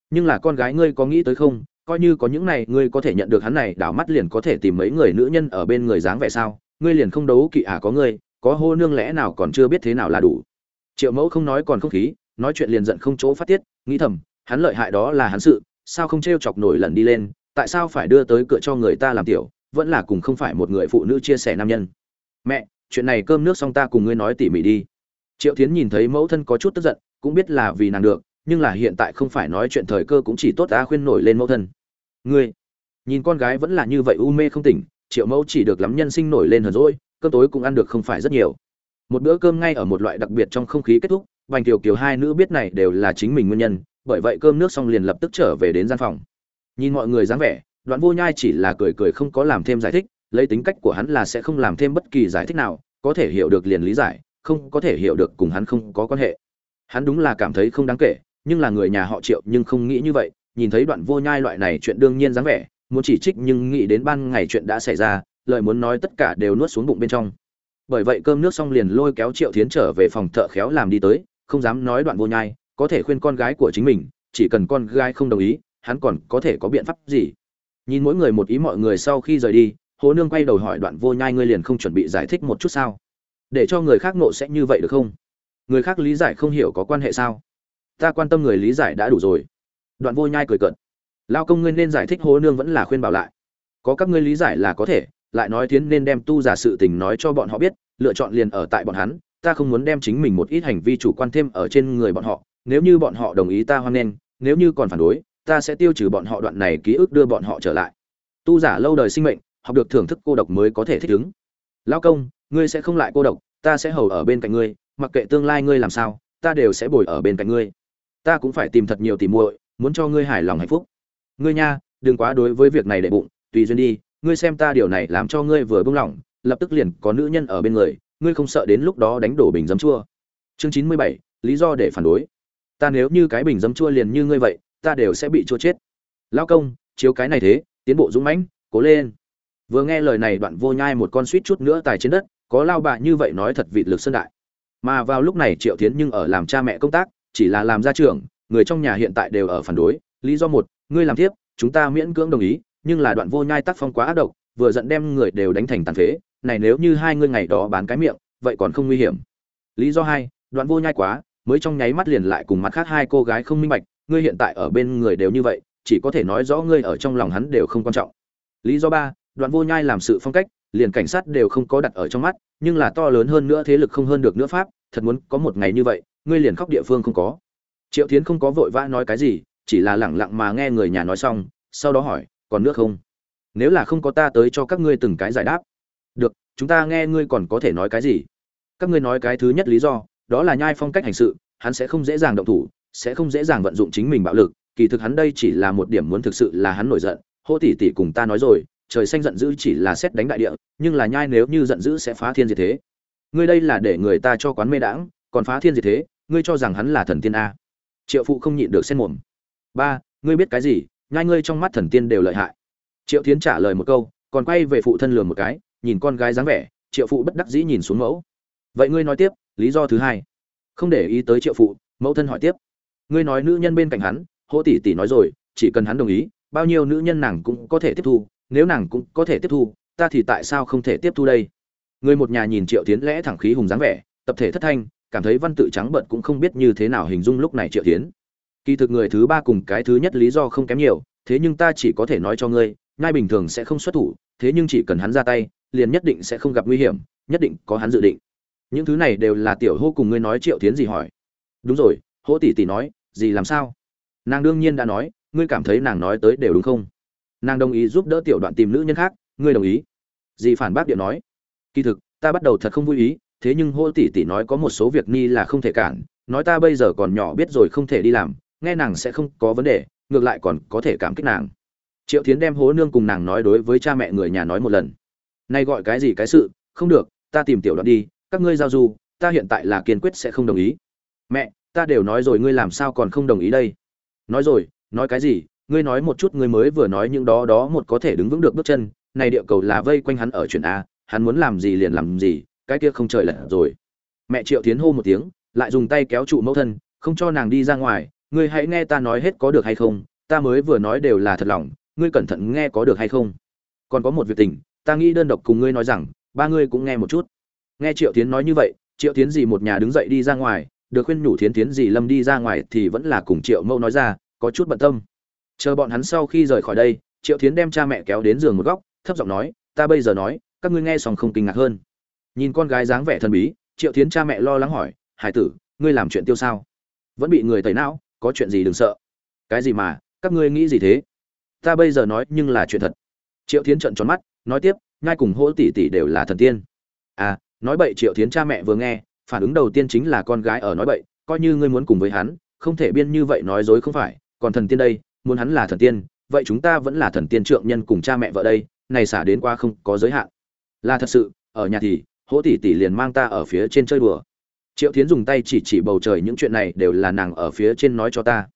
Nhưng là con gái ngươi có nghĩ tới không coi như có những này, ngươi có thể nhận được hắn này, đảo mắt liền có thể tìm mấy người nữ nhân ở bên người dáng vẻ sao? Ngươi liền không đấu kỵ à có ngươi, có hô nương lẽ nào còn chưa biết thế nào là đủ? Triệu mẫu không nói còn không khí, nói chuyện liền giận không chỗ phát tiết, nghĩ thầm, hắn lợi hại đó là hắn sự, sao không t chọc nổi lần đi lên, tại sao phải đưa tới cửa cho người ta làm tiểu, vẫn là cùng không phải một người phụ nữ chia sẻ nam nhân. Mẹ, chuyện này cơm nước xong ta cùng ngươi nói tỉ mỉ đi. Triệu tiến nhìn thấy mẫu thân có chút tức giận, cũng biết là vì nàng được nhưng là hiện tại không phải nói chuyện thời cơ cũng chỉ tốt ta khuyên nổi lên mẫu thân. Ngươi, nhìn con gái vẫn là như vậy u mê không tỉnh, triệu mẫu chỉ được lắm nhân sinh nổi lên hờn rỗi cơm tối cũng ăn được không phải rất nhiều. Một bữa cơm ngay ở một loại đặc biệt trong không khí kết thúc vành kiều kiều hai nữ biết này đều là chính mình nguyên nhân, bởi vậy cơm nước xong liền lập tức trở về đến gian phòng. Nhìn mọi người dáng vẻ, đoạn vô nhai chỉ là cười cười không có làm thêm giải thích, lấy tính cách của hắn là sẽ không làm thêm bất kỳ giải thích nào, có thể hiểu được liền lý giải, không có thể hiểu được cùng hắn không có quan hệ. Hắn đúng là cảm thấy không đáng kể nhưng là người nhà họ triệu nhưng không nghĩ như vậy, nhìn thấy đoạn vô nhai loại này chuyện đương nhiên dáng vẻ, muốn chỉ trích nhưng nghĩ đến ban ngày chuyện đã xảy ra, lời muốn nói tất cả đều nuốt xuống bụng bên trong. Bởi vậy cơm nước xong liền lôi kéo triệu thiến trở về phòng thợ khéo làm đi tới, không dám nói đoạn vô nhai, có thể khuyên con gái của chính mình, chỉ cần con gái không đồng ý, hắn còn có thể có biện pháp gì? Nhìn mỗi người một ý mọi người sau khi rời đi, hồ nương quay đầu hỏi đoạn vô nhai ngươi liền không chuẩn bị giải thích một chút sao? Để cho người khác nộ sẽ như vậy được không? Người khác lý giải không hiểu có quan hệ sao? Ta quan tâm người lý giải đã đủ rồi. Đoạn vô nhai cười cợt. Lao công ngươi nên giải thích hô nương vẫn là khuyên bảo lại. Có các ngươi lý giải là có thể, lại nói tiến nên đem tu giả sự tình nói cho bọn họ biết, lựa chọn liền ở tại bọn hắn, ta không muốn đem chính mình một ít hành vi chủ quan thêm ở trên người bọn họ, nếu như bọn họ đồng ý ta hoan nghênh, nếu như còn phản đối, ta sẽ tiêu trừ bọn họ đoạn này ký ức đưa bọn họ trở lại. Tu giả lâu đời sinh mệnh, học được thưởng thức cô độc mới có thể thích ứng. Lao công, ngươi sẽ không lại cô độc, ta sẽ hầu ở bên cạnh ngươi, mặc kệ tương lai ngươi làm sao, ta đều sẽ bồi ở bên cạnh ngươi ta cũng phải tìm thật nhiều tìm muội, muốn cho ngươi hài lòng hạnh phúc. Ngươi nha, đừng quá đối với việc này để bụng, tùy duyên đi, ngươi xem ta điều này làm cho ngươi vừa buông lỏng lập tức liền có nữ nhân ở bên người, ngươi không sợ đến lúc đó đánh đổ bình giấm chua. Chương chín mươi bảy, lý do để phản đối. Ta nếu như cái bình giấm chua liền như ngươi vậy, ta đều sẽ bị chua chết. Lao công, chiếu cái này thế, tiến bộ dũng mãnh, cố lên. Vừa nghe lời này đoạn vô nhai một con suýt chút nữa tài trên đất, có lao bà như vậy nói thật vị lực sơn đại. Mà vào lúc này triệu tiến nhưng ở làm cha mẹ công tác chỉ là làm gia trưởng, người trong nhà hiện tại đều ở phản đối. Lý do một, ngươi làm tiếp chúng ta miễn cưỡng đồng ý, nhưng là đoạn vô nhai tác phong quá ác độc, vừa giận đem người đều đánh thành tàn phế. Này nếu như hai ngươi ngày đó bán cái miệng, vậy còn không nguy hiểm. Lý do hai, đoạn vô nhai quá, mới trong nháy mắt liền lại cùng mặt khác hai cô gái không minh bạch, ngươi hiện tại ở bên người đều như vậy, chỉ có thể nói rõ ngươi ở trong lòng hắn đều không quan trọng. Lý do ba, đoạn vô nhai làm sự phong cách, liền cảnh sát đều không có đặt ở trong mắt, nhưng là to lớn hơn nữa thế lực không hơn được nữa pháp, thật muốn có một ngày như vậy ngươi liền khóc địa phương không có. Triệu tiến không có vội vã nói cái gì, chỉ là lẳng lặng mà nghe người nhà nói xong, sau đó hỏi, còn nước không? Nếu là không có ta tới cho các ngươi từng cái giải đáp. Được, chúng ta nghe ngươi còn có thể nói cái gì? Các ngươi nói cái thứ nhất lý do, đó là nhai phong cách hành sự, hắn sẽ không dễ dàng động thủ, sẽ không dễ dàng vận dụng chính mình bạo lực, kỳ thực hắn đây chỉ là một điểm muốn thực sự là hắn nổi giận. Hô tỷ tỷ cùng ta nói rồi, trời xanh giận dữ chỉ là xét đánh đại địa, nhưng là nhai nếu như giận dữ sẽ phá thiên diệt thế. Ngươi đây là để người ta cho quán mê đãng, còn phá thiên diệt thế ngươi cho rằng hắn là thần tiên a? Triệu phụ không nhịn được xen mồm. Ba, ngươi biết cái gì? Nhai ngươi trong mắt thần tiên đều lợi hại. Triệu tiến trả lời một câu, còn quay về phụ thân lường một cái, nhìn con gái dáng vẻ, triệu phụ bất đắc dĩ nhìn xuống mẫu. Vậy ngươi nói tiếp, lý do thứ hai. Không để ý tới triệu phụ, mẫu thân hỏi tiếp. Ngươi nói nữ nhân bên cạnh hắn hô tỷ tỷ nói rồi, chỉ cần hắn đồng ý, bao nhiêu nữ nhân nàng cũng có thể tiếp thu, nếu nàng cũng có thể tiếp thu, ta thì tại sao không thể tiếp thu đây? Người một nhà nhìn triệu tiến lẽ thẳng khí hùng dáng vẻ, tập thể thất thanh cảm thấy văn tự trắng bận cũng không biết như thế nào hình dung lúc này triệu tiến kỳ thực người thứ ba cùng cái thứ nhất lý do không kém nhiều, thế nhưng ta chỉ có thể nói cho ngươi ngay bình thường sẽ không xuất thủ, thế nhưng chỉ cần hắn ra tay, liền nhất định sẽ không gặp nguy hiểm, nhất định có hắn dự định. Những thứ này đều là tiểu hô cùng ngươi nói, triệu tiến gì hỏi. Đúng rồi hỗ tỷ tỷ nói, gì làm sao? Nàng đương nhiên đã nói, ngươi cảm thấy nàng nói tới đều đúng không? Nàng đồng ý giúp đỡ tiểu đoạn tìm nữ nhân khác, ngươi đồng ý. Dì phản bác điện nói. Kỳ thực, ta bắt đầu thật không vui ý thế nhưng hô tỷ tỷ nói có một số việc ni là không thể cản, nói ta bây giờ còn nhỏ biết rồi không thể đi làm, nghe nàng sẽ không có vấn đề, ngược lại còn có thể cảm kích nàng. Triệu tiến đem hố nương cùng nàng nói đối với cha mẹ người nhà nói một lần. Nay gọi cái gì cái sự, không được, ta tìm tiểu đoạn đi, các ngươi giao du, ta hiện tại là kiên quyết sẽ không đồng ý. Mẹ, ta đều nói rồi ngươi làm sao còn không đồng ý đây? Nói rồi, nói cái gì, ngươi nói một chút ngươi mới vừa nói những đó đó một có thể đứng vững được bước chân, này địa cầu là vây quanh hắn ở chuyện a, hắn muốn làm gì liền làm gì cái kia không trời lật rồi. Mẹ triệu tiến hô một tiếng, lại dùng tay kéo trụ mẫu thân, không cho nàng đi ra ngoài, ngươi hãy nghe ta nói hết có được hay không, ta mới vừa nói đều là thật lòng, ngươi cẩn thận nghe có được hay không. Còn có một việc tình, ta nghĩ đơn độc cùng ngươi nói rằng, ba ngươi cũng nghe một chút. Nghe triệu tiến nói như vậy, triệu tiến gì một nhà đứng dậy đi ra ngoài, được khuyên nhủ thiến tiến gì lâm đi ra ngoài thì vẫn là cùng triệu mẫu nói ra, có chút bận tâm. Chờ bọn hắn sau khi rời khỏi đây, triệu tiến đem cha mẹ kéo đến giường một góc, thấp giọng nói, ta bây giờ nói, các ngươi nghe xong không kinh ngạc hơn nhìn con gái dáng vẻ thần bí, triệu tiến cha mẹ lo lắng hỏi, hải tử, ngươi làm chuyện tiêu sao? Vẫn bị người tẩy não, có chuyện gì đừng sợ. Cái gì mà, các ngươi nghĩ gì thế? Ta bây giờ nói nhưng là chuyện thật. Triệu tiến trận tròn mắt, nói tiếp ngay cùng hỗ tỷ tỷ đều là thần tiên. À nói bậy, triệu thiến cha mẹ vừa nghe, phản ứng đầu tiên chính là con gái ở nói bậy, coi như ngươi muốn cùng với hắn, không thể biên như vậy nói dối không phải, còn thần tiên đây, muốn hắn là thần tiên, vậy chúng ta vẫn là thần tiên trượng nhân cùng cha mẹ vợ đây, này xả đến qua không có giới hạn. Là thật sự, ở nhà thì hỗ tỷ tỷ liền mang ta ở phía trên chơi đùa. Triệu thiến dùng tay chỉ chỉ bầu trời, những chuyện này đều là nàng ở phía trên nói cho ta.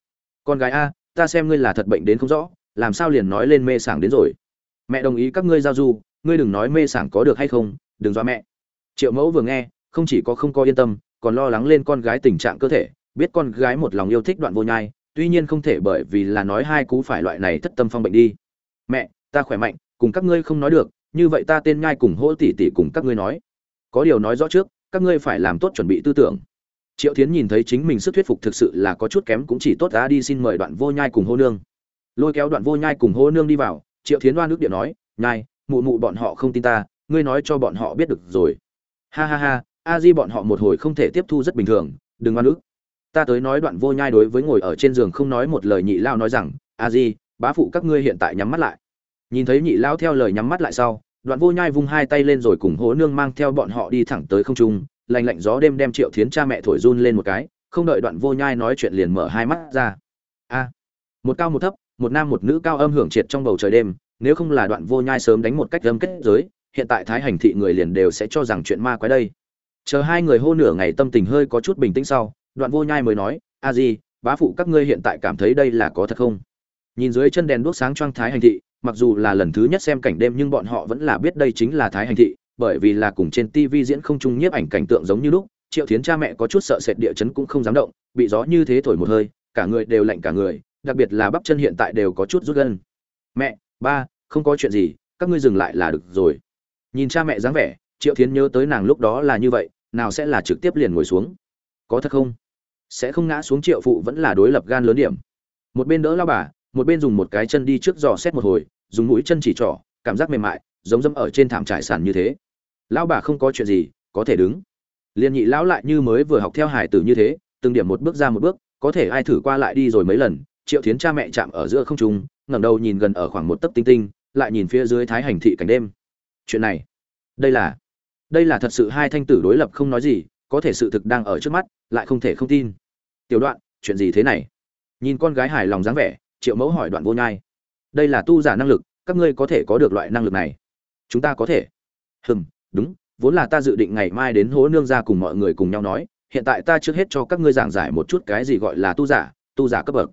Con gái a, ta xem ngươi là thật bệnh đến không rõ, làm sao liền nói lên mê sảng đến rồi? Mẹ đồng ý các ngươi giao du, ngươi đừng nói mê sảng có được hay không, đừng do mẹ. Triệu mẫu vừa nghe, không chỉ có không có yên tâm, còn lo lắng lên con gái tình trạng cơ thể, biết con gái một lòng yêu thích đoạn vô nhai, tuy nhiên không thể bởi vì là nói hai cú phải loại này thất tâm phong bệnh đi. Mẹ, ta khỏe mạnh, cùng các ngươi không nói được, như vậy ta tên nhai cùng hỗ tỷ tỷ cùng các ngươi nói có điều nói rõ trước, các ngươi phải làm tốt chuẩn bị tư tưởng. Triệu tiến nhìn thấy chính mình sức thuyết phục thực sự là có chút kém cũng chỉ tốt đã đi xin mời đoạn vô nhai cùng hô nương. Lôi kéo đoạn vô nhai cùng hô nương đi vào, triệu tiến đoan nước điện nói, nhai, mụ mụ bọn họ không tin ta, ngươi nói cho bọn họ biết được rồi. Ha ha ha, a di bọn họ một hồi không thể tiếp thu rất bình thường, đừng oan ức. Ta tới nói đoạn vô nhai đối với ngồi ở trên giường không nói một lời nhị lao nói rằng, a di, bá phụ các ngươi hiện tại nhắm mắt lại. Nhìn thấy nhị lao theo lời nhắm mắt lại sau đoạn vô nhai vung hai tay lên rồi cùng hố nương mang theo bọn họ đi thẳng tới không trung, lạnh lạnh gió đêm đem triệu thiến cha mẹ thổi run lên một cái, không đợi đoạn vô nhai nói chuyện liền mở hai mắt ra. A, một cao một thấp, một nam một nữ cao âm hưởng triệt trong bầu trời đêm, nếu không là đoạn vô nhai sớm đánh một cách âm kết giới, hiện tại thái hành thị người liền đều sẽ cho rằng chuyện ma quái đây. Chờ hai người hô nửa ngày tâm tình hơi có chút bình tĩnh sau, đoạn vô nhai mới nói, a di, bá phụ các ngươi hiện tại cảm thấy đây là có thật không? Nhìn dưới chân đèn đuốc sáng choang thái hành thị mặc dù là lần thứ nhất xem cảnh đêm nhưng bọn họ vẫn là biết đây chính là thái hành thị, bởi vì là cùng trên tv diễn không chung nhiếp ảnh cảnh tượng giống như lúc, triệu thiến cha mẹ có chút sợ sệt địa chấn cũng không dám động, bị gió như thế thổi một hơi, cả người đều lạnh cả người, đặc biệt là bắp chân hiện tại đều có chút rút gân. Mẹ, ba, không có chuyện gì, các ngươi dừng lại là được rồi. Nhìn cha mẹ dáng vẻ, triệu thiến nhớ tới nàng lúc đó là như vậy, nào sẽ là trực tiếp liền ngồi xuống. Có thật không? Sẽ không ngã xuống triệu phụ vẫn là đối lập gan lớn điểm. Một bên đỡ lao bà một bên dùng một cái chân đi trước dò xét một hồi, dùng mũi chân chỉ trỏ, cảm giác mềm mại, giống dẫm ở trên thảm trải sàn như thế. Lão bà không có chuyện gì, có thể đứng. Liền nhị lão lại như mới vừa học theo hải tử như thế, từng điểm một bước ra một bước, có thể ai thử qua lại đi rồi mấy lần, triệu thiến cha mẹ chạm ở giữa không trung, ngẩng đầu nhìn gần ở khoảng một tấc tinh tinh, lại nhìn phía dưới thái hành thị cảnh đêm. Chuyện này, đây là đây là thật sự hai thanh tử đối lập không nói gì, có thể sự thực đang ở trước mắt, lại không thể không tin. Tiểu đoạn, chuyện gì thế này? Nhìn con gái hài lòng dáng vẻ triệu mẫu hỏi đoạn vô nhai. Đây là tu giả năng lực, các ngươi có thể có được loại năng lực này. Chúng ta có thể. Hừm, đúng, vốn là ta dự định ngày mai đến hố nương ra cùng mọi người cùng nhau nói, hiện tại ta trước hết cho các ngươi giảng giải một chút cái gì gọi là tu giả tu giả cấp bậc.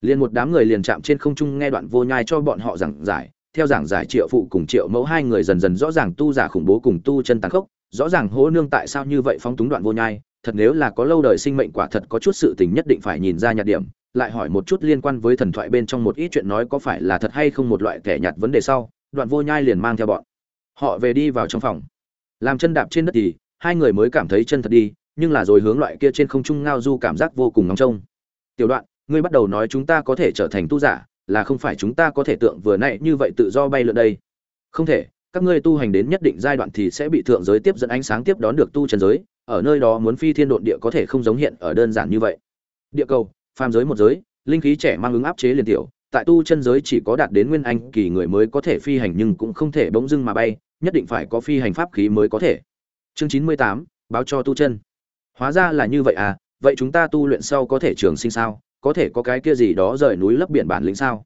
Liền một đám người liền chạm trên không trung nghe đoạn vô nhai cho bọn họ giảng giải, theo giảng giải triệu phụ cùng triệu mẫu hai người dần dần rõ ràng tu giả khủng bố cùng tu chân tàn khốc, rõ ràng hố nương tại sao như vậy phóng túng đoạn vô nhai, thật nếu là có lâu đời sinh mệnh quả thật có chút sự tình nhất định phải nhìn ra nhạt điểm lại hỏi một chút liên quan với thần thoại bên trong một ít chuyện nói có phải là thật hay không một loại kẻ nhạt vấn đề sau, đoạn vô nhai liền mang theo bọn. Họ về đi vào trong phòng. Làm chân đạp trên đất thì, hai người mới cảm thấy chân thật đi, nhưng là rồi hướng loại kia trên không trung ngao du cảm giác vô cùng ngóng trông. Tiểu đoạn, ngươi bắt đầu nói chúng ta có thể trở thành tu giả, là không phải chúng ta có thể tượng vừa nãy như vậy tự do bay lượn đây. Không thể, các ngươi tu hành đến nhất định giai đoạn thì sẽ bị thượng giới tiếp dẫn ánh sáng tiếp đón được tu trần giới, ở nơi đó muốn phi thiên độn địa có thể không giống hiện ở đơn giản như vậy. Địa cầu phàm giới một giới, linh khí trẻ mang ứng áp chế liền tiểu, tại tu chân giới chỉ có đạt đến nguyên anh kỳ người mới có thể phi hành nhưng cũng không thể bỗng dưng mà bay, nhất định phải có phi hành pháp khí mới có thể. Chương chín mươi tám, báo cho tu chân. Hóa ra là như vậy à vậy chúng ta tu luyện sau có thể trường sinh sao? Có thể có cái kia gì đó rời núi lấp biển bản lĩnh sao?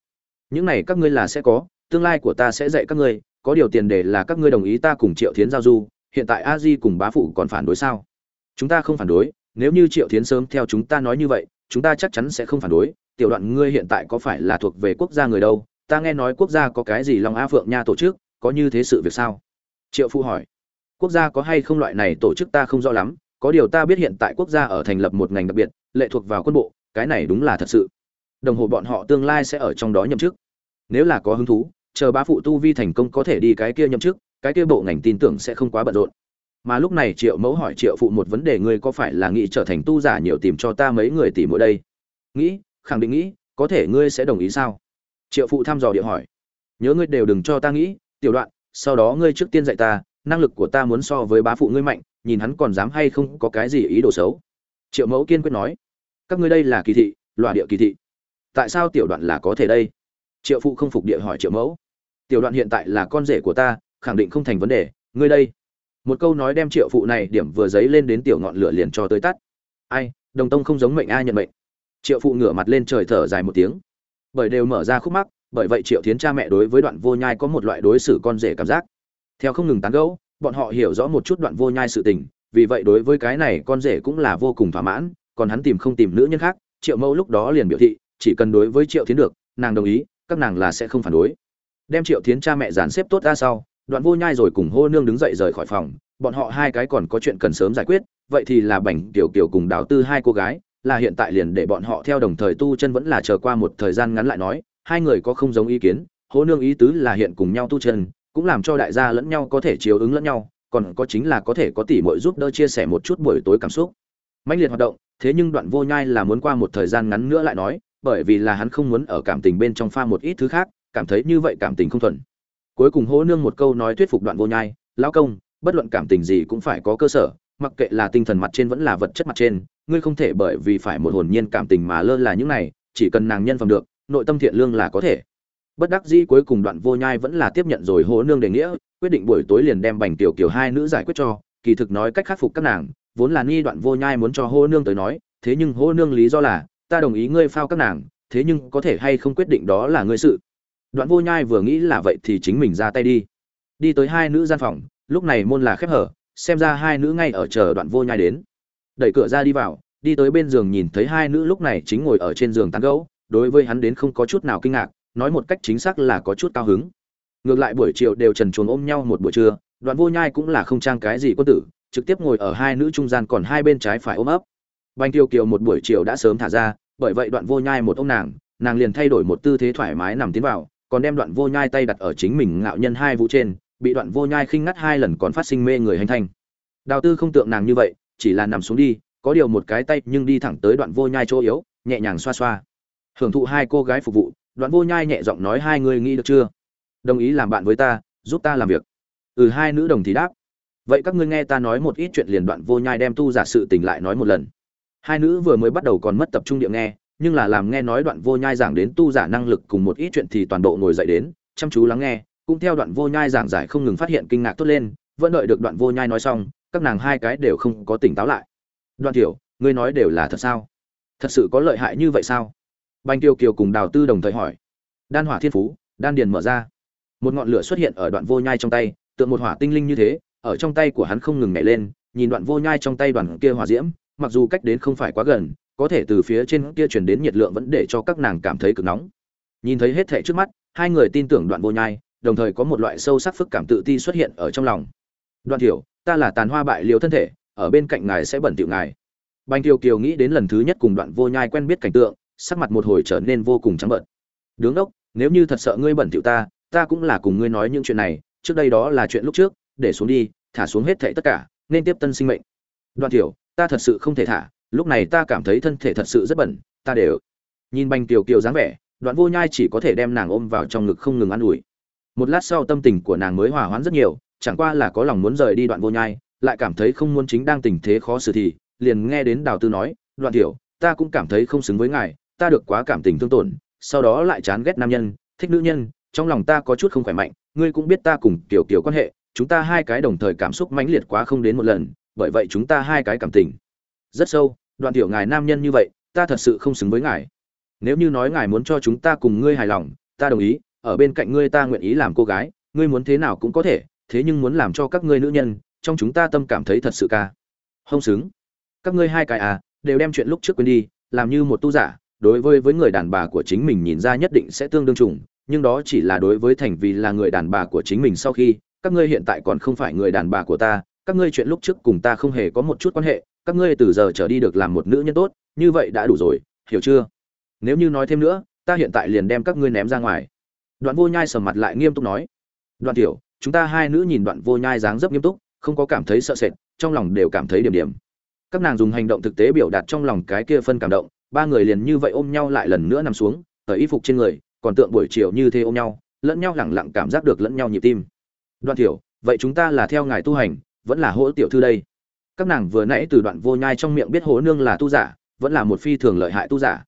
Những này các ngươi là sẽ có, tương lai của ta sẽ dạy các ngươi, có điều tiền đề là các ngươi đồng ý ta cùng triệu thiến giao du, hiện tại a di cùng bá phụ còn phản đối sao? Chúng ta không phản đối, nếu như triệu thiến sớm theo chúng ta nói như vậy chúng ta chắc chắn sẽ không phản đối. Tiểu đoạn ngươi hiện tại có phải là thuộc về quốc gia người đâu? Ta nghe nói quốc gia có cái gì long a phượng nha tổ chức, có như thế sự việc sao? Triệu phu hỏi. Quốc gia có hay không loại này tổ chức ta không rõ lắm, có điều ta biết hiện tại quốc gia ở thành lập một ngành đặc biệt, lệ thuộc vào quân bộ, cái này đúng là thật sự. Đồng hồ bọn họ tương lai sẽ ở trong đó nhậm chức. Nếu là có hứng thú, chờ bá phụ tu vi thành công có thể đi cái kia nhậm chức, cái kia bộ ngành tin tưởng sẽ không quá bận rộn mà lúc này triệu mẫu hỏi triệu phụ một vấn đề, ngươi có phải là nghĩ trở thành tu giả nhiều tìm cho ta mấy người tìm mỗi đây? Nghĩ, khẳng định nghĩ, có thể ngươi sẽ đồng ý sao? Triệu phụ thăm dò địa hỏi. Nhớ ngươi đều đừng cho ta nghĩ, tiểu đoạn, sau đó ngươi trước tiên dạy ta, năng lực của ta muốn so với bá phụ ngươi mạnh, nhìn hắn còn dám hay không có cái gì ý đồ xấu. Triệu mẫu kiên quyết nói. Các ngươi đây là kỳ thị loạ địa kỳ thị. Tại sao tiểu đoạn là có thể đây? Triệu phụ không phục địa hỏi triệu mẫu. Tiểu đoạn hiện tại là con rể của ta, khẳng định không thành vấn đề, ngươi đây một câu nói đem triệu phụ này điểm vừa giấy lên đến tiểu ngọn lửa liền cho tới tắt. Ai, đồng tông không giống mệnh ai nhận mệnh. Triệu phụ ngửa mặt lên trời thở dài một tiếng. Bởi đều mở ra khúc mắc, bởi vậy triệu thiến cha mẹ đối với đoạn vô nhai có một loại đối xử con rể cảm giác. Theo không ngừng tán gẫu, bọn họ hiểu rõ một chút đoạn vô nhai sự tình, vì vậy đối với cái này con rể cũng là vô cùng thỏa mãn, còn hắn tìm không tìm nữ nhân khác, triệu mẫu lúc đó liền biểu thị, chỉ cần đối với triệu thiến được, nàng đồng ý, các nàng là sẽ không phản đối. Đem triệu thiến cha mẹ dàn xếp tốt ra sau đoạn vô nhai rồi cùng hô nương đứng dậy rời khỏi phòng, bọn họ hai cái còn có chuyện cần sớm giải quyết, vậy thì là bảnh, tiểu kiều cùng đào tư hai cô gái, là hiện tại liền để bọn họ theo đồng thời tu chân vẫn là chờ qua một thời gian ngắn lại nói, hai người có không giống ý kiến, hô nương ý tứ là hiện cùng nhau tu chân, cũng làm cho đại gia lẫn nhau có thể chiếu ứng lẫn nhau, còn có chính là có thể có tỷ muội giúp đỡ chia sẻ một chút buổi tối cảm xúc. Mãnh liệt hoạt động, thế nhưng đoạn vô nhai là muốn qua một thời gian ngắn nữa lại nói, bởi vì là hắn không muốn ở cảm tình bên trong pha một ít thứ khác, cảm thấy như vậy cảm tình không thuận cuối cùng hô nương một câu nói thuyết phục đoạn vô nhai, lão công, bất luận cảm tình gì cũng phải có cơ sở, mặc kệ là tinh thần mặt trên vẫn là vật chất mặt trên, ngươi không thể bởi vì phải một hồn nhiên cảm tình mà lơ là những này, chỉ cần nàng nhân phẩm được, nội tâm thiện lương là có thể. Bất đắc dĩ cuối cùng đoạn vô nhai vẫn là tiếp nhận rồi hỗ nương đề nghĩa, quyết định buổi tối liền đem bành tiểu kiều hai nữ giải quyết cho, kỳ thực nói cách khắc phục các nàng, vốn là nghi đoạn vô nhai muốn cho hô nương tới nói, thế nhưng hô nương lý do là, ta đồng ý ngươi phao các nàng, thế nhưng có thể hay không quyết định đó là ngươi sự đoạn vô nhai vừa nghĩ là vậy thì chính mình ra tay đi. Đi tới hai nữ gian phòng, lúc này môn là khép hở, xem ra hai nữ ngay ở chờ đoạn vô nhai đến. Đẩy cửa ra đi vào, đi tới bên giường nhìn thấy hai nữ lúc này chính ngồi ở trên giường tán gẫu, đối với hắn đến không có chút nào kinh ngạc, nói một cách chính xác là có chút cao hứng. Ngược lại buổi chiều đều trần truồng ôm nhau một buổi trưa, đoạn vô nhai cũng là không trang cái gì quân tử, trực tiếp ngồi ở hai nữ trung gian còn hai bên trái phải ôm ấp. Banh tiêu kiều một buổi chiều đã sớm thả ra, bởi vậy đoạn vô nhai một ông nàng nàng liền thay đổi một tư thế thoải mái nằm tiến vào còn đem đoạn vô nhai tay đặt ở chính mình ngạo nhân hai vũ trên, bị đoạn vô nhai khinh ngắt hai lần còn phát sinh mê người hành thanh. Đào tư không tượng nàng như vậy, chỉ là nằm xuống đi, có điều một cái tay nhưng đi thẳng tới đoạn vô nhai chỗ yếu, nhẹ nhàng xoa xoa. Hưởng thụ hai cô gái phục vụ, đoạn vô nhai nhẹ giọng nói hai người nghĩ được chưa? Đồng ý làm bạn với ta, giúp ta làm việc. Ừ hai nữ đồng thì đáp. Vậy các ngươi nghe ta nói một ít chuyện liền đoạn vô nhai đem tu giả sự tình lại nói một lần. Hai nữ vừa mới bắt đầu còn mất tập trung địa nghe nhưng là làm nghe nói đoạn vô nhai giảng đến tu giả năng lực cùng một ít chuyện thì toàn bộ ngồi dậy đến, chăm chú lắng nghe, cũng theo đoạn vô nhai giảng giải không ngừng phát hiện kinh ngạc tốt lên, vẫn đợi được đoạn vô nhai nói xong, các nàng hai cái đều không có tỉnh táo lại. Đoạn tiểu, ngươi nói đều là thật sao? Thật sự có lợi hại như vậy sao? Banh tiêu kiều cùng đào tư đồng thời hỏi. Đan hỏa thiên phú, đan điền mở ra. Một ngọn lửa xuất hiện ở đoạn vô nhai trong tay, tượng một hỏa tinh linh như thế, ở trong tay của hắn không ngừng nhảy lên, nhìn đoạn vô nhai trong tay đoàn kia hỏa diễm, mặc dù cách đến không phải quá gần có thể từ phía trên kia truyền đến nhiệt lượng vẫn để cho các nàng cảm thấy cực nóng. Nhìn thấy hết thảy trước mắt, hai người tin tưởng đoạn vô nhai, đồng thời có một loại sâu sắc phức cảm tự ti xuất hiện ở trong lòng. Đoạn thiểu ta là tàn hoa bại liều thân thể, ở bên cạnh ngài sẽ bẩn tiểu ngài. Banh kiều kiều nghĩ đến lần thứ nhất cùng đoạn vô nhai quen biết cảnh tượng, sắc mặt một hồi trở nên vô cùng trắng bệch. Đứng đốc, nếu như thật sợ ngươi bẩn tiểu ta ta cũng là cùng ngươi nói những chuyện này, trước đây đó là chuyện lúc trước, để xuống đi, thả xuống hết thảy tất cả, nên tiếp tân sinh mệnh. Đoạn thiểu ta thật sự không thể thả lúc này ta cảm thấy thân thể thật sự rất bẩn, ta đều nhìn banh tiểu kiều dáng vẻ, đoạn vô nhai chỉ có thể đem nàng ôm vào trong ngực không ngừng ă n ủi. Một lát sau tâm tình của nàng mới hòa hoãn rất nhiều, chẳng qua là có lòng muốn rời đi đoạn vô nhai, lại cảm thấy không muốn chính đang tình thế khó xử thì, liền nghe đến đào tư nói, đoạn tiểu, ta cũng cảm thấy không xứng với ngài, ta được quá cảm tình thương tổn, sau đó lại chán ghét nam nhân, thích nữ nhân, trong lòng ta có chút không khỏe mạnh, ngươi cũng biết ta cùng kiểu kiểu quan hệ, chúng ta hai cái đồng thời cảm xúc mãnh liệt quá không đến một lần, bởi vậy chúng ta hai cái cảm tình rất sâu, đoạn tiểu ngài nam nhân như vậy, ta thật sự không xứng với ngài. Nếu như nói ngài muốn cho chúng ta cùng ngươi hài lòng, ta đồng ý, ở bên cạnh ngươi ta nguyện ý làm cô gái, ngươi muốn thế nào cũng có thể, thế nhưng muốn làm cho các ngươi nữ nhân, trong chúng ta tâm cảm thấy thật sự ca. Không xứng. Các ngươi hai cái à đều đem chuyện lúc trước quên đi, làm như một tu giả, đối với với người đàn bà của chính mình nhìn ra nhất định sẽ tương đương trùng, nhưng đó chỉ là đối với thành vì là người đàn bà của chính mình sau khi, các ngươi hiện tại còn không phải người đàn bà của ta các ngươi chuyện lúc trước cùng ta không hề có một chút quan hệ, các ngươi từ giờ trở đi được làm một nữ nhân tốt, như vậy đã đủ rồi, hiểu chưa? Nếu như nói thêm nữa, ta hiện tại liền đem các ngươi ném ra ngoài. Đoạn vô nhai sầm mặt lại nghiêm túc nói. Đoạn tiểu, chúng ta hai nữ nhìn đoạn vô nhai dáng dấp nghiêm túc, không có cảm thấy sợ sệt, trong lòng đều cảm thấy điểm điểm. Các nàng dùng hành động thực tế biểu đạt trong lòng cái kia phân cảm động, ba người liền như vậy ôm nhau lại lần nữa nằm xuống ở y phục trên người, còn tượng buổi chiều như thế ôm nhau, lẫn nhau lẳng lặng cảm giác được lẫn nhau nhịp tim. Đoạn tiểu, vậy chúng ta là theo ngài tu hành vẫn là hỗ tiểu thư đây. Các nàng vừa nãy từ đoạn vô nhai trong miệng biết hố nương là tu giả, vẫn là một phi thường lợi hại tu giả.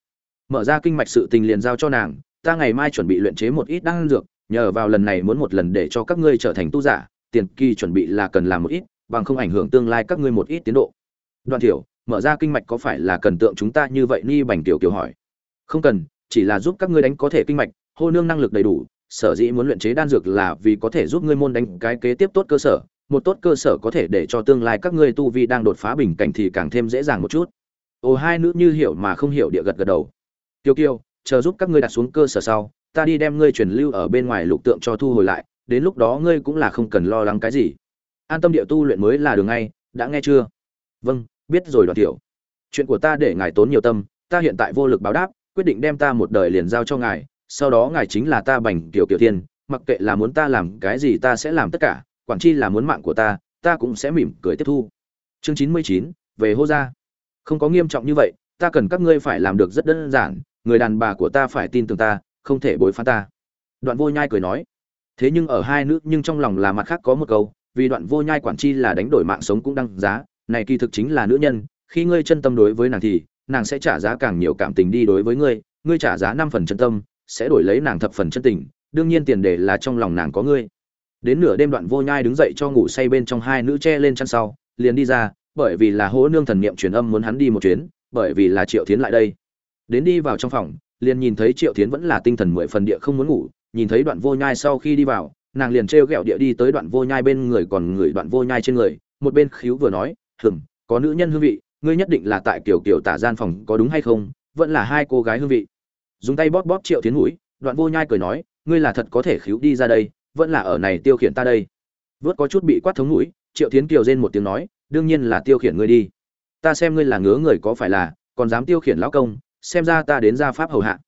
Mở ra kinh mạch sự tình liền giao cho nàng, ta ngày mai chuẩn bị luyện chế một ít đan dược, nhờ vào lần này muốn một lần để cho các ngươi trở thành tu giả, tiền kỳ chuẩn bị là cần làm một ít, bằng không ảnh hưởng tương lai các ngươi một ít tiến độ. Đoàn thiểu, mở ra kinh mạch có phải là cần tượng chúng ta như vậy ni bành tiểu kiều hỏi. Không cần, chỉ là giúp các ngươi đánh có thể kinh mạch, hô nương năng lực đầy đủ, sở dĩ muốn luyện chế đan dược là vì có thể giúp ngươi môn đánh cái kế tiếp tốt cơ sở một tốt cơ sở có thể để cho tương lai các ngươi tu vi đang đột phá bình cảnh thì càng thêm dễ dàng một chút. Ồ, hai nữ như hiểu mà không hiểu địa gật gật đầu. Tiêu kiêu chờ giúp các ngươi đặt xuống cơ sở sau, ta đi đem ngươi truyền lưu ở bên ngoài lục tượng cho thu hồi lại, đến lúc đó ngươi cũng là không cần lo lắng cái gì. An tâm địa tu luyện mới là đường ngay, đã nghe chưa? Vâng biết rồi đoàn tiểu. Chuyện của ta để ngài tốn nhiều tâm, ta hiện tại vô lực báo đáp, quyết định đem ta một đời liền giao cho ngài, sau đó ngài chính là ta bành tiểu tiểu tiên mặc kệ là muốn ta làm cái gì ta sẽ làm tất cả quản chi là muốn mạng của ta ta cũng sẽ mỉm cười tiếp thu. Chương chín mươi chín, về hô gia. Không có nghiêm trọng như vậy, ta cần các ngươi phải làm được rất đơn giản, người đàn bà của ta phải tin tưởng ta, không thể bối phán ta. Đoạn vô nhai cười nói. Thế nhưng ở hai nữ nhưng trong lòng là mặt khác có một câu, vì đoạn vô nhai quản chi là đánh đổi mạng sống cũng đăng giá, này kỳ thực chính là nữ nhân, khi ngươi chân tâm đối với nàng thì, nàng sẽ trả giá càng nhiều cảm tình đi đối với ngươi ngươi trả giá năm phần chân tâm, sẽ đổi lấy nàng thập phần chân tình, đương nhiên tiền đề là trong lòng nàng có ngươi đến nửa đêm đoạn vô nhai đứng dậy cho ngủ say bên trong hai nữ che lên chăn sau, liền đi ra, bởi vì là hỗ nương thần niệm truyền âm muốn hắn đi một chuyến, bởi vì là triệu tiến lại đây. Đến đi vào trong phòng, liền nhìn thấy triệu tiến vẫn là tinh thần mười phần địa không muốn ngủ, nhìn thấy đoạn vô nhai sau khi đi vào, nàng liền trêu ghẹo địa đi tới đoạn vô nhai bên người còn người đoạn vô nhai trên người, một bên khíu vừa nói, hừm, có nữ nhân hương vị, ngươi nhất định là tại kiểu kiểu tả gian phòng có đúng hay không, vẫn là hai cô gái hương vị. Dùng tay bóp bóp triệu tiến mũi, đoạn vô nhai cười nói, ngươi là thật có thể khíu đi ra đây vẫn là ở này tiêu khiển ta đây. Vớt có chút bị quát thống mũi, triệu tiến kiều rên một tiếng nói, đương nhiên là tiêu khiển ngươi đi. Ta xem ngươi là ngứa người có phải là, còn dám tiêu khiển lão công, xem ra ta đến gia pháp hầu hạ.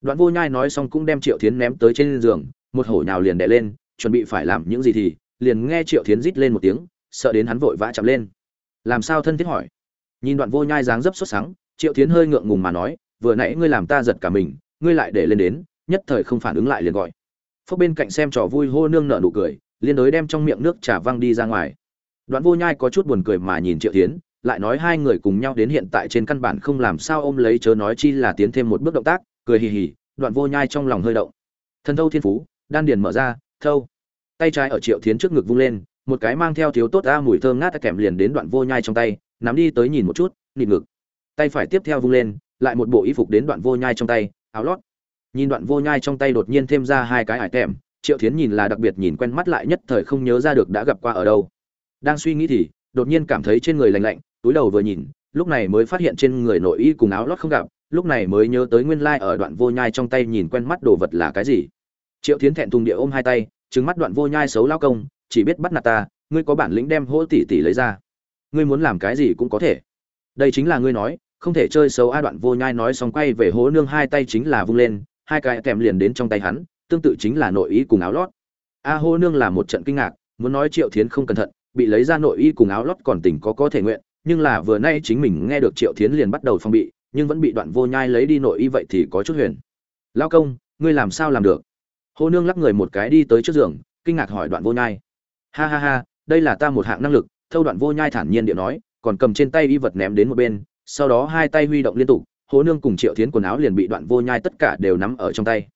Đoạn vô nhai nói xong cũng đem triệu tiến ném tới trên giường, một hổ nhào liền đè lên, chuẩn bị phải làm những gì thì, liền nghe triệu tiến rít lên một tiếng, sợ đến hắn vội vã chạm lên. Làm sao thân thiết hỏi? Nhìn đoạn vô nhai dáng dấp xuất sáng, triệu tiến hơi ngượng ngùng mà nói, vừa nãy ngươi làm ta giật cả mình, ngươi lại để lên đến, nhất thời không phản ứng lại liền gọi phốc bên cạnh xem trò vui hô nương nở nụ cười, liên đối đem trong miệng nước trà văng đi ra ngoài. Đoạn vô nhai có chút buồn cười mà nhìn triệu tiến lại nói hai người cùng nhau đến hiện tại trên căn bản không làm sao ôm lấy chớ nói chi là tiến thêm một bước động tác, cười hì hì, đoạn vô nhai trong lòng hơi động. Thần thâu thiên phú, đan điền mở ra, thâu. Tay trái ở triệu tiến trước ngực vung lên, một cái mang theo thiếu tốt ra mùi thơm ngát kèm liền đến đoạn vô nhai trong tay, nắm đi tới nhìn một chút, nịt ngực. Tay phải tiếp theo vung lên, lại một bộ y phục đến đoạn vô nhai trong tay, áo lót nhìn đoạn vô nhai trong tay đột nhiên thêm ra hai cái ải tèm triệu thiến nhìn là đặc biệt nhìn quen mắt lại nhất thời không nhớ ra được đã gặp qua ở đâu. Đang suy nghĩ thì, đột nhiên cảm thấy trên người lạnh lạnh, túi đầu vừa nhìn, lúc này mới phát hiện trên người nội y cùng áo lót không gặp, lúc này mới nhớ tới nguyên lai ở đoạn vô nhai trong tay nhìn quen mắt đồ vật là cái gì. Triệu thiến thẹn thùng địa ôm hai tay trứng mắt đoạn vô nhai xấu lao công, chỉ biết bắt nạt ta, ngươi có bản lĩnh đem hỗ tỷ tỷ lấy ra. Ngươi muốn làm cái gì cũng có thể. Đây chính là ngươi nói, không thể chơi xấu a, đoạn vô nhai nói xong quay về hố nương hai tay chính là vung lên hai cái kèm liền đến trong tay hắn, tương tự chính là nội y cùng áo lót. A hô nương là một trận kinh ngạc, muốn nói triệu thiến không cẩn thận, bị lấy ra nội y cùng áo lót còn tỉnh có có thể nguyện, nhưng là vừa nay chính mình nghe được triệu thiến liền bắt đầu phong bị, nhưng vẫn bị đoạn vô nhai lấy đi nội y vậy thì có chút huyền. Lao công, ngươi làm sao làm được? Hô nương lắc người một cái đi tới trước giường, kinh ngạc hỏi đoạn vô nhai. Ha ha ha, đây là ta một hạng năng lực, thâu đoạn vô nhai thản nhiên điệu nói, còn cầm trên tay y vật ném đến một bên, sau đó hai tay huy động liên tục hố nương cùng triệu thiến quần áo liền bị đoạn vô nhai tất cả đều nắm ở trong tay.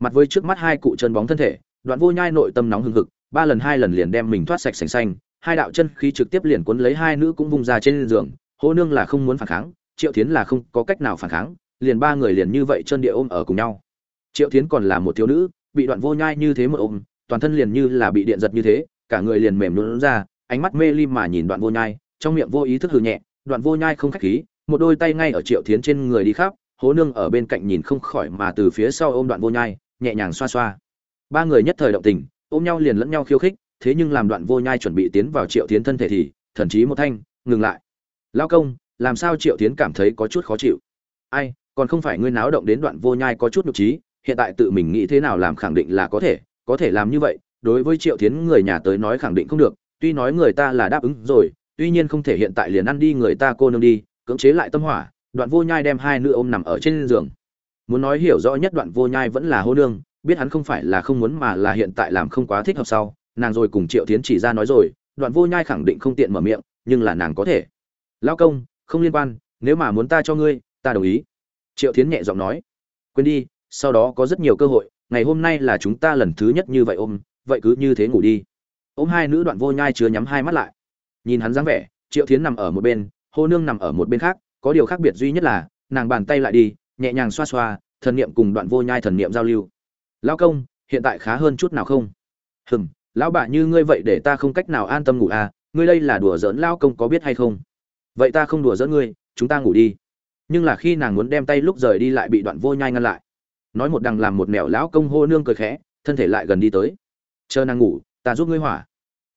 Mặt với trước mắt hai cụ chân bóng thân thể, đoạn vô nhai nội tâm nóng hừng hực, ba lần hai lần liền đem mình thoát sạch sành xanh, hai đạo chân khí trực tiếp liền cuốn lấy hai nữ cũng vung ra trên giường, hố nương là không muốn phản kháng, triệu thiến là không có cách nào phản kháng, liền ba người liền như vậy chân địa ôm ở cùng nhau. Triệu thiến còn là một thiếu nữ, bị đoạn vô nhai như thế một ôm, toàn thân liền như là bị điện giật như thế, cả người liền mềm luôn ra, ánh mắt mê lim mà nhìn đoạn vô nhai, trong miệng vô ý thức hừ nhẹ, đoạn vô nhai không khách khí một đôi tay ngay ở triệu thiến trên người đi khắp, hố nương ở bên cạnh nhìn không khỏi mà từ phía sau ôm đoạn vô nhai, nhẹ nhàng xoa xoa. Ba người nhất thời động tình, ôm nhau liền lẫn nhau khiêu khích, thế nhưng làm đoạn vô nhai chuẩn bị tiến vào triệu thiến thân thể thì, thần chí một thanh, ngừng lại. Lao công, làm sao triệu thiến cảm thấy có chút khó chịu? Ai, còn không phải ngươi náo động đến đoạn vô nhai có chút nhục trí hiện tại tự mình nghĩ thế nào làm khẳng định là có thể có thể làm như vậy, đối với triệu thiến người nhà tới nói khẳng định không được, tuy nói người ta là đáp ứng rồi, tuy nhiên không thể hiện tại liền ăn đi người ta cô nương đi cưỡng chế lại tâm hỏa, đoạn vô nhai đem hai nữ ôm nằm ở trên giường. Muốn nói hiểu rõ nhất đoạn vô nhai vẫn là hô nương, biết hắn không phải là không muốn mà là hiện tại làm không quá thích hợp sau, nàng rồi cùng triệu tiến chỉ ra nói rồi, đoạn vô nhai khẳng định không tiện mở miệng, nhưng là nàng có thể. Lao công, không liên quan, nếu mà muốn ta cho ngươi, ta đồng ý. Triệu tiến nhẹ giọng nói. Quên đi, sau đó có rất nhiều cơ hội, ngày hôm nay là chúng ta lần thứ nhất như vậy ôm, vậy cứ như thế ngủ đi. Ôm hai nữ đoạn vô nhai chứa nhắm hai mắt lại. Nhìn hắn dáng vẻ, triệu tiến nằm ở một bên hô nương nằm ở một bên khác, có điều khác biệt duy nhất là, nàng bàn tay lại đi, nhẹ nhàng xoa xoa, thần niệm cùng đoạn vô nhai thần niệm giao lưu. Lão công, hiện tại khá hơn chút nào không? Hừm, lão bà như ngươi vậy để ta không cách nào an tâm ngủ à ngươi đây là đùa giỡn lão công có biết hay không? Vậy ta không đùa giỡn ngươi, chúng ta ngủ đi. Nhưng là khi nàng muốn đem tay lúc rời đi lại bị đoạn vô nhai ngăn lại. Nói một đằng làm một mẹo lão công hô nương cười khẽ, thân thể lại gần đi tới. Chờ nàng ngủ, ta giúp ngươi hỏa.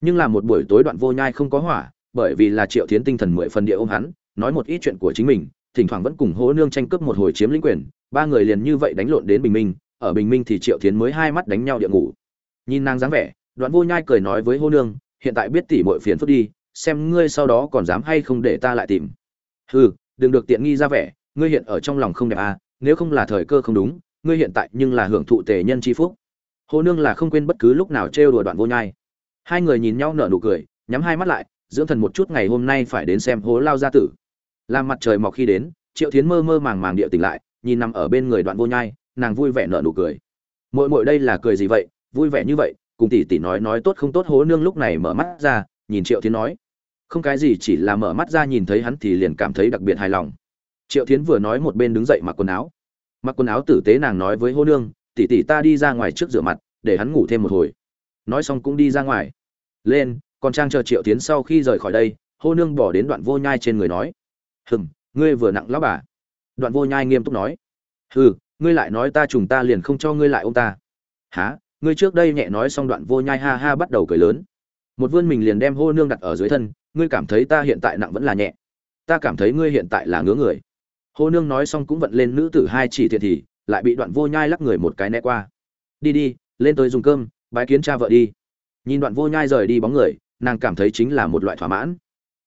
Nhưng là một buổi tối đoạn vô nhai không có hỏa bởi vì là triệu thiến tinh thần mười phần địa ôm hắn, nói một ít chuyện của chính mình, thỉnh thoảng vẫn cùng hố nương tranh cướp một hồi chiếm lĩnh quyền, ba người liền như vậy đánh lộn đến bình minh, ở bình minh thì triệu thiến mới hai mắt đánh nhau địa ngủ. Nhìn nàng dáng vẻ, đoạn vô nhai cười nói với hố nương, hiện tại biết tỷ muội phiền phức đi, xem ngươi sau đó còn dám hay không để ta lại tìm. Hừ, đừng được tiện nghi ra vẻ, ngươi hiện ở trong lòng không đẹp à nếu không là thời cơ không đúng, ngươi hiện tại nhưng là hưởng thụ tề nhân chi phúc. Hồ nương là không quên bất cứ lúc nào trêu đùa đoạn vô nhai. Hai người nhìn nhau nở nụ cười, nhắm hai mắt lại dưỡng thần một chút ngày hôm nay phải đến xem hố lao gia tử. Làm mặt trời mọc khi đến, triệu thiến mơ mơ màng màng địa tỉnh lại, nhìn nằm ở bên người đoạn vô nhai, nàng vui vẻ nở nụ cười. Muội muội đây là cười gì vậy? Vui vẻ như vậy? Cùng tỷ tỷ nói nói tốt không tốt hố nương lúc này mở mắt ra, nhìn triệu thiến nói. Không cái gì, chỉ là mở mắt ra nhìn thấy hắn thì liền cảm thấy đặc biệt hài lòng. Triệu thiến vừa nói một bên đứng dậy mặc quần áo. Mặc quần áo tử tế nàng nói với hô nương, tỷ tỷ ta đi ra ngoài trước rửa mặt, để hắn ngủ thêm một hồi. Nói xong cũng đi ra ngoài. Lên còn trang chờ triệu tiến sau khi rời khỏi đây, hô nương bỏ đến đoạn vô nhai trên người nói, hừm, ngươi vừa nặng lão bà. Đoạn vô nhai nghiêm túc nói, hừ, ngươi lại nói ta trùng ta liền không cho ngươi lại ông ta. Há ngươi trước đây nhẹ nói xong đoạn vô nhai ha ha bắt đầu cười lớn. Một vươn mình liền đem hô nương đặt ở dưới thân, ngươi cảm thấy ta hiện tại nặng vẫn là nhẹ. Ta cảm thấy ngươi hiện tại là ngứa người. Hô nương nói xong cũng vận lên nữ tử hai chỉ thiệt thì, lại bị đoạn vô nhai lắc người một cái né qua. Đi đi, lên tới dùng cơm, bái kiến cha vợ đi. Nhìn đoạn vô nhai rời đi bóng người nàng cảm thấy chính là một loại thỏa mãn.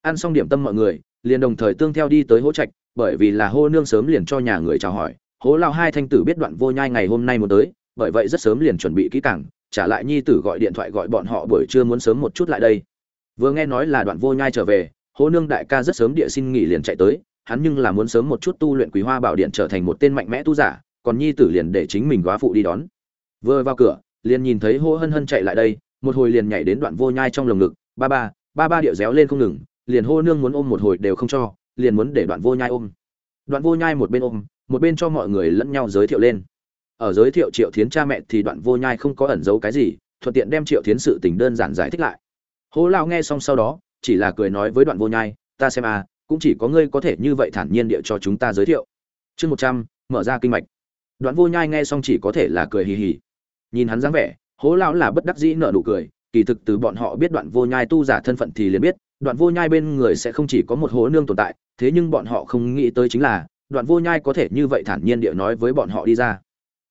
Ăn xong điểm tâm mọi người, liền đồng thời tương theo đi tới hỗ trạch, bởi vì là hô nương sớm liền cho nhà người chào hỏi, hố lao hai thanh tử biết đoạn vô nhai ngày hôm nay muốn tới, bởi vậy rất sớm liền chuẩn bị kỹ càng, trả lại nhi tử gọi điện thoại gọi bọn họ buổi trưa muốn sớm một chút lại đây. Vừa nghe nói là đoạn vô nhai trở về, hố nương đại ca rất sớm địa xin nghỉ liền chạy tới, hắn nhưng là muốn sớm một chút tu luyện quý hoa bảo điện trở thành một tên mạnh mẽ tu giả, còn nhi tử liền để chính mình góa phụ đi đón. Vừa vào cửa, liền nhìn thấy hô hân hân chạy lại đây, một hồi liền nhảy đến đoạn vô nhai trong lồng ngực ba ba ba ba điệu réo lên không ngừng, liền hô nương muốn ôm một hồi đều không cho, liền muốn để đoạn vô nhai ôm. Đoạn vô nhai một bên ôm, một bên cho mọi người lẫn nhau giới thiệu lên. Ở giới thiệu triệu thiến cha mẹ thì đoạn vô nhai không có ẩn giấu cái gì, thuận tiện đem triệu thiến sự tình đơn giản giải thích lại. Hố lao nghe xong sau đó, chỉ là cười nói với đoạn vô nhai, ta xem à cũng chỉ có ngươi có thể như vậy thản nhiên địa cho chúng ta giới thiệu. Chương một trăm, mở ra kinh mạch. Đoạn vô nhai nghe xong chỉ có thể là cười hì hì. Nhìn hắn dáng vẻ, hố lão là bất đắc dĩ nở nụ cười kỳ thực từ bọn họ biết đoạn vô nhai tu giả thân phận thì liền biết, đoạn vô nhai bên người sẽ không chỉ có một hố nương tồn tại, thế nhưng bọn họ không nghĩ tới chính là, đoạn vô nhai có thể như vậy thản nhiên địa nói với bọn họ đi ra.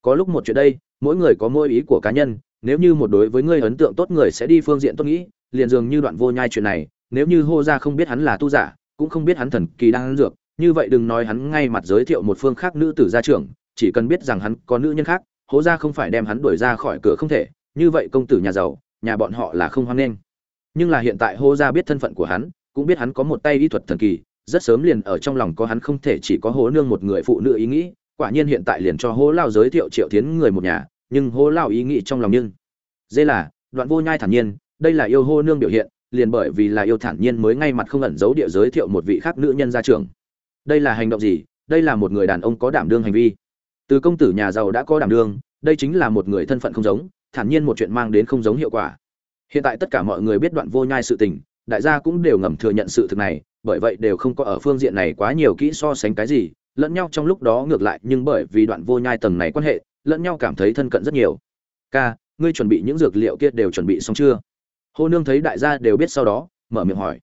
Có lúc một chuyện đây, mỗi người có mỗi ý của cá nhân, nếu như một đối với ngươi ấn tượng tốt người sẽ đi phương diện tốt nghĩ, liền dường như đoạn vô nhai chuyện này, nếu như hô ra không biết hắn là tu giả, cũng không biết hắn thần kỳ đang ăn dược, như vậy đừng nói hắn ngay mặt giới thiệu một phương khác nữ tử gia trưởng, chỉ cần biết rằng hắn có nữ nhân khác hố ra không phải đem hắn đuổi ra khỏi cửa không thể, như vậy công tử nhà giàu nhà bọn họ là không hoan nghênh. Nhưng là hiện tại hô ra biết thân phận của hắn, cũng biết hắn có một tay y thuật thần kỳ, rất sớm liền ở trong lòng có hắn không thể chỉ có hố nương một người phụ nữ ý nghĩ, quả nhiên hiện tại liền cho hố lao giới thiệu triệu tiến người một nhà, nhưng hố lao ý nghĩ trong lòng nhưng dê là, đoạn vô nhai thản nhiên, đây là yêu hô nương biểu hiện, liền bởi vì là yêu thản nhiên mới ngay mặt không ẩn giấu địa giới thiệu một vị khác nữ nhân ra trường. Đây là hành động gì? Đây là một người đàn ông có đảm đương hành vi. Từ công tử nhà giàu đã có đảm đương, đây chính là một người thân phận không giống thản nhiên một chuyện mang đến không giống hiệu quả. Hiện tại tất cả mọi người biết đoạn vô nhai sự tình, đại gia cũng đều ngầm thừa nhận sự thực này, bởi vậy đều không có ở phương diện này quá nhiều kỹ so sánh cái gì, lẫn nhau trong lúc đó ngược lại, nhưng bởi vì đoạn vô nhai tầng này quan hệ, lẫn nhau cảm thấy thân cận rất nhiều. Ca, ngươi chuẩn bị những dược liệu kia đều chuẩn bị xong chưa? Hô nương thấy đại gia đều biết sau đó, mở miệng hỏi.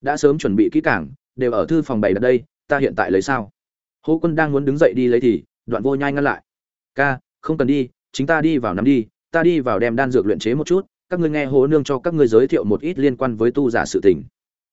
Đã sớm chuẩn bị kỹ càng, đều ở thư phòng bày đặt đây, ta hiện tại lấy sao? Hô quân đang muốn đứng dậy đi lấy thì, đoạn vô nhai ngăn lại. Ca, không cần đi, chính ta đi vào nắm đi ta đi vào đem đan dược luyện chế một chút, các ngươi nghe hố nương cho các ngươi giới thiệu một ít liên quan với tu giả sự tình.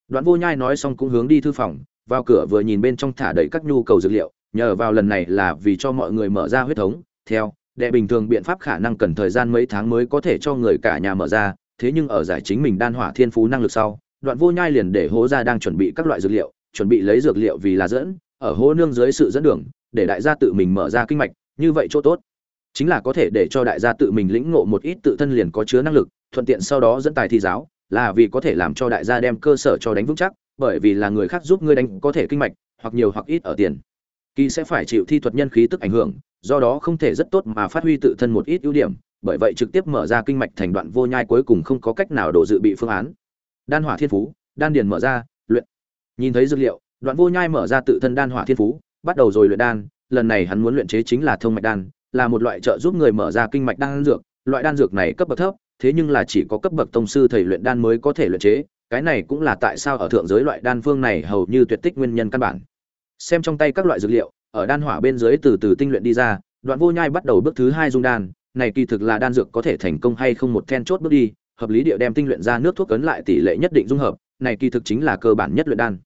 Đoạn vô nhai nói xong cũng hướng đi thư phòng, vào cửa vừa nhìn bên trong thả đầy các nhu cầu dược liệu, nhờ vào lần này là vì cho mọi người mở ra huyết thống, theo, đệ bình thường biện pháp khả năng cần thời gian mấy tháng mới có thể cho người cả nhà mở ra, thế nhưng ở giải chính mình đan hỏa thiên phú năng lực sau, đoạn vô nhai liền để hố ra đang chuẩn bị các loại dược liệu, chuẩn bị lấy dược liệu vì là dẫn, ở hố nương dưới sự dẫn đường, để đại gia tự mình mở ra kinh mạch, như vậy chỗ tốt chính là có thể để cho đại gia tự mình lĩnh ngộ một ít tự thân liền có chứa năng lực, thuận tiện sau đó dẫn tài thi giáo, là vì có thể làm cho đại gia đem cơ sở cho đánh vững chắc, bởi vì là người khác giúp ngươi đánh có thể kinh mạch, hoặc nhiều hoặc ít ở tiền. Kỳ sẽ phải chịu thi thuật nhân khí tức ảnh hưởng, do đó không thể rất tốt mà phát huy tự thân một ít ưu điểm, bởi vậy trực tiếp mở ra kinh mạch thành đoạn vô nhai cuối cùng không có cách nào đổ dự bị phương án. Đan hỏa thiên phú, đan điền mở ra, luyện. Nhìn thấy dược liệu, đoạn vô nhai mở ra tự thân đan hỏa thiên phú, bắt đầu rồi luyện đan, lần này hắn muốn luyện chế chính là thông mạch đan là một loại trợ giúp người mở ra kinh mạch đan dược. Loại đan dược này cấp bậc thấp, thế nhưng là chỉ có cấp bậc tông sư thầy luyện đan mới có thể luyện chế. Cái này cũng là tại sao ở thượng giới loại đan phương này hầu như tuyệt tích nguyên nhân căn bản. Xem trong tay các loại dược liệu, ở đan hỏa bên dưới từ từ tinh luyện đi ra, đoạn vô nhai bắt đầu bước thứ hai dung đan. Này kỳ thực là đan dược có thể thành công hay không một then chốt bước đi, hợp lý địa đem tinh luyện ra nước thuốc cấn lại tỷ lệ nhất định dung hợp, này kỳ thực chính là cơ bản nhất luyện đan.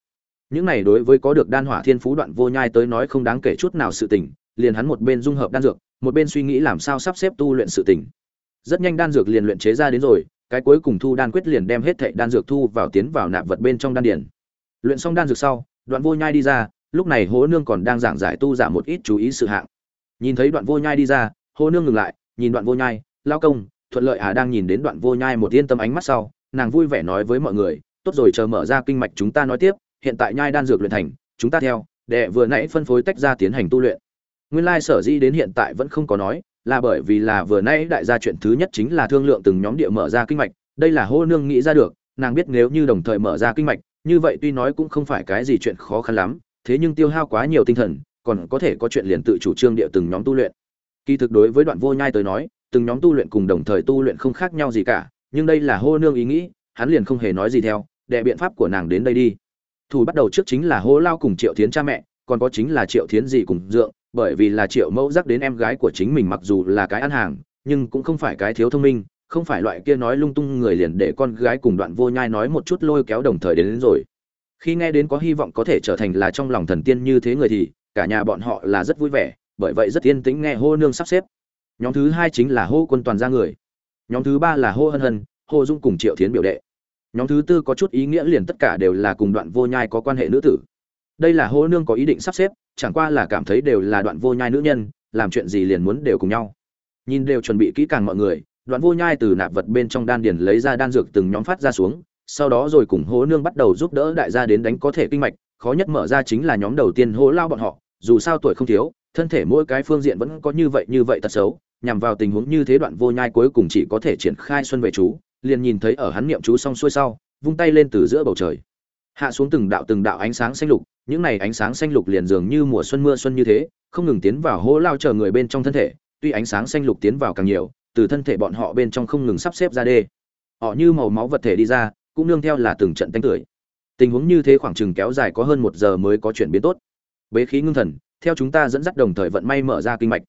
Những này đối với có được đan hỏa thiên phú đoạn vô nhai tới nói không đáng kể chút nào sự tình liền hắn một bên dung hợp đan dược, một bên suy nghĩ làm sao sắp xếp tu luyện sự tình. Rất nhanh đan dược liền luyện chế ra đến rồi, cái cuối cùng thu đan quyết liền đem hết thệ đan dược thu vào tiến vào nạp vật bên trong đan điển luyện xong đan dược sau, đoạn vô nhai đi ra, lúc này Hỗ nương còn đang giảng giải tu giả một ít chú ý sự hạng. Nhìn thấy đoạn vô nhai đi ra Hỗ nương ngừng lại, nhìn đoạn vô nhai lao công, thuận lợi à? Đang nhìn đến đoạn vô nhai một yên tâm ánh mắt sau, nàng vui vẻ nói với mọi người, tốt rồi, chờ mở ra kinh mạch chúng ta nói tiếp, hiện tại nhai đan dược luyện thành, chúng ta theo, đệ vừa nãy phân phối tách ra tiến hành tu luyện nguyên lai sở di đến hiện tại vẫn không có nói, là bởi vì là vừa nay đại gia chuyện thứ nhất chính là thương lượng từng nhóm địa mở ra kinh mạch, đây là hô nương nghĩ ra được, nàng biết nếu như đồng thời mở ra kinh mạch, như vậy tuy nói cũng không phải cái gì chuyện khó khăn lắm, thế nhưng tiêu hao quá nhiều tinh thần, còn có thể có chuyện liền tự chủ trương địa từng nhóm tu luyện. Kỳ thực đối với đoạn vô nhai tới nói, từng nhóm tu luyện cùng đồng thời tu luyện không khác nhau gì cả, nhưng đây là hô nương ý nghĩ, hắn liền không hề nói gì theo, đệ biện pháp của nàng đến đây đi. Thủ bắt đầu trước chính là hô lao cùng triệu thiến cha mẹ, còn có chính là triệu thiến gì cùng dượng bởi vì là triệu mẫu dắt đến em gái của chính mình mặc dù là cái ăn hàng nhưng cũng không phải cái thiếu thông minh không phải loại kia nói lung tung người liền để con gái cùng đoạn vô nhai nói một chút lôi kéo đồng thời đến, đến rồi. Khi nghe đến có hy vọng có thể trở thành là trong lòng thần tiên như thế người thì cả nhà bọn họ là rất vui vẻ bởi vậy rất yên tĩnh nghe hô nương sắp xếp. Nhóm thứ hai chính là hô quân toàn ra người. Nhóm thứ ba là hô hân hân hô dung cùng triệu thiến biểu đệ. Nhóm thứ tư có chút ý nghĩa liền tất cả đều là cùng đoạn vô nhai có quan hệ nữ tử đây là hô nương có ý định sắp xếp, chẳng qua là cảm thấy đều là đoạn vô nhai nữ nhân, làm chuyện gì liền muốn đều cùng nhau. Nhìn đều chuẩn bị kỹ càng mọi người, đoạn vô nhai từ nạp vật bên trong đan điền lấy ra đan dược từng nhóm phát ra xuống, sau đó rồi cùng hố nương bắt đầu giúp đỡ đại gia đến đánh có thể kinh mạch, khó nhất mở ra chính là nhóm đầu tiên hố lao bọn họ, dù sao tuổi không thiếu, thân thể mỗi cái phương diện vẫn có như vậy như vậy tật xấu, nhằm vào tình huống như thế đoạn vô nhai cuối cùng chỉ có thể triển khai xuân về chú, liền nhìn thấy ở hắn niệm chú xong xuôi sau, vung tay lên từ giữa bầu trời. Hạ xuống từng đạo từng đạo ánh sáng xanh lục những này ánh sáng xanh lục liền dường như mùa xuân mưa xuân như thế, không ngừng tiến vào hố lao chờ người bên trong thân thể, tuy ánh sáng xanh lục tiến vào càng nhiều, từ thân thể bọn họ bên trong không ngừng sắp xếp ra đê. Họ như màu máu vật thể đi ra, cũng nương theo là từng trận tanh tưởi. Tình huống như thế khoảng chừng kéo dài có hơn một giờ mới có chuyển biến tốt. Bế khí ngưng thần, theo chúng ta dẫn dắt đồng thời vận may mở ra kinh mạch.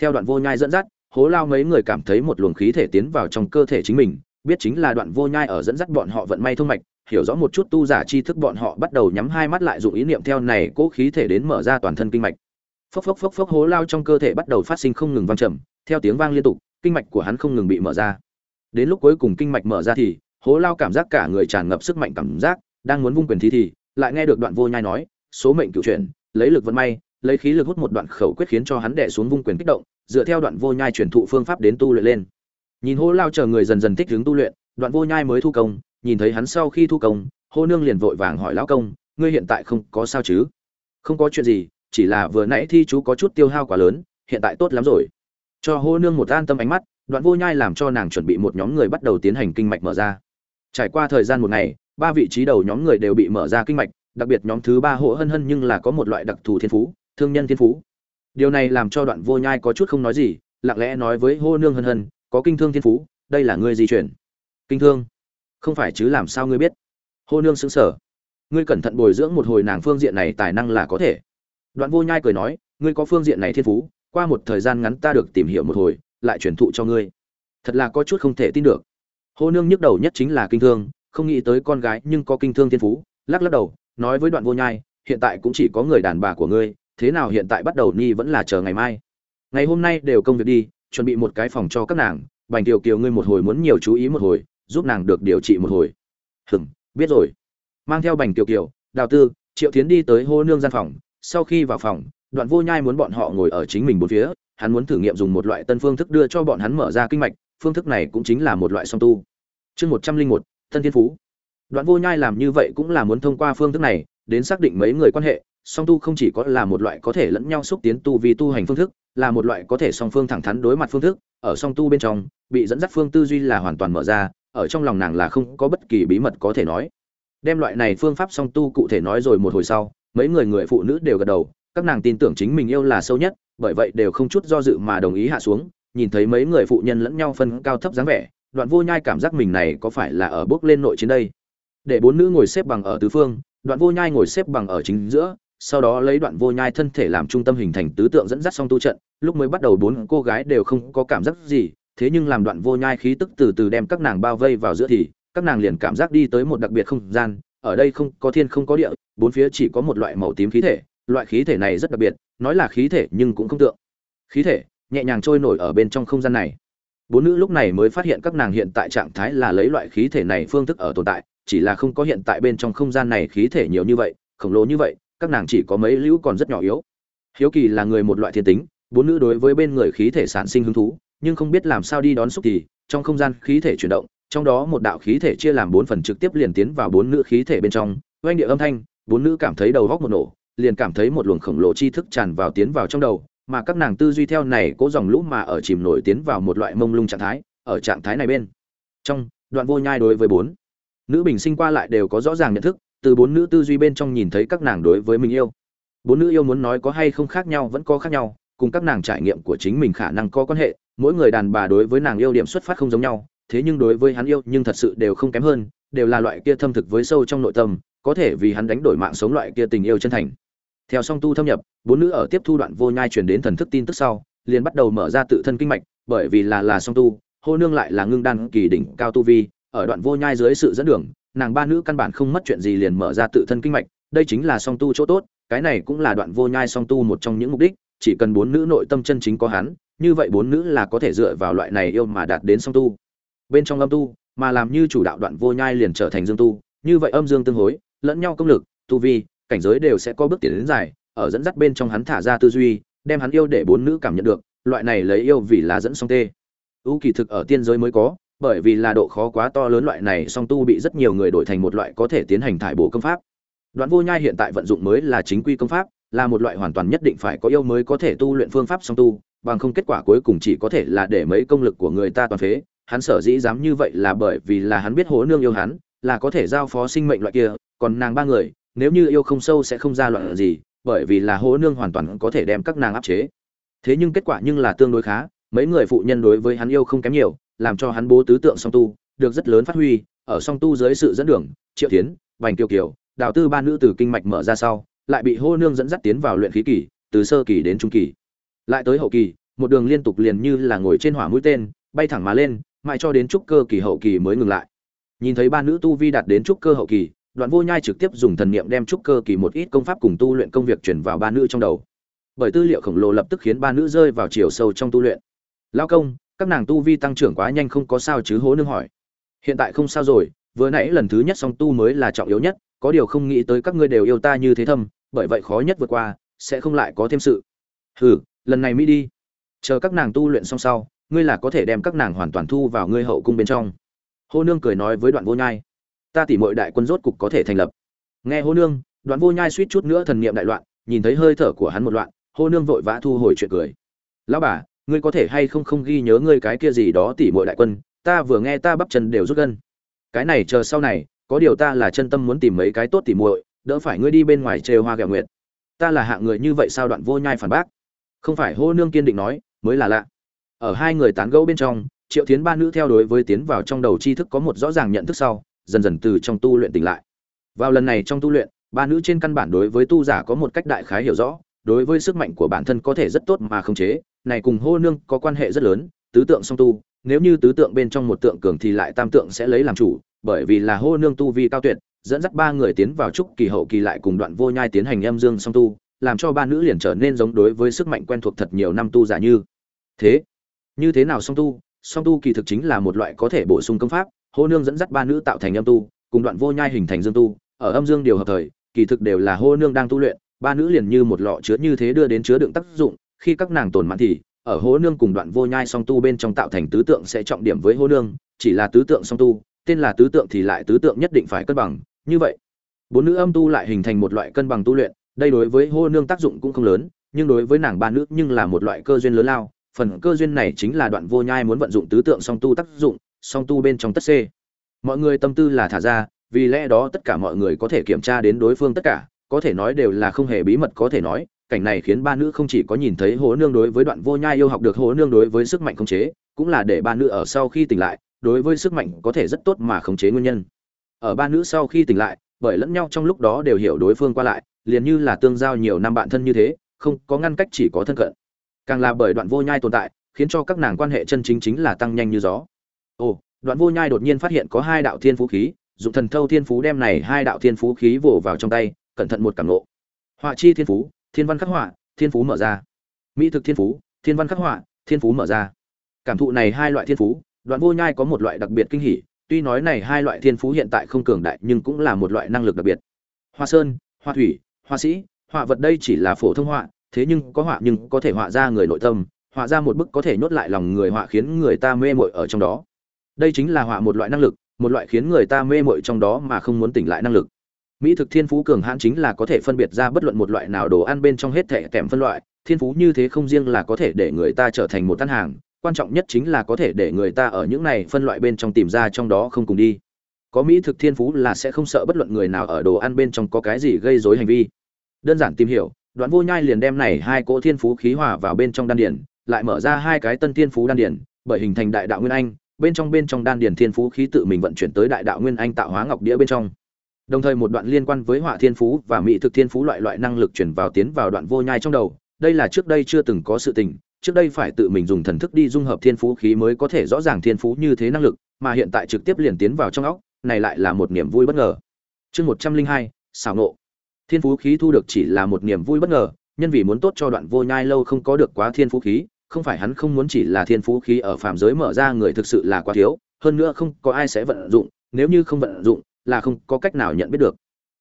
Theo đoạn vô nhai dẫn dắt, hố lao mấy người cảm thấy một luồng khí thể tiến vào trong cơ thể chính mình, biết chính là đoạn vô nhai ở dẫn dắt bọn họ vận may thông mạch hiểu rõ một chút tu giả tri thức bọn họ bắt đầu nhắm hai mắt lại dụng ý niệm theo này cố khí thể đến mở ra toàn thân kinh mạch. Phốc phốc phốc phốc hố lao trong cơ thể bắt đầu phát sinh không ngừng vang trầm, theo tiếng vang liên tục, kinh mạch của hắn không ngừng bị mở ra. Đến lúc cuối cùng kinh mạch mở ra thì, hố lao cảm giác cả người tràn ngập sức mạnh cảm giác, đang muốn vung quyền thi thì, lại nghe được đoạn vô nhai nói, số mệnh cựu chuyển, lấy lực vận may, lấy khí lực hút một đoạn khẩu quyết khiến cho hắn đè xuống vung quyền kích động, dựa theo đoạn vô nhai truyền thụ phương pháp đến tu luyện lên. Nhìn hố lao chờ người dần dần thích hướng tu luyện, đoạn vô nhai mới thu công nhìn thấy hắn sau khi thu công, hô nương liền vội vàng hỏi lão công, ngươi hiện tại không có sao chứ? Không có chuyện gì, chỉ là vừa nãy thi chú có chút tiêu hao quá lớn, hiện tại tốt lắm rồi. Cho hô nương một an tâm ánh mắt, đoạn vô nhai làm cho nàng chuẩn bị một nhóm người bắt đầu tiến hành kinh mạch mở ra. Trải qua thời gian một ngày, ba vị trí đầu nhóm người đều bị mở ra kinh mạch, đặc biệt nhóm thứ ba hộ hân hân nhưng là có một loại đặc thù thiên phú, thương nhân thiên phú. Điều này làm cho đoạn vô nhai có chút không nói gì, lặng lẽ nói với hô nương hân hân, có kinh thương thiên phú, đây là ngươi di chuyển. Kinh thương? Không phải chứ làm sao ngươi biết? Hô nương xứng sở ngươi cẩn thận bồi dưỡng một hồi nàng phương diện này tài năng là có thể. Đoạn vô nhai cười nói, ngươi có phương diện này thiên phú, qua một thời gian ngắn ta được tìm hiểu một hồi, lại truyền thụ cho ngươi. Thật là có chút không thể tin được. Hô nương nhức đầu nhất chính là kinh thương, không nghĩ tới con gái nhưng có kinh thương thiên phú, lắc lắc đầu, nói với đoạn vô nhai, hiện tại cũng chỉ có người đàn bà của ngươi, thế nào hiện tại bắt đầu nhi vẫn là chờ ngày mai. Ngày hôm nay đều công việc đi, chuẩn bị một cái phòng cho các nàng, bành kiều kiều ngươi một hồi muốn nhiều chú ý một hồi giúp nàng được điều trị một hồi. Hừng biết rồi. Mang theo bành kiều kiều, đào tư, triệu tiến đi tới hô nương gian phòng. Sau khi vào phòng, đoạn vô nhai muốn bọn họ ngồi ở chính mình bốn phía. Hắn muốn thử nghiệm dùng một loại tân phương thức đưa cho bọn hắn mở ra kinh mạch. Phương thức này cũng chính là một loại song tu. Chương một trăm linh một, Thân thiên phú. Đoạn vô nhai làm như vậy cũng là muốn thông qua phương thức này đến xác định mấy người quan hệ. Song tu không chỉ có là một loại có thể lẫn nhau xúc tiến tu vì tu hành phương thức, là một loại có thể song phương thẳng thắn đối mặt phương thức. Ở song tu bên trong, bị dẫn dắt phương tư duy là hoàn toàn mở ra ở trong lòng nàng là không có bất kỳ bí mật có thể nói. Đem loại này phương pháp song tu cụ thể nói rồi một hồi sau, mấy người người phụ nữ đều gật đầu, các nàng tin tưởng chính mình yêu là sâu nhất, bởi vậy đều không chút do dự mà đồng ý hạ xuống, nhìn thấy mấy người phụ nhân lẫn nhau phân cao thấp dáng vẻ, đoạn vô nhai cảm giác mình này có phải là ở bước lên nội chiến đây. Để bốn nữ ngồi xếp bằng ở tứ phương, đoạn vô nhai ngồi xếp bằng ở chính giữa, sau đó lấy đoạn vô nhai thân thể làm trung tâm hình thành tứ tượng dẫn dắt song tu trận, lúc mới bắt đầu bốn cô gái đều không có cảm giác gì thế nhưng làm đoạn vô nhai khí tức từ từ đem các nàng bao vây vào giữa thì, các nàng liền cảm giác đi tới một đặc biệt không gian, ở đây không có thiên không có địa, bốn phía chỉ có một loại màu tím khí thể, loại khí thể này rất đặc biệt, nói là khí thể nhưng cũng không tượng. Khí thể, nhẹ nhàng trôi nổi ở bên trong không gian này. Bốn nữ lúc này mới phát hiện các nàng hiện tại trạng thái là lấy loại khí thể này phương thức ở tồn tại, chỉ là không có hiện tại bên trong không gian này khí thể nhiều như vậy, khổng lồ như vậy, các nàng chỉ có mấy lũ còn rất nhỏ yếu. Hiếu kỳ là người một loại thiên tính, bốn nữ đối với bên người khí thể sản sinh hứng thú nhưng không biết làm sao đi đón xúc thì, trong không gian khí thể chuyển động, trong đó một đạo khí thể chia làm bốn phần trực tiếp liền tiến vào bốn nữ khí thể bên trong. Oanh địa âm thanh, bốn nữ cảm thấy đầu góc một nổ, liền cảm thấy một luồng khổng lồ tri thức tràn vào tiến vào trong đầu, mà các nàng tư duy theo này cố dòng lũ mà ở chìm nổi tiến vào một loại mông lung trạng thái, ở trạng thái này bên. Trong, đoạn vô nhai đối với bốn nữ bình sinh qua lại đều có rõ ràng nhận thức, từ bốn nữ tư duy bên trong nhìn thấy các nàng đối với mình yêu. Bốn nữ yêu muốn nói có hay không khác nhau vẫn có khác nhau, cùng các nàng trải nghiệm của chính mình khả năng có quan hệ mỗi người đàn bà đối với nàng yêu điểm xuất phát không giống nhau, thế nhưng đối với hắn yêu nhưng thật sự đều không kém hơn, đều là loại kia thâm thực với sâu trong nội tâm, có thể vì hắn đánh đổi mạng sống loại kia tình yêu chân thành. Theo song tu thâm nhập, bốn nữ ở tiếp thu đoạn vô nhai truyền đến thần thức tin tức sau, liền bắt đầu mở ra tự thân kinh mạch, bởi vì là là song tu, hô nương lại là ngưng đan kỳ đỉnh cao tu vi, ở đoạn vô nhai dưới sự dẫn đường, nàng ba nữ căn bản không mất chuyện gì liền mở ra tự thân kinh mạch, đây chính là song tu chỗ tốt, cái này cũng là đoạn vô nhai song tu một trong những mục đích, chỉ cần bốn nữ nội tâm chân chính có hắn như vậy bốn nữ là có thể dựa vào loại này yêu mà đạt đến song tu. Bên trong âm tu, mà làm như chủ đạo đoạn vô nhai liền trở thành dương tu, như vậy âm dương tương hối, lẫn nhau công lực, tu vi, cảnh giới đều sẽ có bước tiến đến dài, ở dẫn dắt bên trong hắn thả ra tư duy, đem hắn yêu để bốn nữ cảm nhận được, loại này lấy yêu vì là dẫn song tê. Ưu kỳ thực ở tiên giới mới có, bởi vì là độ khó quá to lớn loại này song tu bị rất nhiều người đổi thành một loại có thể tiến hành thải bổ công pháp. Đoạn vô nhai hiện tại vận dụng mới là chính quy công pháp, là một loại hoàn toàn nhất định phải có yêu mới có thể tu luyện phương pháp song tu bằng không kết quả cuối cùng chỉ có thể là để mấy công lực của người ta toàn phế. Hắn sở dĩ dám như vậy là bởi vì là hắn biết hố nương yêu hắn, là có thể giao phó sinh mệnh loại kia, còn nàng ba người, nếu như yêu không sâu sẽ không ra loạn gì, bởi vì là hố nương hoàn toàn có thể đem các nàng áp chế. Thế nhưng kết quả nhưng là tương đối khá, mấy người phụ nhân đối với hắn yêu không kém nhiều, làm cho hắn bố tứ tượng song tu, được rất lớn phát huy, ở song tu dưới sự dẫn đường, triệu tiến vành kiều kiều, đào tư ba nữ từ kinh mạch mở ra sau, lại bị hô nương dẫn dắt tiến vào luyện khí kỳ, từ sơ kỳ đến trung kỳ lại tới hậu kỳ, một đường liên tục liền như là ngồi trên hỏa mũi tên, bay thẳng mà lên, mãi cho đến trúc cơ kỳ hậu kỳ mới ngừng lại. Nhìn thấy ba nữ tu vi đạt đến trúc cơ hậu kỳ, đoạn vô nhai trực tiếp dùng thần niệm đem trúc cơ kỳ một ít công pháp cùng tu luyện công việc chuyển vào ba nữ trong đầu. Bởi tư liệu khổng lồ lập tức khiến ba nữ rơi vào chiều sâu trong tu luyện. Lao công, các nàng tu vi tăng trưởng quá nhanh không có sao chứ? Hố nương hỏi. Hiện tại không sao rồi, vừa nãy lần thứ nhất song tu mới là trọng yếu nhất, có điều không nghĩ tới các ngươi đều yêu ta như thế thâm, bởi vậy khó nhất vượt qua, sẽ không lại có thêm sự. Hừ lần này mỹ đi. Chờ các nàng tu luyện xong sau, ngươi là có thể đem các nàng hoàn toàn thu vào ngươi hậu cung bên trong. Hô nương cười nói với đoạn vô nhai, ta tỉ mọi đại quân rốt cục có thể thành lập. Nghe hô nương, đoạn vô nhai suýt chút nữa thần niệm đại loạn, nhìn thấy hơi thở của hắn một loạn, hô nương vội vã thu hồi chuyện cười. Lão bà, ngươi có thể hay không không ghi nhớ ngươi cái kia gì đó tỉ mọi đại quân? Ta vừa nghe ta bắp chân đều rút gân. Cái này chờ sau này, có điều ta là chân tâm muốn tìm mấy cái tốt tỉ muội, đỡ phải ngươi đi bên ngoài trêu hoa gạo nguyệt. Ta là hạng người như vậy sao đoạn vô nhai phản bác? Không phải hô nương kiên định nói, mới là lạ. Ở hai người tán gẫu bên trong, triệu tiến ba nữ theo đối với tiến vào trong đầu tri thức có một rõ ràng nhận thức sau, dần dần từ trong tu luyện tỉnh lại. Vào lần này trong tu luyện, ba nữ trên căn bản đối với tu giả có một cách đại khái hiểu rõ, đối với sức mạnh của bản thân có thể rất tốt mà không chế, này cùng hô nương có quan hệ rất lớn, tứ tượng song tu, nếu như tứ tượng bên trong một tượng cường thì lại tam tượng sẽ lấy làm chủ, bởi vì là hô nương tu vi cao tuyệt, dẫn dắt ba người tiến vào trúc kỳ hậu kỳ lại cùng đoạn vô nhai tiến hành âm dương song tu làm cho ba nữ liền trở nên giống đối với sức mạnh quen thuộc thật nhiều năm tu giả như thế. Như thế nào song tu? Song tu kỳ thực chính là một loại có thể bổ sung công pháp, hô nương dẫn dắt ba nữ tạo thành âm tu, cùng đoạn vô nhai hình thành dương tu, ở âm dương điều hợp thời, kỳ thực đều là hô nương đang tu luyện, ba nữ liền như một lọ chứa như thế đưa đến chứa đựng tác dụng, khi các nàng tồn mãn thì, ở hố nương cùng đoạn vô nhai song tu bên trong tạo thành tứ tượng sẽ trọng điểm với hố nương, chỉ là tứ tượng song tu, tên là tứ tượng thì lại tứ tượng nhất định phải cân bằng, như vậy, bốn nữ âm tu lại hình thành một loại cân bằng tu luyện đây đối với hô nương tác dụng cũng không lớn, nhưng đối với nàng ba nữ nhưng là một loại cơ duyên lớn lao. Phần cơ duyên này chính là đoạn vô nhai muốn vận dụng tứ tượng song tu tác dụng, song tu bên trong tất c. Mọi người tâm tư là thả ra, vì lẽ đó tất cả mọi người có thể kiểm tra đến đối phương tất cả, có thể nói đều là không hề bí mật có thể nói. Cảnh này khiến ba nữ không chỉ có nhìn thấy hố nương đối với đoạn vô nhai yêu học được hố nương đối với sức mạnh khống chế, cũng là để ba nữ ở sau khi tỉnh lại, đối với sức mạnh có thể rất tốt mà khống chế nguyên nhân. Ở ba nữ sau khi tỉnh lại, bởi lẫn nhau trong lúc đó đều hiểu đối phương qua lại liền như là tương giao nhiều năm bạn thân như thế, không có ngăn cách chỉ có thân cận. Càng là bởi đoạn vô nhai tồn tại, khiến cho các nàng quan hệ chân chính chính là tăng nhanh như gió. Ồ, đoạn vô nhai đột nhiên phát hiện có hai đạo thiên phú khí, dụng thần thâu thiên phú đem này hai đạo thiên phú khí vồ vào trong tay, cẩn thận một cảm nộ họa chi thiên phú, thiên văn khắc họa, thiên phú mở ra. Mỹ thực thiên phú, thiên văn khắc họa, thiên phú mở ra. Cảm thụ này hai loại thiên phú, đoạn vô nhai có một loại đặc biệt kinh hỉ, tuy nói này hai loại thiên phú hiện tại không cường đại nhưng cũng là một loại năng lực đặc biệt. Hoa sơn, hoa thủy họa sĩ, họa vật đây chỉ là phổ thông họa, thế nhưng có họa nhưng có thể họa ra người nội tâm, họa ra một bức có thể nhốt lại lòng người, họa khiến người ta mê mội ở trong đó. Đây chính là họa một loại năng lực, một loại khiến người ta mê mội trong đó mà không muốn tỉnh lại năng lực. Mỹ thực thiên phú cường hãn chính là có thể phân biệt ra bất luận một loại nào đồ ăn bên trong hết thẻ kèm phân loại, thiên phú như thế không riêng là có thể để người ta trở thành một tan hàng, quan trọng nhất chính là có thể để người ta ở những này phân loại bên trong tìm ra trong đó không cùng đi. Có mỹ thực thiên phú là sẽ không sợ bất luận người nào ở đồ ăn bên trong có cái gì gây rối hành vi đơn giản tìm hiểu, đoạn vô nhai liền đem này hai cỗ thiên phú khí hòa vào bên trong đan điển lại mở ra hai cái tân thiên phú đan điển bởi hình thành đại đạo nguyên anh, bên trong bên trong đan điển thiên phú khí tự mình vận chuyển tới đại đạo nguyên anh tạo hóa ngọc đĩa bên trong. Đồng thời một đoạn liên quan với họa thiên phú và mỹ thực thiên phú loại loại năng lực chuyển vào tiến vào đoạn vô nhai trong đầu, đây là trước đây chưa từng có sự tình, trước đây phải tự mình dùng thần thức đi dung hợp thiên phú khí mới có thể rõ ràng thiên phú như thế năng lực, mà hiện tại trực tiếp liền tiến vào trong óc, này lại là một niềm vui bất ngờ. Chương một trăm linh hai, xảo nộ thiên phú khí thu được chỉ là một niềm vui bất ngờ, nhân vì muốn tốt cho đoạn vô nhai lâu không có được quá thiên phú khí, không phải hắn không muốn chỉ là thiên phú khí ở phàm giới mở ra người thực sự là quá thiếu, hơn nữa không có ai sẽ vận dụng, nếu như không vận dụng, là không có cách nào nhận biết được.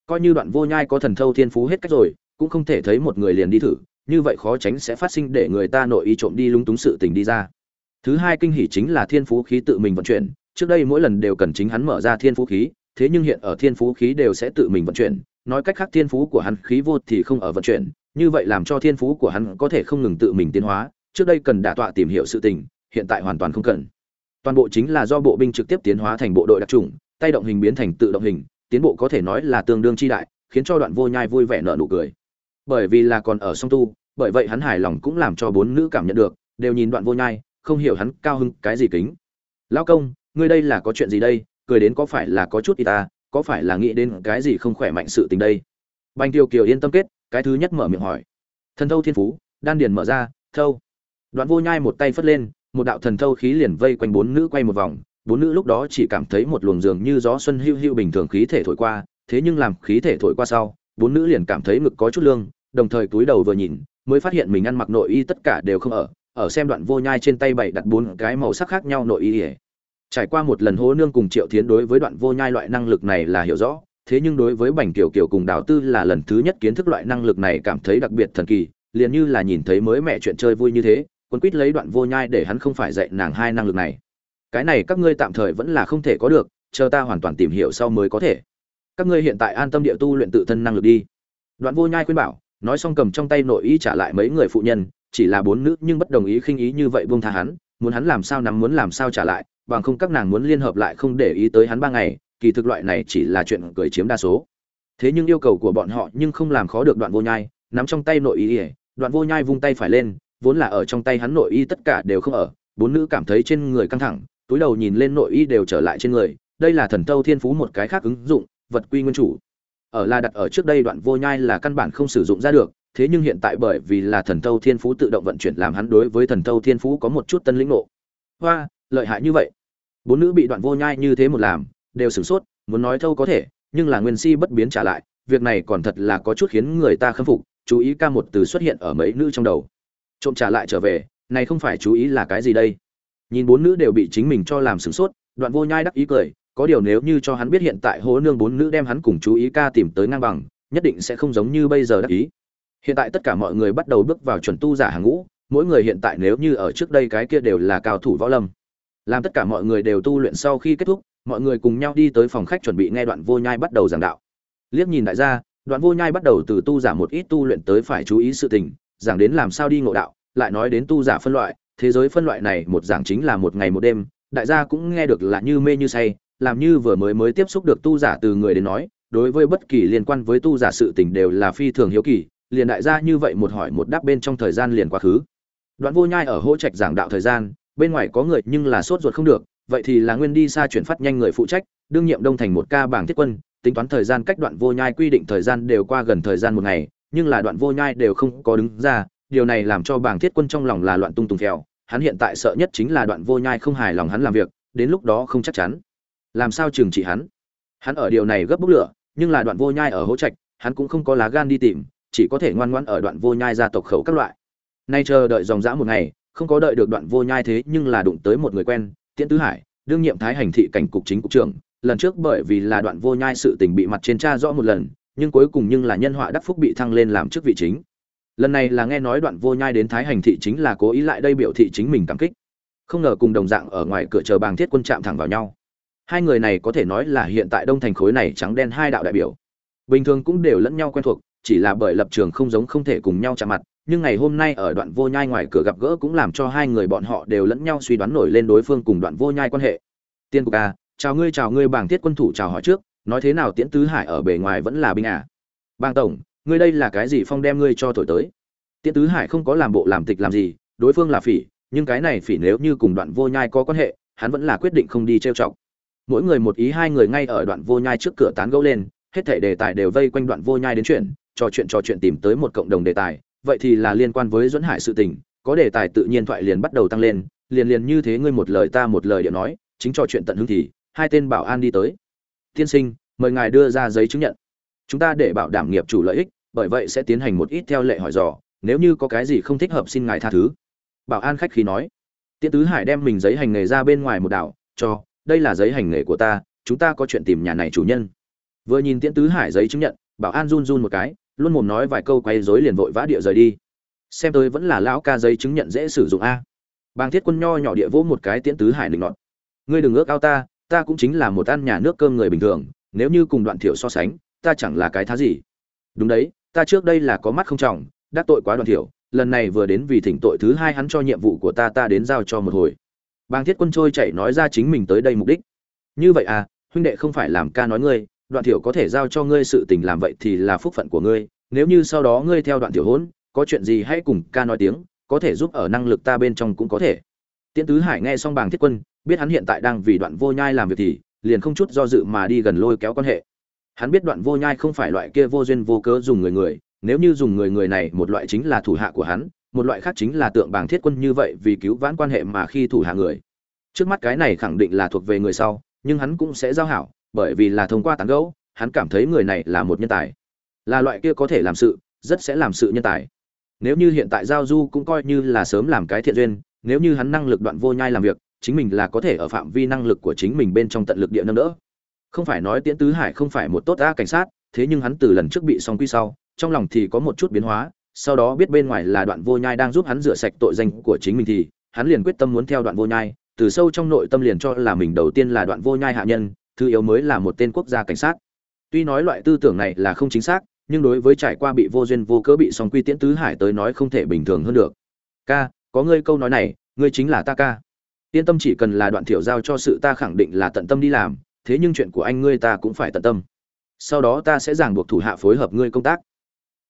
Coi như đoạn vô nhai có thần thâu thiên phú hết cách rồi, cũng không thể thấy một người liền đi thử, như vậy khó tránh sẽ phát sinh để người ta nội y trộm đi lúng túng sự tình đi ra. Thứ hai kinh hỉ chính là thiên phú khí tự mình vận chuyển, trước đây mỗi lần đều cần chính hắn mở ra thiên phú khí, thế nhưng hiện ở thiên phú khí đều sẽ tự mình vận chuyển nói cách khác thiên phú của hắn khí vô thì không ở vận chuyển, như vậy làm cho thiên phú của hắn có thể không ngừng tự mình tiến hóa, trước đây cần đả tọa tìm hiểu sự tình, hiện tại hoàn toàn không cần. Toàn bộ chính là do bộ binh trực tiếp tiến hóa thành bộ đội đặc trùng tay động hình biến thành tự động hình, tiến bộ có thể nói là tương đương chi đại, khiến cho đoạn vô nhai vui vẻ nở nụ cười. Bởi vì là còn ở song tu, bởi vậy hắn hài lòng cũng làm cho bốn nữ cảm nhận được, đều nhìn đoạn vô nhai, không hiểu hắn cao hứng cái gì kính. Lão công, ngươi đây là có chuyện gì đây? Cười đến có phải là có chút y ta có phải là nghĩ đến cái gì không khỏe mạnh sự tình đây? Bành tiêu kiều yên tâm kết, cái thứ nhất mở miệng hỏi. Thần thâu thiên phú, đan điền mở ra, thâu. Đoạn vô nhai một tay phất lên, một đạo thần thâu khí liền vây quanh bốn nữ quay một vòng. Bốn nữ lúc đó chỉ cảm thấy một luồng dường như gió xuân hưu hưu bình thường khí thể thổi qua, thế nhưng làm khí thể thổi qua sau, bốn nữ liền cảm thấy ngực có chút lương, đồng thời túi đầu vừa nhìn, mới phát hiện mình ăn mặc nội y tất cả đều không ở. Ở xem đoạn vô nhai trên tay bảy đặt bốn cái màu sắc khác nhau nội y ỉa trải qua một lần hố nương cùng triệu thiến đối với đoạn vô nhai loại năng lực này là hiểu rõ, thế nhưng đối với bành kiều kiều cùng đào tư là lần thứ nhất kiến thức loại năng lực này cảm thấy đặc biệt thần kỳ, liền như là nhìn thấy mới mẹ chuyện chơi vui như thế quân quýt lấy đoạn vô nhai để hắn không phải dạy nàng hai năng lực này. Cái này các ngươi tạm thời vẫn là không thể có được, chờ ta hoàn toàn tìm hiểu sau mới có thể. Các ngươi hiện tại an tâm địa tu luyện tự thân năng lực đi. Đoạn vô nhai khuyên bảo, nói xong cầm trong tay nội y trả lại mấy người phụ nhân, chỉ là bốn nữ nhưng bất đồng ý khinh ý như vậy buông tha hắn, muốn hắn làm sao nắm muốn làm sao trả lại bằng không các nàng muốn liên hợp lại không để ý tới hắn ba ngày, kỳ thực loại này chỉ là chuyện cười chiếm đa số. Thế nhưng yêu cầu của bọn họ nhưng không làm khó được đoạn vô nhai, nắm trong tay nội y ỉa đoạn vô nhai vung tay phải lên, vốn là ở trong tay hắn nội y tất cả đều không ở, bốn nữ cảm thấy trên người căng thẳng, túi đầu nhìn lên nội y đều trở lại trên người, đây là thần tâu thiên phú một cái khác ứng dụng, vật quy nguyên chủ. Ở là đặt ở trước đây đoạn vô nhai là căn bản không sử dụng ra được, thế nhưng hiện tại bởi vì là thần tâu thiên phú tự động vận chuyển làm hắn đối với thần tâu thiên phú có một chút tân lĩnh ngộ. Hoa, lợi hại như vậy bốn nữ bị đoạn vô nhai như thế một làm, đều sửng sốt, muốn nói thâu có thể, nhưng là nguyên si bất biến trả lại, việc này còn thật là có chút khiến người ta khâm phục, chú ý ca một từ xuất hiện ở mấy nữ trong đầu. Trộm trả lại trở về, này không phải chú ý là cái gì đây? Nhìn bốn nữ đều bị chính mình cho làm sửng sốt, đoạn vô nhai đắc ý cười, có điều nếu như cho hắn biết hiện tại hố nương bốn nữ đem hắn cùng chú ý ca tìm tới ngang bằng, nhất định sẽ không giống như bây giờ đắc ý. Hiện tại tất cả mọi người bắt đầu bước vào chuẩn tu giả hàng ngũ, mỗi người hiện tại nếu như ở trước đây cái kia đều là cao thủ võ lâm làm tất cả mọi người đều tu luyện sau khi kết thúc, mọi người cùng nhau đi tới phòng khách chuẩn bị nghe đoạn vô nhai bắt đầu giảng đạo. Liếc nhìn đại gia, đoạn vô nhai bắt đầu từ tu giả một ít tu luyện tới phải chú ý sự tình, giảng đến làm sao đi ngộ đạo, lại nói đến tu giả phân loại, thế giới phân loại này một giảng chính là một ngày một đêm, đại gia cũng nghe được là như mê như say, làm như vừa mới mới tiếp xúc được tu giả từ người đến nói, đối với bất kỳ liên quan với tu giả sự tình đều là phi thường hiếu kỳ, liền đại gia như vậy một hỏi một đáp bên trong thời gian liền quá khứ. Đoạn vô nhai ở hỗ trạch giảng đạo thời gian bên ngoài có người nhưng là sốt ruột không được, vậy thì là nguyên đi xa chuyển phát nhanh người phụ trách, đương nhiệm đông thành một ca bảng thiết quân, tính toán thời gian cách đoạn vô nhai quy định thời gian đều qua gần thời gian một ngày, nhưng là đoạn vô nhai đều không có đứng ra, điều này làm cho bảng thiết quân trong lòng là loạn tung tùng theo hắn hiện tại sợ nhất chính là đoạn vô nhai không hài lòng hắn làm việc, đến lúc đó không chắc chắn. Làm sao trừng trị hắn? Hắn ở điều này gấp bốc lửa, nhưng là đoạn vô nhai ở hỗ trạch, hắn cũng không có lá gan đi tìm, chỉ có thể ngoan ngoãn ở đoạn vô nhai gia tộc khẩu các loại. Nay chờ đợi dòng dã một ngày không có đợi được đoạn vô nhai thế nhưng là đụng tới một người quen, tiễn tứ hải, đương nhiệm thái hành thị cảnh cục chính cục trưởng. Lần trước bởi vì là đoạn vô nhai sự tình bị mặt trên tra rõ một lần, nhưng cuối cùng nhưng là nhân họa đắc phúc bị thăng lên làm chức vị chính. Lần này là nghe nói đoạn vô nhai đến thái hành thị chính là cố ý lại đây biểu thị chính mình cảm kích. Không ngờ cùng đồng dạng ở ngoài cửa chờ bàng thiết quân chạm thẳng vào nhau. Hai người này có thể nói là hiện tại đông thành khối này trắng đen hai đạo đại biểu. Bình thường cũng đều lẫn nhau quen thuộc, chỉ là bởi lập trường không giống không thể cùng nhau chạm mặt nhưng ngày hôm nay ở đoạn vô nhai ngoài cửa gặp gỡ cũng làm cho hai người bọn họ đều lẫn nhau suy đoán nổi lên đối phương cùng đoạn vô nhai quan hệ. Tiên cục à chào ngươi chào ngươi, bảng thiết quân thủ chào hỏi trước, nói thế nào tiễn tứ hải ở bề ngoài vẫn là binh à? Bang tổng, ngươi đây là cái gì phong đem ngươi cho thổi tới? Tiễn tứ hải không có làm bộ làm tịch làm gì, đối phương là phỉ, nhưng cái này phỉ nếu như cùng đoạn vô nhai có quan hệ, hắn vẫn là quyết định không đi trêu chọc. Mỗi người một ý hai người ngay ở đoạn vô nhai trước cửa tán gẫu lên, hết thảy đề tài đều vây quanh đoạn vô nhai đến chuyện, trò chuyện trò chuyện tìm tới một cộng đồng đề tài vậy thì là liên quan với dẫn hải sự tình, có đề tài tự nhiên thoại liền bắt đầu tăng lên, liền liền như thế ngươi một lời ta một lời điệu nói, chính trò chuyện tận hứng thì, hai tên bảo an đi tới. Tiên sinh, mời ngài đưa ra giấy chứng nhận. Chúng ta để bảo đảm nghiệp chủ lợi ích, bởi vậy sẽ tiến hành một ít theo lệ hỏi dò, nếu như có cái gì không thích hợp xin ngài tha thứ. Bảo an khách khí nói. Tiễn tứ hải đem mình giấy hành nghề ra bên ngoài một đảo, cho, đây là giấy hành nghề của ta, chúng ta có chuyện tìm nhà này chủ nhân. Vừa nhìn tiễn tứ hải giấy chứng nhận, bảo an run run một cái luôn mồm nói vài câu quay dối liền vội vã địa rời đi. Xem tôi vẫn là lão ca giấy chứng nhận dễ sử dụng a. Bàng thiết quân nho nhỏ địa vỗ một cái tiễn tứ hải định nọt. Ngươi đừng ước ao ta ta cũng chính là một ăn nhà nước cơm người bình thường, nếu như cùng đoạn thiểu so sánh, ta chẳng là cái thá gì. Đúng đấy, ta trước đây là có mắt không trọng, đắc tội quá đoạn thiểu, lần này vừa đến vì thỉnh tội thứ hai hắn cho nhiệm vụ của ta ta đến giao cho một hồi. Bàng thiết quân trôi chạy nói ra chính mình tới đây mục đích. Như vậy à huynh đệ không phải làm ca nói ngươi đoạn thiểu có thể giao cho ngươi sự tình làm vậy thì là phúc phận của ngươi, nếu như sau đó ngươi theo đoạn thiểu hỗn có chuyện gì hãy cùng ca nói tiếng, có thể giúp ở năng lực ta bên trong cũng có thể. Tiễn tứ hải nghe xong bàng thiết quân, biết hắn hiện tại đang vì đoạn vô nhai làm việc thì, liền không chút do dự mà đi gần lôi kéo quan hệ. Hắn biết đoạn vô nhai không phải loại kia vô duyên vô cớ dùng người người, nếu như dùng người người này, một loại chính là thủ hạ của hắn, một loại khác chính là tượng bàng thiết quân như vậy vì cứu vãn quan hệ mà khi thủ hạ người. Trước mắt cái này khẳng định là thuộc về người sau, nhưng hắn cũng sẽ giao hảo bởi vì là thông qua tán gẫu, hắn cảm thấy người này là một nhân tài. Là loại kia có thể làm sự, rất sẽ làm sự nhân tài. Nếu như hiện tại giao du cũng coi như là sớm làm cái thiện duyên, nếu như hắn năng lực đoạn vô nhai làm việc, chính mình là có thể ở phạm vi năng lực của chính mình bên trong tận lực địa nâng đỡ. Không phải nói tiễn tứ hải không phải một tốt đa cảnh sát, thế nhưng hắn từ lần trước bị song quy sau, trong lòng thì có một chút biến hóa, sau đó biết bên ngoài là đoạn vô nhai đang giúp hắn rửa sạch tội danh của chính mình thì, hắn liền quyết tâm muốn theo đoạn vô nhai, từ sâu trong nội tâm liền cho là mình đầu tiên là đoạn vô nhai hạ nhân thứ yếu mới là một tên quốc gia cảnh sát. Tuy nói loại tư tưởng này là không chính xác, nhưng đối với trải qua bị vô duyên vô cớ bị song quy tiễn tứ hải tới nói không thể bình thường hơn được. Ca, có ngươi câu nói này, ngươi chính là ta ca. Yên tâm chỉ cần là đoạn thiểu giao cho sự ta khẳng định là tận tâm đi làm, thế nhưng chuyện của anh ngươi ta cũng phải tận tâm. Sau đó ta sẽ giảng buộc thủ hạ phối hợp ngươi công tác.